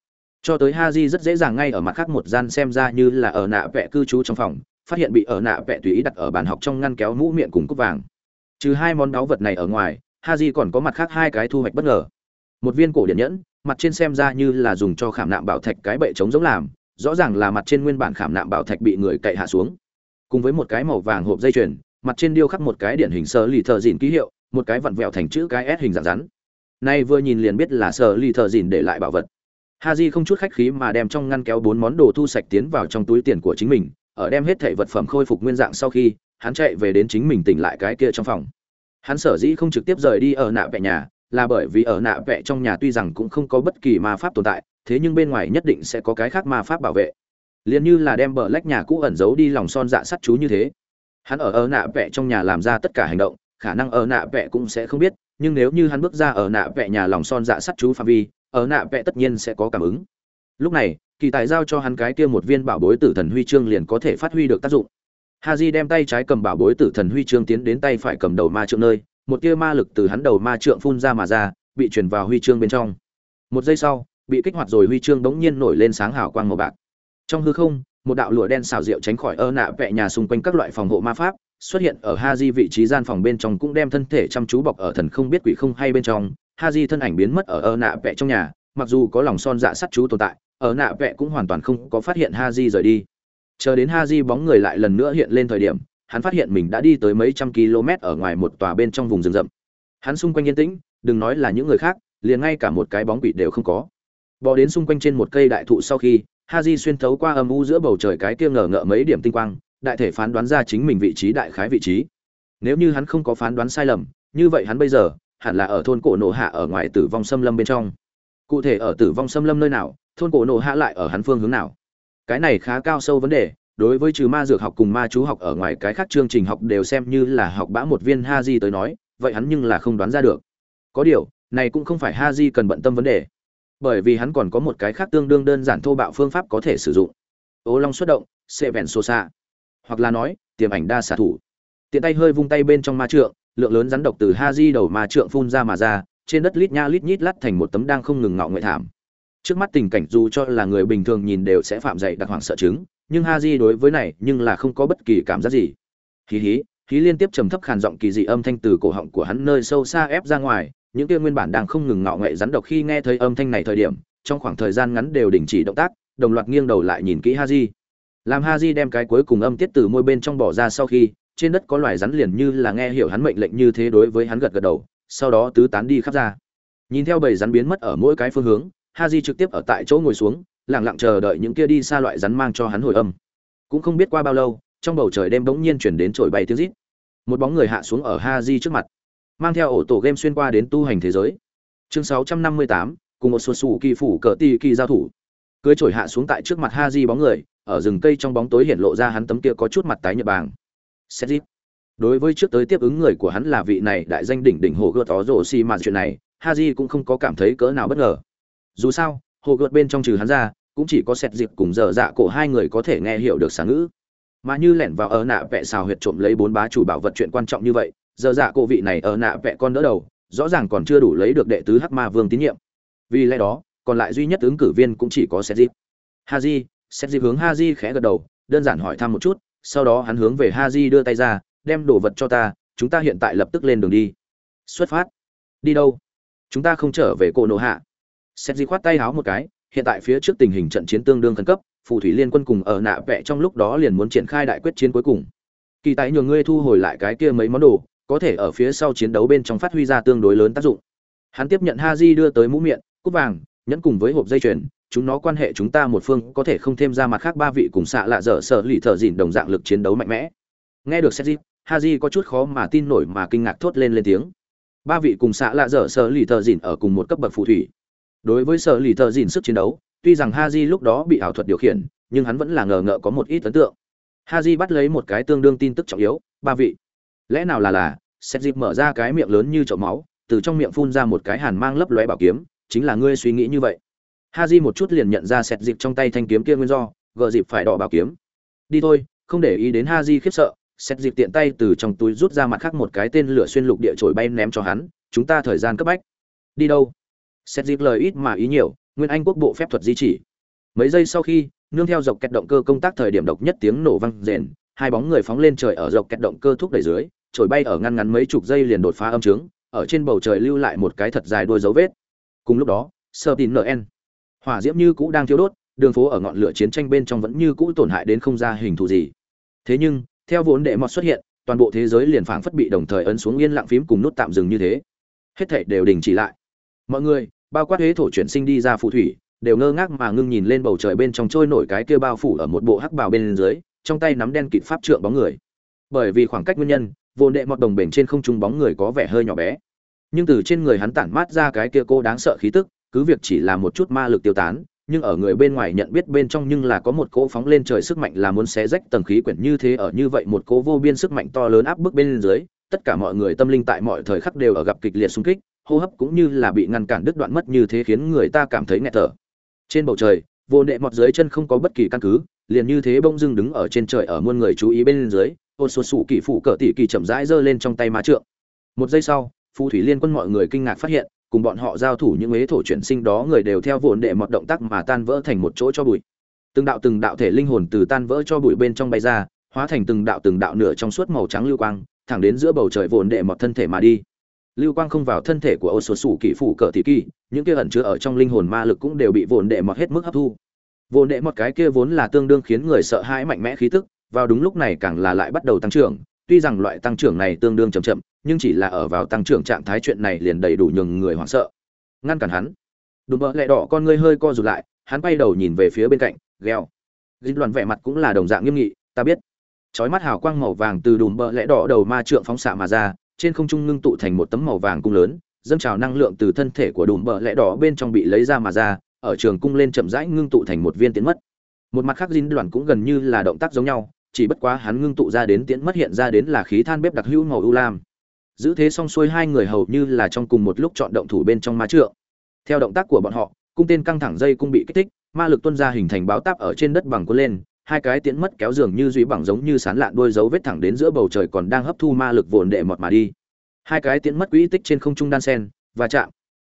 Cho tới ha di rất dễ dàng ngay ở mặt khác một gian xem ra như là ở nạ vẽ cư trú trong phòng, phát hiện bị ở nạ vẽ tùy ý đặt ở bàn học trong ngăn kéo mũ miệng cùng cúc vàng. Trừ hai món đáo vật này ở ngoài ha di còn có mặt khác hai cái thu hoạch bất ngờ. Một viên cổ điện nhẫn, mặt trên xem ra như là dùng cho khảm nạm bảo thạch cái bệ chống giống làm, rõ ràng là mặt trên nguyên bản khảm nạm bảo thạch bị người cậy hạ xuống cùng với một cái màu vàng hộp dây chuyền mặt trên điêu khắc một cái điển hình sơ lì thợ dìn ký hiệu một cái vặn vẹo thành chữ cái S hình dạng rắn. Nay vừa nhìn liền biết là sở lì thờ dìn để lại bảo vật. Haji không chút khách khí mà đem trong ngăn kéo bốn món đồ thu sạch tiến vào trong túi tiền của chính mình, ở đem hết thảy vật phẩm khôi phục nguyên dạng sau khi, hắn chạy về đến chính mình tỉnh lại cái kia trong phòng. Hắn sở dĩ không trực tiếp rời đi ở nạ vẹ nhà, là bởi vì ở nạ vẹ trong nhà tuy rằng cũng không có bất kỳ ma pháp tồn tại, thế nhưng bên ngoài nhất định sẽ có cái khác ma pháp bảo vệ liền như là đem bờ lách nhà cũ ẩn giấu đi lòng son dạ sắt chú như thế. Hắn ở ở nạ vẽ trong nhà làm ra tất cả hành động, khả năng ở nạ vẽ cũng sẽ không biết nhưng nếu như hắn bước ra ở nạ vẽ nhà lòng son dạ sắt chú phạm vi ở nạ vẽ tất nhiên sẽ có cảm ứng. Lúc này kỳ tài giao cho hắn cái kia một viên bảo bối tử thần huy chương liền có thể phát huy được tác dụng. Haji đem tay trái cầm bảo bối tử thần huy chương tiến đến tay phải cầm đầu ma trượng nơi một tia ma lực từ hắn đầu ma trượng phun ra mà ra bị truyền vào huy chương bên trong. Một giây sau bị kích hoạt rồi huy chương bỗng nhiên nổi lên sáng hào quang màu bạc trong hư không một đạo lụa đen xào rượu tránh khỏi ơ nạ vẽ nhà xung quanh các loại phòng hộ ma pháp xuất hiện ở Haji vị trí gian phòng bên trong cũng đem thân thể chăm chú bọc ở thần không biết quỷ không hay bên trong. Haji thân ảnh biến mất ở ơ nạ vẽ trong nhà, mặc dù có lòng son dạ sắt chú tồn tại, ở nạ vẽ cũng hoàn toàn không có phát hiện Haji rời đi. Chờ đến Haji bóng người lại lần nữa hiện lên thời điểm, hắn phát hiện mình đã đi tới mấy trăm km ở ngoài một tòa bên trong vùng rừng rậm. Hắn xung quanh yên tĩnh, đừng nói là những người khác, liền ngay cả một cái bóng quỷ đều không có. Bò đến xung quanh trên một cây đại thụ sau khi, ha di xuyên thấu qua âm u giữa bầu trời cái kia ngờ ngợ mấy điểm tinh quang, đại thể phán đoán ra chính mình vị trí đại khái vị trí. Nếu như hắn không có phán đoán sai lầm như vậy hắn bây giờ hẳn là ở thôn cổ nổ hạ ở ngoài tử vong xâm lâm bên trong. Cụ thể ở tử vong xâm lâm nơi nào thôn cổ nổ hạ lại ở hắn phương hướng nào? Cái này khá cao sâu vấn đề đối với trừ ma dược học cùng ma chú học ở ngoài cái khác chương trình học đều xem như là học bã một viên ha di tới nói vậy hắn nhưng là không đoán ra được. Có điều này cũng không phải ha di cần bận tâm vấn đề bởi vì hắn còn có một cái khác tương đương đơn giản thô bạo phương pháp có thể sử dụng. Ô long xuất động xệ vẹn xô xa hoặc là nói, tiềm ảnh đa xạ thủ. Tiện tay hơi vung tay bên trong ma trượng, lượng lớn rắn độc từ ha di đầu ma trượng phun ra mà ra, trên đất lít nha lít nhít lắt thành một tấm đang không ngừng ngạo nguyện thảm. Trước mắt tình cảnh dù cho là người bình thường nhìn đều sẽ phạm dậy đặc hoàng sợ chứng, nhưng ha di đối với này nhưng là không có bất kỳ cảm giác gì. Hí hí hí liên tiếp trầm thấp khàn giọng kỳ dị âm thanh từ cổ họng của hắn nơi sâu xa ép ra ngoài những kia nguyên bản đang không ngừng ngạo nghệ rắn độc khi nghe thấy âm thanh này thời điểm, trong khoảng thời gian ngắn đều đình chỉ động tác, đồng loạt nghiêng đầu lại nhìn kỹ haji. Làm haji đem cái cuối cùng âm tiết từ môi bên trong bỏ ra sau khi, trên đất có loài rắn liền như là nghe hiểu hắn mệnh lệnh như thế đối với hắn gật gật đầu, sau đó tứ tán đi khắp ra. Nhìn theo bầy rắn biến mất ở mỗi cái phương hướng, haji trực tiếp ở tại chỗ ngồi xuống lẳng lặng chờ đợi những kia đi xa loại rắn mang cho hắn hồi âm. Cũng không biết qua bao lâu, trong bầu trời đêm bỗng nhiên chuyển đến trổi bay tiếng rít. Một bóng người hạ xuống ở haji trước mặt mang theo ổ tổ game xuyên qua đến tu hành thế giới. Chương 658, cùng một số sủ kỳ phủ cỡ tỷ kỳ giao thủ. Cưới trổi hạ xuống tại trước mặt haji bóng người ở rừng cây trong bóng tối hiện lộ ra hắn tấm kia có chút mặt tái nhợt bàng. Xét dịp đối với trước tới tiếp ứng người của hắn là vị này đại danh đỉnh đỉnh hồ gợt ó rổ xi mà chuyện này haji cũng không có cảm thấy cỡ nào bất ngờ. Dù sao hồ gợt bên trong trừ hắn ra cũng chỉ có xét dịp cùng dở dạ cổ hai người có thể nghe hiểu được sáng ngữ. Mà như lẻn vào ở nạ vẽ xào huyệt trộm lấy bốn bá chủ bảo vật chuyện quan trọng như vậy giờ dạ cổ vị này ở nạ vẽ con đỡ đầu, rõ ràng còn chưa đủ lấy được đệ tứ hắc ma vương tín nhiệm. Vì lẽ đó, còn lại duy nhất ứng cử viên cũng chỉ có xét dịp haji xét dịp hướng haji khẽ gật đầu, đơn giản hỏi thăm một chút, sau đó hắn hướng về haji đưa tay ra, đem đồ vật cho ta, chúng ta hiện tại lập tức lên đường đi. Xuất phát. Đi đâu? Chúng ta không trở về cổ nổ hạ. Xét dịp khoát tay háo một cái, hiện tại phía trước tình hình trận chiến tương đương khẩn cấp, phù thủy liên quân cùng ở nạ vẽ trong lúc đó liền muốn triển khai đại quyết chiến cuối cùng. Kỳ tài nhường ngươi thu hồi lại cái kia mấy món đồ có thể ở phía sau chiến đấu bên trong phát huy ra tương đối lớn tác dụng. Hắn tiếp nhận haji đưa tới mũ miệng cúp vàng nhẫn cùng với hộp dây chuyền chúng nó quan hệ chúng ta một phương có thể không thêm ra mặt khác ba vị cùng xạ lạ dở sợ lì thở dỉn đồng dạng lực chiến đấu mạnh mẽ. Nghe được Sejip, Haji có chút khó mà tin nổi mà kinh ngạc thốt lên lên tiếng. Ba vị cùng xạ lạ dở sợ lì thở dỉn ở cùng một cấp bậc phù thủy. Đối với sợ lì thở dỉn sức chiến đấu tuy rằng Haji lúc đó bị ảo thuật điều khiển nhưng hắn vẫn là ngờ ngợ có một ít ấn tượng. Haji bắt lấy một cái tương đương tin tức trọng yếu ba vị lẽ nào là là Sejip mở ra cái miệng lớn như chậu máu, từ trong miệng phun ra một cái hàn mang lấp lóe bảo kiếm, chính là ngươi suy nghĩ như vậy. Ha Di một chút liền nhận ra sẹt dịp trong tay thanh kiếm kia nguyên do, gờ dịp phải đỏ bảo kiếm. Đi thôi, không để ý đến Ha Di khiếp sợ sẹt dịp tiện tay từ trong túi rút ra mặt khác một cái tên lửa xuyên lục địa trổi bay ném cho hắn, chúng ta thời gian cấp bách. Đi đâu? Sẹt dịp lời ít mà ý nhiều, nguyên anh quốc bộ phép thuật di chỉ. Mấy giây sau khi, nương theo dọc kẹt động cơ công tác thời điểm độc nhất tiếng nổ vang rền, hai bóng người phóng lên trời ở dọc kẹt động cơ thúc đẩy dưới trổi bay ở ngăn ngắn mấy chục giây liền đột phá âm trướng, ở trên bầu trời lưu lại một cái thật dài đuôi dấu vết. Cùng lúc đó, sơ tin nn hỏa diễm như cũ đang thiêu đốt, đường phố ở ngọn lửa chiến tranh bên trong vẫn như cũ tổn hại đến không ra hình thù gì. Thế nhưng, theo vốn đệ mọt xuất hiện, toàn bộ thế giới liền phảng phất bị đồng thời ấn xuống yên lặng phím cùng nút tạm dừng như thế. Hết thảy đều đình chỉ lại. Mọi người, bao quát huế thổ chuyển sinh đi ra phù thủy, đều ngơ ngác mà ngưng nhìn lên bầu trời bên trong trôi nổi cái kia bao phủ ở một bộ hắc bào bên dưới, trong tay nắm đen kịt pháp trượng bóng người. Bởi vì khoảng cách nguyên nhân Vô đệ mọt đồng bền trên không trung bóng người có vẻ hơi nhỏ bé. Nhưng từ trên người hắn tản mát ra cái kia cô đáng sợ khí tức, cứ việc chỉ là một chút ma lực tiêu tán, nhưng ở người bên ngoài nhận biết bên trong nhưng là có một cỗ phóng lên trời sức mạnh là muốn xé rách tầng khí quyển như thế ở như vậy một cỗ vô biên sức mạnh to lớn áp bức bên dưới, tất cả mọi người tâm linh tại mọi thời khắc đều ở gặp kịch liệt xung kích, hô hấp cũng như là bị ngăn cản đứt đoạn mất như thế khiến người ta cảm thấy nghẹt thở. Trên bầu trời, vô nệ mọt dưới chân không có bất kỳ căn cứ, liền như thế bông dưng đứng ở trên trời ở muôn người chú ý bên dưới ôn số sụ kỳ phụ cỡ tỷ kỳ chậm rãi giơ lên trong tay ma trượng. Một giây sau, phù thủy liên quân mọi người kinh ngạc phát hiện, cùng bọn họ giao thủ những ế thổ chuyển sinh đó người đều theo vụn đệ một động tác mà tan vỡ thành một chỗ cho bụi. Từng đạo từng đạo thể linh hồn từ tan vỡ cho bụi bên trong bay ra, hóa thành từng đạo từng đạo nửa trong suốt màu trắng lưu quang, thẳng đến giữa bầu trời vụn đệ một thân thể mà đi. Lưu quang không vào thân thể của ô số sủ kỷ phủ cỡ tỷ kỳ, những kia ẩn chứa ở trong linh hồn ma lực cũng đều bị vụn đệ mọt hết mức hấp thu. Vụn đệ một cái kia vốn là tương đương khiến người sợ hãi mạnh mẽ khí tức vào đúng lúc này càng là lại bắt đầu tăng trưởng. Tuy rằng loại tăng trưởng này tương đương chậm chậm, nhưng chỉ là ở vào tăng trưởng trạng thái chuyện này liền đầy đủ nhường người hoảng sợ. Ngăn cản hắn. Đùm bợ lẹ đỏ con ngươi hơi co rụt lại, hắn quay đầu nhìn về phía bên cạnh, gheo. Dính đoàn vẻ mặt cũng là đồng dạng nghiêm nghị, ta biết. Chói mắt hào quang màu vàng từ đùm bợ lẽ đỏ đầu ma trượng phóng xạ mà ra, trên không trung ngưng tụ thành một tấm màu vàng cung lớn, dâng trào năng lượng từ thân thể của đùm bợ lẽ đỏ bên trong bị lấy ra mà ra, ở trường cung lên chậm rãi ngưng tụ thành một viên tiến mất. Một mặt khác dính đoàn cũng gần như là động tác giống nhau chỉ bất quá hắn ngưng tụ ra đến tiễn mất hiện ra đến là khí than bếp đặc hữu màu u lam. Giữ thế xong xuôi hai người hầu như là trong cùng một lúc chọn động thủ bên trong ma trượng. Theo động tác của bọn họ, cung tên căng thẳng dây cung bị kích thích, ma lực tuân ra hình thành báo táp ở trên đất bằng cuốn lên, hai cái tiễn mất kéo dường như duy bằng giống như sán lạn đôi dấu vết thẳng đến giữa bầu trời còn đang hấp thu ma lực vồn đệ mọt mà đi. Hai cái tiễn mất quỹ tích trên không trung đan sen và chạm.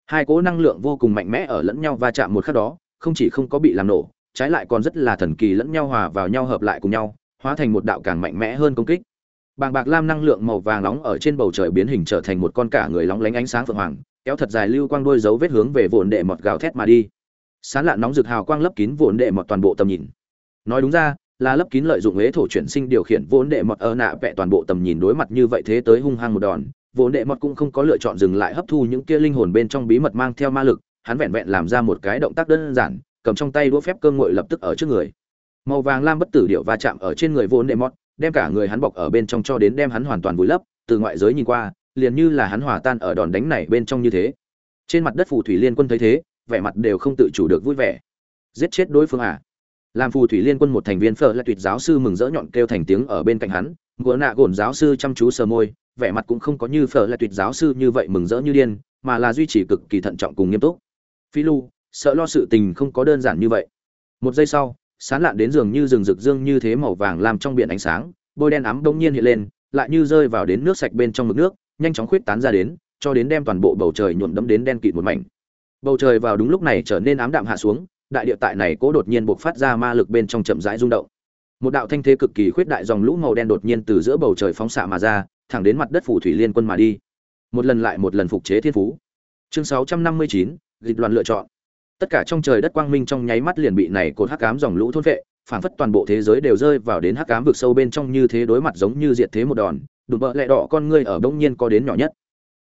Hai cỗ năng lượng vô cùng mạnh mẽ ở lẫn nhau va chạm một khắc đó, không chỉ không có bị làm nổ, trái lại còn rất là thần kỳ lẫn nhau hòa vào nhau hợp lại cùng nhau hóa thành một đạo càng mạnh mẽ hơn công kích. Bàng bạc lam năng lượng màu vàng nóng ở trên bầu trời biến hình trở thành một con cả người lóng lánh ánh sáng phượng hoàng, kéo thật dài lưu quang đôi dấu vết hướng về vồn đệ mọt gào thét mà đi. Sán lạ nóng rực hào quang lấp kín vốn đệ mọt toàn bộ tầm nhìn. Nói đúng ra, là lấp kín lợi dụng ế thổ chuyển sinh điều khiển vốn đệ mọt ở nạ vẽ toàn bộ tầm nhìn đối mặt như vậy thế tới hung hăng một đòn vốn đệ mọt cũng không có lựa chọn dừng lại hấp thu những kia linh hồn bên trong bí mật mang theo ma lực, hắn vẹn vẹn làm ra một cái động tác đơn giản, cầm trong tay đũa phép cơ ngội lập tức ở trước người màu vàng lam bất tử điệu va chạm ở trên người vốn đệ mọt, đem cả người hắn bọc ở bên trong cho đến đem hắn hoàn toàn vùi lấp, từ ngoại giới nhìn qua, liền như là hắn hòa tan ở đòn đánh này bên trong như thế. Trên mặt đất phù thủy liên quân thấy thế, vẻ mặt đều không tự chủ được vui vẻ. Giết chết đối phương à? Làm phù thủy liên quân một thành viên phở là tuyệt giáo sư mừng rỡ nhọn kêu thành tiếng ở bên cạnh hắn gỗ nạ gồn giáo sư chăm chú sờ môi, vẻ mặt cũng không có như phở là tuyệt giáo sư như vậy mừng rỡ như điên, mà là duy trì cực kỳ thận trọng cùng nghiêm túc. Phi lu, sợ lo sự tình không có đơn giản như vậy. Một giây sau sán lạn đến dường như rừng rực dương như thế màu vàng làm trong biển ánh sáng bôi đen ám đông nhiên hiện lên lại như rơi vào đến nước sạch bên trong mực nước nhanh chóng khuyết tán ra đến cho đến đem toàn bộ bầu trời nhuộm đẫm đến đen kịt một mảnh. Bầu trời vào đúng lúc này trở nên ám đạm hạ xuống đại địa tại này cố đột nhiên buộc phát ra ma lực bên trong chậm rãi rung động. Một đạo thanh thế cực kỳ khuyết đại dòng lũ màu đen đột nhiên từ giữa bầu trời phóng xạ mà ra thẳng đến mặt đất phủ thủy liên quân mà đi. Một lần lại một lần phục chế thiên phú. Chương 659, dịch đoàn lựa chọn tất cả trong trời đất quang minh trong nháy mắt liền bị này cột hắc ám dòng lũ thôn vệ phảng phất toàn bộ thế giới đều rơi vào đến hắc ám vực sâu bên trong như thế đối mặt giống như diệt thế một đòn đùm bợ lẹ đỏ con ngươi ở đông nhiên có đến nhỏ nhất.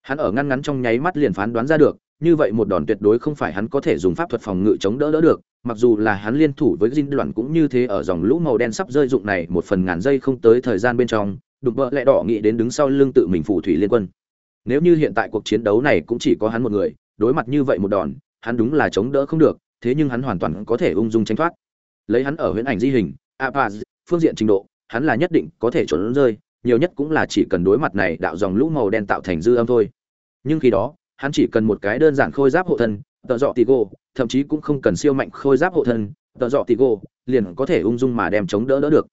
Hắn ở ngăn ngắn trong nháy mắt liền phán đoán ra được, như vậy một đòn tuyệt đối không phải hắn có thể dùng pháp thuật phòng ngự chống đỡ đỡ được, mặc dù là hắn liên thủ với dinh đoàn cũng như thế ở dòng lũ màu đen sắp rơi dụng này một phần ngàn giây không tới thời gian bên trong đùm bợ lẹ đỏ nghĩ đến đứng sau lưng tự mình phù thủy liên quân. Nếu như hiện tại cuộc chiến đấu này cũng chỉ có hắn một người, đối mặt như vậy một đòn hắn đúng là chống đỡ không được, thế nhưng hắn hoàn toàn có thể ung dung tránh thoát. Lấy hắn ở huyễn ảnh di hình, apaz, phương diện trình độ, hắn là nhất định có thể trốn rơi, nhiều nhất cũng là chỉ cần đối mặt này đạo dòng lũ màu đen tạo thành dư âm thôi. Nhưng khi đó, hắn chỉ cần một cái đơn giản khôi giáp hộ thân, tợ dọ tỷ gô, thậm chí cũng không cần siêu mạnh khôi giáp hộ thân, tợ dọ tỷ gô liền có thể ung dung mà đem chống đỡ đỡ được.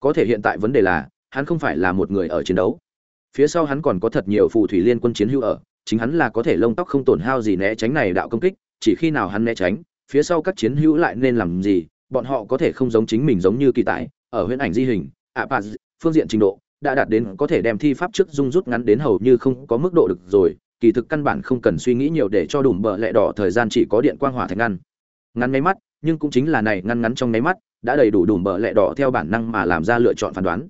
Có thể hiện tại vấn đề là, hắn không phải là một người ở chiến đấu. Phía sau hắn còn có thật nhiều phù thủy liên quân chiến hữu ở, chính hắn là có thể lông tóc không tổn hao gì né tránh này đạo công kích chỉ khi nào hắn né tránh phía sau các chiến hữu lại nên làm gì bọn họ có thể không giống chính mình giống như kỳ tại ở huyễn ảnh di hình ạ à, phương diện trình độ đã đạt đến có thể đem thi pháp trước dung rút ngắn đến hầu như không có mức độ được rồi kỳ thực căn bản không cần suy nghĩ nhiều để cho đủ bờ lẹ đỏ thời gian chỉ có điện quang hỏa thành ngăn. Ngắn máy mắt nhưng cũng chính là này ngăn ngắn trong máy mắt đã đầy đủ đủ bờ lẹ đỏ theo bản năng mà làm ra lựa chọn phán đoán.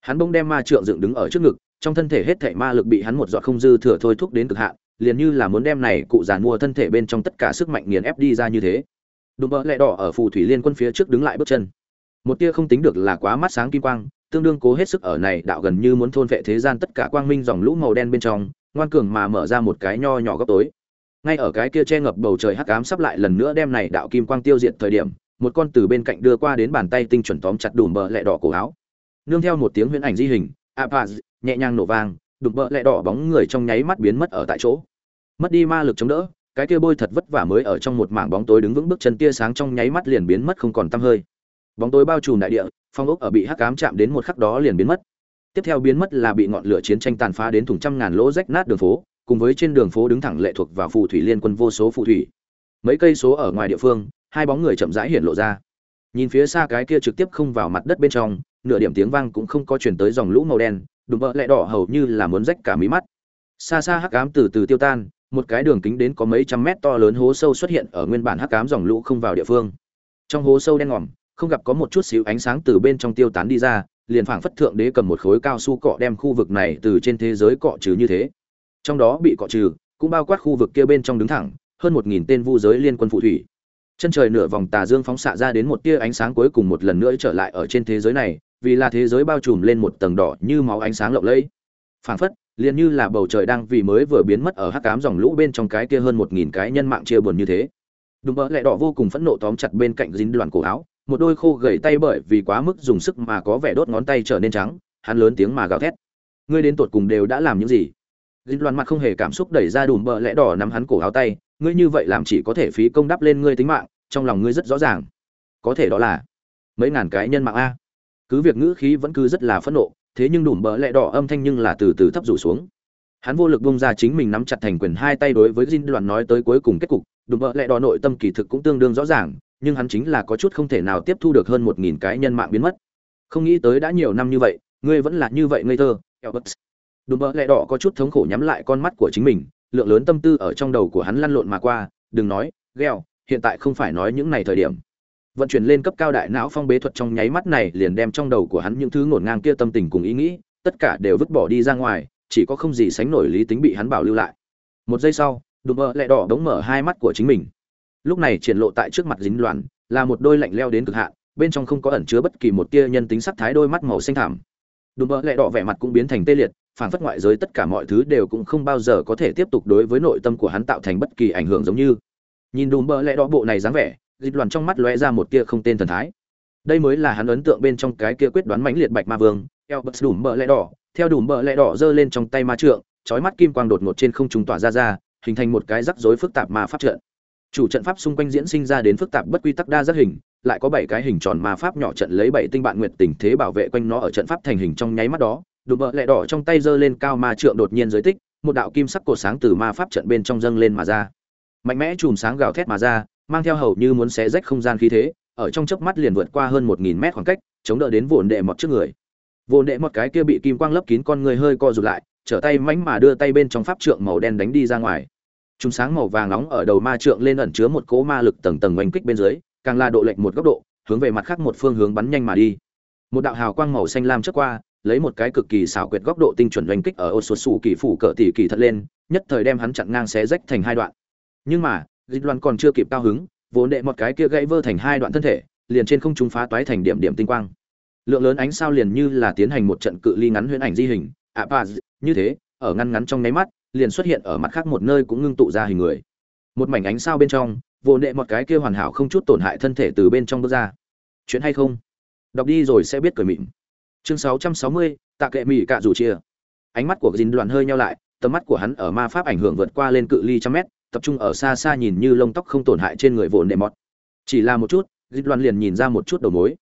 Hắn bỗng đem ma trượng dựng đứng ở trước ngực trong thân thể hết thảy ma lực bị hắn một giọt không dư thừa thôi thúc đến cực hạn liền như là muốn đem này cụ giàn mua thân thể bên trong tất cả sức mạnh nghiền ép đi ra như thế. Đùm bờ lẹ đỏ ở phù thủy liên quân phía trước đứng lại bước chân. Một tia không tính được là quá mắt sáng kim quang, tương đương cố hết sức ở này đạo gần như muốn thôn vệ thế gian tất cả quang minh dòng lũ màu đen bên trong, ngoan cường mà mở ra một cái nho nhỏ góc tối. Ngay ở cái kia che ngập bầu trời hắc ám sắp lại lần nữa đem này đạo kim quang tiêu diệt thời điểm, một con từ bên cạnh đưa qua đến bàn tay tinh chuẩn tóm chặt đùm bờ lẹ đỏ cổ áo. Nương theo một tiếng huyễn ảnh di hình, apaz, nhẹ nhàng nổ vang, đùm bờ lẹ đỏ bóng người trong nháy mắt biến mất ở tại chỗ mất đi ma lực chống đỡ, cái kia bôi thật vất vả mới ở trong một mảng bóng tối đứng vững bước chân tia sáng trong nháy mắt liền biến mất không còn tăm hơi. Bóng tối bao trùm đại địa, phong ốc ở bị hắc ám chạm đến một khắc đó liền biến mất. Tiếp theo biến mất là bị ngọn lửa chiến tranh tàn phá đến thùng trăm ngàn lỗ rách nát đường phố, cùng với trên đường phố đứng thẳng lệ thuộc vào phù thủy liên quân vô số phù thủy. Mấy cây số ở ngoài địa phương, hai bóng người chậm rãi hiện lộ ra. Nhìn phía xa cái kia trực tiếp không vào mặt đất bên trong, nửa điểm tiếng vang cũng không có chuyển tới dòng lũ màu đen, đùm bợ lẹ đỏ hầu như là muốn rách cả mí mắt. Xa xa hắc ám từ từ tiêu tan một cái đường kính đến có mấy trăm mét to lớn hố sâu xuất hiện ở nguyên bản hắc ám dòng lũ không vào địa phương. Trong hố sâu đen ngòm, không gặp có một chút xíu ánh sáng từ bên trong tiêu tán đi ra, liền phảng phất thượng đế cầm một khối cao su cọ đem khu vực này từ trên thế giới cọ trừ như thế. Trong đó bị cọ trừ, cũng bao quát khu vực kia bên trong đứng thẳng, hơn một nghìn tên vu giới liên quân phụ thủy. Chân trời nửa vòng tà dương phóng xạ ra đến một tia ánh sáng cuối cùng một lần nữa trở lại ở trên thế giới này, vì là thế giới bao trùm lên một tầng đỏ như máu ánh sáng lộng lẫy. Phảng phất liền như là bầu trời đang vì mới vừa biến mất ở hắc cám dòng lũ bên trong cái kia hơn một nghìn cái nhân mạng chia buồn như thế. Đúng mỡ lẹ đỏ vô cùng phẫn nộ tóm chặt bên cạnh dính đoàn cổ áo, một đôi khô gầy tay bởi vì quá mức dùng sức mà có vẻ đốt ngón tay trở nên trắng, hắn lớn tiếng mà gào thét. Ngươi đến tột cùng đều đã làm những gì? Dính đoàn mặt không hề cảm xúc đẩy ra đùm bợ lẹ đỏ nắm hắn cổ áo tay, ngươi như vậy làm chỉ có thể phí công đắp lên ngươi tính mạng, trong lòng ngươi rất rõ ràng. Có thể đó là mấy ngàn cái nhân mạng a. Cứ việc ngữ khí vẫn cứ rất là phẫn nộ thế nhưng đùm bỡ lẹ đỏ âm thanh nhưng là từ từ thấp rủ xuống. Hắn vô lực bông ra chính mình nắm chặt thành quyền hai tay đối với dinh đoàn nói tới cuối cùng kết cục, đùm bỡ lẹ đỏ nội tâm kỳ thực cũng tương đương rõ ràng, nhưng hắn chính là có chút không thể nào tiếp thu được hơn một nghìn cái nhân mạng biến mất. Không nghĩ tới đã nhiều năm như vậy, ngươi vẫn là như vậy ngây thơ đủ đùm bỡ lẹ đỏ có chút thống khổ nhắm lại con mắt của chính mình, lượng lớn tâm tư ở trong đầu của hắn lăn lộn mà qua, đừng nói gheo hiện tại không phải nói những này thời điểm vận chuyển lên cấp cao đại não phong bế thuật trong nháy mắt này liền đem trong đầu của hắn những thứ ngổn ngang kia tâm tình cùng ý nghĩ, tất cả đều vứt bỏ đi ra ngoài, chỉ có không gì sánh nổi lý tính bị hắn bảo lưu lại. Một giây sau, đùm bơ lẹ đỏ đống mở hai mắt của chính mình. Lúc này triển lộ tại trước mặt dính loạn, là một đôi lạnh leo đến cực hạn, bên trong không có ẩn chứa bất kỳ một tia nhân tính sắc thái đôi mắt màu xanh thảm đùm bơ lẹ đỏ vẻ mặt cũng biến thành tê liệt phản phất ngoại giới tất cả mọi thứ đều cũng không bao giờ có thể tiếp tục đối với nội tâm của hắn tạo thành bất kỳ ảnh hưởng giống như. Nhìn đùm bơ lẹ đỏ bộ này dáng vẻ dịch loạn trong mắt lóe ra một tia không tên thần thái. Đây mới là hắn ấn tượng bên trong cái kia quyết đoán mãnh liệt bạch ma vương. Eo đùm bờ lẽ đỏ. Theo đùm bờ lẽ đỏ giơ lên trong tay ma trượng, chói mắt kim quang đột ngột trên không trung tỏa ra ra, hình thành một cái rắc rối phức tạp ma pháp trận. Chủ trận pháp xung quanh diễn sinh ra đến phức tạp bất quy tắc đa giác hình, lại có bảy cái hình tròn ma pháp nhỏ trận lấy bảy tinh bạn nguyệt tình thế bảo vệ quanh nó ở trận pháp thành hình trong nháy mắt đó. Đùm bờ lẽ đỏ trong tay giơ lên cao ma trượng đột nhiên giới tích, một đạo kim sắc cột sáng từ ma pháp trận bên trong dâng lên mà ra. Mạnh mẽ chùm sáng gào thét mà ra mang theo hầu như muốn xé rách không gian khí thế, ở trong chớp mắt liền vượt qua hơn một nghìn mét khoảng cách, chống đỡ đến vồn đệ mọt trước người. Vồn đệ mọt cái kia bị kim quang lấp kín con người hơi co rụt lại, trở tay mánh mà đưa tay bên trong pháp trượng màu đen đánh đi ra ngoài. Chúng sáng màu vàng nóng ở đầu ma trượng lên ẩn chứa một cỗ ma lực tầng tầng oanh kích bên dưới, càng là độ lệch một góc độ, hướng về mặt khác một phương hướng bắn nhanh mà đi. Một đạo hào quang màu xanh lam trước qua, lấy một cái cực kỳ xảo quyệt góc độ tinh chuẩn oanh kích ở ô số sủ kỳ phủ cỡ tỷ kỳ thật lên, nhất thời đem hắn chặn ngang xé rách thành hai đoạn. Nhưng mà dịch loan còn chưa kịp cao hứng vốn đệ một cái kia gãy vơ thành hai đoạn thân thể liền trên không trung phá toái thành điểm điểm tinh quang. Lượng lớn ánh sao liền như là tiến hành một trận cự ly ngắn huyễn ảnh di hình. Ạ à, như thế ở ngăn ngắn trong nháy mắt liền xuất hiện ở mặt khác một nơi cũng ngưng tụ ra hình người. Một mảnh ánh sao bên trong vốn đệ một cái kia hoàn hảo không chút tổn hại thân thể từ bên trong bước ra. Chuyện hay không? Đọc đi rồi sẽ biết cười mịn. Chương 660, tạ kệ mỹ cạ rủ chia. Ánh mắt của dính đoàn hơi nhau lại tầm mắt của hắn ở ma pháp ảnh hưởng vượt qua lên cự ly trăm mét tập trung ở xa xa nhìn như lông tóc không tổn hại trên người vồn đệ mọt. Chỉ là một chút, dịch loan liền nhìn ra một chút đầu mối.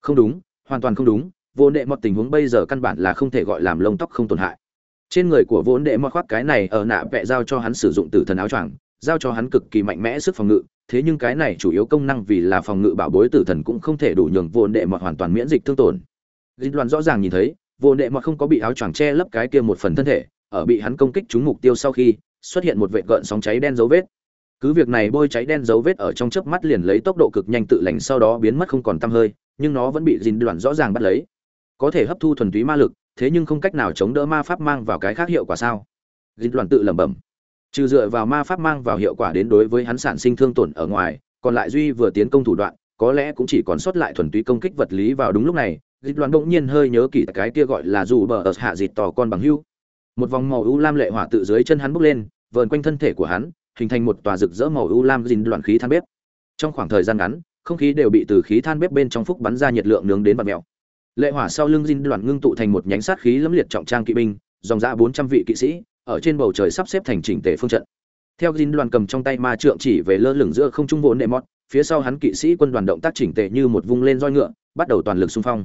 Không đúng, hoàn toàn không đúng, vồn đệ mọt tình huống bây giờ căn bản là không thể gọi làm lông tóc không tổn hại. Trên người của vốn đệ mọt khoác cái này ở nạ vẽ giao cho hắn sử dụng từ thần áo choàng, giao cho hắn cực kỳ mạnh mẽ sức phòng ngự, thế nhưng cái này chủ yếu công năng vì là phòng ngự bảo bối tử thần cũng không thể đủ nhường vồn đệ mọt hoàn toàn miễn dịch thương tổn. Dịch loan rõ ràng nhìn thấy, vồn đệ mọt không có bị áo choàng che lấp cái kia một phần thân thể, ở bị hắn công kích trúng mục tiêu sau khi xuất hiện một vệt gợn sóng cháy đen dấu vết. Cứ việc này bôi cháy đen dấu vết ở trong chớp mắt liền lấy tốc độ cực nhanh tự lành sau đó biến mất không còn tăm hơi, nhưng nó vẫn bị dìn đoạn rõ ràng bắt lấy. Có thể hấp thu thuần túy ma lực, thế nhưng không cách nào chống đỡ ma pháp mang vào cái khác hiệu quả sao? Dìn đoạn tự lẩm bẩm. Trừ dựa vào ma pháp mang vào hiệu quả đến đối với hắn sản sinh thương tổn ở ngoài, còn lại duy vừa tiến công thủ đoạn, có lẽ cũng chỉ còn sót lại thuần túy công kích vật lý vào đúng lúc này dịch đoàn bỗng nhiên hơi nhớ kỹ cái kia gọi là dù bờ ở hạ dịt tỏ con bằng hưu một vòng màu u lam lệ hỏa tự dưới chân hắn bốc lên, vờn quanh thân thể của hắn, hình thành một tòa rực rỡ màu u lam dìn đoạn khí than bếp. Trong khoảng thời gian ngắn, không khí đều bị từ khí than bếp bên trong phúc bắn ra nhiệt lượng nướng đến bạt mèo. Lệ hỏa sau lưng dìn đoạn ngưng tụ thành một nhánh sát khí lẫm liệt trọng trang kỵ binh, dòng ra bốn trăm vị kỵ sĩ, ở trên bầu trời sắp xếp thành chỉnh tề phương trận. Theo dìn đoạn cầm trong tay ma trượng chỉ về lơ lửng giữa không trung vốn nệ mót phía sau hắn kỵ sĩ quân đoàn động tác chỉnh tề như một vung lên roi ngựa, bắt đầu toàn lực xung phong.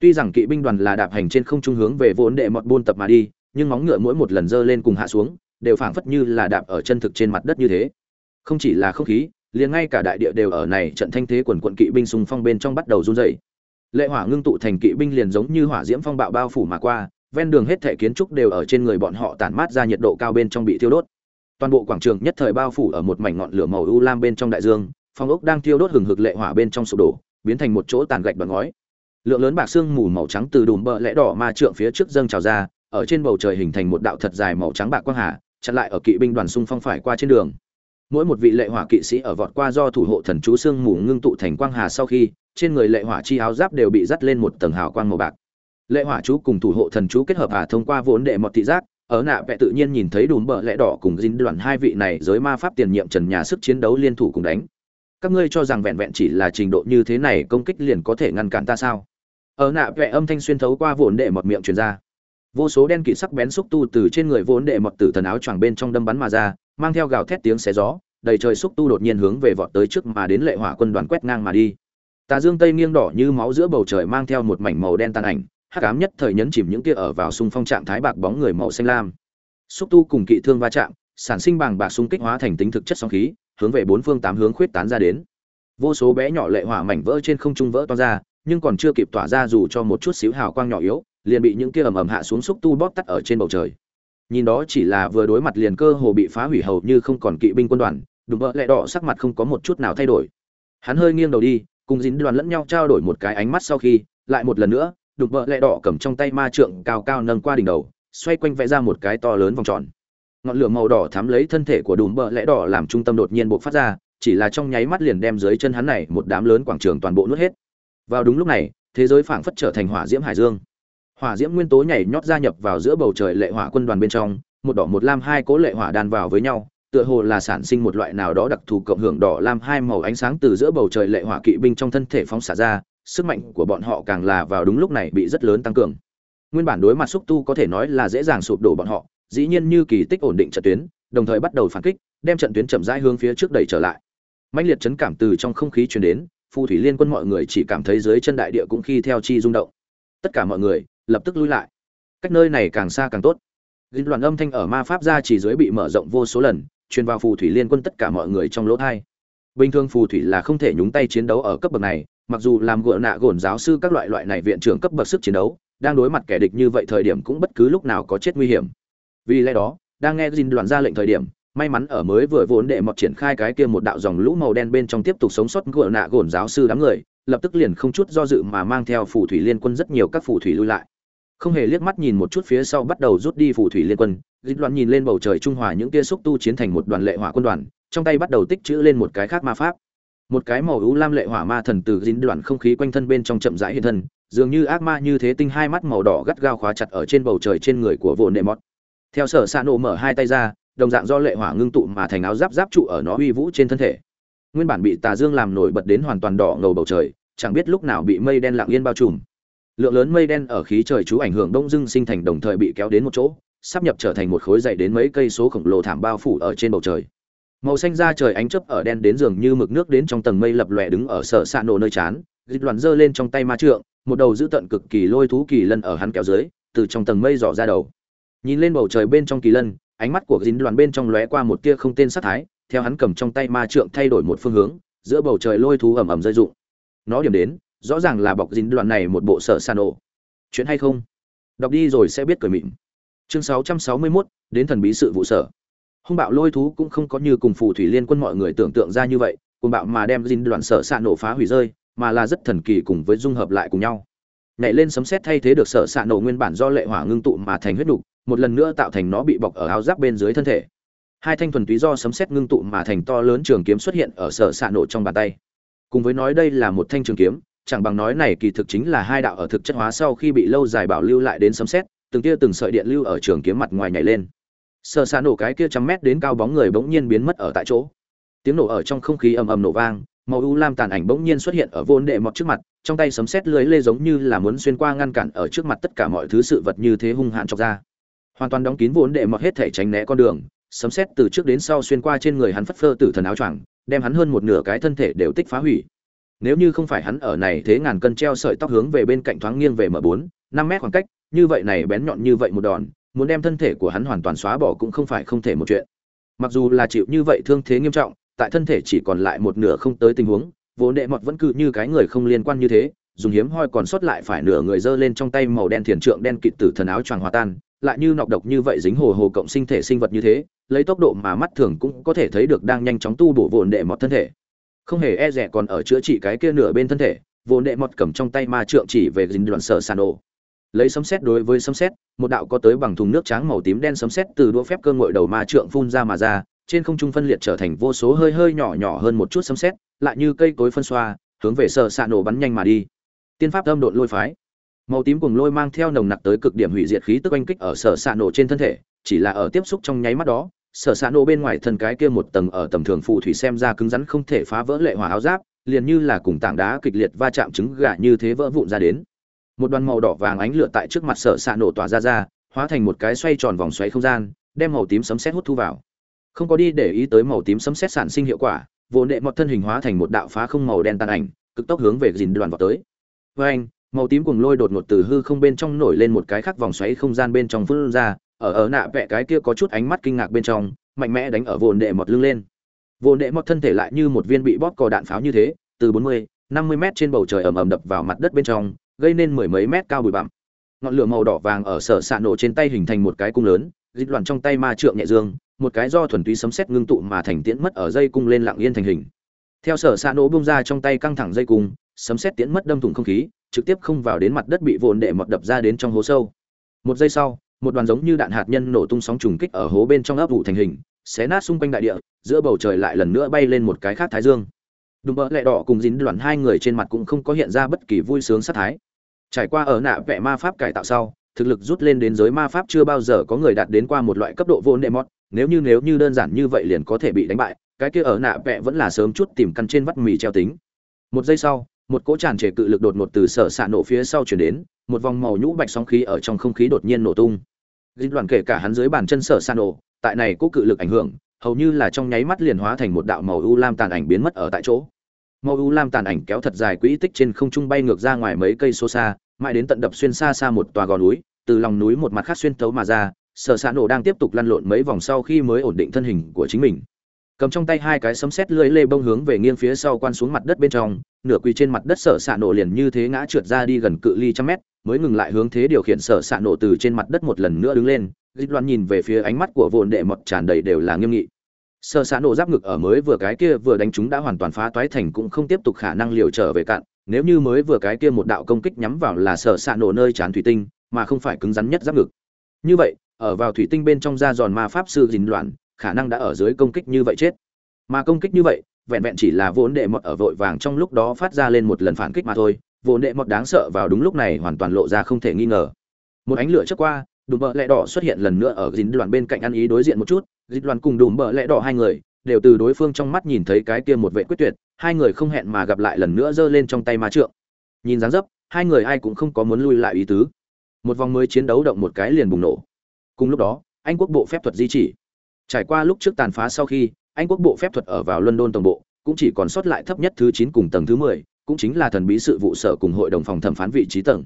Tuy rằng kỵ binh đoàn là đạp hành trên không trung hướng về vốn đệ mọt buôn tập mà đi nhưng móng ngựa mỗi một lần giơ lên cùng hạ xuống, đều phảng phất như là đạp ở chân thực trên mặt đất như thế. Không chỉ là không khí, liền ngay cả đại địa đều ở này trận thanh thế quần quận kỵ binh xung phong bên trong bắt đầu run rẩy. Lệ hỏa ngưng tụ thành kỵ binh liền giống như hỏa diễm phong bạo bao phủ mà qua, ven đường hết thể kiến trúc đều ở trên người bọn họ tản mát ra nhiệt độ cao bên trong bị thiêu đốt. Toàn bộ quảng trường nhất thời bao phủ ở một mảnh ngọn lửa màu u lam bên trong đại dương, phong ốc đang thiêu đốt hừng hực lệ hỏa bên trong sụp đổ, biến thành một chỗ tàn gạch bằng ngói. Lượng lớn bạc xương mù màu trắng từ đùm bờ lẽ đỏ ma trượng phía trước dâng trào ra ở trên bầu trời hình thành một đạo thật dài màu trắng bạc quang hà, chặn lại ở kỵ binh đoàn xung phong phải qua trên đường. Mỗi một vị lệ hỏa kỵ sĩ ở vọt qua do thủ hộ thần chú xương mù ngưng tụ thành quang hà sau khi, trên người lệ hỏa chi áo giáp đều bị dắt lên một tầng hào quang màu bạc. Lệ hỏa chú cùng thủ hộ thần chú kết hợp hà thông qua vốn đệ một thị giác, ở nạ vẽ tự nhiên nhìn thấy đùm bờ lẽ đỏ cùng dính đoàn hai vị này giới ma pháp tiền nhiệm trần nhà sức chiến đấu liên thủ cùng đánh. Các ngươi cho rằng vẹn vẹn chỉ là trình độ như thế này công kích liền có thể ngăn cản ta sao? Ở nạ vẽ âm thanh xuyên thấu qua vốn đệ mọt miệng truyền ra vô số đen kỵ sắc bén xúc tu từ trên người vốn đệ mọt tử thần áo choàng bên trong đâm bắn mà ra, mang theo gào thét tiếng xé gió, đầy trời xúc tu đột nhiên hướng về vọt tới trước mà đến lệ hỏa quân đoàn quét ngang mà đi. Tà dương tây nghiêng đỏ như máu giữa bầu trời mang theo một mảnh màu đen tàn ảnh, hắc ám nhất thời nhấn chìm những kia ở vào xung phong trạng thái bạc bóng người màu xanh lam. Xúc tu cùng kỵ thương va chạm, sản sinh bàng bạc xung kích hóa thành tính thực chất sóng khí, hướng về bốn phương tám hướng khuyết tán ra đến. Vô số bé nhỏ lệ hỏa mảnh vỡ trên không trung vỡ to ra, nhưng còn chưa kịp tỏa ra dù cho một chút xíu hào quang nhỏ yếu liền bị những kia ầm ầm hạ xuống xúc tu bóp tắt ở trên bầu trời. Nhìn đó chỉ là vừa đối mặt liền cơ hồ bị phá hủy hầu như không còn kỵ binh quân đoàn, đùm bợ lẹ đỏ sắc mặt không có một chút nào thay đổi. Hắn hơi nghiêng đầu đi, cùng dính đoàn lẫn nhau trao đổi một cái ánh mắt sau khi, lại một lần nữa, đùm bợ lẹ đỏ cầm trong tay ma trượng cao cao nâng qua đỉnh đầu, xoay quanh vẽ ra một cái to lớn vòng tròn. Ngọn lửa màu đỏ thắm lấy thân thể của đùm bợ lẽ đỏ làm trung tâm đột nhiên bộc phát ra, chỉ là trong nháy mắt liền đem dưới chân hắn này một đám lớn quảng trường toàn bộ nuốt hết. Vào đúng lúc này, thế giới phảng phất trở thành hỏa diễm hải dương hỏa diễm nguyên tố nhảy nhót gia nhập vào giữa bầu trời lệ hỏa quân đoàn bên trong, một đỏ một lam hai cố lệ hỏa đan vào với nhau, tựa hồ là sản sinh một loại nào đó đặc thù cộng hưởng đỏ lam hai màu ánh sáng từ giữa bầu trời lệ hỏa kỵ binh trong thân thể phóng xả ra, sức mạnh của bọn họ càng là vào đúng lúc này bị rất lớn tăng cường. Nguyên bản đối mặt xúc tu có thể nói là dễ dàng sụp đổ bọn họ, dĩ nhiên như kỳ tích ổn định trận tuyến, đồng thời bắt đầu phản kích, đem trận tuyến chậm rãi hướng phía trước đẩy trở lại. Mạnh liệt chấn cảm từ trong không khí truyền đến, phù thủy liên quân mọi người chỉ cảm thấy dưới chân đại địa cũng khi theo chi rung động. Tất cả mọi người lập tức lui lại cách nơi này càng xa càng tốt gin loạn âm thanh ở ma pháp ra chỉ dưới bị mở rộng vô số lần, truyền vào phù thủy liên quân tất cả mọi người trong lỗ thai. Bình thường phù thủy là không thể nhúng tay chiến đấu ở cấp bậc này, mặc dù làm gỡ nạ gồn giáo sư các loại loại này viện trưởng cấp bậc sức chiến đấu, đang đối mặt kẻ địch như vậy thời điểm cũng bất cứ lúc nào có chết nguy hiểm. Vì lẽ đó, đang nghe gin loạn ra lệnh thời điểm, may mắn ở mới vừa vốn để mọt triển khai cái kia một đạo dòng lũ màu đen bên trong tiếp tục sống sót gỡ nạ gồn giáo sư đám người, lập tức liền không chút do dự mà mang theo phù thủy liên quân rất nhiều các phù thủy lui lại không hề liếc mắt nhìn một chút phía sau bắt đầu rút đi phù thủy liên quân, dịch loạn nhìn lên bầu trời trung hòa những tia xúc tu chiến thành một đoàn lệ hỏa quân đoàn, trong tay bắt đầu tích chữ lên một cái khác ma pháp. Một cái màu ưu lam lệ hỏa ma thần từ dính đoàn không khí quanh thân bên trong chậm rãi hiện thân, dường như ác ma như thế tinh hai mắt màu đỏ gắt gao khóa chặt ở trên bầu trời trên người của vô nệ mót. Theo sở xạ nổ mở hai tay ra, đồng dạng do lệ hỏa ngưng tụ mà thành áo giáp giáp trụ ở nó uy vũ trên thân thể. Nguyên bản bị tà dương làm nổi bật đến hoàn toàn đỏ ngầu bầu trời, chẳng biết lúc nào bị mây đen lặng yên bao trùm lượng lớn mây đen ở khí trời chú ảnh hưởng đông dương sinh thành đồng thời bị kéo đến một chỗ, sắp nhập trở thành một khối dày đến mấy cây số khổng lồ thảm bao phủ ở trên bầu trời. Màu xanh da trời ánh chớp ở đen đến giường như mực nước đến trong tầng mây lập lòe đứng ở sở xạ nổ nơi chán, dịch loạn giơ lên trong tay ma trượng, một đầu dữ tận cực kỳ lôi thú kỳ lân ở hắn kéo dưới, từ trong tầng mây dò ra đầu. Nhìn lên bầu trời bên trong kỳ lân, ánh mắt của dính đoàn bên trong lóe qua một tia không tên sát thái, theo hắn cầm trong tay ma trượng thay đổi một phương hướng, giữa bầu trời lôi thú ầm ầm rơi rụng. Nó điểm đến rõ ràng là bọc dính đoạn này một bộ sở san ổ. Chuyện hay không? Đọc đi rồi sẽ biết cười mịn. Chương 661, đến thần bí sự vụ sở. Hung bạo lôi thú cũng không có như cùng phù thủy liên quân mọi người tưởng tượng ra như vậy cùng bạo mà đem dính đoạn sở xạ nổ phá hủy rơi mà là rất thần kỳ cùng với dung hợp lại cùng nhau. Nhảy lên sấm xét thay thế được sở xạ nổ nguyên bản do lệ hỏa ngưng tụ mà thành huyết đục một lần nữa tạo thành nó bị bọc ở áo giáp bên dưới thân thể. Hai thanh thuần túy do sấm xét ngưng tụ mà thành to lớn trường kiếm xuất hiện ở sở xạ nổ trong bàn tay. Cùng với nói đây là một thanh trường kiếm chẳng bằng nói này kỳ thực chính là hai đạo ở thực chất hóa sau khi bị lâu dài bảo lưu lại đến sấm xét từng tia từng sợi điện lưu ở trường kiếm mặt ngoài nhảy lên. Sơ xa nổ cái kia trăm mét đến cao bóng người bỗng nhiên biến mất ở tại chỗ. Tiếng nổ ở trong không khí ầm ầm nổ vang, màu u lam tàn ảnh bỗng nhiên xuất hiện ở vô đệ mọt trước mặt, trong tay sấm xét lưới lê giống như là muốn xuyên qua ngăn cản ở trước mặt tất cả mọi thứ sự vật như thế hung hãn chọc ra. Hoàn toàn đóng kín vốn đệ mọt hết thể tránh né con đường, sấm xét từ trước đến sau xuyên qua trên người hắn phất phơ tử thần áo choàng, đem hắn hơn một nửa cái thân thể đều tích phá hủy nếu như không phải hắn ở này thế ngàn cân treo sợi tóc hướng về bên cạnh thoáng nghiêng về m bốn, năm mét khoảng cách, như vậy này bén nhọn như vậy một đòn, muốn đem thân thể của hắn hoàn toàn xóa bỏ cũng không phải không thể một chuyện. Mặc dù là chịu như vậy thương thế nghiêm trọng, tại thân thể chỉ còn lại một nửa không tới tình huống vốn đệ mọt vẫn cứ như cái người không liên quan như thế, dùng hiếm hoi còn sót lại phải nửa người giơ lên trong tay màu đen thiền trượng đen kịt tử thần áo choàng hòa tan, lại như nọc độc như vậy dính hồ hồ cộng sinh thể sinh vật như thế, lấy tốc độ mà mắt thường cũng có thể thấy được đang nhanh chóng tu bổ vồn đệ mọt thân thể không hề e rẻ còn ở chữa trị cái kia nửa bên thân thể, vô nệ mọt cầm trong tay ma trượng chỉ về dính đoàn sở sàn ổ. Lấy sấm xét đối với sấm xét một đạo có tới bằng thùng nước trắng màu tím đen sấm xét từ đũa phép cơ ngội đầu ma trượng phun ra mà ra, trên không trung phân liệt trở thành vô số hơi hơi nhỏ nhỏ hơn một chút sấm xét lại như cây cối phân xoa, hướng về sở sàn ổ bắn nhanh mà đi. Tiên pháp âm độn lôi phái. Màu tím cùng lôi mang theo nồng nặc tới cực điểm hủy diệt khí tức oanh kích ở sở sàn ổ trên thân thể, chỉ là ở tiếp xúc trong nháy mắt đó sở s nổ bên ngoài thân cái kia một tầng ở tầm thường phù thủy xem ra cứng rắn không thể phá vỡ lệ hỏa áo giáp, liền như là cùng tảng đá kịch liệt va chạm trứng gà như thế vỡ vụn ra đến. Một đoàn màu đỏ vàng ánh lửa tại trước mặt sở s nổ tỏa ra ra, hóa thành một cái xoay tròn vòng xoáy không gian, đem màu tím sấm sét hút thu vào. Không có đi để ý tới màu tím sấm sét sản sinh hiệu quả vồn đệ mọt thân hình hóa thành một đạo phá không màu đen tàn ảnh, cực tốc hướng về dìn đoàn vào tới. Với anh màu tím cùng lôi đột ngột từ hư không bên trong nổi lên một cái khắc vòng xoáy không gian bên trong phương ra ở ở nạ vẽ cái kia có chút ánh mắt kinh ngạc bên trong mạnh mẽ đánh ở vồn đệ mọt lưng lên. Vồn đệ mọt thân thể lại như một viên bị bóp cò đạn pháo như thế từ 40, 50 mét trên bầu trời ầm ầm đập vào mặt đất bên trong gây nên mười mấy mét cao bụi bặm. Ngọn lửa màu đỏ vàng ở sở xạ nổ trên tay hình thành một cái cung lớn dịch loạn trong tay ma trượng nhẹ dương một cái do thuần túy sấm sét ngưng tụ mà thành tiễn mất ở dây cung lên lặng yên thành hình. Theo sở xạ nổ bung ra trong tay căng thẳng dây cung sấm sét tiễn mất đâm thủng không khí trực tiếp không vào đến mặt đất bị vồn đệ mọt đập ra đến trong hố sâu. Một giây sau một đoàn giống như đạn hạt nhân nổ tung sóng trùng kích ở hố bên trong ấp vụ thành hình, xé nát xung quanh đại địa, giữa bầu trời lại lần nữa bay lên một cái khác thái dương. Đùm bỡ lẹ đỏ cùng dính đoàn hai người trên mặt cũng không có hiện ra bất kỳ vui sướng sát thái. Trải qua ở nạ vẽ ma pháp cải tạo sau, thực lực rút lên đến giới ma pháp chưa bao giờ có người đạt đến qua một loại cấp độ vô nệ mót nếu như nếu như đơn giản như vậy liền có thể bị đánh bại, cái kia ở nạ vẽ vẫn là sớm chút tìm căn trên vắt mì treo tính. Một giây sau một cỗ tràn trề cự lực đột ngột từ sở xạ nổ phía sau chuyển đến, một vòng màu nhũ bạch sóng khí ở trong không khí đột nhiên nổ tung. Dính đoàn kể cả hắn dưới bàn chân sở xạ nổ, tại này cỗ cự lực ảnh hưởng, hầu như là trong nháy mắt liền hóa thành một đạo màu u lam tàn ảnh biến mất ở tại chỗ. Màu u lam tàn ảnh kéo thật dài quỹ tích trên không trung bay ngược ra ngoài mấy cây số xa, mãi đến tận đập xuyên xa xa một tòa gò núi, từ lòng núi một mặt khác xuyên tấu mà ra, sở xạ nổ đang tiếp tục lăn lộn mấy vòng sau khi mới ổn định thân hình của chính mình. Cầm trong tay hai cái sấm sét lưỡi lê bông hướng về nghiêng phía sau quan xuống mặt đất bên trong nửa quỳ trên mặt đất sở xạ nổ liền như thế ngã trượt ra đi gần cự ly trăm mét, mới ngừng lại hướng thế điều khiển sở xạ nổ từ trên mặt đất một lần nữa đứng lên dịch loan nhìn về phía ánh mắt của vồn đệ mọt tràn đầy đều là nghiêm nghị. Sở xạ nổ giáp ngực ở mới vừa cái kia vừa đánh chúng đã hoàn toàn phá toái thành cũng không tiếp tục khả năng liều trở về cạn, nếu như mới vừa cái kia một đạo công kích nhắm vào là sở xạ nổ nơi chán thủy tinh, mà không phải cứng rắn nhất giáp ngực. Như vậy, ở vào thủy tinh bên trong da giòn ma pháp sư dính loạn khả năng đã ở dưới công kích như vậy chết. Mà công kích như vậy vẹn vẹn chỉ là vốn đệ mọt ở vội vàng trong lúc đó phát ra lên một lần phản kích mà thôi, vốn đệ mọt đáng sợ vào đúng lúc này hoàn toàn lộ ra không thể nghi ngờ. Một ánh lửa trước qua, đùm bợ lẹ đỏ xuất hiện lần nữa ở dính đoàn bên cạnh ăn ý đối diện một chút, dính đoàn cùng đùm bợ lẹ đỏ hai người đều từ đối phương trong mắt nhìn thấy cái kia một vệ quyết tuyệt, hai người không hẹn mà gặp lại lần nữa giơ lên trong tay ma trượng. Nhìn dáng dấp, hai người ai cũng không có muốn lui lại ý tứ. Một vòng mới chiến đấu động một cái liền bùng nổ. Cùng lúc đó, anh quốc bộ phép thuật di chỉ. Trải qua lúc trước tàn phá sau khi anh quốc bộ phép thuật ở vào london tổng bộ, cũng chỉ còn sót lại thấp nhất thứ chín cùng tầng thứ mười, cũng chính là thần bí sự vụ sở cùng hội đồng phòng thẩm phán vị trí tầng.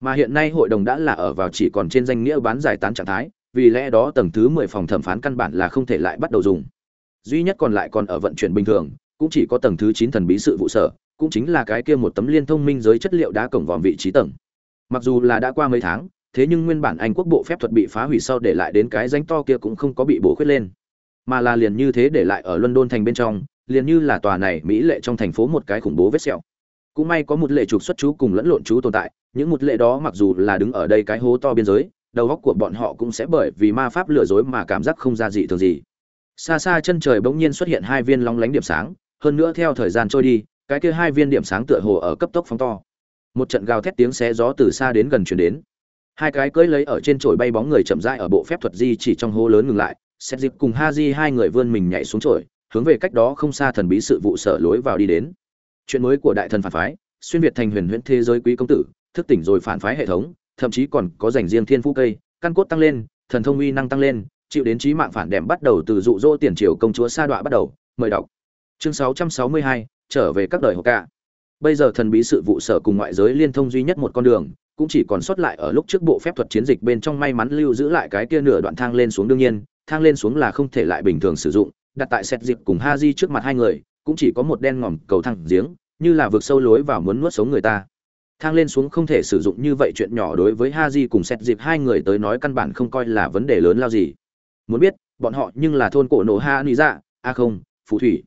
Mà hiện nay hội đồng đã là ở vào chỉ còn trên danh nghĩa bán giải tán trạng thái, vì lẽ đó tầng thứ mười phòng thẩm phán căn bản là không thể lại bắt đầu dùng. Duy nhất còn lại còn ở vận chuyển bình thường, cũng chỉ có tầng thứ chín thần bí sự vụ sở, cũng chính là cái kia một tấm liên thông minh giới chất liệu đá cổng vòm vị trí tầng. Mặc dù là đã qua mấy tháng, thế nhưng nguyên bản anh quốc bộ phép thuật bị phá hủy sau để lại đến cái danh to kia cũng không có bị bổ khuyết lên mà là liền như thế để lại ở london thành bên trong, liền như là tòa này mỹ lệ trong thành phố một cái khủng bố vết sẹo. Cũng may có một lệ trục xuất chú cùng lẫn lộn chú tồn tại, những một lệ đó mặc dù là đứng ở đây cái hố to biên giới, đầu góc của bọn họ cũng sẽ bởi vì ma pháp lừa dối mà cảm giác không ra gì thường gì. Xa xa chân trời bỗng nhiên xuất hiện hai viên long lánh điểm sáng, hơn nữa theo thời gian trôi đi, cái kia hai viên điểm sáng tựa hồ ở cấp tốc phóng to. Một trận gào thét tiếng xé gió từ xa đến gần chuyển đến. Hai cái cưỡi lấy ở trên trồi bay bóng người chậm rãi ở bộ phép thuật di chỉ trong hố lớn ngừng lại xét dịp cùng ha di hai người vươn mình nhảy xuống trội, hướng về cách đó không xa thần bí sự vụ sở lối vào đi đến. Chuyện mới của đại thần phản phái xuyên việt thành huyền huyễn thế giới quý công tử thức tỉnh rồi phản phái hệ thống thậm chí còn có dành riêng thiên phú cây căn cốt tăng lên thần thông uy năng tăng lên chịu đến trí mạng phản đệm bắt đầu từ dụ dỗ tiền triều công chúa sa đọa bắt đầu mời đọc. Chương 662, trở về các đời hồ ca. Bây giờ thần bí sự vụ sở cùng ngoại giới liên thông duy nhất một con đường cũng chỉ còn sót lại ở lúc trước bộ phép thuật chiến dịch bên trong may mắn lưu giữ lại cái kia nửa đoạn thang lên xuống đương nhiên thang lên xuống là không thể lại bình thường sử dụng, đặt tại Sẹt dịp cùng ha di trước mặt hai người, cũng chỉ có một đen ngòm cầu thang giếng, như là vượt sâu lối vào muốn nuốt sống người ta. Thang lên xuống không thể sử dụng như vậy chuyện nhỏ đối với ha di cùng Sẹt dịp hai người tới nói căn bản không coi là vấn đề lớn lao gì. Muốn biết, bọn họ nhưng là thôn cổ nổ ha ni dạ a không, phù thủy.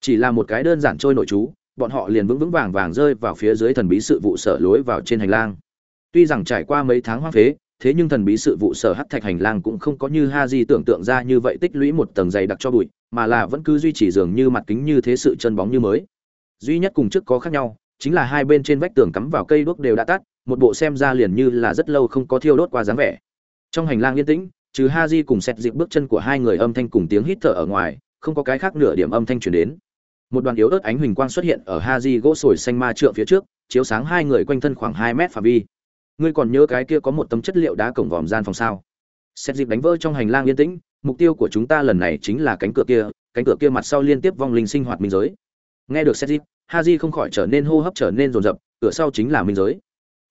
Chỉ là một cái đơn giản trôi nội chú, bọn họ liền vững vững vàng vàng rơi vào phía dưới thần bí sự vụ sở lối vào trên hành lang. Tuy rằng trải qua mấy tháng hoang phế thế nhưng thần bí sự vụ sở hắc thạch hành lang cũng không có như ha di tưởng tượng ra như vậy tích lũy một tầng dày đặc cho bụi, mà là vẫn cứ duy trì dường như mặt kính như thế sự chân bóng như mới. Duy nhất cùng trước có khác nhau, chính là hai bên trên vách tường cắm vào cây đuốc đều đã tắt, một bộ xem ra liền như là rất lâu không có thiêu đốt qua dáng vẻ. Trong hành lang yên tĩnh, trừ ha di cùng xét dịp bước chân của hai người âm thanh cùng tiếng hít thở ở ngoài, không có cái khác nửa điểm âm thanh truyền đến. Một đoàn yếu ớt ánh huỳnh quang xuất hiện ở ha di gỗ sồi xanh ma trượng phía trước, chiếu sáng hai người quanh thân khoảng hai mét phạm vi ngươi còn nhớ cái kia có một tấm chất liệu đá cổng vòm gian phòng sao? Xét dịp đánh vỡ trong hành lang yên tĩnh, mục tiêu của chúng ta lần này chính là cánh cửa kia, cánh cửa kia mặt sau liên tiếp vong linh sinh hoạt minh giới. Nghe được xét dịp ha di không khỏi trở nên hô hấp trở nên rồn rập cửa sau chính là minh giới.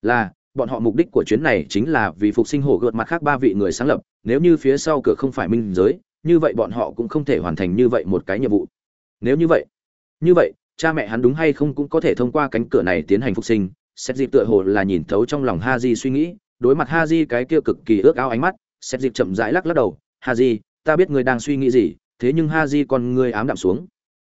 Là, bọn họ mục đích của chuyến này chính là vì phục sinh hổ gợt mặt khác ba vị người sáng lập, nếu như phía sau cửa không phải minh giới, như vậy bọn họ cũng không thể hoàn thành như vậy một cái nhiệm vụ. Nếu như vậy như vậy, cha mẹ hắn đúng hay không cũng có thể thông qua cánh cửa này tiến hành phục sinh xét dịp tựa hồ là nhìn thấu trong lòng ha di suy nghĩ, đối mặt ha di cái kia cực kỳ ước ao ánh mắt xét dịp chậm rãi lắc lắc đầu ha di ta biết ngươi đang suy nghĩ gì, thế nhưng ha di còn ngươi ám đạm xuống.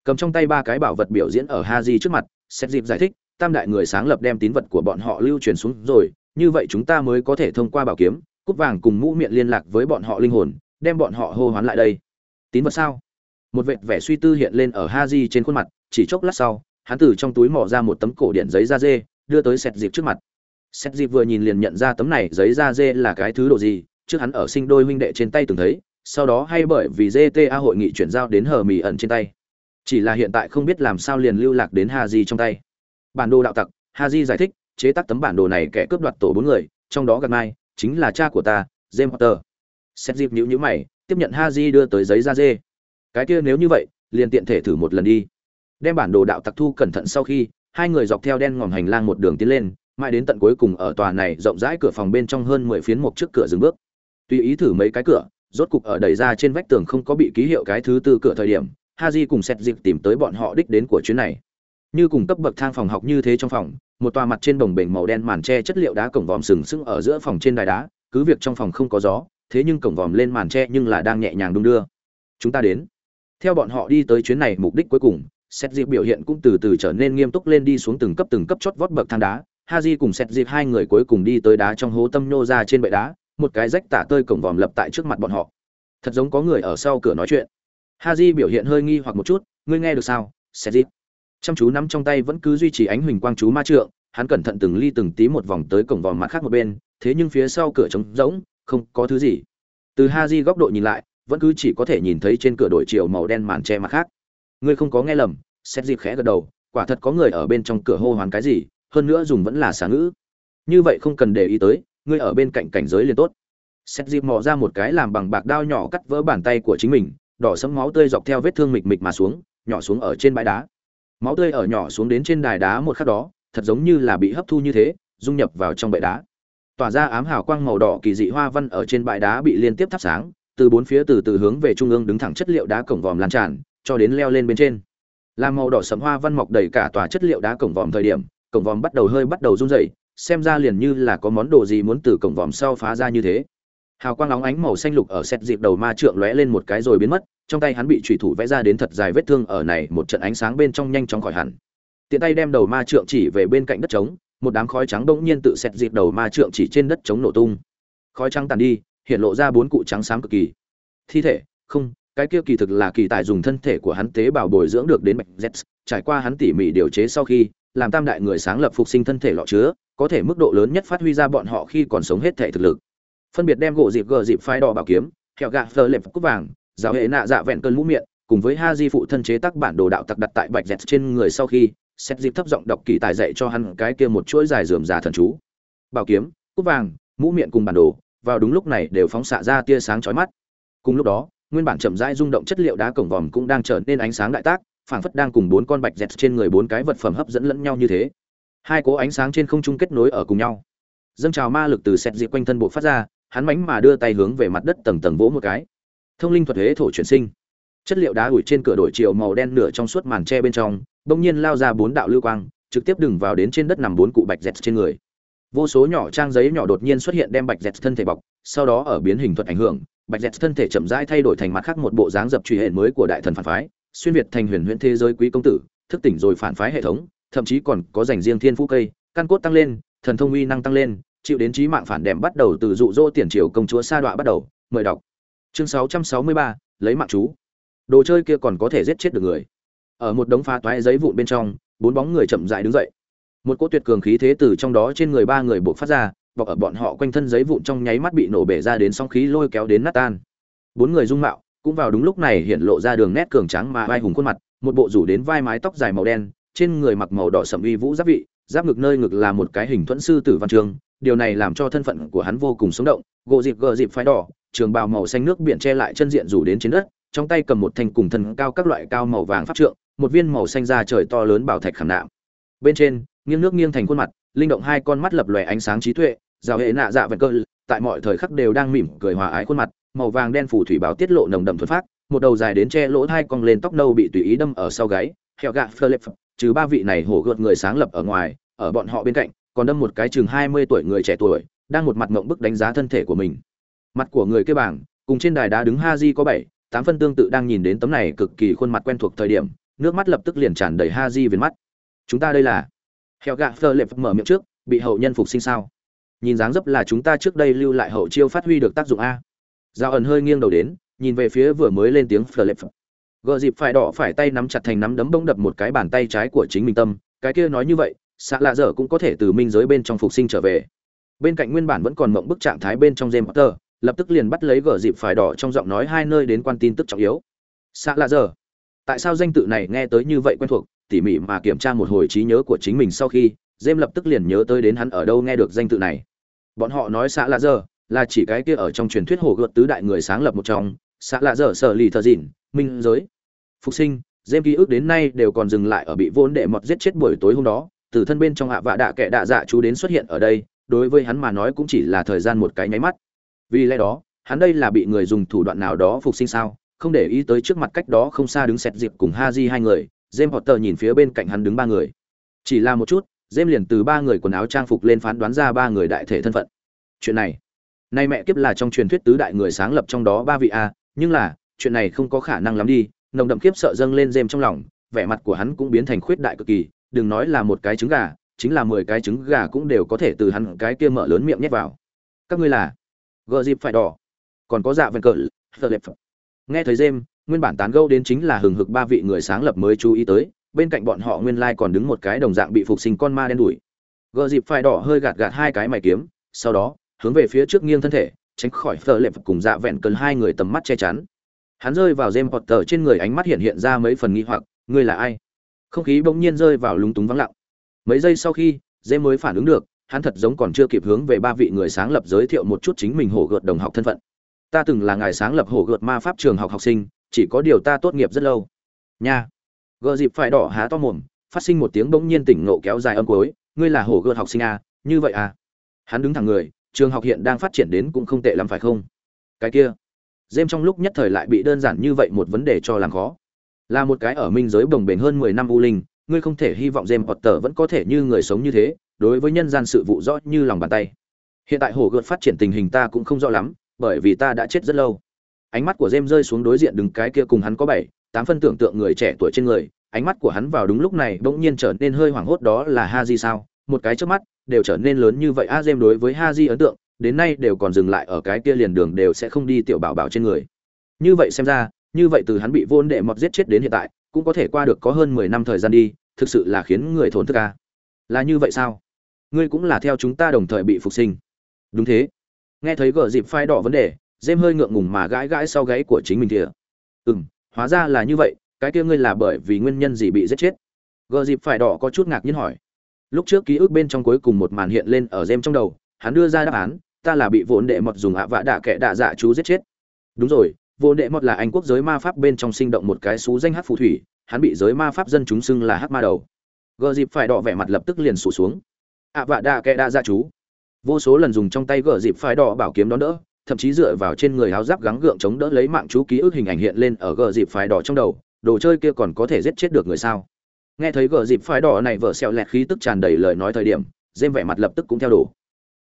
Cầm trong tay ba cái bảo vật biểu diễn ở ha di trước mặt xét dịp giải thích, tam đại người sáng lập đem tín vật của bọn họ lưu truyền xuống rồi, như vậy chúng ta mới có thể thông qua bảo kiếm, cúp vàng cùng mũ miệng liên lạc với bọn họ linh hồn, đem bọn họ hô hoán lại đây. Tín vật sao? Một vệt vẻ suy tư hiện lên ở ha di trên khuôn mặt, chỉ chốc lát sau, hắn từ trong túi mỏ ra một tấm cổ điện giấy da dê đưa tới sẹt dịp trước mặt. Sẹt dịp vừa nhìn liền nhận ra tấm này giấy da dê là cái thứ đồ gì, trước hắn ở sinh đôi huynh đệ trên tay từng thấy, sau đó hay bởi vì gta hội nghị chuyển giao đến hờ mì ẩn trên tay. Chỉ là hiện tại không biết làm sao liền lưu lạc đến ha di trong tay. Bản đồ đạo tặc ha di giải thích, chế tác tấm bản đồ này kẻ cướp đoạt tổ bốn người, trong đó gặp mai chính là cha của ta, james potter. Xét dịp nhữ nhữ mày, tiếp nhận ha di đưa tới giấy da dê. Cái kia nếu như vậy, liền tiện thể thử một lần đi. Đem bản đồ đạo tặc thu cẩn thận sau khi hai người dọc theo đen ngòm hành lang một đường tiến lên, mãi đến tận cuối cùng ở tòa này rộng rãi cửa phòng bên trong hơn mười phiến một trước cửa dừng bước. Tùy ý thử mấy cái cửa, rốt cục ở đẩy ra trên vách tường không có bị ký hiệu cái thứ tư cửa thời điểm, haji cùng xét dịp tìm tới bọn họ đích đến của chuyến này. Như cùng cấp bậc thang phòng học như thế trong phòng, một tòa mặt trên bồng bềnh màu đen màn tre chất liệu đá cổng vòm sừng sững ở giữa phòng trên đài đá, cứ việc trong phòng không có gió, thế nhưng cổng vòm lên màn tre nhưng là đang nhẹ nhàng đung đưa. Chúng ta đến. Theo bọn họ đi tới chuyến này mục đích cuối cùng xét dịp biểu hiện cũng từ từ trở nên nghiêm túc lên đi xuống từng cấp từng cấp chót vót bậc thang đá. Haji cùng xét dịp hai người cuối cùng đi tới đá trong hố tâm nhô ra trên bệ đá, một cái rách tả tơi cổng vòm lập tại trước mặt bọn họ. Thật giống có người ở sau cửa nói chuyện. Haji biểu hiện hơi nghi hoặc một chút, ngươi nghe được sao xét dịp chăm chú nắm trong tay vẫn cứ duy trì ánh huỳnh quang chú ma trượng, hắn cẩn thận từng ly từng tí một vòng tới cổng vòm mặt khác một bên, thế nhưng phía sau cửa trống rỗng, không có thứ gì. Từ haji góc độ nhìn lại, vẫn cứ chỉ có thể nhìn thấy trên cửa đổi chiều màu đen màn che mặt khác. Ngươi không có nghe lầm xét dịp khẽ gật đầu, quả thật có người ở bên trong cửa hô hoán cái gì, hơn nữa dùng vẫn là xà ngữ. Như vậy không cần để ý tới, ngươi ở bên cạnh cảnh giới liền tốt. Xét dịp mò ra một cái làm bằng bạc đao nhỏ cắt vỡ bàn tay của chính mình, đỏ sẫm máu tươi dọc theo vết thương mịch mịch mà xuống, nhỏ xuống ở trên bãi đá. Máu tươi ở nhỏ xuống đến trên đài đá một khắc đó, thật giống như là bị hấp thu như thế, dung nhập vào trong bệ đá. Tỏa ra ám hào quang màu đỏ kỳ dị hoa văn ở trên bãi đá bị liên tiếp thắp sáng, từ bốn phía từ từ hướng về trung ương đứng thẳng chất liệu đá cổng vòm lan tràn, cho đến leo lên bên trên làm màu đỏ sẫm hoa văn mọc đầy cả tòa chất liệu đá cổng vòm thời điểm, cổng vòm bắt đầu hơi bắt đầu run rẩy, xem ra liền như là có món đồ gì muốn từ cổng vòm sau phá ra như thế. Hào quang óng ánh màu xanh lục ở xét dịp đầu ma trượng lóe lên một cái rồi biến mất, trong tay hắn bị trùy thủ vẽ ra đến thật dài vết thương ở này một trận ánh sáng bên trong nhanh chóng khỏi hẳn. Tiện tay đem đầu ma trượng chỉ về bên cạnh đất trống, một đám khói trắng bỗng nhiên tự xét dịp đầu ma trượng chỉ trên đất trống nổ tung. Khói trắng tàn đi, hiện lộ ra bốn cụ trắng xám cực kỳ. Thi thể, không cái kia kỳ thực là kỳ tài dùng thân thể của hắn tế bào bồi dưỡng được đến mạch z, trải qua hắn tỉ mỉ điều chế sau khi, làm tam đại người sáng lập phục sinh thân thể lọ chứa, có thể mức độ lớn nhất phát huy ra bọn họ khi còn sống hết thể thực lực. Phân biệt đem gỗ dịp gờ dịp phai đỏ bảo kiếm theo gạ phơ lệp cúc vàng, giáo hệ nạ dạ vẹn cơn mũ miệng, cùng với ha di phụ thân chế tác bản đồ đạo tặc đặt tại bạch dẹt trên người sau khi, xét dịp thấp giọng đọc kỳ tài dạy cho hắn cái kia một chuỗi dài dườm già thần chú. Bảo kiếm, cúc vàng, mũ miệng cùng bản đồ, vào đúng lúc này đều phóng xạ ra tia sáng chói mắt. Cùng lúc đó nguyên bản chậm rãi rung động chất liệu đá cổng vòm cũng đang trở nên ánh sáng đại tác, phảng phất đang cùng bốn con bạch dẹt trên người bốn cái vật phẩm hấp dẫn lẫn nhau như thế. Hai cố ánh sáng trên không trung kết nối ở cùng nhau. Dâng trào ma lực từ xét dịp quanh thân bộ phát ra, hắn mánh mà đưa tay hướng về mặt đất tầng tầng vỗ một cái. Thông linh thuật huế thổ chuyển sinh. Chất liệu đá ủi trên cửa đổi chiều màu đen nửa trong suốt màn tre bên trong, bỗng nhiên lao ra bốn đạo lưu quang, trực tiếp đừng vào đến trên đất nằm bốn cụ bạch dẹt trên người. Vô số nhỏ trang giấy nhỏ đột nhiên xuất hiện đem bạch dẹt thân thể bọc, sau đó ở biến hình thuật ảnh hưởng bạch dẹt thân thể chậm rãi thay đổi thành mặt khác một bộ dáng dập truy hệ mới của đại thần phản phái xuyên việt thành huyền huyễn thế giới quý công tử thức tỉnh rồi phản phái hệ thống thậm chí còn có dành riêng thiên phú cây căn cốt tăng lên thần thông uy năng tăng lên chịu đến trí mạng phản đệm bắt đầu từ dụ dỗ tiền triều công chúa sa đọa bắt đầu mời đọc. Chương 663, lấy mạng chú. Đồ chơi kia còn có thể giết chết được người. Ở một đống phá toái giấy vụn bên trong bốn bóng người chậm rãi đứng dậy. Một cỗ tuyệt cường khí thế từ trong đó trên người ba người buộc phát ra bọc ở bọn họ quanh thân giấy vụn trong nháy mắt bị nổ bể ra đến sóng khí lôi kéo đến nát tan. Bốn người dung mạo cũng vào đúng lúc này hiện lộ ra đường nét cường tráng mà vai hùng khuôn mặt, một bộ rủ đến vai mái tóc dài màu đen, trên người mặc màu đỏ sậm uy vũ giáp vị, giáp ngực nơi ngực là một cái hình thuẫn sư tử văn trường, điều này làm cho thân phận của hắn vô cùng sống động gộ dịp gờ dịp phái đỏ, trường bào màu xanh nước biển che lại chân diện rủ đến trên đất, trong tay cầm một thanh cùng thân cao các loại cao màu vàng pháp trượng, một viên màu xanh da trời to lớn bảo thạch khảm nạm. Bên trên, nghiêng nước nghiêng thành khuôn mặt, linh động hai con mắt lập lòe ánh sáng trí tuệ rào hệ nạ dạ vẹn cơ, tại mọi thời khắc đều đang mỉm cười hòa ái khuôn mặt, màu vàng đen phủ thủy báo tiết lộ nồng đậm thuần phát một đầu dài đến che lỗ thai cong lên tóc nâu bị tùy ý đâm ở sau gáy hẹo gạ philip trừ ba vị này hổ gợt người sáng lập ở ngoài, ở bọn họ bên cạnh, còn đâm một cái chừng hai mươi tuổi người trẻ tuổi, đang một mặt ngộng bức đánh giá thân thể của mình. Mặt của người kia bảng, cùng trên đài đá đứng Haji có bảy, tám phân tương tự đang nhìn đến tấm này cực kỳ khuôn mặt quen thuộc thời điểm, nước mắt lập tức liền tràn đầy Haji viền mắt. Chúng ta đây là hẹo gạ phơ lệp mở miệng trước, bị hậu nhân phục sinh sao? Nhìn dáng dấp là chúng ta trước đây lưu lại hậu chiêu phát huy được tác dụng a. Giao ẩn hơi nghiêng đầu đến, nhìn về phía vừa mới lên tiếng flip lệp. Gợ dịp phải đỏ phải tay nắm chặt thành nắm đấm bông đập một cái bàn tay trái của chính mình tâm, cái kia nói như vậy, xạ lạ dở cũng có thể từ minh giới bên trong phục sinh trở về. Bên cạnh nguyên bản vẫn còn mộng bức trạng thái bên trong james potter, lập tức liền bắt lấy gờ dịp phải đỏ trong giọng nói hai nơi đến quan tin tức trọng yếu. Xạ lạ dở, tại sao danh tự này nghe tới như vậy quen thuộc, tỉ mỉ mà kiểm tra một hồi trí nhớ của chính mình sau khi james lập tức liền nhớ tới đến hắn ở đâu nghe được danh tự này. Bọn họ nói xã lạ dở là chỉ cái kia ở trong truyền thuyết hồ gợt tứ đại người sáng lập một trong. Xã lạ dở sở lì thờ dịn minh giới. Phục sinh James ký ức đến nay đều còn dừng lại ở bị vốn đệ mọt giết chết buổi tối hôm đó, từ thân bên trong hạ vạ đạ kẻ đạ dạ chú đến xuất hiện ở đây, đối với hắn mà nói cũng chỉ là thời gian một cái nháy mắt. Vì lẽ đó, hắn đây là bị người dùng thủ đoạn nào đó phục sinh sao, không để ý tới trước mặt cách đó không xa đứng sẹt dịp cùng Haji hai người, James Potter nhìn phía bên cạnh hắn đứng ba người. Chỉ là một chút, Dêm liền từ ba người quần áo trang phục lên phán đoán ra ba người đại thể thân phận. Chuyện này, nay mẹ kiếp là trong truyền thuyết tứ đại người sáng lập trong đó ba vị a, nhưng là, chuyện này không có khả năng lắm đi, nồng đậm kiếp sợ dâng lên Dêm trong lòng vẻ mặt của hắn cũng biến thành khuyết đại cực kỳ đừng nói là một cái trứng gà chính là mười cái trứng gà cũng đều có thể từ hắn cái kia mở lớn miệng nhét vào các ngươi là gợ dịp phải đỏ còn có dạ vần cỡ nghe thấy Dêm nguyên bản tán gâu đến chính là hừng hực ba vị người sáng lập mới chú ý tới bên cạnh bọn họ nguyên lai còn đứng một cái đồng dạng bị phục sinh con ma đen đuổi gờ dịp phải đỏ hơi gạt gạt hai cái mày kiếm sau đó hướng về phía trước nghiêng thân thể tránh khỏi thợ lệ cùng dạ vẹn cần hai người tầm mắt che chắn hắn rơi vào James Potter trên người ánh mắt hiện hiện ra mấy phần nghi hoặc, ngươi là ai? Không khí bỗng nhiên rơi vào lúng túng vắng lặng. Mấy giây sau khi, James mới phản ứng được, hắn thật giống còn chưa kịp hướng về ba vị người sáng lập giới thiệu một chút chính mình hổ gợt đồng học thân phận. Ta từng là ngài sáng lập hổ gợt ma pháp trường học học sinh, chỉ có điều ta tốt nghiệp rất lâu. Nha. Gờ dịp phải đỏ há to mồm, phát sinh một tiếng bỗng nhiên tỉnh ngộ kéo dài âm cuối, ngươi là hồ gợt học sinh à, như vậy à? Hắn đứng thẳng người, trường học hiện đang phát triển đến cũng không tệ lắm phải không? Cái kia, dêm trong lúc nhất thời lại bị đơn giản như vậy một vấn đề cho làm khó. Là một cái ở minh giới bồng bềnh hơn 10 năm u linh, ngươi không thể hy vọng James Potter vẫn có thể như người sống như thế, đối với nhân gian sự vụ rõ như lòng bàn tay. Hiện tại hồ gợt phát triển tình hình ta cũng không rõ lắm, bởi vì ta đã chết rất lâu. Ánh mắt của dêm rơi xuống đối diện đứng cái kia cùng hắn có bảy, tám phân tưởng tượng người trẻ tuổi trên người, ánh mắt của hắn vào đúng lúc này bỗng nhiên trở nên hơi hoảng hốt đó là Haji sao? Một cái chớp mắt, đều trở nên lớn như vậy. A Jem đối với Haji ấn tượng, đến nay đều còn dừng lại ở cái kia liền đường đều sẽ không đi tiểu bảo bảo trên người. Như vậy xem ra như vậy từ hắn bị vô đệ mọt giết chết đến hiện tại cũng có thể qua được có hơn mười năm thời gian đi thực sự là khiến người thốn thức ca là như vậy sao? Ngươi cũng là theo chúng ta đồng thời bị phục sinh. Đúng thế. Nghe thấy gở dịp phai đỏ vấn đề dêm hơi ngượng ngùng mà gãi gãi sau gáy của chính mình kìa. Ừ m hóa ra là như vậy, cái kia ngươi là bởi vì nguyên nhân gì bị giết chết? Gờ dịp phải đỏ có chút ngạc nhiên hỏi. Lúc trước ký ức bên trong cuối cùng một màn hiện lên ở gem trong đầu, hắn đưa ra đáp án, ta là bị vốn đệ mọt dùng ạ vạ đạ kệ đạ dạ chú giết chết. Đúng rồi, vốn đệ mọt là anh quốc giới ma pháp bên trong sinh động một cái xú danh hát phù thủy, hắn bị giới ma pháp dân chúng xưng là hát ma đầu. Gờ dịp phải đỏ vẻ mặt lập tức liền sụt xuống. ạ vạ đạ kệ đạ dạ chú. Vô số lần dùng trong tay gờ dịp phải đỏ bảo kiếm đón đỡ thậm chí dựa vào trên người áo giáp gắng gượng chống đỡ lấy mạng chú ký ức hình ảnh hiện lên ở gờ dịp phái đỏ trong đầu, đồ chơi kia còn có thể giết chết được người sao? Nghe thấy gờ dịp phái đỏ này vợ xẹo lẹt khí tức tràn đầy lời nói thời điểm dêm vẻ mặt lập tức cũng theo đổ.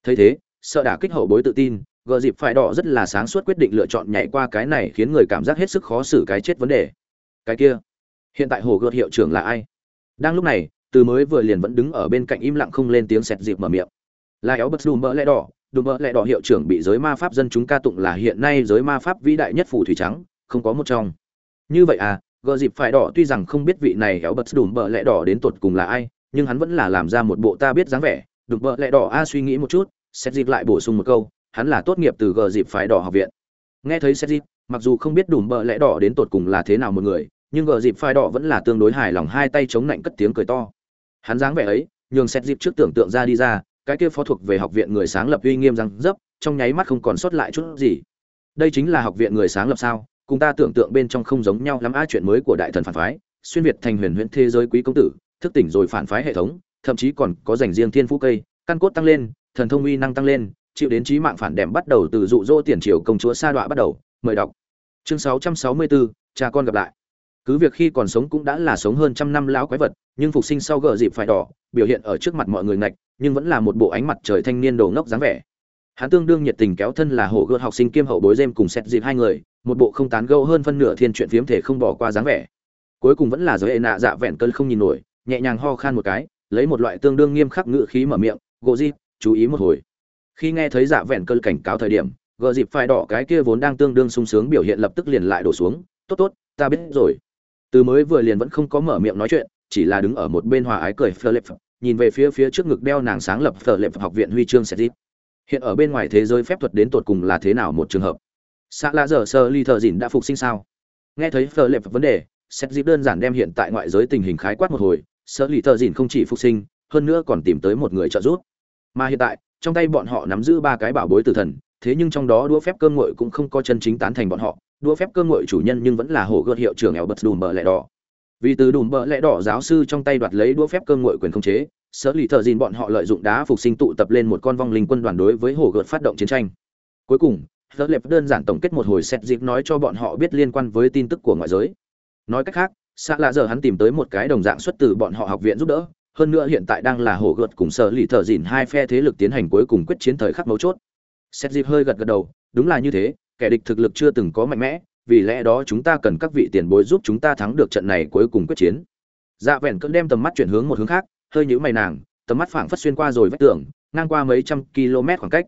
Thấy thế, sợ đả kích hậu bối tự tin, gờ dịp phải đỏ rất là sáng suốt quyết định lựa chọn nhảy qua cái này khiến người cảm giác hết sức khó xử cái chết vấn đề. Cái kia, hiện tại hồ gợt hiệu trưởng là ai? Đang lúc này, từ mới vừa liền vẫn đứng ở bên cạnh im lặng không lên tiếng sẹt dịp mở miệng. Là éo bất đùm mỡ lẽ đỏ đùm bợ lẹ đỏ hiệu trưởng bị giới ma pháp dân chúng ca tụng là hiện nay giới ma pháp vĩ đại nhất phù thủy trắng, không có một trong. Như vậy à gờ dịp phải đỏ tuy rằng không biết vị này éo bất đùm bợ lẹ đỏ đến tột cùng là ai, nhưng hắn vẫn là làm ra một bộ ta biết dáng vẻ. Đùm bợ lẹ đỏ a, suy nghĩ một chút xét dịp lại bổ sung một câu, hắn là tốt nghiệp từ gờ dịp phải đỏ học viện. Nghe thấy xét dịp mặc dù không biết đùm bợ lẽ đỏ đến tột cùng là thế nào một người, nhưng gờ dịp phải đỏ vẫn là tương đối hài lòng, hai tay chống lạnh cất tiếng cười to. Hắn dáng vẻ ấy, nhường xét dịp trước tưởng tượng ra đi ra cái kia phó thuộc về học viện người sáng lập uy nghiêm răng dấp trong nháy mắt không còn sót lại chút gì. Đây chính là học viện người sáng lập sao? Cùng ta tưởng tượng bên trong không giống nhau lắm a chuyện mới của đại thần phản phái xuyên việt thành huyền huyễn thế giới quý công tử thức tỉnh rồi phản phái hệ thống thậm chí còn có dành riêng thiên phú cây căn cốt tăng lên thần thông uy năng tăng lên chịu đến trí mạng phản đệm bắt đầu từ dụ dỗ tiền triều công chúa sa đọa bắt đầu. Mời đọc. Chương 664, cha con gặp lại. Cứ việc khi còn sống cũng đã là sống hơn trăm năm lão quái vật nhưng phục sinh sau gờ dịp phải đỏ biểu hiện ở trước mặt mọi người ngạch, nhưng vẫn là một bộ ánh mặt trời thanh niên đồ ngốc dáng vẻ. Hắn tương đương nhiệt tình kéo thân là hộ gợt học sinh kiêm hậu bối dêm cùng xét dịp hai người, một bộ không tán gẫu hơn phân nửa thiên chuyện phiếm thể không bỏ qua dáng vẻ. Cuối cùng vẫn là giới hệ nạ dạ vẹn cơn không nhìn nổi, nhẹ nhàng ho khan một cái, lấy một loại tương đương nghiêm khắc ngự khí mở miệng gỗ dịp chú ý một hồi. Khi nghe thấy dạ vẹn cơn cảnh cáo thời điểm gỡ dịp phải đỏ cái kia vốn đang tương đương sung sướng biểu hiện lập tức liền lại đổ xuống, tốt tốt, ta biết rồi. Từ mới vừa liền vẫn không có mở miệng nói chuyện chỉ là đứng ở một bên hòa ái cười philip nhìn về phía phía trước ngực đeo nàng sáng lập philip học viện huy chương sẽ dịp. Hiện ở bên ngoài thế giới phép thuật đến tột cùng là thế nào một trường hợp? Xã lạ giờ sơ ly thợ dìn đã phục sinh sao? Nghe thấy philip vấn đề xét dịp đơn giản đem hiện tại ngoại giới tình hình khái quát một hồi, sơ ly thợ dìn không chỉ phục sinh, hơn nữa còn tìm tới một người trợ giúp. Mà hiện tại, trong tay bọn họ nắm giữ ba cái bảo bối tử thần, thế nhưng trong đó đũa phép cơ ngội cũng không có chân chính tán thành bọn họ. Đũa phép cơ ngội chủ nhân nhưng vẫn là hổ gợt hiệu trưởng Elbert bật đùm lẹ đỏ vì từ đùm bợ lẽ đỏ giáo sư trong tay đoạt lấy đũa phép cơm ngội quyền khống chế sở lì thợ dìn bọn họ lợi dụng đá phục sinh tụ tập lên một con vong linh quân đoàn đối với hồ gợt phát động chiến tranh cuối cùng rất Lệp đơn giản tổng kết một hồi xét dịp nói cho bọn họ biết liên quan với tin tức của ngoại giới. Nói cách khác, xã lạ giờ hắn tìm tới một cái đồng dạng xuất từ bọn họ học viện giúp đỡ, hơn nữa hiện tại đang là hổ gợt cùng sở lì thợ dìn hai phe thế lực tiến hành cuối cùng quyết chiến thời khắc mấu chốt. Xét dịp hơi gật gật đầu, đúng là như thế, kẻ địch thực lực chưa từng có mạnh mẽ, vì lẽ đó chúng ta cần các vị tiền bối giúp chúng ta thắng được trận này cuối cùng quyết chiến. Dạ vẹn cơn đem tầm mắt chuyển hướng một hướng khác, hơi nhíu mày nàng, tầm mắt phảng phất xuyên qua rồi vách tường, ngang qua mấy trăm km khoảng cách.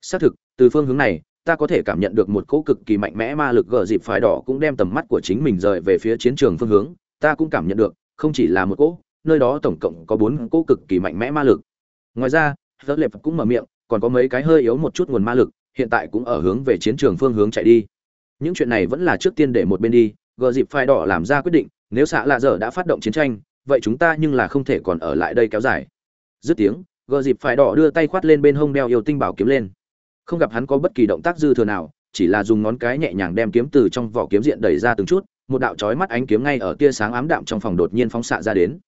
Xác thực, từ phương hướng này, ta có thể cảm nhận được một cỗ cực kỳ mạnh mẽ ma lực gờ dịp phái đỏ cũng đem tầm mắt của chính mình rời về phía chiến trường phương hướng, ta cũng cảm nhận được, không chỉ là một cỗ, nơi đó tổng cộng có bốn cỗ cực kỳ mạnh mẽ ma lực. Ngoài ra, Giấc Lệp cũng mở miệng, còn có mấy cái hơi yếu một chút nguồn ma lực, hiện tại cũng ở hướng về chiến trường phương hướng chạy đi. Những chuyện này vẫn là trước tiên để một bên đi, gờ dịp phai đỏ làm ra quyết định, nếu xạ lạ giờ đã phát động chiến tranh, vậy chúng ta nhưng là không thể còn ở lại đây kéo dài. Dứt tiếng, gờ dịp phai đỏ đưa tay khoát lên bên hông đeo yêu tinh bảo kiếm lên. Không gặp hắn có bất kỳ động tác dư thừa nào chỉ là dùng ngón cái nhẹ nhàng đem kiếm từ trong vỏ kiếm diện đẩy ra từng chút một đạo chói mắt ánh kiếm ngay ở tia sáng ám đạm trong phòng đột nhiên phóng xạ ra đến.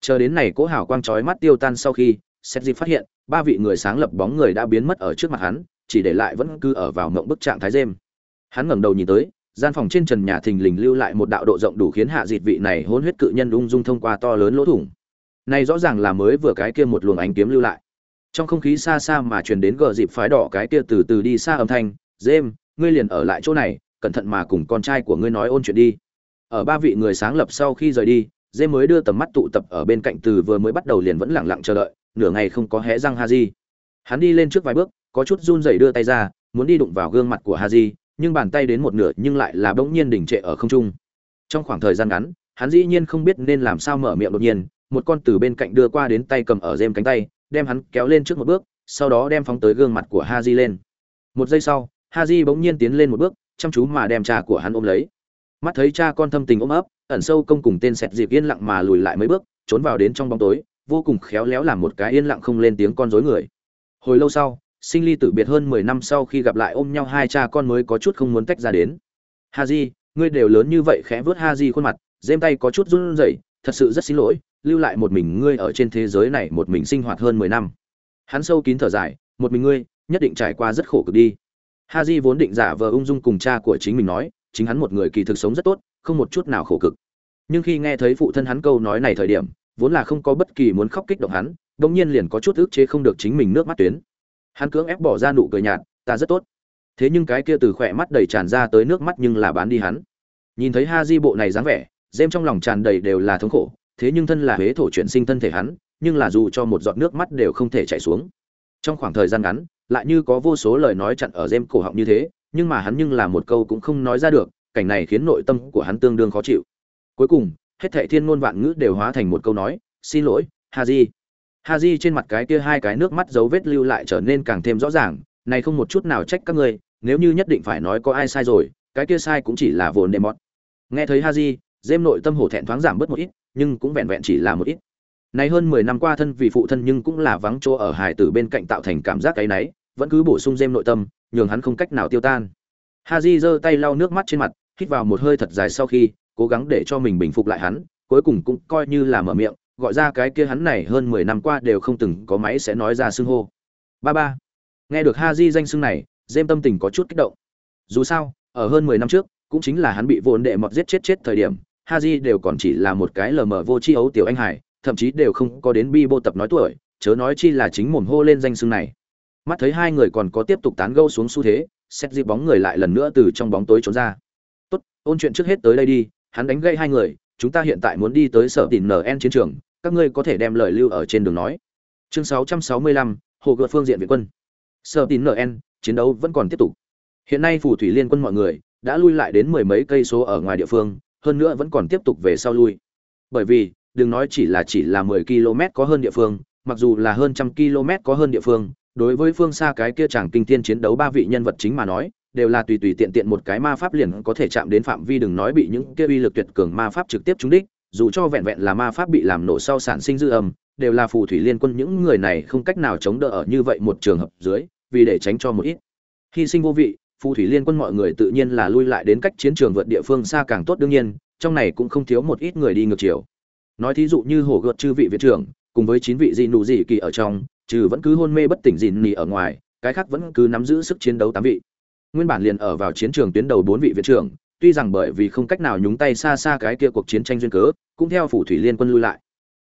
Chờ đến này cố hào quang chói mắt tiêu tan sau khi xét dịp phát hiện ba vị người sáng lập bóng người đã biến mất ở trước mặt hắn chỉ để lại vẫn cứ ở vào mộng bức trạng thái dêm hắn ngẩng đầu nhìn tới, gian phòng trên trần nhà thình lình lưu lại một đạo độ rộng đủ khiến hạ dịt vị này hôn huyết cự nhân ung dung thông qua to lớn lỗ thủng. Này rõ ràng là mới vừa cái kia một luồng ánh kiếm lưu lại. Trong không khí xa xa mà truyền đến gờ dịp phái đỏ cái kia từ từ đi xa âm thanh dêm ngươi liền ở lại chỗ này, cẩn thận mà cùng con trai của ngươi nói ôn chuyện đi. Ở ba vị người sáng lập sau khi rời đi dêm mới đưa tầm mắt tụ tập ở bên cạnh từ vừa mới bắt đầu liền vẫn lẳng lặng chờ đợi, nửa ngày không có hé răng ha di hắn đi lên trước vài bước, có chút run rẩy đưa tay ra, muốn đi đụng vào gương mặt của ha di nhưng bàn tay đến một nửa nhưng lại là bỗng nhiên đỉnh trệ ở không trung trong khoảng thời gian ngắn hắn dĩ nhiên không biết nên làm sao mở miệng đột nhiên một con từ bên cạnh đưa qua đến tay cầm ở dêm cánh tay đem hắn kéo lên trước một bước, sau đó đem phóng tới gương mặt của Haji lên. Một giây sau, Haji bỗng nhiên tiến lên một bước, chăm chú mà đem cha của hắn ôm lấy. Mắt thấy cha con thâm tình ôm ấp, ẩn sâu công cùng tên sẹt dịp yên lặng mà lùi lại mấy bước, trốn vào đến trong bóng tối, vô cùng khéo léo làm một cái yên lặng không lên tiếng con rối người. Hồi lâu sau, sinh ly tử biệt hơn 10 năm sau khi gặp lại ôm nhau hai cha con mới có chút không muốn tách ra đến. Haji, ngươi đều lớn như vậy khẽ vớt Haji khuôn mặt, giơ tay có chút run rẩy, thật sự rất xin lỗi, lưu lại một mình ngươi ở trên thế giới này một mình sinh hoạt hơn mười năm. Hắn sâu kín thở dài một mình ngươi nhất định trải qua rất khổ cực đi. Ha vốn định giả vờ ung dung cùng cha của chính mình nói chính hắn một người kỳ thực sống rất tốt không một chút nào khổ cực. Nhưng khi nghe thấy phụ thân hắn câu nói này thời điểm vốn là không có bất kỳ muốn khóc kích động hắn đông nhiên liền có chút ức chế không được chính mình nước mắt tuyến hắn cưỡng ép bỏ ra nụ cười nhạt, ta rất tốt. Thế nhưng cái kia từ khỏe mắt đầy tràn ra tới nước mắt nhưng là bán đi hắn. Nhìn thấy ha di bộ này dáng vẻ dêm trong lòng tràn đầy đều là thống khổ, thế nhưng thân là huế thổ chuyển sinh thân thể hắn, nhưng là dù cho một giọt nước mắt đều không thể chảy xuống. Trong khoảng thời gian ngắn, lại như có vô số lời nói chặn ở dêm cổ họng như thế, nhưng mà hắn nhưng là một câu cũng không nói ra được, cảnh này khiến nội tâm của hắn tương đương khó chịu. Cuối cùng, hết thệ thiên ngôn vạn ngữ đều hóa thành một câu nói, xin lỗi ha di ha di trên mặt cái kia hai cái nước mắt dấu vết lưu lại trở nên càng thêm rõ ràng, này không một chút nào trách các ngươi, nếu như nhất định phải nói có ai sai rồi, cái kia sai cũng chỉ là vồn đệm mót nghe thấy ha di dêm nội tâm hổ thẹn thoáng giảm bớt một ít, nhưng cũng vẹn vẹn chỉ là một ít. Này hơn mười năm qua thân vì phụ thân nhưng cũng là vắng chỗ ở hải tử bên cạnh tạo thành cảm giác cái náy vẫn cứ bổ sung dêm nội tâm, nhường hắn không cách nào tiêu tan. Haji giơ tay lau nước mắt trên mặt, hít vào một hơi thật dài sau khi, cố gắng để cho mình bình phục lại hắn, cuối cùng cũng coi như là mở miệng gọi ra cái kia hắn này hơn mười năm qua đều không từng có máy sẽ nói ra xưng hô. Ba ba. Nghe được haji danh xưng này dêm tâm tình có chút kích động. Dù sao ở hơn mười năm trước cũng chính là hắn bị vốn đệ mọt giết chết chết thời điểm Haji đều còn chỉ là một cái lờ mờ vô tri ấu tiểu anh hải, thậm chí đều không có đến bi bô tập nói tuổi, chớ nói chi là chính mồm hô lên danh xưng này. mắt thấy hai người còn có tiếp tục tán gẫu xuống xu thế xét dịp bóng người lại lần nữa từ trong bóng tối trốn ra. Tốt ôn chuyện trước hết tới đây đi hắn đánh gây hai người chúng ta hiện tại muốn đi tới sở tìm nn chiến trường các ngươi có thể đem lời lưu ở trên đường nói. Chương 665, hồ gợt phương diện viện quân. Sở tín nn chiến đấu vẫn còn tiếp tục. Hiện nay phù thủy liên quân mọi người đã lui lại đến mười mấy cây số ở ngoài địa phương hơn nữa vẫn còn tiếp tục về sau lui. Bởi vì đừng nói chỉ là chỉ là mười km có hơn địa phương mặc dù là hơn trăm km có hơn địa phương đối với phương xa cái kia chẳng kinh thiên chiến đấu ba vị nhân vật chính mà nói đều là tùy tùy tiện tiện một cái ma pháp liền có thể chạm đến phạm vi đừng nói bị những kia uy lực tuyệt cường ma pháp trực tiếp trúng đích dù cho vẹn vẹn là ma pháp bị làm nổ sau sản sinh dư âm, đều là phù thủy liên quân, những người này không cách nào chống đỡ ở như vậy một trường hợp dưới, vì để tránh cho một ít hy sinh vô vị, phù thủy liên quân mọi người tự nhiên là lui lại đến cách chiến trường vượt địa phương xa càng tốt đương nhiên, trong này cũng không thiếu một ít người đi ngược chiều. Nói thí dụ như hổ gợt chư vị viện trưởng, cùng với chín vị dị nụ dị kỳ ở trong, trừ vẫn cứ hôn mê bất tỉnh gìn nỉ ở ngoài, cái khác vẫn cứ nắm giữ sức chiến đấu tám vị. Nguyên bản liền ở vào chiến trường tuyến đầu bốn vị viện trưởng tuy rằng bởi vì không cách nào nhúng tay xa xa cái kia cuộc chiến tranh duyên cớ, cũng theo phủ thủy liên quân lui lại.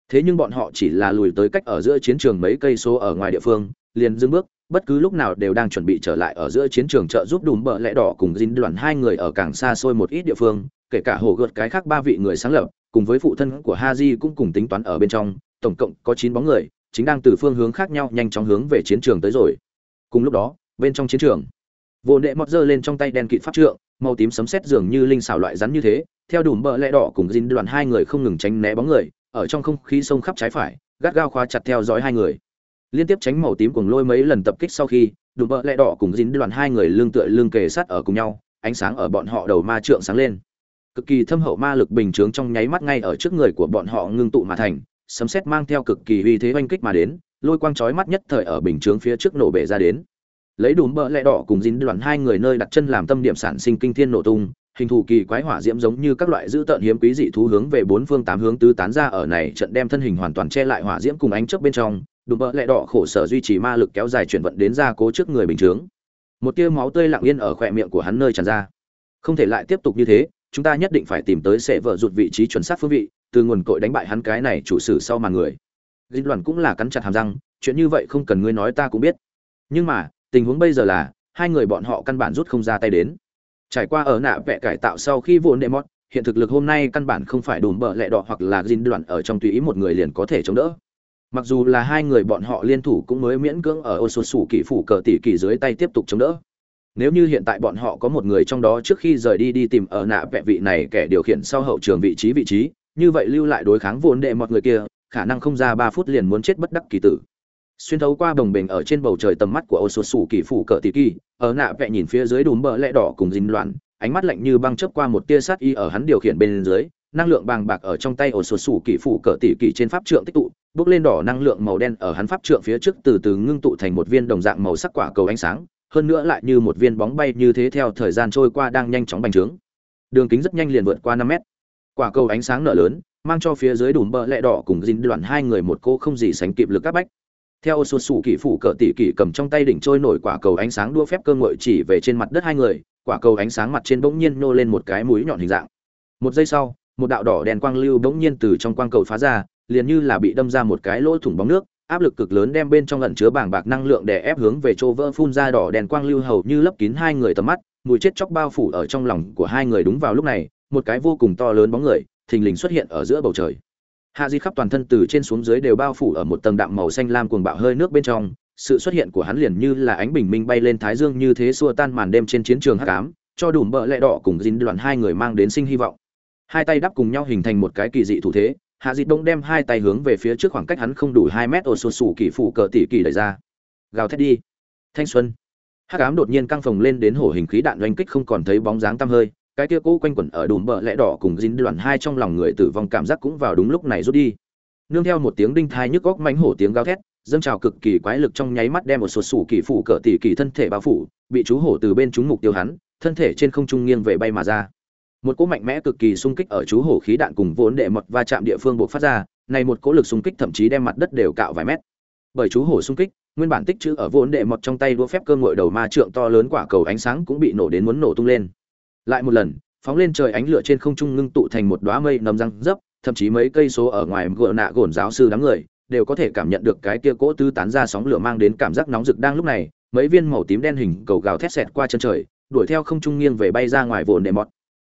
Thế nhưng bọn họ chỉ là lùi tới cách ở giữa chiến trường mấy cây số ở ngoài địa phương, liền dưng bước, bất cứ lúc nào đều đang chuẩn bị trở lại ở giữa chiến trường trợ giúp đùm bợ lẽ đỏ cùng dinh đoàn hai người ở càng xa xôi một ít địa phương, kể cả hồ gợt cái khác ba vị người sáng lập, cùng với phụ thân của haji cũng cùng tính toán ở bên trong, tổng cộng có chín bóng người, chính đang từ phương hướng khác nhau nhanh chóng hướng về chiến trường tới rồi. Cùng lúc đó, bên trong chiến trường, vô nệ mọt giơ lên trong tay đen kịt pháp trượng màu tím sấm sét dường như linh xảo loại rắn như thế, theo đùm bờ lẽ đỏ cùng dính đoàn hai người không ngừng tránh né bóng người, ở trong không khí sông khắp trái phải, gắt gao khóa chặt theo dõi hai người. Liên tiếp tránh màu tím cuồng lôi mấy lần tập kích sau khi, đùm bờ lẽ đỏ cùng dính đoàn hai người lưng tựa lưng kề sát ở cùng nhau, ánh sáng ở bọn họ đầu ma trượng sáng lên. Cực kỳ thâm hậu ma lực bình chướng trong nháy mắt ngay ở trước người của bọn họ ngưng tụ mà thành, sấm sét mang theo cực kỳ uy thế oanh kích mà đến, lôi quang chói mắt nhất thời ở bình chướng phía trước nổ bể ra đến lấy đùm bợ lẹ đỏ cùng dính đoàn hai người nơi đặt chân làm tâm điểm sản sinh kinh thiên nổ tung, hình thù kỳ quái hỏa diễm giống như các loại dữ tợn hiếm quý dị thú hướng về bốn phương tám hướng tứ tán ra ở này, trận đem thân hình hoàn toàn che lại hỏa diễm cùng ánh chớp bên trong, đùm bợ lẹ đỏ khổ sở duy trì ma lực kéo dài chuyển vận đến ra cố trước người bình chướng một tia máu tươi lặng yên ở khỏe miệng của hắn nơi tràn ra. Không thể lại tiếp tục như thế, chúng ta nhất định phải tìm tới sẽ vợ rụt vị trí chuẩn xác phương vị, từ nguồn cội đánh bại hắn cái này chủ sử sau màn người. Dính đoàn cũng là cắn chặt hàm răng, chuyện như vậy không cần ngươi nói ta cũng biết. Nhưng mà tình huống bây giờ là, hai người bọn họ căn bản rút không ra tay đến. Trải qua ở nạ vẽ cải tạo sau khi vốn đệ mót hiện thực lực hôm nay căn bản không phải đùm bợ lẹ đỏ hoặc là gin đoạn ở trong tùy ý một người liền có thể chống đỡ. Mặc dù là hai người bọn họ liên thủ cũng mới miễn cưỡng ở ô số sủ kỷ phủ cờ tỷ kỳ dưới tay tiếp tục chống đỡ. Nếu như hiện tại bọn họ có một người trong đó trước khi rời đi đi tìm ở nạ vẽ vị này kẻ điều khiển sau hậu trường vị trí vị trí, như vậy lưu lại đối kháng vốn đệ một người kia, khả năng không ra ba phút liền muốn chết bất đắc kỳ tử xuyên thấu qua bồng bềnh ở trên bầu trời tầm mắt của ô số sủ kỳ phủ cờ tỷ kỳ, ở nạ vẹ nhìn phía dưới đùm bờ lẽ đỏ cùng dính loạn, ánh mắt lạnh như băng chớp qua một tia sát y ở hắn điều khiển bên dưới, năng lượng bàng bạc ở trong tay ổ sột sủ kỳ phủ cờ tỷ kỳ trên pháp trượng tích tụ, bước lên đỏ năng lượng màu đen ở hắn pháp trượng phía trước từ từ ngưng tụ thành một viên đồng dạng màu sắc quả cầu ánh sáng, hơn nữa lại như một viên bóng bay như thế theo thời gian trôi qua đang nhanh chóng bành trướng. Đường kính rất nhanh liền vượt qua năm mét. Quả cầu ánh sáng nở lớn, mang cho phía dưới đùm bờ lẹ đỏ cùng dính đoạn hai người một cô không gì sánh kịp lực các bách theo sụt sủ kỷ phủ cỡ tỷ kỷ cầm trong tay đỉnh trôi nổi quả cầu ánh sáng đua phép cơ ngội chỉ về trên mặt đất hai người, quả cầu ánh sáng mặt trên bỗng nhiên nô lên một cái mũi nhọn hình dạng. Một giây sau, một đạo đỏ đèn quang lưu bỗng nhiên từ trong quang cầu phá ra, liền như là bị đâm ra một cái lỗ thủng bóng nước, áp lực cực lớn đem bên trong ẩn chứa bảng bạc năng lượng để ép hướng về chỗ vỡ phun ra đỏ đèn quang lưu hầu như lấp kín hai người tầm mắt, mùi chết chóc bao phủ ở trong lòng của hai người đúng vào lúc này, một cái vô cùng to lớn bóng người, thình lình xuất hiện ở giữa bầu trời hạ di khắp toàn thân từ trên xuống dưới đều bao phủ ở một tầng đạm màu xanh lam cuồng bạo hơi nước bên trong, sự xuất hiện của hắn liền như là ánh bình minh bay lên thái dương như thế xua tan màn đêm trên chiến trường hắc ám, cho đủ bợ lẹ đỏ cùng dính đoàn hai người mang đến sinh hy vọng. Hai tay đắp cùng nhau hình thành một cái kỳ dị thủ thế, hạ di đông đem hai tay hướng về phía trước khoảng cách hắn không đủ hai mét ô sột sủ kỳ phủ cờ tỷ kỳ đẩy ra. Gào thét đi. Thanh xuân. Hắc ám đột nhiên căng phồng lên đến hổ hình khí đạn oanh kích không còn thấy bóng dáng tăm hơi cái kia cũ quanh quẩn ở đùm bờ lẽ đỏ cùng dính đoàn hai trong lòng người tử vong cảm giác cũng vào đúng lúc này rút đi. Nương theo một tiếng đinh thai nhức góc mánh hổ tiếng gào thét, dâng trào cực kỳ quái lực trong nháy mắt đem một sột sủ kỳ phủ cỡ tỷ kỳ thân thể bao phủ, bị chú hổ từ bên chúng mục tiêu hắn, thân thể trên không trung nghiêng về bay mà ra. Một cỗ mạnh mẽ cực kỳ xung kích ở chú hổ khí đạn cùng vốn đệ mật va chạm địa phương buộc phát ra, này một cỗ lực xung kích thậm chí đem mặt đất đều cạo vài mét. Bởi chú hổ xung kích, nguyên bản tích chữ ở vốn đệ mật trong tay đua phép cơ ngội đầu ma trượng to lớn quả cầu ánh sáng cũng bị nổ đến muốn nổ tung lên lại một lần, phóng lên trời ánh lửa trên không trung ngưng tụ thành một đóa mây nấm răng dấp thậm chí mấy cây số ở ngoài gỡ nạ gồn giáo sư đám người đều có thể cảm nhận được cái kia cỗ tứ tán ra sóng lửa mang đến cảm giác nóng rực đang lúc này, mấy viên màu tím đen hình cầu gào thét xẹt qua chân trời, đuổi theo không trung nghiêng về bay ra ngoài vồn đệ mọt.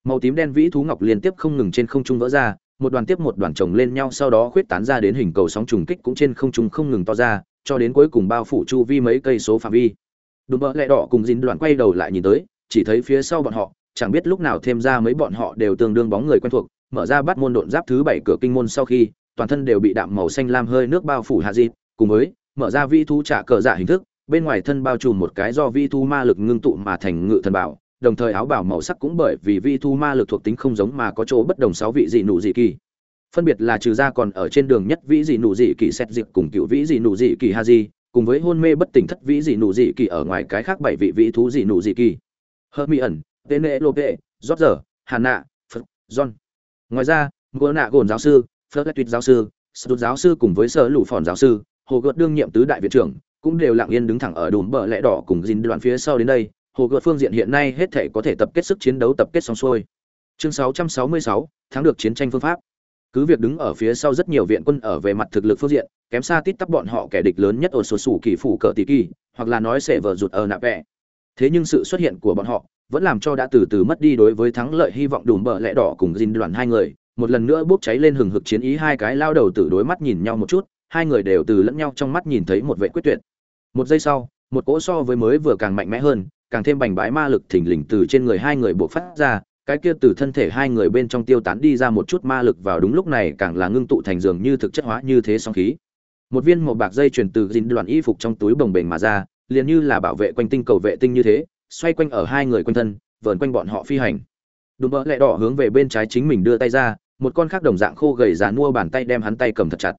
Màu tím đen vĩ thú ngọc liên tiếp không ngừng trên không trung vỡ ra, một đoàn tiếp một đoàn chồng lên nhau sau đó khuyết tán ra đến hình cầu sóng trùng kích cũng trên không trung không ngừng to ra, cho đến cuối cùng bao phủ chu vi mấy cây số phạm vi. Đùm bỡ lẹ đỏ cùng dính đoàn quay đầu lại nhìn tới, chỉ thấy phía sau bọn họ chẳng biết lúc nào thêm ra mấy bọn họ đều tương đương bóng người quen thuộc mở ra bắt môn độn giáp thứ bảy cửa kinh môn sau khi toàn thân đều bị đạm màu xanh lam hơi nước bao phủ hạ dịt cùng với mở ra vi thú trả cờ giả hình thức bên ngoài thân bao trùm một cái do vi thú ma lực ngưng tụ mà thành ngự thần bảo đồng thời áo bảo màu sắc cũng bởi vì vi thú ma lực thuộc tính không giống mà có chỗ bất đồng sáu vị dị nụ dị kỳ. Phân biệt là trừ ra còn ở trên đường nhất vĩ dị nụ dị kỳ xét diệt cùng cựu vĩ dị nụ dị kỳ haji cùng với hôn mê bất tỉnh thất vĩ dị nụ dị kỳ ở ngoài cái khác bảy vị vĩ thú dị nụ dị kỳ. Hermione, mi tên nệ lô vệ rót giờ hà nạ phật john. Ngoài ra ngô nạ gồn giáo sư phật tuyệt giáo sư sút giáo sư cùng với sở lũ phòn giáo sư hồ gợt đương nhiệm tứ đại viện trưởng cũng đều lặng yên đứng thẳng ở đùm bờ lẽ đỏ cùng dìn đoạn phía sau đến đây. Hồ gợt phương diện hiện nay hết thể có thể tập kết sức chiến đấu tập kết xong xuôi. Chương 666, thắng được chiến tranh phương pháp. Cứ việc đứng ở phía sau rất nhiều viện quân ở về mặt thực lực phương diện kém xa tít tắp bọn họ kẻ địch lớn nhất ở số sủ kỳ phủ cờ tỷ kỳ hoặc là nói sẽ vờ rụt ở nạ vẽ thế nhưng sự xuất hiện của bọn họ vẫn làm cho đã từ từ mất đi đối với thắng lợi hy vọng đùm bờ lẽ đỏ cùng dinh đoàn hai người. Một lần nữa bốc cháy lên hừng hực chiến ý, hai cái lao đầu tử đối mắt nhìn nhau một chút, hai người đều từ lẫn nhau trong mắt nhìn thấy một vệ quyết tuyệt. Một giây sau, một cỗ so với mới vừa càng mạnh mẽ hơn, càng thêm bành bãi ma lực thình lình từ trên người hai người buộc phát ra, cái kia từ thân thể hai người bên trong tiêu tán đi ra một chút ma lực vào đúng lúc này càng là ngưng tụ thành dường như thực chất hóa như thế song khí. Một viên màu bạc dây truyền từ dính đoàn y phục trong túi bồng bềnh mà ra, liền như là bảo vệ quanh tinh cầu vệ tinh như thế xoay quanh ở hai người quanh thân, vờn quanh bọn họ phi hành. Đùm bỡ lẹ đỏ hướng về bên trái chính mình đưa tay ra, một con khác đồng dạng khô gầy dàn mua bàn tay đem hắn tay cầm thật chặt.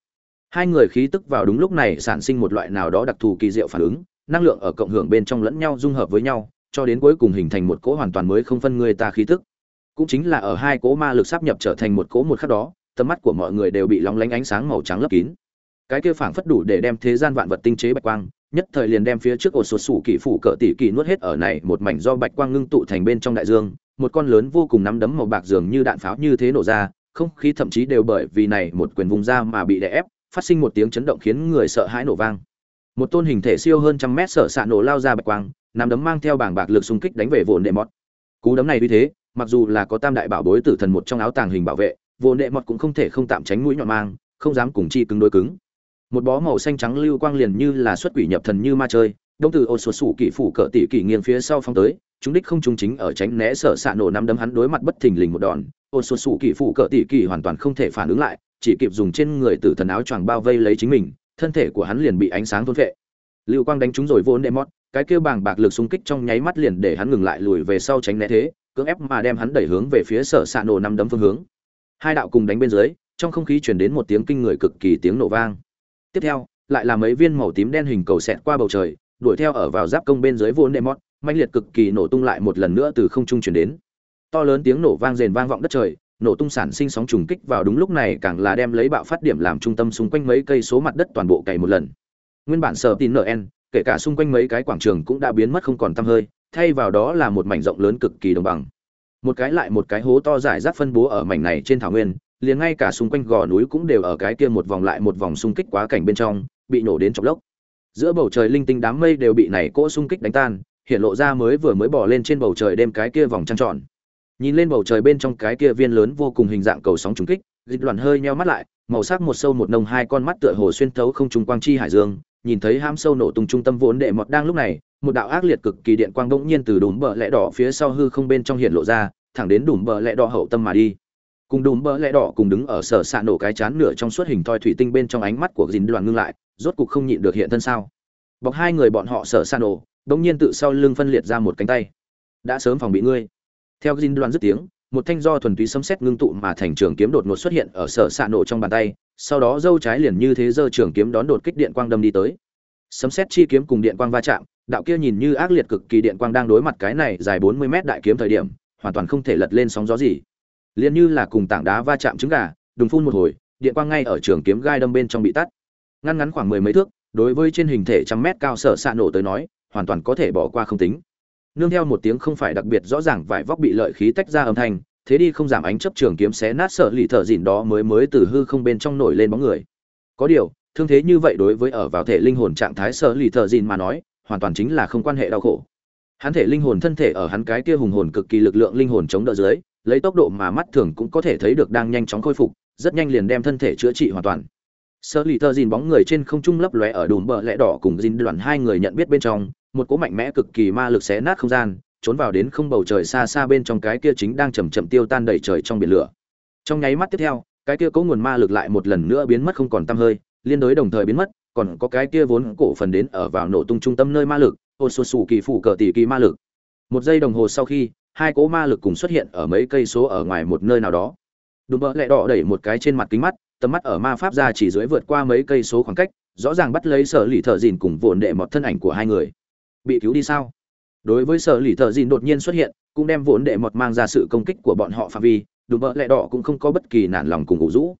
Hai người khí tức vào đúng lúc này sản sinh một loại nào đó đặc thù kỳ diệu phản ứng, năng lượng ở cộng hưởng bên trong lẫn nhau dung hợp với nhau, cho đến cuối cùng hình thành một cỗ hoàn toàn mới không phân người ta khí tức. Cũng chính là ở hai cỗ ma lực sắp nhập trở thành một cỗ một khắc đó, tầm mắt của mọi người đều bị lóng lánh ánh sáng màu trắng lấp kín. Cái kia phảng phất đủ để đem thế gian vạn vật tinh chế bạch quang nhất thời liền đem phía trước ổ sột sủ kỷ phủ cỡ tỷ kỳ nuốt hết ở này một mảnh do bạch quang ngưng tụ thành bên trong đại dương, một con lớn vô cùng nắm đấm màu bạc dường như đạn pháo như thế nổ ra, không khí thậm chí đều bởi vì này một quyền vùng ra mà bị đè ép, phát sinh một tiếng chấn động khiến người sợ hãi nổ vang. Một tôn hình thể siêu hơn trăm mét sợ xạ nổ lao ra bạch quang, nắm đấm mang theo bảng bạc lực xung kích đánh về vồn đệ mọt. Cú đấm này như thế, mặc dù là có tam đại bảo bối tử thần một trong áo tàng hình bảo vệ, vồn đệ mọt cũng không thể không tạm tránh mũi nhọn mang, không dám cùng chi cứng đối cứng một bó màu xanh trắng lưu quang liền như là xuất quỷ nhập thần như ma chơi, đông từ ô sột sủ kỷ phủ cỡ tỷ kỷ nghiêng phía sau phong tới, chúng đích không trung chính ở tránh né sở xạ nổ năm đấm hắn đối mặt bất thình lình một đòn, ô sột sủ kỷ phủ cỡ tỷ kỷ hoàn toàn không thể phản ứng lại, chỉ kịp dùng trên người tử thần áo choàng bao vây lấy chính mình, thân thể của hắn liền bị ánh sáng thôn vệ lưu quang đánh trúng rồi vô đệ mót, cái kêu bàng bạc lực xung kích trong nháy mắt liền để hắn ngừng lại lùi về sau tránh né thế, cưỡng ép mà đem hắn đẩy hướng về phía sở xạ nổ năm đấm phương hướng. Hai đạo cùng đánh bên dưới, trong không khí chuyển đến một tiếng kinh người cực kỳ tiếng nổ vang tiếp theo, lại là mấy viên màu tím đen hình cầu xẹt qua bầu trời, đuổi theo ở vào giáp công bên dưới vốn đệ mót mạnh liệt cực kỳ nổ tung lại một lần nữa từ không trung chuyển đến. To lớn tiếng nổ vang rền vang vọng đất trời, nổ tung sản sinh sóng trùng kích vào đúng lúc này càng là đem lấy bạo phát điểm làm trung tâm xung quanh mấy cây số mặt đất toàn bộ cày một lần. Nguyên bản sở tin nn kể cả xung quanh mấy cái quảng trường cũng đã biến mất không còn tăm hơi, thay vào đó là một mảnh rộng lớn cực kỳ đồng bằng. Một cái lại một cái hố to dài rác phân bố ở mảnh này trên thảo nguyên liền ngay cả xung quanh gò núi cũng đều ở cái kia một vòng lại một vòng xung kích quá cảnh bên trong, bị nổ đến chọc lốc. Giữa bầu trời linh tinh đám mây đều bị này cỗ xung kích đánh tan, hiện lộ ra mới vừa mới bỏ lên trên bầu trời đêm cái kia vòng trăng tròn. Nhìn lên bầu trời bên trong cái kia viên lớn vô cùng hình dạng cầu sóng trùng kích, dịch đoàn hơi nheo mắt lại, màu sắc một sâu một nông hai con mắt tựa hồ xuyên thấu không trùng quang chi hải dương, nhìn thấy ham sâu nổ tung trung tâm vốn đệ mọt đang lúc này, một đạo ác liệt cực kỳ điện quang bỗng nhiên từ đùm bờ lẽ đỏ phía sau hư không bên trong hiện lộ ra, thẳng đến đùm bờ lẽ đỏ hậu tâm mà đi cùng đùm bỡ lẽ đỏ cùng đứng ở sở xạ nổ cái chán nửa trong suốt hình thoi thủy tinh bên trong ánh mắt của dính đoàn ngưng lại, rốt cục không nhịn được hiện thân sao? Bọc hai người bọn họ sở xạ nổ bỗng nhiên tự sau lưng phân liệt ra một cánh tay. Đã sớm phòng bị ngươi. Theo dính đoàn dứt tiếng, một thanh do thuần túy sấm sét ngưng tụ mà thành trường kiếm đột ngột xuất hiện ở sở xạ nổ trong bàn tay, sau đó dâu trái liền như thế giơ trường kiếm đón đột kích điện quang đâm đi tới. Sấm sét chi kiếm cùng điện quang va chạm, đạo kia nhìn như ác liệt cực kỳ điện quang đang đối mặt cái này dài bốn mươi mét đại kiếm thời điểm, hoàn toàn không thể lật lên sóng gió gì liền như là cùng tảng đá va chạm trứng gà, đùng phun một hồi, điện quang ngay ở trường kiếm gai đâm bên trong bị tắt. Ngăn ngắn khoảng mười mấy thước, đối với trên hình thể trăm mét cao sở xạ nổ tới nói, hoàn toàn có thể bỏ qua không tính. Nương theo một tiếng không phải đặc biệt rõ ràng vải vóc bị lợi khí tách ra âm thanh, thế đi không giảm ánh chấp trường kiếm xé nát sợ lì thợ dịn đó mới mới từ hư không bên trong nổi lên bóng người. Có điều, thương thế như vậy đối với ở vào thể linh hồn trạng thái sợ lì thợ dìn mà nói, hoàn toàn chính là không quan hệ đau khổ. Hắn thể linh hồn thân thể ở hắn cái kia hùng hồn cực kỳ lực lượng linh hồn chống đỡ dưới lấy tốc độ mà mắt thường cũng có thể thấy được đang nhanh chóng khôi phục rất nhanh liền đem thân thể chữa trị hoàn toàn sơ Lì Tơ Dìn bóng người trên không trung lấp lóe ở đùm bờ lẽ đỏ cùng Dìn đoàn hai người nhận biết bên trong, một cỗ mạnh mẽ cực kỳ ma lực xé nát không gian, trốn vào đến không bầu trời xa xa bên trong cái kia chính đang chậm chậm tiêu tan đầy trời trong biển lửa. Trong nháy mắt tiếp theo, cái kia cỗ nguồn ma lực lại một lần nữa biến mất không còn tăm hơi, liên đối đồng thời biến mất, còn có cái kia vốn cổ phần đến ở vào nổ tung trung tâm nơi ma lực, ô xô xù kỳ phủ cờ tỷ kỳ ma lực. Một giây đồng hồ sau khi, hai cỗ ma lực cùng xuất hiện ở mấy cây số ở ngoài một nơi nào đó. Đùm bờ lẹ đỏ đẩy một cái trên mặt kính mắt, tầm mắt ở ma pháp ra chỉ dưới vượt qua mấy cây số khoảng cách rõ ràng bắt lấy sở lì thợ dìn cùng vồn đệ mọt thân ảnh của hai người. Bị cứu đi sao? Đối với sở lì thợ dìn đột nhiên xuất hiện cũng đem vốn đệ mọt mang ra sự công kích của bọn họ phạm vi đùm bợ lẹ đỏ cũng không có bất kỳ nản lòng cùng ủ rũ.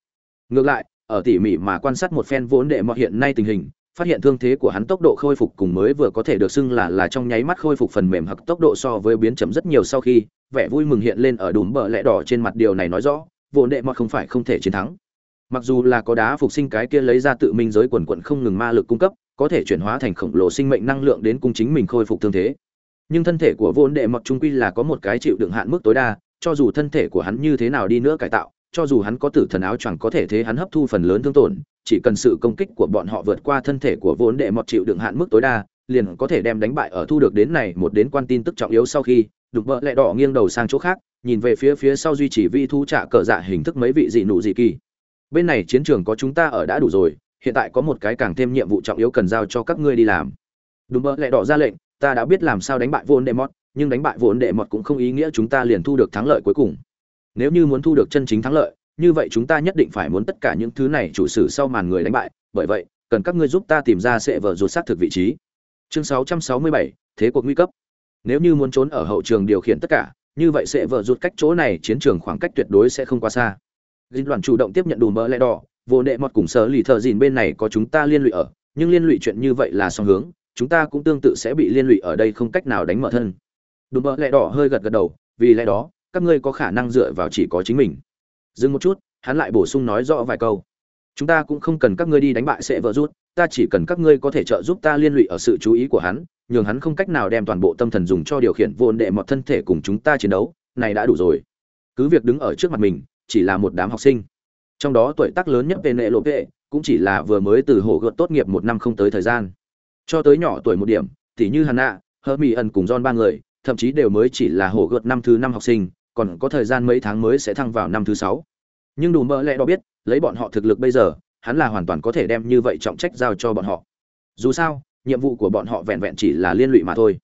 Ngược lại ở tỉ mỉ mà quan sát một phen vốn đệ mọt hiện nay tình hình phát hiện thương thế của hắn tốc độ khôi phục cùng mới vừa có thể được xưng là là trong nháy mắt khôi phục phần mềm hoặc tốc độ so với biến chậm rất nhiều sau khi, vẻ vui mừng hiện lên ở đùm bờ lẹ đỏ trên mặt điều này nói rõ, vô đệ mọt không phải không thể chiến thắng. Mặc dù là có đá phục sinh cái kia lấy ra tự minh giới quần quận không ngừng ma lực cung cấp, có thể chuyển hóa thành khổng lồ sinh mệnh năng lượng đến cung chính mình khôi phục thương thế. Nhưng thân thể của vô đệ mọt trung quy là có một cái chịu đựng hạn mức tối đa, cho dù thân thể của hắn như thế nào đi nữa cải tạo, cho dù hắn có tử thần áo choàng có thể thế hắn hấp thu phần lớn thương tổn chỉ cần sự công kích của bọn họ vượt qua thân thể của vốn đệ mọt chịu đựng hạn mức tối đa, liền có thể đem đánh bại ở thu được đến này một đến quan tin tức trọng yếu sau khi, đục vợ lẹ đỏ nghiêng đầu sang chỗ khác, nhìn về phía phía sau duy trì vi thu trả cờ dạ hình thức mấy vị dị nụ dị kỳ. Bên này chiến trường có chúng ta ở đã đủ rồi, hiện tại có một cái càng thêm nhiệm vụ trọng yếu cần giao cho các ngươi đi làm. Đúng mơ lẹ đỏ ra lệnh, ta đã biết làm sao đánh bại vốn đệ mọt, nhưng đánh bại vốn đệ mọt cũng không ý nghĩa chúng ta liền thu được thắng lợi cuối cùng. Nếu như muốn thu được chân chính thắng lợi như vậy chúng ta nhất định phải muốn tất cả những thứ này chủ sử sau màn người đánh bại bởi vậy cần các ngươi giúp ta tìm ra sẽ vợ rụt xác thực vị trí chương 667, thế cuộc nguy cấp nếu như muốn trốn ở hậu trường điều khiển tất cả như vậy sẽ vợ rụt cách chỗ này chiến trường khoảng cách tuyệt đối sẽ không quá xa Dinh đoàn chủ động tiếp nhận đủ mỡ lẽ đỏ, vô nệ mọt cùng sở lì thợ dìn bên này có chúng ta liên lụy ở, nhưng liên lụy chuyện như vậy là song hướng, chúng ta cũng tương tự sẽ bị liên lụy ở đây không cách nào đánh mở thân. đùm mỡ lẽ đỏ hơi gật gật đầu, vì lẽ đó, các ngươi có khả năng dựa vào chỉ có chính mình. Dừng một chút, hắn lại bổ sung nói rõ vài câu. Chúng ta cũng không cần các ngươi đi đánh bại sẽ vợ rút, ta chỉ cần các ngươi có thể trợ giúp ta liên lụy ở sự chú ý của hắn, nhường hắn không cách nào đem toàn bộ tâm thần dùng cho điều khiển vô đệ một thân thể cùng chúng ta chiến đấu, này đã đủ rồi. Cứ việc đứng ở trước mặt mình, chỉ là một đám học sinh trong đó tuổi tác lớn nhất về nệ lộ vệ cũng chỉ là vừa mới từ hồ gợt tốt nghiệp một năm không tới thời gian cho tới nhỏ tuổi một điểm tỉ như Hana, Hermione ẩn cùng John ba người, thậm chí đều mới chỉ là hồ gợt năm thứ năm học sinh, còn có thời gian mấy tháng mới sẽ thăng vào năm thứ sáu. Nhưng đủ mơ lẽ đó biết, lấy bọn họ thực lực bây giờ, hắn là hoàn toàn có thể đem như vậy trọng trách giao cho bọn họ. Dù sao, nhiệm vụ của bọn họ vẹn vẹn chỉ là liên lụy mà thôi.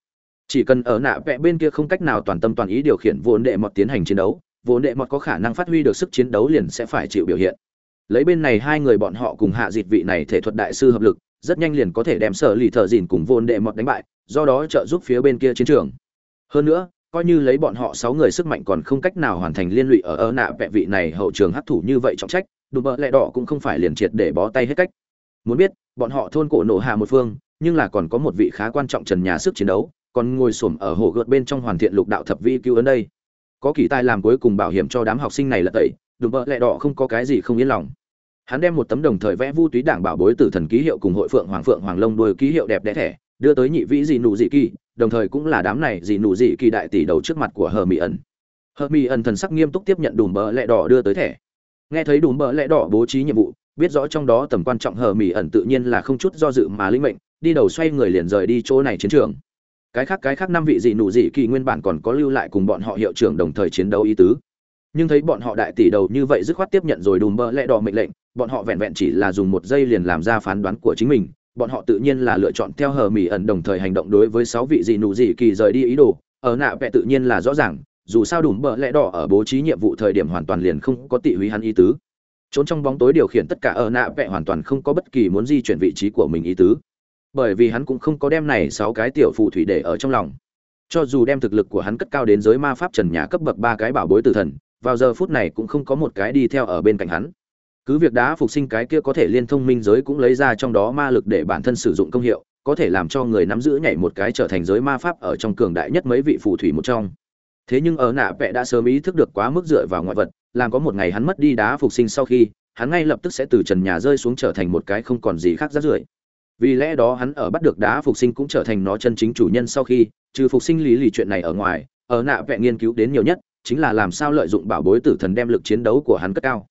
Chỉ cần ở nạ vẽ bên kia không cách nào toàn tâm toàn ý điều khiển vốn đệ mọt tiến hành chiến đấu, vốn đệ mọt có khả năng phát huy được sức chiến đấu liền sẽ phải chịu biểu hiện lấy bên này hai người bọn họ cùng hạ dịt vị này thể thuật đại sư hợp lực rất nhanh liền có thể đem sở lì thợ dìn cùng vốn đệ mọt đánh bại do đó trợ giúp phía bên kia chiến trường hơn nữa coi như lấy bọn họ sáu người sức mạnh còn không cách nào hoàn thành liên lụy ở ơ nạ vẹ vị này hậu trường hấp thủ như vậy trọng trách, đùm bợ lẹ đỏ cũng không phải liền triệt để bó tay hết cách. Muốn biết, bọn họ thôn cổ nổ hạ một phương, nhưng là còn có một vị khá quan trọng trần nhà sức chiến đấu, còn ngồi xổm ở hồ gợt bên trong hoàn thiện lục đạo thập vi cứu ấn đây. Có kỳ tài làm cuối cùng bảo hiểm cho đám học sinh này là tẩy, đùm bợ lẹ đỏ không có cái gì không yên lòng. Hắn đem một tấm đồng thời vẽ vu túy đảng bảo bối tử thần ký hiệu cùng hội phượng hoàng phượng hoàng lông đuôi ký hiệu đẹp đẽ thẻ, đưa tới nhị vĩ dị nụ dị kỳ đồng thời cũng là đám này dị nụ dị kỳ đại tỷ đầu trước mặt của hờ mỹ ẩn. Hờ mỹ ẩn thần sắc nghiêm túc tiếp nhận đùm bờ lẹ đỏ đưa tới thẻ. Nghe thấy đùm bờ lẹ đỏ bố trí nhiệm vụ, biết rõ trong đó tầm quan trọng hờ mỹ ẩn tự nhiên là không chút do dự mà linh mệnh, đi đầu xoay người liền rời đi chỗ này chiến trường. Cái khác cái khác năm vị dị nụ dị kỳ nguyên bản còn có lưu lại cùng bọn họ hiệu trưởng đồng thời chiến đấu ý tứ. Nhưng thấy bọn họ đại tỷ đầu như vậy dứt khoát tiếp nhận rồi đùm bơ lẹ đỏ mệnh lệnh, bọn họ vẹn vẹn chỉ là dùng một giây liền làm ra phán đoán của chính mình bọn họ tự nhiên là lựa chọn theo hờ mỹ ẩn đồng thời hành động đối với sáu vị dị nụ dị kỳ rời đi ý đồ. Ở nạ vẹ tự nhiên là rõ ràng, dù sao đùm bợ lẽ đỏ ở bố trí nhiệm vụ thời điểm hoàn toàn liền không có tị húy hắn ý tứ. Trốn trong bóng tối điều khiển tất cả ở nạ vẹ hoàn toàn không có bất kỳ muốn di chuyển vị trí của mình ý tứ. Bởi vì hắn cũng không có đem này sáu cái tiểu phù thủy để ở trong lòng. Cho dù đem thực lực của hắn cất cao đến giới ma pháp trần nhà cấp bậc ba cái bảo bối tử thần, vào giờ phút này cũng không có một cái đi theo ở bên cạnh hắn cứ việc đá phục sinh cái kia có thể liên thông minh giới cũng lấy ra trong đó ma lực để bản thân sử dụng công hiệu, có thể làm cho người nắm giữ nhảy một cái trở thành giới ma pháp ở trong cường đại nhất mấy vị phù thủy một trong. Thế nhưng ở nạ vẽ đã sớm ý thức được quá mức dựa vào ngoại vật, làm có một ngày hắn mất đi đá phục sinh sau khi, hắn ngay lập tức sẽ từ trần nhà rơi xuống trở thành một cái không còn gì khác rát rưởi. Vì lẽ đó hắn ở bắt được đá phục sinh cũng trở thành nó chân chính chủ nhân sau khi, trừ phục sinh lý lì chuyện này ở ngoài, ở nạ vẽ nghiên cứu đến nhiều nhất, chính là làm sao lợi dụng bảo bối tử thần đem lực chiến đấu của hắn cất cao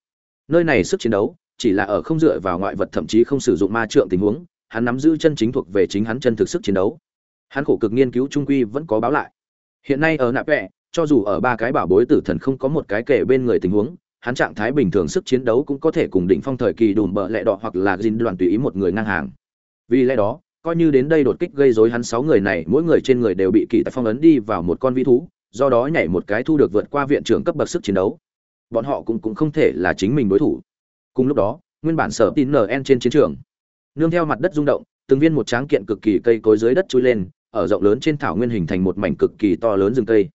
nơi này sức chiến đấu, chỉ là ở không dựa vào ngoại vật thậm chí không sử dụng ma trượng tình huống, hắn nắm giữ chân chính thuộc về chính hắn chân thực sức chiến đấu. Hắn khổ cực nghiên cứu trung quy vẫn có báo lại. Hiện nay ở nạp vẹ, cho dù ở ba cái bảo bối tử thần không có một cái kể bên người tình huống, hắn trạng thái bình thường sức chiến đấu cũng có thể cùng đỉnh phong thời kỳ đùm bợ lẹ đỏ hoặc là dinh đoàn tùy ý một người ngang hàng. Vì lẽ đó, coi như đến đây đột kích gây rối hắn sáu người này, mỗi người trên người đều bị kỳ tại phong ấn đi vào một con vĩ thú, do đó nhảy một cái thu được vượt qua viện trưởng cấp bậc sức chiến đấu bọn họ cũng cũng không thể là chính mình đối thủ. Cùng lúc đó, nguyên bản sở tin nn trên chiến trường, nương theo mặt đất rung động, từng viên một tráng kiện cực kỳ cây cối dưới đất chui lên, ở rộng lớn trên thảo nguyên hình thành một mảnh cực kỳ to lớn rừng cây.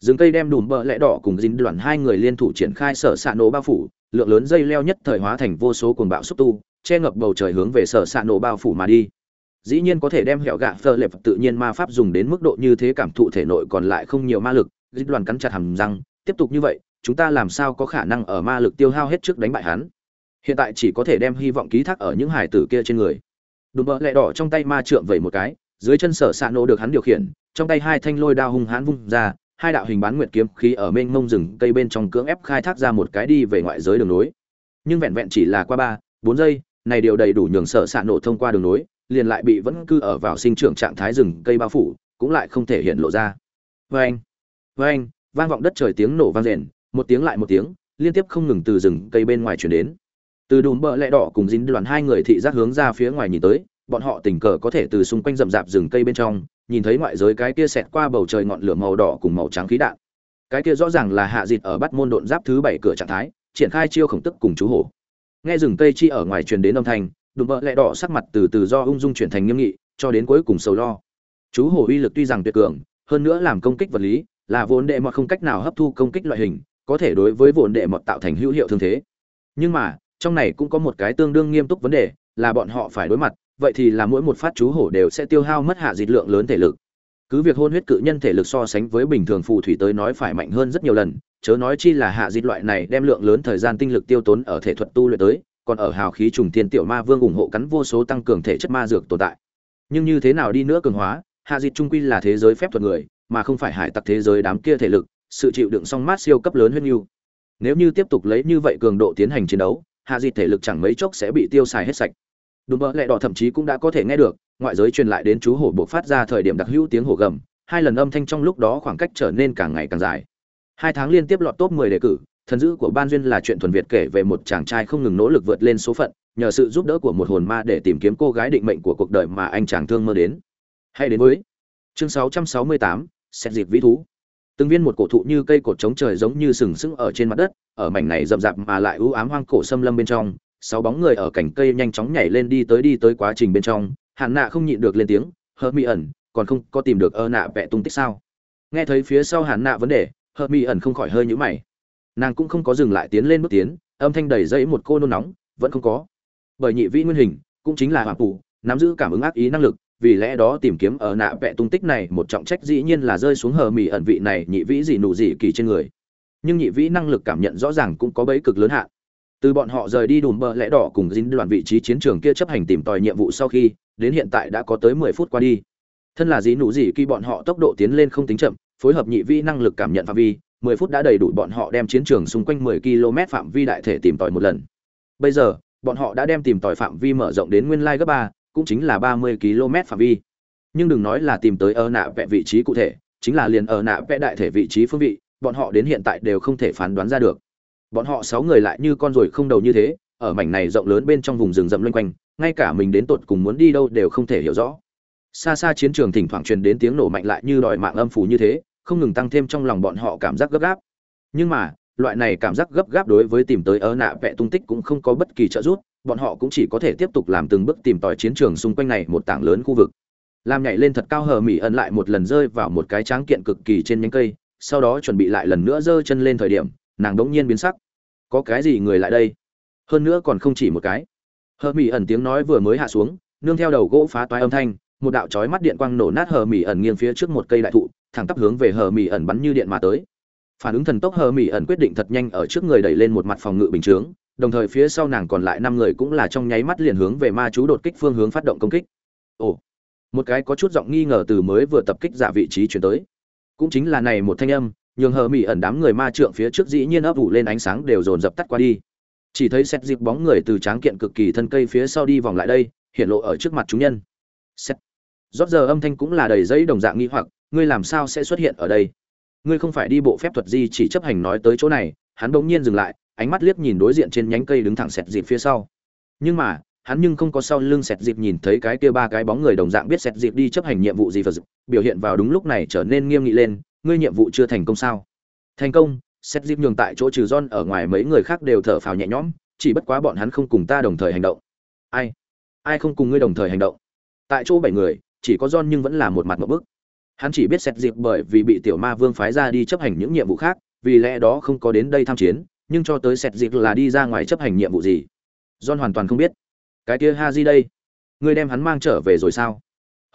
Rừng cây đem đùm bờ lẽ đỏ cùng dính đoàn hai người liên thủ triển khai sở xạ nổ bao phủ, lượng lớn dây leo nhất thời hóa thành vô số cuồng bạo xúc tu, che ngập bầu trời hướng về sở xạ nổ bao phủ mà đi. Dĩ nhiên có thể đem hẻo gạ phơ lệp tự nhiên ma pháp dùng đến mức độ như thế cảm thụ thể nội còn lại không nhiều ma lực, dính đoàn cắn chặt hàm răng, tiếp tục như vậy chúng ta làm sao có khả năng ở ma lực tiêu hao hết trước đánh bại hắn? Hiện tại chỉ có thể đem hy vọng ký thác ở những hải tử kia trên người. Đùm bợ lẹ đỏ trong tay ma trượng vẩy một cái, dưới chân sở xạ nổ được hắn điều khiển, trong tay hai thanh lôi đao hung hãn vung ra, hai đạo hình bán nguyệt kiếm khí ở mênh mông rừng cây bên trong cưỡng ép khai thác ra một cái đi về ngoại giới đường nối. Nhưng vẹn vẹn chỉ là qua ba, bốn giây, này điều đầy đủ nhường sở xạ nổ thông qua đường nối, liền lại bị vẫn cư ở vào sinh trưởng trạng thái rừng cây bao phủ, cũng lại không thể hiện lộ ra. Vê anh vê anh vang vọng đất trời tiếng nổ vang rền một tiếng lại một tiếng, liên tiếp không ngừng từ rừng cây bên ngoài chuyển đến. Từ đùm bợ lẹ đỏ cùng dính đoàn hai người thị giác hướng ra phía ngoài nhìn tới, bọn họ tình cờ có thể từ xung quanh rậm rạp rừng cây bên trong, nhìn thấy ngoại giới cái kia xẹt qua bầu trời ngọn lửa màu đỏ cùng màu trắng khí đạn. Cái kia rõ ràng là hạ dịt ở bắt môn độn giáp thứ bảy cửa trạng thái, triển khai chiêu khổng tức cùng chú hổ. Nghe rừng cây chi ở ngoài truyền đến âm thanh, đùm bợ lẹ đỏ sắc mặt từ từ do ung dung chuyển thành nghiêm nghị, cho đến cuối cùng sầu lo. Chú hổ uy lực tuy rằng tuyệt cường, hơn nữa làm công kích vật lý, là vốn đệ mọi không cách nào hấp thu công kích loại hình có thể đối với vụn đệ mọt tạo thành hữu hiệu thương thế. Nhưng mà, trong này cũng có một cái tương đương nghiêm túc vấn đề, là bọn họ phải đối mặt, vậy thì là mỗi một phát chú hổ đều sẽ tiêu hao mất hạ dịch lượng lớn thể lực. Cứ việc hôn huyết cự nhân thể lực so sánh với bình thường phù thủy tới nói phải mạnh hơn rất nhiều lần, chớ nói chi là hạ dịch loại này đem lượng lớn thời gian tinh lực tiêu tốn ở thể thuật tu luyện tới, còn ở hào khí trùng thiên tiểu ma vương ủng hộ cắn vô số tăng cường thể chất ma dược tồn tại. Nhưng như thế nào đi nữa cường hóa, hạ dịch trung quy là thế giới phép thuật người, mà không phải hải tặc thế giới đám kia thể lực sự chịu đựng song mát siêu cấp lớn hơn nhiều nếu như tiếp tục lấy như vậy cường độ tiến hành chiến đấu hạ dịch thể lực chẳng mấy chốc sẽ bị tiêu xài hết sạch. Đùm vậy lẹ đỏ thậm chí cũng đã có thể nghe được ngoại giới truyền lại đến chú hổ buộc phát ra thời điểm đặc hữu tiếng hổ gầm hai lần âm thanh trong lúc đó khoảng cách trở nên càng ngày càng dài. Hai tháng liên tiếp lọt top 10 đề cử thần dữ của ban duyên là chuyện thuần việt kể về một chàng trai không ngừng nỗ lực vượt lên số phận nhờ sự giúp đỡ của một hồn ma để tìm kiếm cô gái định mệnh của cuộc đời mà anh chàng thương mơ đến. Hay đến với chương 668, xét dịp vĩ thú từng viên một cổ thụ như cây cột trống trời giống như sừng sững ở trên mặt đất, ở mảnh này rậm rạp mà lại u ám hoang cổ xâm lâm bên trong, sáu bóng người ở cành cây nhanh chóng nhảy lên đi tới đi tới quá trình bên trong hạn nạ không nhịn được lên tiếng hớt mi ẩn, còn không có tìm được ơ nạ vẽ tung tích sao? Nghe thấy phía sau hạn nạ vấn đề hớt mi ẩn không khỏi hơi nhũ mày. Nàng cũng không có dừng lại tiến lên bước tiến, âm thanh đầy dẫy một cô nôn nóng, vẫn không có. Bởi nhị vĩ nguyên hình, cũng chính là hoàng phủ, nắm giữ cảm ứng ác ý năng lực vì lẽ đó tìm kiếm ở nạ vẽ tung tích này một trọng trách dĩ nhiên là rơi xuống hờ mì ẩn vị này nhị vĩ gì nụ gì kỳ trên người. Nhưng nhị vĩ năng lực cảm nhận rõ ràng cũng có bấy cực lớn hạn. Từ bọn họ rời đi đùm bờ lẽ đỏ cùng dính đoàn vị trí chiến trường kia chấp hành tìm tòi nhiệm vụ sau khi, đến hiện tại đã có tới mười phút qua đi. Thân là dĩ nụ gì khi bọn họ tốc độ tiến lên không tính chậm, phối hợp nhị vĩ năng lực cảm nhận phạm vi, mười phút đã đầy đủ bọn họ đem chiến trường xung quanh mười km phạm vi đại thể tìm tòi một lần. Bây giờ, bọn họ đã đem tìm tòi phạm vi mở rộng đến nguyên lai gấp ba cũng chính là ba mươi km phạm vi. Nhưng đừng nói là tìm tới ở nạ vẽ vị trí cụ thể, chính là liền ở nạ vẽ đại thể vị trí phương vị, bọn họ đến hiện tại đều không thể phán đoán ra được. Bọn họ sáu người lại như con ruồi không đầu như thế, ở mảnh này rộng lớn bên trong vùng rừng rậm loanh quanh, ngay cả mình đến tột cùng muốn đi đâu đều không thể hiểu rõ. Xa xa chiến trường thỉnh thoảng truyền đến tiếng nổ mạnh lại như đòi mạng âm phủ như thế, không ngừng tăng thêm trong lòng bọn họ cảm giác gấp gáp. Nhưng mà, loại này cảm giác gấp gáp đối với tìm tới ớ nạ vẽ tung tích cũng không có bất kỳ trợ giúp bọn họ cũng chỉ có thể tiếp tục làm từng bước tìm tòi chiến trường xung quanh này một tảng lớn khu vực. Làm nhảy lên thật cao hờ mỹ ẩn lại một lần rơi vào một cái tráng kiện cực kỳ trên nhánh cây, sau đó chuẩn bị lại lần nữa giơ chân lên thời điểm, nàng đống nhiên biến sắc. Có cái gì người lại đây? Hơn nữa còn không chỉ một cái. Hờ mỹ ẩn tiếng nói vừa mới hạ xuống, nương theo đầu gỗ phá toái âm thanh, một đạo chói mắt điện quang nổ nát hờ mỹ ẩn nghiêng phía trước một cây đại thụ, thẳng tắp hướng về hờ mỹ ẩn bắn như điện mà tới. Phản ứng thần tốc hờ mỹ ẩn quyết định thật nhanh ở trước người đẩy lên một mặt phòng ngự bình chướng đồng thời phía sau nàng còn lại năm người cũng là trong nháy mắt liền hướng về ma chú đột kích phương hướng phát động công kích. Ồ, một cái có chút giọng nghi ngờ từ mới vừa tập kích giả vị trí chuyển tới. Cũng chính là này một thanh âm, nhường hờ mỹ ẩn đám người ma trượng phía trước dĩ nhiên ấp ủ lên ánh sáng đều dồn dập tắt qua đi. Chỉ thấy xét dịp bóng người từ tráng kiện cực kỳ thân cây phía sau đi vòng lại đây, hiện lộ ở trước mặt chúng nhân. Xét rót giờ âm thanh cũng là đầy giấy đồng dạng nghi hoặc, ngươi làm sao sẽ xuất hiện ở đây? Ngươi không phải đi bộ phép thuật gì chỉ chấp hành nói tới chỗ này, hắn bỗng nhiên dừng lại ánh mắt liếc nhìn đối diện trên nhánh cây đứng thẳng sẹt dịp phía sau. Nhưng mà, hắn nhưng không có sau lưng sẹt dịp nhìn thấy cái kia ba cái bóng người đồng dạng biết sẹt dịp đi chấp hành nhiệm vụ gì và biểu hiện vào đúng lúc này trở nên nghiêm nghị lên, ngươi nhiệm vụ chưa thành công sao? Thành công. Sẹt dịp nhường tại chỗ trừ john ở ngoài mấy người khác đều thở phào nhẹ nhõm, chỉ bất quá bọn hắn không cùng ta đồng thời hành động. Ai? Ai không cùng ngươi đồng thời hành động? Tại chỗ bảy người, chỉ có john nhưng vẫn là một mặt một bức. Hắn chỉ biết sẹt dịp bởi vì bị tiểu ma vương phái ra đi chấp hành những nhiệm vụ khác, vì lẽ đó không có đến đây tham chiến nhưng cho tới sẹt dịp là đi ra ngoài chấp hành nhiệm vụ gì? John hoàn toàn không biết. Cái kia ha di đây, ngươi đem hắn mang trở về rồi sao?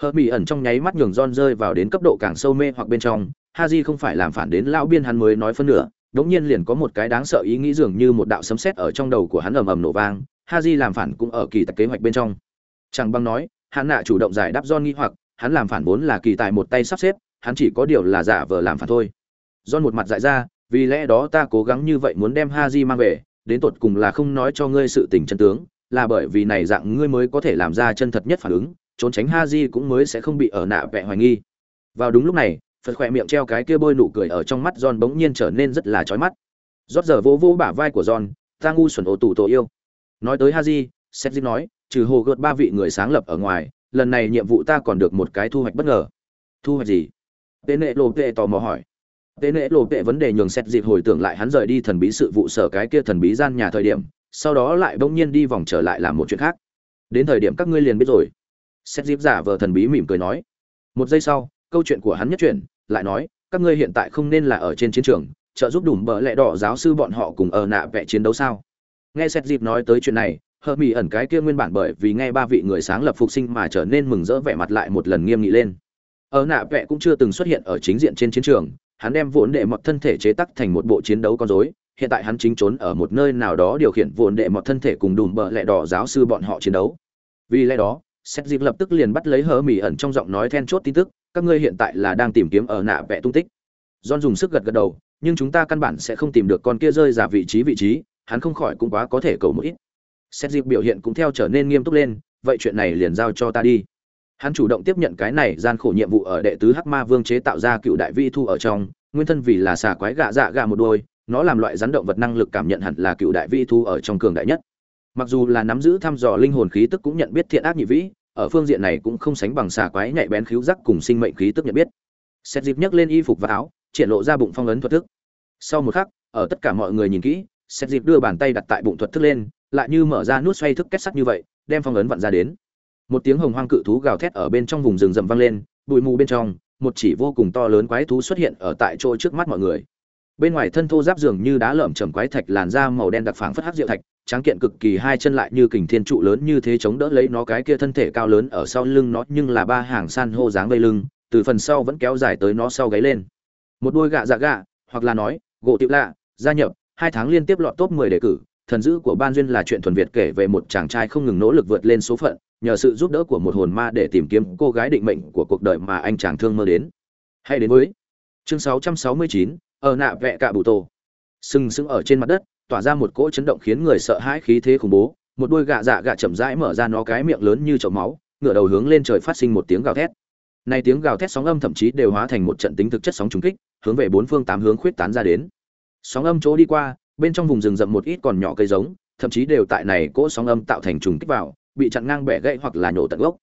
Hờ mỹ ẩn trong nháy mắt nhường john rơi vào đến cấp độ càng sâu mê hoặc bên trong. Ha di không phải làm phản đến lão biên hắn mới nói phân nửa, đống nhiên liền có một cái đáng sợ ý nghĩ dường như một đạo sấm sét ở trong đầu của hắn ầm ầm nổ vang. Ha di làm phản cũng ở kỳ tặc kế hoạch bên trong. Chẳng băng nói, hắn nạ chủ động giải đáp john nghi hoặc, hắn làm phản vốn là kỳ tài một tay sắp xếp, hắn chỉ có điều là giả vờ làm phản thôi. John một mặt dại ra vì lẽ đó ta cố gắng như vậy muốn đem Haji mang về, đến tột cùng là không nói cho ngươi sự tình chân tướng, là bởi vì này dạng ngươi mới có thể làm ra chân thật nhất phản ứng, trốn tránh Haji cũng mới sẽ không bị ở nạ vẻ hoài nghi. Vào đúng lúc này, phật khỏe miệng treo cái kia bôi nụ cười ở trong mắt john bỗng nhiên trở nên rất là chói mắt. Rót giờ vô vô bả vai của john, ta ngu xuẩn ổ tủ tổ yêu. Nói tới Haji, seth nói, trừ hồ gợt ba vị người sáng lập ở ngoài, lần này nhiệm vụ ta còn được một cái thu hoạch bất ngờ. Thu hoạch gì? Tên nệ lộ tệ tò mò hỏi. Tế nệ lộ tệ vấn đề nhường xét dịp hồi tưởng lại hắn rời đi thần bí sự vụ sở cái kia thần bí gian nhà thời điểm, sau đó lại bỗng nhiên đi vòng trở lại làm một chuyện khác. Đến thời điểm các ngươi liền biết rồi. Xét dịp giả vờ thần bí mỉm cười nói. Một giây sau, câu chuyện của hắn nhất chuyển, lại nói, các ngươi hiện tại không nên là ở trên chiến trường, trợ giúp đùm bờ lẹ đỏ giáo sư bọn họ cùng ở nạ vẽ chiến đấu sao? Nghe xét dịp nói tới chuyện này, hờ mỹ ẩn cái kia nguyên bản bởi vì nghe ba vị người sáng lập phục sinh mà trở nên mừng rỡ vẻ mặt lại một lần nghiêm nghị lên. Ở nạ vẽ cũng chưa từng xuất hiện ở chính diện trên chiến trường, hắn đem vốn đệ mọt thân thể chế tắc thành một bộ chiến đấu con rối, hiện tại hắn chính trốn ở một nơi nào đó điều khiển vốn đệ mọt thân thể cùng đùm bợ lẹ đỏ giáo sư bọn họ chiến đấu. Vì lẽ đó xét dịp lập tức liền bắt lấy hớ mỉ ẩn trong giọng nói then chốt tin tức, các ngươi hiện tại là đang tìm kiếm ở nạ vẽ tung tích. John dùng sức gật gật đầu, nhưng chúng ta căn bản sẽ không tìm được con kia rơi ra vị trí vị trí, hắn không khỏi cũng quá có thể cầu một ít. Xét dịp biểu hiện cũng theo trở nên nghiêm túc lên, vậy chuyện này liền giao cho ta đi hắn chủ động tiếp nhận cái này gian khổ nhiệm vụ ở đệ tứ hắc ma vương chế tạo ra cựu đại vi thu ở trong, nguyên thân vì là xà quái gạ dạ gạ một đôi, nó làm loại rắn động vật năng lực cảm nhận hẳn là cựu đại vi thu ở trong cường đại nhất. Mặc dù là nắm giữ thăm dò linh hồn khí tức cũng nhận biết thiện ác nhị vĩ, ở phương diện này cũng không sánh bằng xà quái nhạy bén khíu giác cùng sinh mệnh khí tức nhận biết. Xét dịp nhấc lên y phục và áo, triển lộ ra bụng phong ấn thuật thức. Sau một khắc, ở tất cả mọi người nhìn kỹ, xét dịp đưa bàn tay đặt tại bụng thuật thức lên, lại như mở ra nút xoay thức kết sắt như vậy, đem phong ấn vặn ra đến một tiếng hồng hoang cự thú gào thét ở bên trong vùng rừng rậm vang lên, bụi mù bên trong, một chỉ vô cùng to lớn quái thú xuất hiện ở tại chỗ trước mắt mọi người. Bên ngoài thân thô giáp dường như đá lởm chầm quái thạch làn da màu đen đặc phảng phất hắc diệu thạch, tráng kiện cực kỳ hai chân lại như kình thiên trụ lớn như thế chống đỡ lấy nó cái kia thân thể cao lớn ở sau lưng nó, nhưng là ba hàng san hô dáng vây lưng, từ phần sau vẫn kéo dài tới nó sau gáy lên. Một đôi gạ dạ gạ, hoặc là nói, gỗ tiểu lạ, gia nhập, hai tháng liên tiếp lọt top 10 đề cử thần dữ của ban duyên là chuyện thuần việt kể về một chàng trai không ngừng nỗ lực vượt lên số phận nhờ sự giúp đỡ của một hồn ma để tìm kiếm cô gái định mệnh của cuộc đời mà anh chàng thương mơ đến. Hay đến với chương 669, ở nạ vẹ cạ bụ tổ sừng sững ở trên mặt đất tỏa ra một cỗ chấn động khiến người sợ hãi khí thế khủng bố một đôi gạ dạ gạ chậm rãi mở ra nó cái miệng lớn như chậu máu ngửa đầu hướng lên trời phát sinh một tiếng gào thét. Này tiếng gào thét sóng âm thậm chí đều hóa thành một trận tính thực chất sóng trùng kích hướng về bốn phương tám hướng khuyết tán ra đến. Sóng âm chỗ đi qua bên trong vùng rừng rậm một ít còn nhỏ cây giống thậm chí đều tại này cỗ sóng âm tạo thành trùng kích vào bị chặn ngang bẻ gãy hoặc là nhổ tận gốc.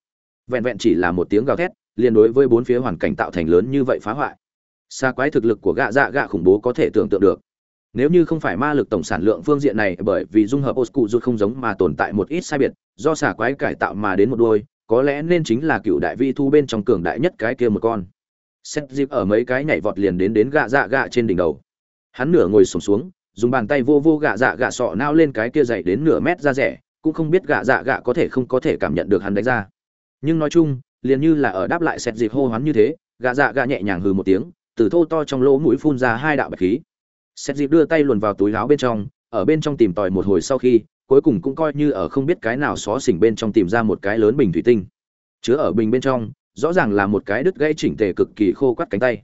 Vẹn vẹn chỉ là một tiếng gào thét liền đối với bốn phía hoàn cảnh tạo thành lớn như vậy phá hoại. Xa quái thực lực của gạ dạ gạ khủng bố có thể tưởng tượng được. Nếu như không phải ma lực tổng sản lượng phương diện này bởi vì dung hợp oscu rút không giống mà tồn tại một ít sai biệt do xà quái cải tạo mà đến một đôi có lẽ nên chính là cựu đại vi thu bên trong cường đại nhất cái kia một con. Xét dịp ở mấy cái nhảy vọt liền đến đến gạ dạ gạ trên đỉnh đầu. Hắn nửa ngồi sùng xuống, xuống dùng bàn tay vô vô gạ dạ gạ sọ nao lên cái kia dày đến nửa mét ra rẻ, cũng không biết gạ dạ gạ có thể không có thể cảm nhận được hắn đánh ra. Nhưng nói chung, liền như là ở đáp lại sẹt dịp hô hoán như thế, gạ dạ gạ nhẹ nhàng hừ một tiếng, từ thô to trong lỗ mũi phun ra hai đạo bạch khí. Sẹt dịp đưa tay luồn vào túi áo bên trong, ở bên trong tìm tòi một hồi sau khi, cuối cùng cũng coi như ở không biết cái nào xó xỉnh bên trong tìm ra một cái lớn bình thủy tinh. Chứa ở bình bên trong, rõ ràng là một cái đứt gãy chỉnh tề cực kỳ khô quắt cánh tay.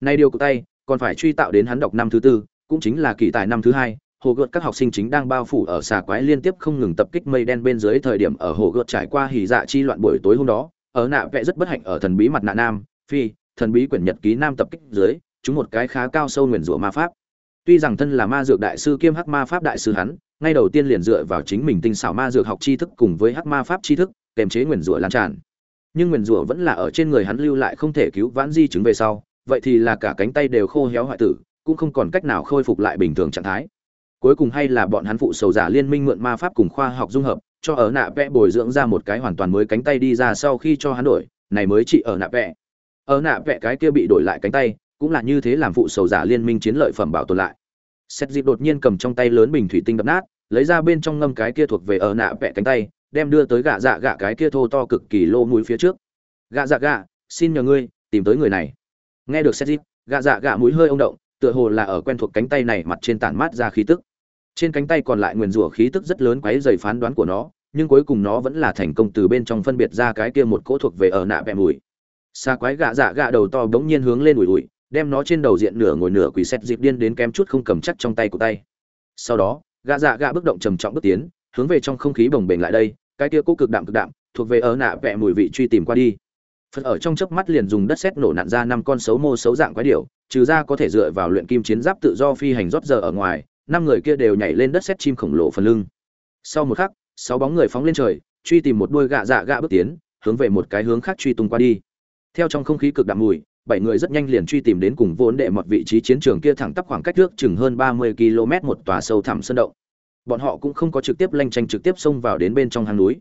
Nay điều của tay, còn phải truy tạo đến hắn đọc năm thứ tư cũng chính là kỳ tài năm thứ hai, hồ gợt các học sinh chính đang bao phủ ở xà quái liên tiếp không ngừng tập kích mây đen bên dưới thời điểm ở hồ gợt trải qua hỉ dạ chi loạn buổi tối hôm đó, ở nạ vẽ rất bất hạnh ở thần bí mặt nạ nam, phi, thần bí quyển nhật ký nam tập kích dưới, chúng một cái khá cao sâu nguyền rủa ma pháp. Tuy rằng thân là ma dược đại sư kiêm hắc ma pháp đại sư hắn, ngay đầu tiên liền dựa vào chính mình tinh xảo ma dược học tri thức cùng với hắc ma pháp tri thức kèm chế nguyền rủa lan tràn. Nhưng nguyền rủa vẫn là ở trên người hắn lưu lại không thể cứu vãn di chứng về sau, vậy thì là cả cánh tay đều khô héo hoại tử cũng không còn cách nào khôi phục lại bình thường trạng thái. Cuối cùng hay là bọn hắn phụ sầu giả liên minh mượn ma pháp cùng khoa học dung hợp, cho ở nạ vẽ bồi dưỡng ra một cái hoàn toàn mới cánh tay đi ra sau khi cho hắn đổi, này mới trị ở nạ vẽ. Ở nạ vẽ cái kia bị đổi lại cánh tay, cũng là như thế làm phụ sầu giả liên minh chiến lợi phẩm bảo tồn lại. Xét dịp đột nhiên cầm trong tay lớn bình thủy tinh đập nát, lấy ra bên trong ngâm cái kia thuộc về ở nạ vẽ cánh tay, đem đưa tới gạ dạ gạ cái kia thô to cực kỳ lô mũi phía trước. Gạ dạ gạ, xin nhờ ngươi tìm tới người này. Nghe được xét dịp, gạ dạ gạ mũi hơi ông động tựa hồ là ở quen thuộc cánh tay này mặt trên tản mát ra khí tức. Trên cánh tay còn lại nguyền rủa khí tức rất lớn quấy dày phán đoán của nó, nhưng cuối cùng nó vẫn là thành công từ bên trong phân biệt ra cái kia một cỗ thuộc về ở nạ vẹ mùi. Xa quái gạ dạ gạ đầu to bỗng nhiên hướng lên ủi ủi, đem nó trên đầu diện nửa ngồi nửa quỳ xét dịp điên đến kém chút không cầm chắc trong tay của tay. Sau đó, gạ dạ gạ bước động trầm trọng bước tiến, hướng về trong không khí bồng bềnh lại đây, cái kia cỗ cực đạm cực đạm, thuộc về ở nạ vẹ mùi vị truy tìm qua đi phật ở trong chớp mắt liền dùng đất sét nổ nặn ra năm con xấu mô xấu dạng quái điểu, trừ ra có thể dựa vào luyện kim chiến giáp tự do phi hành rót giờ ở ngoài, năm người kia đều nhảy lên đất sét chim khổng lồ phần lưng. Sau một khắc, sáu bóng người phóng lên trời, truy tìm một đuôi gạ dạ gạ bước tiến, hướng về một cái hướng khác truy tung qua đi. Theo trong không khí cực đạm mùi, bảy người rất nhanh liền truy tìm đến cùng vốn đệ một vị trí chiến trường kia thẳng tắp khoảng cách trước chừng hơn ba mươi km một tòa sâu thẳm sơn động. Bọn họ cũng không có trực tiếp lanh tranh trực tiếp xông vào đến bên trong hang núi.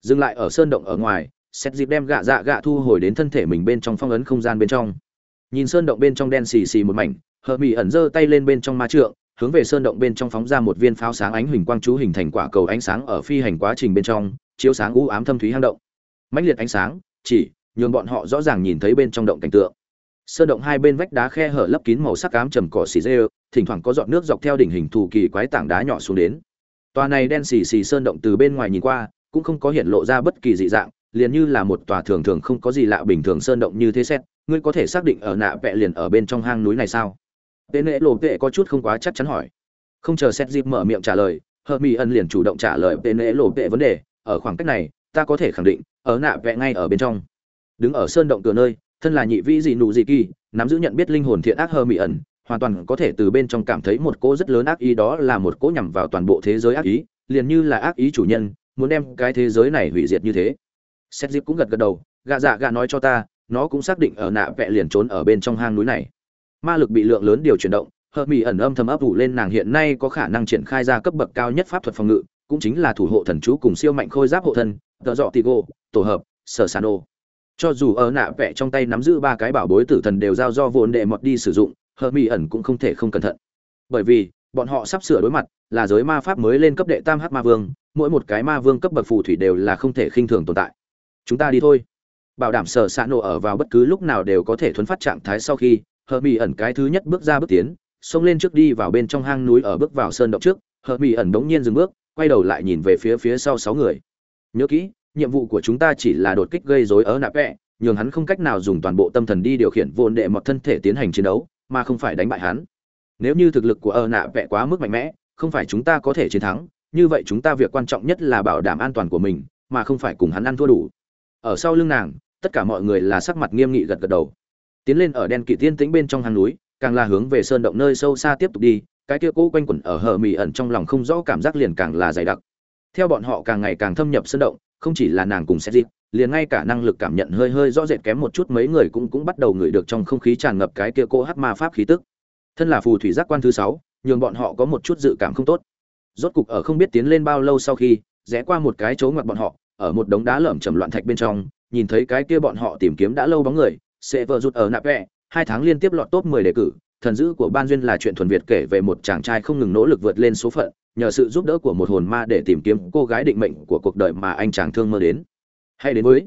Dừng lại ở sơn động ở ngoài xét dịp đem gạ dạ gạ thu hồi đến thân thể mình bên trong phong ấn không gian bên trong. Nhìn sơn động bên trong đen xì xì một mảnh, hờ mỹ ẩn giơ tay lên bên trong ma trượng, hướng về sơn động bên trong phóng ra một viên pháo sáng ánh huỳnh quang chú hình thành quả cầu ánh sáng ở phi hành quá trình bên trong, chiếu sáng u ám thâm thúy hang động. Mãnh liệt ánh sáng, chỉ nhường bọn họ rõ ràng nhìn thấy bên trong động cảnh tượng. Sơn động hai bên vách đá khe hở lấp kín màu sắc ám trầm cỏ xì rêu thỉnh thoảng có giọt nước dọc theo đỉnh hình thù kỳ quái tảng đá nhỏ xuống đến. Tòa này đen xì xì sơn động từ bên ngoài nhìn qua, cũng không có hiện lộ ra bất kỳ dị dạng liền như là một tòa thường thường không có gì lạ bình thường sơn động như thế xét ngươi có thể xác định ở nạ vẽ liền ở bên trong hang núi này sao Tế nệ lộ tệ có chút không quá chắc chắn hỏi. Không chờ xét dịp mở miệng trả lời, hờ Mỹ ân liền chủ động trả lời tế nệ lộ tệ vấn đề, ở khoảng cách này, ta có thể khẳng định, ở nạ vẽ ngay ở bên trong. Đứng ở sơn động cửa nơi, thân là nhị vĩ dị nụ dị kỳ, nắm giữ nhận biết linh hồn thiện ác hờ Mỹ ẩn, hoàn toàn có thể từ bên trong cảm thấy một cỗ rất lớn ác ý đó là một cỗ nhằm vào toàn bộ thế giới ác ý, liền như là ác ý chủ nhân, muốn đem cái thế giới này hủy diệt như thế. Sét Dịp cũng gật gật đầu, gạ dạ gạ nói cho ta, nó cũng xác định ở nạ vẽ liền trốn ở bên trong hang núi này. Ma lực bị lượng lớn điều chuyển động Hợp mỹ ẩn âm thầm ấp ủ lên nàng hiện nay có khả năng triển khai ra cấp bậc cao nhất pháp thuật phòng ngự cũng chính là thủ hộ thần chú cùng siêu mạnh khôi giáp hộ thân tợ dọ tigo tổ hợp sở sano cho dù ở nạ vẽ trong tay nắm giữ ba cái bảo bối tử thần đều giao do vốn đệ mọt đi sử dụng hờ mỹ ẩn cũng không thể không cẩn thận. Bởi vì bọn họ sắp sửa đối mặt là giới ma pháp mới lên cấp đệ tam h ma vương mỗi một cái ma vương cấp bậc phù thủy đều là không thể khinh thường tồn tại chúng ta đi thôi. Bảo đảm sở s nổ ở vào bất cứ lúc nào đều có thể thuấn phát trạng thái sau khi hờ mỹ ẩn cái thứ nhất bước ra bước tiến, xông lên trước đi vào bên trong hang núi ở bước vào sơn động trước. Hờ mỹ ẩn đống nhiên dừng bước, quay đầu lại nhìn về phía phía sau sáu người. Nhớ kỹ, nhiệm vụ của chúng ta chỉ là đột kích gây rối ở nạp vẹ nhường hắn không cách nào dùng toàn bộ tâm thần đi điều khiển vồn đệ mọt thân thể tiến hành chiến đấu, mà không phải đánh bại hắn. Nếu như thực lực của ở nạ vẹ quá mức mạnh mẽ, không phải chúng ta có thể chiến thắng, như vậy chúng ta việc quan trọng nhất là bảo đảm an toàn của mình, mà không phải cùng hắn ăn thua đủ ở sau lưng nàng, tất cả mọi người là sắc mặt nghiêm nghị gật gật đầu. Tiến lên ở đen kỵ tiên tĩnh bên trong hang núi, càng là hướng về sơn động nơi sâu xa tiếp tục đi, cái kia cũ quanh quẩn ở hờ mì ẩn trong lòng không rõ cảm giác liền càng là dày đặc. Theo bọn họ càng ngày càng thâm nhập sơn động, không chỉ là nàng cùng xét dịp liền ngay cả năng lực cảm nhận hơi hơi rõ rệt kém một chút mấy người cũng cũng bắt đầu ngửi được trong không khí tràn ngập cái kia cô hát ma pháp khí tức. Thân là phù thủy giác quan thứ sáu, nhường bọn họ có một chút dự cảm không tốt. Rốt cục ở không biết tiến lên bao lâu sau khi, rẽ qua một cái chỗ ngoặt bọn họ ở một đống đá lởm chầm loạn thạch bên trong, nhìn thấy cái kia bọn họ tìm kiếm đã lâu bóng người, sẽ vợ rụt ở nạp vẹ, hai tháng liên tiếp lọt top 10 đề cử, thần dữ của ban duyên là chuyện thuần việt kể về một chàng trai không ngừng nỗ lực vượt lên số phận, nhờ sự giúp đỡ của một hồn ma để tìm kiếm cô gái định mệnh của cuộc đời mà anh chàng thương mơ đến. Hay đến với